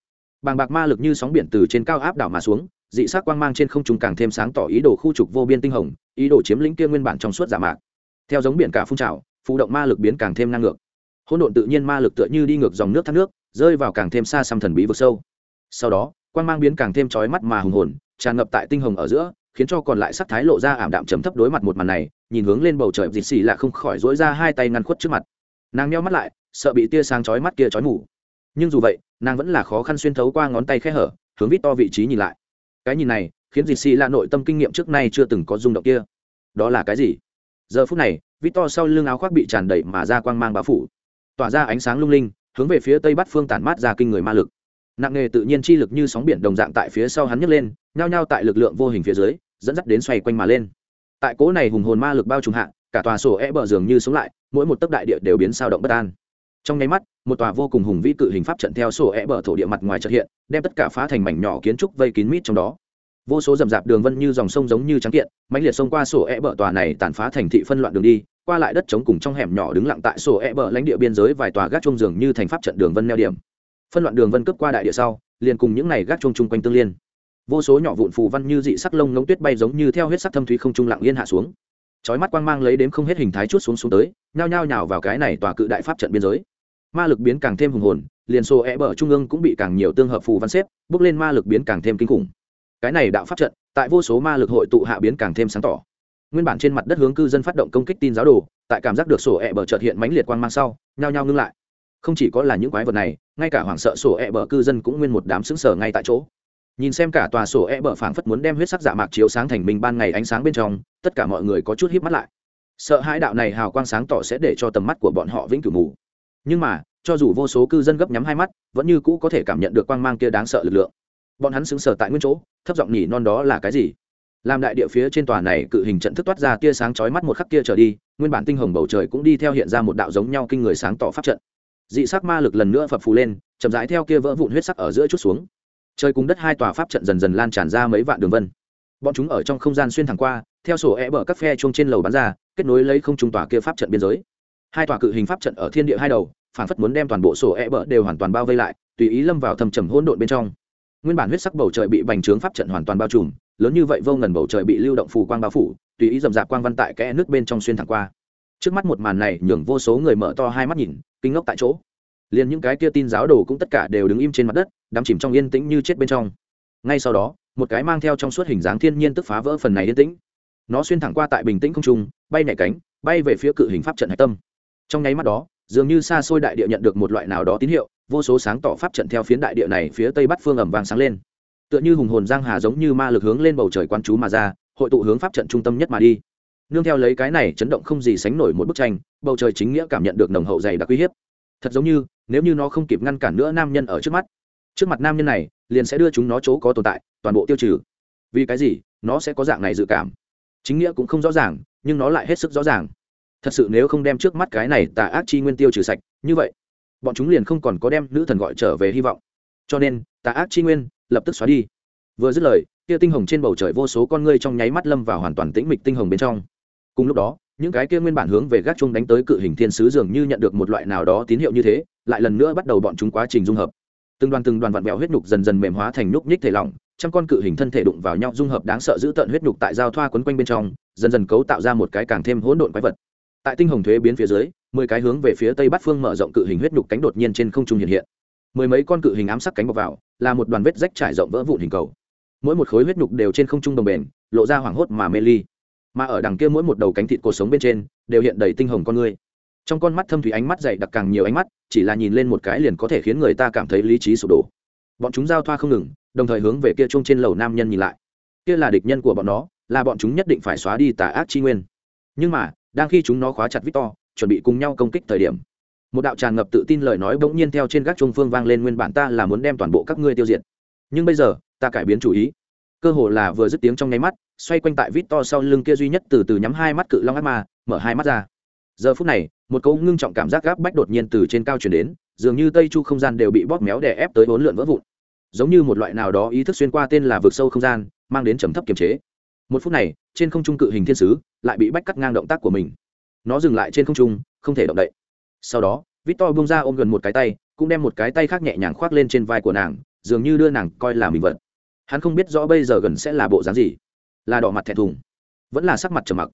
Bàng bạc ma lực như sóng biển từ trên cao áp đảo mà xuống, dị sắc quang mang trên không trung càng thêm sáng tỏ ý đồ khu trục vô biên tinh hồng, ý đồ chiếm lĩnh kia nguyên bản trong suốt giả mạc. Theo giống biển cả phun trào, phụ động ma lực biến càng thêm năng ngược. Hỗn độn tự nhiên ma lực tựa như đi ngược dòng nước thác nước rơi vào càng thêm xa xăm thần bí vực sâu. Sau đó, quang mang biến càng thêm chói mắt mà hùng hồn, tràn ngập tại tinh hồng ở giữa, khiến cho còn lại sắc thái lộ ra ảm đạm trầm thấp đối mặt một màn này, nhìn hướng lên bầu trời dịt xì lạ không khỏi dỗi ra hai tay ngăn khuất trước mặt. Nàng nheo mắt lại, sợ bị tia sáng chói mắt kia chói mù. Nhưng dù vậy, nàng vẫn là khó khăn xuyên thấu qua ngón tay khe hở, hướng vít to vị trí nhìn lại. Cái nhìn này, khiến dịt xì lạ nội tâm kinh nghiệm trước nay chưa từng có rung động kia. Đó là cái gì? Giờ phút này, vít to sau lưng áo khoác bị tràn đầy mà ra quang mang bá phủ. Tỏa ra ánh sáng lung linh hướng về phía tây bắc phương tản mát ra kinh người ma lực. Nặng nghề tự nhiên chi lực như sóng biển đồng dạng tại phía sau hắn nhấc lên, nhao nhao tại lực lượng vô hình phía dưới, dẫn dắt đến xoay quanh mà lên. Tại cỗ này hùng hồn ma lực bao trùm hạ, cả tòa sổ e bờ dường như sống lại, mỗi một tấc đại địa đều biến sao động bất an. Trong nháy mắt, một tòa vô cùng hùng vĩ cự hình pháp trận theo sổ e bờ thổ địa mặt ngoài trật hiện, đem tất cả phá thành mảnh nhỏ kiến trúc vây kín mít trong đó. Vô số rậm rạp đường vân như dòng sông giống như trắng kiện, mãnh liệt xông qua sổ e bờ tòa này tàn phá thành thị phân loạn đường đi qua lại đất trống cùng trong hẻm nhỏ đứng lặng tại sổ e bờ lãnh địa biên giới vài tòa gác chung dường như thành pháp trận đường vân neo điểm. Phân loạn đường vân cướp qua đại địa sau, liền cùng những này gác chung chung quanh tương liên. Vô số nhỏ vụn phù văn như dị sắc lông ngống tuyết bay giống như theo huyết sắc thâm thúy không trung lặng yên hạ xuống. Chói mắt quang mang lấy đếm không hết hình thái chút xuống xuống tới, nhao nhao nhào vào cái này tòa cự đại pháp trận biên giới. Ma lực biến càng thêm hùng hồn, liền sổ e bờ trung ương cũng bị càng nhiều tương hợp phù văn xếp, bước lên ma lực biến càng thêm kinh khủng. Cái này đạo pháp trận, tại vô số ma lực hội tụ hạ biến càng thêm sáng tỏ nguyên bản trên mặt đất hướng cư dân phát động công kích tin giáo đồ, tại cảm giác được sổ e bờ trợt hiện mãnh liệt quang mang sau, nhao nhao ngưng lại. Không chỉ có là những quái vật này, ngay cả hoảng sợ sổ e bờ cư dân cũng nguyên một đám xứng sở ngay tại chỗ. Nhìn xem cả tòa sổ e bờ phảng phất muốn đem huyết sắc dạ mạc chiếu sáng thành mình ban ngày ánh sáng bên trong, tất cả mọi người có chút híp mắt lại. Sợ hãi đạo này hào quang sáng tỏ sẽ để cho tầm mắt của bọn họ vĩnh cửu mù. Nhưng mà, cho dù vô số cư dân gấp nhắm hai mắt, vẫn như cũ có thể cảm nhận được quang mang kia đáng sợ lực lượng. Bọn hắn xứng sở tại nguyên chỗ, thấp giọng nhỉ non đó là cái gì? Làm đại địa phía trên tòa này cự hình trận thức toát ra tia sáng chói mắt một khắc kia trở đi, nguyên bản tinh hồng bầu trời cũng đi theo hiện ra một đạo giống nhau kinh người sáng tỏ pháp trận. Dị sắc ma lực lần nữa phập phù lên, chậm rãi theo kia vỡ vụn huyết sắc ở giữa chút xuống. Trời cùng đất hai tòa pháp trận dần dần lan tràn ra mấy vạn đường vân. Bọn chúng ở trong không gian xuyên thẳng qua, theo sổ e bờ các phe chuông trên lầu bán ra, kết nối lấy không trung tòa kia pháp trận biên giới. Hai tòa cự hình pháp trận ở thiên địa hai đầu, phản phất muốn đem toàn bộ sổ e bờ đều hoàn toàn bao vây lại, tùy ý lâm vào thầm trầm hỗn độn bên trong. Nguyên bản huyết sắc bầu trời bị bành trướng pháp trận hoàn toàn bao trùm lớn như vậy vô ngần bầu trời bị lưu động phù quang bao phủ, tùy ý dầm dạp quang văn tại kẽ nước bên trong xuyên thẳng qua. Trước mắt một màn này, nhường vô số người mở to hai mắt nhìn, kinh ngốc tại chỗ. Liền những cái kia tin giáo đồ cũng tất cả đều đứng im trên mặt đất, đắm chìm trong yên tĩnh như chết bên trong. Ngay sau đó, một cái mang theo trong suốt hình dáng thiên nhiên tức phá vỡ phần này yên tĩnh. Nó xuyên thẳng qua tại bình tĩnh không trung, bay nhảy cánh, bay về phía cự hình pháp trận hạch tâm. Trong nháy mắt đó, dường như xa xôi đại địa nhận được một loại nào đó tín hiệu, vô số sáng tỏ pháp trận theo phiến đại địa này phía tây bắc phương ẩm vàng sáng lên tựa như hùng hồn giang hà giống như ma lực hướng lên bầu trời quan chú mà ra, hội tụ hướng pháp trận trung tâm nhất mà đi. Nương theo lấy cái này chấn động không gì sánh nổi một bức tranh, bầu trời chính nghĩa cảm nhận được nồng hậu dày đặc uy hiếp. Thật giống như, nếu như nó không kịp ngăn cản nữa nam nhân ở trước mắt, trước mặt nam nhân này, liền sẽ đưa chúng nó chỗ có tồn tại, toàn bộ tiêu trừ. Vì cái gì? Nó sẽ có dạng này dự cảm. Chính nghĩa cũng không rõ ràng, nhưng nó lại hết sức rõ ràng. Thật sự nếu không đem trước mắt cái này tà ác chi nguyên tiêu trừ sạch, như vậy, bọn chúng liền không còn có đem nữ thần gọi trở về hy vọng. Cho nên, tà ác chi nguyên lập tức xóa đi. Vừa dứt lời kia tinh hồng trên bầu trời vô số con ngươi trong nháy mắt lâm vào hoàn toàn tĩnh mịch tinh hồng bên trong. Cùng lúc đó, những cái kia nguyên bản hướng về gác chung đánh tới cự hình thiên sứ dường như nhận được một loại nào đó tín hiệu như thế, lại lần nữa bắt đầu bọn chúng quá trình dung hợp. Từng đoàn từng đoàn vặn vẹo huyết nhục dần dần mềm hóa thành nhúc nhích thể lỏng, trăm con cự hình thân thể đụng vào nhau dung hợp đáng sợ giữ tận huyết nhục tại giao thoa quấn quanh bên trong, dần dần cấu tạo ra một cái càng thêm hỗn độn quái vật. Tại tinh hồng thuế biến phía dưới, mười cái hướng về phía tây bắc phương mở rộng cự hình huyết nhục cánh đột nhiên trên không trung hiện hiện mười mấy con cự hình ám sắc cánh bọc vào, là một đoàn vết rách trải rộng vỡ vụn hình cầu. Mỗi một khối huyết nhục đều trên không trung đồng bền, lộ ra hoảng hốt mà mê ly. Mà ở đằng kia mỗi một đầu cánh thịt cột sống bên trên, đều hiện đầy tinh hồng con ngươi. trong con mắt thâm thủy ánh mắt dày đặc càng nhiều ánh mắt, chỉ là nhìn lên một cái liền có thể khiến người ta cảm thấy lý trí sụp đổ. Bọn chúng giao thoa không ngừng, đồng thời hướng về kia chung trên lầu nam nhân nhìn lại. Kia là địch nhân của bọn nó, là bọn chúng nhất định phải xóa đi tà ác chi nguyên. Nhưng mà, đang khi chúng nó khóa chặt victor chuẩn bị cùng nhau công kích thời điểm một đạo tràn ngập tự tin lời nói bỗng nhiên theo trên gác trung phương vang lên nguyên bản ta là muốn đem toàn bộ các ngươi tiêu diệt. Nhưng bây giờ, ta cải biến chủ ý. Cơ hồ là vừa dứt tiếng trong nháy mắt, xoay quanh tại vít to sau lưng kia duy nhất từ từ nhắm hai mắt cự long ác ma, mở hai mắt ra. Giờ phút này, một câu ngưng trọng cảm giác gáp bách đột nhiên từ trên cao chuyển đến, dường như tây chu không gian đều bị bóp méo đè ép tới bốn lượn vỡ vụn. Giống như một loại nào đó ý thức xuyên qua tên là vượt sâu không gian, mang đến trầm thấp kiềm chế. Một phút này, trên không trung cự hình thiên sứ lại bị bách cắt ngang động tác của mình. Nó dừng lại trên không trung, không thể động đậy sau đó, victor bung ra ôm gần một cái tay, cũng đem một cái tay khác nhẹ nhàng khoác lên trên vai của nàng, dường như đưa nàng coi là mình vật. Hắn không biết rõ bây giờ gần sẽ là bộ dáng gì. Là đỏ mặt thẹn thùng, vẫn là sắc mặt trầm mặc.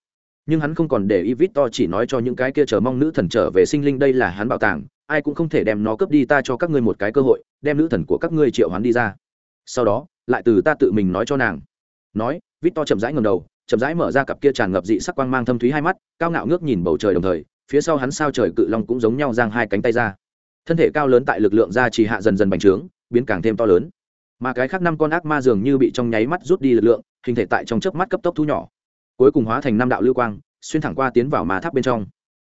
Nhưng hắn không còn để ý vít to chỉ nói cho những cái kia chờ mong nữ thần trở về sinh linh đây là hắn bảo tàng, ai cũng không thể đem nó cướp đi ta cho các ngươi một cái cơ hội, đem nữ thần của các ngươi triệu hắn đi ra. Sau đó, lại từ ta tự mình nói cho nàng. Nói vít to chậm rãi ngầm đầu, chậm rãi mở ra cặp kia tràn ngập dị sắc quang mang thâm thúy hai mắt, cao ngạo ngước nhìn bầu trời đồng thời phía sau hắn sao trời cự long cũng giống nhau giang hai cánh tay ra. Thân thể cao lớn tại lực lượng ra chỉ hạ dần dần bành trướng, biến càng thêm to lớn. Mà cái khác năm con ác ma dường như bị trong nháy mắt rút đi lực lượng, hình thể tại trong chớp mắt cấp tốc thu nhỏ. Cuối cùng hóa thành năm đạo lưu quang, xuyên thẳng qua tiến vào ma tháp bên trong.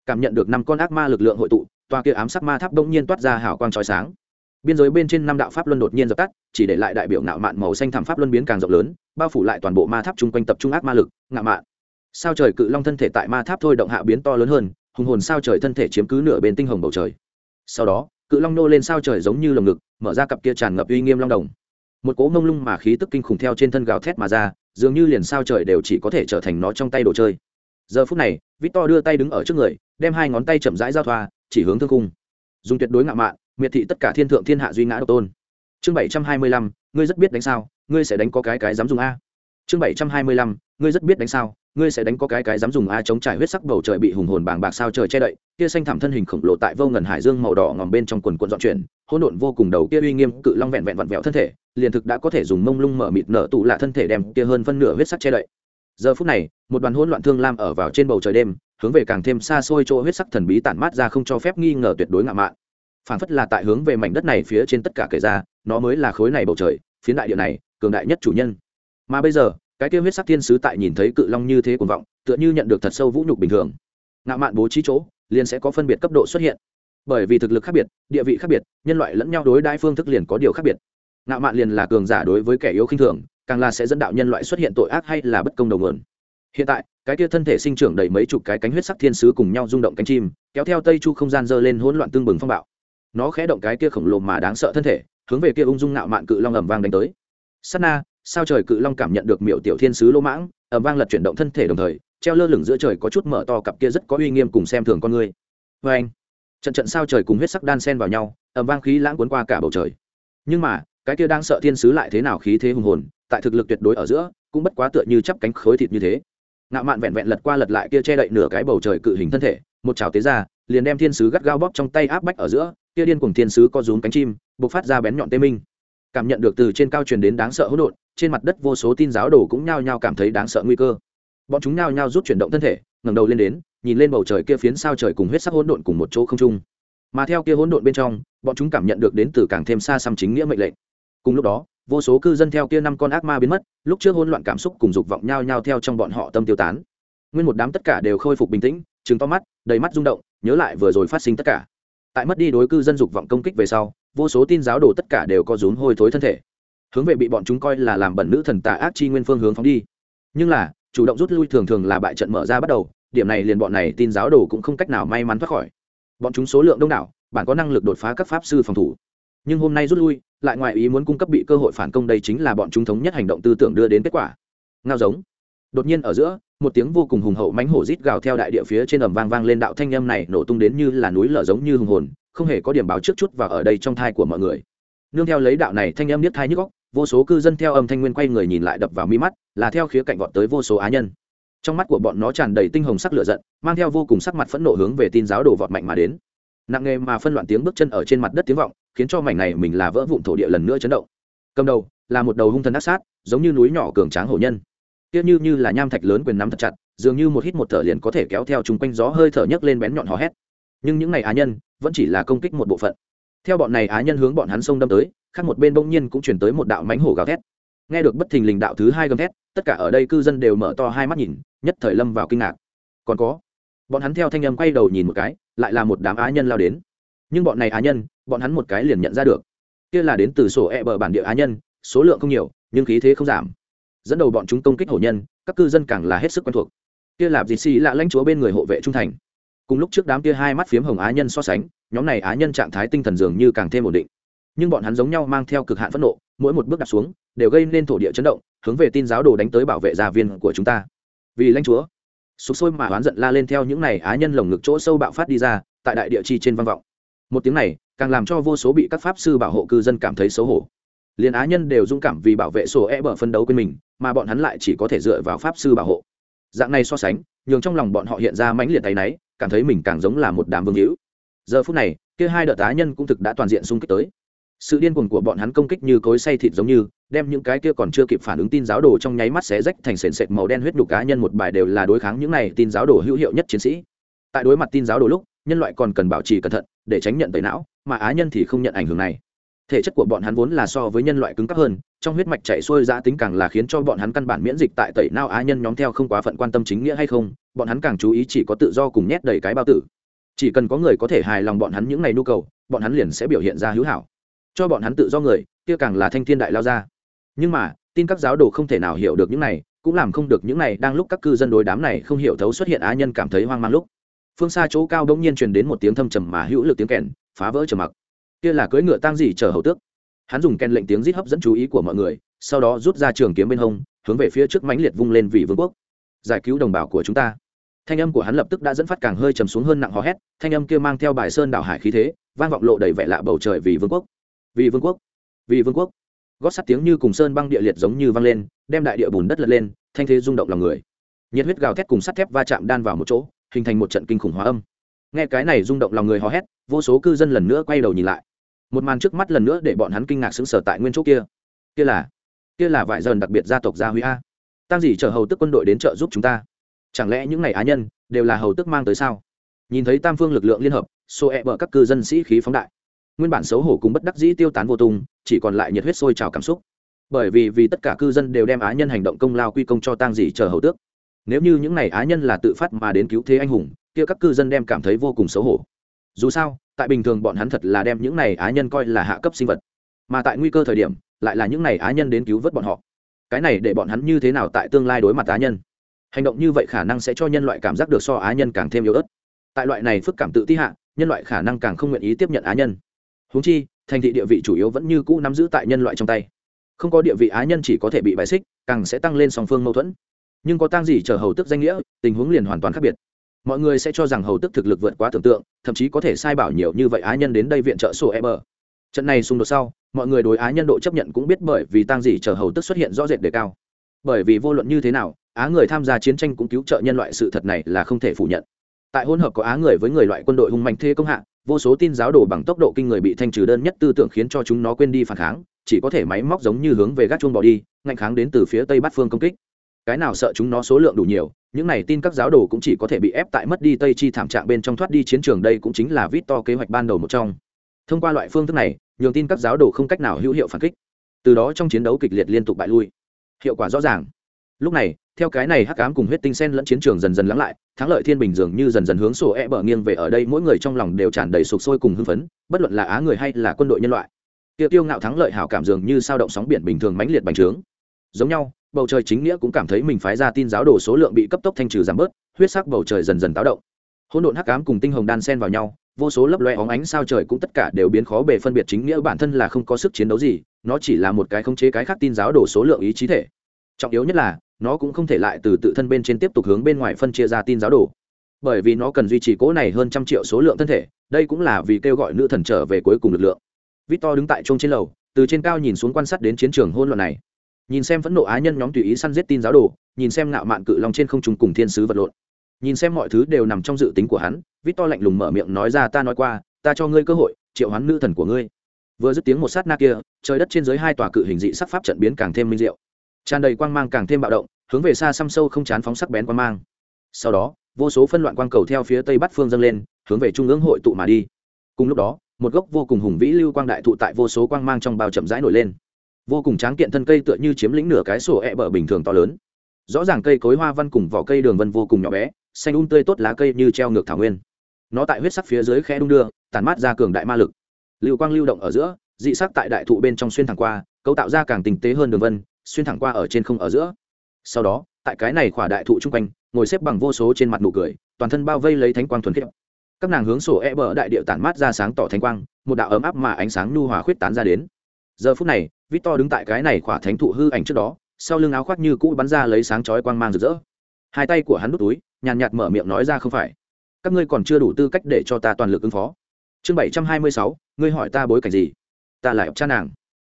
Cảm nhận được năm con ác ma lực lượng hội tụ, toa kia ám sắc ma tháp đông nhiên toát ra hào quang trói sáng. Biên giới bên trên năm đạo pháp luân đột nhiên dập tắt, chỉ để lại đại biểu nạo mạn màu xanh thảm pháp luân biến càng rộng lớn, bao phủ lại toàn bộ ma tháp chung quanh tập trung ác ma lực, ngạo mạn. Sao trời cự long thân thể tại ma tháp thôi động hạ biến to lớn hơn hùng hồn sao trời thân thể chiếm cứ nửa bên tinh hồng bầu trời. Sau đó, cự long nô lên sao trời giống như lồng ngực, mở ra cặp kia tràn ngập uy nghiêm long đồng. Một cỗ mông lung mà khí tức kinh khủng theo trên thân gào thét mà ra, dường như liền sao trời đều chỉ có thể trở thành nó trong tay đồ chơi. Giờ phút này, victor đưa tay đứng ở trước người, đem hai ngón tay chậm rãi giao thoa, chỉ hướng thương cung dùng tuyệt đối ngạo mạn, miệt thị tất cả thiên thượng thiên hạ duy ngã độc tôn. Chương bảy trăm hai mươi lăm, ngươi rất biết đánh sao, ngươi sẽ đánh có cái cái dám dùng a. Chương bảy trăm hai mươi lăm, ngươi rất biết đánh sao ngươi sẽ đánh có cái cái dám dùng a chống trải huyết sắc bầu trời bị hùng hồn bàng bạc sao trời che đậy, kia xanh thảm thân hình khổng lồ tại vô ngần hải dương màu đỏ ngòm bên trong quần quần dọn chuyển, hỗn độn vô cùng đầu kia uy nghiêm cự long vẹn vẹn vặn vẹo thân thể, liền thực đã có thể dùng mông lung mở mịt nở tụ lạ thân thể đem kia hơn phân nửa huyết sắc che đậy. Giờ phút này, một đoàn hỗn loạn thương lam ở vào trên bầu trời đêm, hướng về càng thêm xa xôi chỗ huyết sắc thần bí tản mát ra không cho phép nghi ngờ tuyệt đối ngạo mạn. Phảng phất là tại hướng về mảnh đất này phía trên tất cả kể ra, nó mới là khối này bầu trời, phiến đại địa này, cường đại nhất chủ nhân. Mà bây giờ cái kia huyết sắc thiên sứ tại nhìn thấy cự long như thế cuồng vọng, tựa như nhận được thật sâu vũ nhục bình thường. Ngạo mạn bố trí chỗ, liền sẽ có phân biệt cấp độ xuất hiện. Bởi vì thực lực khác biệt, địa vị khác biệt, nhân loại lẫn nhau đối đãi phương thức liền có điều khác biệt. Ngạo mạn liền là cường giả đối với kẻ yếu khinh thường, càng là sẽ dẫn đạo nhân loại xuất hiện tội ác hay là bất công đầu nguồn. Hiện tại, cái kia thân thể sinh trưởng đầy mấy chục cái cánh huyết sắc thiên sứ cùng nhau rung động cánh chim, kéo theo tây chu không gian dơ lên hỗn loạn tương bừng phong bạo. Nó khẽ động cái kia khổng lồ mà đáng sợ thân thể, hướng về kia ung dung ngạo mạn cự long ầm vang đánh tới. Sát na sao trời cự long cảm nhận được miệu tiểu thiên sứ lỗ mãng ẩm vang lật chuyển động thân thể đồng thời, treo lơ lửng giữa trời có chút mở to cặp kia rất có uy nghiêm cùng xem thường con người. Vê anh, trận trận sao trời cùng huyết sắc đan sen vào nhau ẩm vang khí lãng cuốn qua cả bầu trời. Nhưng mà, cái kia đang sợ thiên sứ lại thế nào khí thế hùng hồn, tại thực lực tuyệt đối ở giữa, cũng bất quá tựa như chắp cánh khối thịt như thế. Ngạo mạn vẹn vẹn lật qua lật lại kia che đậy nửa cái bầu trời cự hình thân thể, một chảo tế ra, liền đem thiên sứ gắt gao bóp trong tay áp bách ở giữa, kia điên cùng thiên sứ co rúm cánh chim, bộc phát ra bén nhọn tê minh cảm nhận được từ trên cao truyền đến đáng sợ hỗn độn, trên mặt đất vô số tin giáo đồ cũng nhao nhao cảm thấy đáng sợ nguy cơ. Bọn chúng nhao nhao rút chuyển động thân thể, ngẩng đầu lên đến, nhìn lên bầu trời kia phiến sao trời cùng huyết sắc hỗn độn cùng một chỗ không trung. Mà theo kia hỗn độn bên trong, bọn chúng cảm nhận được đến từ càng thêm xa xăm chính nghĩa mệnh lệnh. Cùng lúc đó, vô số cư dân theo kia năm con ác ma biến mất, lúc trước hỗn loạn cảm xúc cùng dục vọng nhao nhao theo trong bọn họ tâm tiêu tán. Nguyên một đám tất cả đều khôi phục bình tĩnh chứng to mắt, đầy mắt rung động, nhớ lại vừa rồi phát sinh tất cả. Tại mất đi đối cư dân dục vọng công kích về sau vô số tin giáo đồ tất cả đều có rúm hôi thối thân thể. Hướng về bị bọn chúng coi là làm bẩn nữ thần tà ác chi nguyên phương hướng phóng đi. Nhưng là, chủ động rút lui thường thường là bại trận mở ra bắt đầu, điểm này liền bọn này tin giáo đồ cũng không cách nào may mắn thoát khỏi. Bọn chúng số lượng đông đảo bạn có năng lực đột phá các pháp sư phòng thủ. Nhưng hôm nay rút lui, lại ngoài ý muốn cung cấp bị cơ hội phản công đây chính là bọn chúng thống nhất hành động tư tưởng đưa đến kết quả. Ngao giống. Đột nhiên ở giữa, một tiếng vô cùng hùng hậu mánh hổ rít gào theo đại địa phía trên ầm vang vang lên đạo thanh âm này nổ tung đến như là núi lở giống như hùng hồn không hề có điểm báo trước chút và ở đây trong thai của mọi người. Nương theo lấy đạo này thanh âm niết thai nhức góc vô số cư dân theo âm thanh nguyên quay người nhìn lại đập vào mi mắt, là theo khía cạnh vọt tới vô số á nhân. Trong mắt của bọn nó tràn đầy tinh hồng sắc lửa giận, mang theo vô cùng sắc mặt phẫn nộ hướng về tin giáo đồ vọt mạnh mà đến. Nặng nghề mà phân loạn tiếng bước chân ở trên mặt đất tiếng vọng, khiến cho mảnh này mình là vỡ vụn thổ địa lần nữa chấn động. Cầm đầu, là một đầu hung thần ác sát, giống như núi nhỏ cường tráng hổ nhân. Tiếc như như là nham thạch lớn quyền nắm thật chặt, dường như một hít một thở liền có thể kéo theo chung quanh gió hơi thở nhấc lên bén nhọn hò hét nhưng những ngày á nhân vẫn chỉ là công kích một bộ phận. Theo bọn này á nhân hướng bọn hắn sông đâm tới, khác một bên bỗng nhiên cũng chuyển tới một đạo mánh hổ gào thét. Nghe được bất thình lình đạo thứ hai gầm thét, tất cả ở đây cư dân đều mở to hai mắt nhìn, nhất thời lâm vào kinh ngạc. Còn có, bọn hắn theo thanh âm quay đầu nhìn một cái, lại là một đám á nhân lao đến. Nhưng bọn này á nhân, bọn hắn một cái liền nhận ra được. Kia là đến từ sổ e bờ bản địa á nhân, số lượng không nhiều, nhưng khí thế không giảm. Dẫn đầu bọn chúng công kích hổ nhân, các cư dân càng là hết sức quen thuộc. Kia là dịt xì lạ lãnh chúa bên người hộ vệ trung thành cùng lúc trước đám kia hai mắt phiếm hồng á nhân so sánh, nhóm này á nhân trạng thái tinh thần dường như càng thêm ổn định. Nhưng bọn hắn giống nhau mang theo cực hạn phẫn nộ, mỗi một bước đặt xuống, đều gây nên thổ địa chấn động, hướng về tin giáo đồ đánh tới bảo vệ gia viên của chúng ta. Vì lãnh chúa sụp sôi mà oán giận la lên theo những này á nhân lồng ngực chỗ sâu bạo phát đi ra, tại đại địa chi trên văn vọng. Một tiếng này, càng làm cho vô số bị các pháp sư bảo hộ cư dân cảm thấy xấu hổ. Liền á nhân đều dũng cảm vì bảo vệ sổ e bờ phân đấu quên mình, mà bọn hắn lại chỉ có thể dựa vào pháp sư bảo hộ. Dạng này so sánh, nhường trong lòng bọn họ hiện ra mãnh liệt tay náy cảm thấy mình càng giống là một đám vương hữu. Giờ phút này, kia hai đợt tá nhân cũng thực đã toàn diện xung kích tới. Sự điên cuồng của bọn hắn công kích như cối say thịt giống như, đem những cái kia còn chưa kịp phản ứng tin giáo đồ trong nháy mắt xé rách thành sền sệt màu đen huyết đục cá nhân một bài đều là đối kháng những này tin giáo đồ hữu hiệu nhất chiến sĩ. Tại đối mặt tin giáo đồ lúc, nhân loại còn cần bảo trì cẩn thận, để tránh nhận tẩy não, mà á nhân thì không nhận ảnh hưởng này thể chất của bọn hắn vốn là so với nhân loại cứng cáp hơn, trong huyết mạch chạy xuôi ra tính càng là khiến cho bọn hắn căn bản miễn dịch tại tẩy nao á nhân nhóm theo không quá phận quan tâm chính nghĩa hay không, bọn hắn càng chú ý chỉ có tự do cùng nhét đầy cái bao tử. Chỉ cần có người có thể hài lòng bọn hắn những ngày nhu cầu, bọn hắn liền sẽ biểu hiện ra hữu hảo. Cho bọn hắn tự do người, kia càng là thanh thiên đại lao ra. Nhưng mà, tin các giáo đồ không thể nào hiểu được những này, cũng làm không được những này đang lúc các cư dân đối đám này không hiểu thấu xuất hiện á nhân cảm thấy hoang mang lúc. Phương xa chỗ cao đông nhiên truyền đến một tiếng thâm trầm mà hữu lực tiếng kèn, phá vỡ trầm mặc kia là cưỡi ngựa tang gì chờ hầu tước. Hắn dùng kèn lệnh tiếng rít hấp dẫn chú ý của mọi người, sau đó rút ra trường kiếm bên hông, hướng về phía trước mãnh liệt vung lên vì vương quốc. Giải cứu đồng bào của chúng ta. Thanh âm của hắn lập tức đã dẫn phát càng hơi trầm xuống hơn nặng hò hét, thanh âm kia mang theo bài sơn đảo hải khí thế, vang vọng lộ đầy vẻ lạ bầu trời vì vương quốc. Vì vương quốc vì vương quốc. Gót sắt tiếng như cùng sơn băng địa liệt giống như vang lên, đem đại địa bùn đất lật lên, thanh thế rung động lòng người. Nhiệt huyết gào thét cùng sắt thép va chạm đan vào một chỗ, hình thành một trận kinh khủng hóa âm nghe cái này rung động lòng người hò hét, vô số cư dân lần nữa quay đầu nhìn lại. Một màn trước mắt lần nữa để bọn hắn kinh ngạc sững sờ tại nguyên chỗ kia. Kia là kia là vải dần đặc biệt gia tộc gia huy a. Tăng gì chờ hầu tức quân đội đến trợ giúp chúng ta. Chẳng lẽ những ngày á nhân đều là hầu tức mang tới sao? Nhìn thấy tam phương lực lượng liên hợp, xô e bờ các cư dân sĩ khí phóng đại. Nguyên bản xấu hổ cùng bất đắc dĩ tiêu tán vô tung, chỉ còn lại nhiệt huyết sôi trào cảm xúc. Bởi vì vì tất cả cư dân đều đem á nhân hành động công lao quy công cho tang dị chờ hầu tước. Nếu như những n à y á nhân là tự phát mà đến cứu thế anh hùng kia các cư dân đem cảm thấy vô cùng xấu hổ. Dù sao, tại bình thường bọn hắn thật là đem những này á nhân coi là hạ cấp sinh vật. Mà tại nguy cơ thời điểm, lại là những này á nhân đến cứu vớt bọn họ. Cái này để bọn hắn như thế nào tại tương lai đối mặt á nhân? Hành động như vậy khả năng sẽ cho nhân loại cảm giác được so á nhân càng thêm yếu ớt. Tại loại này phức cảm tự ti hạ, nhân loại khả năng càng không nguyện ý tiếp nhận á nhân. Húng chi, thành thị địa vị chủ yếu vẫn như cũ nắm giữ tại nhân loại trong tay. Không có địa vị á nhân chỉ có thể bị bài xích, càng sẽ tăng lên song phương mâu thuẫn. Nhưng có tăng gì chờ hầu tức danh nghĩa, tình huống liền hoàn toàn khác biệt mọi người sẽ cho rằng hầu tức thực lực vượt quá tưởng tượng, thậm chí có thể sai bảo nhiều như vậy á nhân đến đây viện trợ sổ e bờ trận này xung đột sau, mọi người đối á nhân độ chấp nhận cũng biết bởi vì tăng gì chờ hầu tức xuất hiện rõ rệt đề cao. Bởi vì vô luận như thế nào, á người tham gia chiến tranh cũng cứu trợ nhân loại sự thật này là không thể phủ nhận. Tại hỗn hợp có á người với người loại quân đội hung mạnh thê công hạ, vô số tin giáo đồ bằng tốc độ kinh người bị thanh trừ đơn nhất tư tưởng khiến cho chúng nó quên đi phản kháng, chỉ có thể máy móc giống như hướng về gác chuông bỏ đi, ngạnh kháng đến từ phía tây bát phương công kích cái nào sợ chúng nó số lượng đủ nhiều, những này tin các giáo đồ cũng chỉ có thể bị ép tại mất đi tây chi thảm trạng bên trong thoát đi chiến trường đây cũng chính là vít to kế hoạch ban đầu một trong. Thông qua loại phương thức này, nhường tin các giáo đồ không cách nào hữu hiệu phản kích. Từ đó trong chiến đấu kịch liệt liên tục bại lui. Hiệu quả rõ ràng. Lúc này, theo cái này hắc ám cùng huyết tinh sen lẫn chiến trường dần dần lắng lại, thắng lợi thiên bình dường như dần dần hướng sổ e bờ nghiêng về ở đây, mỗi người trong lòng đều tràn đầy sục sôi cùng hưng phấn, bất luận là á người hay là quân đội nhân loại. Tiêu tiêu ngạo thắng lợi hảo cảm dường như sao động sóng biển bình thường mãnh liệt bành trướng. Giống nhau bầu trời chính nghĩa cũng cảm thấy mình phái ra tin giáo đồ số lượng bị cấp tốc thanh trừ giảm bớt, huyết sắc bầu trời dần dần táo động. Hỗn độn hắc ám cùng tinh hồng đan xen vào nhau, vô số lấp loe óng ánh sao trời cũng tất cả đều biến khó bề phân biệt chính nghĩa bản thân là không có sức chiến đấu gì, nó chỉ là một cái khống chế cái khác tin giáo đồ số lượng ý chí thể. Trọng yếu nhất là, nó cũng không thể lại từ tự thân bên trên tiếp tục hướng bên ngoài phân chia ra tin giáo đồ. Bởi vì nó cần duy trì cố này hơn trăm triệu số lượng thân thể, đây cũng là vì kêu gọi nữ thần trở về cuối cùng lực lượng. Victor đứng tại trung trên lầu, từ trên cao nhìn xuống quan sát đến chiến trường hôn luận này nhìn xem phẫn nộ á nhân nhóm tùy ý săn giết tin giáo đồ, nhìn xem ngạo mạn cự long trên không trùng cùng thiên sứ vật lộn, nhìn xem mọi thứ đều nằm trong dự tính của hắn, victor lạnh lùng mở miệng nói ra, ta nói qua, ta cho ngươi cơ hội, triệu hoán nữ thần của ngươi. Vừa dứt tiếng một sát na kia, trời đất trên dưới hai tòa cự hình dị sắc pháp trận biến càng thêm minh diệu. Tràn đầy quang mang càng thêm bạo động, hướng về xa xăm sâu không chán phóng sắc bén quang mang. Sau đó, vô số phân loạn quang cầu theo phía tây bắc phương dâng lên, hướng về trung ương hội tụ mà đi. Cùng lúc đó, một gốc vô cùng hùng vĩ lưu quang đại thụ tại vô số quang mang trong bao chậm rãi nổi lên vô cùng tráng kiện thân cây tựa như chiếm lĩnh nửa cái sổ ẹ、e、bờ bình thường to lớn. Rõ ràng cây cối hoa văn cùng vỏ cây đường vân vô cùng nhỏ bé, xanh un tươi tốt lá cây như treo ngược thảo nguyên. Nó tại huyết sắc phía dưới khe đung đưa tàn mát ra cường đại ma lực. Lưu quang lưu động ở giữa, dị sắc tại đại thụ bên trong xuyên thẳng qua, cấu tạo ra càng tinh tế hơn đường vân, xuyên thẳng qua ở trên không ở giữa. Sau đó, tại cái này khỏa đại thụ chung quanh, ngồi xếp bằng vô số trên mặt nụ cười, toàn thân bao vây lấy thánh quang thuần khiết. Các nàng hướng sổ e bờ đại điệu tản mát ra sáng tỏ thánh quang, một đạo ấm áp mà ánh sáng nhu hòa khuyết tán ra đến giờ phút này, victor đứng tại cái này khỏa thánh thụ hư ảnh trước đó, sau lưng áo khoác như cũ bắn ra lấy sáng chói quang mang rực rỡ. Hai tay của hắn đút túi, nhàn nhạt mở miệng nói ra không phải. Các ngươi còn chưa đủ tư cách để cho ta toàn lực ứng phó. Chương bảy trăm hai mươi sáu, ngươi hỏi ta bối cảnh gì? Ta lại cha nàng.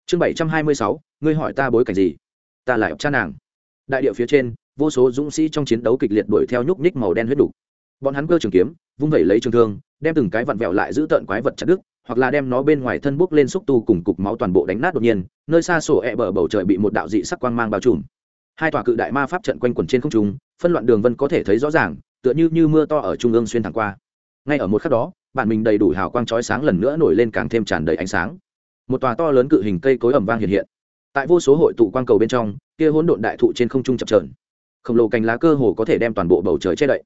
Chương bảy trăm hai mươi sáu, ngươi hỏi ta bối cảnh gì? Ta lại cha nàng. Đại điệu phía trên, vô số dũng sĩ trong chiến đấu kịch liệt đuổi theo nhúc nhích màu đen huyết đục bọn hắn cơ trường kiếm, vung vẩy lấy trường thương, đem từng cái vặn vẹo lại giữ tợn quái vật chặt đứt, hoặc là đem nó bên ngoài thân bốc lên xúc tu cùng cục máu toàn bộ đánh nát đột nhiên, nơi xa sổ e bờ bầu trời bị một đạo dị sắc quang mang bao trùm. Hai tòa cự đại ma pháp trận quanh quẩn trên không trung, phân loạn đường vân có thể thấy rõ ràng, tựa như như mưa to ở trung ương xuyên thẳng qua. Ngay ở một khắc đó, bản mình đầy đủ hào quang chói sáng lần nữa nổi lên càng thêm tràn đầy ánh sáng. Một tòa to lớn cự hình cây cối ẩm vang hiện hiện. Tại vô số hội tụ quang cầu bên trong, kia hỗn độn đại thụ trên không trung chập trờn khổng lồ cành lá cơ hồ có thể đem toàn bộ bầu trời che đậy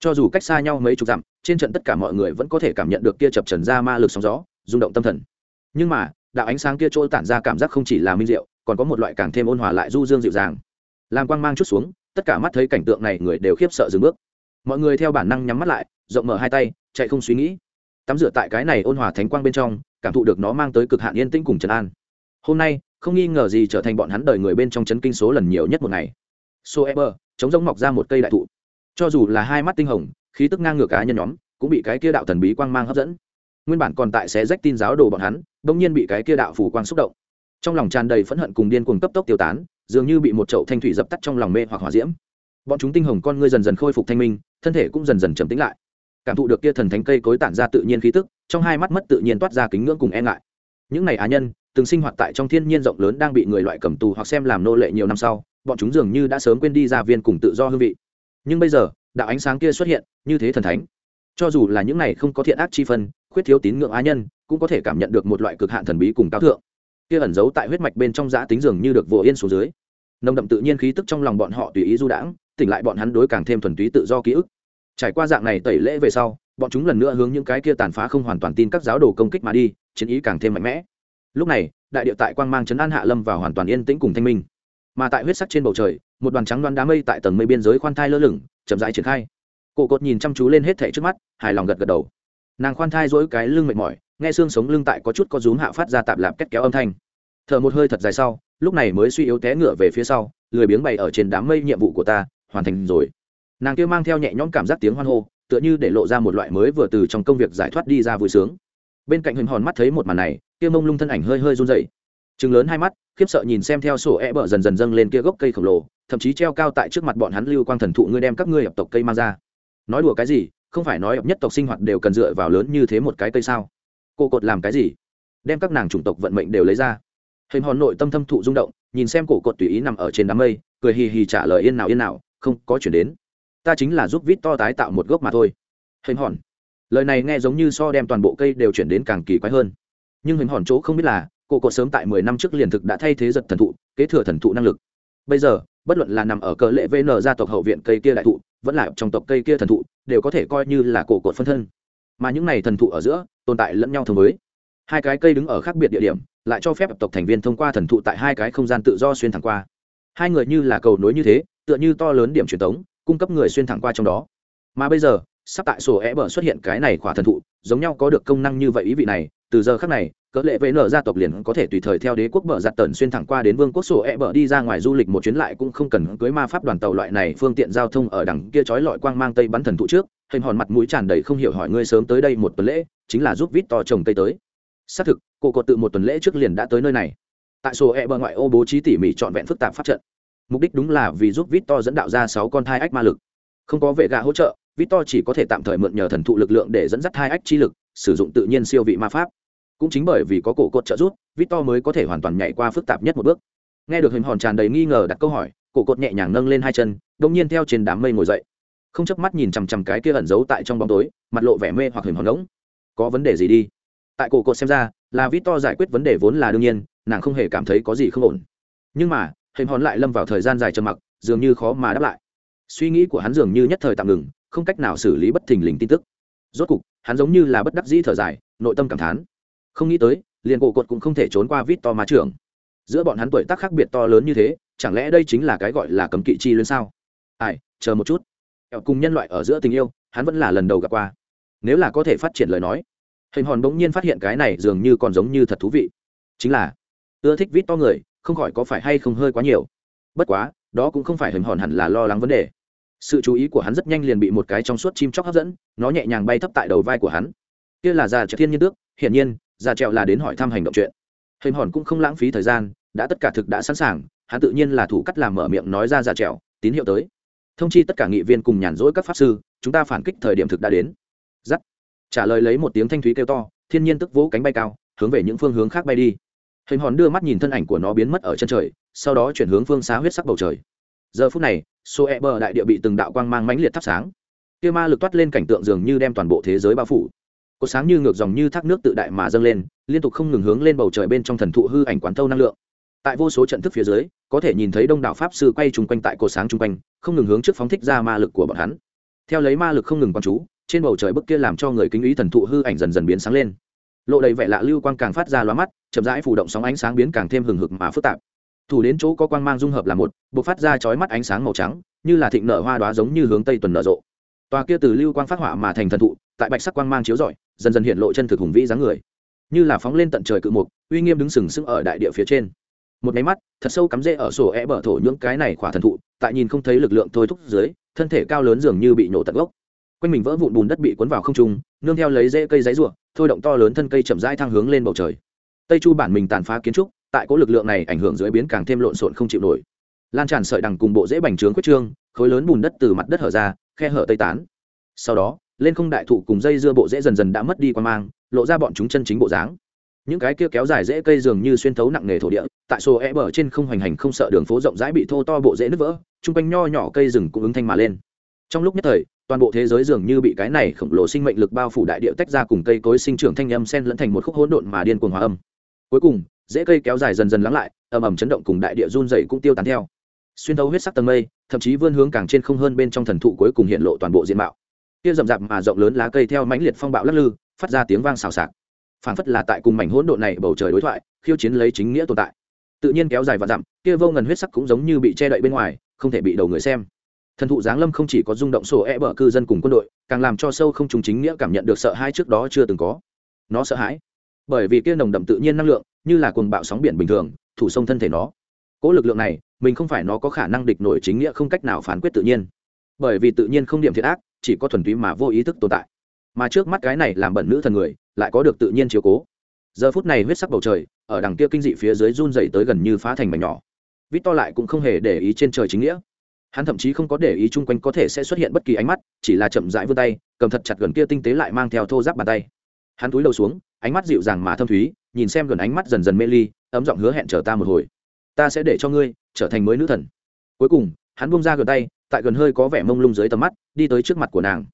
cho dù cách xa nhau mấy chục dặm, trên trận tất cả mọi người vẫn có thể cảm nhận được kia chập trần ra ma lực sóng gió, rung động tâm thần. Nhưng mà, đạo ánh sáng kia chỗ tản ra cảm giác không chỉ là minh diệu, còn có một loại càng thêm ôn hòa lại du dương dịu dàng. Làm quang mang chút xuống, tất cả mắt thấy cảnh tượng này người đều khiếp sợ dừng bước. Mọi người theo bản năng nhắm mắt lại, rộng mở hai tay, chạy không suy nghĩ. Tắm rửa tại cái này ôn hòa thánh quang bên trong, cảm thụ được nó mang tới cực hạn yên tĩnh cùng trấn an. Hôm nay, không nghi ngờ gì trở thành bọn hắn đời người bên trong chấn kinh số lần nhiều nhất một ngày. So ever chống giống mọc ra một cây đại thụ cho dù là hai mắt tinh hồng, khí tức ngang ngược cá nhân nhóm, cũng bị cái kia đạo thần bí quang mang hấp dẫn. Nguyên bản còn tại xé rách tin giáo đồ bọn hắn bỗng nhiên bị cái kia đạo phủ quang xúc động. Trong lòng tràn đầy phẫn hận cùng điên cuồng cấp tốc tiêu tán, dường như bị một chậu thanh thủy dập tắt trong lòng mê hoặc hỏa diễm. Bọn chúng tinh hồng con ngươi dần dần khôi phục thanh minh, thân thể cũng dần dần trầm tĩnh lại. Cảm thụ được kia thần thánh cây cối tản ra tự nhiên khí tức, trong hai mắt mất tự nhiên toát ra kính ngưỡng cùng e ngại. Những này á nhân, từng sinh hoạt tại trong thiên nhiên rộng lớn đang bị người loại cầm tù hoặc xem làm nô lệ nhiều năm sau, bọn chúng dường như đã sớm quên đi ra viên cùng tự do hương vị nhưng bây giờ, đạo ánh sáng kia xuất hiện, như thế thần thánh. Cho dù là những này không có thiện ác chi phân, khuyết thiếu tín ngưỡng á nhân, cũng có thể cảm nhận được một loại cực hạn thần bí cùng cao thượng. Kia ẩn giấu tại huyết mạch bên trong giã tính dường như được vỗ yên xuống dưới. Nồng đậm tự nhiên khí tức trong lòng bọn họ tùy ý du đãng, tỉnh lại bọn hắn đối càng thêm thuần túy tự do ký ức. Trải qua dạng này tẩy lễ về sau, bọn chúng lần nữa hướng những cái kia tàn phá không hoàn toàn tin các giáo đồ công kích mà đi, chiến ý càng thêm mạnh mẽ. Lúc này, đại địa tại quang mang chấn an hạ lâm vào hoàn toàn yên tĩnh cùng thanh minh. Mà tại huyết sắc trên bầu trời một đoàn trắng đoán đá mây tại tầng mây biên giới khoan thai lơ lửng, chậm rãi triển khai. Cổ cột nhìn chăm chú lên hết thẻ trước mắt, hài lòng gật gật đầu. Nàng khoan thai dỗi cái lưng mệt mỏi, nghe xương sống lưng tại có chút có rúm hạ phát ra tạp lạp kết kéo âm thanh. Thở một hơi thật dài sau, lúc này mới suy yếu té ngựa về phía sau, lười biếng bày ở trên đám mây nhiệm vụ của ta, hoàn thành rồi. Nàng kia mang theo nhẹ nhõm cảm giác tiếng hoan hô, tựa như để lộ ra một loại mới vừa từ trong công việc giải thoát đi ra vui sướng. Bên cạnh hình hòn mắt thấy một màn này, kia mông lung thân ảnh hơi hơi run dậy chừng lớn hai mắt, khiếp sợ nhìn xem theo sổ e bờ dần dần dâng lên kia gốc cây khổng lồ thậm chí treo cao tại trước mặt bọn hắn lưu quang thần thụ ngươi đem các ngươi hợp tộc cây mang ra. Nói đùa cái gì? Không phải nói hợp nhất tộc sinh hoạt đều cần dựa vào lớn như thế một cái cây sao? Cô cột làm cái gì? Đem các nàng chủng tộc vận mệnh đều lấy ra. Hình hòn nội tâm thâm thụ rung động, nhìn xem cổ cột tùy ý nằm ở trên đám mây, cười hì hì trả lời yên nào yên nào, không có chuyển đến. Ta chính là giúp vít to tái tạo một gốc mà thôi. Hình hòn. Lời này nghe giống như so đem toàn bộ cây đều chuyển đến càng kỳ quái hơn. Nhưng hình hòn chỗ không biết là, cổ cột sớm tại mười năm trước liền thực đã thay thế giật thần thụ, kế thừa thần thụ năng lực. Bây giờ bất luận là nằm ở cờ lệ vn gia tộc hậu viện cây kia đại thụ, vẫn là trong tộc cây kia thần thụ, đều có thể coi như là cổ cột phân thân. Mà những này thần thụ ở giữa, tồn tại lẫn nhau thường mới hai cái cây đứng ở khác biệt địa điểm, lại cho phép tộc thành viên thông qua thần thụ tại hai cái không gian tự do xuyên thẳng qua. Hai người như là cầu nối như thế, tựa như to lớn điểm truyền tống, cung cấp người xuyên thẳng qua trong đó. Mà bây giờ, sắp tại sổ é bờ xuất hiện cái này khỏa thần thụ, giống nhau có được công năng như vậy ý vị này, từ giờ khác này cỡ lệ vệ nở gia tộc liền có thể tùy thời theo đế quốc bờ giặt tần xuyên thẳng qua đến vương quốc sổ e bờ đi ra ngoài du lịch một chuyến lại cũng không cần cưới ma pháp đoàn tàu loại này phương tiện giao thông ở đằng kia trói lọi quang mang tây bắn thần thụ trước, hình hòn mặt mũi tràn đầy không hiểu hỏi ngươi sớm tới đây một tuần lễ, chính là giúp vít to trồng cây tới. Xác thực, cô cột tự một tuần lễ trước liền đã tới nơi này. Tại sổ e bờ ngoại ô bố trí tỉ mỉ trọn vẹn phức tạp pháp trận. Mục đích đúng là vì giúp vít to dẫn đạo ra sáu con thai ách ma lực. Không có vệ gà hỗ trợ, vít to chỉ có thể tạm thời mượn nhờ thần thụ lực lượng để dẫn dắt hai ách chi lực, sử dụng tự nhiên siêu vị ma pháp cũng chính bởi vì có cổ cột trợ giúp, victor mới có thể hoàn toàn nhảy qua phức tạp nhất một bước. Nghe được hình hòn tràn đầy nghi ngờ đặt câu hỏi, cổ cột nhẹ nhàng nâng lên hai chân đông nhiên theo trên đám mây ngồi dậy. Không chớp mắt nhìn chằm chằm cái kia ẩn giấu tại trong bóng tối, mặt lộ vẻ mê hoặc hình hòn ngỗng. Có vấn đề gì đi? Tại cổ cột xem ra, là victor giải quyết vấn đề vốn là đương nhiên, nàng không hề cảm thấy có gì không ổn. Nhưng mà, hình hòn lại lâm vào thời gian dài trầm mặc, dường như khó mà đáp lại. Suy nghĩ của hắn dường như nhất thời tạm ngừng, không cách nào xử lý bất thình lình tin tức. Rốt cục, hắn giống như là bất đắc dĩ thở dài, nội tâm cảm thán không nghĩ tới, liền cổ cột cũng không thể trốn qua vít to ma trưởng. Giữa bọn hắn tuổi tác khác biệt to lớn như thế, chẳng lẽ đây chính là cái gọi là cấm kỵ chi luyến sao? Ai, chờ một chút. Cùng nhân loại ở giữa tình yêu, hắn vẫn là lần đầu gặp qua. Nếu là có thể phát triển lời nói, hình hòn bỗng nhiên phát hiện cái này dường như còn giống như thật thú vị. Chính là, ưa thích vít to người, không khỏi có phải hay không hơi quá nhiều. Bất quá, đó cũng không phải hình hòn hẳn là lo lắng vấn đề. Sự chú ý của hắn rất nhanh liền bị một cái trong suốt chim chóc hấp dẫn, nó nhẹ nhàng bay thấp tại đầu vai của hắn. Kia là già trợ thiên nhiên tước, hiển nhiên giả trèo là đến hỏi thăm hành động chuyện. Hình hòn cũng không lãng phí thời gian, đã tất cả thực đã sẵn sàng, hắn tự nhiên là thủ cắt làm mở miệng nói ra giả trèo, tín hiệu tới. Thông chi tất cả nghị viên cùng nhàn rỗi các pháp sư, chúng ta phản kích thời điểm thực đã đến. Giắt. Trả lời lấy một tiếng thanh thúy kêu to, thiên nhiên tức vỗ cánh bay cao, hướng về những phương hướng khác bay đi. Hình hòn đưa mắt nhìn thân ảnh của nó biến mất ở chân trời, sau đó chuyển hướng phương xá huyết sắc bầu trời. Giờ phút này số e bờ đại địa bị từng đạo quang mang mãnh liệt thắp sáng. Kia ma lực toát lên cảnh tượng dường như đem toàn bộ thế giới bao phủ có sáng như ngược dòng như thác nước tự đại mà dâng lên, liên tục không ngừng hướng lên bầu trời bên trong thần thụ hư ảnh quán thâu năng lượng. Tại vô số trận thức phía dưới, có thể nhìn thấy đông đảo pháp sư quay chung quanh tại cột sáng chung quanh, không ngừng hướng trước phóng thích ra ma lực của bọn hắn. Theo lấy ma lực không ngừng quán chú, trên bầu trời bức kia làm cho người kính ý thần thụ hư ảnh dần dần biến sáng lên. Lộ đầy vẻ lạ lưu quang càng phát ra loa mắt, chậm rãi phủ động sóng ánh sáng biến càng thêm hừng hực mà phức tạp. Thủ đến chỗ có quang mang dung hợp là một b ộ c phát ra chói mắt ánh sáng màu trắng, như là thịnh nở hoa đoá giống như hướng tây tuần nở rộ. Tòa kia từ lưu quang phát họa mà thành thần thụ tại bạch sắc quang mang chiếu rọi, dần dần hiện lộ chân thực hùng vĩ dáng người. Như là phóng lên tận trời cự mục, uy nghiêm đứng sừng sững ở đại địa phía trên. Một máy mắt, thật sâu cắm rễ ở sổ é bờ thổ những cái này khỏa thần thụ, tại nhìn không thấy lực lượng thôi thúc dưới, thân thể cao lớn dường như bị nổ tận gốc. Quanh mình vỡ vụn bùn đất bị cuốn vào không trung, nương theo lấy rễ cây giấy ruộng thôi động to lớn thân cây chậm rãi thang hướng lên bầu trời. Tây chu bản mình tàn phá kiến trúc, tại cố lực lượng này ảnh hưởng dưới biến càng thêm lộn xộn không chịu nổi. Lan tràn sợi đằng cùng bộ dễ bành trướng quyết trương, khối lớn bùn đất từ mặt đất hở ra, khe hở tây tán. Sau đó lên không đại thụ cùng dây dưa bộ dễ dần dần đã mất đi quan mang, lộ ra bọn chúng chân chính bộ dáng. Những cái kia kéo dài dễ cây dường như xuyên thấu nặng nề thổ địa, tại số e bờ trên không hoành hành không sợ đường phố rộng rãi bị thô to bộ dễ nứt vỡ, chung quanh nho nhỏ cây rừng cũng ứng thanh mà lên. Trong lúc nhất thời, toàn bộ thế giới dường như bị cái này khổng lồ sinh mệnh lực bao phủ đại địa tách ra cùng cây cối sinh trưởng thanh âm sen lẫn thành một khúc hỗn độn mà điên cuồng hòa âm. Cuối cùng dễ cây kéo dài dần dần lắng lại, ầm ầm chấn động cùng đại địa run dày cũng tiêu tán theo. Xuyên thấu huyết sắc tầng mây, thậm chí vươn hướng càng trên không hơn bên trong thần thụ cuối cùng hiện lộ toàn bộ diện mạo kia rậm rạp mà rộng lớn lá cây theo mãnh liệt phong bạo lắc lư, phát ra tiếng vang xào xạc. Phảng phất là tại cùng mảnh hỗn độn này bầu trời đối thoại, khiêu chiến lấy chính nghĩa tồn tại. Tự nhiên kéo dài và dặm, kia vô ngần huyết sắc cũng giống như bị che đậy bên ngoài, không thể bị đầu người xem. Thần thụ giáng lâm không chỉ có rung động sổ e bờ cư dân cùng quân đội, càng làm cho sâu không trùng chính nghĩa cảm nhận được sợ hãi trước đó chưa từng có. Nó sợ hãi, bởi vì kia nồng đậm tự nhiên năng lượng, như là cuồng bạo sóng biển bình thường, thủ sông thân thể nó. Cỗ lực lượng này, mình không phải nó có khả năng địch nổi chính nghĩa không cách nào phán quyết tự nhiên. Bởi vì tự nhiên không điểm thiệt ác chỉ có thuần túy mà vô ý thức tồn tại. Mà trước mắt cái này làm bẩn nữ thần người, lại có được tự nhiên chiếu cố. Giờ phút này huyết sắc bầu trời, ở đằng kia kinh dị phía dưới run dày tới gần như phá thành mảnh nhỏ. Vít to lại cũng không hề để ý trên trời chính nghĩa. Hắn thậm chí không có để ý chung quanh có thể sẽ xuất hiện bất kỳ ánh mắt, chỉ là chậm rãi vươn tay, cầm thật chặt gần kia tinh tế lại mang theo thô giáp bàn tay. Hắn túi đầu xuống, ánh mắt dịu dàng mà thâm thúy, nhìn xem gần ánh mắt dần dần mê ly, ấm giọng hứa hẹn chờ ta một hồi. Ta sẽ để cho ngươi trở thành mới nữ thần. Cuối cùng hắn bông ra gần tay, tại gần hơi có vẻ mông lung dưới tầm mắt, đi tới trước mặt của nàng.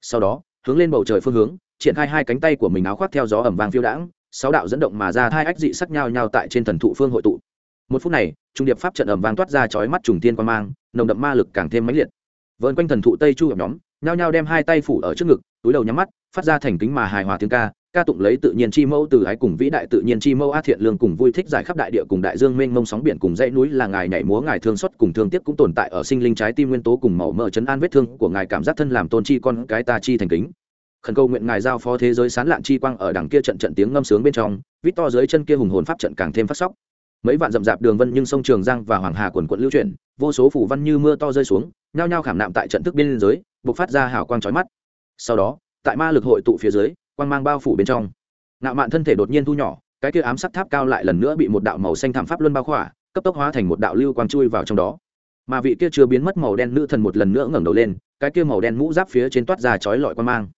Sau đó, hướng lên bầu trời phương hướng, triển khai hai cánh tay của mình áo khoác theo gió ẩm vàng phiêu đãng, sáu đạo dẫn động mà ra hai ách dị sắc nhau nhau tại trên thần thụ phương hội tụ. Một phút này, trung điệp pháp trận ẩm vàng toát ra chói mắt trùng tiên quan mang, nồng đậm ma lực càng thêm mãnh liệt. Vợn quanh thần thụ tây chu ẩm nhóm, nhao nhao đem hai tay phủ ở trước ngực, túi đầu nhắm mắt, phát ra thành kính mà hài hòa tiếng ca ca tụng lấy tự nhiên chi mẫu từ ái cùng vĩ đại tự nhiên chi mẫu a thiện lương cùng vui thích giải khắp đại địa cùng đại dương mênh mông sóng biển cùng dãy núi là ngài nhảy múa, ngài thương xuất cùng thương tiếc cũng tồn tại ở sinh linh trái tim nguyên tố cùng màu mỡ chấn an vết thương của ngài cảm giác thân làm tôn chi con cái ta chi thành kính. Khẩn cầu nguyện ngài giao phó thế giới sán lạn chi quang ở đằng kia trận trận tiếng ngâm sướng bên trong, vít to dưới chân kia hùng hồn pháp trận càng thêm phát sóc. Mấy vạn dậm dạp đường vân nhưng sông trường giang và hoàng hà quần quận lưu chuyển, vô số phủ văn như mưa to rơi xuống, nhao nhao khảm nạm tại trận thức biên giới bộc phát ra hào quang chói mắt. Sau đó, tại ma lực hội tụ phía dưới quang mang bao phủ bên trong. Ngạo mạn thân thể đột nhiên thu nhỏ, cái kia ám sắc tháp cao lại lần nữa bị một đạo màu xanh thảm pháp luân bao khỏa, cấp tốc hóa thành một đạo lưu quang chui vào trong đó. Mà vị kia chưa biến mất màu đen nữ thần một lần nữa ngẩng đầu lên, cái kia màu đen mũ giáp phía trên toát ra chói lọi quang mang.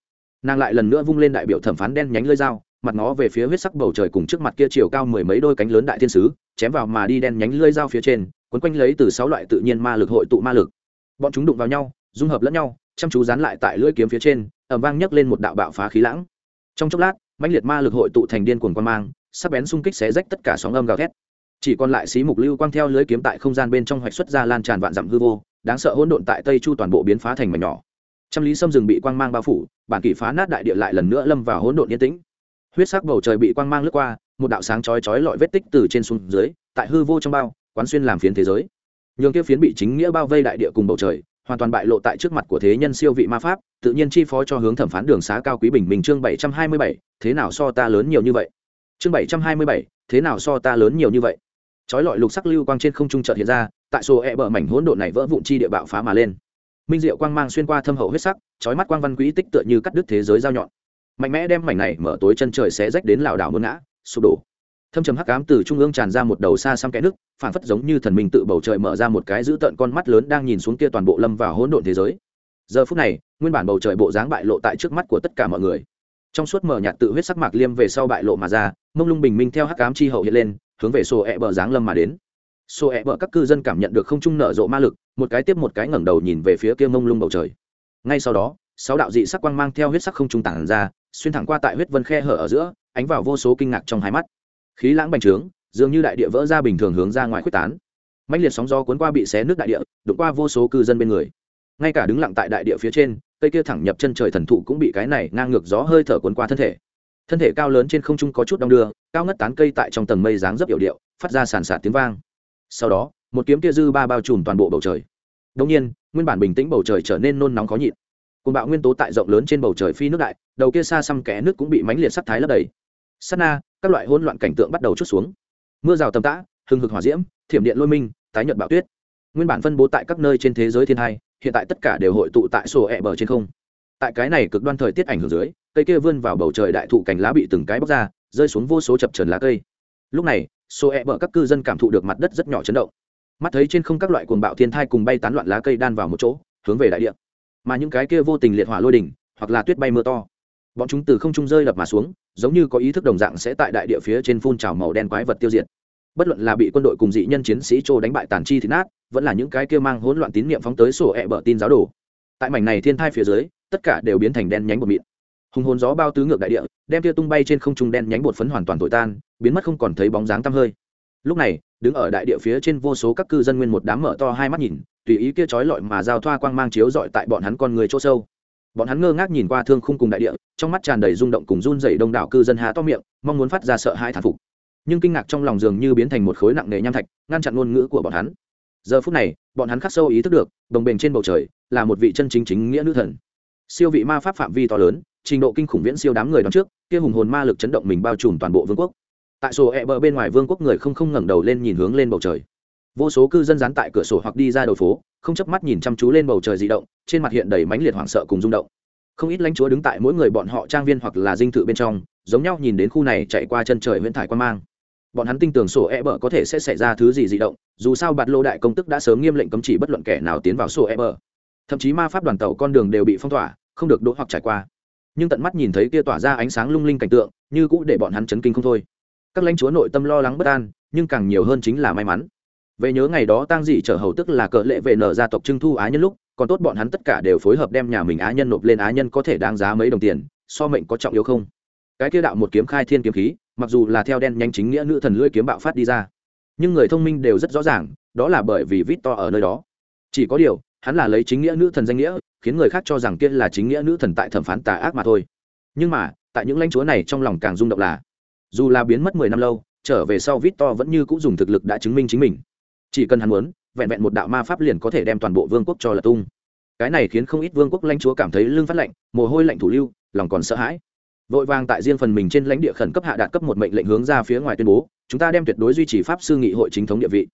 Nàng lại lần nữa vung lên đại biểu thẩm phán đen nhánh lơi dao, mặt nó về phía huyết sắc bầu trời cùng trước mặt kia chiều cao mười mấy đôi cánh lớn đại thiên sứ, chém vào mà đi đen nhánh lơi dao phía trên quấn quanh lấy từ sáu loại tự nhiên ma lực hội tụ ma lực. Bọn chúng đụng vào nhau, dung hợp lẫn nhau, chăm chú dán lại tại lưỡi kiếm phía trên ẩm vang nhấc lên một đạo bạo phá khí lãng trong chốc lát, mãnh liệt ma lực hội tụ thành điên cuồng quan mang, sắc bén xung kích xé rách tất cả sóng âm gào thét. Chỉ còn lại xí mục lưu quang theo lưới kiếm tại không gian bên trong hoạch xuất ra lan tràn vạn dặm hư vô, đáng sợ hỗn độn tại tây chu toàn bộ biến phá thành mảnh nhỏ. Trăm lý sâm rừng bị quang mang bao phủ, bản kỷ phá nát đại địa lại lần nữa lâm vào hỗn độn yên tĩnh. Huyết sắc bầu trời bị quang mang lướt qua, một đạo sáng chói chói lọi vết tích từ trên xuống dưới, tại hư vô trong bao, quán xuyên làm phiến thế giới. Nhường kia phiến bị chính nghĩa bao vây đại địa cùng bầu trời hoàn toàn bại lộ tại trước mặt của thế nhân siêu vị ma pháp, tự nhiên chi phó cho hướng thẩm phán đường xá cao quý bình minh chương bảy trăm hai mươi bảy, thế nào so ta lớn nhiều như vậy? Chương bảy trăm hai mươi bảy, thế nào so ta lớn nhiều như vậy? Chói lọi lục sắc lưu quang trên không trung chợt hiện ra, tại số e bờ mảnh hỗn độn này vỡ vụn chi địa bạo phá mà lên. Minh diệu quang mang xuyên qua thâm hậu huyết sắc, chói mắt quang văn quỹ tích tựa như cắt đứt thế giới dao nhọn. Mạnh mẽ đem mảnh này mở tối chân trời xé rách đến lảo đảo mướn ngã, sụp đổ thâm trầm hắc ám từ trung ương tràn ra một đầu xa xăm kẽ nước phản phất giống như thần minh tự bầu trời mở ra một cái giữ tợn con mắt lớn đang nhìn xuống kia toàn bộ lâm vào hỗn độn thế giới. Giờ phút này, nguyên bản bầu trời bộ dáng bại lộ tại trước mắt của tất cả mọi người. Trong suốt mở nhạt tự huyết sắc mạc liêm về sau bại lộ mà ra, mông lung bình minh theo hắc ám chi hậu hiện lên, hướng về sổ ẹ bờ dáng lâm mà đến. Sổ ẹ bờ các cư dân cảm nhận được không trung nở rộ ma lực, một cái tiếp một cái ngẩng đầu nhìn về phía kia mông lung bầu trời. Ngay sau đó, sáu đạo dị sắc quang mang theo huyết sắc không trung tản ra, xuyên thẳng qua tại huyết vân khe hở ở giữa, ánh vào vô số kinh ngạc trong hai mắt khí lãng bành trướng, dường như đại địa vỡ ra bình thường hướng ra ngoài quyết tán. Mạnh liệt sóng gió cuốn qua bị xé nước đại địa, đụng qua vô số cư dân bên người. Ngay cả đứng lặng tại đại địa phía trên, cây kia thẳng nhập chân trời thần thụ cũng bị cái này ngang ngược gió hơi thở cuốn qua thân thể. Thân thể cao lớn trên không trung có chút đong đưa, cao ngất tán cây tại trong tầng mây dáng dấp hiệu điệu, phát ra sàn sạt tiếng vang. Sau đó, một kiếm kia dư ba bao trùm toàn bộ bầu trời. Đông nhiên, nguyên bản bình tĩnh bầu trời trở nên nôn nóng khó nhịn. Côn bạo nguyên tố tại rộng lớn trên bầu trời phi nước đại, đầu kia xa xăm kẽ nước cũng bị mánh liệt sắc thái lấp đầy. Sắt na các loại hỗn loạn cảnh tượng bắt đầu chút xuống. Mưa rào tầm tã, hừng hực hỏa diễm, thiểm điện lôi minh, tái nhật bạo tuyết. Nguyên bản phân bố tại các nơi trên thế giới thiên hai, hiện tại tất cả đều hội tụ tại sổ ẹ bờ trên không. Tại cái này cực đoan thời tiết ảnh hưởng dưới, cây kia vươn vào bầu trời đại thụ cành lá bị từng cái bóc ra, rơi xuống vô số chập trần lá cây. Lúc này, sổ ẹ bờ các cư dân cảm thụ được mặt đất rất nhỏ chấn động. Mắt thấy trên không các loại cuồng bạo thiên thai cùng bay tán loạn lá cây đan vào một chỗ, hướng về đại địa. Mà những cái kia vô tình liệt hỏa lôi đỉnh, hoặc là tuyết bay mưa to bọn chúng từ không trung rơi đập mà xuống, giống như có ý thức đồng dạng sẽ tại đại địa phía trên phun trào màu đen quái vật tiêu diệt. Bất luận là bị quân đội cùng dị nhân chiến sĩ trô đánh bại tàn chi thịt nát, vẫn là những cái kia mang hỗn loạn tín niệm phóng tới sổ ẹ tin giáo đồ. Tại mảnh này thiên thai phía dưới, tất cả đều biến thành đen nhánh bột mịn. Hùng hồn gió bao tứ ngược đại địa, đem tia tung bay trên không trung đen nhánh bột phấn hoàn toàn tội tan, biến mất không còn thấy bóng dáng tăm hơi. Lúc này, đứng ở đại địa phía trên vô số các cư dân nguyên một đám mở to hai mắt nhìn, tùy ý kia trói lọi mà giao thoa quang mang chiếu dọi tại bọn hắn con người chỗ sâu bọn hắn ngơ ngác nhìn qua thương khung cùng đại địa, trong mắt tràn đầy rung động cùng run dày đông đảo cư dân há to miệng, mong muốn phát ra sợ hãi thản phục. Nhưng kinh ngạc trong lòng dường như biến thành một khối nặng nề nham thạch, ngăn chặn ngôn ngữ của bọn hắn. Giờ phút này, bọn hắn khắc sâu ý thức được, đồng bền trên bầu trời, là một vị chân chính chính nghĩa nữ thần. Siêu vị ma pháp phạm vi to lớn, trình độ kinh khủng viễn siêu đám người đón trước, kia hùng hồn ma lực chấn động mình bao trùm toàn bộ vương quốc. Tại sổ e bờ bên ngoài vương quốc người không không ngẩng đầu lên nhìn hướng lên bầu trời. Vô số cư dân dán tại cửa sổ hoặc đi ra đầu phố không chớp mắt nhìn chăm chú lên bầu trời dị động, trên mặt hiện đầy mãnh liệt hoảng sợ cùng rung động. Không ít lãnh chúa đứng tại mỗi người bọn họ trang viên hoặc là dinh thự bên trong, giống nhau nhìn đến khu này chạy qua chân trời huyễn thải quan mang. Bọn hắn tin tưởng sổ e bờ có thể sẽ xảy ra thứ gì dị động, dù sao bạt lô đại công tức đã sớm nghiêm lệnh cấm chỉ bất luận kẻ nào tiến vào sổ e bờ. Thậm chí ma pháp đoàn tàu con đường đều bị phong tỏa, không được đỗ hoặc trải qua. Nhưng tận mắt nhìn thấy kia tỏa ra ánh sáng lung linh cảnh tượng, như cũ để bọn hắn chấn kinh không thôi. Các lãnh chúa nội tâm lo lắng bất an, nhưng càng nhiều hơn chính là may mắn về nhớ ngày đó tang dị trở hầu tức là cỡ lệ về nở gia tộc trưng thu á nhân lúc, còn tốt bọn hắn tất cả đều phối hợp đem nhà mình á nhân nộp lên á nhân có thể đáng giá mấy đồng tiền, so mệnh có trọng yếu không? Cái kia đạo một kiếm khai thiên kiếm khí, mặc dù là theo đen nhanh chính nghĩa nữ thần lưỡi kiếm bạo phát đi ra, nhưng người thông minh đều rất rõ ràng, đó là bởi vì vít to ở nơi đó. Chỉ có điều, hắn là lấy chính nghĩa nữ thần danh nghĩa, khiến người khác cho rằng kia là chính nghĩa nữ thần tại thẩm phán tà ác mà thôi. Nhưng mà, tại những lãnh chúa này trong lòng càng rung động là, dù là biến mất mười năm lâu, trở về sau vít to vẫn như cũng dùng thực lực đã chứng minh chính mình chỉ cần hắn muốn, vẹn vẹn một đạo ma pháp liền có thể đem toàn bộ vương quốc cho là tung. Cái này khiến không ít vương quốc lãnh chúa cảm thấy lưng phát lạnh, mồ hôi lạnh thủ lưu, lòng còn sợ hãi. Vội vàng tại riêng phần mình trên lãnh địa khẩn cấp hạ đạt cấp một mệnh lệnh hướng ra phía ngoài tuyên bố, chúng ta đem tuyệt đối duy trì pháp sư nghị hội chính thống địa vị.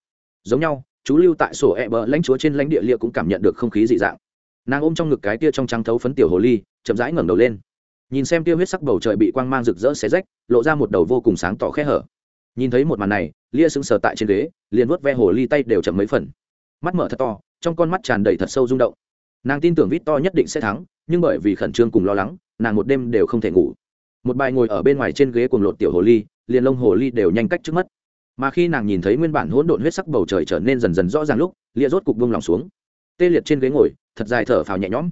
Giống nhau, chú lưu tại sổ e bờ lãnh chúa trên lãnh địa lia cũng cảm nhận được không khí dị dạng. Nàng ôm trong ngực cái tia trong trắng thấu phấn tiểu hồ ly, chậm rãi ngẩng đầu lên. Nhìn xem tia huyết sắc bầu trời bị quang mang rực rỡ xé rách, lộ ra một đầu vô cùng sáng tỏ khe hở nhìn thấy một màn này, lia sững sờ tại trên ghế, liền vuốt ve hồ ly tay đều chậm mấy phần. Mắt mở thật to, trong con mắt tràn đầy thật sâu rung động. Nàng tin tưởng vít to nhất định sẽ thắng, nhưng bởi vì khẩn trương cùng lo lắng, nàng một đêm đều không thể ngủ. Một bài ngồi ở bên ngoài trên ghế cùng lột tiểu hồ ly, liền lông hồ ly đều nhanh cách trước mắt. Mà khi nàng nhìn thấy nguyên bản hỗn độn huyết sắc bầu trời trở nên dần dần rõ ràng lúc, lia rốt cục buông lòng xuống. Tê liệt trên ghế ngồi, thật dài thở phào nhẹ nhõm.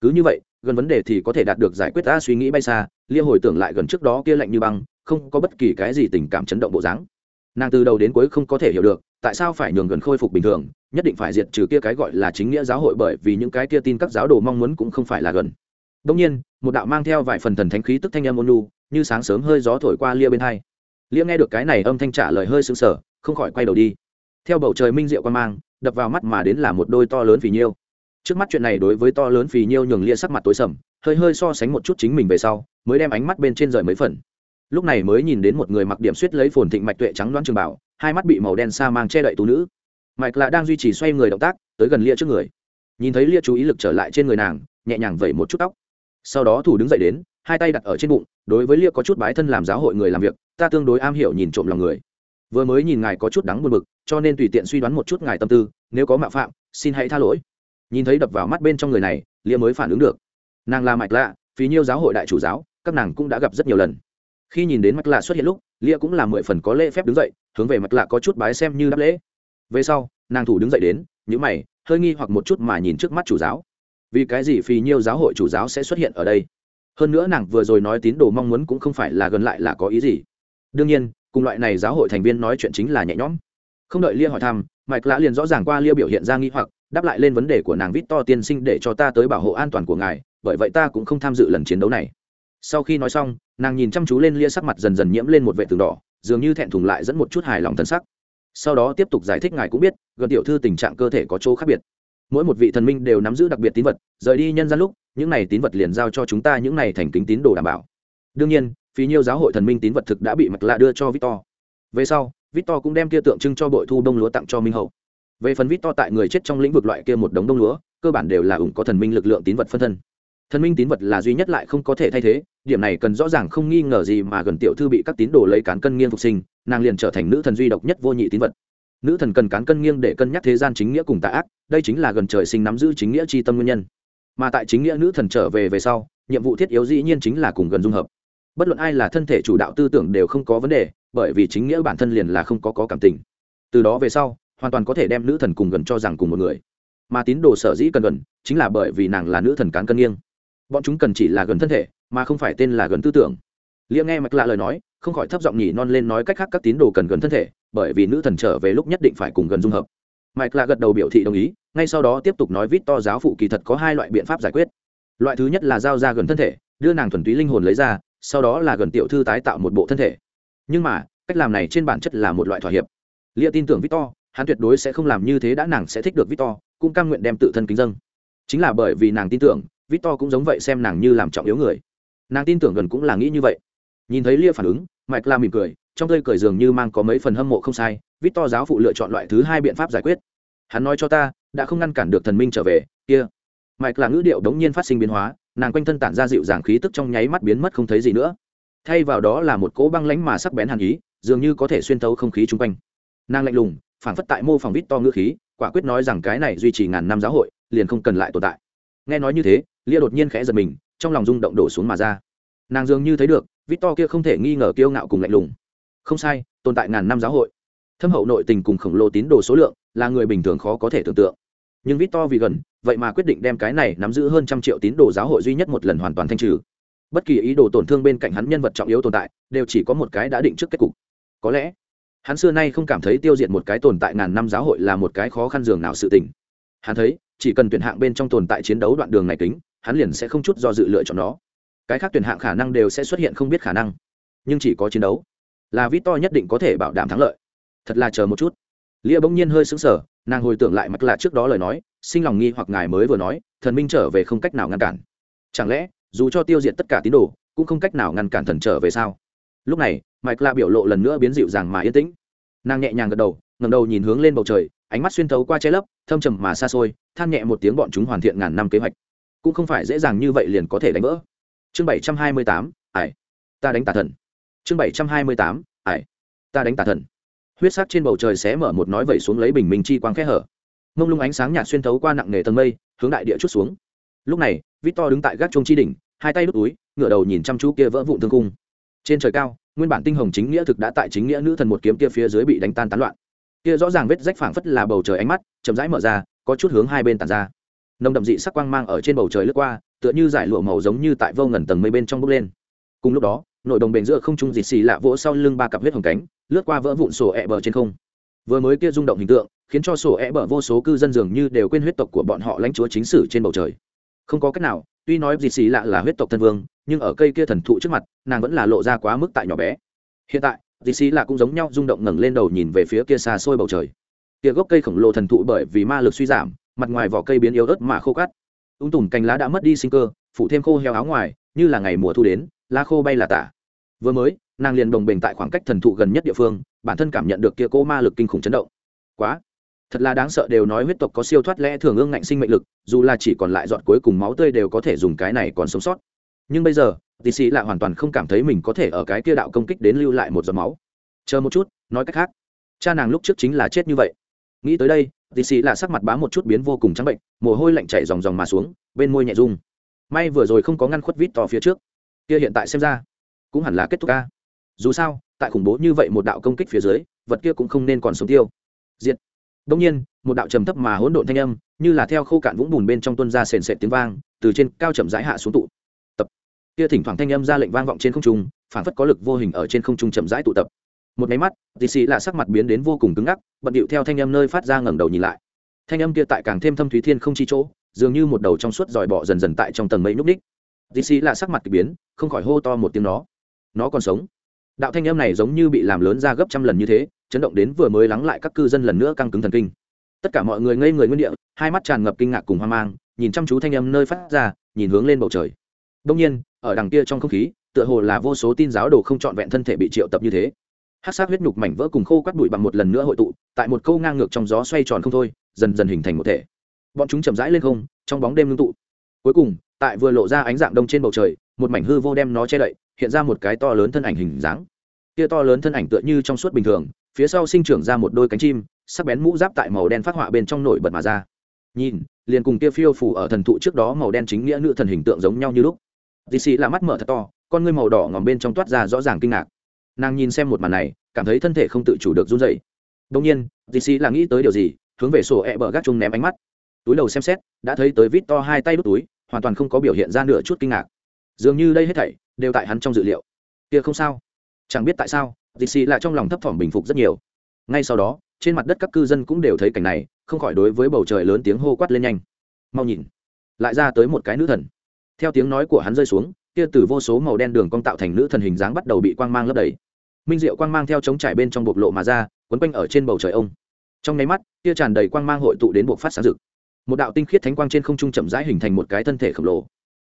Cứ như vậy, gần vấn đề thì có thể đạt được giải quyết ta suy nghĩ bay xa, lia hồi tưởng lại gần trước đó kia lạnh như băng không có bất kỳ cái gì tình cảm chấn động bộ dáng. Nàng từ đầu đến cuối không có thể hiểu được, tại sao phải nhường gần khôi phục bình thường, nhất định phải diệt trừ kia cái gọi là chính nghĩa giáo hội bởi vì những cái kia tin các giáo đồ mong muốn cũng không phải là gần. Đông nhiên, một đạo mang theo vài phần thần thánh khí tức thanh âm ôn lu như sáng sớm hơi gió thổi qua lia bên hai. Lia nghe được cái này âm thanh trả lời hơi sững sờ, không khỏi quay đầu đi. Theo bầu trời minh diệu quan mang, đập vào mắt mà đến là một đôi to lớn phì nhiêu. Trước mắt chuyện này đối với to lớn phì nhiêu nhường lia sắc mặt tối sầm, hơi hơi so sánh một chút chính mình về sau, mới đem ánh mắt bên trên rời mấy phần lúc này mới nhìn đến một người mặc điểm suýt lấy phồn thịnh mạch tuệ trắng đoán trường bảo, hai mắt bị màu đen sa mang che đậy tú nữ. Mạch lạ đang duy trì xoay người động tác, tới gần lia trước người. Nhìn thấy lia chú ý lực trở lại trên người nàng, nhẹ nhàng vẩy một chút tóc. Sau đó thủ đứng dậy đến, hai tay đặt ở trên bụng, đối với lia có chút bái thân làm giáo hội người làm việc, ta tương đối am hiểu nhìn trộm lòng người. Vừa mới nhìn ngài có chút đắng buồn bực, cho nên tùy tiện suy đoán một chút ngài tâm tư, nếu có mạo phạm, xin hãy tha lỗi. Nhìn thấy đập vào mắt bên trong người này, lia mới phản ứng được. Nàng là mạch lạ, phí nhiêu giáo hội đại chủ giáo, các nàng cũng đã gặp rất nhiều lần khi nhìn đến mặt lạ xuất hiện lúc, lia cũng là mười phần có lễ phép đứng dậy, hướng về mặt lạ có chút bái xem như đáp lễ. Về sau, nàng thủ đứng dậy đến những mày, hơi nghi hoặc một chút mà nhìn trước mắt chủ giáo. Vì cái gì phì nhiêu giáo hội chủ giáo sẽ xuất hiện ở đây? Hơn nữa nàng vừa rồi nói tín đồ mong muốn cũng không phải là gần lại là có ý gì. Đương nhiên, cùng loại này giáo hội thành viên nói chuyện chính là nhẹ nhõm. Không đợi lia hỏi thăm, mạch lã liền rõ ràng qua lia biểu hiện ra nghi hoặc, đáp lại lên vấn đề của nàng vít to tiên sinh để cho ta tới bảo hộ an toàn của ngài, bởi vậy ta cũng không tham dự lần chiến đấu này sau khi nói xong, nàng nhìn chăm chú lên lia sắc mặt dần dần nhiễm lên một vệ tường đỏ, dường như thẹn thùng lại dẫn một chút hài lòng thân sắc. Sau đó tiếp tục giải thích ngài cũng biết, gần tiểu thư tình trạng cơ thể có chỗ khác biệt. Mỗi một vị thần minh đều nắm giữ đặc biệt tín vật, rời đi nhân gian lúc, những này tín vật liền giao cho chúng ta những này thành kính tín đồ đảm bảo. Đương nhiên, phí nhiêu giáo hội thần minh tín vật thực đã bị mạch lạ đưa cho victor. Về sau, victor cũng đem kia tượng trưng cho bội thu đông lúa tặng cho minh hậu. Về phần victor tại người chết trong lĩnh vực loại kia một đống đông lúa, cơ bản đều là ủng có thần minh lực lượng tín vật phân thân thần minh tín vật là duy nhất lại không có thể thay thế điểm này cần rõ ràng không nghi ngờ gì mà gần tiểu thư bị các tín đồ lấy cán cân nghiêng phục sinh nàng liền trở thành nữ thần duy độc nhất vô nhị tín vật. Nữ thần cần cán cân nghiêng để cân nhắc thế gian chính nghĩa cùng tạ ác đây chính là gần trời sinh nắm giữ chính nghĩa c h i tâm nguyên nhân. Mà tại chính nghĩa nữ thần trở về về sau nhiệm vụ thiết yếu dĩ nhiên chính là cùng gần dung hợp. Bất luận ai là thân thể chủ đạo tư tưởng đều không có vấn đề bởi vì chính nghĩa bản thân liền là không có, có cảm tình. Từ đó về sau hoàn toàn có thể đem nữ thần cùng gần cho rằng cùng một người. Mà tín đồ sở dĩ cần gần chính là bởi vì nàng là nữ thần cán cân nghiêng bọn chúng cần chỉ là gần thân thể, mà không phải tên là gần tư tưởng. Lia nghe mạch lạ lời nói, không khỏi thấp giọng nhỉ non lên nói cách khác các tín đồ cần gần thân thể, bởi vì nữ thần trở về lúc nhất định phải cùng gần dung hợp. Mạch lạ gật đầu biểu thị đồng ý, ngay sau đó tiếp tục nói vít to giáo phụ kỳ thật có hai loại biện pháp giải quyết. Loại thứ nhất là giao ra gần thân thể, đưa nàng thuần túy linh hồn lấy ra, sau đó là gần tiểu thư tái tạo một bộ thân thể. Nhưng mà, cách làm này trên bản chất là một loại thỏa hiệp. Lia tin tưởng victor hắn tuyệt đối sẽ không làm như thế đã nàng sẽ thích được victor cũng cam nguyện đem tự thân kính dâng. Chính là bởi vì nàng tin tưởng victor cũng giống vậy xem nàng như làm trọng yếu người. Nàng tin tưởng gần cũng là nghĩ như vậy. Nhìn thấy lia phản ứng, mike la mỉm cười, trong tơi cười dường như mang có mấy phần hâm mộ không sai, victor giáo phụ lựa chọn loại thứ hai biện pháp giải quyết. Hắn nói cho ta, đã không ngăn cản được thần minh trở về, kia. Mike là ngữ điệu đống nhiên phát sinh biến hóa, nàng quanh thân tản ra dịu dàng khí tức trong nháy mắt biến mất không thấy gì nữa. Thay vào đó là một cỗ băng lánh mà sắc bén hàn ý, dường như có thể xuyên tấu không khí chung quanh. Nàng lạnh lùng phản phất tại mô phòng vít to ngữ khí, quả quyết nói rằng cái này duy trì ngàn năm giáo hội, liền không cần lại tồn tại. Nghe nói như thế lia đột nhiên khẽ giật mình, trong lòng rung động đổ xuống mà ra. Nàng dường như thấy được vít to kia không thể nghi ngờ kiêu ngạo cùng lạnh lùng. Không sai, tồn tại ngàn năm giáo hội. Thâm hậu nội tình cùng khổng lồ tín đồ số lượng, là người bình thường khó có thể tưởng tượng. Nhưng vít to vì gần, vậy mà quyết định đem cái này nắm giữ hơn trăm triệu tín đồ giáo hội duy nhất một lần hoàn toàn thanh trừ. Bất kỳ ý đồ tổn thương bên cạnh hắn nhân vật trọng yếu tồn tại, đều chỉ có một cái đã định trước kết cục. Có lẽ, hắn xưa nay không cảm thấy tiêu diệt một cái tồn tại ngàn năm giáo hội là một cái khó khăn dường nào sự tình. Hắn thấy, chỉ cần tuyển hạng bên trong tồn tại chiến đấu đoạn đường này tính hắn liền sẽ không chút do dự lựa chọn nó. Cái khác tuyển hạng khả năng đều sẽ xuất hiện không biết khả năng, nhưng chỉ có chiến đấu. Là vít to nhất định có thể bảo đảm thắng lợi. Thật là chờ một chút. Lia bỗng nhiên hơi sững sờ, nàng hồi tưởng lại mặt lạ trước đó lời nói, sinh lòng nghi hoặc ngài mới vừa nói, thần minh trở về không cách nào ngăn cản. Chẳng lẽ, dù cho tiêu diệt tất cả tín đồ, cũng không cách nào ngăn cản thần trở về sao? Lúc này, mike la biểu lộ lần nữa biến dịu dàng mà yên tĩnh. Nàng nhẹ nhàng gật đầu ngầm đầu nhìn hướng lên bầu trời, ánh mắt xuyên thấu qua che lấp, thâm trầm mà xa xôi, than nhẹ một tiếng bọn chúng hoàn thiện ngàn năm kế hoạch cũng không phải dễ dàng như vậy liền có thể đánh vỡ. Chương bảy trăm hai mươi tám ải ta đánh tà thần. Chương bảy trăm hai mươi tám ải ta đánh tà thần. Huyết sắc trên bầu trời xé mở một nói vẩy xuống lấy bình minh chi quang khẽ hở. Mông lung ánh sáng nhạt xuyên thấu qua nặng nề tầng mây, hướng đại địa chút xuống. Lúc này, victor đứng tại gác chuông chi đỉnh, hai tay đút túi, ngửa đầu nhìn chăm chú kia vỡ vụn thương cung trên trời cao, nguyên bản tinh hồng chính nghĩa thực đã tại chính nghĩa nữ thần một kiếm kia phía dưới bị đánh tan tán loạn. Kia rõ ràng vết rách phảng phất là bầu trời ánh mắt, chậm rãi mở ra, có chút hướng hai bên tàn ra nồng đậm dị sắc quang mang ở trên bầu trời lướt qua, tựa như giải lụa màu giống như tại vô ngần tầng mây bên trong bốc lên. Cùng lúc đó, nội đồng bền giữa không trung dịt xì lạ vỗ sau lưng ba cặp huyết hồng cánh, lướt qua vỡ vụn sổ ẹ、e、bờ bờ trên không. Vừa mới kia rung động hình tượng, khiến cho sổ ẹ、e、bờ bờ vô số cư dân dường như đều quên huyết tộc của bọn họ lãnh chúa chính sử trên bầu trời. Không có cách nào, tuy nói dịt xì lạ là huyết tộc thân vương, nhưng ở cây kia thần thụ trước mặt, nàng vẫn là lộ ra quá mức tại nhỏ bé. Hiện tại, dịt xì lạ cũng giống nhau rung động ngẩng lên đầu nhìn về phía kia xa xôi bầu trời. Kia gốc cây khổng lồ thần thụ bởi vì ma lực suy giảm mặt ngoài vỏ cây biến yếu ớt mà khô cắt ung tùm cành lá đã mất đi sinh cơ, phủ thêm khô heo áo ngoài, như là ngày mùa thu đến, lá khô bay là tả. Vừa mới, nàng liền đồng bình tại khoảng cách thần thụ gần nhất địa phương, bản thân cảm nhận được kia cỗ ma lực kinh khủng chấn động. Quá! Thật là đáng sợ đều nói huyết tộc có siêu thoát lẽ thường ương ngạnh sinh mệnh lực, dù là chỉ còn lại giọt cuối cùng máu tươi đều có thể dùng cái này còn sống sót. Nhưng bây giờ tì sĩ lại hoàn toàn không cảm thấy mình có thể ở cái kia đạo công kích đến lưu lại một giọt máu. Chờ một chút, nói cách khác, cha nàng lúc trước chính là chết như vậy. Nghĩ tới đây tì sĩ là sắc mặt bá một chút biến vô cùng trắng bệnh, mồ hôi lạnh chảy dòng dòng mà xuống, bên môi nhẹ rung. May vừa rồi không có ngăn khuất vít to phía trước. Kia hiện tại xem ra, cũng hẳn là kết thúc ca. Dù sao, tại khủng bố như vậy một đạo công kích phía dưới, vật kia cũng không nên còn sống tiêu. Diệt. Đông nhiên, một đạo trầm thấp mà hỗn độn thanh âm, như là theo khâu cạn vũng bùn bên trong tuân ra sền sệt tiếng vang, từ trên cao chậm rãi hạ xuống tụ. Tập. Kia thỉnh thoảng thanh âm ra lệnh vang vọng trên không trung phản phất có lực vô hình ở trên không trung chậm rãi tụ tập một máy mắt, tì xì là sắc mặt biến đến vô cùng cứng ngắc, bận điệu theo thanh âm nơi phát ra ngẩng đầu nhìn lại. Thanh âm kia tại càng thêm thâm thúy thiên không chi chỗ, dường như một đầu trong suốt dòi bọ dần dần tại trong tầng mây núp ních tì xì là sắc mặt k ỳ biến, không khỏi hô to một tiếng nó. Nó còn sống. Đạo thanh âm này giống như bị làm lớn ra gấp trăm lần như thế, chấn động đến vừa mới lắng lại các cư dân lần nữa căng cứng thần kinh. Tất cả mọi người ngây người nguyên địa, hai mắt tràn ngập kinh ngạc cùng hoang mang, nhìn chăm chú thanh âm nơi phát ra, nhìn hướng lên bầu trời. Đông nhiên, ở đằng kia trong không khí, tựa hồ là vô số tin giáo đồ không trọn vẹn thân thể bị triệu tập như thế hát sát huyết nhục mảnh vỡ cùng khô quắt bụi bằng một lần nữa hội tụ, tại một câu ngang ngược trong gió xoay tròn không thôi, dần dần hình thành một thể. Bọn chúng chậm rãi lên không, trong bóng đêm ngưng tụ. Cuối cùng, tại vừa lộ ra ánh dạng đông trên bầu trời, một mảnh hư vô đem nó che đậy, hiện ra một cái to lớn thân ảnh hình dáng. Kia to lớn thân ảnh tựa như trong suốt bình thường, phía sau sinh trưởng ra một đôi cánh chim, sắc bén mũ giáp tại màu đen phát họa bên trong nổi bật mà ra. Nhìn, liền cùng kia phiêu phủ ở thần thụ trước đó màu đen chính nghĩa nữ thần hình tượng giống nhau như lúc. Dì xì là mắt mở thật to, con ngươi màu đỏ ngòm bên trong toát ra rõ ràng kinh ngạc nàng nhìn xem một màn này, cảm thấy thân thể không tự chủ được run dậy đông nhiên dì xì là nghĩ tới điều gì, hướng về sổ ẹ、e、bờ bờ gác chung ném ánh mắt. Túi đầu xem xét, đã thấy tới vít to hai tay đút túi, hoàn toàn không có biểu hiện ra nửa chút kinh ngạc. Dường như đây hết thảy, đều tại hắn trong dự liệu. Kia không sao. Chẳng biết tại sao dì xì lại trong lòng thấp thỏm bình phục rất nhiều. Ngay sau đó, trên mặt đất các cư dân cũng đều thấy cảnh này, không khỏi đối với bầu trời lớn tiếng hô quát lên nhanh. Mau nhìn. Lại ra tới một cái nữ thần. Theo tiếng nói của hắn rơi xuống kia từ vô số màu đen đường cong tạo thành nữ thần hình dáng bắt đầu bị quang mang lấp đầy. Minh diệu quang mang theo chống trải bên trong bộc lộ mà ra, quấn quanh ở trên bầu trời ông. Trong nháy mắt, kia tràn đầy quang mang hội tụ đến buộc phát sáng rực. Một đạo tinh khiết thánh quang trên không trung chậm rãi hình thành một cái thân thể khổng lồ.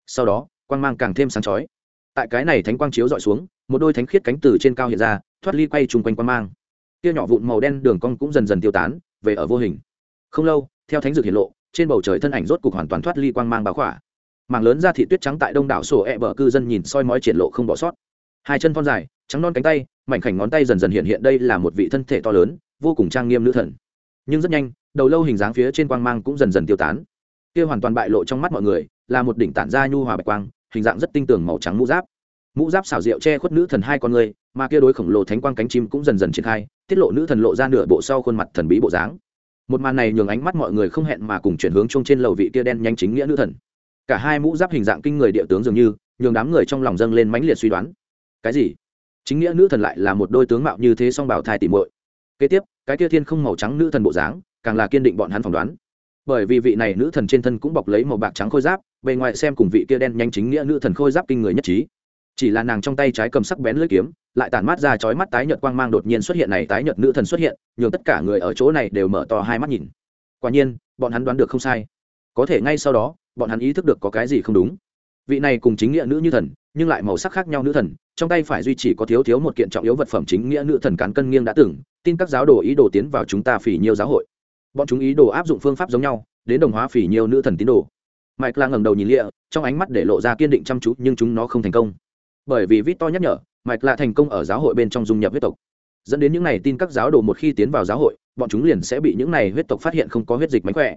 Sau đó, quang mang càng thêm sáng chói. Tại cái này thánh quang chiếu dọi xuống, một đôi thánh khiết cánh từ trên cao hiện ra, thoát ly quay chung quanh quang mang. Kia nhỏ vụn màu đen đường cong cũng dần dần tiêu tán, về ở vô hình. Không lâu, theo thánh dược hiện lộ, trên bầu trời thân ảnh rốt cục hoàn toàn thoát ly quang mang báo khỏa mảng lớn ra thị tuyết trắng tại đông đảo sổ ẹ bờ cư dân nhìn soi mói triển lộ không bỏ sót. Hai chân thon dài, trắng non cánh tay, mảnh khảnh ngón tay dần dần hiện hiện đây là một vị thân thể to lớn, vô cùng trang nghiêm nữ thần. Nhưng rất nhanh, đầu lâu hình dáng phía trên quang mang cũng dần dần tiêu tán. Kia hoàn toàn bại lộ trong mắt mọi người, là một đỉnh tản ra nhu hòa bạch quang, hình dạng rất tinh tường màu trắng mũ giáp. Mũ giáp xảo diệu che khuất nữ thần hai con người, mà kia đối khổng lồ thánh quang cánh chim cũng dần dần triển khai, tiết lộ nữ thần lộ ra nửa bộ sau khuôn mặt thần bí bộ dáng. Một màn này nhường ánh mắt mọi người không hẹn mà cùng chuyển hướng chung trên lầu vị tia đen nhanh chính nghĩa nữ thần cả hai mũ giáp hình dạng kinh người địa tướng dường như, nhường đám người trong lòng dâng lên mãnh liệt suy đoán. Cái gì? Chính nghĩa nữ thần lại là một đôi tướng mạo như thế song bảo thai tỉ muội. Kế tiếp, cái tia thiên không màu trắng nữ thần bộ dáng, càng là kiên định bọn hắn phỏng đoán. Bởi vì vị này nữ thần trên thân cũng bọc lấy màu bạc trắng khôi giáp, bề ngoài xem cùng vị kia đen nhanh chính nghĩa nữ thần khôi giáp kinh người nhất trí. Chỉ là nàng trong tay trái cầm sắc bén lưỡi kiếm, lại tản mát ra chói mắt tái nhợt quang mang đột nhiên xuất hiện này tái nhợt nữ thần xuất hiện, nhường tất cả người ở chỗ này đều mở to hai mắt nhìn. Quả nhiên, bọn hắn đoán được không sai. Có thể ngay sau đó bọn hắn ý thức được có cái gì không đúng. Vị này cùng chính nghĩa nữ như thần, nhưng lại màu sắc khác nhau nữ thần, trong tay phải duy trì có thiếu thiếu một kiện trọng yếu vật phẩm chính nghĩa nữ thần cán cân nghiêng đã từng, tin các giáo đồ ý đồ tiến vào chúng ta phỉ nhiều giáo hội. Bọn chúng ý đồ áp dụng phương pháp giống nhau, đến đồng hóa phỉ nhiều nữ thần tín đồ. Mike lang ngẩng đầu nhìn lịa, trong ánh mắt để lộ ra kiên định chăm chú, nhưng chúng nó không thành công. Bởi vì vít to nhắc nhở, mike là thành công ở giáo hội bên trong dung nhập huyết tộc. Dẫn đến những này tin các giáo đồ một khi tiến vào giáo hội, bọn chúng liền sẽ bị những này huyết tộc phát hiện không có huyết dịch mánh khỏe.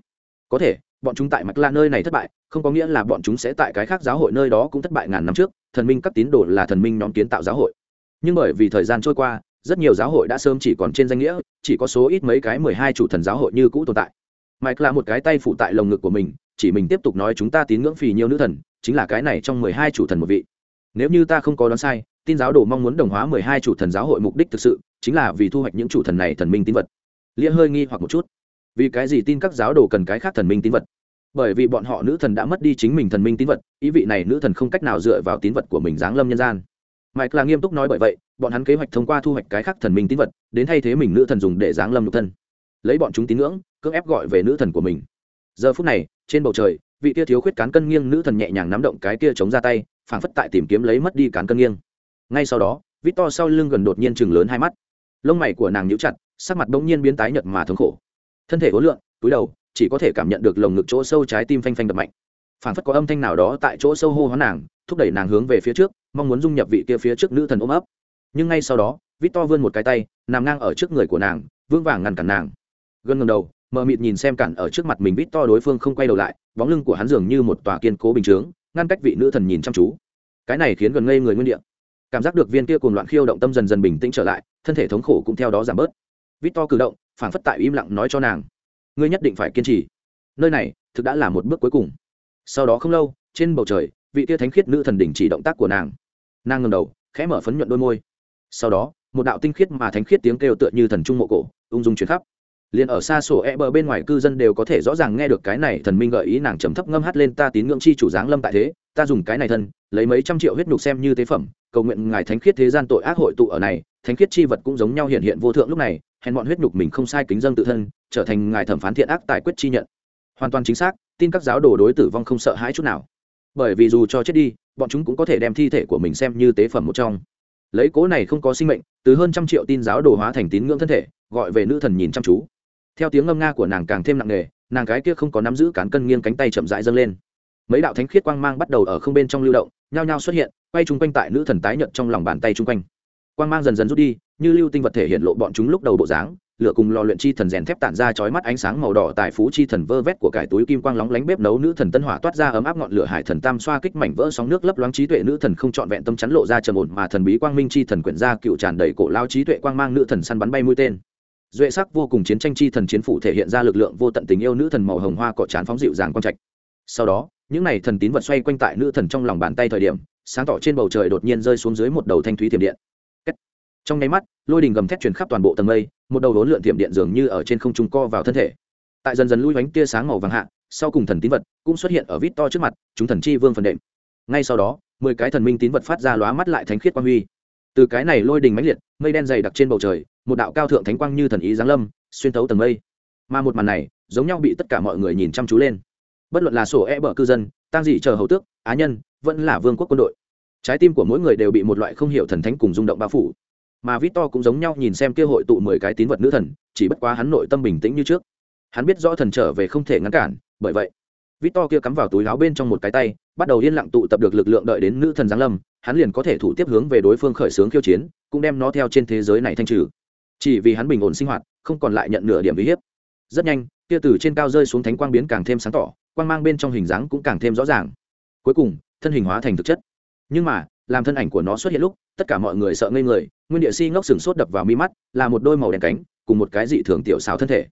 Có thể bọn chúng tại mạch la nơi này thất bại, không có nghĩa là bọn chúng sẽ tại cái khác giáo hội nơi đó cũng thất bại ngàn năm trước, thần minh các tín đồ là thần minh nhóm kiến tạo giáo hội. Nhưng bởi vì thời gian trôi qua, rất nhiều giáo hội đã sớm chỉ còn trên danh nghĩa, chỉ có số ít mấy cái mười hai chủ thần giáo hội như cũ tồn tại. Mike là một cái tay phụ tại lồng ngực của mình, chỉ mình tiếp tục nói chúng ta tín ngưỡng phì nhiều nữ thần, chính là cái này trong mười hai chủ thần một vị. Nếu như ta không có đoán sai, tin giáo đồ mong muốn đồng hóa mười hai chủ thần giáo hội mục đích thực sự, chính là vì thu hoạch những chủ thần này thần minh tín vật. Lia hơi nghi hoặc một chút vì cái gì tin các giáo đồ cần cái khác thần minh tín vật? Bởi vì bọn họ nữ thần đã mất đi chính mình thần minh tín vật, ý vị này nữ thần không cách nào dựa vào tín vật của mình giáng lâm nhân gian. Mike là nghiêm túc nói bởi vậy, bọn hắn kế hoạch thông qua thu hoạch cái khác thần minh tín vật, đến thay thế mình nữ thần dùng để giáng lâm nhục thân. Lấy bọn chúng tín ngưỡng, cưỡng ép gọi về nữ thần của mình. Giờ phút này, trên bầu trời, vị tia thiếu khuyết cán cân nghiêng nữ thần nhẹ nhàng nắm động cái tia chống ra tay, phảng phất tại tìm kiếm lấy mất đi cán cân nghiêng. Ngay sau đó vít to sau lưng gần đột nhiên chừng lớn hai mắt. Lông mày của nàng nhíu chặt, sắc mặt bỗng nhiên biến tái nhợt mà thống khổ thân thể hối lượng, túi đầu, chỉ có thể cảm nhận được lồng ngực chỗ sâu trái tim phanh phanh đập mạnh. Phảng phất có âm thanh nào đó tại chỗ sâu hô hoán nàng, thúc đẩy nàng hướng về phía trước, mong muốn dung nhập vị kia phía trước nữ thần ôm ấp. Nhưng ngay sau đó vít to vươn một cái tay, nằm ngang ở trước người của nàng, vững vàng ngăn cản nàng. Gần ngầm đầu, mờ mịt nhìn xem cản ở trước mặt mình vít to đối phương không quay đầu lại, bóng lưng của hắn dường như một tòa kiên cố bình chướng, ngăn cách vị nữ thần nhìn chăm chú. Cái này khiến gần ngây người nguyên địa. Cảm giác được viên kia cùng loạn khiêu động tâm dần dần bình tĩnh trở lại, thân thể thống khổ cũng theo đó giảm bớt. Vít to cử động phảng phất tại im lặng nói cho nàng, ngươi nhất định phải kiên trì. Nơi này, thực đã là một bước cuối cùng. Sau đó không lâu, trên bầu trời, vị tia thánh khiết nữ thần đình chỉ động tác của nàng. Nàng ngầm đầu, khẽ mở phấn nhuận đôi môi. Sau đó, một đạo tinh khiết mà thánh khiết tiếng kêu tựa như thần trung mộ cổ, ung dung chuyển khắp. Liền ở xa sổ e bờ bên ngoài cư dân đều có thể rõ ràng nghe được cái này thần minh gợi ý nàng trầm thấp ngâm hát lên, ta tín ngưỡng chi chủ giáng lâm tại thế, ta dùng cái này thân, lấy mấy trăm triệu huyết nhục xem như tế phẩm cầu nguyện ngài thánh khiết thế gian tội ác hội tụ ở này, thánh khiết chi vật cũng giống nhau hiện hiện vô thượng lúc này, hèn bọn huyết nhục mình không sai kính dân tự thân, trở thành ngài thẩm phán thiện ác tài quyết chi nhận. Hoàn toàn chính xác, tin các giáo đồ đối tử vong không sợ hãi chút nào. Bởi vì dù cho chết đi, bọn chúng cũng có thể đem thi thể của mình xem như tế phẩm một trong. Lấy cố này không có sinh mệnh, từ hơn trăm triệu tin giáo đồ hóa thành tín ngưỡng thân thể, gọi về nữ thần nhìn chăm chú. Theo tiếng ngâm nga của nàng càng thêm nặng nề, nàng cái kia không có nắm giữ cán cân nghiêng cánh tay chậm rãi dâng lên. Mấy đạo thánh khiết quang mang bắt đầu ở không bên trong lưu động nhao nhao xuất hiện, quay chung quanh tại nữ thần tái nhợt trong lòng bàn tay chung quanh. Quang mang dần dần rút đi, như lưu tinh vật thể hiện lộ bọn chúng lúc đầu bộ dáng, lửa cùng lò luyện chi thần rèn thép tản ra chói mắt ánh sáng màu đỏ tại phú chi thần vơ vét của cải túi kim quang lóng lánh bếp nấu nữ thần tân hỏa toát ra ấm áp ngọn lửa hải thần tam xoa kích mảnh vỡ sóng nước lấp loáng trí tuệ nữ thần không trọn vẹn tâm chắn lộ ra trầm ổn mà thần bí quang minh chi thần quyển ra cựu tràn đầy cổ lao trí tuệ quang mang nữ thần săn bắn bay mũi tên. Duệ sắc vô cùng chiến tranh chi thần chiến phủ thể hiện ra lực lượng vô tận tình yêu nữ thần màu hồng hoa cọ chán phóng dịu dàng quang trạch. Sau đó những này thần tín vật xoay quanh tại nữ thần trong lòng bàn tay thời điểm, sáng tỏ trên bầu trời đột nhiên rơi xuống dưới một đầu thanh thúy thiểm điện. Trong nháy mắt, lôi đình gầm thét truyền khắp toàn bộ tầng mây, một đầu đốn lượn thiểm điện dường như ở trên không trung co vào thân thể. Tại dần dần lui bánh tia sáng màu vàng hạ, sau cùng thần tín vật cũng xuất hiện ở vít to trước mặt, chúng thần chi vương phần đệm. Ngay sau đó, mười cái thần minh tín vật phát ra lóa mắt lại thánh khiết quang huy. Từ cái này lôi đình mãnh liệt, mây đen dày đặc trên bầu trời, một đạo cao thượng thánh quang như thần ý giáng lâm, xuyên thấu tầng mây. Mà một màn này, giống nhau bị tất cả mọi người nhìn chăm chú lên bất luận là sổ e bờ cư dân tăng dị chờ hầu tước, á nhân, vẫn là vương quốc quân đội. Trái tim của mỗi người đều bị một loại không hiểu thần thánh cùng rung động bao phủ. Mà vít to cũng giống nhau nhìn xem kia hội tụ mười cái tín vật nữ thần, chỉ bất quá hắn nội tâm bình tĩnh như trước. Hắn biết rõ thần trở về không thể ngăn cản, bởi vậy vít to kia cắm vào túi láo bên trong một cái tay, bắt đầu yên lặng tụ tập được lực lượng đợi đến nữ thần giáng lâm, hắn liền có thể thủ tiếp hướng về đối phương khởi xướng khiêu chiến, cũng đem nó theo trên thế giới này thanh trừ. Chỉ vì hắn bình ổn sinh hoạt, không còn lại nhận nửa điểm uy hiếp. Rất nhanh, kia từ trên cao rơi xuống thánh quang biến càng thêm sáng tỏ quang mang bên trong hình dáng cũng càng thêm rõ ràng. Cuối cùng, thân hình hóa thành thực chất. Nhưng mà, làm thân ảnh của nó xuất hiện lúc, tất cả mọi người sợ ngây người, nguyên địa si ngốc sừng sốt đập vào mi mắt, là một đôi màu đen cánh, cùng một cái dị thường tiểu xào thân thể.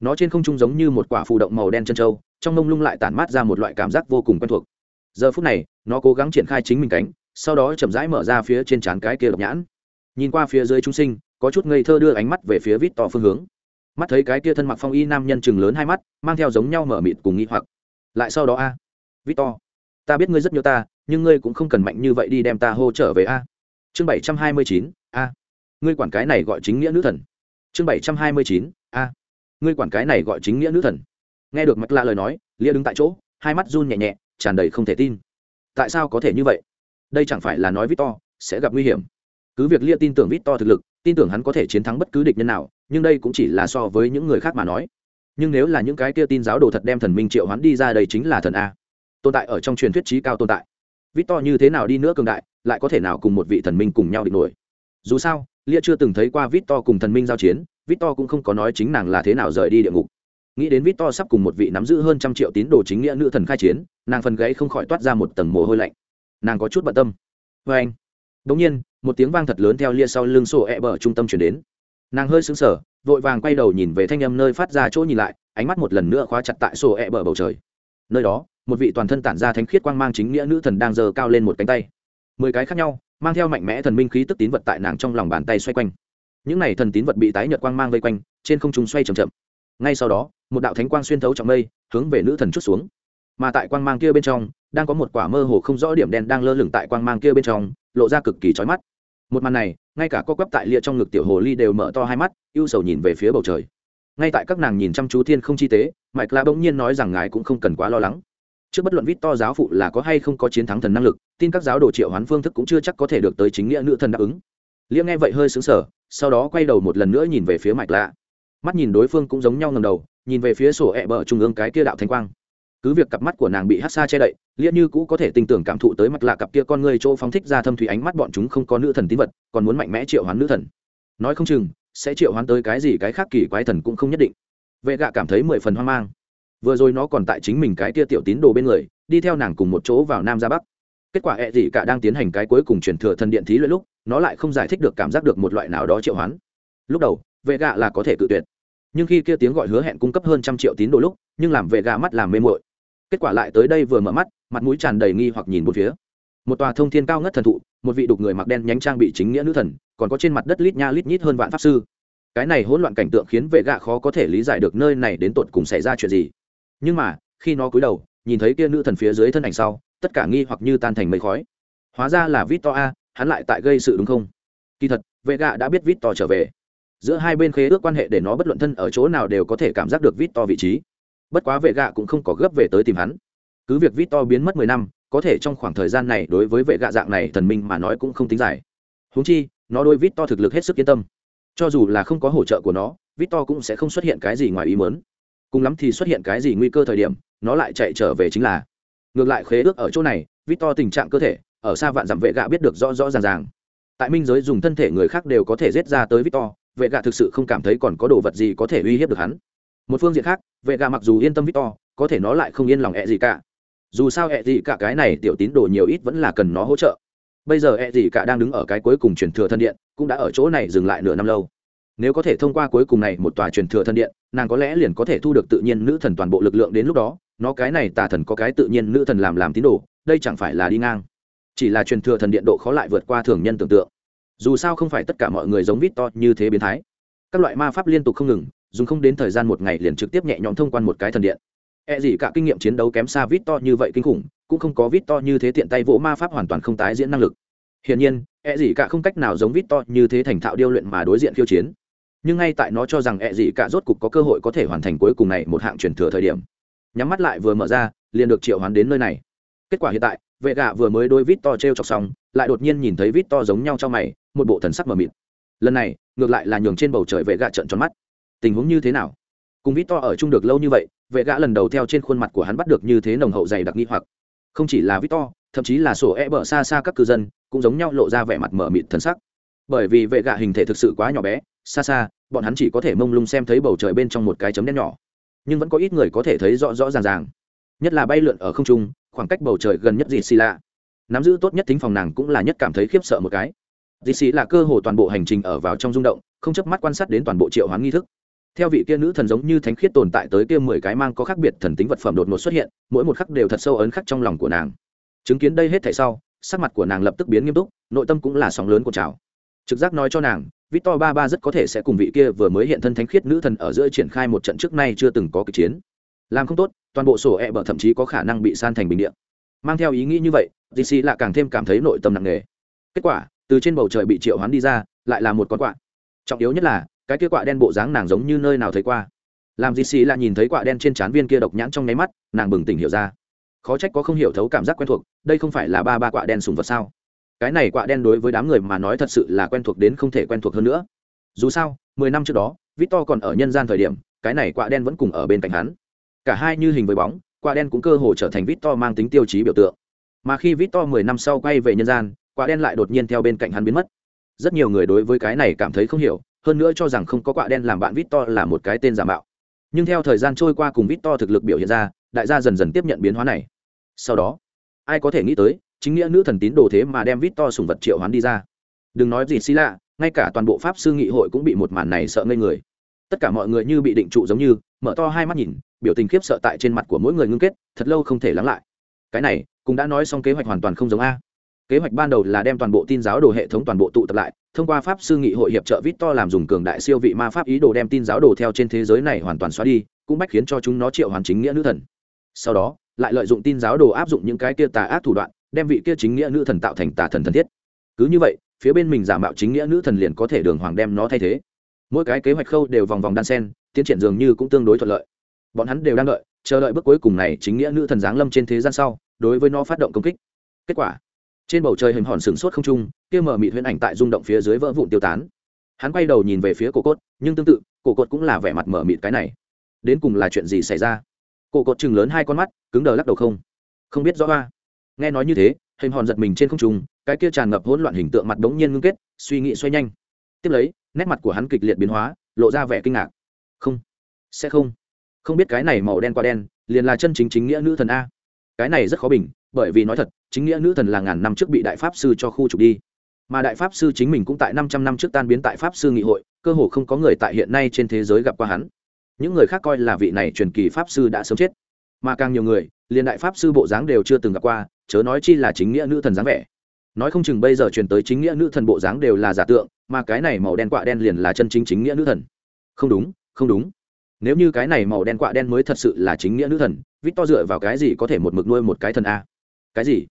Nó trên không trung giống như một quả phù động màu đen chân trâu trong mông lung lại tản mát ra một loại cảm giác vô cùng quen thuộc. Giờ phút này, nó cố gắng triển khai chính mình cánh, sau đó chậm rãi mở ra phía trên trán cái kia độc nhãn. Nhìn qua phía dưới trung sinh, có chút ngây thơ đưa ánh mắt về phía vít to phương hướng. Mắt thấy cái kia thân mặc phong y nam nhân chừng lớn hai mắt, mang theo giống nhau mở mịt cùng nghi hoặc lại sau đó a. Vít to ta biết ngươi rất nhớ ta, nhưng ngươi cũng không cần mạnh như vậy đi đem ta hô trở về a. Chương bảy trăm hai mươi chín, a. Ngươi quản cái này gọi chính nghĩa nữ thần. Chương bảy trăm hai mươi chín, a. Ngươi quản cái này gọi chính nghĩa nữ thần. Nghe được mạch lạ lời nói, lia đứng tại chỗ, hai mắt run nhẹ nhẹ, tràn đầy không thể tin. Tại sao có thể như vậy? Đây chẳng phải là nói victor sẽ gặp nguy hiểm. Cứ việc lia tin tưởng victor thực lực, tin tưởng hắn có thể chiến thắng bất cứ địch nhân nào, nhưng đây cũng chỉ là so với những người khác mà nói nhưng nếu là những cái kia tin giáo đồ thật đem thần minh triệu hoán đi ra đây chính là thần a. Tồn tại ở trong truyền thuyết trí cao tồn tại. Vít to như thế nào đi nữa cường đại, lại có thể nào cùng một vị thần minh cùng nhau địch nổi? Dù sao, lia chưa từng thấy qua vít to cùng thần minh giao chiến vít to cũng không có nói chính nàng là thế nào rời đi địa ngục. Nghĩ đến vít to sắp cùng một vị nắm giữ hơn trăm triệu tín đồ chính nghĩa nữ thần khai chiến, nàng phần gáy không khỏi toát ra một tầng mồ hôi lạnh. Nàng có chút bận tâm. Vê anh đ nhiên, một tiếng vang thật lớn theo lia sau lưng sổ e bờ trung tâm chuyển đến. Nàng hơi sững sờ vội vàng quay đầu nhìn về thanh âm nơi phát ra chỗ nhìn lại, ánh mắt một lần nữa khóa chặt tại sổ ẹ、e、bờ bờ bầu trời. Nơi đó, một vị toàn thân tản ra thánh khiết quang mang chính nghĩa nữ thần đang giơ cao lên một cánh tay. Mười cái khác nhau, mang theo mạnh mẽ thần minh khí tức tín vật tại nàng trong lòng bàn tay xoay quanh. Những này thần tín vật bị tái nhợt quang mang vây quanh, trên không trung xoay chậm chậm. Ngay sau đó, một đạo thánh quang xuyên thấu trọng mây, hướng về nữ thần chút xuống. Mà tại quang mang kia bên trong, đang có một quả mơ hồ không rõ điểm đen đang lơ lửng tại quang mang kia bên trong, lộ ra cực kỳ chói mắt một màn này, ngay cả co quắp tại lia trong ngực tiểu hồ ly đều mở to hai mắt, ưu sầu nhìn về phía bầu trời. Ngay tại các nàng nhìn chăm chú thiên không chi tế mạch la bỗng nhiên nói rằng ngài cũng không cần quá lo lắng. Trước bất luận vít to giáo phụ là có hay không có chiến thắng thần năng lực, tin các giáo đồ triệu hoán phương thức cũng chưa chắc có thể được tới chính nghĩa nữ thần đáp ứng. Lia nghe vậy hơi xứng sở sau đó quay đầu một lần nữa nhìn về phía mạch lạ mắt nhìn đối phương cũng giống nhau ngầm đầu, nhìn về phía sổ ẹ trung ương cái kia đạo thanh quang cứ việc cặp mắt của nàng bị hát xa che đậy liễm như cũ có thể tin tưởng cảm thụ tới mặt lạ cặp kia con người chỗ phóng thích ra thâm thủy ánh mắt bọn chúng không có nữ thần tín vật, còn muốn mạnh mẽ triệu hoán nữ thần. Nói không chừng, sẽ triệu hoán tới cái gì cái khác kỳ quái thần cũng không nhất định. Vệ gạ cảm thấy mười phần hoang mang. Vừa rồi nó còn tại chính mình cái tia tiểu tín đồ bên người, đi theo nàng cùng một chỗ vào nam ra bắc. Kết quả ẹ dị cả đang tiến hành cái cuối cùng truyền thừa thần điện thí luyện lúc, nó lại không giải thích được cảm giác được một loại nào đó triệu hoán. Lúc đầu, vệ gạ là có thể tự tuyệt. Nhưng khi kia tiếng gọi hứa hẹn cung cấp hơn trăm triệu tín đồ lúc, nhưng làm vệ gạ mắt làm mê mội kết quả lại tới đây vừa mở mắt, mặt mũi tràn đầy nghi hoặc nhìn một phía. Một tòa thông thiên cao ngất thần thụ, một vị đục người mặc đen nhánh trang bị chính nghĩa nữ thần, còn có trên mặt đất lít nha lít nhít hơn vạn pháp sư. Cái này hỗn loạn cảnh tượng khiến vệ gạ khó có thể lý giải được nơi này đến tột cùng xảy ra chuyện gì. Nhưng mà, khi nó cúi đầu, nhìn thấy kia nữ thần phía dưới thân ảnh sau, tất cả nghi hoặc như tan thành mây khói. Hóa ra là vít to a hắn lại tại gây sự đúng không? Kỳ thật, vệ gạ đã biết vít to trở về. Giữa hai bên khế ước quan hệ để nó bất luận thân ở chỗ nào đều có thể cảm giác được vít to vị trí bất quá vệ gạ cũng không có gấp về tới tìm hắn. Cứ việc vít to biến mất mười năm, có thể trong khoảng thời gian này đối với vệ gạ dạng này thần minh mà nói cũng không tính dài. Húng chi, nó đôi vít to thực lực hết sức yên tâm. Cho dù là không có hỗ trợ của nó vít to cũng sẽ không xuất hiện cái gì ngoài ý mớn cùng lắm thì xuất hiện cái gì nguy cơ thời điểm, nó lại chạy trở về chính là. Ngược lại khế ước ở chỗ này vít to tình trạng cơ thể, ở xa vạn dặm vệ gạ biết được rõ rõ ràng ràng. Tại minh giới dùng thân thể người khác đều có thể giết ra tới vít to vệ gạ thực sự không cảm thấy còn có đồ vật gì có thể uy hiếp được hắn một phương diện khác vệ gà mặc dù yên tâm Victor, có thể nó lại không yên lòng ẹ gì cả dù sao ẹ gì cả cái này tiểu tín đồ nhiều ít vẫn là cần nó hỗ trợ. Bây giờ ẹ gì cả đang đứng ở cái cuối cùng truyền thừa thân điện cũng đã ở chỗ này dừng lại nửa năm lâu. Nếu có thể thông qua cuối cùng này một tòa truyền thừa thân điện nàng có lẽ liền có thể thu được tự nhiên nữ thần toàn bộ lực lượng đến lúc đó nó cái này tà thần có cái tự nhiên nữ thần làm làm tín đồ đây chẳng phải là đi ngang. Chỉ là truyền thừa thần điện độ khó lại vượt qua thường nhân tưởng tượng. Dù sao không phải tất cả mọi người giống vít to như thế biến thái. Các loại ma pháp liên tục không ngừng dùng không đến thời gian một ngày liền trực tiếp nhẹ nhõm thông quan một cái thần điện. E gì cả kinh nghiệm chiến đấu kém xa vít to như vậy kinh khủng, cũng không có vít to như thế tiện tay vỗ ma pháp hoàn toàn không tái diễn năng lực. Hiển nhiên E gì cả không cách nào giống vít to như thế thành thạo điêu luyện mà đối diện khiêu chiến. Nhưng ngay tại nó cho rằng e gì cả rốt cục có cơ hội có thể hoàn thành cuối cùng này một hạng truyền thừa thời điểm, nhắm mắt lại vừa mở ra, liền được triệu hoán đến nơi này. Kết quả hiện tại vệ gạ vừa mới đôi vít to t r e o chọc xong, lại đột nhiên nhìn thấy vít to giống nhau trong mày, một bộ thần sắc mờ mịt. Lần này, ngược lại là nhường trên bầu trời vệ gạ trận tròn mắt tình huống như thế nào? Cùng vít to ở chung được lâu như vậy, vệ gã lần đầu theo trên khuôn mặt của hắn bắt được như thế nồng hậu dày đặc nghi hoặc. Không chỉ là vít to thậm chí là sổ e bờ xa xa các cư dân cũng giống nhau lộ ra vẻ mặt mở mịt thần sắc. Bởi vì vệ gã hình thể thực sự quá nhỏ bé, xa xa, bọn hắn chỉ có thể mông lung xem thấy bầu trời bên trong một cái chấm đen nhỏ. Nhưng vẫn có ít người có thể thấy rõ rõ ràng ràng. Nhất là bay lượn ở không trung, khoảng cách bầu trời gần nhất dì xì lạ nắm giữ tốt nhất thính phòng nàng cũng là nhất cảm thấy khiếp sợ một cái. Dì xì là cơ hồ toàn bộ hành trình ở vào trong rung động, không chấp mắt quan sát đến toàn bộ triệu hoán nghi thức theo vị kia nữ thần giống như thánh khiết tồn tại tới kia mười cái mang có khác biệt thần tính vật phẩm đột ngột xuất hiện mỗi một khắc đều thật sâu ấn khắc trong lòng của nàng chứng kiến đây hết thảy sau sắc mặt của nàng lập tức biến nghiêm túc nội tâm cũng là sóng lớn của trào trực giác nói cho nàng Victor Ba Ba rất có thể sẽ cùng vị kia vừa mới hiện thân thánh khiết nữ thần ở giữa triển khai một trận trước nay chưa từng có kịch chiến. Làm không tốt, toàn bộ sổ e bở thậm chí có khả năng bị san thành bình địa. mang theo ý nghĩ như vậy dc xì càng thêm cảm thấy nội tâm nặng nề kết quả từ trên bầu trời bị triệu hoán đi ra lại là một con quạ trọng yếu nhất là cái kia quạ đen bộ dáng nàng giống như nơi nào thấy qua. Làm gì xì là nhìn thấy quạ đen trên trán viên kia độc nhãn trong nháy mắt, nàng bừng tỉnh hiểu ra. Khó trách có không hiểu thấu cảm giác quen thuộc, đây không phải là ba ba quạ đen sùng vật sao? Cái này quạ đen đối với đám người mà nói thật sự là quen thuộc đến không thể quen thuộc hơn nữa. Dù sao, mười năm trước đó, victor còn ở nhân gian thời điểm, cái này quạ đen vẫn cùng ở bên cạnh hắn. Cả hai như hình với bóng, quạ đen cũng cơ hồ trở thành victor mang tính tiêu chí biểu tượng. Mà khi victor mười năm sau quay về nhân gian, quạ đen lại đột nhiên theo bên cạnh hắn biến mất. Rất nhiều người đối với cái này cảm thấy không hiểu hơn nữa cho rằng không có quạ đen làm bạn victor là một cái tên giả mạo. Nhưng theo thời gian trôi qua cùng victor thực lực biểu hiện ra, đại gia dần dần tiếp nhận biến hóa này. Sau đó, ai có thể nghĩ tới, chính nghĩa nữ thần tín đồ thế mà đem victor sùng vật triệu hoán đi ra. Đừng nói gì xí lạ, ngay cả toàn bộ pháp sư nghị hội cũng bị một màn này sợ ngây người. Tất cả mọi người như bị định trụ giống như, mở to hai mắt nhìn, biểu tình khiếp sợ tại trên mặt của mỗi người ngưng kết, thật lâu không thể lắng lại. Cái này, cũng đã nói xong kế hoạch hoàn toàn không giống a kế hoạch ban đầu là đem toàn bộ tin giáo đồ hệ thống toàn bộ tụ tập lại, thông qua pháp sư nghị hội hiệp trợ vít to làm dùng cường đại siêu vị ma pháp ý đồ đem tin giáo đồ theo trên thế giới này hoàn toàn xóa đi, cũng bách khiến cho chúng nó triệu hoàn chính nghĩa nữ thần. Sau đó, lại lợi dụng tin giáo đồ áp dụng những cái kia tà ác thủ đoạn, đem vị kia chính nghĩa nữ thần tạo thành tà thần thần thiết. Cứ như vậy, phía bên mình giả mạo chính nghĩa nữ thần liền có thể đường hoàng đem nó thay thế. Mỗi cái kế hoạch khâu đều vòng vòng đan sen, tiến triển dường như cũng tương đối thuận lợi. Bọn hắn đều đang đợi, chờ đợi bước cuối cùng này chính nghĩa nữ thần giáng lâm trên thế gian sau, đối với nó phát động công kích. Kết quả trên bầu trời hình hòn sừng sốt không trung, kia mở mịt huyễn ảnh tại rung động phía dưới vỡ vụn tiêu tán. Hắn quay đầu nhìn về phía cổ cốt nhưng tương tự, cổ cốt cũng là vẻ mặt mở mịt cái này. Đến cùng là chuyện gì xảy ra? Cổ cốt chừng lớn hai con mắt, cứng đờ lắc đầu không. Không biết rõ hoa. Nghe nói như thế, hình hòn giật mình trên không trung, cái kia tràn ngập hỗn loạn hình tượng mặt đống nhiên ngưng kết, suy nghĩ xoay nhanh. Tiếp lấy, nét mặt của hắn kịch liệt biến hóa, lộ ra vẻ kinh ngạc. Không. Sẽ không. Không biết cái này màu đen qua đen, liền là chân chính chính nghĩa nữ thần a. Cái này rất khó bình bởi vì nói thật, chính nghĩa nữ thần là ngàn năm trước bị đại pháp sư cho khu trục đi. Mà đại pháp sư chính mình cũng tại năm trăm năm trước tan biến tại pháp sư nghị hội, cơ hồ không có người tại hiện nay trên thế giới gặp qua hắn. Những người khác coi là vị này truyền kỳ pháp sư đã sớm chết. Mà càng nhiều người, liền đại pháp sư bộ dáng đều chưa từng gặp qua, chớ nói chi là chính nghĩa nữ thần dáng vẻ. Nói không chừng bây giờ truyền tới chính nghĩa nữ thần bộ dáng đều là giả tượng, mà cái này màu đen quạ đen liền là chân chính chính nghĩa nữ thần. Không đúng không đúng. Nếu như cái này màu đen quạ đen mới thật sự là chính nghĩa nữ thần, vít to dựa vào cái gì có thể một mực nuôi một cái thần a? Cái gì?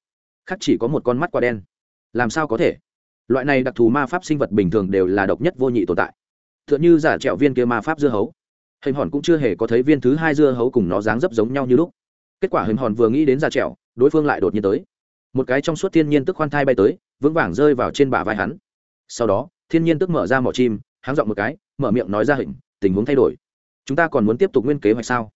Khác chỉ có một con mắt quạ đen. Làm sao có thể? Loại này đặc thù ma pháp sinh vật bình thường đều là độc nhất vô nhị tồn tại. T h ư ợ n h ư giả trẹo viên kia ma pháp dưa hấu. Hình hòn cũng chưa hề có thấy viên thứ hai dưa hấu cùng nó dáng dấp giống nhau như lúc. Kết quả hình hòn vừa nghĩ đến giả trẹo, đối phương lại đột nhiên tới. Một cái trong suốt thiên nhiên tức khoan thai bay tới, vững vàng rơi vào trên bả vai hắn. Sau đó, thiên nhiên tức mở ra mỏ chim, háng dọn một cái, mở miệng nói ra hình, tình huống thay đổi. Chúng ta còn muốn tiếp tục nguyên kế hoạch sao?